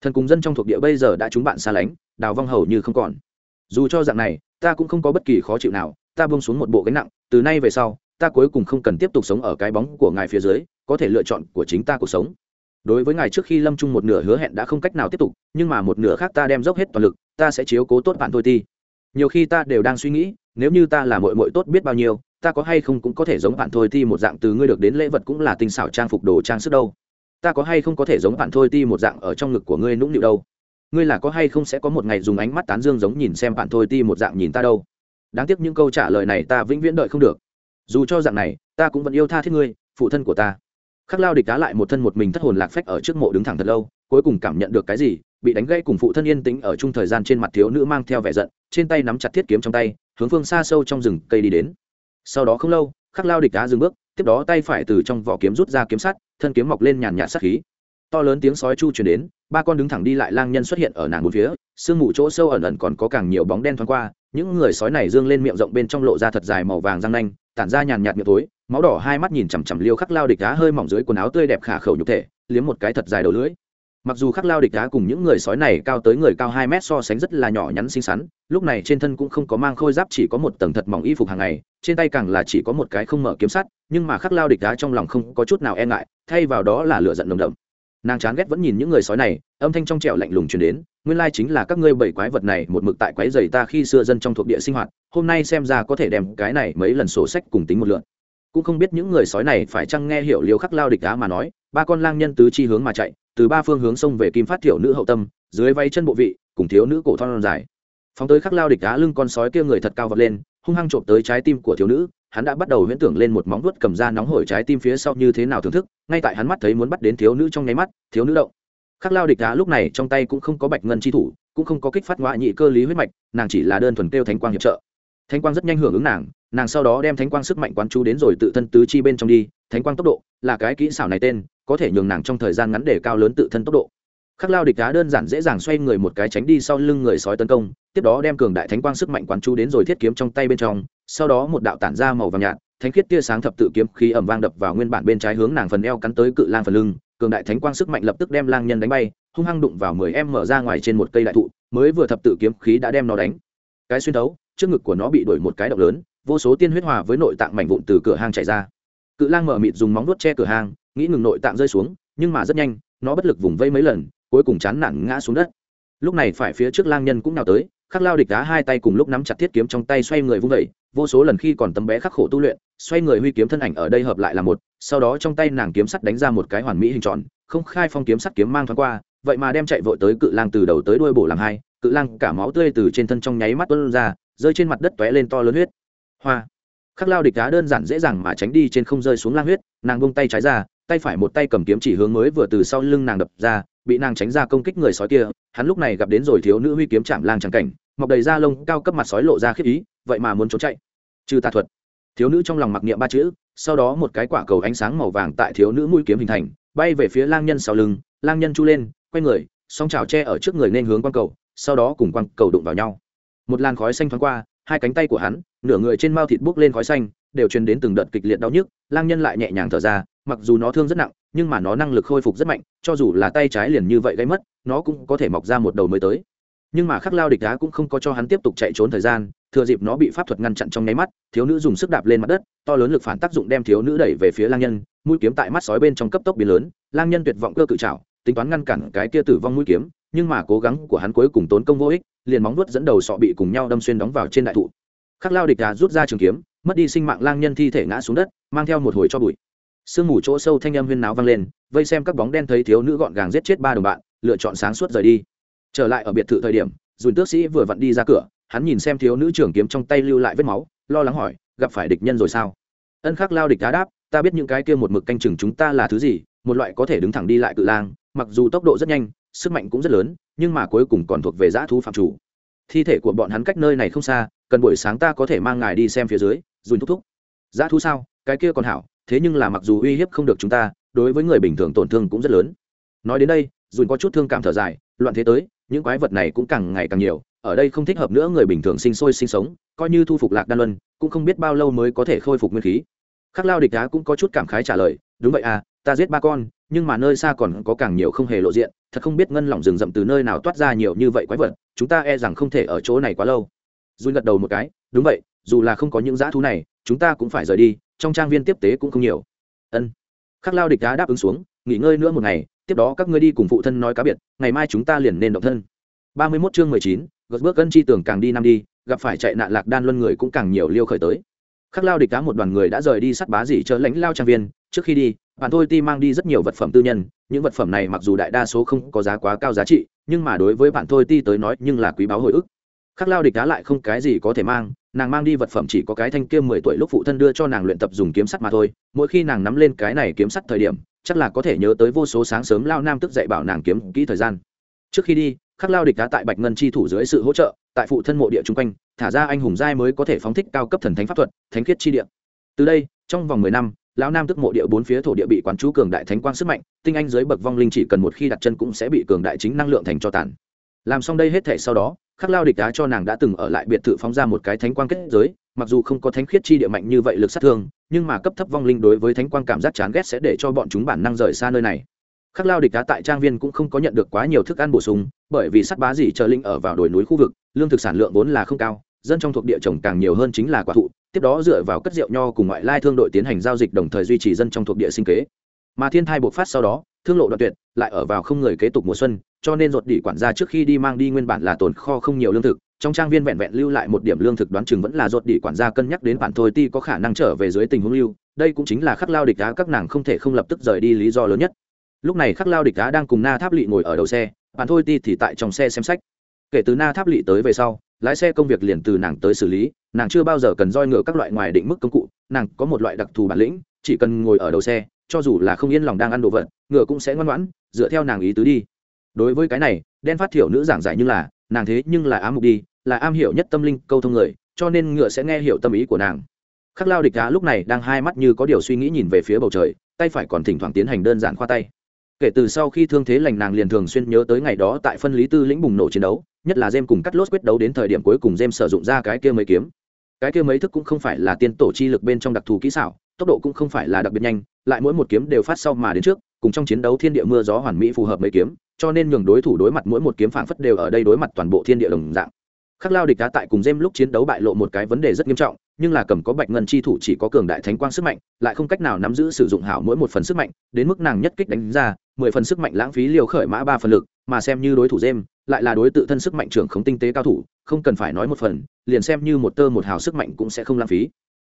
Thần cùng dân trong thuộc địa bây giờ đã chúng bạn xa lánh, đào vong hầu như không còn. Dù cho dạng này, ta cũng không có bất kỳ khó chịu nào, ta buông xuống một bộ gánh nặng, từ nay về sau, ta cuối cùng không cần tiếp tục sống ở cái bóng của ngài phía dưới, có thể lựa chọn của chính ta cuộc sống đối với ngài trước khi lâm chung một nửa hứa hẹn đã không cách nào tiếp tục, nhưng mà một nửa khác ta đem dốc hết toàn lực, ta sẽ chiếu cố tốt bạn thôi ti. Nhiều khi ta đều đang suy nghĩ, nếu như ta là mội mội tốt biết bao nhiêu, ta có hay không cũng có thể giống bạn thôi ti một dạng từ ngươi được đến lễ vật cũng là tinh xảo trang phục đồ trang sức đâu. Ta có hay không có thể giống bạn thôi ti một dạng ở trong ngực của ngươi nũng nịu đâu? Ngươi là có hay không sẽ có một ngày dùng ánh mắt tán dương giống nhìn xem bạn thôi ti một dạng nhìn ta đâu? Đáng tiếc những câu trả lời này ta vĩnh viễn đợi không được. Dù cho dạng này, ta cũng vẫn yêu tha thiết ngươi, phụ thân của ta khắc lao địch cá lại một thân một mình thất hồn lạc phách ở trước mộ đứng thẳng thật lâu, cuối cùng cảm nhận được cái gì, bị đánh gây cùng phụ thân yên tĩnh ở chung thời gian trên mặt thiếu nữ mang theo vẻ giận, trên tay nắm chặt thiết kiếm trong tay, hướng phương xa sâu trong rừng cây đi đến. Sau đó không lâu, khắc lao địch cá dừng bước, tiếp đó tay phải từ trong vỏ kiếm rút ra kiếm sắt, thân kiếm mọc lên nhàn nhạt sát khí. To lớn tiếng sói chu chuyển đến, ba con đứng thẳng đi lại lang nhân xuất hiện ở nàng một phía, sương mù chỗ sâu ẩn ẩn còn có càng nhiều bóng đen thoáng qua, những người sói này dương lên miệng rộng bên trong lộ ra thật dài màu vàng răng nanh tản ra nhàn nhạt nhựa tối, máu đỏ hai mắt nhìn chằm chằm liêu khắc lao địch đá hơi mỏng dưới quần áo tươi đẹp khả khẩu nhục thể, liếm một cái thật dài đầu lưỡi. Mặc dù khắc lao địch đá cùng những người sói này cao tới người cao hai mét so sánh rất là nhỏ nhắn xinh xắn, lúc này trên thân cũng không có mang khôi giáp, chỉ có một tầng thật mỏng y phục hàng ngày, trên tay càng là chỉ có một cái không mở kiếm sắt, nhưng mà khắc lao địch đá trong lòng không có chút nào e ngại, thay vào đó là lửa giận nồng đậm. Nàng chán ghét vẫn nhìn những người sói này, âm thanh trong trẻo lạnh lùng truyền đến nguyên lai chính là các ngươi bảy quái vật này một mực tại quái dày ta khi xưa dân trong thuộc địa sinh hoạt, hôm nay xem ra có thể đem cái này mấy lần sổ sách cùng tính một lượn. Cũng không biết những người sói này phải chăng nghe hiểu liều khắc lao địch đá mà nói, ba con lang nhân tứ chi hướng mà chạy, từ ba phương hướng xông về kim phát thiểu nữ hậu tâm, dưới váy chân bộ vị, cùng thiếu nữ cổ thon dài. Phóng tới khắc lao địch đá lưng con sói kia người thật cao vọt lên, hung hăng trộm tới trái tim của thiếu nữ, hắn đã bắt đầu huyễn tưởng lên một móng vuốt cầm ra nóng hổi trái tim phía sau như thế nào thưởng thức, ngay tại hắn mắt thấy muốn bắt đến thiếu nữ trong nháy mắt, thiếu nữ động khắc lao địch đá lúc này trong tay cũng không có bạch ngân chi thủ, cũng không có kích phát ngoại nhị cơ lý huyết mạch, nàng chỉ là đơn thuần kêu thánh quang hiệp trợ. Thánh quang rất nhanh hưởng ứng nàng nàng sau đó đem thánh quang sức mạnh quán chú đến rồi tự thân tứ chi bên trong đi. Thánh quang tốc độ là cái kỹ xảo này tên, có thể nhường nàng trong thời gian ngắn để cao lớn tự thân tốc độ. Khắc lao địch đá đơn giản dễ dàng xoay người một cái tránh đi sau lưng người sói tấn công, tiếp đó đem cường đại thánh quang sức mạnh quán chú đến rồi thiết kiếm trong tay bên trong, sau đó một đạo tản ra màu vàng nhạt thánh khiết tia sáng thập tự kiếm khí ẩm vang đập vào nguyên bản bên trái hướng nàng phần eo cắn tới cự lang phần lưng, cường đại thánh quang sức mạnh lập tức đem lang nhân đánh bay, hung hăng đụng vào mười em mở ra ngoài trên một cây đại thụ, mới vừa thập tự kiếm khí đã đem nó đánh. Cái xuyên thấu, trước ngực của nó bị đổi một cái động lớn, vô số tiên huyết hòa với nội tạng mảnh vụn từ cửa hang chảy ra. Cự lang mở mịt dùng móng đốt che cửa hang, nghĩ ngừng nội tạng rơi xuống, nhưng mà rất nhanh, nó bất lực vùng vây mấy lần, cuối cùng chán nản ngã xuống đất. Lúc này phải phía trước lang nhân cũng nào tới khắc lao địch đá hai tay cùng lúc nắm chặt thiết kiếm trong tay xoay người vung vẩy vô số lần khi còn tấm bé khắc khổ tu luyện, xoay người huy kiếm thân ảnh ở đây hợp lại là một, sau đó trong tay nàng kiếm sắt đánh ra một cái hoàn mỹ hình tròn, không khai phong kiếm sắt kiếm mang thoáng qua, vậy mà đem chạy vội tới cự lang từ đầu tới đuôi bổ làm hai, cự lang cả máu tươi từ trên thân trong nháy mắt tuôn ra, rơi trên mặt đất tóe lên to lớn huyết. Hoa! Khắc lao địch đá đơn giản dễ dàng mà tránh đi trên không rơi xuống lang huyết, nàng bông tay trái ra, tay phải một tay cầm kiếm chỉ hướng mới vừa từ sau lưng nàng đập ra, bị nàng tránh ra công kích người sói kia, hắn lúc này gặp đến rồi thiếu nữ huy kiếm chạm lang trắng cảnh mọc đầy da lông cao cấp mặt sói lộ ra khiếp ý, vậy mà muốn trốn chạy. Trừ tà thuật. Thiếu nữ trong lòng mặc niệm ba chữ, sau đó một cái quả cầu ánh sáng màu vàng tại thiếu nữ mũi kiếm hình thành, bay về phía lang nhân sau lưng, lang nhân chu lên, quay người, song trào tre ở trước người nên hướng quang cầu, sau đó cùng quang cầu đụng vào nhau. Một làn khói xanh thoáng qua, hai cánh tay của hắn, nửa người trên mao thịt bốc lên khói xanh, đều truyền đến từng đợt kịch liệt đau nhức, lang nhân lại nhẹ nhàng thở ra, mặc dù nó thương rất nặng, nhưng mà nó năng lực khôi phục rất mạnh, cho dù là tay trái liền như vậy gây mất, nó cũng có thể mọc ra một đầu mới tới nhưng mà khắc lao địch đá cũng không có cho hắn tiếp tục chạy trốn thời gian, thừa dịp nó bị pháp thuật ngăn chặn trong nháy mắt, thiếu nữ dùng sức đạp lên mặt đất, to lớn lực phản tác dụng đem thiếu nữ đẩy về phía lang nhân, mũi kiếm tại mắt sói bên trong cấp tốc biến lớn, lang nhân tuyệt vọng cơ cự trào tính toán ngăn cản cái kia tử vong mũi kiếm, nhưng mà cố gắng của hắn cuối cùng tốn công vô ích, liền móng vuốt dẫn đầu sọ bị cùng nhau đâm xuyên đóng vào trên đại thụ. Khắc lao địch đá rút ra trường kiếm, mất đi sinh mạng lang nhân thi thể ngã xuống đất, mang theo một hồi cho bụi. Sương mù chỗ sâu thanh âm huyên náo vang lên, vây xem các bóng đen thấy thiếu nữ gọn gàng giết chết ba đồng bạn, lựa chọn sáng suốt rời đi trở lại ở biệt thự thời điểm, dùn tước sĩ vừa vặn đi ra cửa, hắn nhìn xem thiếu nữ trưởng kiếm trong tay lưu lại vết máu, lo lắng hỏi, gặp phải địch nhân rồi sao? Ân khắc lao địch đá đáp, ta biết những cái kia một mực canh chừng chúng ta là thứ gì, một loại có thể đứng thẳng đi lại cự lang, mặc dù tốc độ rất nhanh, sức mạnh cũng rất lớn, nhưng mà cuối cùng còn thuộc về dã thú phạm chủ. Thi thể của bọn hắn cách nơi này không xa, cần buổi sáng ta có thể mang ngài đi xem phía dưới, dùn thúc thúc. Dã thú sao? Cái kia còn hảo, thế nhưng là mặc dù uy hiếp không được chúng ta, đối với người bình thường tổn thương cũng rất lớn. Nói đến đây, dùn có chút thương cảm thở dài, loạn thế tới những quái vật này cũng càng ngày càng nhiều, ở đây không thích hợp nữa người bình thường sinh sôi sinh sống, coi như thu phục lạc đan luân, cũng không biết bao lâu mới có thể khôi phục nguyên khí. Khắc lao địch đá cũng có chút cảm khái trả lời, đúng vậy à ta giết ba con, nhưng mà nơi xa còn có càng nhiều không hề lộ diện, thật không biết ngân lỏng rừng rậm từ nơi nào toát ra nhiều như vậy quái vật, chúng ta e rằng không thể ở chỗ này quá lâu. Dùi gật đầu một cái, đúng vậy, dù là không có những dã thú này, chúng ta cũng phải rời đi, trong trang viên tiếp tế cũng không nhiều. Ân. Khắc lao địch đá đáp ứng xuống, nghỉ ngơi nữa một ngày tiếp đó các ngươi đi cùng phụ thân nói cá biệt, ngày mai chúng ta liền nên động thân. Ba mươi 31 chương mười chín gật bước cân chi tưởng càng đi năm đi, gặp phải chạy nạn lạc đan luân người cũng càng nhiều liêu khởi tới. Khắc lao địch cá một đoàn người đã rời đi sắt bá dỉ chờ lãnh lao trang viên. Trước khi đi bạn thôi ti mang đi rất nhiều vật phẩm tư nhân, những vật phẩm này mặc dù đại đa số không có giá quá cao giá trị, nhưng mà đối với bạn thôi ti tới nói nhưng là quý báu hồi ức. Khắc lao địch cá lại không cái gì có thể mang, nàng mang đi vật phẩm chỉ có cái thanh kia mười tuổi lúc phụ thân đưa cho nàng luyện tập dùng kiếm sắt mà thôi, mỗi khi nàng nắm lên cái này kiếm sắt thời điểm chắc là có thể nhớ tới vô số sáng sớm lao nam tức dạy bảo nàng kiếm kỹ thời gian. Trước khi đi, khắc lao địch đá tại bạch ngân chi thủ dưới sự hỗ trợ, tại phụ thân mộ địa chung quanh, thả ra anh hùng giai mới có thể phóng thích cao cấp thần thánh pháp thuật, thánh khiết chi địa. Từ đây, trong vòng mười năm, lão nam tức mộ địa bốn phía thổ địa bị quán chú cường đại thánh quang sức mạnh, tinh anh dưới bậc vong linh chỉ cần một khi đặt chân cũng sẽ bị cường đại chính năng lượng thành cho tàn. Làm xong đây hết thể sau đó, khắc lao địch đá cho nàng đã từng ở lại biệt thự phóng ra một cái thánh quang kết giới mặc dù không có thánh khiết chi địa mạnh như vậy lực sát thương, nhưng mà cấp thấp vong linh đối với thánh quang cảm giác chán ghét sẽ để cho bọn chúng bản năng rời xa nơi này. Khắc lao địch đá tại trang viên cũng không có nhận được quá nhiều thức ăn bổ sung, bởi vì sắt bá dỉ chờ linh ở vào đồi núi khu vực, lương thực sản lượng vốn là không cao, dân trong thuộc địa trồng càng nhiều hơn chính là quả thụ, tiếp đó dựa vào cất rượu nho cùng ngoại lai thương đội tiến hành giao dịch đồng thời duy trì dân trong thuộc địa sinh kế. Mà thiên thai bộc phát sau đó, thương lộ đoạn tuyệt, lại ở vào không người kế tục mùa xuân, cho nên ruột đỉ quản gia trước khi đi mang đi nguyên bản là tồn kho không nhiều lương thực trong trang viên vẹn vẹn lưu lại một điểm lương thực đoán chừng vẫn là ruột đỉ quản gia cân nhắc đến bản thôi ti có khả năng trở về dưới tình huống lưu, đây cũng chính là khắc lao địch đá các nàng không thể không lập tức rời đi lý do lớn nhất. Lúc này khắc lao địch đá đang cùng na tháp lỵ ngồi ở đầu xe, bản thôi ti thì tại trong xe xem sách. Kể từ na tháp lỵ tới về sau, lái xe công việc liền từ nàng tới xử lý, nàng chưa bao giờ cần roi ngựa các loại ngoài định mức công cụ, nàng có một loại đặc thù bản lĩnh, chỉ cần ngồi ở đầu xe, cho dù là không yên lòng đang ăn đồ vật, ngựa cũng sẽ ngoan ngoãn, dựa theo nàng ý tứ đi. Đối với cái này, đen phát thiểu nữ giảng giải như là, nàng thế nhưng là ám mục đi là am hiểu nhất tâm linh câu thông người, cho nên ngựa sẽ nghe hiểu tâm ý của nàng. Khắc lao địch đá lúc này đang hai mắt như có điều suy nghĩ nhìn về phía bầu trời, tay phải còn thỉnh thoảng tiến hành đơn giản khoa tay. Kể từ sau khi thương thế lành nàng liền thường xuyên nhớ tới ngày đó tại phân lý tư lĩnh bùng nổ chiến đấu, nhất là jem cùng cắt lốt quyết đấu đến thời điểm cuối cùng jem sử dụng ra cái kia mấy kiếm. Cái kia mấy thức cũng không phải là tiên tổ chi lực bên trong đặc thù kỹ xảo, tốc độ cũng không phải là đặc biệt nhanh, lại mỗi một kiếm đều phát sau mà đến trước, cùng trong chiến đấu thiên địa mưa gió hoàn mỹ phù hợp mấy kiếm, cho nên nhường đối thủ đối mặt mỗi một kiếm phảng phất đều ở đây đối mặt toàn bộ thiên địa đồng dạng khắc lao địch đá tại cùng dêm lúc chiến đấu bại lộ một cái vấn đề rất nghiêm trọng, nhưng là cầm có bạch ngân chi thủ chỉ có cường đại thánh quang sức mạnh, lại không cách nào nắm giữ sử dụng hảo mỗi một phần sức mạnh, đến mức nàng nhất kích đánh ra, mười phần sức mạnh lãng phí liều khởi mã ba phần lực, mà xem như đối thủ dêm lại là đối tự thân sức mạnh trưởng không tinh tế cao thủ, không cần phải nói một phần, liền xem như một tơ một hào sức mạnh cũng sẽ không lãng phí.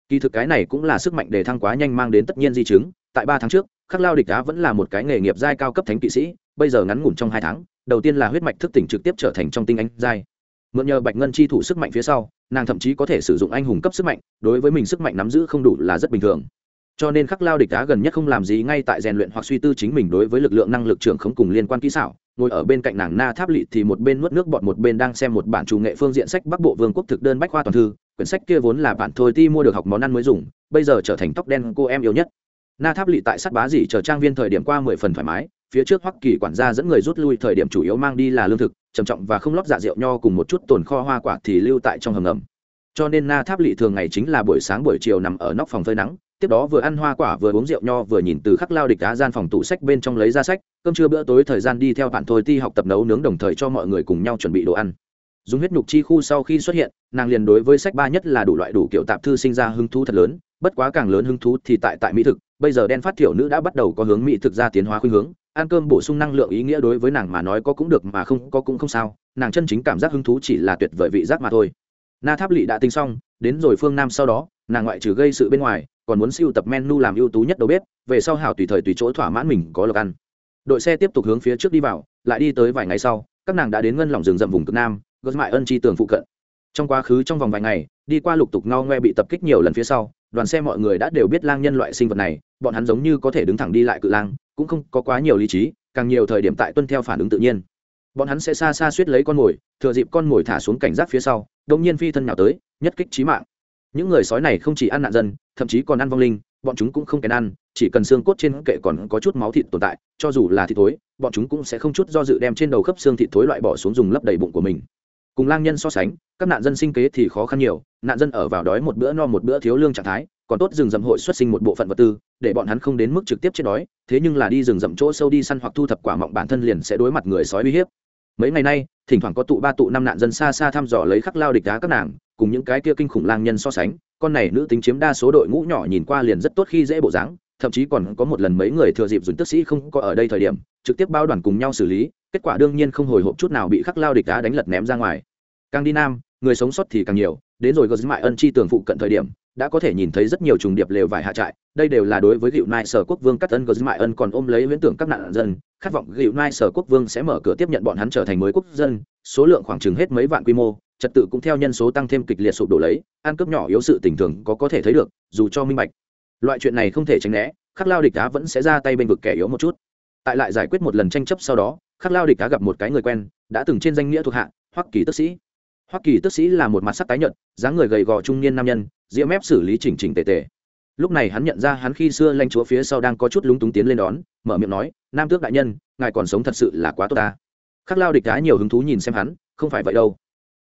Kỳ thực cái này cũng là sức mạnh để thăng quá nhanh mang đến tất nhiên di chứng, tại ba tháng trước, khắc lao địch đá vẫn là một cái nghề nghiệp giai cao cấp thánh kỵ sĩ, bây giờ ngắn ngủn trong hai tháng, đầu tiên là huyết mạch thức tỉnh trực tiếp trở thành trong tinh anh giai mượn nhờ bạch ngân chi thủ sức mạnh phía sau, nàng thậm chí có thể sử dụng anh hùng cấp sức mạnh, đối với mình sức mạnh nắm giữ không đủ là rất bình thường. Cho nên khắc lao địch đá gần nhất không làm gì ngay tại rèn luyện hoặc suy tư chính mình đối với lực lượng năng lực trưởng không cùng liên quan kỹ xảo, ngồi ở bên cạnh nàng na tháp lị thì một bên nuốt nước bọt một bên đang xem một bản chủ nghệ phương diện sách bắc bộ vương quốc thực đơn bách khoa toàn thư, quyển sách kia vốn là bản thôi ti mua được học món ăn mới dùng, bây giờ trở thành tóc đen cô em yêu nhất. Na tháp lị tại sắt bá dỉ chờ trang viên thời điểm qua mười phần thoải mái phía trước hoắc kỳ quản gia dẫn người rút lui thời điểm chủ yếu mang đi là lương thực, trầm trọng và không lót dạ rượu nho cùng một chút tồn kho hoa quả thì lưu tại trong hầm ngầm. Cho nên na tháp lỵ thường ngày chính là buổi sáng buổi chiều nằm ở nóc phòng phơi nắng, tiếp đó vừa ăn hoa quả vừa uống rượu nho vừa nhìn từ khắc lao địch đá gian phòng tủ sách bên trong lấy ra sách, cơm trưa bữa tối thời gian đi theo bạn thôi ti học tập nấu nướng đồng thời cho mọi người cùng nhau chuẩn bị đồ ăn. Dùng huyết nhục chi khu sau khi xuất hiện, nàng liền đối với sách ba nhất là đủ loại đủ kiểu tạp thư sinh ra hứng thú thật lớn, bất quá càng lớn hứng thú thì tại tại mỹ thực, bây giờ đen phát thiểu nữ đã bắt đầu có hướng mỹ thực ra tiến hóa khuynh hướng ăn cơm bổ sung năng lượng ý nghĩa đối với nàng mà nói có cũng được mà không có cũng không sao, nàng chân chính cảm giác hứng thú chỉ là tuyệt vời vị giác mà thôi. Na tháp lỵ đã tính xong, đến rồi phương nam sau đó, nàng ngoại trừ gây sự bên ngoài, còn muốn siêu tập menu làm ưu tú nhất đầu bếp, về sau hảo tùy thời tùy chỗ thỏa mãn mình có lộc ăn. Đội xe tiếp tục hướng phía trước đi vào, lại đi tới vài ngày sau, các nàng đã đến ngân lòng rừng rậm vùng cực nam, gớt mại ân chi tường phụ cận. Trong quá khứ trong vòng vài ngày, đi qua lục tục ngao ngoe bị tập kích nhiều lần phía sau, đoàn xe mọi người đã đều biết lang nhân loại sinh vật này, bọn hắn giống như có thể đứng thẳng đi lại cự lang cũng không có quá nhiều lý trí, càng nhiều thời điểm tại tuân theo phản ứng tự nhiên. Bọn hắn sẽ xa xa suýt lấy con mồi, thừa dịp con mồi thả xuống cảnh giác phía sau, đông nhiên phi thân nào tới, nhất kích trí mạng. Những người sói này không chỉ ăn nạn dân, thậm chí còn ăn vong linh, bọn chúng cũng không kèn ăn, chỉ cần xương cốt trên kệ còn có chút máu thịt tồn tại, cho dù là thịt thối, bọn chúng cũng sẽ không chút do dự đem trên đầu khớp xương thịt thối loại bỏ xuống dùng lấp đầy bụng của mình. Cùng lang nhân so sánh, các nạn dân sinh kế thì khó khăn nhiều, nạn dân ở vào đói một bữa no một bữa thiếu lương trạng thái còn tốt rừng rậm hội xuất sinh một bộ phận vật tư, để bọn hắn không đến mức trực tiếp chết đói, thế nhưng là đi rừng rậm chỗ sâu đi săn hoặc thu thập quả mọng bản thân liền sẽ đối mặt người sói uy hiếp. Mấy ngày nay, thỉnh thoảng có tụ ba tụ năm nạn dân xa xa thăm dò lấy khắc lao địch đá các nàng, cùng những cái kia kinh khủng lang nhân so sánh, con này nữ tính chiếm đa số đội ngũ nhỏ nhìn qua liền rất tốt khi dễ bộ dáng, thậm chí còn có một lần mấy người thừa dịp dùng tức sĩ không có ở đây thời điểm, trực tiếp bao đoàn cùng nhau xử lý, kết quả đương nhiên không hồi hộp chút nào bị khắc lao địch đá đánh lật ném ra ngoài. Càng đi nam, người sống sót thì càng nhiều, đến rồi gờ mại ân chi tường phụ cận thời điểm đã có thể nhìn thấy rất nhiều trùng điệp lều vải hạ trại, đây đều là đối với gịu nai sở quốc vương cắt ân gờ mại ân còn ôm lấy viễn tưởng các nạn dân, khát vọng gịu nai sở quốc vương sẽ mở cửa tiếp nhận bọn hắn trở thành mới quốc dân, số lượng khoảng chừng hết mấy vạn quy mô, trật tự cũng theo nhân số tăng thêm kịch liệt sụp đổ lấy, ăn cướp nhỏ yếu sự tình thường có có thể thấy được, dù cho minh bạch. Loại chuyện này không thể tránh né, khắc lao địch đá vẫn sẽ ra tay bên vực kẻ yếu một chút. Tại lại giải quyết một lần tranh chấp sau đó, khắc lao địch đá gặp một cái người quen, đã từng trên danh nghĩa thuộc hạ, hoắc kỳ tức sĩ hoắc kỳ tức sĩ là một mặt sắc tái nhợt, dáng người gầy gò trung niên nam nhân diễm mép xử lý chỉnh chỉnh tề tề. Lúc này hắn nhận ra hắn khi xưa lanh chúa phía sau đang có chút lúng túng tiến lên đón, mở miệng nói, nam tước đại nhân, ngài còn sống thật sự là quá tốt ta. Khắc lao địch đá nhiều hứng thú nhìn xem hắn, không phải vậy đâu.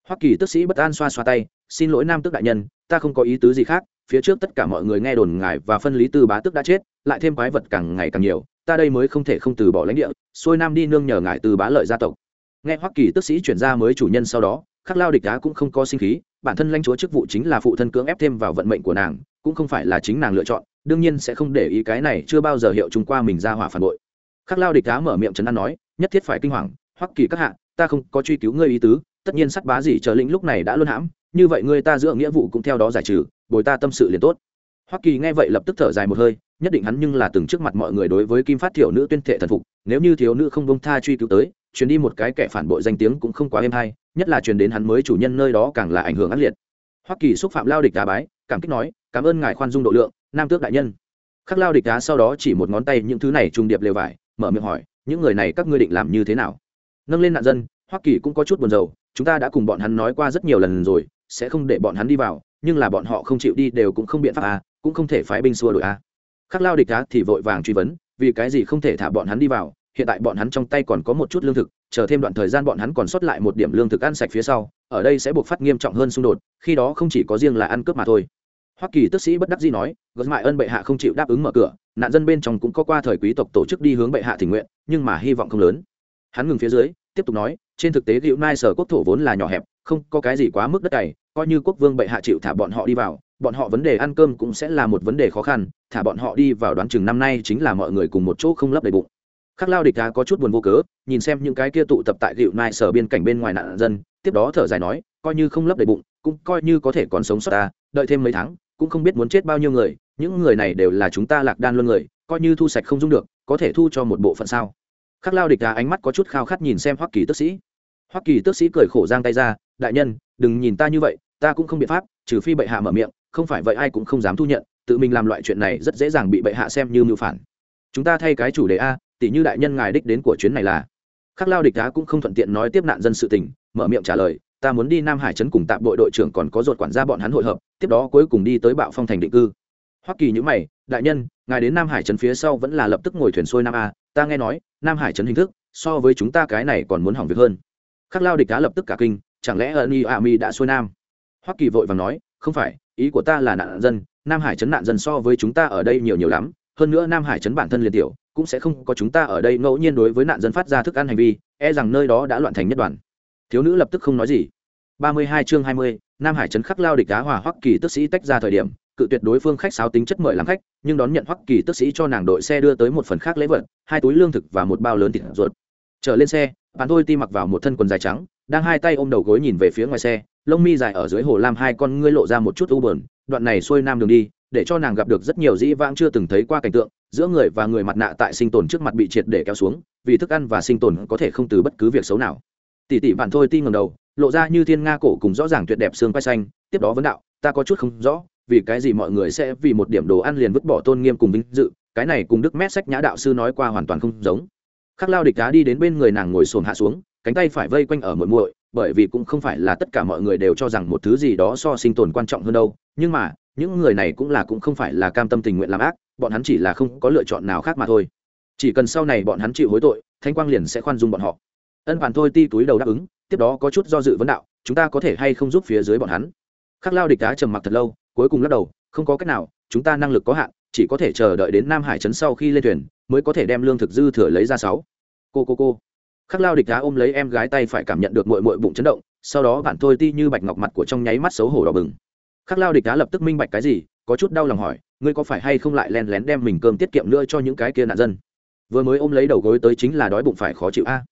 Hoa kỳ tức sĩ bất an xoa xoa tay, xin lỗi nam tước đại nhân, ta không có ý tứ gì khác, phía trước tất cả mọi người nghe đồn ngài và phân lý tư bá tước đã chết, lại thêm quái vật càng ngày càng nhiều, ta đây mới không thể không từ bỏ lãnh địa, xuôi nam đi nương nhờ ngài từ bá lợi gia tộc. Nghe hoa kỳ tức sĩ chuyển ra mới chủ nhân sau đó khắc lao địch đá cũng không có sinh khí, bản thân lãnh chúa chức vụ chính là phụ thân cưỡng ép thêm vào vận mệnh của nàng, cũng không phải là chính nàng lựa chọn, đương nhiên sẽ không để ý cái này chưa bao giờ hiệu chúng qua mình ra hỏa phản bội. Khắc lao địch đá mở miệng trấn an nói, nhất thiết phải kinh hoàng, hoắc kỳ các hạ, ta không có truy cứu ngươi ý tứ, tất nhiên sắt bá gì chờ lĩnh lúc này đã luôn hãm, như vậy ngươi ta giữa nghĩa vụ cũng theo đó giải trừ, bồi ta tâm sự liền tốt. Hoắc kỳ nghe vậy lập tức thở dài một hơi, nhất định hắn nhưng là từng trước mặt mọi người đối với kim phát thiểu nữ tuyên thệ thần phục, nếu như thiếu nữ không bông tha truy cứu tới, truyền đi một cái kẻ phản bội danh tiếng cũng không quá êm hay nhất là truyền đến hắn mới chủ nhân nơi đó càng là ảnh hưởng ác liệt. Hoa kỳ xúc phạm lao địch đá bái, cảm kích nói, cảm ơn ngài khoan dung độ lượng, nam tước đại nhân. Khắc lao địch đá sau đó chỉ một ngón tay những thứ này trùng điệp lều vải, mở miệng hỏi, những người này các ngươi định làm như thế nào? Nâng lên nạn dân hoa kỳ cũng có chút buồn rầu, chúng ta đã cùng bọn hắn nói qua rất nhiều lần rồi, sẽ không để bọn hắn đi vào, nhưng là bọn họ không chịu đi đều cũng không biện pháp à cũng không thể phái binh xua đổi à. Khắc lao địch đá thì vội vàng truy vấn, vì cái gì không thể thả bọn hắn đi vào? Hiện tại bọn hắn trong tay còn có một chút lương thực chờ thêm đoạn thời gian bọn hắn còn sót lại một điểm lương thực ăn sạch phía sau, ở đây sẽ buộc phát nghiêm trọng hơn xung đột, khi đó không chỉ có riêng là ăn cướp mà thôi. Hoa kỳ tức sĩ bất đắc dĩ nói gật mại ân bệ hạ không chịu đáp ứng mở cửa, nạn dân bên trong cũng có qua thời quý tộc tổ chức đi hướng bệ hạ tình nguyện, nhưng mà hy vọng không lớn. Hắn ngừng phía dưới, tiếp tục nói, trên thực tế gịu nai sở quốc thổ vốn là nhỏ hẹp, không có cái gì quá mức đất cày, coi như quốc vương bệ hạ chịu thả bọn họ đi vào, bọn họ vấn đề ăn cơm cũng sẽ là một vấn đề khó khăn, thả bọn họ đi vào đoán chừng năm nay chính là mọi người cùng một chỗ không lấp đầy bụng khắc lao địch đá có chút buồn vô cớ, nhìn xem những cái kia tụ tập tại gịu nai sở biên cảnh bên ngoài nạn dân, tiếp đó thở dài nói, coi như không lấp đầy bụng, cũng coi như có thể còn sống sót ta, đợi thêm mấy tháng, cũng không biết muốn chết bao nhiêu người, những người này đều là chúng ta lạc đan luôn người, coi như thu sạch không dung được, có thể thu cho một bộ phận sao? Khắc lao địch đá ánh mắt có chút khao khát nhìn xem hoắc kỳ tức sĩ. Hoắc kỳ tức sĩ cười khổ giang tay ra, đại nhân, đừng nhìn ta như vậy, ta cũng không biện pháp, trừ phi bệ hạ mở miệng, không phải vậy ai cũng không dám thu nhận, tự mình làm loại chuyện này rất dễ dàng bị bệ hạ xem như mưu phản. Chúng ta thay cái chủ đề a tỷ như đại nhân ngài đích đến của chuyến này là. Khắc lao địch đá cũng không thuận tiện nói tiếp nạn dân sự tình, mở miệng trả lời, ta muốn đi nam hải trấn cùng tạm đội đội trưởng còn có ruột quản gia bọn hắn hội hợp, tiếp đó cuối cùng đi tới bạo phong thành định cư. Hoa kỳ nhữ mày, đại nhân, ngài đến nam hải trấn phía sau vẫn là lập tức ngồi thuyền xuôi nam a, ta nghe nói, nam hải trấn hình thức, so với chúng ta cái này còn muốn hỏng việc hơn. Khắc lao địch đá lập tức cả kinh, chẳng lẽ ân y a mi đã xuôi nam? Hoa kỳ vội vàng nói, không phải, ý của ta là nạn dân, nam hải trấn nạn dân so với chúng ta ở đây nhiều nhiều lắm, hơn nữa nam hải trấn bản thân liền tiểu cũng sẽ không có chúng ta ở đây ngẫu nhiên đối với nạn dân phát ra thức ăn hành vi e rằng nơi đó đã loạn thành nhất đoàn. Thiếu nữ lập tức không nói gì. Ba mươi hai chương hai mươi, nam hải trấn khắc lao địch đá hòa hoắc kỳ tức sĩ tách ra thời điểm, cự tuyệt đối phương khách sáo tính chất mời làm khách, nhưng đón nhận hoắc kỳ tức sĩ cho nàng đội xe đưa tới một phần khác lễ vật, hai túi lương thực và một bao lớn thịt ruột. Trở lên xe, bạn thôi ti mặc vào một thân quần dài trắng, đang hai tay ôm đầu gối nhìn về phía ngoài xe, lông mi dài ở dưới hồ lam hai con ngươi lộ ra một chút u bờn đoạn này xuôi nam đường đi để cho nàng gặp được rất nhiều dĩ vãng chưa từng thấy qua cảnh tượng, giữa người và người mặt nạ tại sinh tồn trước mặt bị triệt để kéo xuống, vì thức ăn và sinh tồn có thể không từ bất cứ việc xấu nào. Tỷ tỷ bạn thôi ti ngầm đầu, lộ ra như thiên nga cổ cùng rõ ràng tuyệt đẹp xương quay xanh, tiếp đó vấn đạo, ta có chút không rõ, vì cái gì mọi người sẽ vì một điểm đồ ăn liền vứt bỏ tôn nghiêm cùng vinh dự, cái này cùng đức mét sách nhã đạo sư nói qua hoàn toàn không giống. Khắc lao địch đá đi đến bên người nàng ngồi xổm hạ xuống, cánh tay phải vây quanh ở muội muội, bởi vì cũng không phải là tất cả mọi người đều cho rằng một thứ gì đó so sinh tồn quan trọng hơn đâu nhưng mà, những người này cũng là cũng không phải là cam tâm tình nguyện làm ác, bọn hắn chỉ là không có lựa chọn nào khác mà thôi. Chỉ cần sau này bọn hắn chịu hối tội thanh quang liền sẽ khoan dung bọn họ. Ân bản thôi ti túi đầu đáp ứng, tiếp đó có chút do dự vấn đạo, chúng ta có thể hay không giúp phía dưới bọn hắn? Khắc lao địch đá trầm mặc thật lâu, cuối cùng lắc đầu, không có cách nào, chúng ta năng lực có hạn, chỉ có thể chờ đợi đến nam hải trấn sau khi lên thuyền, mới có thể đem lương thực dư thừa lấy ra sáu. Cô cô cô. Khắc lao địch đá ôm lấy em gái tay phải cảm nhận được mội mội bụng chấn động, sau đó bạn thôi ti như bạch ngọc mặt của trong nháy mắt xấu hổ đỏ bừng khắc lao địch đá lập tức minh bạch cái gì, có chút đau lòng hỏi, ngươi có phải hay không lại len lén đem mình cơm tiết kiệm nữa cho những cái kia nạn dân? Vừa mới ôm lấy đầu gối tới chính là đói bụng phải khó chịu a.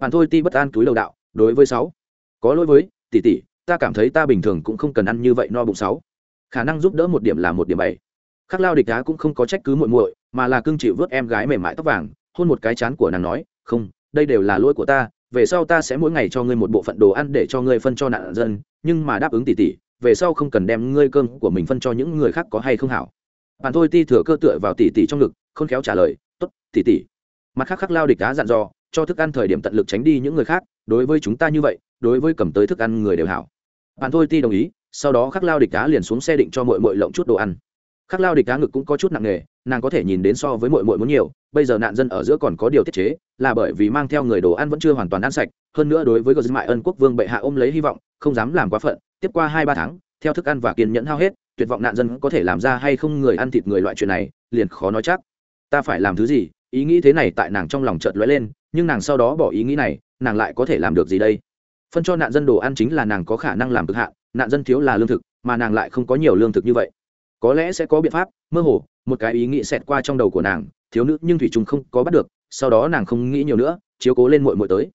Bạn thôi, ti bất an túi lầu đạo, đối với sáu. Có lỗi với, tỷ tỷ, ta cảm thấy ta bình thường cũng không cần ăn như vậy no bụng sáu. Khả năng giúp đỡ một điểm là một điểm bảy. Khắc lao địch đá cũng không có trách cứ muội muội, mà là cưng chịu vớt em gái mềm mại tóc vàng, hôn một cái chán của nàng nói, không, đây đều là lỗi của ta, về sau ta sẽ mỗi ngày cho ngươi một bộ phận đồ ăn để cho ngươi phân cho nạn dân, nhưng mà đáp ứng tỷ tỷ về sau không cần đem ngươi cơm của mình phân cho những người khác có hay không hảo. Bạn thôi ti thừa cơ tựa vào tỷ tỷ trong ngực không khéo trả lời, tốt, tỷ tỷ. Mặt khác khắc lao địch đá dặn dò, cho thức ăn thời điểm tận lực tránh đi những người khác, đối với chúng ta như vậy, đối với cầm tới thức ăn người đều hảo. Bạn thôi ti đồng ý, sau đó khắc lao địch đá liền xuống xe định cho mội mội lộng chút đồ ăn. Khắc lao địch đá ngực cũng có chút nặng nề, nàng có thể nhìn đến so với mội mội muốn nhiều, bây giờ nạn dân ở giữa còn có điều tiết chế, là bởi vì mang theo người đồ ăn vẫn chưa hoàn toàn ăn sạch, hơn nữa đối với gờ dân mại ân quốc vương bệ hạ ôm lấy hy vọng, không dám làm quá phận tiếp qua hai ba tháng, theo thức ăn và kiên nhẫn hao hết, tuyệt vọng nạn dân có thể làm ra hay không người ăn thịt người loại chuyện này, liền khó nói chắc. Ta phải làm thứ gì? Ý nghĩ thế này tại nàng trong lòng chợt lóe lên, nhưng nàng sau đó bỏ ý nghĩ này, nàng lại có thể làm được gì đây? Phân cho nạn dân đồ ăn chính là nàng có khả năng làm cực hạn, nạn dân thiếu là lương thực, mà nàng lại không có nhiều lương thực như vậy. Có lẽ sẽ có biện pháp, mơ hồ, một cái ý nghĩ xẹt qua trong đầu của nàng, thiếu nữ nhưng thủy trung không có bắt được, sau đó nàng không nghĩ nhiều nữa, chiếu cố lên muội muội tới.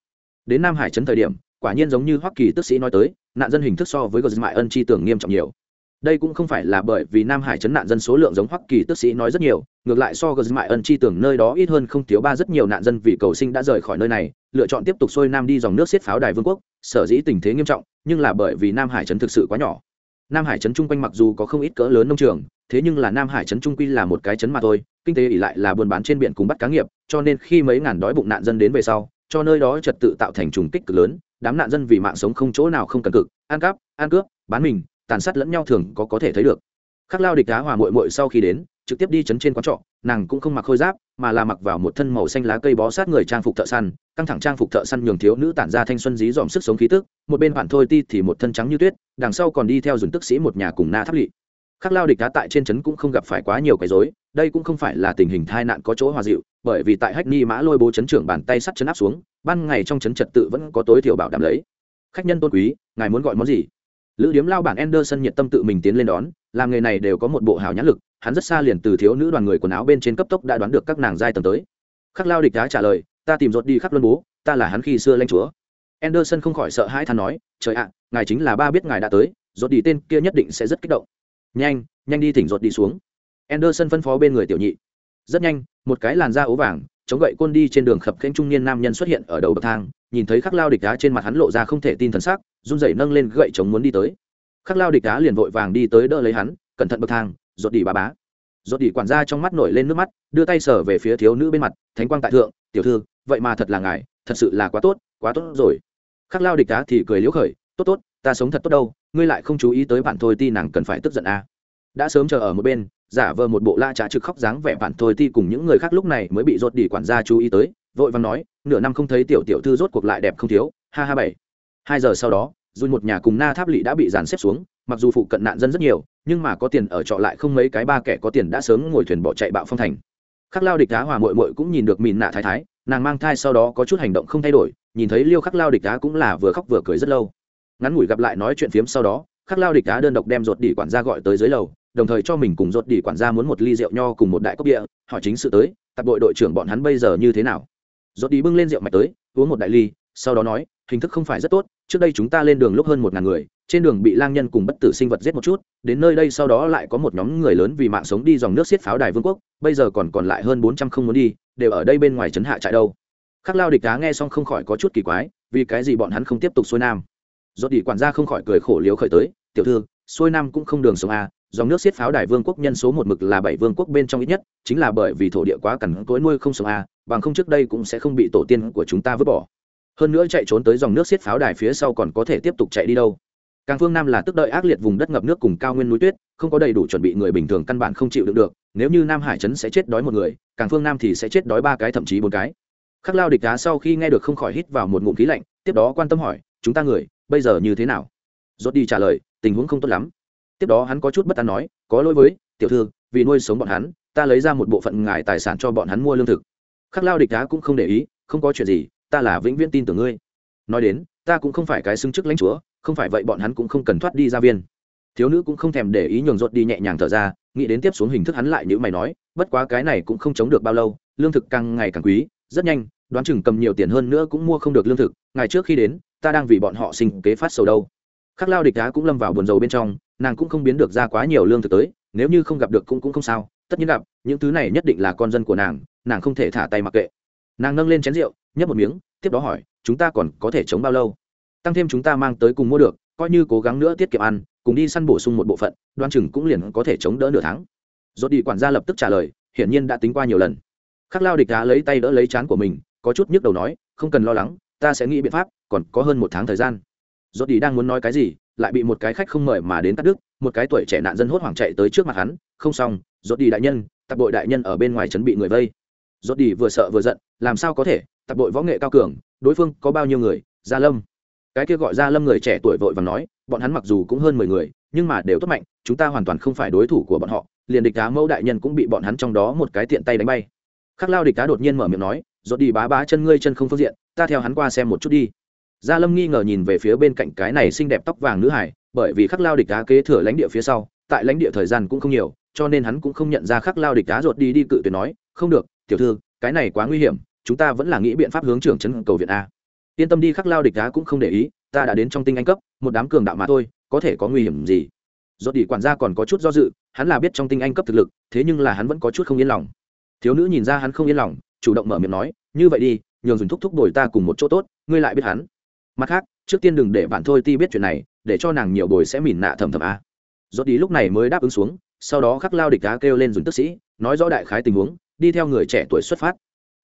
Đến nam hải trấn thời điểm quả nhiên giống như hoa kỳ tức sĩ nói tới, nạn dân hình thức so với gờ mại ân chi tưởng nghiêm trọng nhiều. Đây cũng không phải là bởi vì nam hải chấn nạn dân số lượng giống hoa kỳ tức sĩ nói rất nhiều, ngược lại so gờ mại ân chi tưởng nơi đó ít hơn không thiếu ba rất nhiều nạn dân vì cầu sinh đã rời khỏi nơi này, lựa chọn tiếp tục xuôi nam đi dòng nước xiết pháo đài vương quốc, sở dĩ tình thế nghiêm trọng, nhưng là bởi vì nam hải chấn thực sự quá nhỏ. Nam hải trấn chung quanh mặc dù có không ít cỡ lớn nông trường, thế nhưng là nam hải trấn trung quy là một cái trấn mà thôi kinh tế ỉ lại là buôn bán trên biển cùng bắt cá nghiệp, cho nên khi mấy ngàn đói bụng nạn dân đến về sau, cho nơi đó trật tự tạo thành trùng kích cực lớn, đám nạn dân vì mạng sống không chỗ nào không cần cực, ăn cắp, ăn cướp, bán mình, tàn sát lẫn nhau thường có có thể thấy được. Khắc lao địch đá hòa mội mội sau khi đến, trực tiếp đi chấn trên quán trọ, nàng cũng không mặc khôi giáp, mà là mặc vào một thân màu xanh lá cây bó sát người trang phục thợ săn, căng thẳng trang phục thợ săn nhường thiếu nữ tản ra thanh xuân dí dòm sức sống khí tức, một bên bạn thôi ti thì một thân trắng như tuyết, đằng sau còn đi theo dùn tức sĩ một nhà cùng na tháp lỵ. Khắc lao địch đá tại trên trấn cũng không gặp phải quá nhiều quấy rối đây cũng không phải là tình hình tai nạn có chỗ hòa dịu, bởi vì tại hách ni mã lôi bố chấn trưởng bàn tay sắt chấn áp xuống, ban ngày trong chấn trật tự vẫn có tối thiểu bảo đảm lấy. Khách nhân tôn quý, ngài muốn gọi món gì? Lữ điếm lao bản anderson nhiệt tâm tự mình tiến lên đón, làm nghề này đều có một bộ hào nhãn lực, hắn rất xa liền từ thiếu nữ đoàn người quần áo bên trên cấp tốc đã đoán được các nàng giai tầng tới. Khắc lao địch đá trả lời, ta tìm rột đi khắc luân bố, ta là hắn khi xưa lanh chúa. Anderson không khỏi sợ hãi than nói, trời ạ, ngài chính là ba biết ngài đã tới rột đi tên kia nhất định sẽ rất kích động. Nhanh nhanh đi thỉnh rột đi xuống anderson phân phó bên người tiểu nhị. Rất nhanh, một cái làn da ố vàng, chống gậy côn đi trên đường khập khiễng trung niên nam nhân xuất hiện ở đầu bậc thang, nhìn thấy khắc lao địch đá trên mặt hắn lộ ra không thể tin thần sắc, run rẩy nâng lên gậy chống muốn đi tới. Khắc lao địch đá liền vội vàng đi tới đỡ lấy hắn, cẩn thận bậc thang, rốt đi bà bá. Rốt đi quản gia trong mắt nổi lên nước mắt, đưa tay sờ về phía thiếu nữ bên mặt, thánh quang tại thượng, tiểu thư, vậy mà thật là ngài, thật sự là quá tốt quá tốt rồi. Khắc lao địch đá thì cười liễu khởi, tốt tốt, ta sống thật tốt đâu, ngươi lại không chú ý tới bạn thôi, ti nàng cần phải tức giận à. đã sớm chờ ở một bên giả vờ một bộ la trả trực khóc dáng vẻ bản thôi ti cùng những người khác lúc này mới bị rốt đi quản gia chú ý tới, vội vàng nói, nửa năm không thấy tiểu tiểu thư rốt cuộc lại đẹp không thiếu. Ha ha bảy. Hai giờ sau đó dùn một nhà cùng na tháp lỵ đã bị dàn xếp xuống, mặc dù phụ cận nạn dân rất nhiều, nhưng mà có tiền ở trọ lại không mấy cái ba kẻ có tiền đã sớm ngồi thuyền bỏ chạy bạo phong thành. Khắc lao địch đá hòa mội mội cũng nhìn được mìn nạ thái thái, nàng mang thai sau đó có chút hành động không thay đổi, nhìn thấy liêu khắc lao địch đá cũng là vừa khóc vừa cười rất lâu. Ngắn ngủi gặp lại nói chuyện phiếm sau đó, khắc lao địch đá đơn độc đem ruột đỉ quản gia gọi tới dưới lầu đồng thời cho mình cùng rốt đi quản gia muốn một ly rượu nho cùng một đại cốc địa hỏi chính sự tới, tập đội đội trưởng bọn hắn bây giờ như thế nào? Rốt đi bưng lên rượu mạch tới, uống một đại ly, sau đó nói, hình thức không phải rất tốt, trước đây chúng ta lên đường lúc hơn một ngàn người, trên đường bị lang nhân cùng bất tử sinh vật giết một chút, đến nơi đây sau đó lại có một nhóm người lớn vì mạng sống đi dòng nước xiết pháo đài vương quốc, bây giờ còn còn lại hơn bốn trăm không muốn đi, đều ở đây bên ngoài trấn hạ trại đâu. Khắc lao địch đá nghe xong không khỏi có chút kỳ quái, vì cái gì bọn hắn không tiếp tục xuôi nam? Rốt đi quản gia không khỏi cười khổ liếu khởi tới, tiểu thư, xuôi nam cũng không đường sống a dòng nước xiết pháo đài vương quốc nhân số một mực là bảy vương quốc bên trong ít nhất, chính là bởi vì thổ địa quá cằn cỗi nuôi không sống a, bằng không trước đây cũng sẽ không bị tổ tiên của chúng ta vứt bỏ. Hơn nữa chạy trốn tới dòng nước xiết pháo đài phía sau còn có thể tiếp tục chạy đi đâu. Càng phương nam là tức đợi ác liệt vùng đất ngập nước cùng cao nguyên núi tuyết, không có đầy đủ chuẩn bị người bình thường căn bản không chịu được được, nếu như nam hải trấn sẽ chết đói một người, càng phương nam thì sẽ chết đói ba cái thậm chí bốn cái. Khắc lao địch đá sau khi nghe được không khỏi hít vào một ngụm khí lạnh, tiếp đó quan tâm hỏi, chúng ta người, bây giờ như thế nào? Rốt đi trả lời, tình huống không tốt lắm tiếp đó hắn có chút bất an nói, có lỗi với, tiểu thư, vì nuôi sống bọn hắn, ta lấy ra một bộ phận ngài tài sản cho bọn hắn mua lương thực. Khắc lao địch đá cũng không để ý, không có chuyện gì, ta là vĩnh viễn tin tưởng ngươi. Nói đến, ta cũng không phải cái xưng chức lãnh chúa, không phải vậy bọn hắn cũng không cần thoát đi ra viên. Thiếu nữ cũng không thèm để ý nhường rột đi nhẹ nhàng thở ra, nghĩ đến tiếp xuống hình thức hắn lại như mày nói, bất quá cái này cũng không chống được bao lâu, lương thực càng ngày càng quý, rất nhanh, đoán chừng cầm nhiều tiền hơn nữa cũng mua không được lương thực, ngày trước khi đến, ta đang vì bọn họ sinh kế phát sầu đâu khắc lao địch đá cũng lâm vào buồn rầu bên trong, nàng cũng không biến được ra quá nhiều lương thực tới, nếu như không gặp được cũng cũng không sao, tất nhiên gặp, những thứ này nhất định là con dân của nàng nàng không thể thả tay mặc kệ. Nàng nâng lên chén rượu, nhấp một miếng, tiếp đó hỏi, chúng ta còn có thể chống bao lâu? Tăng thêm chúng ta mang tới cùng mua được, coi như cố gắng nữa tiết kiệm ăn, cùng đi săn bổ sung một bộ phận, đoan chừng cũng liền có thể chống đỡ nửa tháng. Rốt đi quản gia lập tức trả lời, hiển nhiên đã tính qua nhiều lần. Khắc lao địch đá lấy tay đỡ lấy chán của mình, có chút nhức đầu nói, không cần lo lắng, ta sẽ nghĩ biện pháp, còn có hơn một tháng thời gian rốt đi đang muốn nói cái gì, lại bị một cái khách không mời mà đến cắt đứt, một cái tuổi trẻ nạn dân hốt hoảng chạy tới trước mặt hắn, không xong, rốt đi đại nhân tập đội đại nhân ở bên ngoài chuẩn bị người vây. Rốt đi vừa sợ vừa giận, làm sao có thể tập đội võ nghệ cao cường, đối phương có bao nhiêu người, gia lâm. Cái kia gọi gia lâm người trẻ tuổi vội và nói, bọn hắn mặc dù cũng hơn mười người, nhưng mà đều tốt mạnh, chúng ta hoàn toàn không phải đối thủ của bọn họ, liền địch cá mẫu đại nhân cũng bị bọn hắn trong đó một cái tiện tay đánh bay. Khắc lao địch cá đột nhiên mở miệng nói, rốt đi bá bá chân ngươi chân không phương diện, ta theo hắn qua xem một chút đi gia lâm nghi ngờ nhìn về phía bên cạnh cái này xinh đẹp tóc vàng nữ hải, bởi vì khắc lao địch cá kế thừa lãnh địa phía sau, tại lãnh địa thời gian cũng không nhiều, cho nên hắn cũng không nhận ra khắc lao địch cá ruột đi đi cự tuyệt nói, không được, tiểu thư, cái này quá nguy hiểm, chúng ta vẫn là nghĩ biện pháp hướng trưởng trấn cầu viện a. Yên tâm đi, khắc lao địch đá cũng không để ý, ta đã đến trong tinh anh cấp, một đám cường đạo mà thôi, có thể có nguy hiểm gì? Dốt đi quản gia còn có chút do dự, hắn là biết trong tinh anh cấp thực lực, thế nhưng là hắn vẫn có chút không yên lòng. Thiếu nữ nhìn ra hắn không yên lòng, chủ động mở miệng nói, như vậy đi, nhường dùng thúc thúc đổi ta cùng một chỗ tốt, ngươi lại biết hắn mặt khác trước tiên đừng để bạn thôi ti biết chuyện này để cho nàng nhiều bồi sẽ mỉn nạ thầm thầm a. Dốt đi lúc này mới đáp ứng xuống sau đó khắc lao địch đá kêu lên dùng tức sĩ nói rõ đại khái tình huống đi theo người trẻ tuổi xuất phát.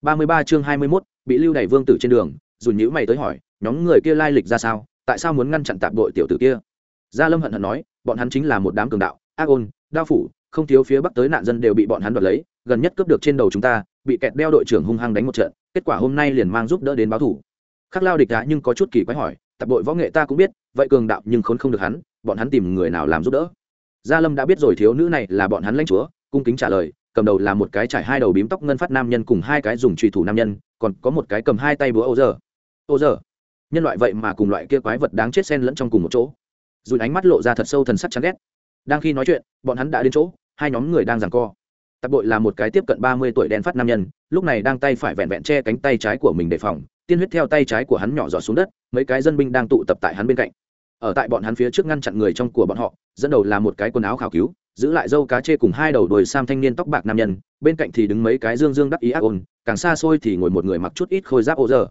Ba mươi ba chương hai mươi 21, bị lưu đày vương tử trên đường dùn nhữ mày tới hỏi nhóm người kia lai lịch ra sao? Tại sao muốn ngăn chặn tạp đội tiểu tử kia? Gia lâm hận hận nói bọn hắn chính là một đám cường đạo ác ôn đao phủ không thiếu phía bắc tới nạn dân đều bị bọn hắn đoạt lấy gần nhất cướp được trên đầu chúng ta bị kẹt đeo đội trưởng hung hăng đánh một trận kết quả hôm nay liền mang giúp đỡ đến báo thủ khắc lao địch đá nhưng có chút kỳ quái hỏi, tập đội võ nghệ ta cũng biết, vậy cường đạo nhưng khốn không được hắn, bọn hắn tìm người nào làm giúp đỡ? Gia lâm đã biết rồi, thiếu nữ này là bọn hắn lãnh chúa, cung kính trả lời, cầm đầu là một cái trải hai đầu bím tóc ngân phát nam nhân cùng hai cái dùng trùy thủ nam nhân, còn có một cái cầm hai tay búa ô giờ ô giờ nhân loại vậy mà cùng loại kia quái vật đáng chết xen lẫn trong cùng một chỗ. Dùn ánh mắt lộ ra thật sâu thần sắc chán ghét. Đang khi nói chuyện, bọn hắn đã đến chỗ, hai nhóm người đang giằng co. Tạp bội là một cái tiếp cận ba mươi tuổi đen phát nam nhân, lúc này đang tay phải vẹn vẹn che cánh tay trái của mình đề phòng tiên huyết theo tay trái của hắn nhỏ giọt xuống đất, mấy cái dân binh đang tụ tập tại hắn bên cạnh. Ở tại bọn hắn phía trước ngăn chặn người trong của bọn họ, dẫn đầu là một cái quần áo khảo cứu, giữ lại dâu cá chê cùng hai đầu đồi sam thanh niên tóc bạc nam nhân, bên cạnh thì đứng mấy cái dương dương đắc ý ác ôn, càng xa xôi thì ngồi một người mặc chút ít khôi giáp ô giờ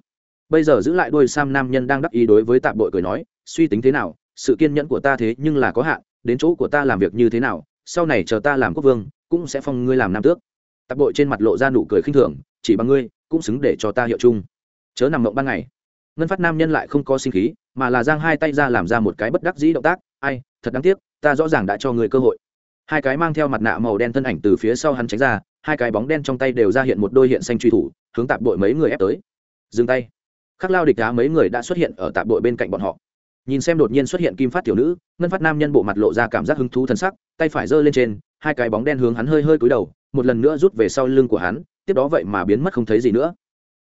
bây giờ giữ lại đôi sam nam nhân đang đắc ý đối với tạp bội cười nói, suy tính thế nào, sự kiên nhẫn của ta thế nhưng là có hạn, đến chỗ của ta làm việc như thế nào, sau này chờ ta làm quốc vương, cũng sẽ phong ngươi làm nam tước. Tạp bội trên mặt lộ ra nụ cười khinh thường, chỉ bằng ngươi, cũng xứng để cho ta hiệu chung chớ nằm mộng ban ngày. Ngân phát nam nhân lại không có sinh khí, mà là giang hai tay ra làm ra một cái bất đắc dĩ động tác, ai, thật đáng tiếc, ta rõ ràng đã cho người cơ hội. Hai cái mang theo mặt nạ màu đen thân ảnh từ phía sau hắn tránh ra, hai cái bóng đen trong tay đều ra hiện một đôi hiện xanh truy thủ, hướng tạp đội mấy người ép tới. Dừng tay. Khắc lao địch đá mấy người đã xuất hiện ở tạp đội bên cạnh bọn họ. Nhìn xem đột nhiên xuất hiện kim phát tiểu nữ, ngân phát nam nhân bộ mặt lộ ra cảm giác hứng thú thân sắc, tay phải giơ lên trên, hai cái bóng đen hướng hắn hơi hơi cúi đầu, một lần nữa rút về sau lưng của hắn, tiếp đó vậy mà biến mất không thấy gì nữa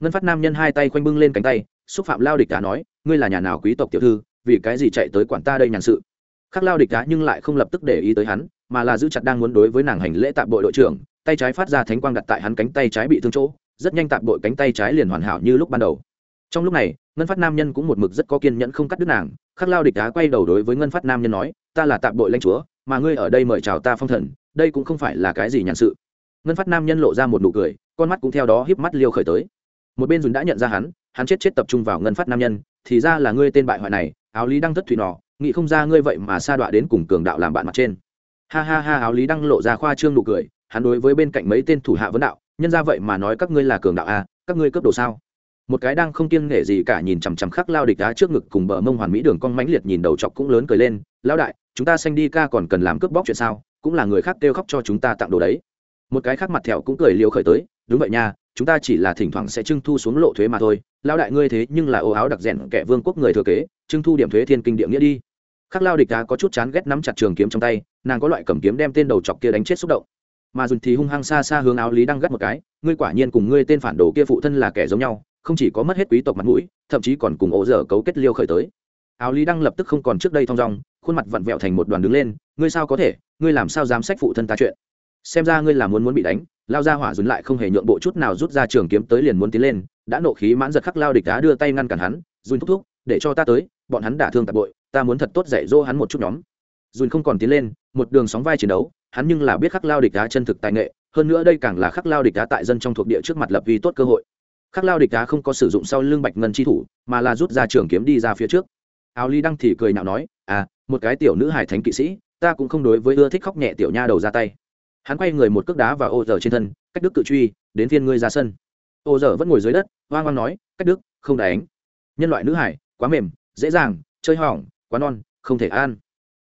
ngân phát nam nhân hai tay khoanh bưng lên cánh tay, xúc phạm lao địch đá nói, ngươi là nhà nào quý tộc tiểu thư, vì cái gì chạy tới quản ta đây nhàn sự? Khắc lao địch đá nhưng lại không lập tức để ý tới hắn, mà là giữ chặt đang muốn đối với nàng hành lễ tạm bội đội trưởng, tay trái phát ra thánh quang đặt tại hắn cánh tay trái bị thương chỗ, rất nhanh tạm bội cánh tay trái liền hoàn hảo như lúc ban đầu. Trong lúc này, ngân phát nam nhân cũng một mực rất có kiên nhẫn không cắt đứt nàng, khắc lao địch đá quay đầu đối với ngân phát nam nhân nói, ta là tạm bội lãnh chúa, mà ngươi ở đây mời chào ta phong thần, đây cũng không phải là cái gì nhàn sự. Ngân phát nam nhân lộ ra một nụ cười, con mắt cũng theo đó híp mắt liêu khởi tới một bên dùn đã nhận ra hắn hắn chết chết tập trung vào ngân phát nam nhân thì ra là ngươi tên bại hoại này áo lý đang thất thủy nọ nghĩ không ra ngươi vậy mà sa đọa đến cùng cường đạo làm bạn mặt trên. Ha ha ha áo lý đăng lộ ra khoa trương nụ cười hắn đối với bên cạnh mấy tên thủ hạ vấn đạo nhân ra vậy mà nói các ngươi là cường đạo à, các ngươi cướp đồ sao? Một cái đang không kiêng nể gì cả nhìn chằm chằm khắc lao địch đá trước ngực cùng bờ mông hoàn mỹ đường cong mãnh liệt nhìn đầu chọc cũng lớn cười lên lao đại chúng ta xanh đi ca còn cần làm cướp bóc chuyện sao? Cũng là người khác kêu khóc cho chúng ta tặng đồ đấy. Một cái khác mặt thẹo cũng cười liều khởi tới đúng vậy nha chúng ta chỉ là thỉnh thoảng sẽ trưng thu xuống lộ thuế mà thôi. Lao đại ngươi thế nhưng là ô áo đặc rèn, kẻ vương quốc người thừa kế trưng thu điểm thuế thiên kinh địa nghĩa đi. Khắc lao địch đá có chút chán ghét nắm chặt trường kiếm trong tay nàng có loại cầm kiếm đem tên đầu chọc kia đánh chết xúc động. Mà dùn thì hung hăng xa xa hướng áo lý đang gắt một cái ngươi quả nhiên cùng ngươi tên phản đồ kia phụ thân là kẻ giống nhau không chỉ có mất hết quý tộc mặt mũi thậm chí còn cùng ổ dở cấu kết liêu khởi tới. Áo lý đăng lập tức không còn trước đây thong dong khuôn mặt vặn vẹo thành một đoàn đứng lên ngươi sao có thể? Ngươi làm sao dám sách phụ thân ta chuyện? Xem ra ngươi là muốn muốn bị đánh lao ra hỏa dùn lại không hề nhượng bộ chút nào rút ra trường kiếm tới liền muốn tiến lên, đã nộ khí mãn giật khắc lao địch đá đưa tay ngăn cản hắn, dùn thúc thúc, để cho ta tới, bọn hắn đả thương tạp bội, ta muốn thật tốt dạy dỗ hắn một chút nhóm. Dùn không còn tiến lên, một đường sóng vai chiến đấu, hắn nhưng là biết khắc lao địch đá chân thực tài nghệ, hơn nữa đây càng là khắc lao địch đá tại dân trong thuộc địa trước mặt lập vì tốt cơ hội. Khắc lao địch đá không có sử dụng sau lưng bạch ngân chi thủ, mà là rút ra trường kiếm đi ra phía trước. Áo ly đăng thì cười nhạo nói à một cái tiểu nữ hải thánh kỵ sĩ, ta cũng không đối với ưa thích khóc nhẹ tiểu nha đầu ra tay hắn quay người một cước đá và ô dở trên thân, cách đức cự truy, đến phiên ngươi ra sân. Ô dở vẫn ngồi dưới đất, hoang hoang nói, cách đức, không đánh. Nhân loại nữ hải, quá mềm, dễ dàng, chơi hỏng, quá non, không thể ăn.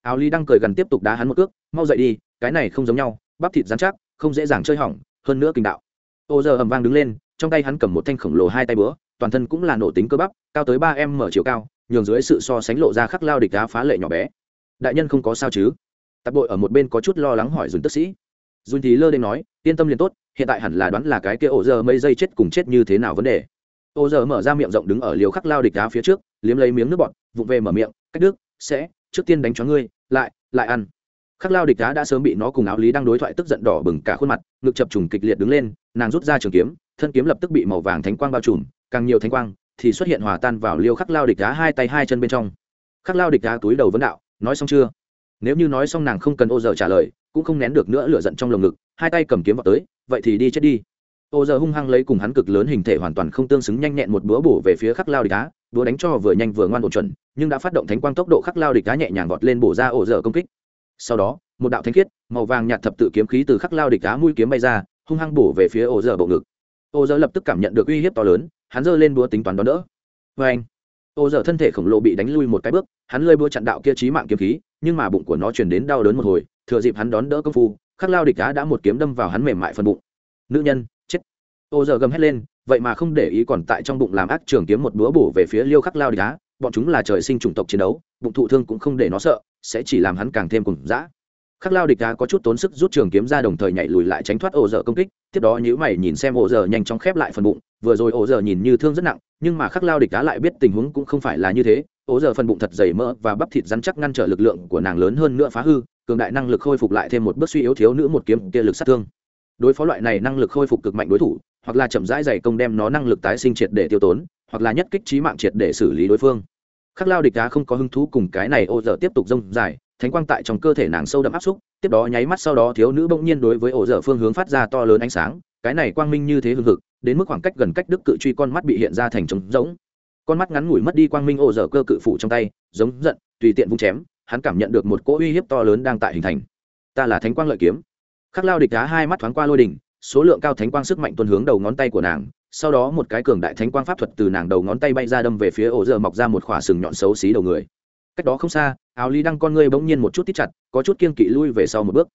Áo ly đang cười gần tiếp tục đá hắn một cước, mau dậy đi, cái này không giống nhau, bắp thịt dán chắc, không dễ dàng chơi hỏng, hơn nữa kinh đạo. Ô giờ ầm vang đứng lên, trong tay hắn cầm một thanh khổng lồ hai tay búa, toàn thân cũng là nổ tính cơ bắp, cao tới ba em mở chiều cao, nhường dưới sự so sánh lộ ra khắc lao địch đá phá lệ nhỏ bé. Đại nhân không có sao chứ? Tạp bội ở một bên có chút lo lắng hỏi dùn tức sĩ dùn thì lơ đ nói, yên tâm liền tốt, hiện tại hẳn là đoán là cái kia ổ giờ mấy giây chết cùng chết như thế nào vấn đề. Ô giờ mở ra miệng rộng đứng ở liều khắc lao địch đá phía trước, liếm lấy miếng nước bọt, vụng về mở miệng, cách đức, sẽ, trước tiên đánh cho ngươi, lại lại ăn. Khắc lao địch đá đã sớm bị nó cùng áo lý đang đối thoại tức giận đỏ bừng cả khuôn mặt, ngực chập trùng kịch liệt đứng lên, nàng rút ra trường kiếm, thân kiếm lập tức bị màu vàng thánh quang bao trùm, càng nhiều thánh quang thì xuất hiện hòa tan vào liêu khắc lao địch đá hai tay hai chân bên trong. Khắc lao địch đá túi đầu vấn đạo, nói xong chưa? Nếu như nói xong nàng không cần ô giờ trả lời cũng không nén được nữa lửa giận trong lồng ngực, hai tay cầm kiếm vào tới, vậy thì đi chết đi. Ô giờ hung hăng lấy cùng hắn cực lớn hình thể hoàn toàn không tương xứng nhanh nhẹn một búa bổ về phía khắc lao địch đá búa đánh cho vừa nhanh vừa ngoan ổn chuẩn, nhưng đã phát động thánh quang tốc độ khắc lao địch á nhẹ nhàng vọt lên bổ ra ô giờ công kích. Sau đó, một đạo thánh khiết, màu vàng nhạt thập tự kiếm khí từ khắc lao địch á mũi kiếm bay ra, hung hăng bổ về phía ô giờ bộ ngực. Ô giờ lập tức cảm nhận được uy hiếp to lớn, hắn giơ lên búa tính toán đón đỡ. Vê anh ô giờ thân thể khổng lồ bị đánh lui một cái bước, hắn lơi búa chặn đạo kia trí mạng kiếm khí, nhưng mà bụng của nó truyền đến đau đớn một hồi, thừa dịp hắn đón đỡ công phu, khắc lao địch đá đã một kiếm đâm vào hắn mềm mại phần bụng. Nữ nhân, chết. Ô giờ gầm hét lên, vậy mà không để ý còn tại trong bụng làm ác trường kiếm một búa bổ về phía liêu khắc lao địch đá bọn chúng là trời sinh chủng tộc chiến đấu, bụng thụ thương cũng không để nó sợ, sẽ chỉ làm hắn càng thêm cùng dã khắc lao địch đá có chút tốn sức rút trường kiếm ra đồng thời nhảy lùi lại tránh thoát ổ dở công kích, tiếp đó nhữ mày nhìn xem ổ dở nhanh chóng khép lại phần bụng, vừa rồi ổ dở nhìn như thương rất nặng, nhưng mà khắc lao địch đá lại biết tình huống cũng không phải là như thế, ổ dở phần bụng thật dày mỡ và bắp thịt rắn chắc ngăn trở lực lượng của nàng lớn hơn nữa phá hư, cường đại năng lực khôi phục lại thêm một bước suy yếu thiếu nữ một kiếm kia lực sát thương. Đối phó loại này năng lực khôi phục cực mạnh đối thủ, hoặc là chậm rãi dày công đem nó năng lực tái sinh triệt để tiêu tốn, hoặc là nhất kích trí mạng triệt để xử lý đối phương. Khắc lao địch đá không có hứng thú cùng cái này ô dở tiếp tục rông dài thánh quang tại trong cơ thể nàng sâu đậm áp xúc, tiếp đó nháy mắt sau đó thiếu nữ bỗng nhiên đối với ổ dở phương hướng phát ra to lớn ánh sáng, cái này quang minh như thế hưng thực đến mức khoảng cách gần cách đức cự truy con mắt bị hiện ra thành trống rỗng. Con mắt ngắn ngủi mất đi quang minh ổ dở cơ cự phủ trong tay, giống giận, tùy tiện vung chém, hắn cảm nhận được một cỗ uy hiếp to lớn đang tại hình thành. Ta là thánh quang lợi kiếm. Khắc lao địch đá hai mắt thoáng qua lôi đỉnh, số lượng cao thánh quang sức mạnh tuần hướng đầu ngón tay của nàng, sau đó một cái cường đại thánh quang pháp thuật từ nàng đầu ngón tay bay ra đâm về phía ổ dở mọc ra một khỏa sừng nhọn xấu xí đầu người. Cách đó không xa áo ly đăng con ngươi bỗng nhiên một chút tít chặt, có chút kiên kỵ lui về sau một bước.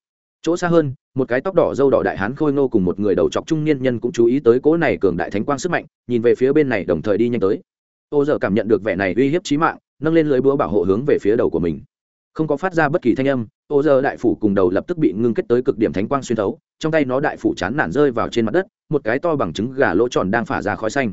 Chỗ xa hơn, một cái tóc đỏ dâu đỏ đại hán khôi ngô cùng một người đầu chọc trung niên nhân cũng chú ý tới cỗ này cường đại thánh quang sức mạnh, nhìn về phía bên này đồng thời đi nhanh tới. Ô giờ cảm nhận được vẻ này uy hiếp trí mạng, nâng lên lưới búa bảo hộ hướng về phía đầu của mình. Không có phát ra bất kỳ thanh âm ô giờ đại phủ cùng đầu lập tức bị ngưng kết tới cực điểm thánh quang xuyên thấu, trong tay nó đại phủ chán nản rơi vào trên mặt đất, một cái to bằng trứng gà lỗ tròn đang phả ra khói xanh.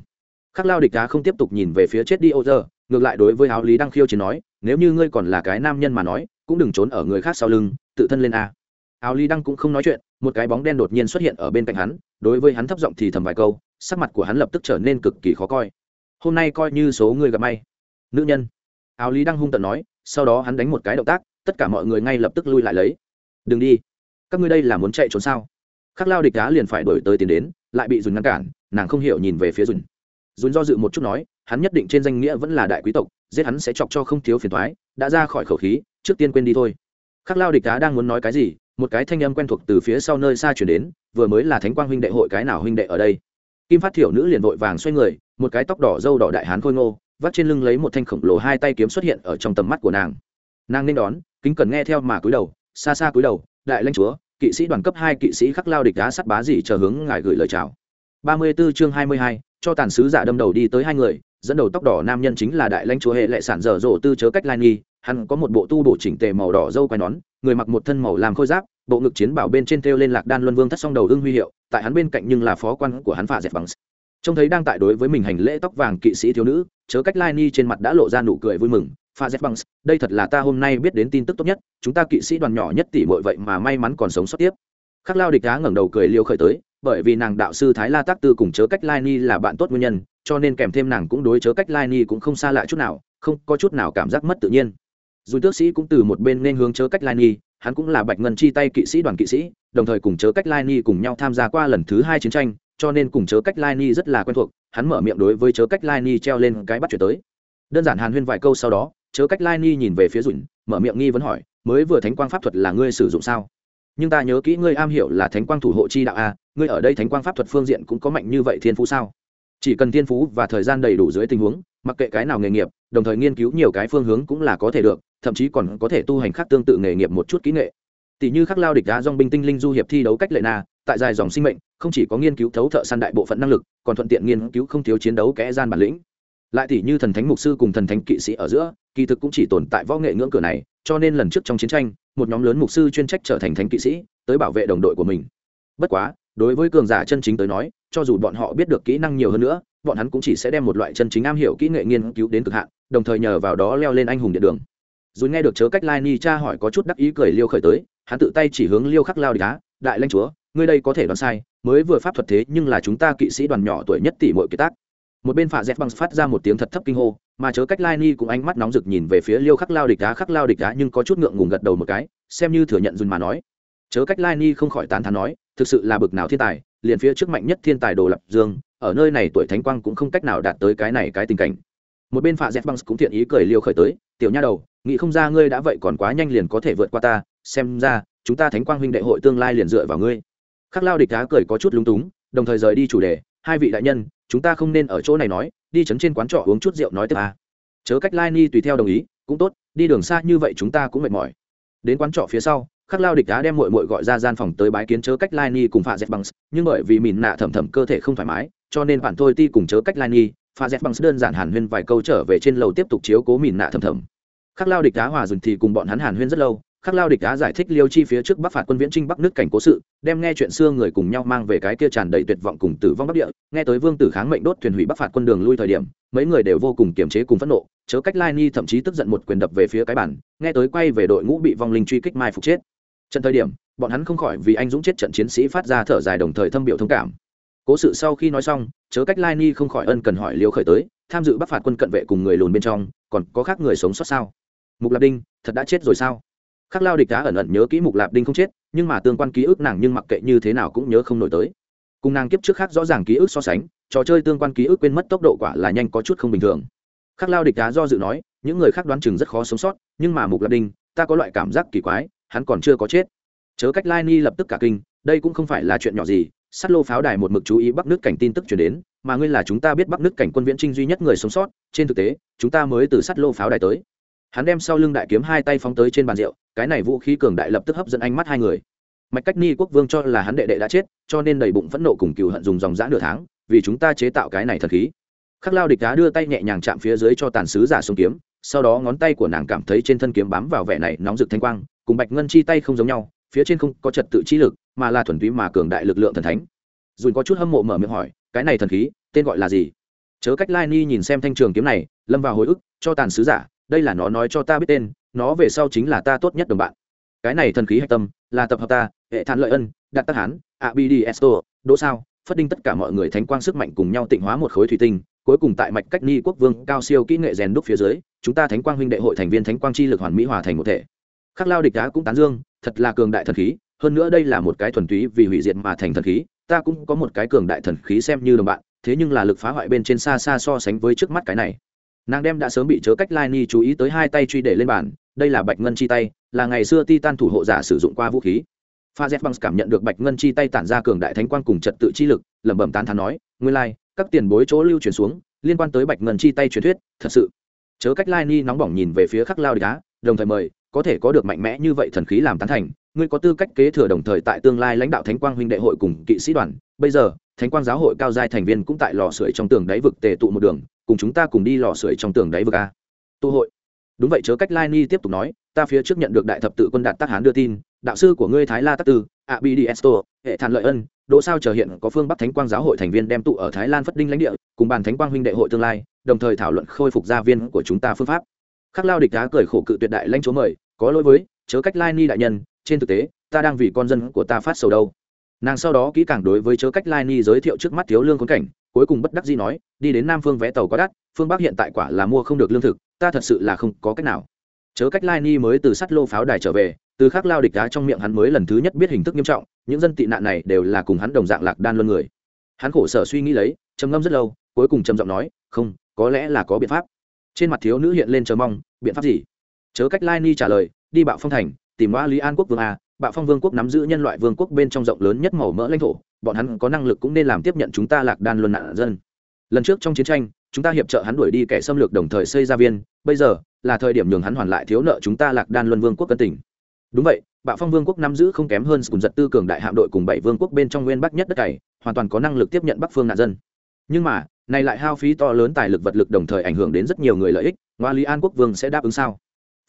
Khắc lao địch đá không tiếp tục nhìn về phía chết đi ô giờ ngược lại đối với áo lý đang khiêu chiến nói nếu như ngươi còn là cái nam nhân mà nói, cũng đừng trốn ở người khác sau lưng, tự thân lên a. Áo ly đăng cũng không nói chuyện, một cái bóng đen đột nhiên xuất hiện ở bên cạnh hắn, đối với hắn thấp giọng thì thầm vài câu, sắc mặt của hắn lập tức trở nên cực kỳ khó coi. Hôm nay coi như số người gặp may. Nữ nhân. Áo lý đăng hung tận nói, sau đó hắn đánh một cái động tác, tất cả mọi người ngay lập tức lui lại lấy. Đừng đi. Các ngươi đây là muốn chạy trốn sao? Khắc lao địch đá liền phải đổi tới tiến đến, lại bị dùn ngăn cản, nàng không hiểu nhìn về phía dùn. Dùn do dự một chút nói hắn nhất định trên danh nghĩa vẫn là đại quý tộc, giết hắn sẽ chọc cho không thiếu phiền thoái đã ra khỏi khẩu khí, trước tiên quên đi thôi. Khắc lao địch đá đang muốn nói cái gì, một cái thanh âm quen thuộc từ phía sau nơi xa chuyển đến, vừa mới là thánh quang huynh đệ hội cái nào huynh đệ ở đây? Kim phát thiểu nữ liền vội vàng xoay người, một cái tóc đỏ dâu đỏ đại hán khôi ngô, vắt trên lưng lấy một thanh khổng lồ hai tay kiếm xuất hiện ở trong tầm mắt của nàng. Nàng nên đón, kính cần nghe theo mà cúi đầu, xa xa cúi đầu, đại lãnh chúa, kỵ sĩ đoàn cấp hai kỵ sĩ khắc lao địch đá sắt bá gì chờ hướng ngài gửi lời chào. Ba mươi 34 chương hai mươi hai, cho tàn sứ giả đâm đầu đi tới hai người dẫn đầu tóc đỏ nam nhân chính là đại lãnh chúa hệ lệ sản dở dỗ tư chớ cách lai nghi. Hắn có một bộ tu bổ chỉnh tề màu đỏ dâu quai nón, người mặc một thân màu làm khôi giáp, bộ ngực chiến bảo bên trên theo lên lạc đan luân vương thất song đầu ưng huy hiệu, tại hắn bên cạnh nhưng là phó quan của hắn phạ dẹp bằng. Trông thấy đang tại đối với mình hành lễ tóc vàng kỵ sĩ thiếu nữ, chớ cách lai ni trên mặt đã lộ ra nụ cười vui mừng. Pha z bằng, đây thật là ta hôm nay biết đến tin tức tốt nhất, chúng ta kỵ sĩ đoàn nhỏ nhất tỷ bội vậy mà may mắn còn sống sót tiếp. Khắc lao địch đá ngẩng đầu cười liêu khởi tới bởi vì nàng đạo sư thái la tác tư cùng chớ cách lai ni là bạn tốt nguyên nhân, cho nên kèm thêm nàng cũng đối chớ cách lai ni cũng không xa lạ chút nào, không có chút nào cảm giác mất tự nhiên. Dù tước sĩ cũng từ một bên nên hướng chớ cách lai ni, hắn cũng là bạch ngân chi tay kỵ sĩ đoàn kỵ sĩ, đồng thời cùng chớ cách lai ni cùng nhau tham gia qua lần thứ hai chiến tranh, cho nên cùng chớ cách lai ni rất là quen thuộc, hắn mở miệng đối với chớ cách lai ni treo lên cái bắt chuyển tới. Đơn giản hàn huyên vài câu sau đó, chớ cách lai ni nhìn về phía dùn, mở miệng nghi vấn hỏi, mới vừa thánh quang pháp thuật là ngươi sử dụng sao? Nhưng ta nhớ kỹ ngươi am hiểu là thánh quang thủ hộ chi đạo a, ngươi ở đây thánh quang pháp thuật phương diện cũng có mạnh như vậy thiên phú sao? Chỉ cần thiên phú và thời gian đầy đủ dưới tình huống, mặc kệ cái nào nghề nghiệp, đồng thời nghiên cứu nhiều cái phương hướng cũng là có thể được, thậm chí còn có thể tu hành khác tương tự nghề nghiệp một chút kỹ nghệ. Tỷ như khắc lao địch đá dong binh tinh linh du hiệp thi đấu cách lệ na, tại dài dòng sinh mệnh, không chỉ có nghiên cứu thấu thợ săn đại bộ phận năng lực, còn thuận tiện nghiên cứu không thiếu chiến đấu kẽ gian bản lĩnh. Lại tỷ như thần thánh mục sư cùng thần thánh kỵ sĩ ở giữa, kỳ thực cũng chỉ tồn tại võ nghệ ngưỡng cửa này, cho nên lần trước trong chiến tranh một nhóm lớn mục sư chuyên trách trở thành thánh kỵ sĩ, tới bảo vệ đồng đội của mình. Bất quá, đối với cường giả chân chính tới nói, cho dù bọn họ biết được kỹ năng nhiều hơn nữa, bọn hắn cũng chỉ sẽ đem một loại chân chính am hiểu kỹ nghệ nghiên cứu đến cực hạn, đồng thời nhờ vào đó leo lên anh hùng điện đường. Rồi nghe được chớ cách lai ni cha hỏi có chút đắc ý cười liêu khởi tới, hắn tự tay chỉ hướng liêu khắc lao địch đá đại lãnh chúa, ngươi đây có thể đoán sai, mới vừa pháp thuật thế nhưng là chúng ta kỵ sĩ đoàn nhỏ tuổi nhất tỷ mọi kiệt tác một bên phạ dẹt băng phát ra một tiếng thật thấp kinh hô, mà chớ cách lai ni cũng ánh mắt nóng rực nhìn về phía liêu khắc lao địch đá khắc lao địch đá nhưng có chút ngượng ngùng gật đầu một cái, xem như thừa nhận dùn mà nói. Chớ cách lai ni không khỏi tán thán nói, thực sự là bực nào thiên tài, liền phía trước mạnh nhất thiên tài đồ lập dương, ở nơi này tuổi thánh quang cũng không cách nào đạt tới cái này cái tình cảnh. Một bên phạ dẹt băng cũng thiện ý cười liêu khởi tới, tiểu nha đầu, nghĩ không ra ngươi đã vậy còn quá nhanh liền có thể vượt qua ta, xem ra, chúng ta thánh quang huynh đệ hội tương lai liền dựa vào ngươi. Khắc lao địch đá cười có chút lúng túng, đồng thời rời đi chủ đề hai vị đại nhân, chúng ta không nên ở chỗ này nói, đi chấn trên quán trọ uống chút rượu nói tiếp à. chớ cách lai ni tùy theo đồng ý, cũng tốt, đi đường xa như vậy chúng ta cũng mệt mỏi đến quán trọ phía sau, khắc lao địch đá đem mội mội gọi ra gian phòng tới bái kiến chớ cách lai ni cùng pha dẹp bằng, nhưng bởi vì mìn nạ thẩm thẩm cơ thể không thoải mái, cho nên bản thôi ti cùng chớ cách lai ni pha dẹp bằng đơn giản hàn huyên vài câu trở về trên lầu tiếp tục chiếu cố mìn nạ thẩm thẩm khắc lao địch đá hòa dùn thì cùng bọn hắn hàn huyên rất lâu khắc lao địch đá giải thích liêu chi phía trước bắc phạt quân viễn trinh bắc nước cảnh cố sự, đem nghe chuyện xưa người cùng nhau mang về cái kia tràn đầy tuyệt vọng cùng tử vong bắc địa. Nghe tới vương tử kháng mệnh đốt thuyền hủy bắc phạt quân đường lui thời điểm, mấy người đều vô cùng kiềm chế cùng phẫn nộ, chớ cách lai ni thậm chí tức giận một quyền đập về phía cái bản nghe tới quay về đội ngũ bị vong linh truy kích mai phục chết. Trận thời điểm, bọn hắn không khỏi vì anh dũng chết trận chiến sĩ phát ra thở dài đồng thời thâm biểu thông cảm. Cố sự sau khi nói xong, chớ cách lai ni không khỏi ân cần hỏi liêu khởi tới, tham dự bắc phạt quân cận vệ cùng người lùn bên trong, còn có khác người sống sót sao? Mục lạp đinh, thật đã chết rồi sao? Khắc lao địch đá ẩn ẩn nhớ kỹ mục lạp đinh không chết, nhưng mà tương quan ký ức nàng nhưng mặc kệ như thế nào cũng nhớ không nổi tới. Cùng nàng kiếp trước khác rõ ràng ký ức so sánh, trò chơi tương quan ký ức quên mất tốc độ quả là nhanh có chút không bình thường. Khắc lao địch đá do dự nói, những người khác đoán chừng rất khó sống sót, nhưng mà mục lạp đinh, ta có loại cảm giác kỳ quái, hắn còn chưa có chết. Chớ cách lai ni lập tức cả kinh, đây cũng không phải là chuyện nhỏ gì, sắt lô pháo đài một mực chú ý bắc nước cảnh tin tức chuyển đến, mà ngươi là chúng ta biết bắc nước cảnh quân viễn trinh duy nhất người sống sót, trên thực tế, chúng ta mới từ sắt lô pháo đài tới. Hắn đem sau lưng đại kiếm hai tay phóng tới trên bàn rượu cái này vũ khí cường đại lập tức hấp dẫn ánh mắt hai người. Mạch cách ni quốc vương cho là hắn đệ đệ đã chết, cho nên đầy bụng phẫn nộ cùng cừu hận dùng dòng dã nửa tháng, vì chúng ta chế tạo cái này thật khí. Khắc lao địch đá đưa tay nhẹ nhàng chạm phía dưới cho tàn sứ giả sông kiếm, sau đó ngón tay của nàng cảm thấy trên thân kiếm bám vào vẻ này nóng rực thanh quang, cùng bạch ngân chi tay không giống nhau, phía trên không có trật tự chi lực, mà là thuần túy mà cường đại lực lượng thần thánh. Dùn có chút hâm mộ mở miệng hỏi, cái này thần khí, tên gọi là gì? Chớ cách lai ni nhìn xem thanh trường kiếm này, lâm vào hồi ức, cho tàn sứ giả, đây là nó nói cho ta biết tên nó về sau chính là ta tốt nhất đồng bạn. Cái này thần khí hạch tâm, là tập hợp ta, hệ thản lợi ân, đặt tắc hán abd esto đỗ sao, phất đinh tất cả mọi người thánh quang sức mạnh cùng nhau tịnh hóa một khối thủy tinh, cuối cùng tại mạch cách ni quốc vương cao siêu kỹ nghệ rèn đúc phía dưới, chúng ta thánh quang huynh đệ hội thành viên thánh quang chi lực hoàn mỹ hòa thành một thể. Khắc lao địch đá cũng tán dương, thật là cường đại thần khí, hơn nữa đây là một cái thuần túy vì hủy diệt mà thành thần khí, ta cũng có một cái cường đại thần khí xem như đồng bạn, thế nhưng là lực phá hoại bên trên xa xa so sánh với trước mắt cái này nàng đem đã sớm bị chớ cách lai ni chú ý tới hai tay truy để lên bàn đây là bạch ngân chi tay là ngày xưa titan thủ hộ giả sử dụng qua vũ khí. Pha z bằng cảm nhận được bạch ngân chi tay tản ra cường đại thánh quang cùng trật tự chi lực lẩm bẩm tán thán nói nguyên lai、like, các tiền bối chỗ lưu truyền xuống liên quan tới bạch ngân chi tay truyền thuyết thật sự. Chớ cách lai ni nóng bỏng nhìn về phía khắc lao đá đồng thời mời có thể có được mạnh mẽ như vậy thần khí làm tán thành ngươi có tư cách kế thừa đồng thời tại tương lai lãnh đạo thánh quang huynh đệ hội cùng kỵ sĩ đoàn. Bây giờ thánh quang giáo hội cao giai thành viên cũng tại lò sưởi trong tường đáy vực tề tụ một đường cùng chúng ta cùng đi lò sưởi trong tường đáy vực a. Tu hội. Đúng vậy, chớ cách lai ni tiếp tục nói, ta phía trước nhận được đại thập tự quân đạt tác hán đưa tin, đạo sư của ngươi thái la tắc tư, a b d esto, hệ thàn lợi ân, đỗ sao trở hiện có phương bắc thánh quang giáo hội thành viên đem tụ ở thái lan phất đinh lãnh địa, cùng bàn thánh quang huynh đệ hội tương lai, đồng thời thảo luận khôi phục gia viên của chúng ta phương pháp. Khắc lao địch đá cười khổ cự tuyệt đại lãnh chúa mời, có lỗi với, chớ cách lai ni đại nhân, trên thực tế, ta đang vì con dân của ta phát sầu đâu. Nàng sau đó kỹ càng đối với chớ cách lai ni giới thiệu trước mắt thiếu lương khốn cảnh cuối cùng bất đắc dĩ nói, đi đến nam phương vé tàu quá đắt, phương bắc hiện tại quả là mua không được lương thực, ta thật sự là không có cách nào. Chớ cách lai ni mới từ sắt lô pháo đài trở về, từ khắc lao địch đá trong miệng hắn mới lần thứ nhất biết hình thức nghiêm trọng, những dân tị nạn này đều là cùng hắn đồng dạng lạc đan luân người. Hắn khổ sở suy nghĩ lấy, trầm ngâm rất lâu, cuối cùng trầm giọng nói, không, có lẽ là có biện pháp. Trên mặt thiếu nữ hiện lên chờ mong, biện pháp gì? Chớ cách lai ni trả lời, đi bạo phong thành, tìm qua lý an quốc vương a bạo phong vương quốc nắm giữ nhân loại vương quốc bên trong rộng lớn nhất màu mỡ lãnh thổ, bọn hắn có năng lực cũng nên làm tiếp nhận chúng ta lạc đan luân nạn dân. Lần trước trong chiến tranh, chúng ta hiệp trợ hắn đuổi đi kẻ xâm lược đồng thời xây ra viên, bây giờ là thời điểm nhường hắn hoàn lại thiếu nợ chúng ta lạc đan luân vương quốc cân tỉnh đúng vậy, bạo phong vương quốc nắm giữ không kém hơn cùng giật tư cường đại hạm đội cùng bảy vương quốc bên trong nguyên bắc nhất đất cày, hoàn toàn có năng lực tiếp nhận bắc phương nạn dân. Nhưng mà, này lại hao phí to lớn tài lực vật lực đồng thời ảnh hưởng đến rất nhiều người lợi ích, ngoa lý an quốc vương sẽ đáp ứng sao?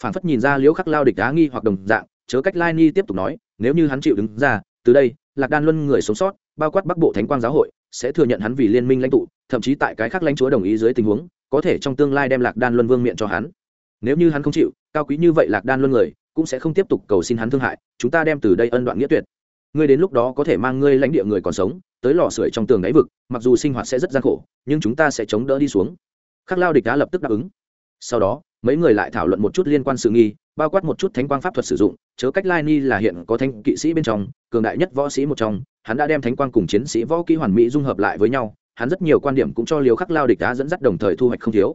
Phản phất nhìn ra liễu khắc lao địch đá nghi hoặc đồng dạng chớ cách lai ni tiếp tục nói, nếu như hắn chịu đứng ra, từ đây, lạc đan luân người sống sót, bao quát bắc bộ thánh quang giáo hội, sẽ thừa nhận hắn vì liên minh lãnh tụ, thậm chí tại cái khác lãnh chúa đồng ý dưới tình huống, có thể trong tương lai đem lạc đan luân vương miệng cho hắn. Nếu như hắn không chịu, cao quý như vậy lạc đan luân người, cũng sẽ không tiếp tục cầu xin hắn thương hại, chúng ta đem từ đây ân đoạn nghĩa tuyệt. Ngươi đến lúc đó có thể mang ngươi lãnh địa người còn sống, tới lò sưởi trong tường đáy vực, mặc dù sinh hoạt sẽ rất gian khổ, nhưng chúng ta sẽ chống đỡ đi xuống. Khắc lao địch đã lập tức đáp ứng sau đó, mấy người lại thảo luận một chút liên quan sự nghi, bao quát một chút thánh quang pháp thuật sử dụng, chớ cách lai ni là hiện có thanh kỵ sĩ bên trong, cường đại nhất võ sĩ một trong, hắn đã đem thánh quang cùng chiến sĩ võ kỹ hoàn mỹ dung hợp lại với nhau, hắn rất nhiều quan điểm cũng cho liều khắc lao địch đá dẫn dắt đồng thời thu hoạch không thiếu.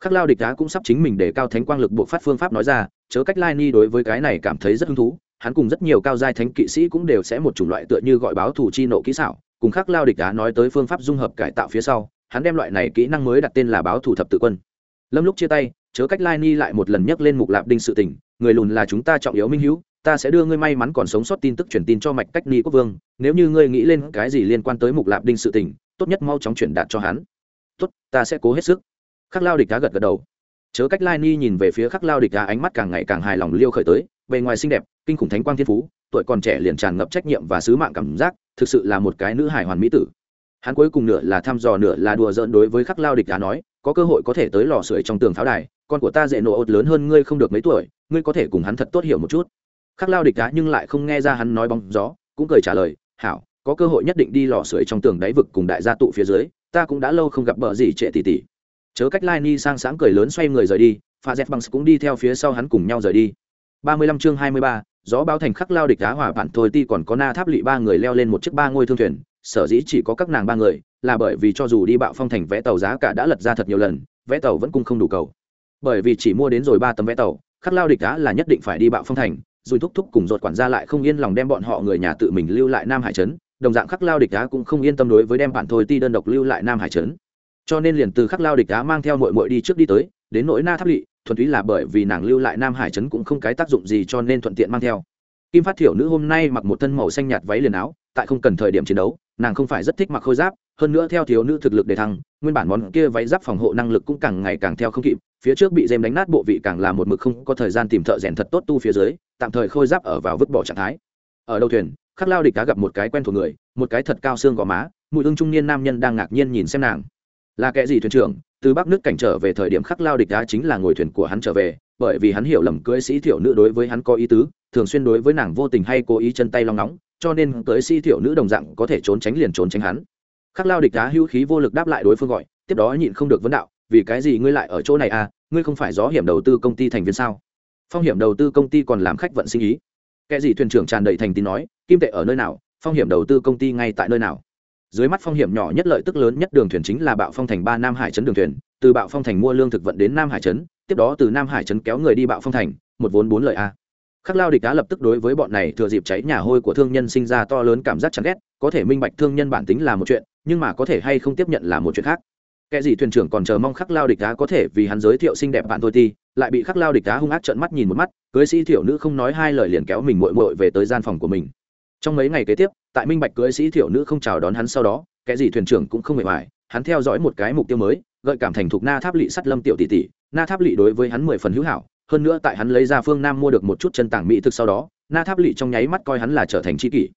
Khắc lao địch đá cũng sắp chính mình để cao thánh quang lực bộ phát phương pháp nói ra, chớ cách lai ni đối với cái này cảm thấy rất hứng thú, hắn cùng rất nhiều cao giai thánh kỵ sĩ cũng đều sẽ một chủng loại tựa như gọi báo thủ chi nộ kỹ xảo, cùng khắc lao địch đá nói tới phương pháp dung hợp cải tạo phía sau, hắn đem loại này kỹ năng mới đặt tên là báo thủ thập tự quân lâm lúc chia tay, chớ cách lai ni lại một lần nhắc lên mục lạp đinh sự tình, người lùn là chúng ta trọng yếu minh hữu, ta sẽ đưa ngươi may mắn còn sống sót tin tức truyền tin cho mạch cách ni quốc vương, nếu như ngươi nghĩ lên cái gì liên quan tới mục lạp đinh sự tình, tốt nhất mau chóng chuyển đạt cho hắn. Tốt, ta sẽ cố hết sức. Khắc lao địch đá gật gật đầu. Chớ cách lai ni nhìn về phía khắc lao địch đá ánh mắt càng ngày càng hài lòng liêu khởi tới, bề ngoài xinh đẹp, kinh khủng thánh quang thiên phú, tuổi còn trẻ liền tràn ngập trách nhiệm và sứ mạng cảm giác, thực sự là một cái nữ hài hoàn mỹ tử. Hắn cuối cùng nửa là thăm dò, nửa là đùa giỡn đối với khắc lao địch đá nói có cơ hội có thể tới lò sưởi trong tường pháo đài, con của ta dễ nổ ột lớn hơn ngươi không được mấy tuổi, ngươi có thể cùng hắn thật tốt hiểu một chút. Khắc lao địch đá nhưng lại không nghe ra hắn nói bóng gió, cũng cười trả lời, hảo, có cơ hội nhất định đi lò sưởi trong tường đáy vực cùng đại gia tụ phía dưới, ta cũng đã lâu không gặp bờ gì trệ tỉ tỉ chớ cách lai ni sang sáng cười lớn xoay người rời đi, pha z bằng cũng đi theo phía sau hắn cùng nhau rời đi. Ba mươi lăm chương hai mươi ba, gió báo thành khắc lao địch đá hỏa bản thôi, ti còn có na tháp lị ba người leo lên một chiếc ba ngôi thương thuyền sở dĩ chỉ có các nàng ba người, là bởi vì cho dù đi bạo phong thành vé tàu giá cả đã lật ra thật nhiều lần, vé tàu vẫn cung không đủ cầu. Bởi vì chỉ mua đến rồi ba tấm vé tàu, khắc lao địch đã là nhất định phải đi bạo phong thành, rồi thúc thúc cùng ruột quản gia lại không yên lòng đem bọn họ người nhà tự mình lưu lại nam hải trấn, đồng dạng khắc lao địch đá cũng không yên tâm đối với đem bản thôi ti đơn độc lưu lại nam hải trấn. Cho nên liền từ khắc lao địch đá mang theo mội mội đi trước đi tới, đến nỗi na tháp lỵ, thuần túy là bởi vì nàng lưu lại nam hải trấn cũng không cái tác dụng gì cho nên thuận tiện mang theo. Kim phát thiểu nữ hôm nay mặc một thân màu xanh nhạt váy liền áo tại không cần thời điểm chiến đấu, nàng không phải rất thích mặc khôi giáp, hơn nữa theo thiếu nữ thực lực để thăng, nguyên bản món kia váy giáp phòng hộ năng lực cũng càng ngày càng theo không kịp, phía trước bị dêm đánh nát bộ vị càng là một mực không có thời gian tìm thợ rèn thật tốt tu phía dưới, tạm thời khôi giáp ở vào vứt bỏ trạng thái. Ở đầu thuyền, khắc lao địch cá gặp một cái quen thuộc người, một cái thật cao xương gò má, mùi hương trung niên nam nhân đang ngạc nhiên nhìn xem nàng. Là kẻ gì thuyền trưởng? Từ bắc nước cảnh trở về thời điểm khắc lao địch đá chính là ngồi thuyền của hắn trở về, bởi vì hắn hiểu lầm cưỡi sĩ thiểu nữ đối với hắn có ý tứ, thường xuyên đối với nàng vô tình hay cố ý chân tay long nóng cho nên tới si thiểu nữ đồng dạng có thể trốn tránh liền trốn tránh hắn. Khắc lao địch đá hữu khí vô lực đáp lại đối phương gọi, tiếp đó nhịn không được vấn đạo, vì cái gì ngươi lại ở chỗ này à ngươi không phải gió hiểm đầu tư công ty thành viên sao? Phong hiểm đầu tư công ty còn làm khách vận sinh ý. Kẻ gì thuyền trưởng tràn đầy thành tín nói, kim tệ ở nơi nào, phong hiểm đầu tư công ty ngay tại nơi nào? Dưới mắt phong hiểm nhỏ nhất lợi tức lớn nhất đường thuyền chính là bạo phong thành ba nam hải trấn đường thuyền, từ bạo phong thành mua lương thực vận đến nam hải trấn, tiếp đó từ nam hải trấn kéo người đi bạo phong thành, một vốn bốn lợi a khắc lao địch cá lập tức đối với bọn này thừa dịp cháy nhà hôi của thương nhân sinh ra to lớn cảm giác chán ghét, có thể minh bạch thương nhân bản tính là một chuyện, nhưng mà có thể hay không tiếp nhận là một chuyện khác. Kẻ gì thuyền trưởng còn chờ mong khắc lao địch cá có thể vì hắn giới thiệu xinh đẹp bạn thôi ti lại bị khắc lao địch cá hung ác trợn mắt nhìn một mắt, cưới sĩ thiểu nữ không nói hai lời liền kéo mình muội muội về tới gian phòng của mình. Trong mấy ngày kế tiếp, tại minh bạch cưới sĩ thiểu nữ không chào đón hắn sau đó, kẻ gì thuyền trưởng cũng không mệt mỏi hắn theo dõi một cái mục tiêu mới, gợi cảm thành thục na tháp lỵ sắt lâm tiểu tỷ tỷ. Na tháp lỵ đối với hắn mười phần hữu hảo hơn nữa tại hắn lấy ra phương nam mua được một chút chân tảng mỹ thực sau đó, na tháp lỵ trong nháy mắt coi hắn là trở thành tri kỷ.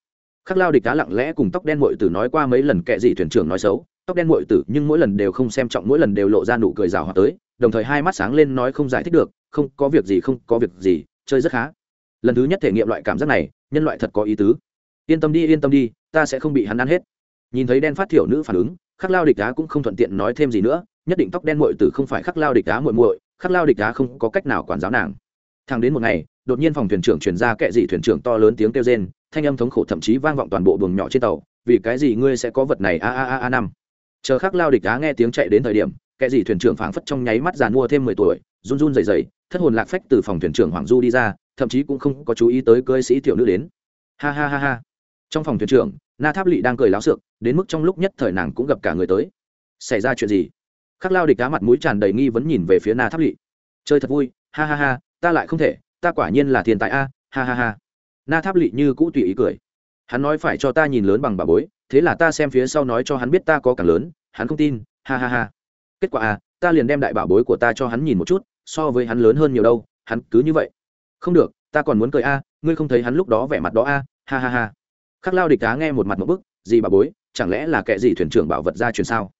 Khắc lao địch cá lặng lẽ cùng tóc đen mội tử nói qua mấy lần kệ gì thuyền trưởng nói xấu, tóc đen mội tử nhưng mỗi lần đều không xem trọng, mỗi lần đều lộ ra nụ cười rào hòa tới, đồng thời hai mắt sáng lên nói không giải thích được, không, có việc gì, không, có việc gì, chơi rất khá. Lần thứ nhất thể nghiệm loại cảm giác này, nhân loại thật có ý tứ. Yên tâm đi, yên tâm đi, ta sẽ không bị hắn ăn hết. Nhìn thấy đen phát thiểu nữ phản ứng, khắc lao địch đá cũng không thuận tiện nói thêm gì nữa, nhất định tóc đen muội tử không phải khắc lao địch đá muội muội khắc lao địch đá không có cách nào quản giáo nàng. Thang đến một ngày, đột nhiên phòng thuyền trưởng chuyển ra kệ gì thuyền trưởng to lớn tiếng kêu rên, thanh âm thống khổ thậm chí vang vọng toàn bộ buồng nhỏ trên tàu, vì cái gì ngươi sẽ có vật này a a a a năm? Chờ khắc lao địch đá nghe tiếng chạy đến thời điểm kệ gì thuyền trưởng phảng phất trong nháy mắt giàn mua thêm mười tuổi, run run rẩy rẩy, thất hồn lạc phách từ phòng thuyền trưởng hoàng du đi ra, thậm chí cũng không có chú ý tới cưới sĩ tiểu nữ đến. Ha ha ha ha. Trong phòng thuyền trưởng, na tháp lỵ đang cười láo xược, đến mức trong lúc nhất thời nàng cũng gặp cả người tới. Xảy ra chuyện gì? Khắc lao địch cá mặt mũi tràn đầy nghi vấn nhìn về phía na tháp lỵ. Chơi thật vui, ha ha ha, ta lại không thể, ta quả nhiên là thiên tài a, ha ha ha. Na tháp lỵ như cũ tùy ý cười. Hắn nói phải cho ta nhìn lớn bằng bà bối, thế là ta xem phía sau nói cho hắn biết ta có càng lớn, hắn không tin, ha ha ha. Kết quả à ta liền đem đại bảo bối của ta cho hắn nhìn một chút, so với hắn lớn hơn nhiều đâu, hắn cứ như vậy. Không được, ta còn muốn cười a, ngươi không thấy hắn lúc đó vẻ mặt đó a, ha ha ha. Khắc lao địch cá nghe một mặt một bức, gì bà bối, chẳng lẽ là kẻ gì thuyền trưởng bảo vật ra truyền sao?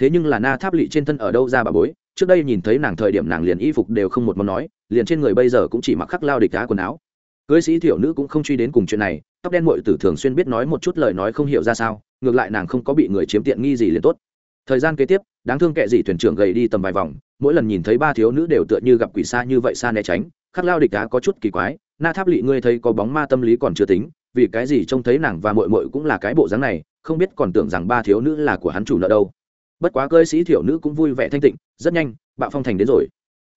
Thế nhưng là na tháp lỵ trên thân ở đâu ra bà bối? Trước đây nhìn thấy nàng thời điểm nàng liền y phục đều không một món nói, liền trên người bây giờ cũng chỉ mặc khắc lao địch cá quần áo. Cưới sĩ thiểu nữ cũng không truy đến cùng chuyện này, tóc đen mội tử thường xuyên biết nói một chút lời nói không hiểu ra sao, ngược lại nàng không có bị người chiếm tiện nghi gì liền tốt. Thời gian kế tiếp, đáng thương kệ dị thuyền trưởng gầy đi tầm vài vòng, mỗi lần nhìn thấy ba thiếu nữ đều tựa như gặp quỷ xa như vậy xa né tránh, khắc lao địch đá có chút kỳ quái, na tháp lỵ ngươi thấy có bóng ma tâm lý còn chưa tính, vì cái gì trông thấy nàng và mội mội cũng là cái bộ dáng này, không biết còn tưởng rằng ba thiếu nữ là của hắn chủ nợ đâu bất quá cơi sĩ thiểu nữ cũng vui vẻ thanh tịnh, rất nhanh, bạo phong thành đến rồi.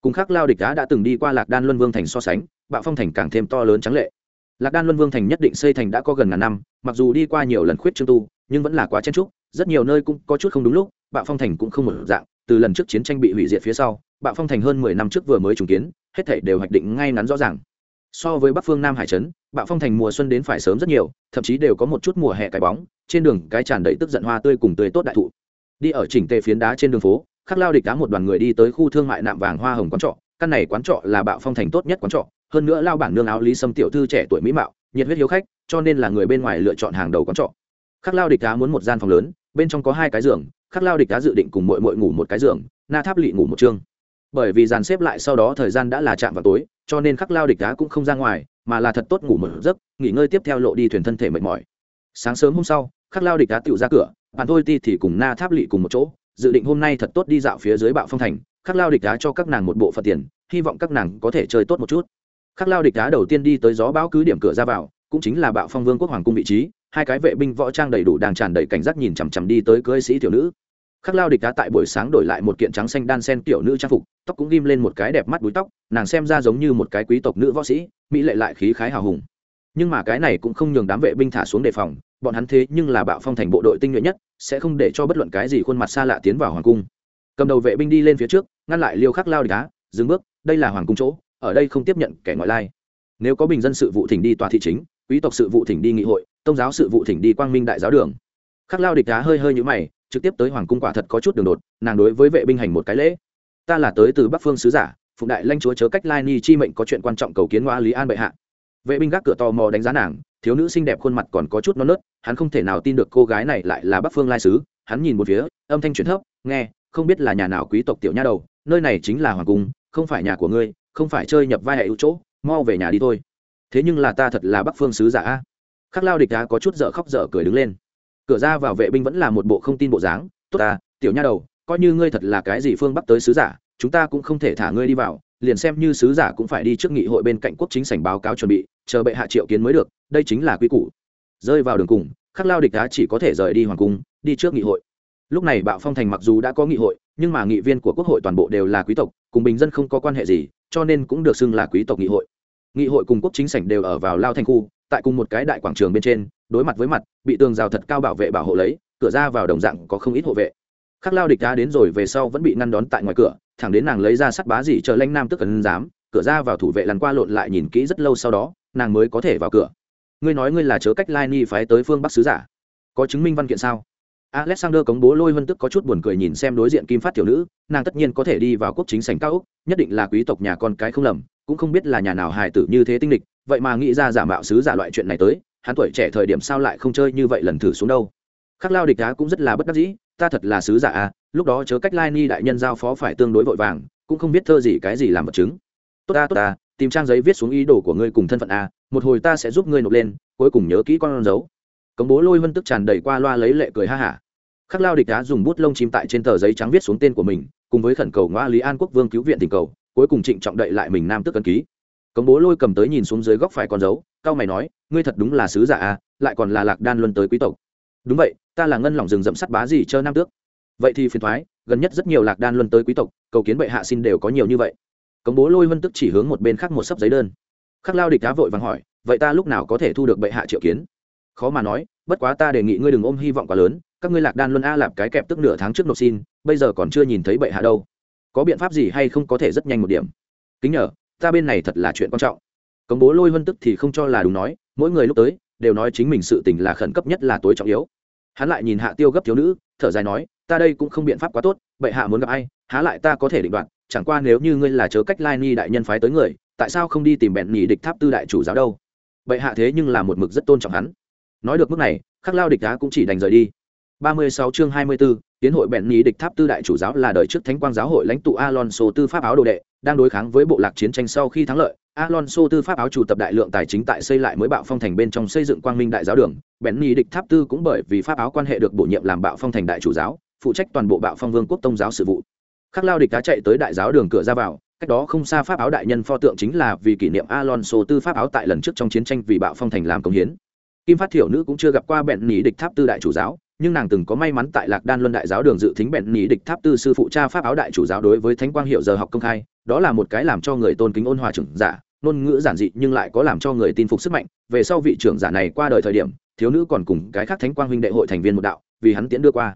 Cùng khắc lao địch đá đã từng đi qua lạc đan luân vương thành so sánh, bạo phong thành càng thêm to lớn trắng lệ. Lạc đan luân vương thành nhất định xây thành đã có gần ngàn năm, mặc dù đi qua nhiều lần khuyết trương tu, nhưng vẫn là quá chen trúc rất nhiều nơi cũng có chút không đúng lúc, bạo phong thành cũng không một dạng, từ lần trước chiến tranh bị hủy diệt phía sau, bạo phong thành hơn mười năm trước vừa mới trùng kiến, hết thảy đều hoạch định ngay ngắn rõ ràng. So với bắc phương nam hải trấn, bạo phong thành mùa xuân đến phải sớm rất nhiều, thậm chí đều có một chút mùa hè cái bóng, trên đường cái tràn đầy tức giận hoa tươi cùng tươi tốt đại thụ đi ở chỉnh tề phiến đá trên đường phố, khắc lao địch đá một đoàn người đi tới khu thương mại nạm vàng hoa hồng quán trọ. Căn này quán trọ là bạo phong thành tốt nhất quán trọ, hơn nữa lao bản nương áo lý sâm tiểu thư trẻ tuổi mỹ mạo, nhiệt huyết hiếu khách, cho nên là người bên ngoài lựa chọn hàng đầu quán trọ. Khắc lao địch đá muốn một gian phòng lớn, bên trong có hai cái giường, khắc lao địch đá dự định cùng mội mội ngủ một cái giường, na tháp lị ngủ một chương. Bởi vì dàn xếp lại sau đó thời gian đã là chạm vào tối, cho nên khắc lao địch đá cũng không ra ngoài, mà là thật tốt ngủ một giấc, nghỉ ngơi tiếp theo lộ đi thuyền thân thể mệt mỏi. Sáng sớm hôm sau, khắc lao địch đá tự ra cửa bạn thôi ti thì cùng na tháp lỵ cùng một chỗ, dự định hôm nay thật tốt đi dạo phía dưới bạo phong thành, khắc lao địch đá cho các nàng một bộ phận tiền, hy vọng các nàng có thể chơi tốt một chút. Khắc lao địch đá đầu tiên đi tới gió bão cứ điểm cửa ra vào, cũng chính là bạo phong vương quốc hoàng cung vị trí, hai cái vệ binh võ trang đầy đủ đang tràn đầy cảnh giác nhìn chằm chằm đi tới cưới sĩ tiểu nữ. Khắc lao địch đá tại buổi sáng đổi lại một kiện trắng xanh đan sen tiểu nữ trang phục, tóc cũng ghim lên một cái đẹp mắt búi tóc, nàng xem ra giống như một cái quý tộc nữ võ sĩ, mỹ lệ lại khí khái hào hùng. Nhưng mà cái này cũng không nhường đám vệ binh thả xuống đề phòng bọn hắn thế nhưng là bạo phong thành bộ đội tinh nhuệ nhất, sẽ không để cho bất luận cái gì khuôn mặt xa lạ tiến vào hoàng cung. Cầm đầu vệ binh đi lên phía trước, ngăn lại liêu khắc lao địch đá dừng bước, đây là hoàng cung chỗ, ở đây không tiếp nhận kẻ ngoại lai. Nếu có bình dân sự vụ thỉnh đi tòa thị chính, quý tộc sự vụ thỉnh đi nghị hội tôn giáo sự vụ thỉnh đi quang minh đại giáo đường. Khắc lao địch đá hơi hơi như mày, trực tiếp tới hoàng cung quả thật có chút đường đột, nàng đối với vệ binh hành một cái lễ. Ta là tới từ bắc phương sứ giả phụ đại lanh chúa chớ cách lai ni chi mệnh có chuyện quan trọng cầu kiến ngoa lý an bệ hạ vệ binh gác cửa tò mò đánh giá nàng, thiếu nữ xinh đẹp khuôn mặt còn có chút non nớt, hắn không thể nào tin được cô gái này lại là bắc phương lai sứ. Hắn nhìn một phía, âm thanh chuyển thấp, nghe, không biết là nhà nào quý tộc tiểu nha đầu, nơi này chính là hoàng cung, không phải nhà của ngươi, không phải chơi nhập vai hệ ưu chỗ, mau về nhà đi thôi. Thế nhưng là ta thật là bắc phương sứ giả a. Khắc lao địch đá có chút dở khóc dở cười đứng lên. Cửa ra vào vệ binh vẫn là một bộ không tin bộ dáng, tốt ta, tiểu nha đầu, coi như ngươi thật là cái gì phương bắc tới sứ giả, chúng ta cũng không thể thả ngươi đi vào liền xem như sứ giả cũng phải đi trước nghị hội bên cạnh quốc chính sảnh báo cáo chuẩn bị, chờ bệ hạ triệu kiến mới được, đây chính là quy củ. Rơi vào đường cùng, khắc lao địch đá chỉ có thể rời đi hoàng cung, đi trước nghị hội. Lúc này bạo phong thành mặc dù đã có nghị hội, nhưng mà nghị viên của quốc hội toàn bộ đều là quý tộc, cùng bình dân không có quan hệ gì, cho nên cũng được xưng là quý tộc nghị hội. Nghị hội cùng quốc chính sảnh đều ở vào lao thành khu, tại cùng một cái đại quảng trường bên trên, đối mặt với mặt, bị tường rào thật cao bảo vệ bảo hộ lấy, cửa ra vào đồng dạng có không ít hộ vệ. Khắc lao địch đá đến rồi về sau vẫn bị ngăn đón tại ngoài cửa thẳng đến nàng lấy ra sắt bá dị chờ lãnh nam tức ấn giám, cửa ra vào thủ vệ lăn qua lộn lại nhìn kỹ rất lâu sau đó, nàng mới có thể vào cửa. Ngươi nói ngươi là chớ cách lai ni phái tới phương bắc sứ giả. Có chứng minh văn kiện sao? Alexander cống bố lôi vân tức có chút buồn cười nhìn xem đối diện kim phát tiểu nữ, nàng tất nhiên có thể đi vào quốc chính sành cao úc nhất định là quý tộc nhà con cái không lầm, cũng không biết là nhà nào hài tử như thế tinh địch vậy mà nghĩ ra giả mạo sứ giả loại chuyện này tới, hắn tuổi trẻ thời điểm sao lại không chơi như vậy lần thử xuống đâu. Khắc lao địch đá cũng rất là bất đắc dĩ, ta thật là sứ giả à lúc đó chớ cách lai ni đại nhân giao phó phải tương đối vội vàng, cũng không biết thơ gì cái gì làm vật chứng. Tốt ta tốt ta, tìm trang giấy viết xuống ý đồ của ngươi cùng thân phận a, một hồi ta sẽ giúp ngươi nộp lên, cuối cùng nhớ kỹ con dấu. Cống bố lôi vân tức tràn đầy qua loa lấy lệ cười ha hả. Khắc lao địch đá dùng bút lông chim tại trên tờ giấy trắng viết xuống tên của mình, cùng với khẩn cầu ngoa lý an quốc vương cứu viện tình cầu, cuối cùng trịnh trọng đậy lại mình nam tức cân ký. Cống bố lôi cầm tới nhìn xuống dưới góc phải con dấu, cao mày nói, ngươi thật đúng là sứ giả à lại còn là lạc đan luân tới quý tộc. Đúng vậy, ta là ngân lòng rừng rậm sắt bá gì chơ nam tước? Vậy thì phiền thoái, gần nhất rất nhiều lạc đan luân tới quý tộc, cầu kiến bệ hạ xin đều có nhiều như vậy. Cống bố lôi vân tức chỉ hướng một bên khác một sấp giấy đơn. Khắc lao địch đá vội vàng hỏi, vậy ta lúc nào có thể thu được bệ hạ triệu kiến? Khó mà nói, bất quá ta đề nghị ngươi đừng ôm hy vọng quá lớn, các ngươi lạc đan luân a lạp cái kẹp tức nửa tháng trước nộp xin, bây giờ còn chưa nhìn thấy bệ hạ đâu. Có biện pháp gì hay không có thể rất nhanh một điểm? Kính nhờ, ta bên này thật là chuyện quan trọng. Cống bố lôi vân tức thì không cho là đúng nói, mỗi người lúc tới, đều nói chính mình sự tình là khẩn cấp nhất là tối trọng yếu hắn lại nhìn hạ tiêu gấp thiếu nữ thở dài nói ta đây cũng không biện pháp quá tốt bệ hạ muốn gặp ai há lại ta có thể định đoạt chẳng qua nếu như ngươi là chớ cách lai ni đại nhân phái tới người tại sao không đi tìm bẹn nhì địch tháp tư đại chủ giáo đâu? Bệ hạ thế nhưng là một mực rất tôn trọng hắn. Nói được mức này khắc lao địch đá cũng chỉ đành rời đi. Ba mươi sáu chương hai mươi 24, tiến hội bẹn nhì địch tháp tư đại chủ giáo là đời trước thánh quang giáo hội lãnh tụ alonso tư pháp áo đồ đệ đang đối kháng với bộ lạc chiến tranh sau khi thắng lợi, alonso tư pháp áo chủ tập đại lượng tài chính tại xây lại mới bạo phong thành bên trong xây dựng quang minh đại giáo đường. Benny địch tháp tư cũng bởi vì pháp áo quan hệ được bổ nhiệm làm bạo phong thành đại chủ giáo, phụ trách toàn bộ bạo phong vương quốc tông giáo sự vụ. Khắc lao địch đã chạy tới đại giáo đường cửa ra vào, cách đó không xa pháp áo đại nhân pho tượng chính là vì kỷ niệm alonso tư pháp áo tại lần trước trong chiến tranh vì bạo phong thành làm công hiến. Kim phát thiểu nữ cũng chưa gặp qua bẹn nhì địch tháp tư đại chủ giáo nhưng nàng từng có may mắn tại lạc đan luân đại giáo đường dự thính bẹn nhị địch tháp tư sư phụ cha pháp áo đại chủ giáo đối với thánh quang hiệu giờ học công khai, đó là một cái làm cho người tôn kính ôn hòa trưởng giả, ngôn ngữ giản dị nhưng lại có làm cho người tin phục sức mạnh. Về sau vị trưởng giả này qua đời thời điểm, thiếu nữ còn cùng cái khác thánh quang huynh đệ hội thành viên một đạo, vì hắn tiễn đưa qua.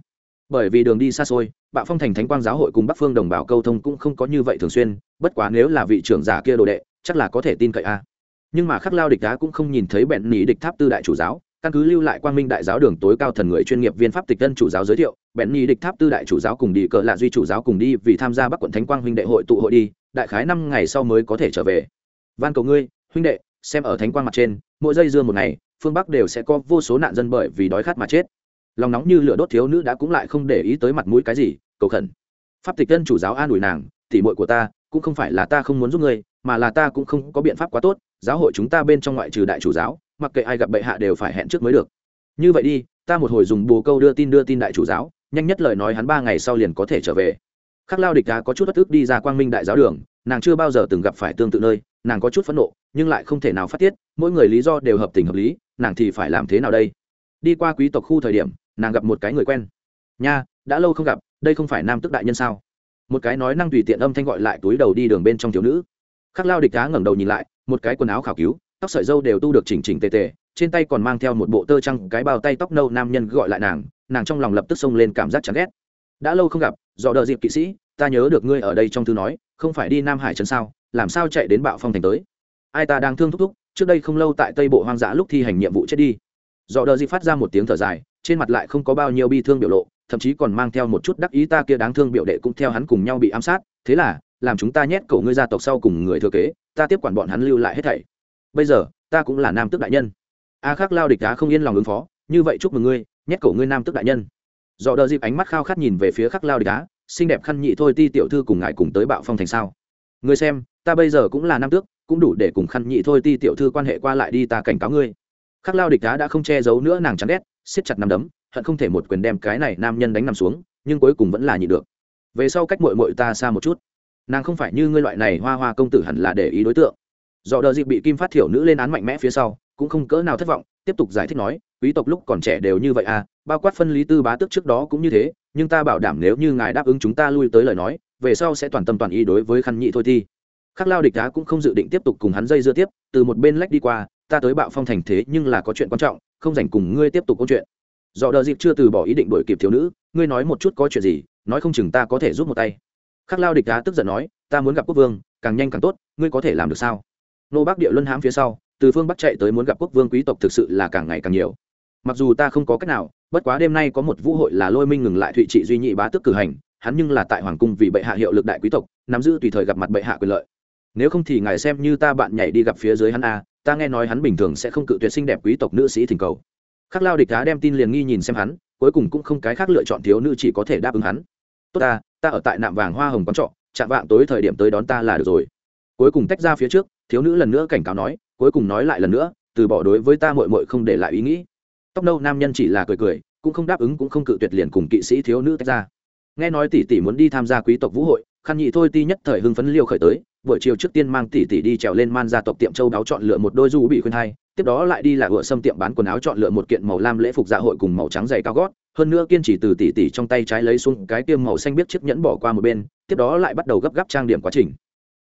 Bởi vì đường đi xa xôi bạo phong thành thánh quang giáo hội cùng bắc phương đồng bào câu thông cũng không có như vậy thường xuyên, bất quá nếu là vị trưởng giả kia đồ đệ, chắc là có thể tin cậy a. Nhưng mà khắc lao địch đá cũng không nhìn thấy bẹn nhị địch tháp tư đại chủ giáo căn cứ lưu lại quang minh đại giáo đường tối cao thần người chuyên nghiệp viên pháp tịch tân chủ giáo giới thiệu, bèn nhi địch tháp tư đại chủ giáo cùng đi cờ lạ duy chủ giáo cùng đi vì tham gia bắc quận thánh quang huynh đệ hội tụ hội đi, đại khái năm ngày sau mới có thể trở về. Van cầu ngươi, huynh đệ, xem ở thánh quang mặt trên, mỗi giây dưa một ngày, phương bắc đều sẽ có vô số nạn dân bởi vì đói khát mà chết. Lòng nóng như lửa đốt thiếu nữ đã cũng lại không để ý tới mặt mũi cái gì, cầu khẩn. Pháp tịch tân chủ giáo an ủi nàng tỉ muội của ta, cũng không phải là ta không muốn giúp ngươi, mà là ta cũng không có biện pháp quá tốt, giáo hội chúng ta bên trong ngoại trừ đại chủ giáo mặc kệ ai gặp bệ hạ đều phải hẹn trước mới được. Như vậy đi, ta một hồi dùng bồ câu đưa tin đưa tin đại chủ giáo, nhanh nhất lời nói hắn ba ngày sau liền có thể trở về. Khắc lao địch đá có chút bất ức đi ra quang minh đại giáo đường, nàng chưa bao giờ từng gặp phải tương tự nơi, nàng có chút phẫn nộ, nhưng lại không thể nào phát tiết, mỗi người lý do đều hợp tình hợp lý, nàng thì phải làm thế nào đây? Đi qua quý tộc khu thời điểm, nàng gặp một cái người quen. Nha, đã lâu không gặp, đây không phải nam tức đại nhân sao? Một cái nói năng tùy tiện âm thanh gọi lại túi đầu đi đường bên trong thiếu nữ. Khắc lao địch đá ngẩng đầu nhìn lại, một cái quần áo khảo cứu tóc sợi dâu đều tu được chỉnh chỉnh tề tề, trên tay còn mang theo một bộ tơ trăng cái bao tay tóc nâu nam nhân gọi lại nàng nàng trong lòng lập tức xông lên cảm giác chán ghét. Đã lâu không gặp, dò đợi dịp kỵ sĩ, ta nhớ được ngươi ở đây trong thư nói, không phải đi nam hải trấn sao, làm sao chạy đến bạo phong thành tới? Ai ta đang thương thúc thúc, trước đây không lâu tại tây bộ hoang dã lúc thi hành nhiệm vụ chết đi. Dò đợi dịp phát ra một tiếng thở dài, trên mặt lại không có bao nhiêu bi thương biểu lộ, thậm chí còn mang theo một chút đắc ý ta kia đáng thương biểu đệ cũng theo hắn cùng nhau bị ám sát, thế là, làm chúng ta nhét cậu ngươi gia tộc sau cùng người thừa kế, ta tiếp quản bọn hắn lưu lại hết thảy bây giờ, ta cũng là nam tước đại nhân. A khắc lao địch đá không yên lòng ứng phó, như vậy chúc mừng ngươi, nhét cổ ngươi nam tước đại nhân. Dọ đợi dịp ánh mắt khao khát nhìn về phía khắc lao địch đá xinh đẹp khăn nhị thôi ti tiểu thư cùng ngài cùng tới bạo phong thành sao. Ngươi xem, ta bây giờ cũng là nam tước, cũng đủ để cùng khăn nhị thôi ti tiểu thư quan hệ qua lại đi ta cảnh cáo ngươi. Khắc lao địch đá đã không che giấu nữa nàng chắn ghét, siết chặt nằm đấm, hận không thể một quyền đem cái này nam nhân đánh nằm xuống, nhưng cuối cùng vẫn là nhị được. Về sau cách mội mội ta xa một chút. Nàng không phải như ngươi loại này hoa hoa công tử hẳn là để ý đối tượng do đờ dịp bị kim phát thiểu nữ lên án mạnh mẽ phía sau, cũng không cỡ nào thất vọng, tiếp tục giải thích nói, quý tộc lúc còn trẻ đều như vậy à bao quát phân lý tư bá tước trước đó cũng như thế, nhưng ta bảo đảm nếu như ngài đáp ứng chúng ta lui tới lời nói, về sau sẽ toàn tâm toàn ý đối với khăn nhị thôi thi. Khắc lao địch đá cũng không dự định tiếp tục cùng hắn dây dưa tiếp, từ một bên lách đi qua, ta tới bạo phong thành thế nhưng là có chuyện quan trọng, không dành cùng ngươi tiếp tục câu chuyện. Do đờ dịp chưa từ bỏ ý định đổi kịp thiếu nữ, ngươi nói một chút có chuyện gì, nói không chừng ta có thể giúp một tay. Khắc lao địch đá tức giận nói, ta muốn gặp quốc vương, càng nhanh càng tốt, ngươi có thể làm được sao? Nô bắc địa luân hãm phía sau, từ phương bắc chạy tới muốn gặp quốc vương quý tộc thực sự là càng ngày càng nhiều. Mặc dù ta không có cách nào, bất quá đêm nay có một vũ hội là lôi minh ngừng lại thụy trị duy nhị bá tước cử hành, hắn nhưng là tại hoàng cung vì bệ hạ hiệu lực đại quý tộc, nắm giữ tùy thời gặp mặt bệ hạ quyền lợi. Nếu không thì ngài xem như ta bạn nhảy đi gặp phía dưới hắn a, ta nghe nói hắn bình thường sẽ không cự tuyệt xinh đẹp quý tộc nữ sĩ thỉnh cầu. Khắc lao địch đá đem tin liền nghi nhìn xem hắn, cuối cùng cũng không cái khác lựa chọn thiếu nữ chỉ có thể đáp ứng hắn. Tốt ta ta ở tại nạm vàng hoa hồng quán trọ, chạm vạng tối thời điểm tới đón ta là được rồi. Cuối cùng tách ra phía trước thiếu nữ lần nữa cảnh cáo nói, cuối cùng nói lại lần nữa, từ bỏ đối với ta mội mội không để lại ý nghĩ. Tóc nâu nam nhân chỉ là cười cười, cũng không đáp ứng cũng không cự tuyệt liền cùng kỵ sĩ thiếu nữ tách ra. Nghe nói tỷ tỷ muốn đi tham gia quý tộc vũ hội, khăn nhị thôi ti nhất thời hưng phấn liêu khởi tới, buổi chiều trước tiên mang tỷ tỷ đi trèo lên man gia tộc tiệm châu đáo chọn lựa một đôi du bị khuyên hai, tiếp đó lại đi là vựa xâm tiệm bán quần áo chọn lựa một kiện màu lam lễ phục dạ hội cùng màu trắng dày cao gót, hơn nữa kiên trì từ tỷ tỷ trong tay trái lấy xuống cái tiêm màu xanh biết chiếc nhẫn bỏ qua một bên, tiếp đó lại bắt đầu gấp gáp trang điểm quá trình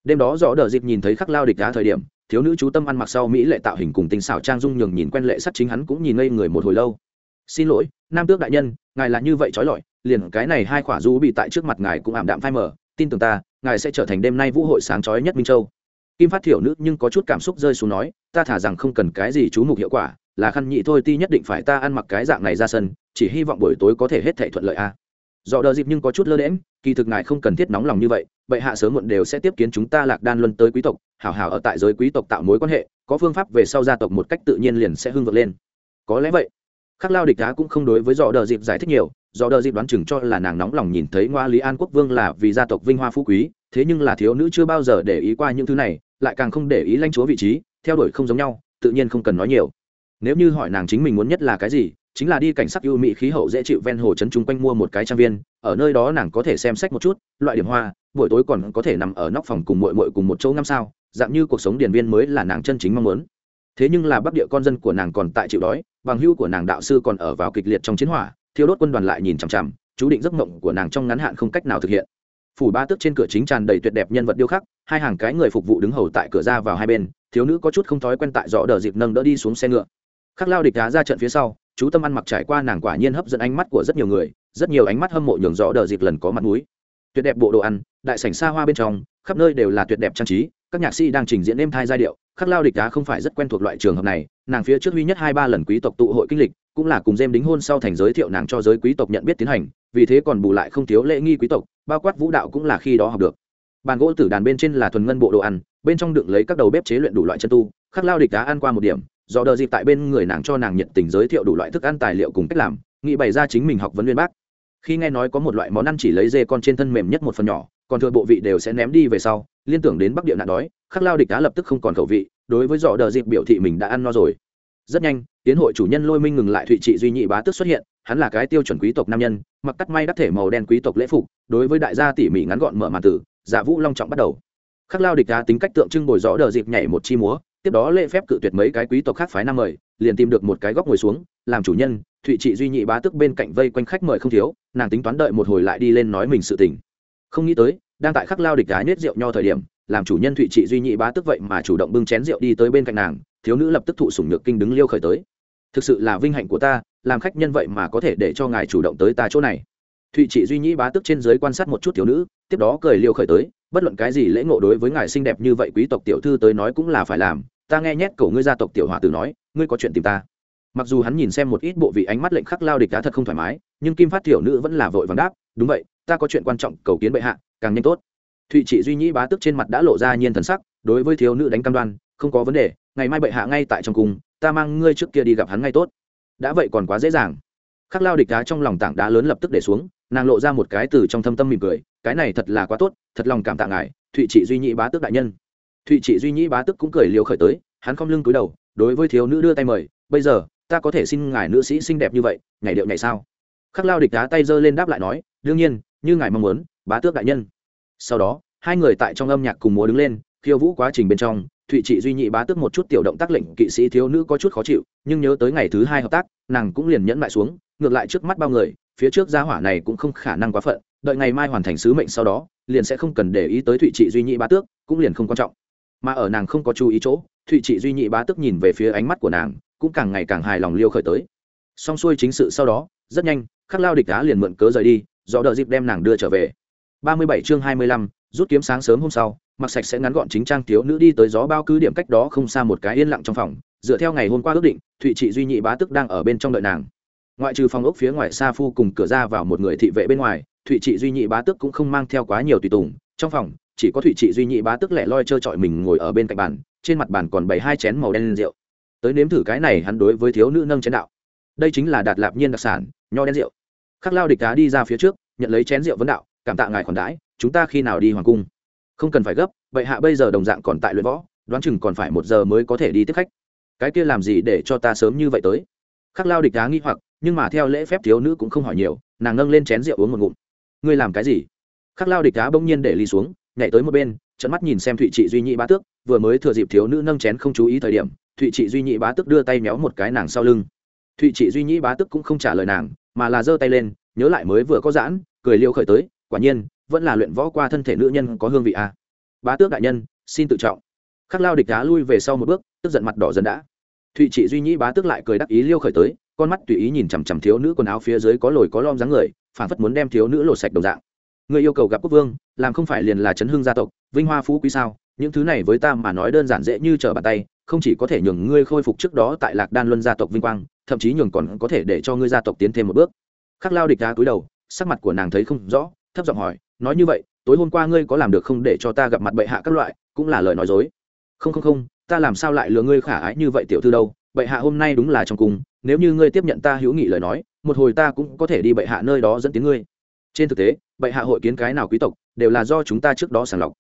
đêm đó rõ đờ dịp nhìn thấy khắc lao địch đá thời điểm, thiếu nữ chú tâm ăn mặc sau mỹ lệ tạo hình cùng tình xảo trang dung nhường nhìn quen lệ sắt chính hắn cũng nhìn ngây người một hồi lâu xin lỗi, nam tước đại nhân, ngài là như vậy trói lọi, liền cái này hai khỏa du bị tại trước mặt ngài cũng ảm đạm phai mờ, tin tưởng ta, ngài sẽ trở thành đêm nay vũ hội sáng trói nhất minh châu kim phát thiểu nữ nhưng có chút cảm xúc rơi xuống nói, ta thả rằng không cần cái gì chú mục hiệu quả, là khăn nhị thôi, ti nhất định phải ta ăn mặc cái dạng này ra sân, chỉ hy vọng buổi tối có thể hết thể thuận lợi a à dọ đờ dịp nhưng có chút lơ đễm kỳ thực ngài không cần thiết nóng lòng như vậy bệ hạ sớm muộn đều sẽ tiếp kiến chúng ta lạc đan luân tới quý tộc, hảo hảo ở tại giới quý tộc tạo mối quan hệ, có phương pháp về sau gia tộc một cách tự nhiên liền sẽ hưng vượt lên. Có lẽ vậy, khắc lao địch đá cũng không đối với dọ đờ dịp giải thích nhiều, dọ đờ dịp đoán chừng cho là nàng nóng lòng nhìn thấy ngoa lý an quốc vương là vì gia tộc vinh hoa phú quý, thế nhưng là thiếu nữ chưa bao giờ để ý qua những thứ này, lại càng không để ý lãnh chúa vị trí, theo đuổi không giống nhau, tự nhiên không cần nói nhiều. Nếu như hỏi nàng chính mình muốn nhất là cái gì chính là đi cảnh sắc ưu mỹ khí hậu dễ chịu ven hồ trấn chung quanh mua một cái trang viên, ở nơi đó nàng có thể xem sách một chút, loại điểm hoa, buổi tối còn có thể nằm ở nóc phòng cùng mội mội cùng một chỗ ngắm sao, dạng như cuộc sống điển viên mới là nàng chân chính mong muốn. Thế nhưng là bắc địa con dân của nàng còn tại chịu đói, bằng hưu của nàng đạo sư còn ở vào kịch liệt trong chiến hỏa, thiêu đốt quân đoàn lại nhìn chằm chằm, chú định giấc mộng của nàng trong ngắn hạn không cách nào thực hiện. Phủ ba tước trên cửa chính tràn đầy tuyệt đẹp nhân vật điêu khắc, hai hàng cái người phục vụ đứng hầu tại cửa ra vào hai bên, thiếu nữ có chút không thói quen tại dọ đờ dịp nâng đỡ đi xuống xe ngựa. Khắc lao địch đá ra trận phía sau chú tâm ăn mặc trải qua nàng quả nhiên hấp dẫn ánh mắt của rất nhiều người, rất nhiều ánh mắt hâm mộ nhường rõ đờ dịp lần có mặt mũi. Tuyệt đẹp bộ đồ ăn, đại sảnh xa hoa bên trong, khắp nơi đều là tuyệt đẹp trang trí, các nhạc sĩ đang trình diễn êm thai giai điệu, khắc lao địch đá không phải rất quen thuộc loại trường hợp này, nàng phía trước duy nhất hai ba lần quý tộc tụ hội kinh lịch, cũng là cùng dêm đính hôn sau thành giới thiệu nàng cho giới quý tộc nhận biết tiến hành, vì thế còn bù lại không thiếu lễ nghi quý tộc, bao quát vũ đạo cũng là khi đó học được. Bàn gỗ tử đàn bên trên là thuần ngân bộ đồ ăn, bên trong đựng lấy các đầu bếp chế luyện đủ loại chân tu, khắc lao địch đá ăn qua một điểm do đờ dịp tại bên người nàng cho nàng nhiệt tình giới thiệu đủ loại thức ăn tài liệu cùng cách làm, nghĩ bày ra chính mình học vấn viên bác. Khi nghe nói có một loại món ăn chỉ lấy dê con trên thân mềm nhất một phần nhỏ, còn thừa bộ vị đều sẽ ném đi về sau, liên tưởng đến bắc địa nạn đói, khắc lao địch đã lập tức không còn khẩu vị, đối với dọ đờ dịp biểu thị mình đã ăn no rồi. Rất nhanh, tiến hội chủ nhân lôi minh ngừng lại thụy trị duy nhị bá tức xuất hiện, hắn là cái tiêu chuẩn quý tộc nam nhân, mặc cắt may đắc thể màu đen quý tộc lễ phục, đối với đại gia tỉ mỉ ngắn gọn mở màn tử giả vũ long trọng bắt đầu. Khắc lao địch đá tính cách tượng trưng bồi rõ đờ dịp nhảy một chi múa tiếp đó lễ phép cự tuyệt mấy cái quý tộc khác phái năm mời, liền tìm được một cái góc ngồi xuống, làm chủ nhân, thụy trị duy nhị bá tức bên cạnh vây quanh khách mời không thiếu, nàng tính toán đợi một hồi lại đi lên nói mình sự tình. Không nghĩ tới, đang tại khắc lao địch gái nết rượu nho thời điểm, làm chủ nhân thụy trị duy nhị bá tức vậy mà chủ động bưng chén rượu đi tới bên cạnh nàng, thiếu nữ lập tức thụ sủng nhược kinh đứng liêu khởi tới. Thực sự là vinh hạnh của ta, làm khách nhân vậy mà có thể để cho ngài chủ động tới ta chỗ này. Thụy trị duy nhị bá tức trên giới quan sát một chút thiếu nữ, tiếp đó cười liêu khởi tới, bất luận cái gì lễ ngộ đối với ngài xinh đẹp như vậy quý tộc tiểu thư tới nói cũng là phải làm ta nghe nhét cổ ngươi gia tộc tiểu hòa tử nói, ngươi có chuyện tìm ta. Mặc dù hắn nhìn xem một ít bộ vị ánh mắt lệnh khắc lao địch đã thật không thoải mái, nhưng kim phát tiểu nữ vẫn là vội vàng đáp, đúng vậy, ta có chuyện quan trọng cầu kiến bệ hạ, càng nhanh tốt. Thụy trị duy nhĩ bá tức trên mặt đã lộ ra nhiên thần sắc, đối với thiếu nữ đánh cam đoan, không có vấn đề, ngày mai bệ hạ ngay tại trong cung, ta mang ngươi trước kia đi gặp hắn ngay tốt. Đã vậy còn quá dễ dàng. Khắc lao địch đá trong lòng tảng đá lớn lập tức để xuống, nàng lộ ra một cái từ trong thâm tâm mỉm cười, cái này thật là quá tốt, thật lòng cảm tạ ngài, thụy trị duy nhĩ bá tước đại nhân thụy trị duy nhĩ bá tức cũng cười liều khởi tới, hắn không lưng cúi đầu, đối với thiếu nữ đưa tay mời, bây giờ, ta có thể xin ngài nữ sĩ xinh đẹp như vậy, nhảy điệu nhảy sao? Khắc lao địch đá tay giơ lên đáp lại nói, đương nhiên, như ngài mong muốn, bá tước đại nhân. Sau đó, hai người tại trong âm nhạc cùng múa đứng lên, khiêu vũ quá trình bên trong, thụy trị duy nhị bá tước một chút tiểu động tác lệnh kỵ sĩ thiếu nữ có chút khó chịu, nhưng nhớ tới ngày thứ hai hợp tác, nàng cũng liền nhẫn lại xuống, ngược lại trước mắt bao người, phía trước gia hỏa này cũng không khả năng quá phận, đợi ngày mai hoàn thành sứ mệnh sau đó, liền sẽ không cần để ý tới thụy trị duy nhị bá tước, cũng liền không quan trọng mà ở nàng không có chú ý chỗ, thụy trị duy nhị bá tức nhìn về phía ánh mắt của nàng, cũng càng ngày càng hài lòng liêu khởi tới. Xong xuôi chính sự sau đó, rất nhanh, khắc lao địch đá liền mượn cớ rời đi, do đợi dịp đem nàng đưa trở về. Ba mươi bảy chương hai mươi lăm, rút kiếm sáng sớm hôm sau, mặc sạch sẽ ngắn gọn chính trang thiếu nữ đi tới gió bao cứ điểm cách đó không xa một cái yên lặng trong phòng, dựa theo ngày hôm qua ước định, thụy trị duy nhị bá tức đang ở bên trong đợi nàng. Ngoại trừ phòng ốc phía ngoài xa phu cùng cửa ra vào một người thị vệ bên ngoài, thụy trị duy nhị bá tức cũng không mang theo quá nhiều tùy tùng, trong phòng chỉ có thụy trị duy nhị bá tức lẻ loi trơ trọi mình ngồi ở bên cạnh bàn, trên mặt bàn còn bày hai chén màu đen rượu. Tới nếm thử cái này hắn đối với thiếu nữ nâng chén đạo. Đây chính là đạt lạp nhiên đặc sản, nho đen rượu. Khắc lao địch đá đi ra phía trước, nhận lấy chén rượu vấn đạo, cảm tạ ngài khoản đãi, chúng ta khi nào đi hoàng cung? Không cần phải gấp, vậy hạ bây giờ đồng dạng còn tại luyện võ, đoán chừng còn phải một giờ mới có thể đi tiếp khách. Cái kia làm gì để cho ta sớm như vậy tới? Khắc lao địch đá nghi hoặc, nhưng mà theo lễ phép thiếu nữ cũng không hỏi nhiều, nàng nâng lên chén rượu uống một ngụm. Ngươi làm cái gì? Khắc lao địch đá bỗng nhiên để ly xuống nhảy tới một bên trận mắt nhìn xem thụy trị duy nhị bá tước, vừa mới thừa dịp thiếu nữ nâng chén không chú ý thời điểm, thụy trị duy nhị bá tước đưa tay méo một cái nàng sau lưng. Thụy trị duy nhị bá tước cũng không trả lời nàng, mà là giơ tay lên, nhớ lại mới vừa có giãn, cười liêu khởi tới, quả nhiên, vẫn là luyện võ qua thân thể nữ nhân có hương vị a à. bá tước đại nhân, xin tự trọng. Khắc lao địch đá lui về sau một bước, tức giận mặt đỏ dần đã. Thụy trị duy nhị bá tước lại cười đắc ý liêu khởi tới, con mắt tùy ý nhìn chằm chằm thiếu nữ quần áo phía dưới có lồi có lom dáng người phản phất muốn đem thiếu nữ lột sạch đồng dạng người yêu cầu gặp quốc vương, làm không phải liền là chấn hương gia tộc, vinh hoa phú quý sao? Những thứ này với ta mà nói đơn giản dễ như trở bàn tay, không chỉ có thể nhường ngươi khôi phục trước đó tại lạc đan luân gia tộc vinh quang, thậm chí nhường còn có thể để cho ngươi gia tộc tiến thêm một bước. Khắc lao địch đá cúi đầu, sắc mặt của nàng thấy không rõ, thấp giọng hỏi, nói như vậy, tối hôm qua ngươi có làm được không để cho ta gặp mặt bệ hạ các loại? Cũng là lời nói dối. Không không không, ta làm sao lại lừa ngươi khả ái như vậy tiểu thư đâu? Bệ hạ hôm nay đúng là trong cung, nếu như ngươi tiếp nhận ta hữu nghị lời nói, một hồi ta cũng có thể đi bệ hạ nơi đó dẫn tiếng ngươi trên thực tế, bệ hạ hội kiến cái nào quý tộc, đều là do chúng ta trước đó sàng lọc.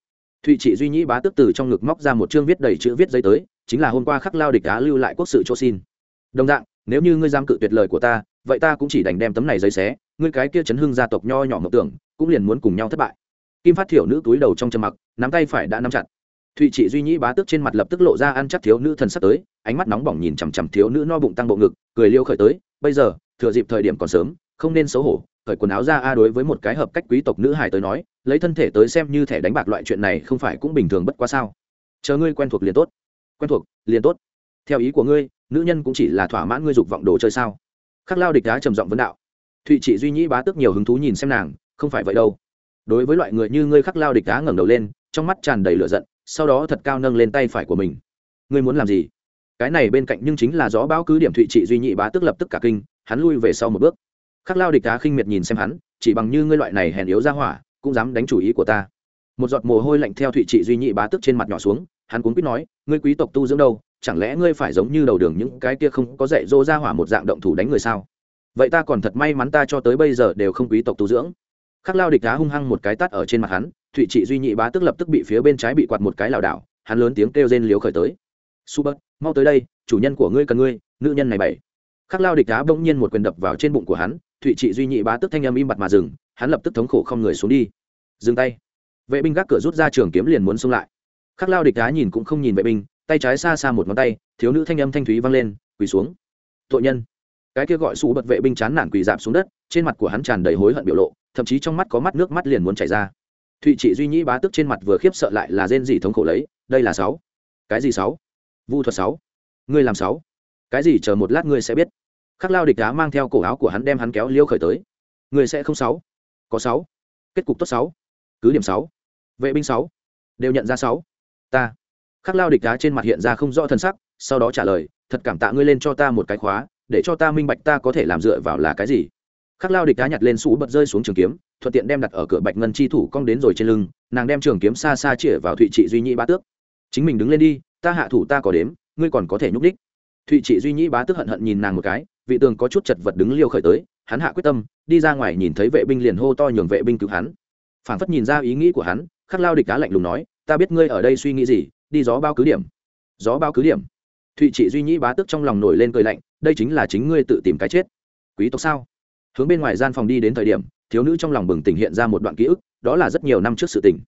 Thụy trị duy nhĩ bá tức từ trong ngực móc ra một chương viết đầy chữ viết giấy tới, chính là hôm qua khắc lao địch á lưu lại quốc sự cho xin. Đồng dạng, nếu như ngươi giam cự tuyệt lời của ta, vậy ta cũng chỉ đành đem tấm này giấy xé, ngươi cái kia chấn hưng gia tộc nho nhỏ mộng tưởng, cũng liền muốn cùng nhau thất bại. Kim phát thiểu nữ túi đầu trong trầm mặc, nắm tay phải đã nắm chặt. Thụy trị duy nhĩ bá tức trên mặt lập tức lộ ra ăn chắc thiếu nữ thần sắp tới, ánh mắt nóng bỏng nhìn chằm chằm thiếu nữ no bụng tăng bộ ngực, cười liêu khởi tới, bây giờ, thừa dịp thời điểm còn sớm, không nên xấu hổ khởi quần áo ra a đối với một cái hợp cách quý tộc nữ hài tới nói, lấy thân thể tới xem như thẻ đánh bạc loại chuyện này không phải cũng bình thường bất quá sao? Chờ ngươi quen thuộc liền tốt. Quen thuộc, liền tốt. Theo ý của ngươi, nữ nhân cũng chỉ là thỏa mãn ngươi dục vọng đồ chơi sao? Khắc lao địch đá trầm giọng vấn đạo. Thụy trị duy nhĩ bá tức nhiều hứng thú nhìn xem nàng, không phải vậy đâu. Đối với loại người như ngươi khắc lao địch đá ngẩng đầu lên, trong mắt tràn đầy lửa giận, sau đó thật cao nâng lên tay phải của mình. Ngươi muốn làm gì? Cái này bên cạnh nhưng chính là gió bão cứ điểm thụy trị duy nhị bá tức lập tức cả kinh, hắn lui về sau một bước khắc lao địch đá khinh miệt nhìn xem hắn, chỉ bằng như ngươi loại này hèn yếu ra hỏa, cũng dám đánh chủ ý của ta. Một giọt mồ hôi lạnh theo thụy trị duy nhị bá tức trên mặt nhỏ xuống, hắn cuốn quýt nói, ngươi quý tộc tu dưỡng đâu, chẳng lẽ ngươi phải giống như đầu đường những cái kia không có dạy dỗ ra hỏa một dạng động thủ đánh người sao? Vậy ta còn thật may mắn ta cho tới bây giờ đều không quý tộc tu dưỡng. Khắc lao địch đá hung hăng một cái tắt ở trên mặt hắn, thụy trị duy nhị bá tức lập tức bị phía bên trái bị quạt một cái lảo đảo, hắn lớn tiếng kêu rên liếu khởi tới. Su bớt, mau tới đây, chủ nhân của ngươi cần ngươi, nữ nhân này bảy khắc lao địch đá bỗng nhiên một quyền đập vào trên bụng của hắn thụy trị duy nhị bá tức thanh âm im bặt mà dừng, hắn lập tức thống khổ không người xuống đi. Dừng tay. Vệ binh gác cửa rút ra trường kiếm liền muốn xông lại. Khắc lao địch đá nhìn cũng không nhìn vệ binh, tay trái xa xa một ngón tay, thiếu nữ thanh âm thanh thúy vang lên, quỳ xuống. Tội nhân. Cái kia gọi xù bật vệ binh chán nản quỳ dạp xuống đất, trên mặt của hắn tràn đầy hối hận biểu lộ, thậm chí trong mắt có mắt nước mắt liền muốn chảy ra. Thụy trị duy nhĩ bá tức trên mặt vừa khiếp sợ lại là rên gì thống khổ lấy, đây là sáu. Cái gì sáu? Vu thuật sáu. Ngươi làm sáu. Cái gì chờ một lát ngươi sẽ biết khắc lao địch đá mang theo cổ áo của hắn đem hắn kéo liêu khởi tới. Người sẽ không sáu. Có sáu. Kết cục tốt sáu. Cứ điểm sáu. Vệ binh sáu. Đều nhận ra sáu. Ta. Khắc lao địch đá trên mặt hiện ra không rõ thân sắc, sau đó trả lời, thật cảm tạ ngươi lên cho ta một cái khóa, để cho ta minh bạch ta có thể làm dựa vào là cái gì. Khắc lao địch đá nhặt lên sũ bật rơi xuống trường kiếm, thuận tiện đem đặt ở cửa bạch ngân chi thủ cong đến rồi trên lưng, nàng đem trường kiếm xa xa chĩa vào thụy trị duy nhĩ bá tước. Chính mình đứng lên đi, ta hạ thủ ta có đếm, ngươi còn có thể nhúc đích thụy trị duy nhĩ bá tước hận hận nhìn nàng một cái vị tường có chút chật vật đứng liêu khởi tới, hắn hạ quyết tâm, đi ra ngoài nhìn thấy vệ binh liền hô to nhường vệ binh cứu hắn. Phảng phất nhìn ra ý nghĩ của hắn, khắc lao địch cá lạnh lùng nói, ta biết ngươi ở đây suy nghĩ gì, đi gió bao cứ điểm. Gió bao cứ điểm? Thụy trị duy nhĩ bá tức trong lòng nổi lên cười lạnh, đây chính là chính ngươi tự tìm cái chết. Quý tộc sao? Hướng bên ngoài gian phòng đi đến thời điểm, thiếu nữ trong lòng bừng tỉnh hiện ra một đoạn ký ức, đó là rất nhiều năm trước sự tình.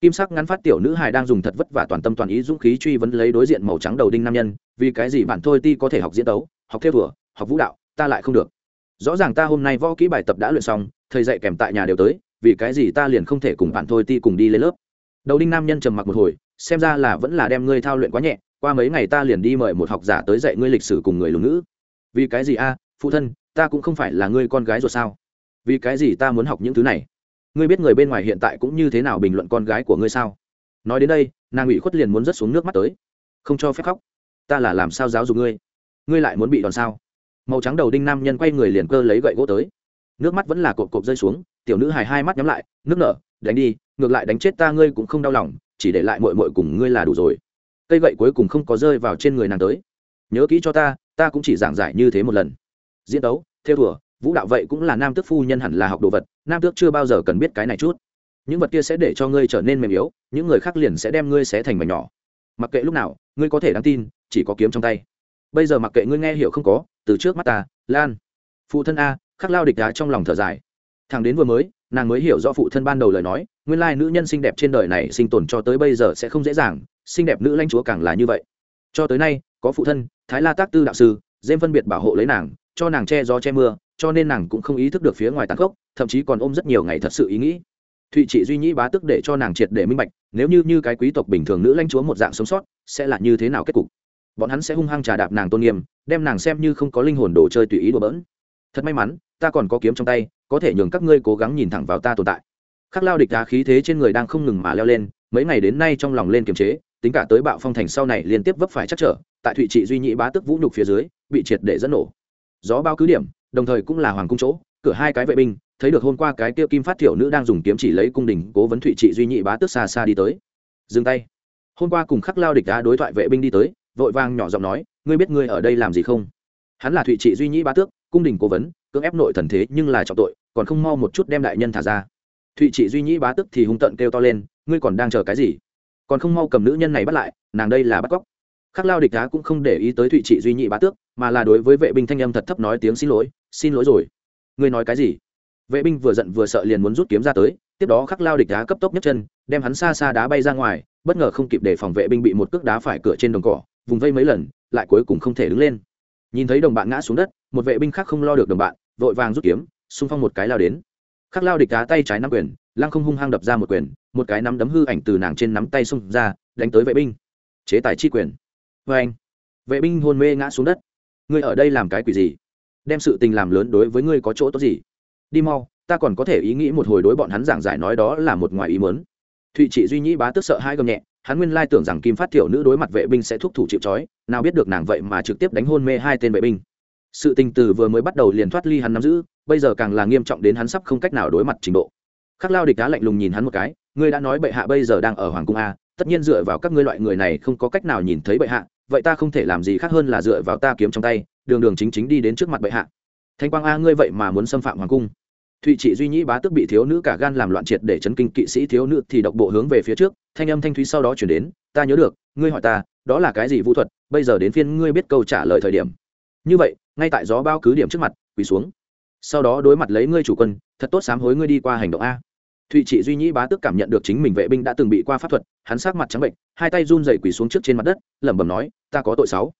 Kim sắc ngắn phát tiểu nữ hài đang dùng thật vất vả toàn tâm toàn ý dũng khí truy vấn lấy đối diện màu trắng đầu đinh nam nhân, vì cái gì bản thôi ti có thể học diễn tấu? Học theo vừa học vũ đạo, ta lại không được. Rõ ràng ta hôm nay võ kỹ bài tập đã luyện xong, thầy dạy kèm tại nhà đều tới, vì cái gì ta liền không thể cùng bạn thôi ti cùng đi lên lớp? Đầu đinh nam nhân trầm mặc một hồi, xem ra là vẫn là đem ngươi thao luyện quá nhẹ, qua mấy ngày ta liền đi mời một học giả tới dạy ngươi lịch sử cùng người lùn ngữ. Vì cái gì a, phụ thân, ta cũng không phải là ngươi con gái rồi sao? Vì cái gì ta muốn học những thứ này? Ngươi biết người bên ngoài hiện tại cũng như thế nào bình luận con gái của ngươi sao? Nói đến đây, nàng ủy khuất liền muốn rớt xuống nước mắt tới. Không cho phép khóc. Ta là làm sao giáo dục ngươi? Ngươi lại muốn bị đòn sao? Màu trắng đầu đinh nam nhân quay người liền cơ lấy gậy gỗ tới. Nước mắt vẫn là cộp cộp rơi xuống, tiểu nữ hài hai mắt nhắm lại, nước nở, đánh đi, ngược lại đánh chết ta ngươi cũng không đau lòng, chỉ để lại mội mội cùng ngươi là đủ rồi. Cây gậy cuối cùng không có rơi vào trên người nàng tới. Nhớ kỹ cho ta ta cũng chỉ giảng giải như thế một lần. Diễn tấu, theo thùa vũ đạo vậy cũng là nam tước phu nhân hẳn là học đồ vật, nam tước chưa bao giờ cần biết cái này chút. Những vật kia sẽ để cho ngươi trở nên mềm yếu, những người khác liền sẽ đem ngươi xé thành mảnh nhỏ. Mặc kệ lúc nào, ngươi có thể đáng tin, chỉ có kiếm trong tay bây giờ mặc kệ ngươi nghe hiểu không có, từ trước mắt ta, lan, phụ thân a, khắc lao địch đá trong lòng thở dài. Thằng đến vừa mới, nàng mới hiểu rõ phụ thân ban đầu lời nói, nguyên lai nữ nhân xinh đẹp trên đời này sinh tồn cho tới bây giờ sẽ không dễ dàng, xinh đẹp nữ lãnh chúa càng là như vậy. Cho tới nay, có phụ thân, thái la tác tư đạo sư dêm phân biệt bảo hộ lấy nàng, cho nàng che gió che mưa, cho nên nàng cũng không ý thức được phía ngoài tàn khốc, thậm chí còn ôm rất nhiều ngày thật sự ý nghĩ. Thụy trị duy nhĩ bá tức để cho nàng triệt để minh bạch, nếu như như cái quý tộc bình thường nữ lãnh chúa một dạng sống sót, sẽ là như thế nào kết cục? Bọn hắn sẽ hung hăng trà đạp nàng tôn nghiêm, đem nàng xem như không có linh hồn đồ chơi tùy ý đùa bỡn. Thật may mắn, ta còn có kiếm trong tay, có thể nhường các ngươi cố gắng nhìn thẳng vào ta tồn tại. Khắc lao địch đá khí thế trên người đang không ngừng mà leo lên, mấy ngày đến nay trong lòng lên kiềm chế, tính cả tới bạo phong thành sau này liên tiếp vấp phải chắc trở, tại thụy trị duy nhị bá tức vũ nhục phía dưới, bị triệt để dẫn nổ. Gió bao cứ điểm, đồng thời cũng là hoàng cung chỗ, cửa hai cái vệ binh, thấy được hôm qua cái kia kim phát thiểu nữ đang dùng kiếm chỉ lấy cung đình cố vấn thụy trị duy nhị bá tức xa xa đi tới. Dừng tay. Hôm qua cùng khắc lao địch đá đối thoại vệ binh đi tới vội vàng nhỏ giọng nói, ngươi biết ngươi ở đây làm gì không? Hắn là thụy trị duy nhĩ bá tước, cung đình cố vấn, cưỡng ép nội thần thế nhưng là trọng tội, còn không mau một chút đem đại nhân thả ra. Thụy trị duy nhĩ bá tước thì hung tận kêu to lên, ngươi còn đang chờ cái gì? Còn không mau cầm nữ nhân này bắt lại, nàng đây là bắt cóc. Khắc lao địch đá cũng không để ý tới thụy trị duy nhị bá tước, mà là đối với vệ binh thanh âm thật thấp nói tiếng xin lỗi xin lỗi rồi. Ngươi nói cái gì? Vệ binh vừa giận vừa sợ liền muốn rút kiếm ra tới, tiếp đó khắc lao địch đá cấp tốc nhấc chân, đem hắn xa xa đá bay ra ngoài, bất ngờ không kịp để phòng vệ binh bị một cước đá phải cửa trên đồng cỏ vùng vây mấy lần, lại cuối cùng không thể đứng lên. Nhìn thấy đồng bạn ngã xuống đất, một vệ binh khác không lo được đồng bạn, vội vàng rút kiếm, xung phong một cái lao đến. Khắc lao địch đá tay trái nắm quyền, lăng không hung hăng đập ra một quyền, một cái nắm đấm hư ảnh từ nàng trên nắm tay xung ra, đánh tới vệ binh. Chế tài chi quyền. Vê anh, vệ binh hôn mê ngã xuống đất. Ngươi ở đây làm cái quỷ gì? Đem sự tình làm lớn đối với ngươi có chỗ tốt gì? Đi mau, ta còn có thể ý nghĩ một hồi đối bọn hắn giảng giải nói đó là một ngoài ý mớn thụy trị duy nhĩ bá tức sợ hai gầm nhẹ hắn nguyên lai tưởng rằng kim phát thiểu nữ đối mặt vệ binh sẽ thúc thủ chịu trói, nào biết được nàng vậy mà trực tiếp đánh hôn mê hai tên vệ binh. Sự tình từ vừa mới bắt đầu liền thoát ly hắn nắm giữ, bây giờ càng là nghiêm trọng đến hắn sắp không cách nào đối mặt trình độ. Khắc lao địch đá lạnh lùng nhìn hắn một cái, ngươi đã nói bệ hạ bây giờ đang ở hoàng cung a, tất nhiên dựa vào các ngươi loại người này không có cách nào nhìn thấy bệ hạ, vậy ta không thể làm gì khác hơn là dựa vào ta kiếm trong tay, đường đường chính chính đi đến trước mặt bệ hạ. Thanh quang a, ngươi vậy mà muốn xâm phạm hoàng cung? Thụy trị duy nhĩ bá tức bị thiếu nữ cả gan làm loạn triệt để chấn kinh kỵ sĩ thiếu nữ thì độc bộ hướng về phía trước, thanh âm thanh thúy sau đó chuyển đến, ta nhớ được, ngươi hỏi ta, đó là cái gì vũ thuật, bây giờ đến phiên ngươi biết câu trả lời thời điểm. Như vậy, ngay tại gió bao cứ điểm trước mặt, quỳ xuống. Sau đó đối mặt lấy ngươi chủ quân, thật tốt sám hối ngươi đi qua hành động a. Thụy trị duy nhĩ bá tước cảm nhận được chính mình vệ binh đã từng bị qua pháp thuật, hắn sát mặt trắng bệnh hai tay run dậy quỳ xuống trước trên mặt đất, lẩm bẩm nói, ta có tội sáu